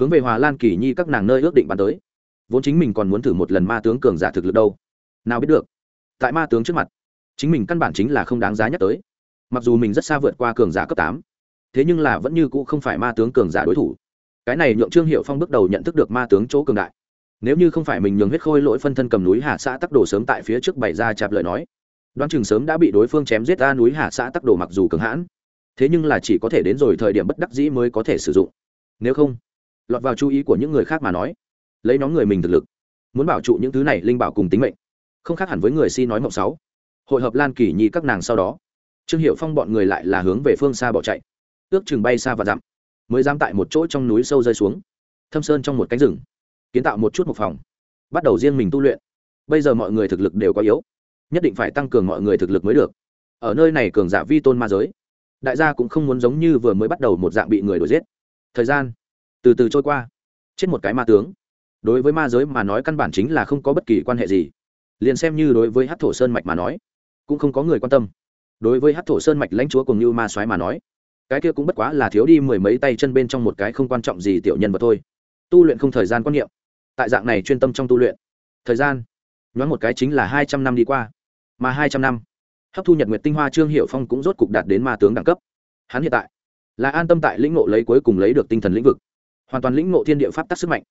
hướng về hòa lan kỳ nhi các nàng nơi ước định bắn tới. Vốn chính mình còn muốn thử một lần ma tướng cường giả thực lực đâu. Nào biết được, tại ma tướng trước mặt, chính mình căn bản chính là không đáng giá nhắc tới. Mặc dù mình rất xa vượt qua cường giả cấp tám, thế nhưng là vẫn như cũ không phải ma tướng cường giả đối thủ cái này nhượng trương hiệu phong bước đầu nhận thức được ma tướng chỗ cường đại nếu như không phải mình nhường huyết khôi lỗi phân thân cầm núi hà xã tắc đồ sớm tại phía trước bày ra chạp lời nói đoán chừng sớm đã bị đối phương chém giết ra núi hà xã tắc đồ mặc dù cường hãn thế nhưng là chỉ có thể đến rồi thời điểm bất đắc dĩ mới có thể sử dụng nếu không lọt vào chú ý của những người khác mà nói lấy nhóm người mình thực lực muốn bảo trụ những thứ này linh bảo cùng tính mệnh không khác hẳn với người si nói mộng sáu hội hợp lan kỳ nhi các nàng sau đó trương hiệu phong bọn người lại là hướng về phương xa bỏ chạy ước chừng bay xa và dặm mới dám tại một chỗ trong núi sâu rơi xuống. Thâm sơn trong một cánh rừng, kiến tạo một chút một phòng, bắt đầu riêng mình tu luyện. Bây giờ mọi người thực lực đều có yếu, nhất định phải tăng cường mọi người thực lực mới được. Ở nơi này cường giả vi tôn ma giới, đại gia cũng không muốn giống như vừa mới bắt đầu một dạng bị người đuổi giết. Thời gian từ từ trôi qua, chết một cái ma tướng. Đối với ma giới mà nói căn bản chính là không có bất kỳ quan hệ gì. Liền xem như đối với hát thổ sơn mạch mà nói, cũng không có người quan tâm. Đối với hát thổ sơn mạch lãnh chúa cùng như ma soái mà nói cái kia cũng bất quá là thiếu đi mười mấy tay chân bên trong một cái không quan trọng gì tiểu nhân vật thôi. Tu luyện không thời gian quan niệm. Tại dạng này chuyên tâm trong tu luyện. Thời gian. Nhoáng một cái chính là hai trăm năm đi qua. Mà hai trăm năm. Hấp thu nhật nguyệt tinh hoa trương hiệu phong cũng rốt cục đạt đến ma tướng đẳng cấp. Hắn hiện tại là an tâm tại lĩnh ngộ lấy cuối cùng lấy được tinh thần lĩnh vực. Hoàn toàn lĩnh ngộ thiên địa pháp tắc sức mạnh.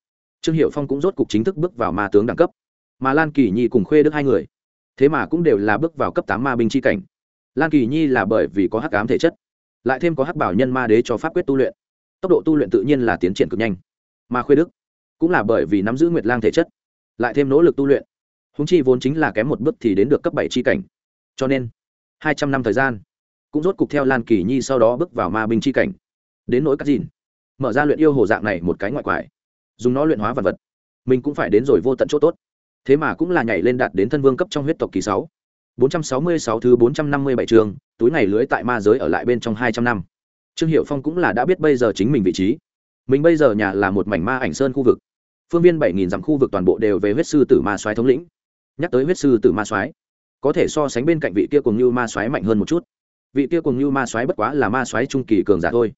Trương hiệu phong cũng rốt cục chính thức bước vào ma tướng đẳng cấp. Mà lan kỳ nhi cùng khuê đức hai người, thế mà cũng đều là bước vào cấp tám ma binh c h i cảnh. Lan kỳ nhi là bởi vì có hắc ám thể chất lại thêm có hắc bảo nhân ma đế cho pháp quyết tu luyện. Tốc độ tu luyện tự nhiên là tiến triển cực nhanh. Mà khuê đức cũng là bởi vì nắm giữ nguyệt lang thể chất, lại thêm nỗ lực tu luyện. Húng chi vốn chính là kém một bước thì đến được cấp bảy c cảnh. Cho nên, hai trăm năm thời gian, cũng rốt cục theo lan kỳ nhi sau đó bước vào ma binh c h i cảnh. Đến nỗi cắt dìn mở ra luyện yêu hồ dạng này một cái ngoại quải, dùng nó luyện hóa vật vật, mình cũng phải đến rồi vô tận chỗ tốt. Thế mà cũng là nhảy lên đạt đến thân vương cấp trong huyết tộc kỳ sáu bốn trăm sáu mươi sáu thứ bốn trăm năm mươi bảy trường túi ngày lưới tại ma giới ở lại bên trong hai trăm năm. Trương Hiểu phong cũng là đã biết bây giờ chính mình vị trí. Mình bây giờ nhà là một mảnh ma ảnh sơn khu vực. Phương viên bảy nghìn dặm khu vực toàn bộ đều về huyết sư tử ma soái thống lĩnh. Nhắc tới huyết sư tử ma soái, có thể so sánh bên cạnh vị kia cùng như ma soái mạnh hơn một chút. Vị kia cùng như ma soái bất quá là ma soái trung kỳ cường giả thôi.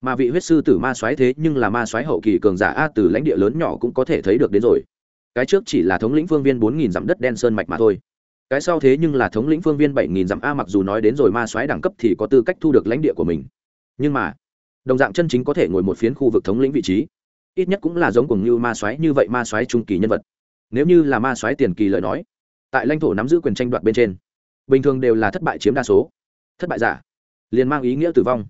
Mà vị huyết sư tử ma soái thế nhưng là ma soái hậu kỳ cường giả a, từ lãnh địa lớn nhỏ cũng có thể thấy được đến rồi. Cái trước chỉ là thống lĩnh phương viên bốn nghìn dặm đất đen sơn mạch mà thôi cái sau thế nhưng là thống lĩnh phương viên bảy nghìn dặm a mặc dù nói đến rồi ma soái đẳng cấp thì có tư cách thu được lãnh địa của mình. Nhưng mà, đồng dạng chân chính có thể ngồi một phiến khu vực thống lĩnh vị trí. Ít nhất cũng là giống cùng như ma soái như vậy ma soái trung kỳ nhân vật. Nếu như là ma soái tiền kỳ lời nói, tại lãnh thổ nắm giữ quyền tranh đoạt bên trên, bình thường đều là thất bại chiếm đa số. Thất bại giả, liền mang ý nghĩa tử vong.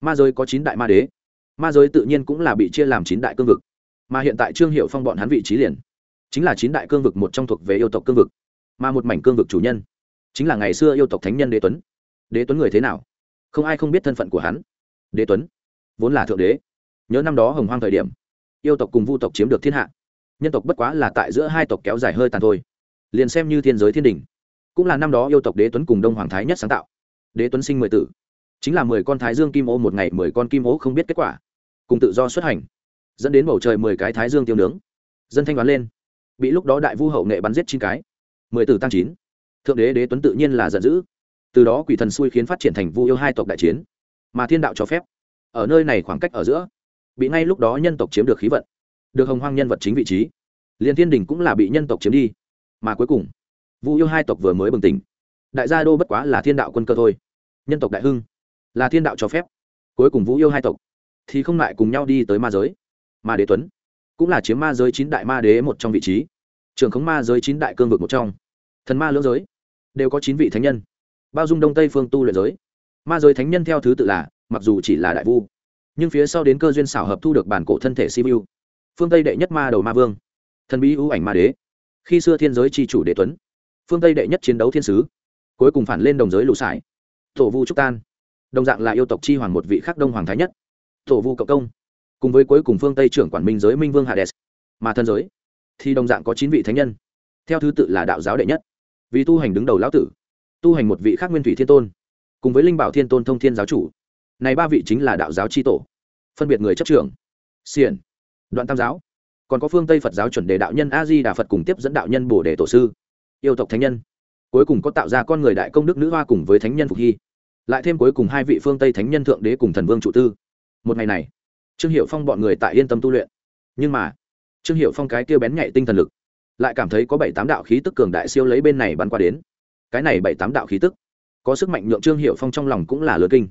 Ma giới có chín đại ma đế. Ma giới tự nhiên cũng là bị chia làm chín đại cương vực. Mà hiện tại trương hiệu phong bọn hắn vị trí liền, chính là chín đại cương vực một trong thuộc về yêu tộc cương vực mà một mảnh cương vực chủ nhân, chính là ngày xưa yêu tộc thánh nhân đế tuấn. Đế tuấn người thế nào? Không ai không biết thân phận của hắn. Đế tuấn, vốn là thượng đế, nhớ năm đó hồng hoang thời điểm, yêu tộc cùng vu tộc chiếm được thiên hạ. Nhân tộc bất quá là tại giữa hai tộc kéo dài hơi tàn thôi. Liền xem như thiên giới thiên đình, cũng là năm đó yêu tộc đế tuấn cùng đông hoàng thái nhất sáng tạo. Đế tuấn sinh mười tử, chính là mười con thái dương kim ô một ngày mười con kim ô không biết kết quả, cùng tự do xuất hành, dẫn đến bầu trời mười cái thái dương tiêu nướng. Dân thanh đoán lên, bị lúc đó đại vu hậu nghệ bắn giết chín cái mười tử tăng chín. Thượng đế đế tuấn tự nhiên là giận dữ. Từ đó quỷ thần xui khiến phát triển thành vu yêu hai tộc đại chiến. Mà thiên đạo cho phép. Ở nơi này khoảng cách ở giữa, bị ngay lúc đó nhân tộc chiếm được khí vận, được hồng hoang nhân vật chính vị trí. Liền thiên đình cũng là bị nhân tộc chiếm đi. Mà cuối cùng, vu yêu hai tộc vừa mới bừng tỉnh. Đại gia đô bất quá là thiên đạo quân cơ thôi. Nhân tộc đại hưng, là thiên đạo cho phép. Cuối cùng vũ yêu hai tộc, thì không lại cùng nhau đi tới ma giới. Ma đế tuấn, cũng là chiếm ma giới chín đại ma đế một trong vị trí trường khống ma giới chín đại cương vực một trong. Thần ma lưỡng giới. Đều có chín vị thánh nhân. Bao dung đông tây phương tu luyện giới. Ma giới thánh nhân theo thứ tự là mặc dù chỉ là đại vu nhưng phía sau đến cơ duyên xảo hợp thu được bản cổ thân thể simu, phương tây đệ nhất ma đầu ma vương. Thần bí ưu ảnh ma đế. Khi xưa thiên giới c h i chủ đệ tuấn. Phương tây đệ nhất chiến đấu thiên sứ. Cuối cùng phản lên đồng giới lũ sải. Tổ vu trúc tan. Đồng dạng là yêu tộc chi hoàng một vị khắc đông hoàng thái nhất. Tổ vu cộng công. Cùng với cuối cùng phương tây trưởng quản minh giới minh vương hades. Mà thân giới thì đồng dạng có chín vị thánh nhân. Theo thứ tự là đạo giáo đệ nhất, vì tu hành đứng đầu lão tử, tu hành một vị khác nguyên thủy thiên tôn, cùng với linh bảo thiên tôn thông thiên giáo chủ. Này ba vị chính là đạo giáo tri tổ, phân biệt người chấp trưởng, xiển, đoạn tam giáo. Còn có phương tây phật giáo chuẩn đề đạo nhân a di đà phật cùng tiếp dẫn đạo nhân bồ đề tổ sư, yêu tộc thánh nhân. Cuối cùng có tạo ra con người đại công đức nữ hoa cùng với thánh nhân phục hy. Lại thêm cuối cùng hai vị phương tây thánh nhân thượng đế cùng thần vương trụ tư. Một ngày này, trương hiệu phong bọn người tại yên tâm tu luyện. Nhưng mà trương hiệu phong cái kia bén nhạy tinh thần lực, lại cảm thấy có bảy tám đạo khí tức cường đại siêu lấy bên này bắn qua đến. Cái này bảy tám đạo khí tức, có sức mạnh nhượng trương hiệu phong trong lòng cũng là lừa kinh.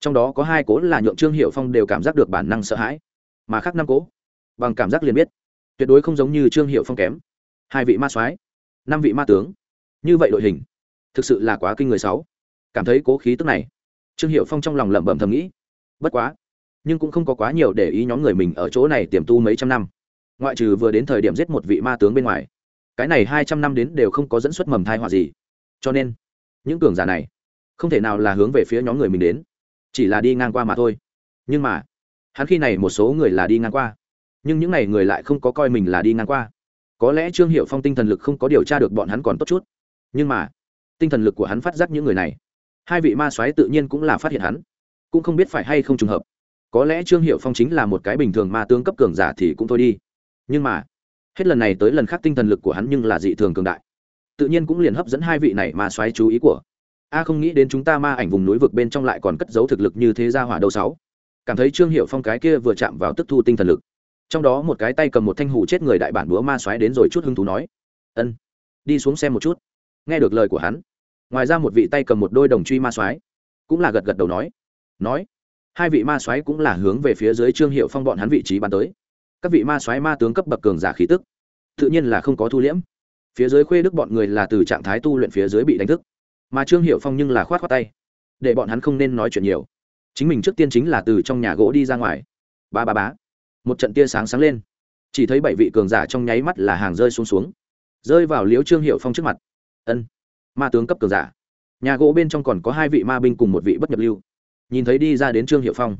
Trong đó có hai cố là nhượng trương hiệu phong đều cảm giác được bản năng sợ hãi, mà khác năm cố, bằng cảm giác liền biết, tuyệt đối không giống như trương hiệu phong kém. Hai vị ma soái, năm vị ma tướng, như vậy đội hình, thực sự là quá kinh người sáu. Cảm thấy cố khí tức này, trương hiệu phong trong lòng lẩm bẩm thầm nghĩ. Bất quá, nhưng cũng không có quá nhiều để ý nhóm người mình ở chỗ này tiềm tu mấy trăm năm ngoại trừ vừa đến thời điểm giết một vị ma tướng bên ngoài, cái này hai trăm năm đến đều không có dẫn xuất mầm thai họa gì. Cho nên, những cường giả này không thể nào là hướng về phía nhóm người mình đến, chỉ là đi ngang qua mà thôi. Nhưng mà, hắn khi này một số người là đi ngang qua, nhưng những n à y người lại không có coi mình là đi ngang qua. Có lẽ trương hiệu phong tinh thần lực không có điều tra được bọn hắn còn tốt chút, nhưng mà, tinh thần lực của hắn phát giác những người này, hai vị ma soái tự nhiên cũng là phát hiện hắn, cũng không biết phải hay không trùng hợp. Có lẽ trương hiệu phong chính là một cái bình thường ma tướng cấp cường giả thì cũng thôi đi nhưng mà, hết lần này tới lần khác tinh thần lực của hắn nhưng là dị thường cường đại. Tự nhiên cũng liền hấp dẫn hai vị này mà xoáy chú ý của. A không nghĩ đến chúng ta ma ảnh vùng núi vực bên trong lại còn cất giấu thực lực như thế ra hỏa đầu sáu. Cảm thấy trương hiệu phong cái kia vừa chạm vào tức thu tinh thần lực. Trong đó một cái tay cầm một thanh hủ chết người đại bản búa ma xoáy đến rồi chút hứng thú nói, ân, đi xuống xem một chút. Nghe được lời của hắn, ngoài ra một vị tay cầm một đôi đồng truy ma xoáy cũng là gật gật đầu nói nói. Hai vị ma xoáy cũng là hướng về phía dưới trương hiệu phong bọn hắn vị trí bàn tới các vị ma soái ma tướng cấp bậc cường giả khí tức, tự nhiên là không có thu liễm. Phía dưới khuê đức bọn người là từ trạng thái tu luyện phía dưới bị đánh thức. Mà trương hiệu phong nhưng là khoát khoát tay, để bọn hắn không nên nói chuyện nhiều. Chính mình trước tiên chính là từ trong nhà gỗ đi ra ngoài. Ba ba bá một trận tia sáng sáng lên. Chỉ thấy bảy vị cường giả trong nháy mắt là hàng rơi xuống xuống. Rơi vào liếu trương hiệu phong trước mặt. Ân, ma tướng cấp cường giả. Nhà gỗ bên trong còn có hai vị ma binh cùng một vị bất nhập lưu. Nhìn thấy đi ra đến trương hiệu phong.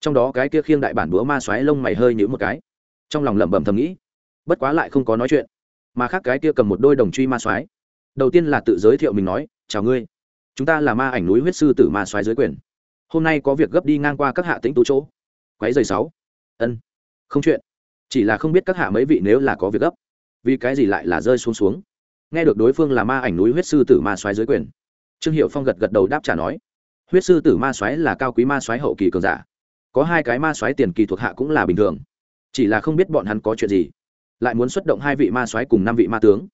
Trong đó cái kia khiêng đại bản búa ma xoáy lông mày hơi nhữ một cái trong lòng lẩm bẩm thầm nghĩ, bất quá lại không có nói chuyện, mà khác cái kia cầm một đôi đồng truy ma xoáy đầu tiên là tự giới thiệu mình nói, chào ngươi, chúng ta là ma ảnh núi huyết sư tử ma xoáy dưới quyền. Hôm nay có việc gấp đi ngang qua các hạ tĩnh tú chỗ. Quái dày sáu. Ân, không chuyện. Chỉ là không biết các hạ mấy vị nếu là có việc gấp, vì cái gì lại là rơi xuống xuống. Nghe được đối phương là ma ảnh núi huyết sư tử ma xoáy dưới quyền, trương hiệu phong gật gật đầu đáp trả nói, huyết sư tử ma xoáy là cao quý ma xoáy hậu kỳ cường giả. Có hai cái ma xoáy tiền kỳ thuộc hạ cũng là bình thường chỉ là không biết bọn hắn có chuyện gì. Lại muốn xuất động hai vị ma soái cùng năm vị ma tướng.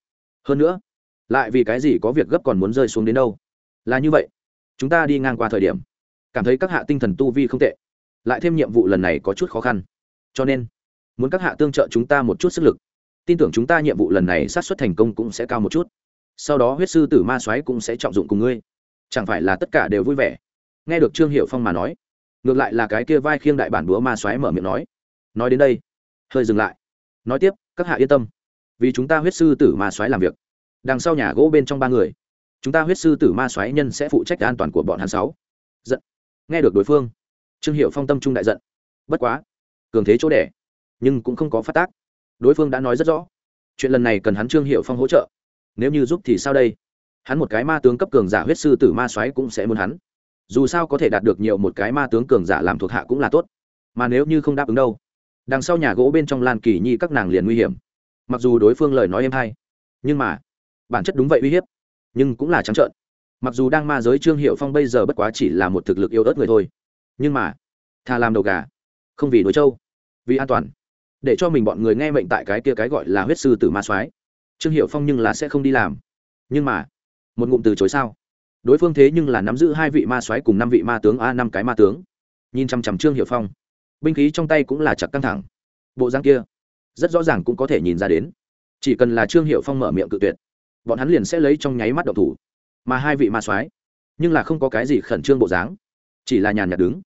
Hơn nữa, lại vì cái gì có việc gấp còn muốn rơi xuống đến đâu? Là như vậy. Chúng ta đi ngang qua thời điểm. Cảm thấy các hạ tinh thần tu vi không tệ. Lại thêm nhiệm vụ lần này có chút khó khăn. Cho nên, muốn các hạ tương trợ chúng ta một chút sức lực. Tin tưởng chúng ta nhiệm vụ lần này sát xuất thành công cũng sẽ cao một chút. Sau đó huyết sư tử ma soái cũng sẽ trọng dụng cùng ngươi. Chẳng phải là tất cả đều vui vẻ? Nghe được trương hiệu phong mà nói, ngược lại là cái kia vai khiêng đại bản búa ma soái mở miệng nói nói đến đây, hơi dừng lại. Nói tiếp, các hạ yên tâm. Vì chúng ta huyết sư tử ma soái làm việc. Đằng sau nhà gỗ bên trong ba người, chúng ta huyết sư tử ma soái nhân sẽ phụ trách an toàn của bọn hắn sáu. Giận. Nghe được đối phương, trương hiệu phong tâm trung đại giận. Bất quá, cường thế chỗ đẻ, nhưng cũng không có phát tác. Đối phương đã nói rất rõ. Chuyện lần này cần hắn trương hiệu phong hỗ trợ. Nếu như giúp thì sao đây? Hắn một cái ma tướng cấp cường giả huyết sư tử ma xoáy cũng sẽ muốn hắn. Dù sao có thể đạt được nhiều một cái ma tướng cường giả làm thuộc hạ cũng là tốt. Mà nếu như không đáp ứng đâu đằng sau nhà gỗ bên trong lan kỳ nhi các nàng liền nguy hiểm. Mặc dù đối phương lời nói em hay, nhưng mà, bản chất đúng vậy uy hiếp, nhưng cũng là trắng trợn. Mặc dù đang ma giới trương hiệu phong bây giờ bất quá chỉ là một thực lực yêu ớt người thôi, nhưng mà, thà làm đầu gà, không vì đối châu, vì an toàn, để cho mình bọn người nghe mệnh tại cái kia cái gọi là huyết sư tử ma soái. Trương hiệu phong nhưng là sẽ không đi làm. Nhưng mà, một ngụm từ chối sao? Đối phương thế nhưng là nắm giữ hai vị ma soái cùng năm vị ma tướng, a, năm cái ma tướng. Nhìn chằm chằm trương hiệu phong binh khí trong tay cũng là chặt căng thẳng. Bộ răng kia, rất rõ ràng cũng có thể nhìn ra đến. Chỉ cần là trương hiệu phong mở miệng cự tuyệt, bọn hắn liền sẽ lấy trong nháy mắt độc thủ. Mà hai vị ma soái, nhưng là không có cái gì khẩn trương bộ dáng, chỉ là nhàn nhạt đứng.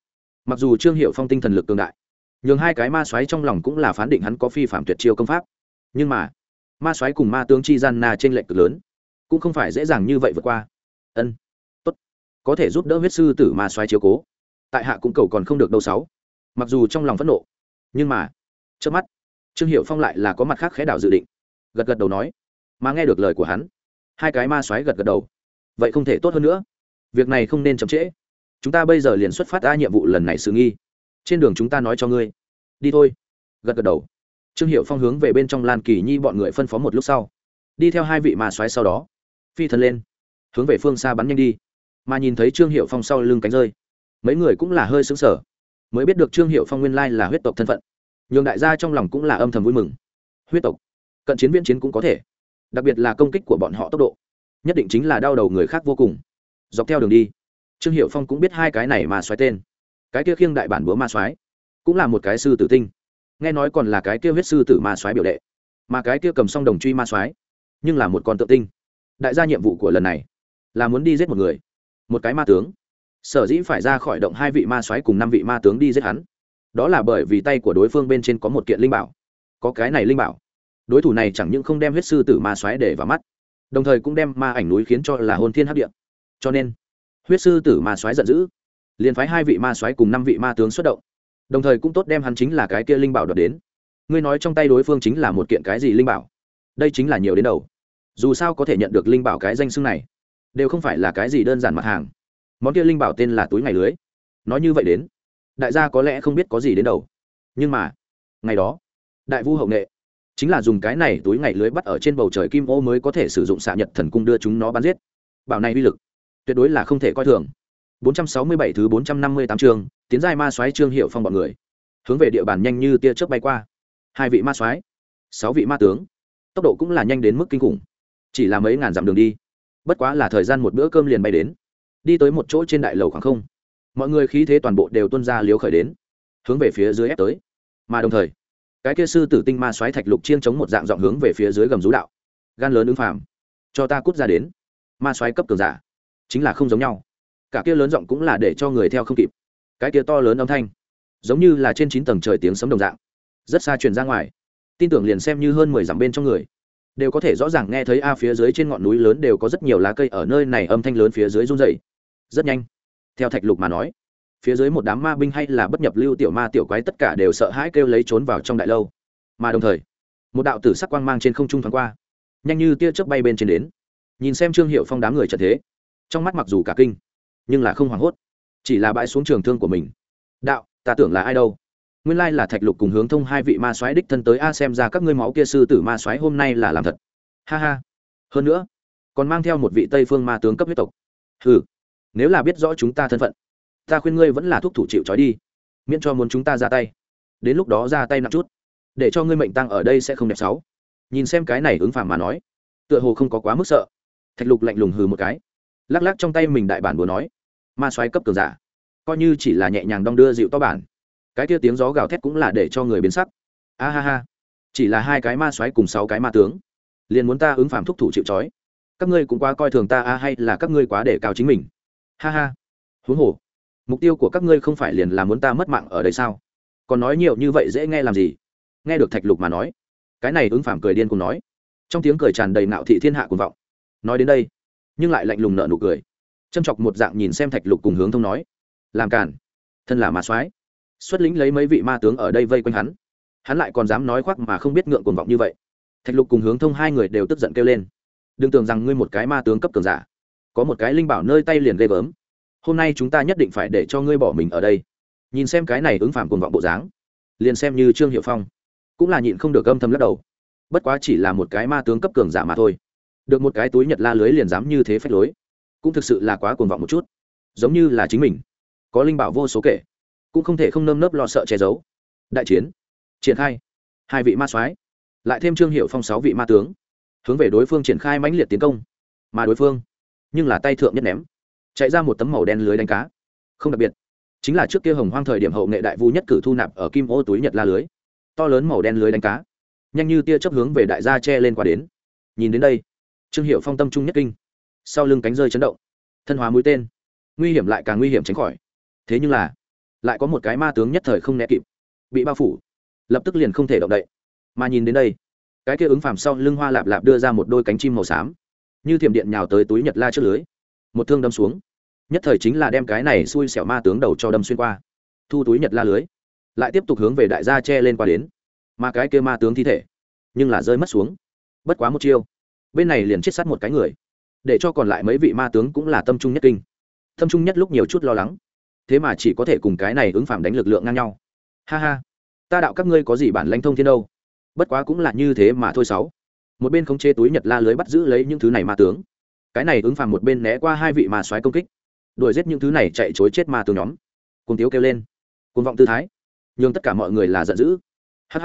Mặc dù trương hiệu phong tinh thần lực cường đại, nhường hai cái ma soái trong lòng cũng là phán định hắn có phi phạm tuyệt chiêu công pháp. Nhưng mà, ma soái cùng ma tướng chi gian na trên lệnh cực lớn, cũng không phải dễ dàng như vậy vượt qua. Ân, tốt. Có thể giúp đỡ huyết sư tử ma soái chiếu cố. Tại hạ cũng cầu còn không được đâu sáu mặc dù trong lòng phẫn nộ, nhưng mà trước mắt, trương hiệu phong lại là có mặt khác khẽ đảo dự định, gật gật đầu nói, mà nghe được lời của hắn, hai cái ma xoáy gật gật đầu, vậy không thể tốt hơn nữa, việc này không nên chậm trễ. Chúng ta bây giờ liền xuất phát ra nhiệm vụ lần này sự nghi. Trên đường chúng ta nói cho ngươi. Đi thôi. Gật gật đầu. Trương hiệu phong hướng về bên trong lan kỳ nhi bọn người phân phó một lúc sau, đi theo hai vị ma xoáy sau đó, phi thân lên, hướng về phương xa bắn nhanh đi. Mà nhìn thấy trương hiệu phong sau lưng cánh rơi, mấy người cũng là hơi xứng sở mới biết được trương hiệu phong nguyên lai là huyết tộc thân phận. Nhường đại gia trong lòng cũng là âm thầm vui mừng. Huyết tộc, cận chiến viễn chiến cũng có thể, đặc biệt là công kích của bọn họ tốc độ, nhất định chính là đau đầu người khác vô cùng. Dọc theo đường đi, trương hiệu phong cũng biết hai cái này mà xoáy tên. Cái kia khiêng đại bản búa ma xoáy, cũng là một cái sư tử tinh. Nghe nói còn là cái kia huyết sư tử ma xoáy biểu đệ, mà cái kia cầm song đồng truy ma xoáy, nhưng là một con tự tinh. Đại gia nhiệm vụ của lần này là muốn đi giết một người, một cái ma tướng sở dĩ phải ra khỏi động hai vị ma Soái cùng năm vị ma tướng đi giết hắn. Đó là bởi vì tay của đối phương bên trên có một kiện linh bảo. Có cái này linh bảo. Đối thủ này chẳng những không đem huyết sư tử ma Soái để vào mắt, đồng thời cũng đem ma ảnh núi khiến cho là hôn thiên hấp điện cho nên, huyết sư tử ma Soái giận dữ, liền phái hai vị ma Soái cùng năm vị ma tướng xuất động. Đồng thời cũng tốt đem hắn chính là cái kia linh bảo đoạt đến. Ngươi nói trong tay đối phương chính là một kiện cái gì linh bảo? Đây chính là nhiều đến đầu. Dù sao có thể nhận được linh bảo cái danh xưng này, đều không phải là cái gì đơn giản mặt hàng món kia linh bảo tên là túi ngày lưới. Nói như vậy đến, đại gia có lẽ không biết có gì đến đầu. Nhưng mà, ngày đó, đại vu hậu nghệ, chính là dùng cái này túi ngày lưới bắt ở trên bầu trời kim ô mới có thể sử dụng xạ nhật thần cung đưa chúng nó bắn giết. Bảo này uy lực, tuyệt đối là không thể coi thường. 467 thứ 458 chương, tiến giai ma soái trương hiệu phong bọn người, hướng về địa bàn nhanh như tia chớp bay qua. Hai vị ma soái, sáu vị ma tướng, tốc độ cũng là nhanh đến mức kinh khủng. Chỉ là mấy ngàn dặm đường đi, bất quá là thời gian một bữa cơm liền bay đến đi tới một chỗ trên đại lầu khoảng không. Mọi người khí thế toàn bộ đều tuân ra liếu khởi đến, hướng về phía dưới ép tới. Mà đồng thời, cái kia sư tử tinh ma xoáy thạch lục chiên chống một dạng dọn hướng về phía dưới gầm rú đạo. Gan lớn ứng phàm, cho ta cút ra đến. Ma xoáy cấp cường giả, chính là không giống nhau. Cả kia lớn giọng cũng là để cho người theo không kịp. Cái kia to lớn âm thanh, giống như là trên chín tầng trời tiếng sấm đồng dạng, rất xa truyền ra ngoài. Tin tưởng liền xem như hơn mười dặm bên trong người, đều có thể rõ ràng nghe thấy a phía dưới trên ngọn núi lớn đều có rất nhiều lá cây ở nơi này âm thanh lớn phía dưới run dày rất nhanh. Theo thạch lục mà nói, phía dưới một đám ma binh hay là bất nhập lưu tiểu ma tiểu quái tất cả đều sợ hãi kêu lấy trốn vào trong đại lâu. Mà đồng thời, một đạo tử sắc quang mang trên không trung thoáng qua, nhanh như tia chớp bay bên trên đến. Nhìn xem trương hiệu phong đám người trận thế, trong mắt mặc dù cả kinh, nhưng là không hoảng hốt. Chỉ là bãi xuống trường thương của mình. Đạo, ta tưởng là ai đâu? Nguyên lai là thạch lục cùng hướng thông hai vị ma soái đích thân tới a xem ra các ngươi máu kia sư tử ma soái hôm nay là làm thật. Ha ha. Hơn nữa, còn mang theo một vị tây phương ma tướng cấp huyết tộc. Hừ nếu là biết rõ chúng ta thân phận, ta khuyên ngươi vẫn là thúc thủ chịu trói đi, miễn cho muốn chúng ta ra tay. Đến lúc đó ra tay nặng chút, để cho ngươi mệnh tăng ở đây sẽ không đẹp sáu nhìn xem cái này ứng phàm mà nói, tựa hồ không có quá mức sợ. Thạch lục lạnh lùng hừ một cái, lắc lắc trong tay mình đại bản búa nói, ma xoáy cấp cường giả, coi như chỉ là nhẹ nhàng đong đưa dịu to bản, cái kia tiếng gió gào thét cũng là để cho người biến sắc. A ha ha, chỉ là hai cái ma xoáy cùng sáu cái ma tướng, liền muốn ta ứng phàm thúc thủ chịu trói. Các ngươi cũng quá coi thường ta a, hay là các ngươi quá để cao chính mình? Ha ha. Huống hồ, mục tiêu của các ngươi không phải liền là muốn ta mất mạng ở đây sao? Còn nói nhiều như vậy dễ nghe làm gì? Nghe được thạch lục mà nói, cái này ứng phàm cười điên cùng nói. Trong tiếng cười tràn đầy nạo thị thiên hạ cuồng vọng. Nói đến đây, nhưng lại lạnh lùng nợ nụ cười. Châm chọc một dạng nhìn xem thạch lục cùng hướng thông nói. Làm cản thân là ma soái. Xuất lính lấy mấy vị ma tướng ở đây vây quanh hắn. Hắn lại còn dám nói khoác mà không biết ngượng cuồng vọng như vậy. Thạch lục cùng hướng thông hai người đều tức giận kêu lên. Đừng tưởng rằng ngươi một cái ma tướng cấp cường giả có một cái linh bảo nơi tay liền ghê gớm. Hôm nay chúng ta nhất định phải để cho ngươi bỏ mình ở đây. Nhìn xem cái này ứng phạm cuồng vọng bộ dáng, liền xem như trương hiệu phong cũng là nhịn không được âm thầm lắc đầu. Bất quá chỉ là một cái ma tướng cấp cường giả mà thôi. Được một cái túi nhật la lưới liền dám như thế phách lối, cũng thực sự là quá cuồng vọng một chút. Giống như là chính mình, có linh bảo vô số kể, cũng không thể không nơm nớp lo sợ che giấu. Đại chiến, triển khai, hai vị ma soái, lại thêm trương hiệu phong sáu vị ma tướng, hướng về đối phương triển khai mãnh liệt tiến công. Mà đối phương nhưng là tay thượng nhất ném. Chạy ra một tấm màu đen lưới đánh cá. Không đặc biệt. Chính là trước kia hồng hoang thời điểm hậu nghệ đại vu nhất cử thu nạp ở kim ô túi nhật la lưới. To lớn màu đen lưới đánh cá. Nhanh như tia chấp hướng về đại gia che lên qua đến. Nhìn đến đây, trương hiệu phong tâm trung nhất kinh. Sau lưng cánh rơi chấn động. Thân hóa mũi tên. Nguy hiểm lại càng nguy hiểm tránh khỏi. Thế nhưng là, lại có một cái ma tướng nhất thời không né kịp. Bị bao phủ. Lập tức liền không thể động đậy. Mà nhìn đến đây, cái kia ứng phàm sau lưng hoa lạp lạp đưa ra một đôi cánh chim màu xám như thiểm điện nhào tới túi nhật la trước lưới. Một thương đâm xuống. Nhất thời chính là đem cái này xui xẻo ma tướng đầu cho đâm xuyên qua. Thu túi nhật la lưới. Lại tiếp tục hướng về đại gia che lên qua đến. Mà cái kia ma tướng thi thể, nhưng là rơi mất xuống. Bất quá một chiêu. Bên này liền chết sát một cái người. Để cho còn lại mấy vị ma tướng cũng là tâm trung nhất kinh. Tâm trung nhất lúc nhiều chút lo lắng. Thế mà chỉ có thể cùng cái này ứng phạm đánh lực lượng ngang nhau. Ha ha. Ta đạo các ngươi có gì bản lãnh thông thiên đâu? Bất quá cũng là như thế mà thôi sáu một bên khống chế túi nhật la lưới bắt giữ lấy những thứ này ma tướng. Cái này ứng phàm một bên né qua hai vị ma soái công kích, đuổi giết những thứ này chạy chối chết ma tướng nhóm. Cùng tiếu kêu lên cùng vọng tư thái. Nhưng tất cả mọi người là giận dữ. Hh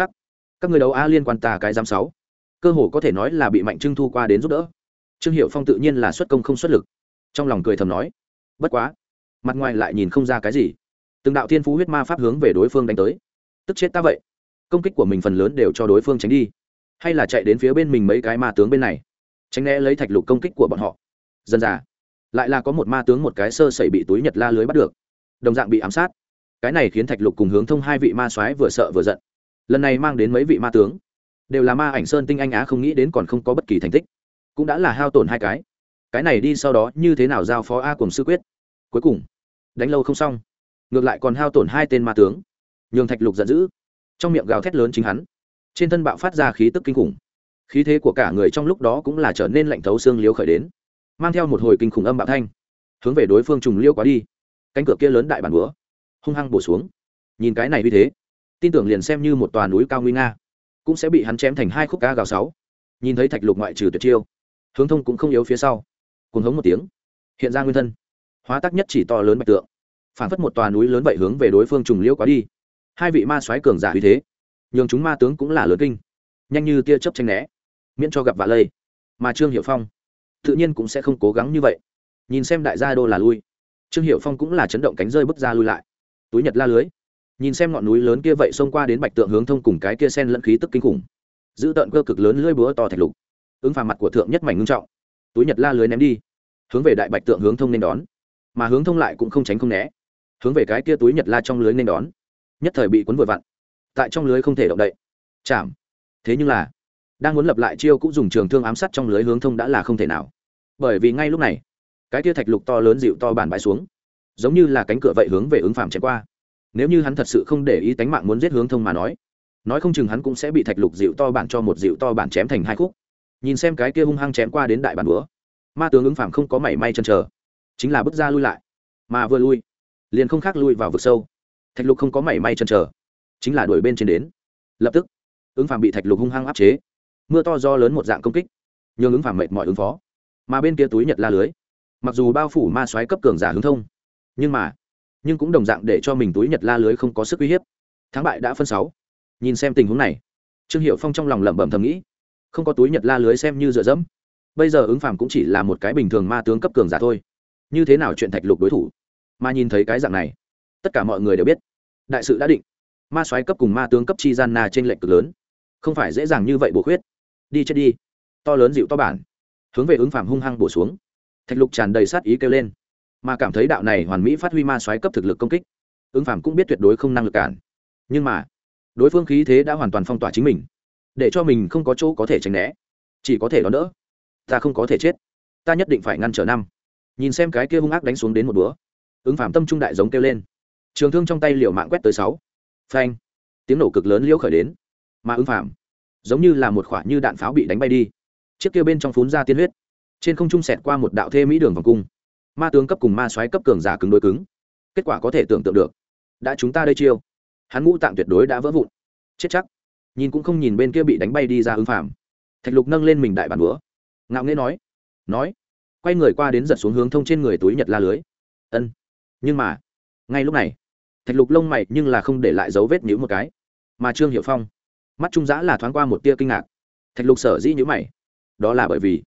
các người đấu a liên quan ta cái giám sáu. Cơ hồ có thể nói là bị mạnh trưng thu qua đến giúp đỡ. Trương hiệu phong tự nhiên là xuất công không xuất lực. Trong lòng cười thầm nói, bất quá. Mặt ngoài lại nhìn không ra cái gì. Từng đạo thiên phú huyết ma pháp hướng về đối phương đánh tới. Tức chết ta vậy. Công kích của mình phần lớn đều cho đối phương tránh đi hay là chạy đến phía bên mình mấy cái ma tướng bên này? Tránh né lấy thạch lục công kích của bọn họ. Dần dà lại là có một ma tướng một cái sơ sẩy bị túi nhật la lưới bắt được. Đồng dạng bị ám sát. Cái này khiến thạch lục cùng hướng thông hai vị ma soái vừa sợ vừa giận. Lần này mang đến mấy vị ma tướng, đều là ma ảnh sơn tinh anh á không nghĩ đến còn không có bất kỳ thành tích. Cũng đã là hao tổn hai cái. Cái này đi sau đó như thế nào giao phó a cùng sư quyết? Cuối cùng, đánh lâu không xong. Ngược lại còn hao tổn hai tên ma tướng. Nhường thạch lục giận dữ. Trong miệng gào thét lớn chính hắn trên thân bạo phát ra khí tức kinh khủng. Khí thế của cả người trong lúc đó cũng là trở nên lạnh thấu xương liếu khởi đến, mang theo một hồi kinh khủng âm bạo thanh, hướng về đối phương trùng liêu quá đi. Cánh cửa kia lớn đại bản búa, hung hăng bổ xuống. Nhìn cái này như thế, tin tưởng liền xem như một tòa núi cao nguy nga, cũng sẽ bị hắn chém thành hai khúc ca gào sáu. Nhìn thấy thạch lục ngoại trừ tuyệt chiêu, hướng thông cũng không yếu phía sau. Cùng hống một tiếng, hiện ra nguyên thân. Hóa tác nhất chỉ to lớn bạch tượng, phản phất một tòa núi lớn vậy hướng về đối phương trùng liêu quá đi. Hai vị ma soái cường giả uy thế nhường chúng ma tướng cũng là lớn kinh. Nhanh như tia chớp tranh né, miễn cho gặp vạ lây. Mà trương hiệu phong, tự nhiên cũng sẽ không cố gắng như vậy. Nhìn xem đại gia đô là lui, trương hiệu phong cũng là chấn động cánh rơi bước ra lui lại. Túi nhật la lưới, nhìn xem ngọn núi lớn kia vậy xông qua đến bạch tượng hướng thông cùng cái kia sen lẫn khí tức kinh khủng. Giữ tợn cơ cực lớn lưỡi búa to thạch lục, ứng phà mặt của thượng nhất mảnh ngưng trọng. Túi nhật la lưới ném đi, hướng về đại bạch tượng hướng thông nên đón. Mà hướng thông lại cũng không tránh không né, hướng về cái kia túi nhật la trong lưới nên đón. Nhất thời bị cuốn vội vặn tại trong lưới không thể động đậy. Chạm thế nhưng là, đang muốn lập lại chiêu cũng dùng trường thương ám sát trong lưới hướng thông đã là không thể nào. Bởi vì ngay lúc này, cái tia thạch lục to lớn dịu to bản bãi xuống, giống như là cánh cửa vậy hướng về ứng phạm chạy qua. Nếu như hắn thật sự không để ý tánh mạng muốn giết hướng thông mà nói nói không chừng hắn cũng sẽ bị thạch lục dịu to bản cho một dịu to bản chém thành hai khúc. Nhìn xem cái kia hung hăng chém qua đến đại bản búa ma tướng ứng phạm không có mảy may chân chờ, chính là bước ra lui lại, mà vừa lui, liền không khác lui vào vực sâu. Thạch lục không có mảy may chân chờ chính là đuổi bên trên đến. Lập tức, ứng phàm bị thạch lục hung hăng áp chế. Mưa to do lớn một dạng công kích, nhường ứng phàm mệt mọi ứng phó. Mà bên kia túi nhật la lưới, mặc dù bao phủ ma xoáy cấp cường giả hướng thông, nhưng mà, nhưng cũng đồng dạng để cho mình túi nhật la lưới không có sức uy hiếp. Thắng bại đã phân sáu. Nhìn xem tình huống này, trương hiệu phong trong lòng lẩm bẩm thầm nghĩ, không có túi nhật la lưới xem như dựa dẫm. Bây giờ ứng phàm cũng chỉ là một cái bình thường ma tướng cấp cường giả thôi. Như thế nào chuyện thạch lục đối thủ? Mà nhìn thấy cái dạng này, tất cả mọi người đều biết, đại sự đã định ma soái cấp cùng ma tướng cấp chi gian na trên lệnh cực lớn. Không phải dễ dàng như vậy bổ khuyết. Đi chết đi. To lớn dịu to bản. Hướng về ứng phàm hung hăng bổ xuống. Thạch lục tràn đầy sát ý kêu lên. Mà cảm thấy đạo này hoàn mỹ phát huy ma soái cấp thực lực công kích, ứng phàm cũng biết tuyệt đối không năng lực cản. Nhưng mà, đối phương khí thế đã hoàn toàn phong tỏa chính mình. Để cho mình không có chỗ có thể tránh né. Chỉ có thể đón đỡ. Ta không có thể chết. Ta nhất định phải ngăn trở năm. Nhìn xem cái kia hung ác đánh xuống đến một búa ứng phàm tâm trung đại giống kêu lên. Trường thương trong tay liều mạng quét tới sáu phanh. Tiếng nổ cực lớn liễu khởi đến. Mà ứng phàm, giống như là một khoả như đạn pháo bị đánh bay đi. Chiếc kia bên trong phún ra tiên huyết. Trên không trung sẹt qua một đạo thê mỹ đường vòng cung. Ma tướng cấp cùng ma xoáy cấp cường giả cứng đối cứng. Kết quả có thể tưởng tượng được. Đã chúng ta đây chiêu. Hắn ngũ tạng tuyệt đối đã vỡ vụn. Chết chắc. Nhìn cũng không nhìn bên kia bị đánh bay đi ra ứng phàm. Thạch lục nâng lên mình đại bản búa ngạo nghễ nói. Nói. Quay người qua đến giật xuống hướng thông trên người túi nhật la lưới. Ân. Nhưng mà, ngay lúc này thạch lục lông mày nhưng là không để lại dấu vết nhữ một cái. Mà trương hiệu phong, mắt trung giã là thoáng qua một tia kinh ngạc. Thạch lục sở dĩ nhữ mày, đó là bởi vì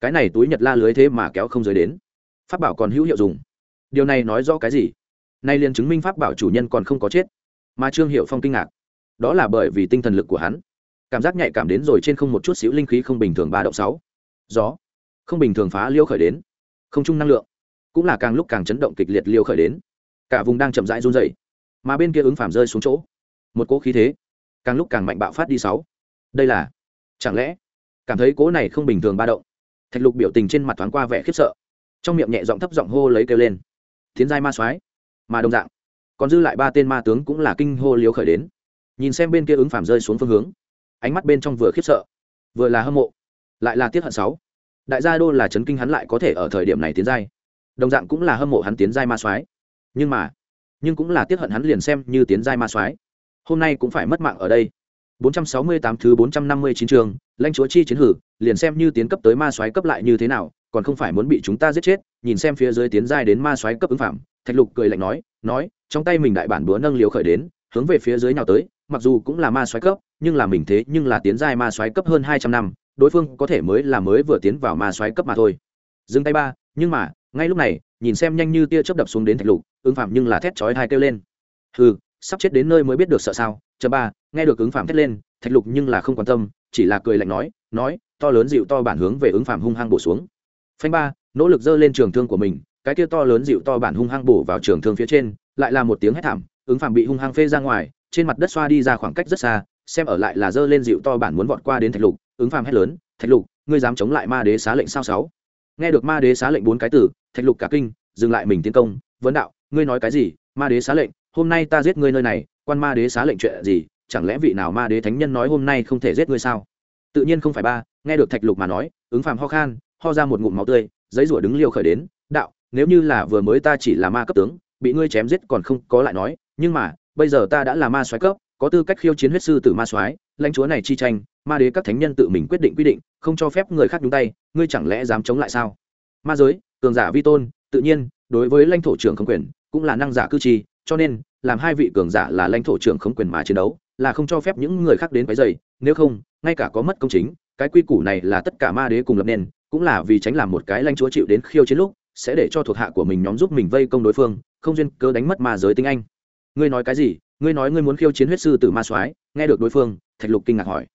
cái này túi nhật la lưới thế mà kéo không giới đến. Pháp bảo còn hữu hiệu dùng. Điều này nói rõ cái gì? Nay liền chứng minh pháp bảo chủ nhân còn không có chết. Mà trương hiệu phong kinh ngạc, đó là bởi vì tinh thần lực của hắn. Cảm giác nhạy cảm đến rồi trên không một chút xíu linh khí không bình thường ba động sáu. Gió, không bình thường phá liêu khởi đến. Không chung năng lượng, cũng là càng lúc càng chấn động kịch liệt liêu khởi đến. Cả vùng đang chậm rãi run dày mà bên kia ứng phàm rơi xuống chỗ. Một cỗ khí thế, càng lúc càng mạnh bạo phát đi sáu. Đây là, chẳng lẽ, cảm thấy cỗ này không bình thường ba động? Thạch lục biểu tình trên mặt thoáng qua vẻ khiếp sợ. Trong miệng nhẹ giọng thấp giọng hô lấy kêu lên. Tiến giai ma soái, mà đồng dạng, còn dư lại ba tên ma tướng cũng là kinh hô liếu khởi đến. Nhìn xem bên kia ứng phàm rơi xuống phương hướng, ánh mắt bên trong vừa khiếp sợ, vừa là hâm mộ, lại là tiết hận sáu. Đại gia đô là chấn kinh hắn lại có thể ở thời điểm này tiến giai. Đồng dạng cũng là hâm mộ hắn tiến giai ma soái. Nhưng mà nhưng cũng là tiết hận hắn liền xem như tiến giai ma soái. Hôm nay cũng phải mất mạng ở đây. 468 thứ 459 trường, lãnh chúa chi chiến hử, liền xem như tiến cấp tới ma soái cấp lại như thế nào, còn không phải muốn bị chúng ta giết chết, nhìn xem phía dưới tiến giai đến ma soái cấp ứng phạm, Thạch Lục cười lạnh nói, nói, trong tay mình đại bản búa nâng liều khởi đến, hướng về phía dưới nào tới, mặc dù cũng là ma soái cấp, nhưng là mình thế nhưng là tiến giai ma soái cấp hơn 200 năm, đối phương có thể mới là mới vừa tiến vào ma soái cấp mà thôi. Dừng tay ba, nhưng mà, ngay lúc này, nhìn xem nhanh như tia chớp đập xuống đến Thạch Lục, ứng phạm nhưng là thét chói hai kêu lên. Hừ, sắp chết đến nơi mới biết được sợ sao? Chờ ba nghe được ứng phạm thét lên thạch lục nhưng là không quan tâm chỉ là cười lạnh nói nói to lớn dịu to bản hướng về ứng phạm hung hăng bổ xuống. Phanh ba nỗ lực dơ lên trường thương của mình cái kia to lớn dịu to bản hung hăng bổ vào trường thương phía trên lại là một tiếng hét thảm ứng phạm bị hung hăng phê ra ngoài trên mặt đất xoa đi ra khoảng cách rất xa xem ở lại là dơ lên dịu to bản muốn vọt qua đến thạch lục ứng phạm hét lớn thạch lục ngươi dám chống lại ma đế xá lệnh sao sáu? Nghe được ma đế xá lệnh bốn cái từ, thạch lục cả kinh, dừng lại mình tiến công. Vấn đạo, ngươi nói cái gì? Ma đế xá lệnh, hôm nay ta giết ngươi nơi này, quan ma đế xá lệnh chuyện gì? Chẳng lẽ vị nào ma đế thánh nhân nói hôm nay không thể giết ngươi sao? Tự nhiên không phải ba, nghe được thạch lục mà nói, ứng phàm ho khan, ho ra một ngụm máu tươi, giấy rủa đứng liêu khởi đến, đạo, nếu như là vừa mới ta chỉ là ma cấp tướng, bị ngươi chém giết còn không có lại nói, nhưng mà, bây giờ ta đã là ma xoáy cấp có tư cách khiêu chiến huyết sư tử ma soái, lãnh chúa này chi tranh, ma đế các thánh nhân tự mình quyết định quy định, không cho phép người khác nhúng tay, ngươi chẳng lẽ dám chống lại sao? Ma giới, cường giả vi tôn, tự nhiên, đối với lãnh thổ trưởng không quyền, cũng là năng giả cư trì, cho nên, làm hai vị cường giả là lãnh thổ trưởng không quyền mà chiến đấu, là không cho phép những người khác đến cái dày nếu không, ngay cả có mất công chính, cái quy củ này là tất cả ma đế cùng lập nên, cũng là vì tránh làm một cái lãnh chúa chịu đến khiêu chiến lúc, sẽ để cho thuộc hạ của mình nhóm giúp mình vây công đối phương, không duyên cớ đánh mất ma giới tinh anh. Ngươi nói cái gì? Ngươi nói ngươi muốn khiêu chiến huyết sư tử ma soái, nghe được đối phương, thạch lục kinh ngạc hỏi.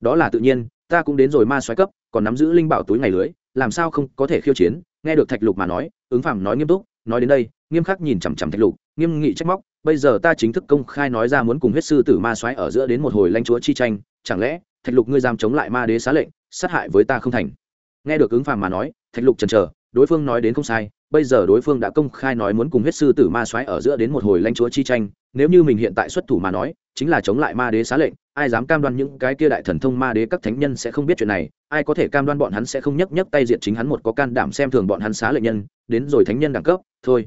Đó là tự nhiên, ta cũng đến rồi ma soái cấp, còn nắm giữ linh bảo túi ngày lưới, làm sao không có thể khiêu chiến? Nghe được thạch lục mà nói, ứng phàm nói nghiêm túc, nói đến đây, nghiêm khắc nhìn chằm chằm thạch lục, nghiêm nghị trách móc, bây giờ ta chính thức công khai nói ra muốn cùng huyết sư tử ma soái ở giữa đến một hồi lãnh chúa chi tranh, chẳng lẽ, thạch lục ngươi dám chống lại ma đế xá lệnh, sát hại với ta không thành? Nghe được ứng phàm mà nói, thạch lục chần chờ đối phương nói đến không sai, bây giờ đối phương đã công khai nói muốn cùng huyết sư tử ma soái ở giữa đến một hồi lãnh chúa chi tranh, nếu như mình hiện tại xuất thủ mà nói, chính là chống lại ma đế xá lệnh, ai dám cam đoan những cái kia đại thần thông ma đế các thánh nhân sẽ không biết chuyện này, ai có thể cam đoan bọn hắn sẽ không nhấc nhấc tay diện chính hắn một có can đảm xem thường bọn hắn xá lệnh nhân, đến rồi thánh nhân đẳng cấp, thôi.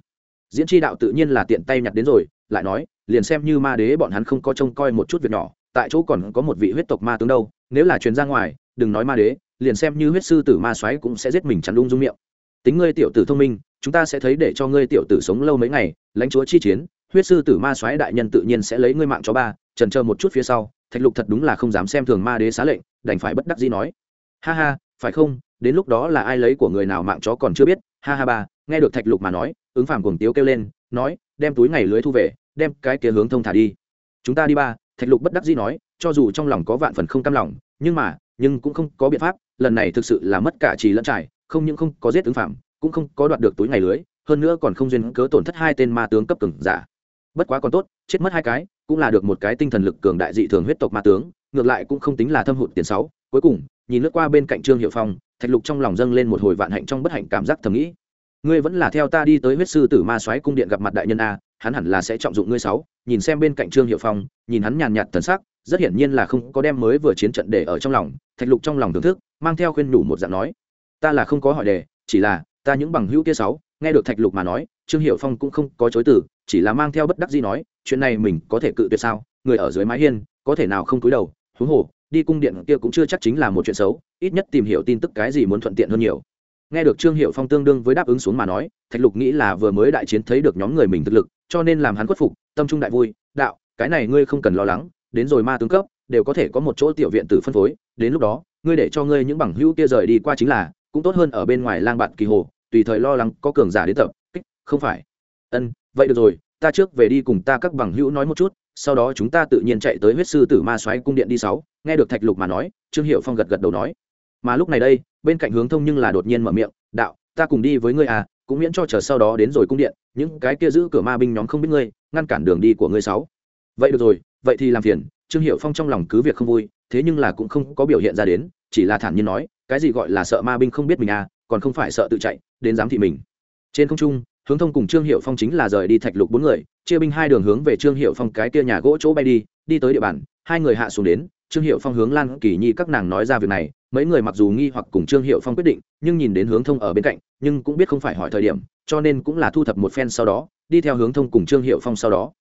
Diễn tri đạo tự nhiên là tiện tay nhặt đến rồi, lại nói, liền xem như ma đế bọn hắn không có trông coi một chút việc nhỏ, tại chỗ còn có một vị huyết tộc ma tướng đâu, nếu là truyền ra ngoài, đừng nói ma đế, liền xem như huyết sư tử ma xoáy cũng sẽ giết mình chắn đung dung miệng tính ngươi tiểu tử thông minh, chúng ta sẽ thấy để cho ngươi tiểu tử sống lâu mấy ngày, lãnh chúa chi chiến, huyết sư tử ma xoáy đại nhân tự nhiên sẽ lấy ngươi mạng cho ba, trần chờ một chút phía sau, thạch lục thật đúng là không dám xem thường ma đế xá lệnh, đành phải bất đắc dĩ nói. Ha ha, phải không, đến lúc đó là ai lấy của người nào mạng chó còn chưa biết. Ha ha ba, nghe được thạch lục mà nói, ứng phàm cuồng tiếu kêu lên, nói, đem túi ngày lưới thu về, đem cái kia hướng thông thả đi. Chúng ta đi ba, thạch lục bất đắc dĩ nói, cho dù trong lòng có vạn phần không cam lòng, nhưng mà, nhưng cũng không có biện pháp, lần này thực sự là mất cả trì lẫn trải không những không có giết ứng phạm, cũng không có đoạt được túi ngày lưới, hơn nữa còn không duyên cớ tổn thất hai tên ma tướng cấp cường giả. Bất quá còn tốt, chết mất hai cái, cũng là được một cái tinh thần lực cường đại dị thường huyết tộc ma tướng, ngược lại cũng không tính là thâm hụt tiền sáu. Cuối cùng, nhìn lướt qua bên cạnh trương hiệu phong, thạch lục trong lòng dâng lên một hồi vạn hạnh trong bất hạnh cảm giác thầm nghĩ. Ngươi vẫn là theo ta đi tới huyết sư tử ma soái cung điện gặp mặt đại nhân a, hắn hẳn là sẽ trọng dụng ngươi sáu. Nhìn xem bên cạnh trương hiệu phong, nhìn hắn nhàn nhạt thần sắc, rất hiển nhiên là không có đem mới vừa chiến trận để ở trong lòng. Thạch lục trong lòng thưởng thức, mang theo khuyên nhủ một dạng nói ta là không có hỏi đề, chỉ là, ta những bằng hữu kia sáu, nghe được thạch lục mà nói, trương hiệu phong cũng không có chối từ, chỉ là mang theo bất đắc gì nói, chuyện này mình có thể cự tuyệt sao? Người ở dưới mái hiên, có thể nào không cúi đầu? Thú hồ, đi cung điện kia cũng chưa chắc chính là một chuyện xấu, ít nhất tìm hiểu tin tức cái gì muốn thuận tiện hơn nhiều. Nghe được trương hiệu phong tương đương với đáp ứng xuống mà nói, thạch lục nghĩ là vừa mới đại chiến thấy được nhóm người mình thực lực, cho nên làm hắn khuất phục, tâm trung đại vui, đạo, cái này ngươi không cần lo lắng, đến rồi ma tướng cấp, đều có thể có một chỗ tiểu viện tử phân phối, đến lúc đó, ngươi để cho ngươi những bằng hữu kia rời đi qua chính là cũng tốt hơn ở bên ngoài lang bạn kỳ hồ, tùy thời lo lắng có cường giả đến tập, kích, không phải. Ân, vậy được rồi, ta trước về đi cùng ta các bằng hữu nói một chút, sau đó chúng ta tự nhiên chạy tới huyết sư tử ma xoáy cung điện đi sáu, nghe được thạch lục mà nói, trương hiệu phong gật gật đầu nói. Mà lúc này đây, bên cạnh hướng thông nhưng là đột nhiên mở miệng, đạo, ta cùng đi với ngươi à cũng miễn cho chờ sau đó đến rồi cung điện, những cái kia giữ cửa ma binh nhóm không biết ngươi, ngăn cản đường đi của ngươi sáu. Vậy được rồi, vậy thì làm phiền. Trương hiệu phong trong lòng cứ việc không vui, thế nhưng là cũng không có biểu hiện ra đến, chỉ là thản nhiên nói cái gì gọi là sợ ma binh không biết mình à còn không phải sợ tự chạy, đến giám thị mình. Trên không trung, hướng thông cùng trương hiệu phong chính là rời đi thạch lục bốn người, chia binh hai đường hướng về trương hiệu phong cái kia nhà gỗ chỗ bay đi đi tới địa bàn, hai người hạ xuống đến, trương hiệu phong hướng lan kỳ nhi các nàng nói ra việc này, mấy người mặc dù nghi hoặc cùng trương hiệu phong quyết định, nhưng nhìn đến hướng thông ở bên cạnh, nhưng cũng biết không phải hỏi thời điểm, cho nên cũng là thu thập một phen sau đó, đi theo hướng thông cùng trương hiệu phong sau đó.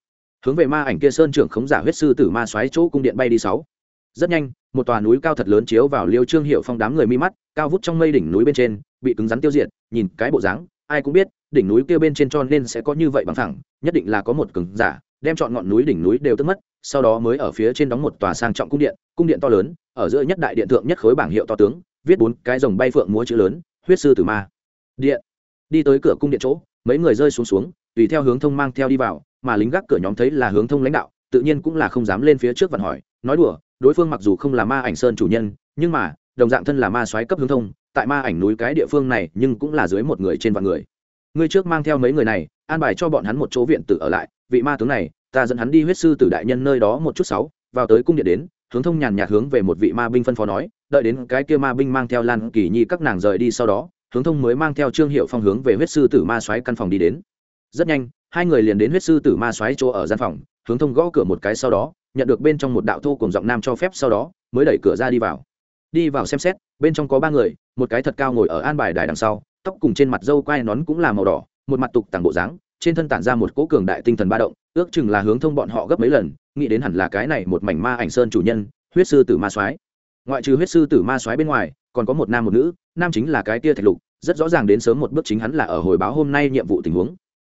Hướng về ma ảnh kia sơn trưởng khống giả huyết sư tử ma xoáy chỗ cung điện bay đi sáu. Rất nhanh một tòa núi cao thật lớn chiếu vào liêu trương hiệu phong đám người mi mắt, cao vút trong mây đỉnh núi bên trên, bị cứng rắn tiêu diệt, nhìn cái bộ dáng, ai cũng biết, đỉnh núi kia bên trên cho nên sẽ có như vậy bằng thẳng nhất định là có một cứng giả, đem chọn ngọn núi đỉnh núi đều tức mất, sau đó mới ở phía trên đóng một tòa sang trọng cung điện cung điện to lớn, ở giữa nhất đại điện thượng nhất khối bảng hiệu to tướng, viết bốn cái dòng bay phượng múa chữ lớn, huyết sư tử ma. Điện. Đi tới cửa cung điện chỗ, mấy người rơi xuống xuống, tùy theo hướng thông mang theo đi vào, mà lính gác cửa nhóm thấy là hướng thông lãnh đạo, tự nhiên cũng là không dám lên phía trước vặn hỏi, nói đùa đối phương mặc dù không là ma ảnh sơn chủ nhân, nhưng mà, đồng dạng thân là ma soái cấp hướng thông, tại ma ảnh núi cái địa phương này nhưng cũng là dưới một người trên vạn người. Ngươi trước mang theo mấy người này, an bài cho bọn hắn một chỗ viện tử ở lại, vị ma tướng này, ta dẫn hắn đi huyết sư tử đại nhân nơi đó một chút sáu, vào tới cung điện đến, hướng thông nhàn nhạt hướng về một vị ma binh phân phó nói, đợi đến cái kia ma binh mang theo lan kỳ nhi các nàng rời đi sau đó, hướng thông mới mang theo trương hiệu phong hướng về huyết sư tử ma xoáy căn phòng đi đến. Rất nhanh, hai người liền đến huyết sư tử ma xoáy chỗ ở gian phòng, hướng thông gõ cửa một cái sau đó nhận được bên trong một đạo thô cùng giọng nam cho phép sau đó, mới đẩy cửa ra đi vào. Đi vào xem xét, bên trong có ba người, một cái thật cao ngồi ở an bài đài đằng sau, tóc cùng trên mặt dâu quai nón cũng là màu đỏ, một mặt tục tàng bộ dáng, trên thân tản ra một cỗ cường đại tinh thần ba động, ước chừng là hướng thông bọn họ gấp mấy lần, nghĩ đến hẳn là cái này một mảnh ma ảnh sơn chủ nhân, huyết sư tử ma soái. Ngoại trừ huyết sư tử ma soái bên ngoài, còn có một nam một nữ, nam chính là cái tia thạch lục, rất rõ ràng đến sớm một bước chính hắn là ở hồi báo hôm nay nhiệm vụ tình huống.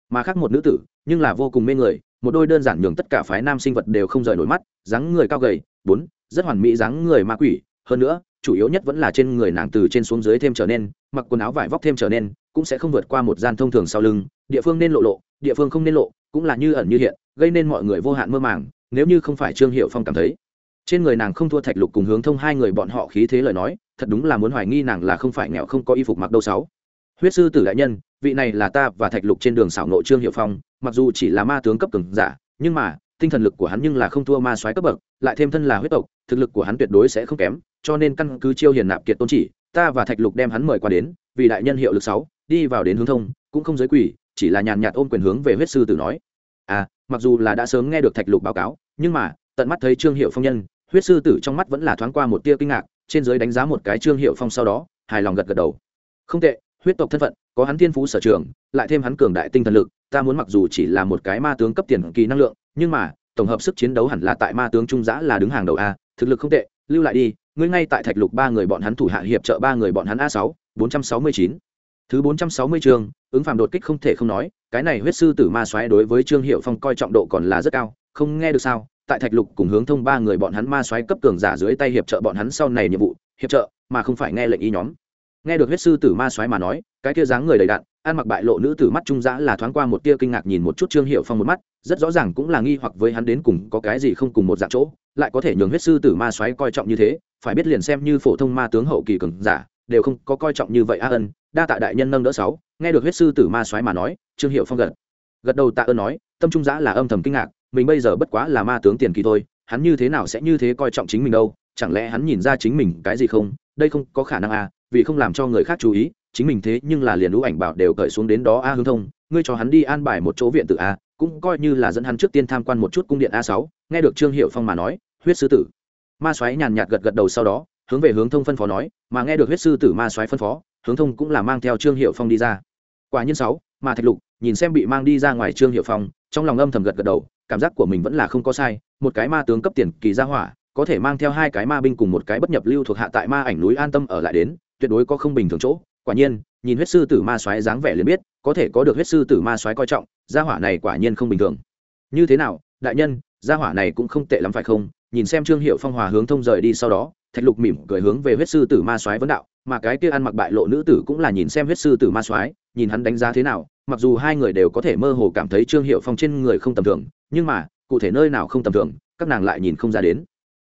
Mà khác một nữ tử nhưng là vô cùng mê người, một đôi đơn giản nhường tất cả phái nam sinh vật đều không rời nổi mắt, dáng người cao gầy, bốn, rất hoàn mỹ dáng người ma quỷ, hơn nữa, chủ yếu nhất vẫn là trên người nàng từ trên xuống dưới thêm trở nên, mặc quần áo vải vóc thêm trở nên, cũng sẽ không vượt qua một gian thông thường sau lưng, địa phương nên lộ lộ, địa phương không nên lộ, cũng là như ẩn như hiện, gây nên mọi người vô hạn mơ màng, nếu như không phải trương hiệu phong cảm thấy. Trên người nàng không thua thạch lục cùng hướng thông hai người bọn họ khí thế lời nói, thật đúng là muốn hoài nghi nàng là không phải nghèo không có y phục mặc đâu sáu. Huyết sư tử đại nhân vị này là ta và thạch lục trên đường xảo nộ trương hiệu phong, mặc dù chỉ là ma tướng cấp cường giả, nhưng mà, tinh thần lực của hắn nhưng là không thua ma soái cấp bậc, lại thêm thân là huyết tộc, thực lực của hắn tuyệt đối sẽ không kém, cho nên căn cứ chiêu hiền nạp kiệt tôn chỉ, ta và thạch lục đem hắn mời qua đến, vì đại nhân hiệu lực sáu, đi vào đến hướng thông, cũng không giới quỷ, chỉ là nhàn nhạt ôm quyền hướng về huyết sư tử nói. À mặc dù là đã sớm nghe được thạch lục báo cáo, nhưng mà, tận mắt thấy trương hiệu phong nhân, huyết sư tử trong mắt vẫn là thoáng qua một tia kinh ngạc, trên giới đánh giá một cái trương hiệu phong sau đó, hài lòng gật gật đầu. Không tệ, huyết tộc thân phận có hắn thiên phú sở trường, lại thêm hắn cường đại tinh thần lực, ta muốn mặc dù chỉ là một cái ma tướng cấp tiền kỳ năng lượng, nhưng mà, tổng hợp sức chiến đấu hẳn là tại ma tướng trung giã là đứng hàng đầu a, thực lực không tệ, lưu lại đi, ngươi ngay tại thạch lục ba người bọn hắn thủ hạ hiệp trợ ba người bọn hắn a sáu, bốn trăm sáu mươi chín. Thứ bốn trăm sáu mươi chương, ứng phạm đột kích không thể không nói, cái này huyết sư tử ma xoáy đối với trương hiệu phong coi trọng độ còn là rất cao, không nghe được sao, tại thạch lục cùng hướng thông ba người bọn hắn ma xoáy cấp cường giả dưới tay hiệp trợ bọn hắn sau này nhiệm vụ, hiệp trợ, mà không phải nghe lệnh y nhóm nghe được huyết sư tử ma xoáy mà nói, cái kia dáng người đầy đạn ăn mặc bại lộ nữ tử mắt trung dã là thoáng qua một tia kinh ngạc nhìn một chút trương hiệu phong một mắt, rất rõ ràng cũng là nghi hoặc với hắn đến cùng có cái gì không cùng một dạng chỗ, lại có thể nhường huyết sư tử ma xoáy coi trọng như thế, phải biết liền xem như phổ thông ma tướng hậu kỳ cường giả, đều không có coi trọng như vậy a ân, đa tạ đại nhân nâng đỡ sáu. Nghe được huyết sư tử ma xoáy mà nói, trương hiệu phong gật gật đầu tạ ơn nói, tâm trung dã là âm thầm kinh ngạc, mình bây giờ bất quá là ma tướng tiền kỳ thôi, hắn như thế nào sẽ như thế coi trọng chính mình đâu, chẳng lẽ hắn nhìn ra chính mình cái gì không? Đây không có khả năng à vì không làm cho người khác chú ý, chính mình thế nhưng là liền lũ ảnh bảo đều cởi xuống đến đó a hướng thông, ngươi cho hắn đi an bài một chỗ viện tự a, cũng coi như là dẫn hắn trước tiên tham quan một chút cung điện a sáu. Nghe được trương hiệu phong mà nói, huyết sư tử. Ma xoáy nhàn nhạt gật gật đầu sau đó, hướng về hướng thông phân phó nói, mà nghe được huyết sư tử ma xoáy phân phó, hướng thông cũng là mang theo trương hiệu phong đi ra. Quả nhiên sáu mà thạch lục, nhìn xem bị mang đi ra ngoài trương hiệu phong, trong lòng âm thầm gật gật đầu, cảm giác của mình vẫn là không có sai, một cái ma tướng cấp tiền kỳ gia hỏa, có thể mang theo hai cái ma binh cùng một cái bất nhập lưu thuộc hạ tại ma ảnh núi an tâm ở lại đến tuyệt đối có không bình thường chỗ. Quả nhiên, nhìn huyết sư tử ma soái dáng vẻ liền biết, có thể có được huyết sư tử ma soái coi trọng, gia hỏa này quả nhiên không bình thường. Như thế nào, đại nhân, gia hỏa này cũng không tệ lắm phải không? Nhìn xem trương hiệu phong hòa hướng thông rời đi sau đó, thạch lục mỉm cười hướng về huyết sư tử ma soái vấn đạo, mà cái kia ăn mặc bại lộ nữ tử cũng là nhìn xem huyết sư tử ma soái, nhìn hắn đánh giá thế nào, mặc dù hai người đều có thể mơ hồ cảm thấy trương hiệu phong trên người không tầm thường, nhưng mà, cụ thể nơi nào không tầm thường, các nàng lại nhìn không ra đến.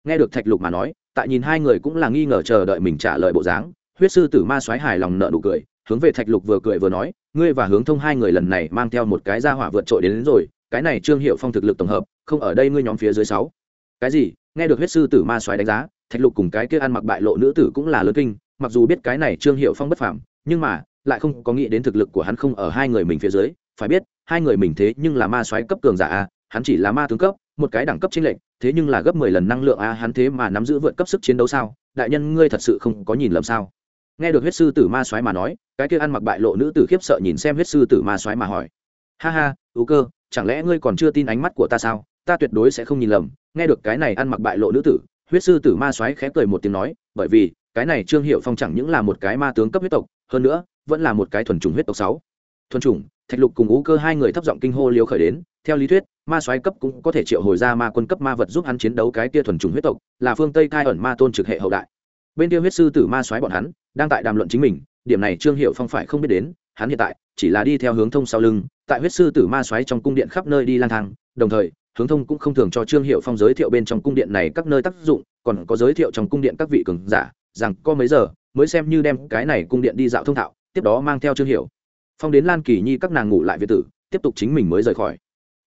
Nghe được thạch lục mà nói, tại nhìn hai người cũng là nghi ngờ chờ đợi mình trả lời bộ dáng huyết sư tử ma soái hài lòng nợ nụ cười hướng về thạch lục vừa cười vừa nói ngươi và hướng thông hai người lần này mang theo một cái ra hỏa vượt trội đến, đến rồi cái này trương hiệu phong thực lực tổng hợp không ở đây ngươi nhóm phía dưới sáu. Cái gì? Nghe được huyết sư tử ma soái đánh giá thạch lục cùng cái kia ăn mặc bại lộ nữ tử cũng là lớn kinh mặc dù biết cái này trương hiệu phong bất phàm nhưng mà lại không có nghĩ đến thực lực của hắn không ở hai người mình phía dưới. Phải biết hai người mình thế nhưng là ma soái cấp cường giả a hắn chỉ là ma tướng cấp một cái đẳng cấp chênh lệch thế nhưng là gấp mười lần năng lượng a hắn thế mà nắm giữ vượt cấp sức chiến đấu sao? Đại nhân ngươi thật sự không có nhìn lầm sao? Nghe được huyết sư tử ma soái mà nói, cái kia ăn mặc bại lộ nữ tử khiếp sợ nhìn xem huyết sư tử ma soái mà hỏi. Ha ha, ú cơ, chẳng lẽ ngươi còn chưa tin ánh mắt của ta sao? Ta tuyệt đối sẽ không nhìn lầm. Nghe được cái này ăn mặc bại lộ nữ tử, huyết sư tử ma soái khẽ cười một tiếng nói, bởi vì, cái này trương hiệu phong chẳng những là một cái ma tướng cấp huyết tộc, hơn nữa, vẫn là một cái thuần chủng huyết tộc sáu. Thuần chủng, thạch lục cùng ú cơ hai người thấp giọng kinh hô liều khởi đến. Theo lý thuyết, ma soái cấp cũng có thể triệu hồi ra ma quân cấp ma vật giúp hắn chiến đấu cái kia thuần chủng huyết tộc, là phương tây cai ẩn ma tôn trực hệ hậu đại. Bên kia huyết sư tử ma soái bọn hắn đang tại đàm luận chính mình, điểm này trương hiệu phong phải không biết đến, hắn hiện tại chỉ là đi theo hướng thông sau lưng, tại huyết sư tử ma xoáy trong cung điện khắp nơi đi lang thang, đồng thời, hướng thông cũng không thường cho trương hiệu phong giới thiệu bên trong cung điện này các nơi tác dụng, còn có giới thiệu trong cung điện các vị cường giả, rằng có mấy giờ mới xem như đem cái này cung điện đi dạo thông thạo, tiếp đó mang theo trương hiệu phong đến lan kỳ nhi các nàng ngủ lại việt tử, tiếp tục chính mình mới rời khỏi.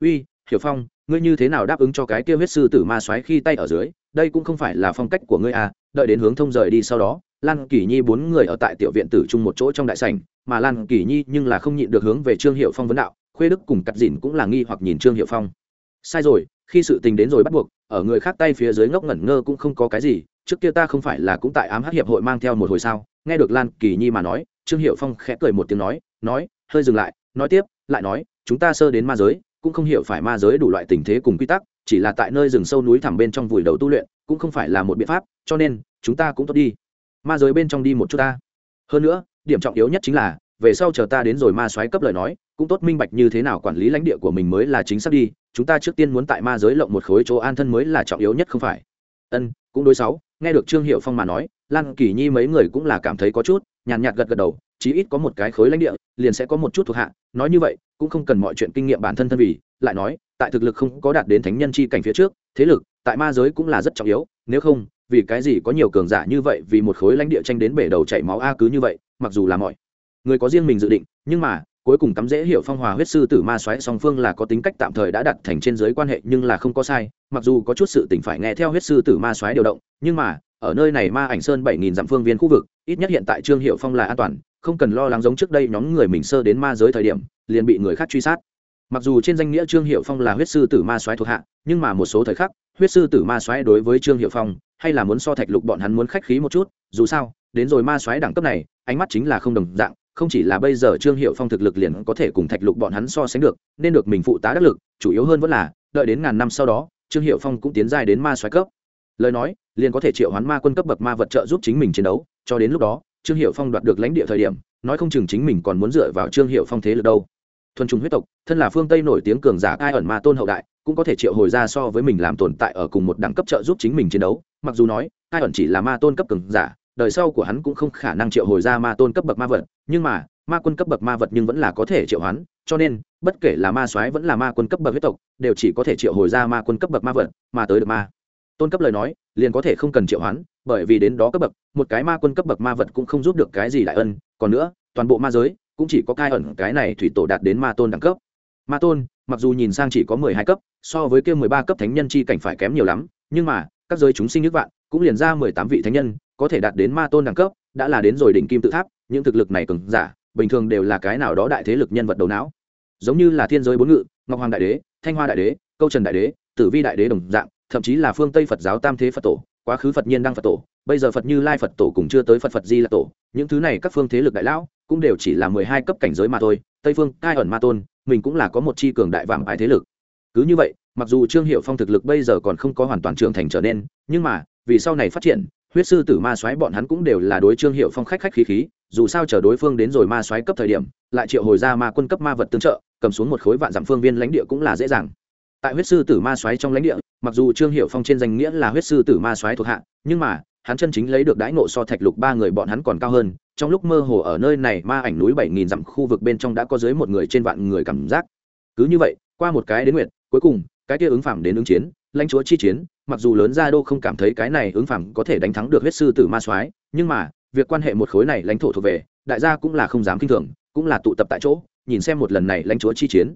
Uy hiểu phong, ngươi như thế nào đáp ứng cho cái kia huyết sư tử ma xoáy khi tay ở dưới? Đây cũng không phải là phong cách của ngươi à đợi đến hướng thông rời đi sau đó, lan kỳ nhi bốn người ở tại tiểu viện tử chung một chỗ trong đại sảnh, mà lan kỳ nhi nhưng là không nhịn được hướng về trương hiệu phong vấn đạo, khuê đức cùng cắt dìn cũng là nghi hoặc nhìn trương hiệu phong. Sai rồi, khi sự tình đến rồi bắt buộc, ở người khác tay phía dưới ngốc ngẩn ngơ cũng không có cái gì, trước kia ta không phải là cũng tại ám hát hiệp hội mang theo một hồi sao? Nghe được lan kỳ nhi mà nói, trương hiệu phong khẽ cười một tiếng nói nói, hơi dừng lại, nói tiếp, lại nói, chúng ta sơ đến ma giới cũng không hiểu phải ma giới đủ loại tình thế cùng quy tắc, chỉ là tại nơi rừng sâu núi thẳm bên trong vùi đầu tu luyện, cũng không phải là một biện pháp, cho nên, chúng ta cũng tốt đi. Ma giới bên trong đi một chút ta. Hơn nữa, điểm trọng yếu nhất chính là, về sau chờ ta đến rồi ma soái cấp lời nói, cũng tốt minh bạch như thế nào quản lý lãnh địa của mình mới là chính xác đi, chúng ta trước tiên muốn tại ma giới lộng một khối chỗ an thân mới là trọng yếu nhất không phải. Ân, cũng đối sáu, nghe được trương hiệu phong mà nói, lan kỳ nhi mấy người cũng là cảm thấy có chút, nhàn nhạt gật gật đầu chí ít có một cái khối lãnh địa, liền sẽ có một chút thuộc hạ. Nói như vậy, cũng không cần mọi chuyện kinh nghiệm bản thân thân vì, lại nói, tại thực lực không có đạt đến thánh nhân chi cảnh phía trước, thế lực, tại ma giới cũng là rất trọng yếu. Nếu không, vì cái gì có nhiều cường giả như vậy, vì một khối lãnh địa tranh đến bể đầu chảy máu a cứ như vậy, mặc dù là mọi người có riêng mình dự định, nhưng mà, cuối cùng cắm dễ hiểu phong hòa huyết sư tử ma xoáy song phương là có tính cách tạm thời đã đặt thành trên giới quan hệ, nhưng là không có sai. Mặc dù có chút sự tỉnh phải nghe theo huyết sư tử ma xoáy điều động, nhưng mà, ở nơi này ma ảnh sơn bảy nghìn dặm phương viên khu vực, ít nhất hiện tại trương hiệu phong là an toàn không cần lo lắng giống trước đây nhóm người mình sơ đến ma giới thời điểm, liền bị người khác truy sát. Mặc dù trên danh nghĩa trương hiệu phong là huyết sư tử ma xoáy thuộc hạ, nhưng mà một số thời khắc, huyết sư tử ma xoáy đối với trương hiệu phong, hay là muốn so thạch lục bọn hắn muốn khách khí một chút, dù sao, đến rồi ma xoáy đẳng cấp này, ánh mắt chính là không đồng dạng, không chỉ là bây giờ trương hiệu phong thực lực liền có thể cùng thạch lục bọn hắn so sánh được, nên được mình phụ tá đắc lực, chủ yếu hơn vẫn là, đợi đến ngàn năm sau đó, trương hiệu phong cũng tiến dài đến ma xoáy cấp. Lời nói, liền có thể triệu hoán ma quân cấp bậc ma vật trợ giúp chính mình chiến đấu, cho đến lúc đó trương hiệu phong đoạt được lãnh địa thời điểm, nói không chừng chính mình còn muốn dựa vào trương hiệu phong thế lực đâu. Thuần trùng huyết tộc, thân là phương tây nổi tiếng cường giả cai ẩn ma tôn hậu đại, cũng có thể triệu hồi ra so với mình làm tồn tại ở cùng một đẳng cấp trợ giúp chính mình chiến đấu. Mặc dù nói cai ẩn chỉ là ma tôn cấp cường giả, đời sau của hắn cũng không khả năng triệu hồi ra ma tôn cấp bậc ma vật, nhưng mà, ma quân cấp bậc ma vật nhưng vẫn là có thể triệu hoán, cho nên, bất kể là ma soái vẫn là ma quân cấp bậc huyết tộc, đều chỉ có thể triệu hồi ra ma quân cấp bậc ma vật, mà tới được ma tôn cấp lời nói, liền có thể không cần triệu hoán bởi vì đến đó cấp bậc, một cái ma quân cấp bậc ma vật cũng không giúp được cái gì đại ân. Còn nữa, toàn bộ ma giới cũng chỉ có cai ẩn cái này thủy tổ đạt đến ma tôn đẳng cấp. Ma tôn, mặc dù nhìn sang chỉ có mười hai cấp, so với kia mười ba cấp thánh nhân chi cảnh phải kém nhiều lắm, nhưng mà, các giới chúng sinh nước vạn, cũng liền ra mười tám vị thánh nhân, có thể đạt đến ma tôn đẳng cấp, đã là đến rồi đỉnh kim tự tháp, những thực lực này cường giả, bình thường đều là cái nào đó đại thế lực nhân vật đầu não. Giống như là thiên giới bốn ngự, ngọc hoàng đại đế, thanh hoa đại đế, câu trần đại đế, tử vi đại đế đồng dạng, thậm chí là phương tây phật giáo tam thế phật tổ quá khứ phật nhiên đang phật tổ, bây giờ phật như lai phật tổ cũng chưa tới phật phật di là tổ, những thứ này các phương thế lực đại lão cũng đều chỉ là mười hai cấp cảnh giới mà thôi, tây phương, cai ẩn ma tôn, mình cũng là có một chi cường đại vàng ái thế lực. Cứ như vậy, mặc dù trương hiệu phong thực lực bây giờ còn không có hoàn toàn trưởng thành trở nên, nhưng mà, vì sau này phát triển, huyết sư tử ma soái bọn hắn cũng đều là đối trương hiệu phong khách khách khí khí, dù sao chờ đối phương đến rồi ma soái cấp thời điểm, lại triệu hồi ra ma quân cấp ma vật tương trợ, cầm xuống một khối vạn dặm phương viên lãnh địa cũng là dễ dàng. Tại huyết sư tử ma soái trong lãnh địa mặc dù trương hiệu phong trên danh nghĩa là huyết sư tử ma soái thuộc hạ, nhưng mà, hắn chân chính lấy được đãi nộ so thạch lục ba người bọn hắn còn cao hơn. Trong lúc mơ hồ ở nơi này, ma ảnh núi bảy nghìn dặm khu vực bên trong đã có dưới một người trên vạn người cảm giác. Cứ như vậy, qua một cái đến nguyện cuối cùng, cái kia ứng phạm đến ứng chiến, lãnh chúa chi chiến, mặc dù lớn gia đô không cảm thấy cái này ứng phạm có thể đánh thắng được huyết sư tử ma soái, nhưng mà, việc quan hệ một khối này lãnh thổ thuộc về, đại gia cũng là không dám kinh thường, cũng là tụ tập tại chỗ, nhìn xem một lần này lãnh chúa chi chiến.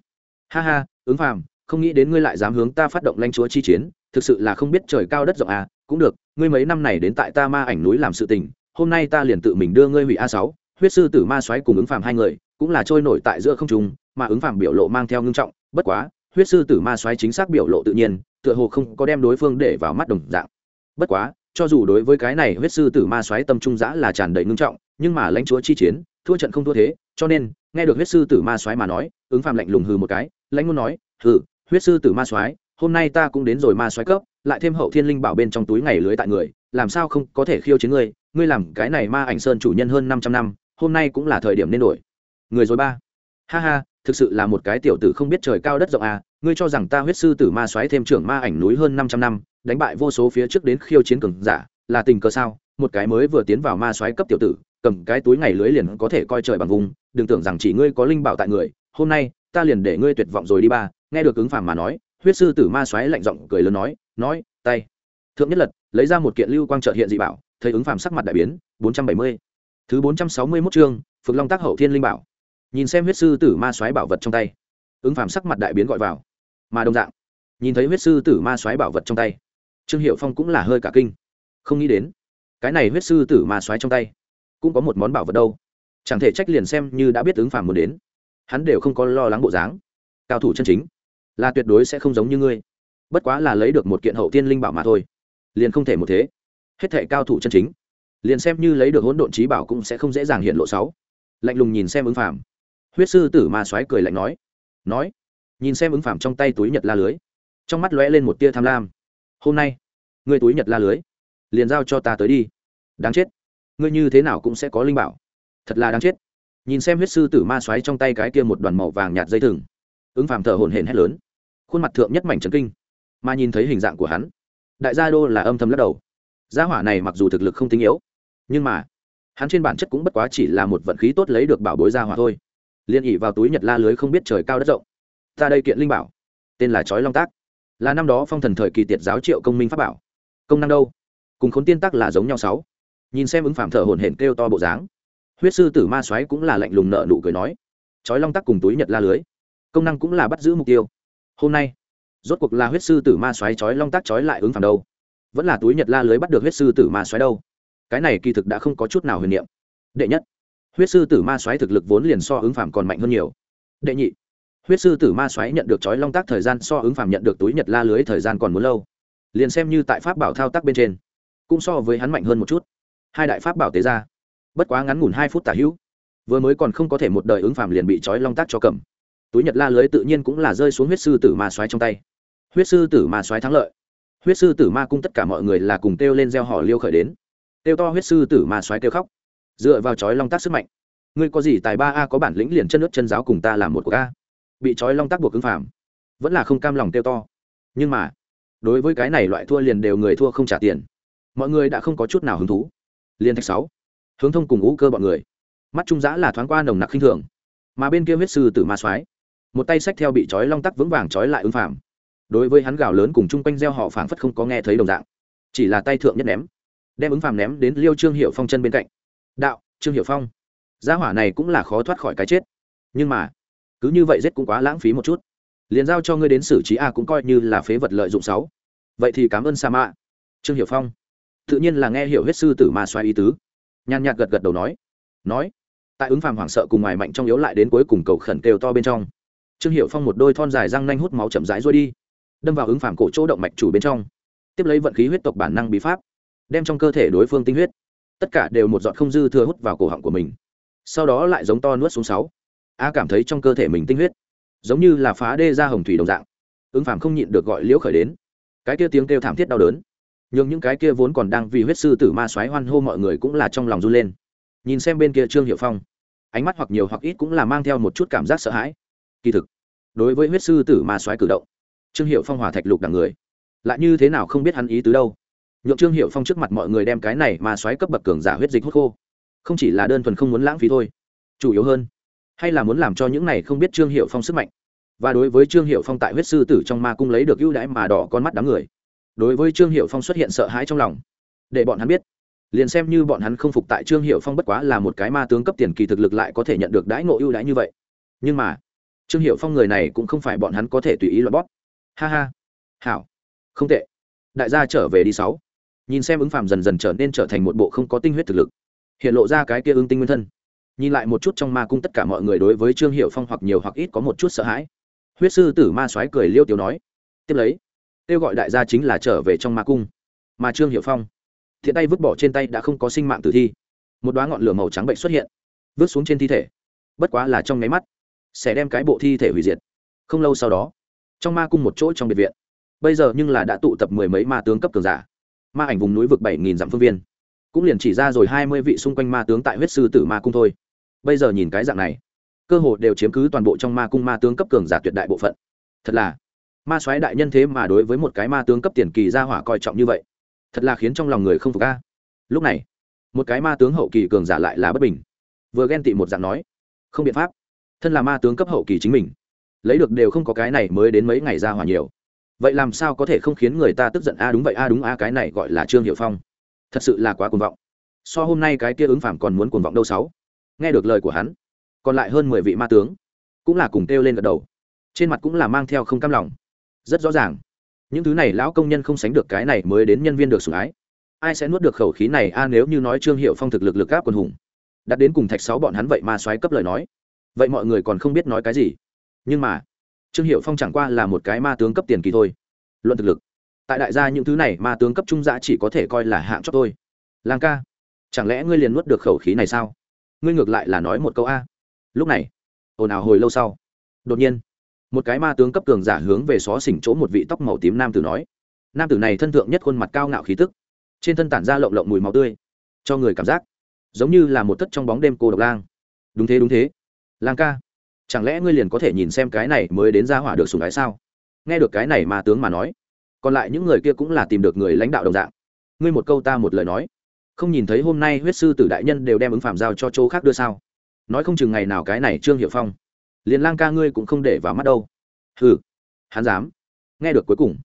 Ha ha, ứng phàm không nghĩ đến ngươi lại dám hướng ta phát động lãnh chúa chi chiến, thực sự là không biết trời cao đất rộng à cũng được, ngươi mấy năm này đến tại ta ma ảnh núi làm sự tình, hôm nay ta liền tự mình đưa ngươi hủy a sáu, huyết sư tử ma xoáy cùng ứng phàm hai người, cũng là trôi nổi tại giữa không trung, mà ứng phàm biểu lộ mang theo ngưng trọng, bất quá, huyết sư tử ma xoáy chính xác biểu lộ tự nhiên, tựa hồ không có đem đối phương để vào mắt đồng dạng. Bất quá, cho dù đối với cái này huyết sư tử ma xoáy tâm trung giã là tràn đầy ngưng trọng, nhưng mà lãnh chúa chi chiến, thua trận không thua thế, cho nên, nghe được huyết sư tử ma xoáy mà nói, ứng phàm lạnh lùng hừ một cái, lãnh muốn nói, hừ huyết sư tử ma xoáy hôm nay ta cũng đến rồi ma xoáy cấp, lại thêm hậu thiên linh bảo bên trong túi ngày lưới tại người, làm sao không có thể khiêu chiến ngươi? Ngươi làm cái này ma ảnh sơn chủ nhân hơn năm trăm năm, hôm nay cũng là thời điểm nên đổi. Người rồi ba. Ha ha, thực sự là một cái tiểu tử không biết trời cao đất rộng à ngươi cho rằng ta huyết sư tử ma xoáy thêm trưởng ma ảnh núi hơn năm trăm năm, đánh bại vô số phía trước đến khiêu chiến cường giả, là tình cờ sao? Một cái mới vừa tiến vào ma xoáy cấp tiểu tử, cầm cái túi ngày lưới liền có thể coi trời bằng vùng, đừng tưởng rằng chỉ ngươi có linh bảo tại người, hôm nay ta liền để ngươi tuyệt vọng rồi đi ba, nghe được ứng phàm mà nói, huyết sư tử ma xoáy lạnh giọng cười lớn nói nói, tay. Thượng nhất lật, lấy ra một kiện lưu quang trợ hiện dị bảo, thấy ứng phàm sắc mặt đại biến, bốn trăm bảy mươi. Thứ bốn trăm sáu mươi mốt chương, phượng long tác hậu thiên linh bảo. Nhìn xem huyết sư tử ma xoáy bảo vật trong tay, ứng phàm sắc mặt đại biến gọi vào. Mà đồng dạng, nhìn thấy huyết sư tử ma xoáy bảo vật trong tay, trương hiệu phong cũng là hơi cả kinh. Không nghĩ đến, cái này huyết sư tử ma xoáy trong tay, cũng có một món bảo vật đâu. Chẳng thể trách liền xem như đã biết ứng phàm muốn đến hắn đều không có lo lắng bộ dáng. Cao thủ chân chính, là tuyệt đối sẽ không giống như ngươi. Bất quá là lấy được một kiện hậu tiên linh bảo mà thôi, liền không thể một thế. Hết thệ cao thủ chân chính, liền xem như lấy được hỗn độn trí bảo cũng sẽ không dễ dàng hiện lộ sáu. Lạnh lùng nhìn xem ứng phàm. Huyết sư tử ma xoáy cười lạnh nói nói, nhìn xem ứng phàm trong tay túi nhật la lưới, trong mắt lóe lên một tia tham lam. Hôm nay, ngươi túi nhật la lưới, liền giao cho ta tới đi. Đáng chết, ngươi như thế nào cũng sẽ có linh bảo. Thật là đáng chết nhìn xem huyết sư tử ma xoáy trong tay cái kia một đoàn màu vàng nhạt dây thừng. Ứng phàm thở hổn hển hét lớn. Khuôn mặt thượng nhất mảnh trấn kinh. Mà nhìn thấy hình dạng của hắn, đại gia đô là âm thầm lắc đầu. Gia hỏa này mặc dù thực lực không tinh yếu, nhưng mà, hắn trên bản chất cũng bất quá chỉ là một vận khí tốt lấy được bảo bối gia hỏa thôi. Liên ỉ vào túi nhật la lưới không biết trời cao đất rộng. Ta đây kiện linh bảo, tên là chói long tác. Là năm đó phong thần thời kỳ tiệt giáo triệu công minh pháp bảo. Công năng đâu? Cùng khốn tiên tác là giống nhau sáu. Nhìn xem ứng phạm thở hổn hển kêu to bộ dáng huyết sư tử ma xoáy cũng là lạnh lùng nợ nụ cười nói, chói long tắc cùng túi nhật la lưới, công năng cũng là bắt giữ mục tiêu. Hôm nay, rốt cuộc là huyết sư tử ma xoáy chói long tắc chói lại ứng phản đâu? Vẫn là túi nhật la lưới bắt được huyết sư tử ma xoáy đâu? Cái này kỳ thực đã không có chút nào huyền niệm. Đệ nhất, huyết sư tử ma xoáy thực lực vốn liền so ứng phản còn mạnh hơn nhiều. Đệ nhị, huyết sư tử ma xoáy nhận được chói long tác thời gian so ứng phản nhận được túi nhật la lưới thời gian còn muốn lâu. Liền xem như tại pháp bảo thao tác bên trên, cũng so với hắn mạnh hơn một chút. Hai đại pháp bảo tế ra bất quá ngắn ngủn hai phút tả hữu. Vừa mới còn không có thể một đời ứng phàm liền bị chói long tác cho cầm. Túi nhật la lưới tự nhiên cũng là rơi xuống huyết sư tử ma xoáy trong tay. Huyết sư tử ma xoáy thắng lợi. Huyết sư tử ma cung tất cả mọi người là cùng kêu lên gieo họ liêu khởi đến. Kêu to huyết sư tử ma xoáy kêu khóc. Dựa vào chói long tác sức mạnh. Ngươi có gì tài ba a có bản lĩnh liền chân nước chân giáo cùng ta làm một cuộc a. Bị chói long tác buộc ứng phàm, vẫn là không cam lòng kêu to. Nhưng mà, đối với cái này loại thua liền đều người thua không trả tiền. Mọi người đã không có chút nào hứng thú. Liên thạch sáu hướng thông cùng ngũ cơ bọn người. Mắt trung giã là thoáng qua nồng nặc khinh thường, mà bên kia huyết sư tử ma soái, một tay sách theo bị chói long tắc vững vàng chói lại ứng phàm. Đối với hắn gào lớn cùng chung quanh gieo họ phảng phất không có nghe thấy đồng dạng, chỉ là tay thượng nhất ném, đem ứng phàm ném đến liêu trương hiệu phong chân bên cạnh. Đạo, trương hiệu phong, gia hỏa này cũng là khó thoát khỏi cái chết, nhưng mà, cứ như vậy giết cũng quá lãng phí một chút. Liền giao cho ngươi đến xử trí a cũng coi như là phế vật lợi dụng sáu. Vậy thì cảm ơn sa mạ trương hiệu phong, tự nhiên là nghe hiểu huyết sư tử ma xoay ý tứ nhàn nhạt gật gật đầu nói nói, tại ứng phàm hoảng sợ cùng ngoài mạnh trong yếu lại đến cuối cùng cầu khẩn kêu to bên trong. Trương hiệu phong một đôi thon dài răng nanh hút máu chậm rãi rôi đi, đâm vào ứng phàm cổ chỗ động mạch chủ bên trong. Tiếp lấy vận khí huyết tộc bản năng bí pháp, đem trong cơ thể đối phương tinh huyết, tất cả đều một giọt không dư thừa hút vào cổ họng của mình. Sau đó lại giống to nuốt xuống sáu. A cảm thấy trong cơ thể mình tinh huyết, giống như là phá đê ra hồng thủy đồng dạng. Ứng phàm không nhịn được gọi liễu khởi đến. Cái kia tiếng kêu thảm thiết đau đớn nhưng những cái kia vốn còn đang vì huyết sư tử ma xoáy hoan hô mọi người cũng là trong lòng run lên. Nhìn xem bên kia trương hiệu phong, ánh mắt hoặc nhiều hoặc ít cũng là mang theo một chút cảm giác sợ hãi. Kỳ thực, đối với huyết sư tử ma xoáy cử động, trương hiệu phong hòa thạch lục đằng người, lại như thế nào không biết hắn ý tứ đâu. Nhượng trương hiệu phong trước mặt mọi người đem cái này ma xoáy cấp bậc cường giả huyết dịch hút khô, không chỉ là đơn thuần không muốn lãng phí thôi, chủ yếu hơn, hay là muốn làm cho những này không biết trương hiệu phong sức mạnh. Và đối với trương hiệu phong tại huyết sư tử trong ma cung lấy được ưu đãi mà đỏ con mắt đám người đối với trương hiệu phong xuất hiện sợ hãi trong lòng. Để bọn hắn biết, liền xem như bọn hắn không phục tại trương hiệu phong bất quá là một cái ma tướng cấp tiền kỳ thực lực lại có thể nhận được đãi ngộ ưu đãi như vậy. Nhưng mà, trương hiệu phong người này cũng không phải bọn hắn có thể tùy ý loại bóp. Ha ha. Hảo. Không tệ. Đại gia trở về đi sáu. Nhìn xem ứng phàm dần dần trở nên trở thành một bộ không có tinh huyết thực lực. Hiện lộ ra cái kia ứng tinh nguyên thân. Nhìn lại một chút trong ma cung tất cả mọi người đối với trương hiệu phong hoặc nhiều hoặc ít có một chút sợ hãi. Huyết sư tử ma soái cười liêu tiểu nói. Tiếp lấy kêu gọi đại gia chính là trở về trong ma cung. Mà trương hiệu phong, thiện tay vứt bỏ trên tay đã không có sinh mạng tử thi. Một đoá ngọn lửa màu trắng bệnh xuất hiện, vứt xuống trên thi thể. Bất quá là trong nháy mắt, sẽ đem cái bộ thi thể hủy diệt. Không lâu sau đó, trong ma cung một chỗ trong biệt viện. Bây giờ nhưng là đã tụ tập mười mấy ma tướng cấp cường giả. Ma ảnh vùng núi vực bảy nghìn dặm phương viên. Cũng liền chỉ ra rồi hai mươi vị xung quanh ma tướng tại huyết sư tử ma cung thôi. Bây giờ nhìn cái dạng này, cơ hội đều chiếm cứ toàn bộ trong ma cung ma tướng cấp cường giả tuyệt đại bộ phận. Thật là ma soái đại nhân thế mà đối với một cái ma tướng cấp tiền kỳ ra hỏa coi trọng như vậy, thật là khiến trong lòng người không phục ca lúc này, một cái ma tướng hậu kỳ cường giả lại là bất bình, vừa ghen tị một dạng nói, không biện pháp, thân là ma tướng cấp hậu kỳ chính mình, lấy được đều không có cái này mới đến mấy ngày ra hỏa nhiều. Vậy làm sao có thể không khiến người ta tức giận? A, đúng vậy, a, đúng, a, cái này gọi là trương hiệu phong. Thật sự là quá cuồng vọng. So hôm nay cái kia ứng phạm còn muốn cuồng vọng đâu sáu. Nghe được lời của hắn, còn lại hơn mười vị ma tướng cũng là cùng kêu lên gật đầu. Trên mặt cũng là mang theo không cam lòng rất rõ ràng. Những thứ này lão công nhân không sánh được cái này mới đến nhân viên được sủng ái. Ai sẽ nuốt được khẩu khí này a nếu như nói trương hiệu phong thực lực lực áp quần hùng? Đặt đến cùng thạch sáu bọn hắn vậy mà xoáy cấp lời nói. Vậy mọi người còn không biết nói cái gì. Nhưng mà, trương hiệu phong chẳng qua là một cái ma tướng cấp tiền kỳ thôi. Luận thực lực, tại đại gia những thứ này ma tướng cấp trung giã chỉ có thể coi là hạng chót thôi. Lang ca, chẳng lẽ ngươi liền nuốt được khẩu khí này sao? Ngươi ngược lại là nói một câu a. Lúc này, ồn ào hồi lâu sau. Đột nhiên một cái ma tướng cấp cường giả hướng về xó xỉnh chỗ một vị tóc màu tím nam tử nói. Nam tử này thân thượng nhất khuôn mặt cao ngạo khí tức. Trên thân tản ra lộng lộng mùi máu tươi, cho người cảm giác giống như là một thất trong bóng đêm cô độc lang. Đúng thế đúng thế. Lang ca, chẳng lẽ ngươi liền có thể nhìn xem cái này mới đến ra hỏa được sùng ái sao? Nghe được cái này mà tướng mà nói, còn lại những người kia cũng là tìm được người lãnh đạo đồng dạng. Ngươi một câu ta một lời nói. Không nhìn thấy hôm nay huyết sư tử đại nhân đều đem ứng phạm giao cho chỗ khác đưa sao? Nói không chừng ngày nào cái này trương hiệu phong liền lang ca ngươi cũng không để vào mắt đâu. Hừ, hắn dám. Nghe được cuối cùng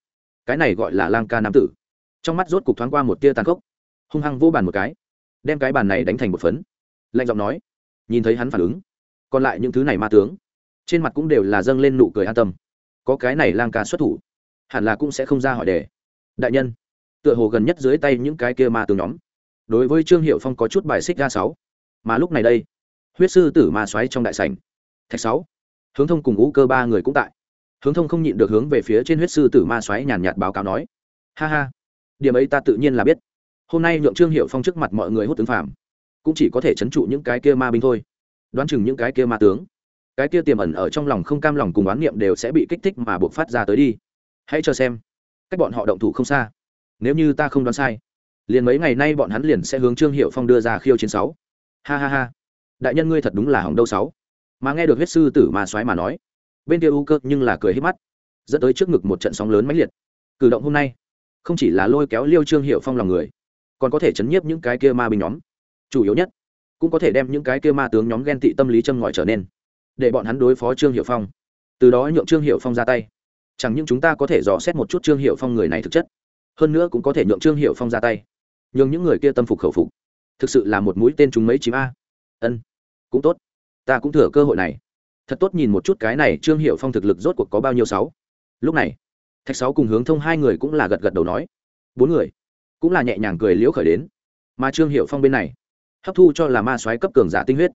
cái này gọi là lang ca nam tử. Trong mắt rốt cục thoáng qua một tia tàn khốc. Hung hăng vô bàn một cái đem cái bàn này đánh thành một phấn. Lạnh giọng nói nhìn thấy hắn phản ứng còn lại những thứ này ma tướng trên mặt cũng đều là dâng lên nụ cười an tâm. Có cái này lang ca xuất thủ hẳn là cũng sẽ không ra hỏi đề. Đại nhân tựa hồ gần nhất dưới tay những cái kia ma tướng nhóm đối với trương hiệu phong có chút bài xích ra sáu. Mà lúc này đây huyết sư tử ma xoáy trong đại sảnh thạch sáu. Hướng thông cùng ngũ cơ ba người cũng tại. Hướng thông không nhịn được hướng về phía trên huyết sư tử ma xoáy nhàn nhạt báo cáo nói. Ha ha. Điểm ấy ta tự nhiên là biết. Hôm nay nhượng trương hiệu phong trước mặt mọi người hút tướng phàm. Cũng chỉ có thể chấn trụ những cái kia ma binh thôi. Đoán chừng những cái kia ma tướng. Cái kia tiềm ẩn ở trong lòng không cam lòng cùng oán niệm đều sẽ bị kích thích mà buộc phát ra tới đi. Hãy cho xem. Cách bọn họ động thủ không xa. Nếu như ta không đoán sai, liền mấy ngày nay bọn hắn liền sẽ hướng trương hiệu phong đưa ra khiêu chiến sáu. Ha ha ha. Đại nhân ngươi thật đúng là hỏng đâu sáu mà nghe được huyết sư tử ma soái mà nói, bên kia u cơ nhưng là cười hết mắt, dẫn tới trước ngực một trận sóng lớn mãnh liệt. Cử động hôm nay, không chỉ là lôi kéo liêu trương hiệu phong lòng người, còn có thể chấn nhiếp những cái kia ma binh nhóm. Chủ yếu nhất, cũng có thể đem những cái kia ma tướng nhóm ghen tị tâm lý châm ngòi trở nên, để bọn hắn đối phó trương hiệu phong. Từ đó nhượng trương hiệu phong ra tay. Chẳng những chúng ta có thể dò xét một chút trương hiệu phong người này thực chất, hơn nữa cũng có thể nhượng trương hiệu phong ra tay, nhường những người kia tâm phục khẩu phục. Thực sự là một mũi tên chúng mấy chím a. Ân, cũng tốt ta cũng thừa cơ hội này. Thật tốt nhìn một chút cái này, trương hiệu phong thực lực rốt cuộc có bao nhiêu sáu. Lúc này, thạch sáu cùng hướng thông hai người cũng là gật gật đầu nói. Bốn người cũng là nhẹ nhàng cười liễu khởi đến. Mà trương hiệu phong bên này, hấp thu cho là ma soái cấp cường giả tinh huyết.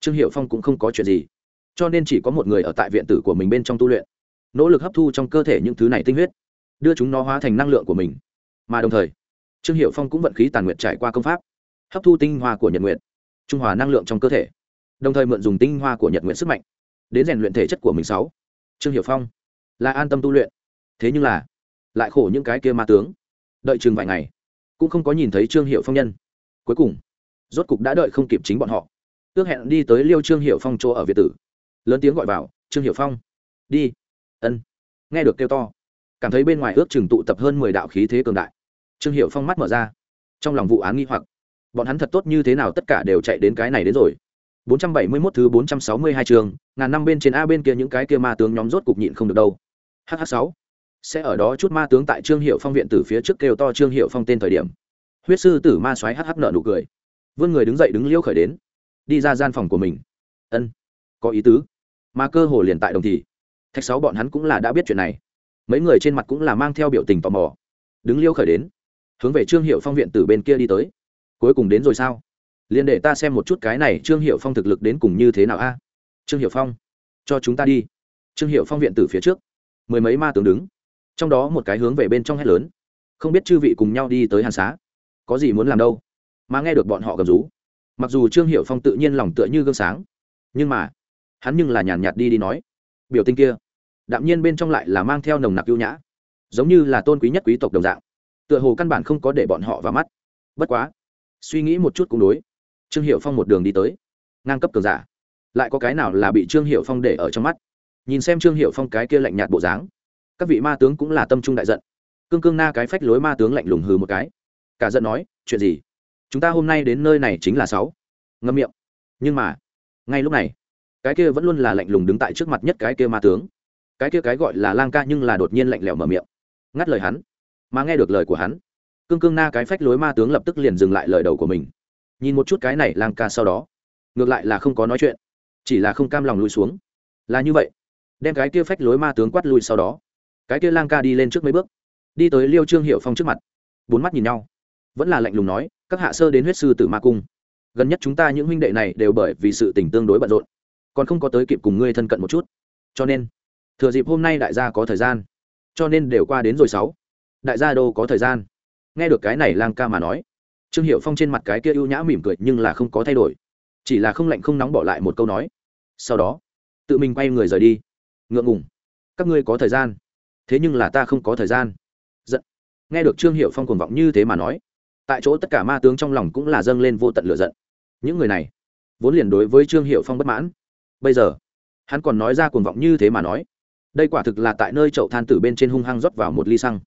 Trương hiệu phong cũng không có chuyện gì. Cho nên chỉ có một người ở tại viện tử của mình bên trong tu luyện. Nỗ lực hấp thu trong cơ thể những thứ này tinh huyết, đưa chúng nó hóa thành năng lượng của mình. Mà đồng thời, trương hiệu phong cũng vận khí tàn nguyện trải qua công pháp, hấp thu tinh hoa của nhật nguyện trung hòa năng lượng trong cơ thể đồng thời mượn dùng tinh hoa của nhật nguyện sức mạnh đến rèn luyện thể chất của mình sáu. Trương hiểu phong, là an tâm tu luyện. Thế nhưng là, lại khổ những cái kia ma tướng. Đợi chừng vài ngày, cũng không có nhìn thấy trương hiệu phong nhân. Cuối cùng, rốt cục đã đợi không kịp chính bọn họ. Ước hẹn đi tới liêu trương hiệu phong chỗ ở việt tử. Lớn tiếng gọi vào, trương hiệu phong, đi. Ân. Nghe được kêu to, cảm thấy bên ngoài ước chừng tụ tập hơn mười đạo khí thế cường đại. Trương hiệu phong mắt mở ra, trong lòng vụ án nghi hoặc, bọn hắn thật tốt như thế nào tất cả đều chạy đến cái này đến rồi? 471 thứ 462 trường, ngàn năm bên trên A bên kia những cái kia ma tướng nhóm rốt cục nhịn không được đâu. HH6. Sẽ ở đó chút ma tướng tại Trương Hiệu Phong viện tử phía trước kêu to Trương Hiệu Phong tên thời điểm. Huyết sư tử ma xoáy hắc nợ nụ cười. Vươn người đứng dậy đứng liêu khởi đến, đi ra gian phòng của mình. Ân, có ý tứ. Ma cơ hồ liền tại đồng thị Thạch sáu bọn hắn cũng là đã biết chuyện này. Mấy người trên mặt cũng là mang theo biểu tình tò mò. Đứng liêu khởi đến, hướng về Trương Hiệu Phong viện tử bên kia đi tới. Cuối cùng đến rồi sao? Liền để ta xem một chút cái này trương hiệu phong thực lực đến cùng như thế nào a. Trương hiệu phong, cho chúng ta đi. Trương hiệu phong viện tử phía trước, mười mấy ma tướng đứng. Trong đó một cái hướng về bên trong hét lớn. Không biết chư vị cùng nhau đi tới hàn xá, có gì muốn làm đâu? Mà nghe được bọn họ gầm rú. Mặc dù trương hiệu phong tự nhiên lòng tựa như gương sáng, nhưng mà, hắn nhưng là nhàn nhạt đi đi nói. Biểu tình kia, đạm nhiên bên trong lại là mang theo nồng nặc ưu nhã, giống như là tôn quý nhất quý tộc đồng dạng. Tựa hồ căn bản không có để bọn họ vào mắt. Bất quá, suy nghĩ một chút cũng đối trương hiệu phong một đường đi tới. Ngang cấp cường giả. Lại có cái nào là bị trương hiệu phong để ở trong mắt? Nhìn xem trương hiệu phong cái kia lạnh nhạt bộ dáng, các vị ma tướng cũng là tâm trung đại giận. Cương cương na cái phách lối ma tướng lạnh lùng hừ một cái. Cả giận nói, chuyện gì? Chúng ta hôm nay đến nơi này chính là sáu. Ngâm miệng. Nhưng mà, ngay lúc này, cái kia vẫn luôn là lạnh lùng đứng tại trước mặt nhất cái kia ma tướng. Cái kia cái gọi là lang ca nhưng là đột nhiên lạnh lẽo mở miệng. Ngắt lời hắn. Mà nghe được lời của hắn, cương cương na cái phách lối ma tướng lập tức liền dừng lại lời đầu của mình nhìn một chút cái này lang ca sau đó. Ngược lại là không có nói chuyện, chỉ là không cam lòng lùi xuống. Là như vậy. Đem cái kia phách lối ma tướng quát lùi sau đó. Cái kia lang ca đi lên trước mấy bước. Đi tới liêu trương hiệu phong trước mặt. Bốn mắt nhìn nhau. Vẫn là lạnh lùng nói, các hạ sơ đến huyết sư tử ma cung. Gần nhất chúng ta những huynh đệ này đều bởi vì sự tình tương đối bận rộn, còn không có tới kịp cùng ngươi thân cận một chút. Cho nên, thừa dịp hôm nay đại gia có thời gian, cho nên đều qua đến rồi sáu. Đại gia đâu có thời gian. Nghe được cái này lang ca mà nói trương hiệu phong trên mặt cái kia ưu nhã mỉm cười nhưng là không có thay đổi. Chỉ là không lạnh không nóng bỏ lại một câu nói. Sau đó, tự mình quay người rời đi. Ngượng ngùng. Các ngươi có thời gian. Thế nhưng là ta không có thời gian. Giận. Nghe được trương hiệu phong cuồng vọng như thế mà nói, tại chỗ tất cả ma tướng trong lòng cũng là dâng lên vô tận lửa giận. Những người này, vốn liền đối với trương hiệu phong bất mãn. Bây giờ, hắn còn nói ra cuồng vọng như thế mà nói. Đây quả thực là tại nơi chậu than tử bên trên hung hăng rót vào một ly xăng.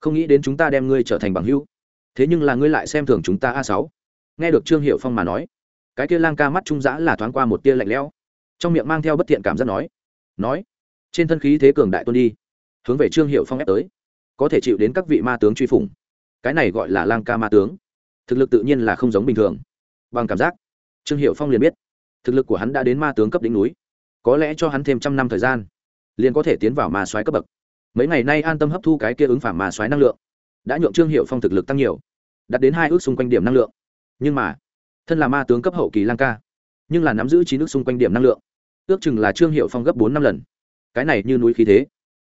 Không nghĩ đến chúng ta đem ngươi trở thành bằng hữu thế nhưng là ngươi lại xem thường chúng ta a sáu. Nghe được trương hiệu phong mà nói, cái kia lang ca mắt trung giã là thoáng qua một tia lạnh lẽo, trong miệng mang theo bất thiện cảm giác nói nói, trên thân khí thế cường đại tuân đi. Hướng về trương hiệu phong ép tới, có thể chịu đến các vị ma tướng truy phủng. Cái này gọi là lang ca ma tướng. Thực lực tự nhiên là không giống bình thường. Bằng cảm giác, trương hiệu phong liền biết, thực lực của hắn đã đến ma tướng cấp đỉnh núi, có lẽ cho hắn thêm trăm năm thời gian, liền có thể tiến vào ma soái cấp bậc. Mấy ngày nay an tâm hấp thu cái kia ứng phản ma soái năng lượng đã nhượng trương hiệu phong thực lực tăng nhiều, đạt đến hai ước xung quanh điểm năng lượng. Nhưng mà, thân là ma tướng cấp hậu kỳ lang ca, nhưng là nắm giữ chín ước xung quanh điểm năng lượng, ước chừng là trương hiệu phong gấp bốn năm lần. Cái này như núi khí thế,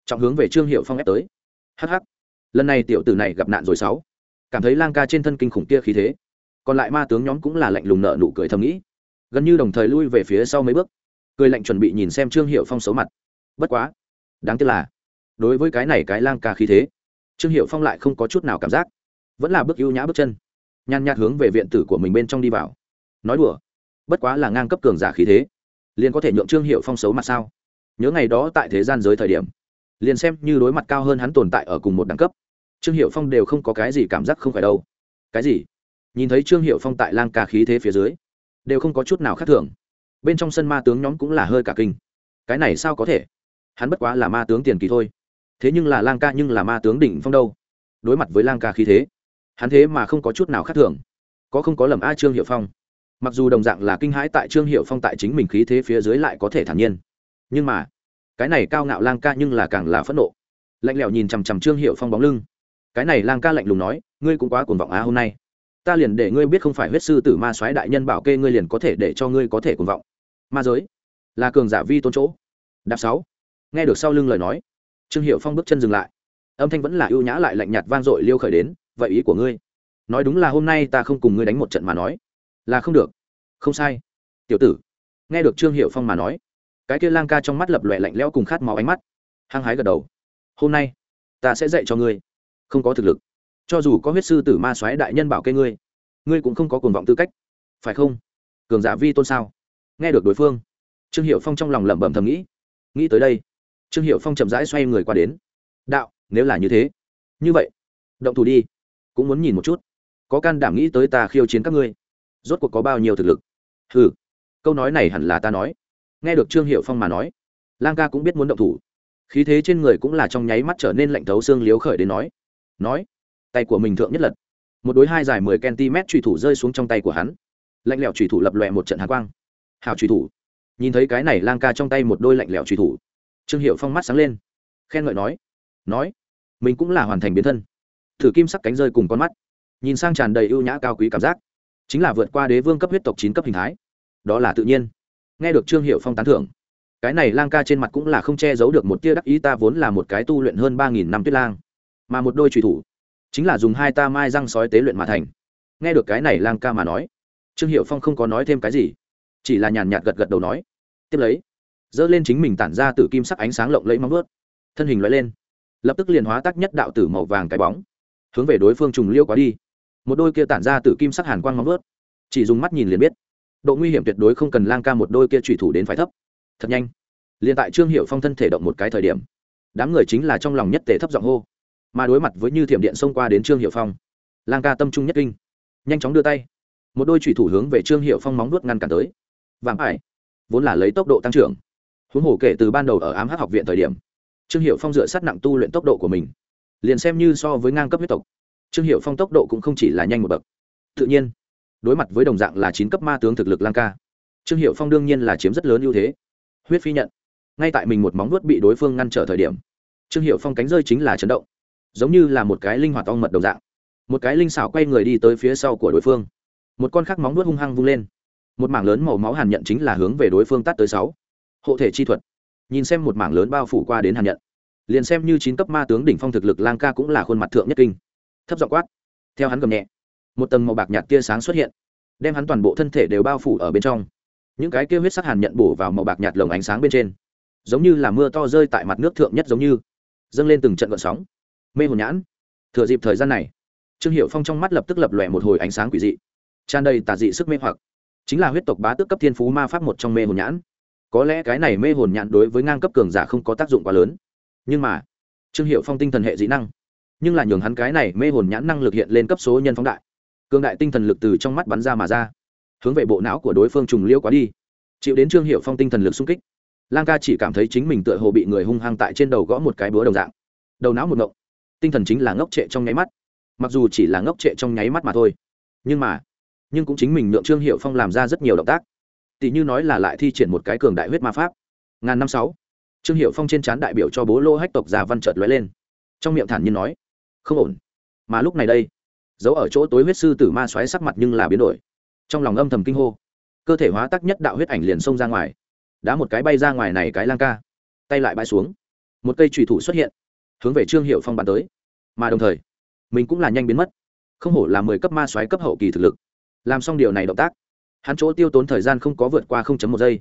trọng hướng về trương hiệu phong ép tới. Hh lần này tiểu tử này gặp nạn rồi sáu. Cảm thấy lang ca trên thân kinh khủng kia khí thế. Còn lại ma tướng nhóm cũng là lạnh lùng nợ nụ cười thầm nghĩ. Gần như đồng thời lui về phía sau mấy bước. Cười lạnh chuẩn bị nhìn xem trương hiệu phong xấu mặt. Bất quá, đáng tiếc là, đối với cái này cái lang ca khí thế trương hiệu phong lại không có chút nào cảm giác. Vẫn là bước ưu nhã bước chân. Nhàn nhạt hướng về viện tử của mình bên trong đi vào. Nói đùa. Bất quá là ngang cấp cường giả khí thế. Liền có thể nhượng trương hiệu phong xấu mặt sao? Nhớ ngày đó tại thế gian giới thời điểm, liền xem như đối mặt cao hơn hắn tồn tại ở cùng một đẳng cấp, trương hiệu phong đều không có cái gì cảm giác không phải đâu. Cái gì? Nhìn thấy trương hiệu phong tại lang ca khí thế phía dưới, đều không có chút nào khác thường. Bên trong sân ma tướng nhóm cũng là hơi cả kinh. Cái này sao có thể? Hắn bất quá là ma tướng tiền kỳ thôi thế nhưng là lang ca nhưng là ma tướng đỉnh phong đâu. Đối mặt với lang ca khí thế, hắn thế mà không có chút nào khác thường. Có không có lầm a trương hiệu phong. Mặc dù đồng dạng là kinh hãi tại trương hiệu phong tại chính mình khí thế phía dưới lại có thể thản nhiên. Nhưng mà, cái này cao ngạo lang ca nhưng là càng là phẫn nộ. Lạnh lẽo nhìn chằm chằm trương hiệu phong bóng lưng. Cái này lang ca lạnh lùng nói, ngươi cũng quá cuồng vọng á hôm nay. Ta liền để ngươi biết không phải huyết sư tử ma soái đại nhân bảo kê ngươi liền có thể để cho ngươi có thể cuồng vọng. Ma giới là cường giả vi tôn chỗ. Đạp sáu. Nghe được sau lưng lời nói trương hiệu phong bước chân dừng lại. Âm thanh vẫn là ưu nhã lại lạnh nhạt vang dội liêu khởi đến, vậy ý của ngươi? Nói đúng là hôm nay ta không cùng ngươi đánh một trận mà nói. Là không được. Không sai. Tiểu tử. Nghe được trương hiệu phong mà nói, cái kia lang ca trong mắt lập lòe lạnh lẽo cùng khát máu ánh mắt, hăng hái gật đầu. Hôm nay, ta sẽ dạy cho ngươi. Không có thực lực. Cho dù có huyết sư tử ma soái đại nhân bảo kê ngươi ngươi cũng không có cuồng vọng tư cách. Phải không? Cường giả vi tôn sao? Nghe được đối phương, trương hiệu phong trong lòng lẩm bẩm thầm nghĩ. Nghĩ tới đây trương hiệu phong chậm rãi xoay người qua đến. Đạo, nếu là như thế, như vậy, động thủ đi, cũng muốn nhìn một chút. Có can đảm nghĩ tới ta khiêu chiến các ngươi, rốt cuộc có bao nhiêu thực lực? Ừ câu nói này hẳn là ta nói. Nghe được trương hiệu phong mà nói, lang ca cũng biết muốn động thủ. Khí thế trên người cũng là trong nháy mắt trở nên lạnh thấu xương liếu khởi đến nói nói, tay của mình thượng nhất lật. Một đối hai dài mười cm trùy thủ rơi xuống trong tay của hắn. Lạnh lẽo trùy thủ lập lòe một trận hạ quang. Hào trùy thủ. Nhìn thấy cái này, lang ca trong tay một đôi lạnh lẽo trùy thủ trương hiệu phong mắt sáng lên, khen ngợi nói nói, mình cũng là hoàn thành biến thân. Thử kim sắc cánh rơi cùng con mắt, nhìn sang tràn đầy ưu nhã cao quý cảm giác, chính là vượt qua đế vương cấp huyết tộc chín cấp hình thái. Đó là tự nhiên. Nghe được trương hiệu phong tán thưởng, cái này lang ca trên mặt cũng là không che giấu được một tia đắc ý, ta vốn là một cái tu luyện hơn ba nghìn năm tuyết lang, mà một đôi trùy thủ, chính là dùng hai ta mai răng sói tế luyện mà thành. Nghe được cái này lang ca mà nói, trương hiệu phong không có nói thêm cái gì, chỉ là nhàn nhạt gật gật đầu nói, tiếp lấy dơ lên chính mình tản ra từ kim sắc ánh sáng lộng lẫy móng vớt thân hình loại lên. Lập tức liền hóa tác nhất đạo tử màu vàng cái bóng. Hướng về đối phương trùng liêu quá đi. Một đôi kia tản ra từ kim sắc hàn quang móng vớt chỉ dùng mắt nhìn liền biết. Độ nguy hiểm tuyệt đối không cần lang ca một đôi kia trùy thủ đến phải thấp. Thật nhanh. Liền tại trương hiệu phong thân thể động một cái thời điểm, đám người chính là trong lòng nhất tề thấp giọng hô. Mà đối mặt với như thiểm điện xông qua đến trương hiệu phong, lang ca tâm trung nhất kinh. Nhanh chóng đưa tay. Một đôi trùy thủ hướng về trương hiệu phong móng nuốt ngăn cản tới. Vàng ải. Vốn là lấy tốc độ tăng trưởng huống hồ kể từ ban đầu ở ám hát học viện thời điểm, trương hiệu phong dựa sát nặng tu luyện tốc độ của mình, liền xem như so với ngang cấp huyết tộc, trương hiệu phong tốc độ cũng không chỉ là nhanh một bậc. Tự nhiên, đối mặt với đồng dạng là chín cấp ma tướng thực lực lang ca, trương hiệu phong đương nhiên là chiếm rất lớn ưu thế. Huyết phi nhận, ngay tại mình một móng nuốt bị đối phương ngăn trở thời điểm, trương hiệu phong cánh rơi chính là chấn động, giống như là một cái linh hoạt ong mật đồng dạng. Một cái linh xảo quay người đi tới phía sau của đối phương. Một con khác móng nuốt hung hăng vung lên. Một mảng lớn màu máu hàn nhận chính là hướng về đối phương tắt tới sáu hộ thể chi thuật. Nhìn xem một mảng lớn bao phủ qua đến hàn nhận. Liền xem như chín cấp ma tướng đỉnh phong thực lực lang ca cũng là khuôn mặt thượng nhất kinh. Thấp dọ quát. Theo hắn gầm nhẹ, một tầng màu bạc nhạt tia sáng xuất hiện, đem hắn toàn bộ thân thể đều bao phủ ở bên trong. Những cái kia huyết sắc hàn nhận bổ vào màu bạc nhạt lồng ánh sáng bên trên, giống như là mưa to rơi tại mặt nước thượng nhất giống như, dâng lên từng trận gợn sóng. Mê hồn nhãn. Thừa dịp thời gian này, trương hiệu phong trong mắt lập tức lập lòe một hồi ánh sáng quỷ dị, tràn đầy tà dị sức mê hoặc. Chính là huyết tộc bá tước cấp thiên phú ma pháp một trong mê hồn nhãn có lẽ cái này mê hồn nhãn đối với ngang cấp cường giả không có tác dụng quá lớn. Nhưng mà, trương hiệu phong tinh thần hệ dị năng, nhưng là nhường hắn cái này mê hồn nhãn năng lực hiện lên cấp số nhân phóng đại. Cường đại tinh thần lực từ trong mắt bắn ra mà ra, hướng về bộ não của đối phương trùng liêu quá đi. Chịu đến trương hiệu phong tinh thần lực xung kích, lang ca chỉ cảm thấy chính mình tựa hồ bị người hung hăng tại trên đầu gõ một cái búa đồng dạng. Đầu não một ngộng, tinh thần chính là ngốc trệ trong nháy mắt. Mặc dù chỉ là ngốc trệ trong nháy mắt mà thôi, nhưng mà, nhưng cũng chính mình nhượng trương hiệu phong làm ra rất nhiều động tác tỷ như nói là lại thi triển một cái cường đại huyết ma pháp. Ngàn năm sáu. Trương hiệu phong trên trán đại biểu cho bố lô hách tộc già văn trợt lóe lên. Trong miệng thản nhiên nói, không ổn. Mà lúc này đây giấu ở chỗ tối huyết sư tử ma xoáy sắc mặt nhưng là biến đổi. Trong lòng âm thầm kinh hô, cơ thể hóa tắc nhất đạo huyết ảnh liền xông ra ngoài. Đá một cái bay ra ngoài này cái lang ca, tay lại bãi xuống. Một cây trùy thủ xuất hiện, hướng về trương hiệu phong bắn tới. Mà đồng thời, mình cũng là nhanh biến mất. Không hổ là mười cấp ma xoáy cấp hậu kỳ thực lực. Làm xong điều này động tác hắn chỗ tiêu tốn thời gian không có vượt qua một giây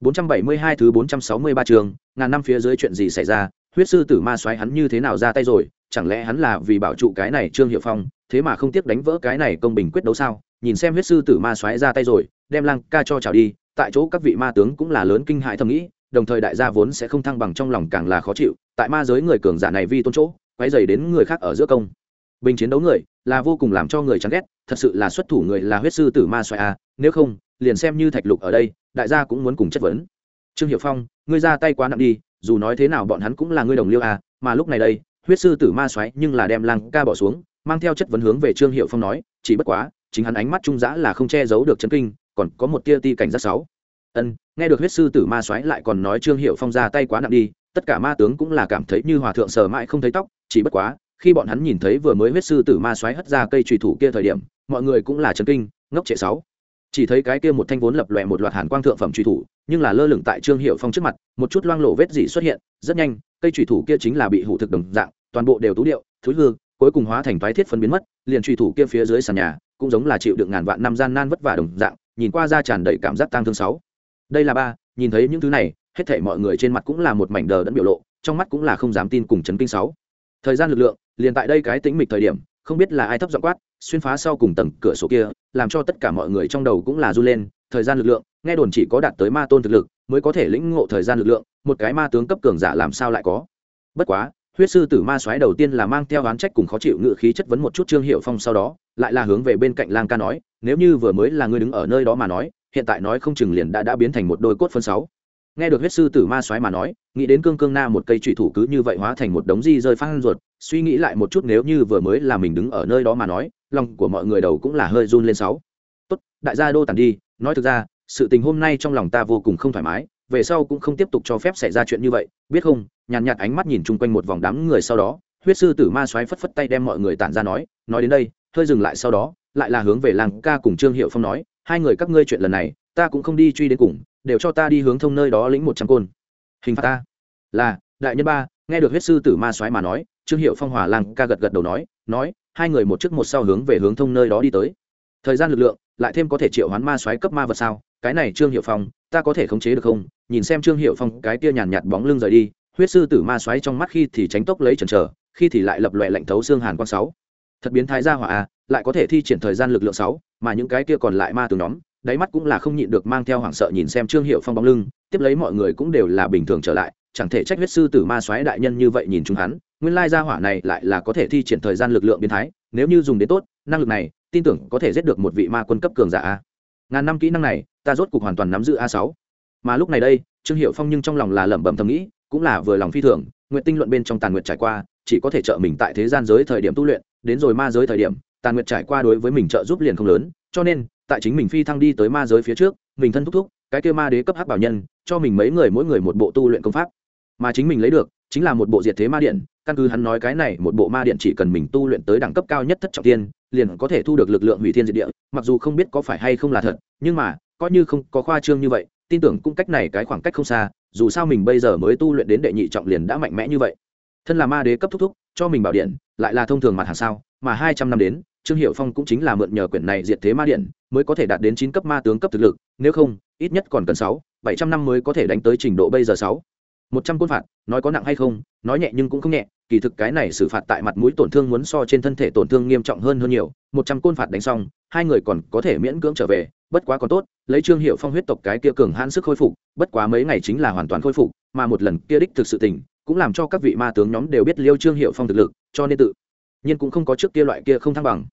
472 thứ 463 trường, ngàn năm phía dưới chuyện gì xảy ra, huyết sư tử ma xoáy hắn như thế nào ra tay rồi, chẳng lẽ hắn là vì bảo trụ cái này Trương Hiệu Phong, thế mà không tiếc đánh vỡ cái này công bình quyết đấu sao? Nhìn xem huyết sư tử ma xoáy ra tay rồi, đem Lăng Ca cho chào đi, tại chỗ các vị ma tướng cũng là lớn kinh hại thầm nghĩ, đồng thời đại gia vốn sẽ không thăng bằng trong lòng càng là khó chịu, tại ma giới người cường giả này vi tôn chỗ, quấy rầy đến người khác ở giữa công. Bình chiến đấu người, là vô cùng làm cho người chán ghét, thật sự là xuất thủ người là huyết sư tử ma xoáy a, à, nếu không, liền xem như thạch lục ở đây đại gia cũng muốn cùng chất vấn. Trương hiệu phong ngươi ra tay quá nặng đi dù nói thế nào bọn hắn cũng là ngươi đồng liêu à mà lúc này đây huyết sư tử ma xoáy nhưng là đem lăng ca bỏ xuống mang theo chất vấn hướng về trương hiệu phong nói chỉ bất quá chính hắn ánh mắt trung dã là không che giấu được chân kinh còn có một tia ti cảnh giác sáu. Ân nghe được huyết sư tử ma xoáy lại còn nói trương hiệu phong ra tay quá nặng đi tất cả ma tướng cũng là cảm thấy như hòa thượng sờ mãi không thấy tóc chỉ bất quá khi bọn hắn nhìn thấy vừa mới huyết sư tử ma xoáy hất ra cây trùy thủ kia thời điểm, mọi người cũng là chấn kinh, ngốc trệ sáu. Chỉ thấy cái kia một thanh vốn lập lòe một loạt hàn quang thượng phẩm truy thủ, nhưng là lơ lửng tại trương hiệu phong trước mặt, một chút loang lộ vết dỉ xuất hiện, rất nhanh, cây truy thủ kia chính là bị hủ thực đồng dạng, toàn bộ đều tú điệu thúi hư, cuối cùng hóa thành thoái thiết phân biến mất, liền truy thủ kia phía dưới sàn nhà, cũng giống là chịu được ngàn vạn năm gian nan vất vả đồng dạng, nhìn qua ra tràn đầy cảm giác tang thương sáu. Đây là ba, nhìn thấy những thứ này, hết thảy mọi người trên mặt cũng là một mảnh đờ đẫn biểu lộ, trong mắt cũng là không dám tin cùng chấn kinh sáu. Thời gian lực lượng liền tại đây cái tĩnh mịch thời điểm, không biết là ai thấp giọng quát, xuyên phá sau cùng tầng cửa sổ kia, làm cho tất cả mọi người trong đầu cũng là r u lên, thời gian lực lượng, nghe đồn chỉ có đạt tới ma tôn thực lực, mới có thể lĩnh ngộ thời gian lực lượng, một cái ma tướng cấp cường giả làm sao lại có. Bất quá, huyết sư tử ma soái đầu tiên là mang theo oán trách cùng khó chịu ngự khí chất vấn một chút trương hiệu phong sau đó, lại là hướng về bên cạnh lang ca nói, nếu như vừa mới là ngươi đứng ở nơi đó mà nói, hiện tại nói không chừng liền đã đã biến thành một đôi cốt phân sáu nghe được huyết sư tử ma soái mà nói, nghĩ đến cương cương na một cây trụy thủ cứ như vậy hóa thành một đống di rơi phát ruột, suy nghĩ lại một chút nếu như vừa mới là mình đứng ở nơi đó mà nói, lòng của mọi người đầu cũng là hơi run lên sáu. Tốt, đại gia đô tàn đi, nói thực ra, sự tình hôm nay trong lòng ta vô cùng không thoải mái, về sau cũng không tiếp tục cho phép xảy ra chuyện như vậy, biết không? Nhàn nhạt ánh mắt nhìn chung quanh một vòng đám người sau đó, huyết sư tử ma soái phất phất tay đem mọi người tản ra nói nói đến đây, hơi dừng lại sau đó, lại là hướng về làng ca cùng trương hiệu phong nói, hai người các ngươi chuyện lần này, ta cũng không đi truy đến cùng đều cho ta đi hướng thông nơi đó lĩnh một trăm côn. Hình phạt ta. Là, đại nhân ba, nghe được huyết sư tử ma soái mà nói, trương hiệu phong hòa lang ca gật gật đầu nói nói, hai người một trước một sau hướng về hướng thông nơi đó đi tới. Thời gian lực lượng, lại thêm có thể triệu hoán ma soái cấp ma vật sao, cái này trương hiệu phong, ta có thể khống chế được không? Nhìn xem trương hiệu phong cái tia nhàn nhạt bóng lưng rời đi, huyết sư tử ma xoáy trong mắt khi thì tránh tốc lấy chần chờ, khi thì lại lập loẹ lạnh thấu xương hàn quang sáu. Thật biến thái gia hỏa a lại có thể thi triển thời gian lực lượng sáu, mà những cái kia còn lại ma từ nhóm đáy mắt cũng là không nhịn được mang theo hoảng sợ nhìn xem trương hiệu phong bóng lưng, tiếp lấy mọi người cũng đều là bình thường trở lại, chẳng thể trách huyết sư tử ma soái đại nhân như vậy nhìn chúng hắn, nguyên lai gia hỏa này lại là có thể thi triển thời gian lực lượng biến thái, nếu như dùng đến tốt, năng lực này, tin tưởng có thể giết được một vị ma quân cấp cường giả a. Ngàn năm kỹ năng này, ta rốt cục hoàn toàn nắm giữ a sáu. Mà lúc này đây, trương hiệu phong nhưng trong lòng là lẩm bẩm thầm nghĩ, cũng là vừa lòng phi thường, nguyện tinh luận bên trong tàn nguyện trải qua, chỉ có thể trợ mình tại thế gian giới thời điểm tu luyện, đến rồi ma giới thời điểm, tàn nguyện trải qua đối với mình trợ giúp liền không lớn, cho nên tại chính mình phi thăng đi tới ma giới phía trước, mình thân thúc thúc, cái kia ma đế cấp hắc bảo nhân, cho mình mấy người mỗi người một bộ tu luyện công pháp. Mà chính mình lấy được, chính là một bộ diệt thế ma điện, căn cứ hắn nói cái này, một bộ ma điện chỉ cần mình tu luyện tới đẳng cấp cao nhất thất trọng tiên, liền có thể thu được lực lượng hủy thiên diệt địa, mặc dù không biết có phải hay không là thật, nhưng mà, coi như không có khoa trương như vậy, tin tưởng cũng cách này cái khoảng cách không xa, dù sao mình bây giờ mới tu luyện đến đệ nhị trọng liền đã mạnh mẽ như vậy. Thân là ma đế cấp thúc thúc, cho mình bảo điện, lại là thông thường mặt hàng sao, mà hai trăm năm đến trương hiệu phong cũng chính là mượn nhờ quyển này diệt thế ma điện mới có thể đạt đến chín cấp ma tướng cấp thực lực, nếu không, ít nhất còn cần sáu, bảy trăm năm mới có thể đánh tới trình độ bây giờ sáu. Một trăm côn phạt, nói có nặng hay không, nói nhẹ nhưng cũng không nhẹ, kỳ thực cái này xử phạt tại mặt mũi tổn thương muốn so trên thân thể tổn thương nghiêm trọng hơn hơn nhiều, một trăm côn phạt đánh xong, hai người còn có thể miễn cưỡng trở về, bất quá còn tốt, lấy trương hiệu phong huyết tộc cái kia cường hãn sức khôi phục, bất quá mấy ngày chính là hoàn toàn khôi phục, mà một lần kia đích thực sự tình, cũng làm cho các vị ma tướng nhóm đều biết liêu trương hiệu phong thực lực, cho nên tự nhiên cũng không có trước kia loại kia không thăng bằng.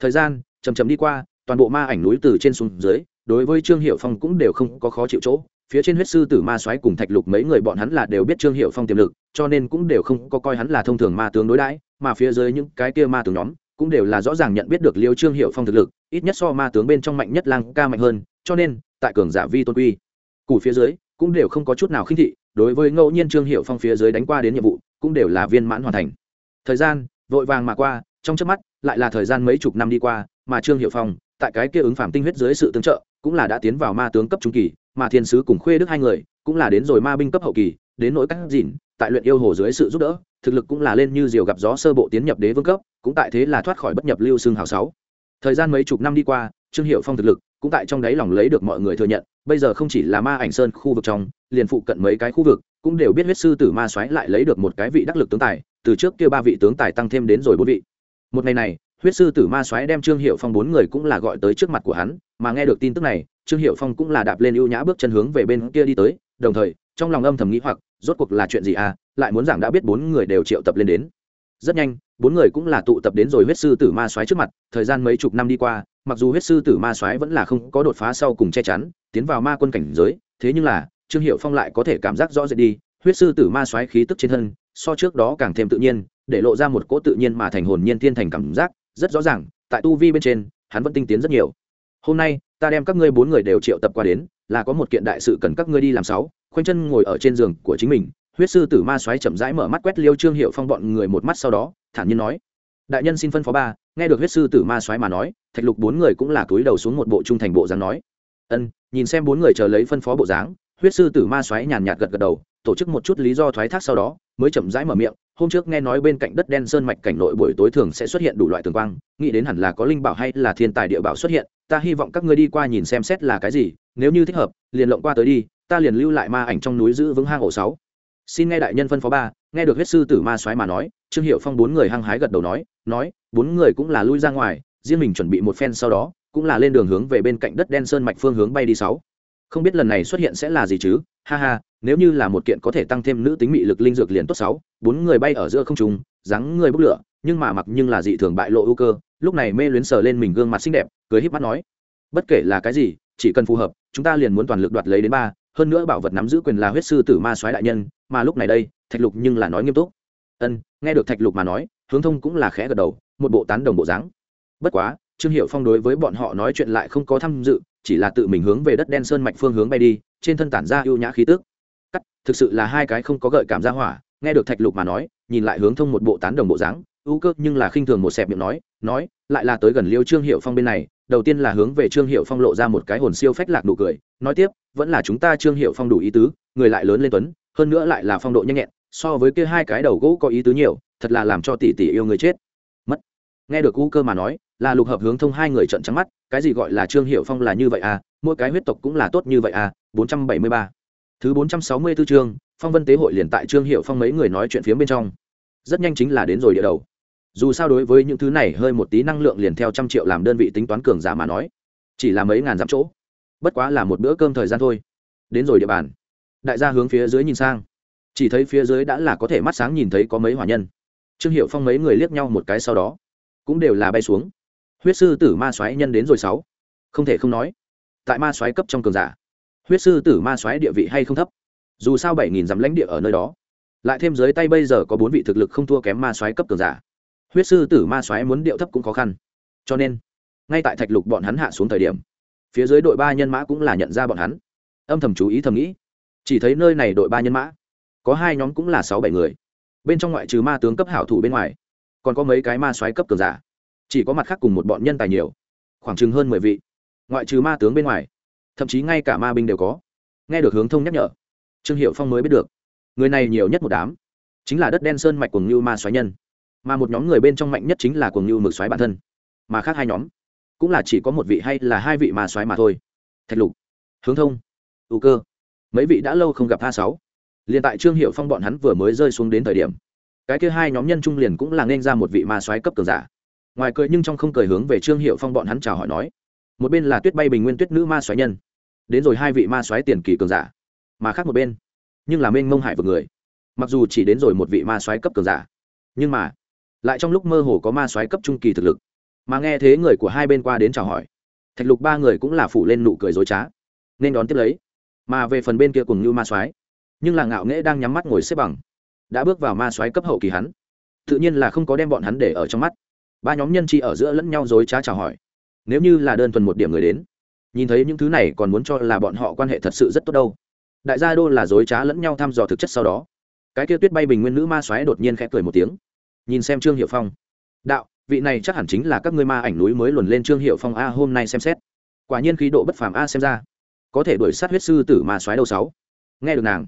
Thời gian chầm chầm đi qua, toàn bộ ma ảnh núi từ trên xuống dưới, đối với trương hiệu phong cũng đều không có khó chịu chỗ. Phía trên huyết sư tử ma soái cùng thạch lục mấy người bọn hắn là đều biết trương hiệu phong tiềm lực, cho nên cũng đều không có coi hắn là thông thường ma tướng đối đãi, mà phía dưới những cái kia ma tướng nhóm cũng đều là rõ ràng nhận biết được liêu trương hiệu phong thực lực, ít nhất so ma tướng bên trong mạnh nhất lang ca mạnh hơn, cho nên, tại cường giả vi tôn quy, củ phía dưới cũng đều không có chút nào khinh thị, đối với ngẫu nhiên trương hiệu phong phía dưới đánh qua đến nhiệm vụ, cũng đều là viên mãn hoàn thành. Thời gian vội vàng mà qua, trong chớp mắt, lại là thời gian mấy chục năm đi qua, mà trương hiệu phong, tại cái kia ứng phạm tinh huyết dưới sự tương trợ, cũng là đã tiến vào ma tướng cấp trung kỳ, mà thiên sứ cùng khuê đức hai người, cũng là đến rồi ma binh cấp hậu kỳ, đến nỗi các dịn, tại luyện yêu hồ dưới sự giúp đỡ, thực lực cũng là lên như diều gặp gió sơ bộ tiến nhập đế vương cấp, cũng tại thế là thoát khỏi bất nhập lưu xương hào sáu. Thời gian mấy chục năm đi qua, trương hiệu phong thực lực cũng tại trong đáy lòng lấy được mọi người thừa nhận, bây giờ không chỉ là ma ảnh sơn khu vực trong, liền phụ cận mấy cái khu vực, cũng đều biết huyết sư tử ma xoáy lại lấy được một cái vị đắc lực tướng tài từ trước kia ba vị tướng tài tăng thêm đến rồi bốn vị. Một ngày này, huyết sư tử ma soái đem trương hiệu phong bốn người cũng là gọi tới trước mặt của hắn, mà nghe được tin tức này, trương hiệu phong cũng là đạp lên ưu nhã bước chân hướng về bên kia đi tới, đồng thời, trong lòng âm thầm nghĩ hoặc, rốt cuộc là chuyện gì à lại muốn rằng đã biết bốn người đều triệu tập lên đến. Rất nhanh, bốn người cũng là tụ tập đến rồi huyết sư tử ma soái trước mặt, thời gian mấy chục năm đi qua, mặc dù huyết sư tử ma soái vẫn là không có đột phá sau cùng che chắn, tiến vào ma quân cảnh giới, thế nhưng là, trương hiệu phong lại có thể cảm giác rõ rệt đi, huyết sư tử ma soái khí tức trên thân so trước đó càng thêm tự nhiên, để lộ ra một cỗ tự nhiên mà thành hồn nhiên thiên thành cảm giác, rất rõ ràng, tại tu vi bên trên, hắn vẫn tinh tiến rất nhiều. Hôm nay, ta đem các ngươi bốn người đều triệu tập qua đến, là có một kiện đại sự cần các ngươi đi làm sáu, khoanh chân ngồi ở trên giường của chính mình, huyết sư tử ma xoáy chậm rãi mở mắt quét liêu trương hiệu phong bọn người một mắt sau đó, thản nhiên nói, đại nhân xin phân phó ba, nghe được huyết sư tử ma xoáy mà nói, thạch lục bốn người cũng là túi đầu xuống một bộ trung thành bộ dáng nói. Ân, nhìn xem bốn người chờ lấy phân phó bộ dáng, huyết sư tử ma xoáy nhàn nhạt gật gật đầu, tổ chức một chút lý do thoái thác sau đó mới chậm rãi mở miệng, hôm trước nghe nói bên cạnh đất đen sơn mạch cảnh nội buổi tối thường sẽ xuất hiện đủ loại tường quang, nghĩ đến hẳn là có linh bảo hay là thiên tài địa bảo xuất hiện, ta hy vọng các ngươi đi qua nhìn xem xét là cái gì, nếu như thích hợp, liền lộng qua tới đi, ta liền lưu lại ma ảnh trong núi giữ vững hang ổ sáu. Xin nghe đại nhân phân phó ba, nghe được huyết sư tử ma soái mà nói, trương hiệu phong bốn người hăng hái gật đầu nói nói, bốn người cũng là lui ra ngoài, riêng mình chuẩn bị một phen sau đó, cũng là lên đường hướng về bên cạnh đất đen sơn mạch phương hướng bay đi sáu. Không biết lần này xuất hiện sẽ là gì chứ? Ha ha, nếu như là một kiện có thể tăng thêm nữ tính mị lực linh dược liền tốt sáu, bốn người bay ở giữa không trung, dáng người bốc lửa, nhưng mà mặc nhưng là dị thường bại lộ ưu cơ, lúc này mê luyến sờ lên mình gương mặt xinh đẹp, cười híp mắt nói, bất kể là cái gì, chỉ cần phù hợp, chúng ta liền muốn toàn lực đoạt lấy đến ba, hơn nữa bảo vật nắm giữ quyền là huyết sư tử ma soái đại nhân, mà lúc này đây, thạch lục nhưng là nói nghiêm túc. Ân, nghe được thạch lục mà nói, hướng thông cũng là khẽ gật đầu, một bộ tán đồng bộ dáng. Bất quá, trương hiệu phong đối với bọn họ nói chuyện lại không có tham dự, chỉ là tự mình hướng về đất đen sơn mạch phương hướng bay đi trên thân tản ra ưu nhã khí tức. Cắt, thực sự là hai cái không có gợi cảm ra hỏa, nghe được thạch lục mà nói, nhìn lại hướng thông một bộ tán đồng bộ dáng, ưu cơ nhưng là khinh thường một xẹp miệng nói nói, lại là tới gần liêu trương hiệu phong bên này, đầu tiên là hướng về trương hiệu phong lộ ra một cái hồn siêu phách lạc nụ cười, nói tiếp, vẫn là chúng ta trương hiệu phong đủ ý tứ, người lại lớn lên tuấn, hơn nữa lại là phong độ nhanh nhẹn, so với kia hai cái đầu gỗ có ý tứ nhiều, thật là làm cho tỷ tỷ yêu người chết. Mất. Nghe được u cơ mà nói, là lục hợp hướng thông hai người trận trắng mắt, cái gì gọi là trương hiệu phong là như vậy à? Mỗi cái huyết tộc cũng là tốt như vậy à bốn trăm bảy mươi ba. Thứ 464 chương, phong vân tế hội liền tại trương hiệu phong mấy người nói chuyện phía bên trong. Rất nhanh chính là đến rồi địa đầu. Dù sao đối với những thứ này hơi một tí năng lượng liền theo trăm triệu làm đơn vị tính toán cường giả mà nói, chỉ là mấy ngàn dặm chỗ. Bất quá là một bữa cơm thời gian thôi. Đến rồi địa bàn. Đại gia hướng phía dưới nhìn sang. Chỉ thấy phía dưới đã là có thể mắt sáng nhìn thấy có mấy hỏa nhân. Trương hiệu phong mấy người liếc nhau một cái sau đó, cũng đều là bay xuống. Huyết sư tử ma xoáy nhân đến rồi sáu. Không thể không nói tại ma soái cấp trong cường giả. Huyết sư tử ma soái địa vị hay không thấp? Dù sao bảy nghìn dặm lãnh địa ở nơi đó, lại thêm dưới tay bây giờ có bốn vị thực lực không thua kém ma soái cấp cường giả. Huyết sư tử ma soái muốn điệu thấp cũng khó khăn. Cho nên, ngay tại thạch lục bọn hắn hạ xuống thời điểm, phía dưới đội ba nhân mã cũng là nhận ra bọn hắn. Âm thầm chú ý thầm nghĩ, chỉ thấy nơi này đội ba nhân mã, có hai nhóm cũng là sáu bảy người. Bên trong ngoại trừ ma tướng cấp hảo thủ bên ngoài, còn có mấy cái ma soái cấp cường giả. Chỉ có mặt khác cùng một bọn nhân tài nhiều, khoảng chừng hơn mười vị ngoại trừ ma tướng bên ngoài, thậm chí ngay cả ma binh đều có. Nghe được hướng thông nhắc nhở, trương hiệu phong mới biết được, người này nhiều nhất một đám, chính là đất đen sơn mạch cùng ngưu ma xoáy nhân. Mà một nhóm người bên trong mạnh nhất chính là cùng ngưu mực xoáy bản thân. Mà khác hai nhóm, cũng là chỉ có một vị hay là hai vị ma xoáy mà thôi. Thạch lục, hướng thông, ưu cơ, mấy vị đã lâu không gặp a sáu. Liền tại trương hiệu phong bọn hắn vừa mới rơi xuống đến thời điểm, cái kia hai nhóm nhân trung liền cũng là nên ra một vị ma soái cấp cường giả. Ngoài cười nhưng trong không cười hướng về trương hiệu phong bọn hắn chào hỏi nói một bên là tuyết bay bình nguyên tuyết nữ ma Xoáy nhân. Đến rồi hai vị ma Xoáy tiền kỳ cường giả, mà khác một bên, nhưng là mênh mông hải vực người. Mặc dù chỉ đến rồi một vị ma Xoáy cấp cường giả, nhưng mà lại trong lúc mơ hồ có ma Xoáy cấp trung kỳ thực lực. Mà nghe thế người của hai bên qua đến chào hỏi, thạch lục ba người cũng là phủ lên nụ cười dối trá, nên đón tiếp lấy. Mà về phần bên kia cùng như ma soái nhưng là ngạo nghễ đang nhắm mắt ngồi xếp bằng, đã bước vào ma soái cấp hậu kỳ hắn. Tự nhiên là không có đem bọn hắn để ở trong mắt. Ba nhóm nhân chi ở giữa lẫn nhau dối trá chào hỏi nếu như là đơn thuần một điểm người đến, nhìn thấy những thứ này còn muốn cho là bọn họ quan hệ thật sự rất tốt đâu. Đại gia đô là dối trá lẫn nhau thăm dò thực chất sau đó, cái kia tuyết bay bình nguyên nữ ma xoáy đột nhiên khẽ cười một tiếng. Nhìn xem trương hiệu phong. Đạo, vị này chắc hẳn chính là các ngươi ma ảnh núi mới luồn lên trương hiệu phong a hôm nay xem xét. Quả nhiên khí độ bất phàm a xem ra. Có thể đuổi sát huyết sư tử ma xoáy đầu sáu. Nghe được nàng,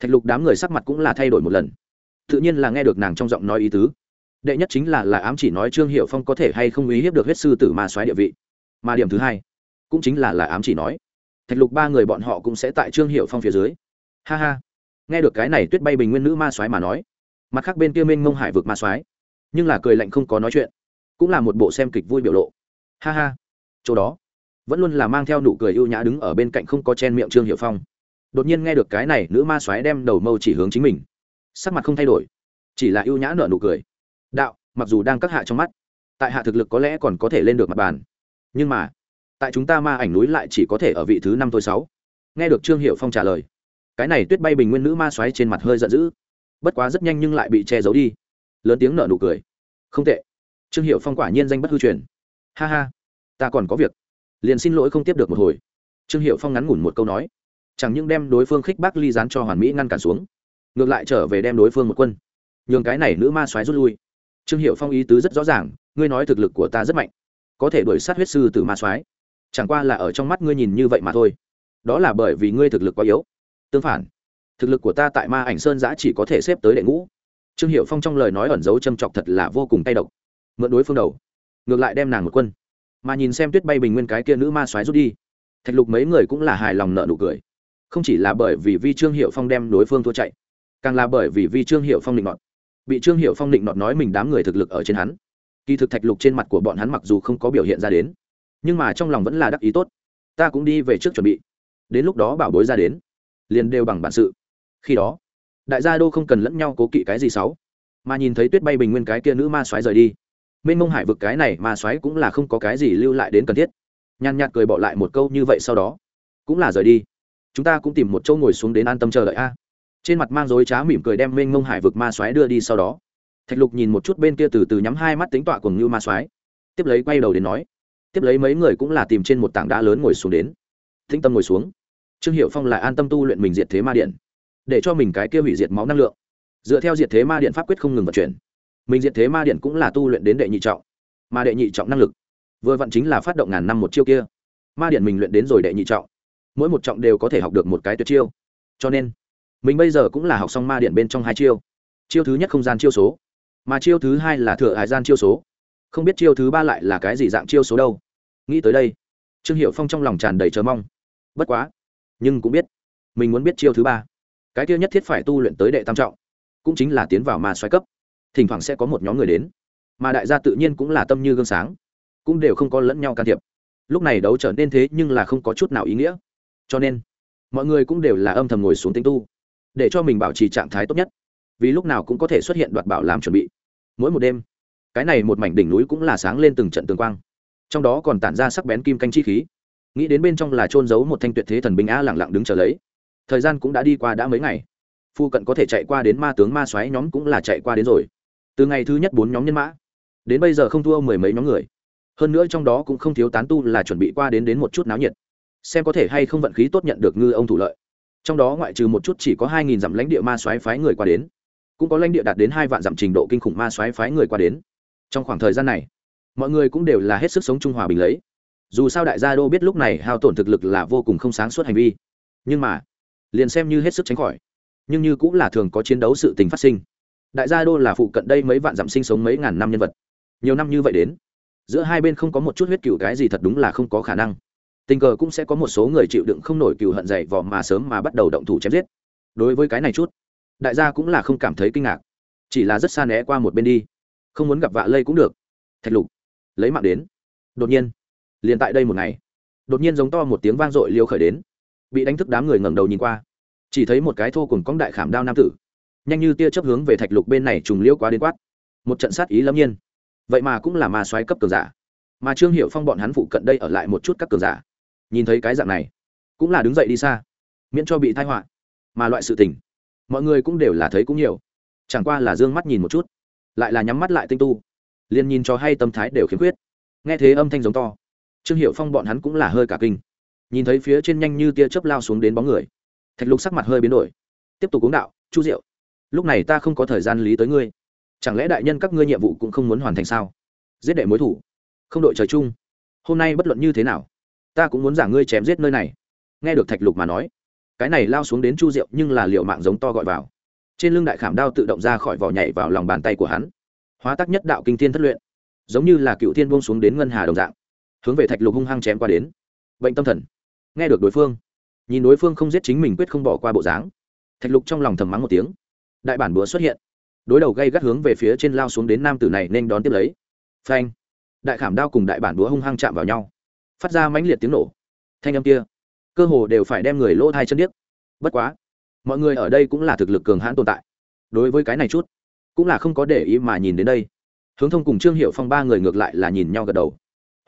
thạch lục đám người sắc mặt cũng là thay đổi một lần. Tự nhiên là nghe được nàng trong giọng nói ý tứ đệ nhất chính là là ám chỉ nói trương hiệu phong có thể hay không ý hiếp được huyết sư tử ma xoáy địa vị. Mà điểm thứ hai, cũng chính là là ám chỉ nói, thạch lục ba người bọn họ cũng sẽ tại trương hiệu phong phía dưới. Ha ha. Nghe được cái này tuyết bay bình nguyên nữ ma soái mà nói, mặt khác bên kia minh mông hải vực ma soái, nhưng là cười lạnh không có nói chuyện, cũng là một bộ xem kịch vui biểu lộ. Ha ha. Chỗ đó, vẫn luôn là mang theo nụ cười ưu nhã đứng ở bên cạnh không có chen miệng trương hiệu phong. Đột nhiên nghe được cái này nữ ma soái đem đầu mâu chỉ hướng chính mình. Sắc mặt không thay đổi, chỉ là ưu nhã nở nụ cười đạo, mặc dù đang các hạ trong mắt, tại hạ thực lực có lẽ còn có thể lên được mặt bàn. Nhưng mà, tại chúng ta ma ảnh núi lại chỉ có thể ở vị thứ năm thôi sáu. Nghe được trương hiệu phong trả lời, cái này tuyết bay bình nguyên nữ ma xoáy trên mặt hơi giận dữ. Bất quá rất nhanh nhưng lại bị che giấu đi. Lớn tiếng nở nụ cười. Không tệ. Trương hiệu phong quả nhiên danh bất hư truyền. Ha ha, ta còn có việc. Liền xin lỗi không tiếp được một hồi. Trương hiệu phong ngắn ngủn một câu nói. Chẳng những đem đối phương khích bác ly dán cho hoàn mỹ ngăn cản xuống, ngược lại trở về đem đối phương một quân. Nhường cái này nữ ma xoáy rút lui trương hiệu phong ý tứ rất rõ ràng, ngươi nói thực lực của ta rất mạnh, có thể đuổi sát huyết sư từ ma soái. Chẳng qua là ở trong mắt ngươi nhìn như vậy mà thôi. Đó là bởi vì ngươi thực lực quá yếu. Tương phản, thực lực của ta tại ma ảnh sơn giã chỉ có thể xếp tới đệ ngũ. Trương hiệu phong trong lời nói ẩn giấu châm chọc thật là vô cùng tay độc. Mượn đối phương đầu, ngược lại đem nàng một quân. Mà nhìn xem tuyết bay bình nguyên cái kia nữ ma xoáy rút đi, thạch lục mấy người cũng là hài lòng nợ nụ cười. Không chỉ là bởi vì vi trương hiệu phong đem đối phương thua chạy, càng là bởi vì vi trương hiệu phong định ngọn bị trương hiệu phong định nọt nói mình đám người thực lực ở trên hắn kỳ thực thạch lục trên mặt của bọn hắn mặc dù không có biểu hiện ra đến nhưng mà trong lòng vẫn là đắc ý tốt ta cũng đi về trước chuẩn bị đến lúc đó bảo bối ra đến liền đều bằng bản sự khi đó đại gia đô không cần lẫn nhau cố kỵ cái gì xấu mà nhìn thấy tuyết bay bình nguyên cái kia nữ ma xoáy rời đi mênh mông hải vực cái này ma xoáy cũng là không có cái gì lưu lại đến cần thiết nhàn nhạt cười bỏ lại một câu như vậy sau đó cũng là rời đi chúng ta cũng tìm một chỗ ngồi xuống đến an tâm chờ đợi a trên mặt mang dối trá mỉm cười đem mênh mông hải vực ma xoáy đưa đi sau đó. Thạch lục nhìn một chút bên kia từ từ nhắm hai mắt tính tọa cùng như ma xoáy tiếp lấy quay đầu đến nói, tiếp lấy mấy người cũng là tìm trên một tảng đá lớn ngồi xuống đến. Thinh tâm ngồi xuống. Trương hiệu phong lại an tâm tu luyện mình diệt thế ma điện, để cho mình cái kia hủy diệt máu năng lượng. Dựa theo diệt thế ma điện pháp quyết không ngừng vận chuyển, mình diệt thế ma điện cũng là tu luyện đến đệ nhị trọng, mà đệ nhị trọng năng lực vừa vặn chính là phát động ngàn năm một chiêu kia. Ma điện mình luyện đến rồi đệ nhị trọng, mỗi một trọng đều có thể học được một cái tuyệt chiêu. Cho nên mình bây giờ cũng là học xong ma điện bên trong hai chiêu. Chiêu thứ nhất không gian chiêu số. Mà chiêu thứ hai là thừa hải gian chiêu số. Không biết chiêu thứ ba lại là cái gì dạng chiêu số đâu. Nghĩ tới đây, trương hiệu phong trong lòng tràn đầy chờ mong. Bất quá, nhưng cũng biết, mình muốn biết chiêu thứ ba. Cái kia nhất thiết phải tu luyện tới đệ tam trọng, cũng chính là tiến vào ma xoáy cấp. Thỉnh thoảng sẽ có một nhóm người đến. Mà đại gia tự nhiên cũng là tâm như gương sáng, cũng đều không có lẫn nhau can thiệp. Lúc này đấu trở nên thế nhưng là không có chút nào ý nghĩa. Cho nên, mọi người cũng đều là âm thầm ngồi xuống tinh tu để cho mình bảo trì trạng thái tốt nhất. Vì lúc nào cũng có thể xuất hiện đoạt bảo làm chuẩn bị. Mỗi một đêm, cái này một mảnh đỉnh núi cũng là sáng lên từng trận tường quang. Trong đó còn tản ra sắc bén kim canh chi khí. Nghĩ đến bên trong là trôn giấu một thanh tuyệt thế thần binh a lẳng lặng đứng chờ lấy. Thời gian cũng đã đi qua đã mấy ngày. Phu cận có thể chạy qua đến ma tướng ma xoáy nhóm cũng là chạy qua đến rồi. Từ ngày thứ nhất bốn nhóm nhân mã, đến bây giờ không thua mười mấy nhóm người. Hơn nữa trong đó cũng không thiếu tán tu là chuẩn bị qua đến đến một chút náo nhiệt. Xem có thể hay không vận khí tốt nhận được ngư ông thủ lợi trong đó ngoại trừ một chút chỉ có hai nghìn dặm lãnh địa ma xoáy phái người qua đến, cũng có lãnh địa đạt đến hai vạn dặm trình độ kinh khủng ma xoáy phái người qua đến. Trong khoảng thời gian này, mọi người cũng đều là hết sức sống trung hòa bình lấy. Dù sao đại gia đô biết lúc này hao tổn thực lực là vô cùng không sáng suốt hành vi. Nhưng mà, liền xem như hết sức tránh khỏi, nhưng như cũng là thường có chiến đấu sự tình phát sinh. Đại gia đô là phụ cận đây mấy vạn dặm sinh sống mấy ngàn năm nhân vật. Nhiều năm như vậy đến, giữa hai bên không có một chút huyết cựu cái gì thật đúng là không có khả năng tình cờ cũng sẽ có một số người chịu đựng không nổi cừu hận dày vò mà sớm mà bắt đầu động thủ chém giết. Đối với cái này chút, đại gia cũng là không cảm thấy kinh ngạc. Chỉ là rất xa né qua một bên đi. Không muốn gặp vạ lây cũng được. Thạch lục, lấy mạng đến. Đột nhiên, liền tại đây một ngày, đột nhiên giống to một tiếng vang dội liêu khởi đến. Bị đánh thức đám người ngẩng đầu nhìn qua. Chỉ thấy một cái thô cùng cong đại khảm đao nam tử, nhanh như tia chấp hướng về thạch lục bên này trùng liêu quá đến quát. Một trận sát ý lâm nhiên. Vậy mà cũng là ma xoáy cấp cường giả. Mà trương hiệu phong bọn hắn phụ cận đây ở lại một chút các cường giả nhìn thấy cái dạng này, cũng là đứng dậy đi xa, miễn cho bị thai họa. Mà loại sự tình, mọi người cũng đều là thấy cũng nhiều. Chẳng qua là d ư ơ n g mắt nhìn một chút, lại là nhắm mắt lại tinh tu, liền nhìn cho hay tâm thái đều khiếm khuyết. Nghe thế âm thanh giống to, trương hiệu phong bọn hắn cũng là hơi cả kinh. Nhìn thấy phía trên nhanh như tia chớp lao xuống đến bóng người, thạch lục sắc mặt hơi biến đổi, tiếp tục uống đạo, chu diệu, lúc này ta không có thời gian lý tới ngươi. Chẳng lẽ đại nhân các ngươi nhiệm vụ cũng không muốn hoàn thành sao? Giết đệ mối thủ, không đội trời chung. Hôm nay bất luận như thế nào ta cũng muốn giả ngươi chém giết nơi này. Nghe được thạch lục mà nói, cái này lao xuống đến chu diệu nhưng là liệu mạng giống to gọi vào. Trên lưng đại khảm đao tự động ra khỏi vỏ nhảy vào lòng bàn tay của hắn. Hóa tắc nhất đạo kinh thiên thất luyện, giống như là cựu thiên buông xuống đến ngân hà đồng dạng, hướng về thạch lục hung hăng chém qua đến. Bệnh tâm thần. Nghe được đối phương, nhìn đối phương không giết chính mình quyết không bỏ qua bộ dáng, thạch lục trong lòng thầm mắng một tiếng. Đại bản búa xuất hiện. Đối đầu gây gắt hướng về phía trên lao xuống đến nam tử này nên đón tiếp lấy. Phanh. Đại khảm đao cùng đại bản búa hung hăng chạm vào nhau phát ra mãnh liệt tiếng nổ. Thanh âm kia, cơ hồ đều phải đem người lỗ thai chân điếc. Bất quá, mọi người ở đây cũng là thực lực cường hãn tồn tại. Đối với cái này chút, cũng là không có để ý mà nhìn đến đây. Hướng thông cùng trương hiệu phong ba người ngược lại là nhìn nhau gật đầu.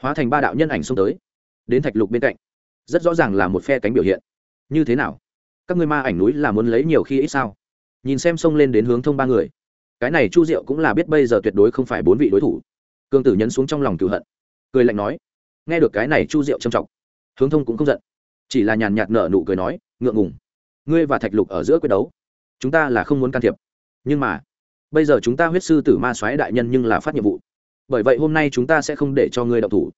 Hóa thành ba đạo nhân ảnh xông tới. Đến thạch lục bên cạnh, rất rõ ràng là một phe cánh biểu hiện. Như thế nào? Các ngươi ma ảnh núi là muốn lấy nhiều khi ít sao? Nhìn xem xông lên đến hướng thông ba người. Cái này chu diệu cũng là biết bây giờ tuyệt đối không phải bốn vị đối thủ. Cương tử nhấn xuống trong lòng cựu hận. Cười lạnh nói nghe được cái này chu diệu trầm trọng, hướng thông cũng không giận, chỉ là nhàn nhạt nở nụ cười nói, ngượng ngùng, ngươi và thạch lục ở giữa quyết đấu, chúng ta là không muốn can thiệp. Nhưng mà, bây giờ chúng ta huyết sư tử ma soái đại nhân nhưng là phát nhiệm vụ, bởi vậy hôm nay chúng ta sẽ không để cho ngươi đậu thủ.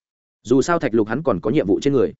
Dù sao thạch lục hắn còn có nhiệm vụ trên người.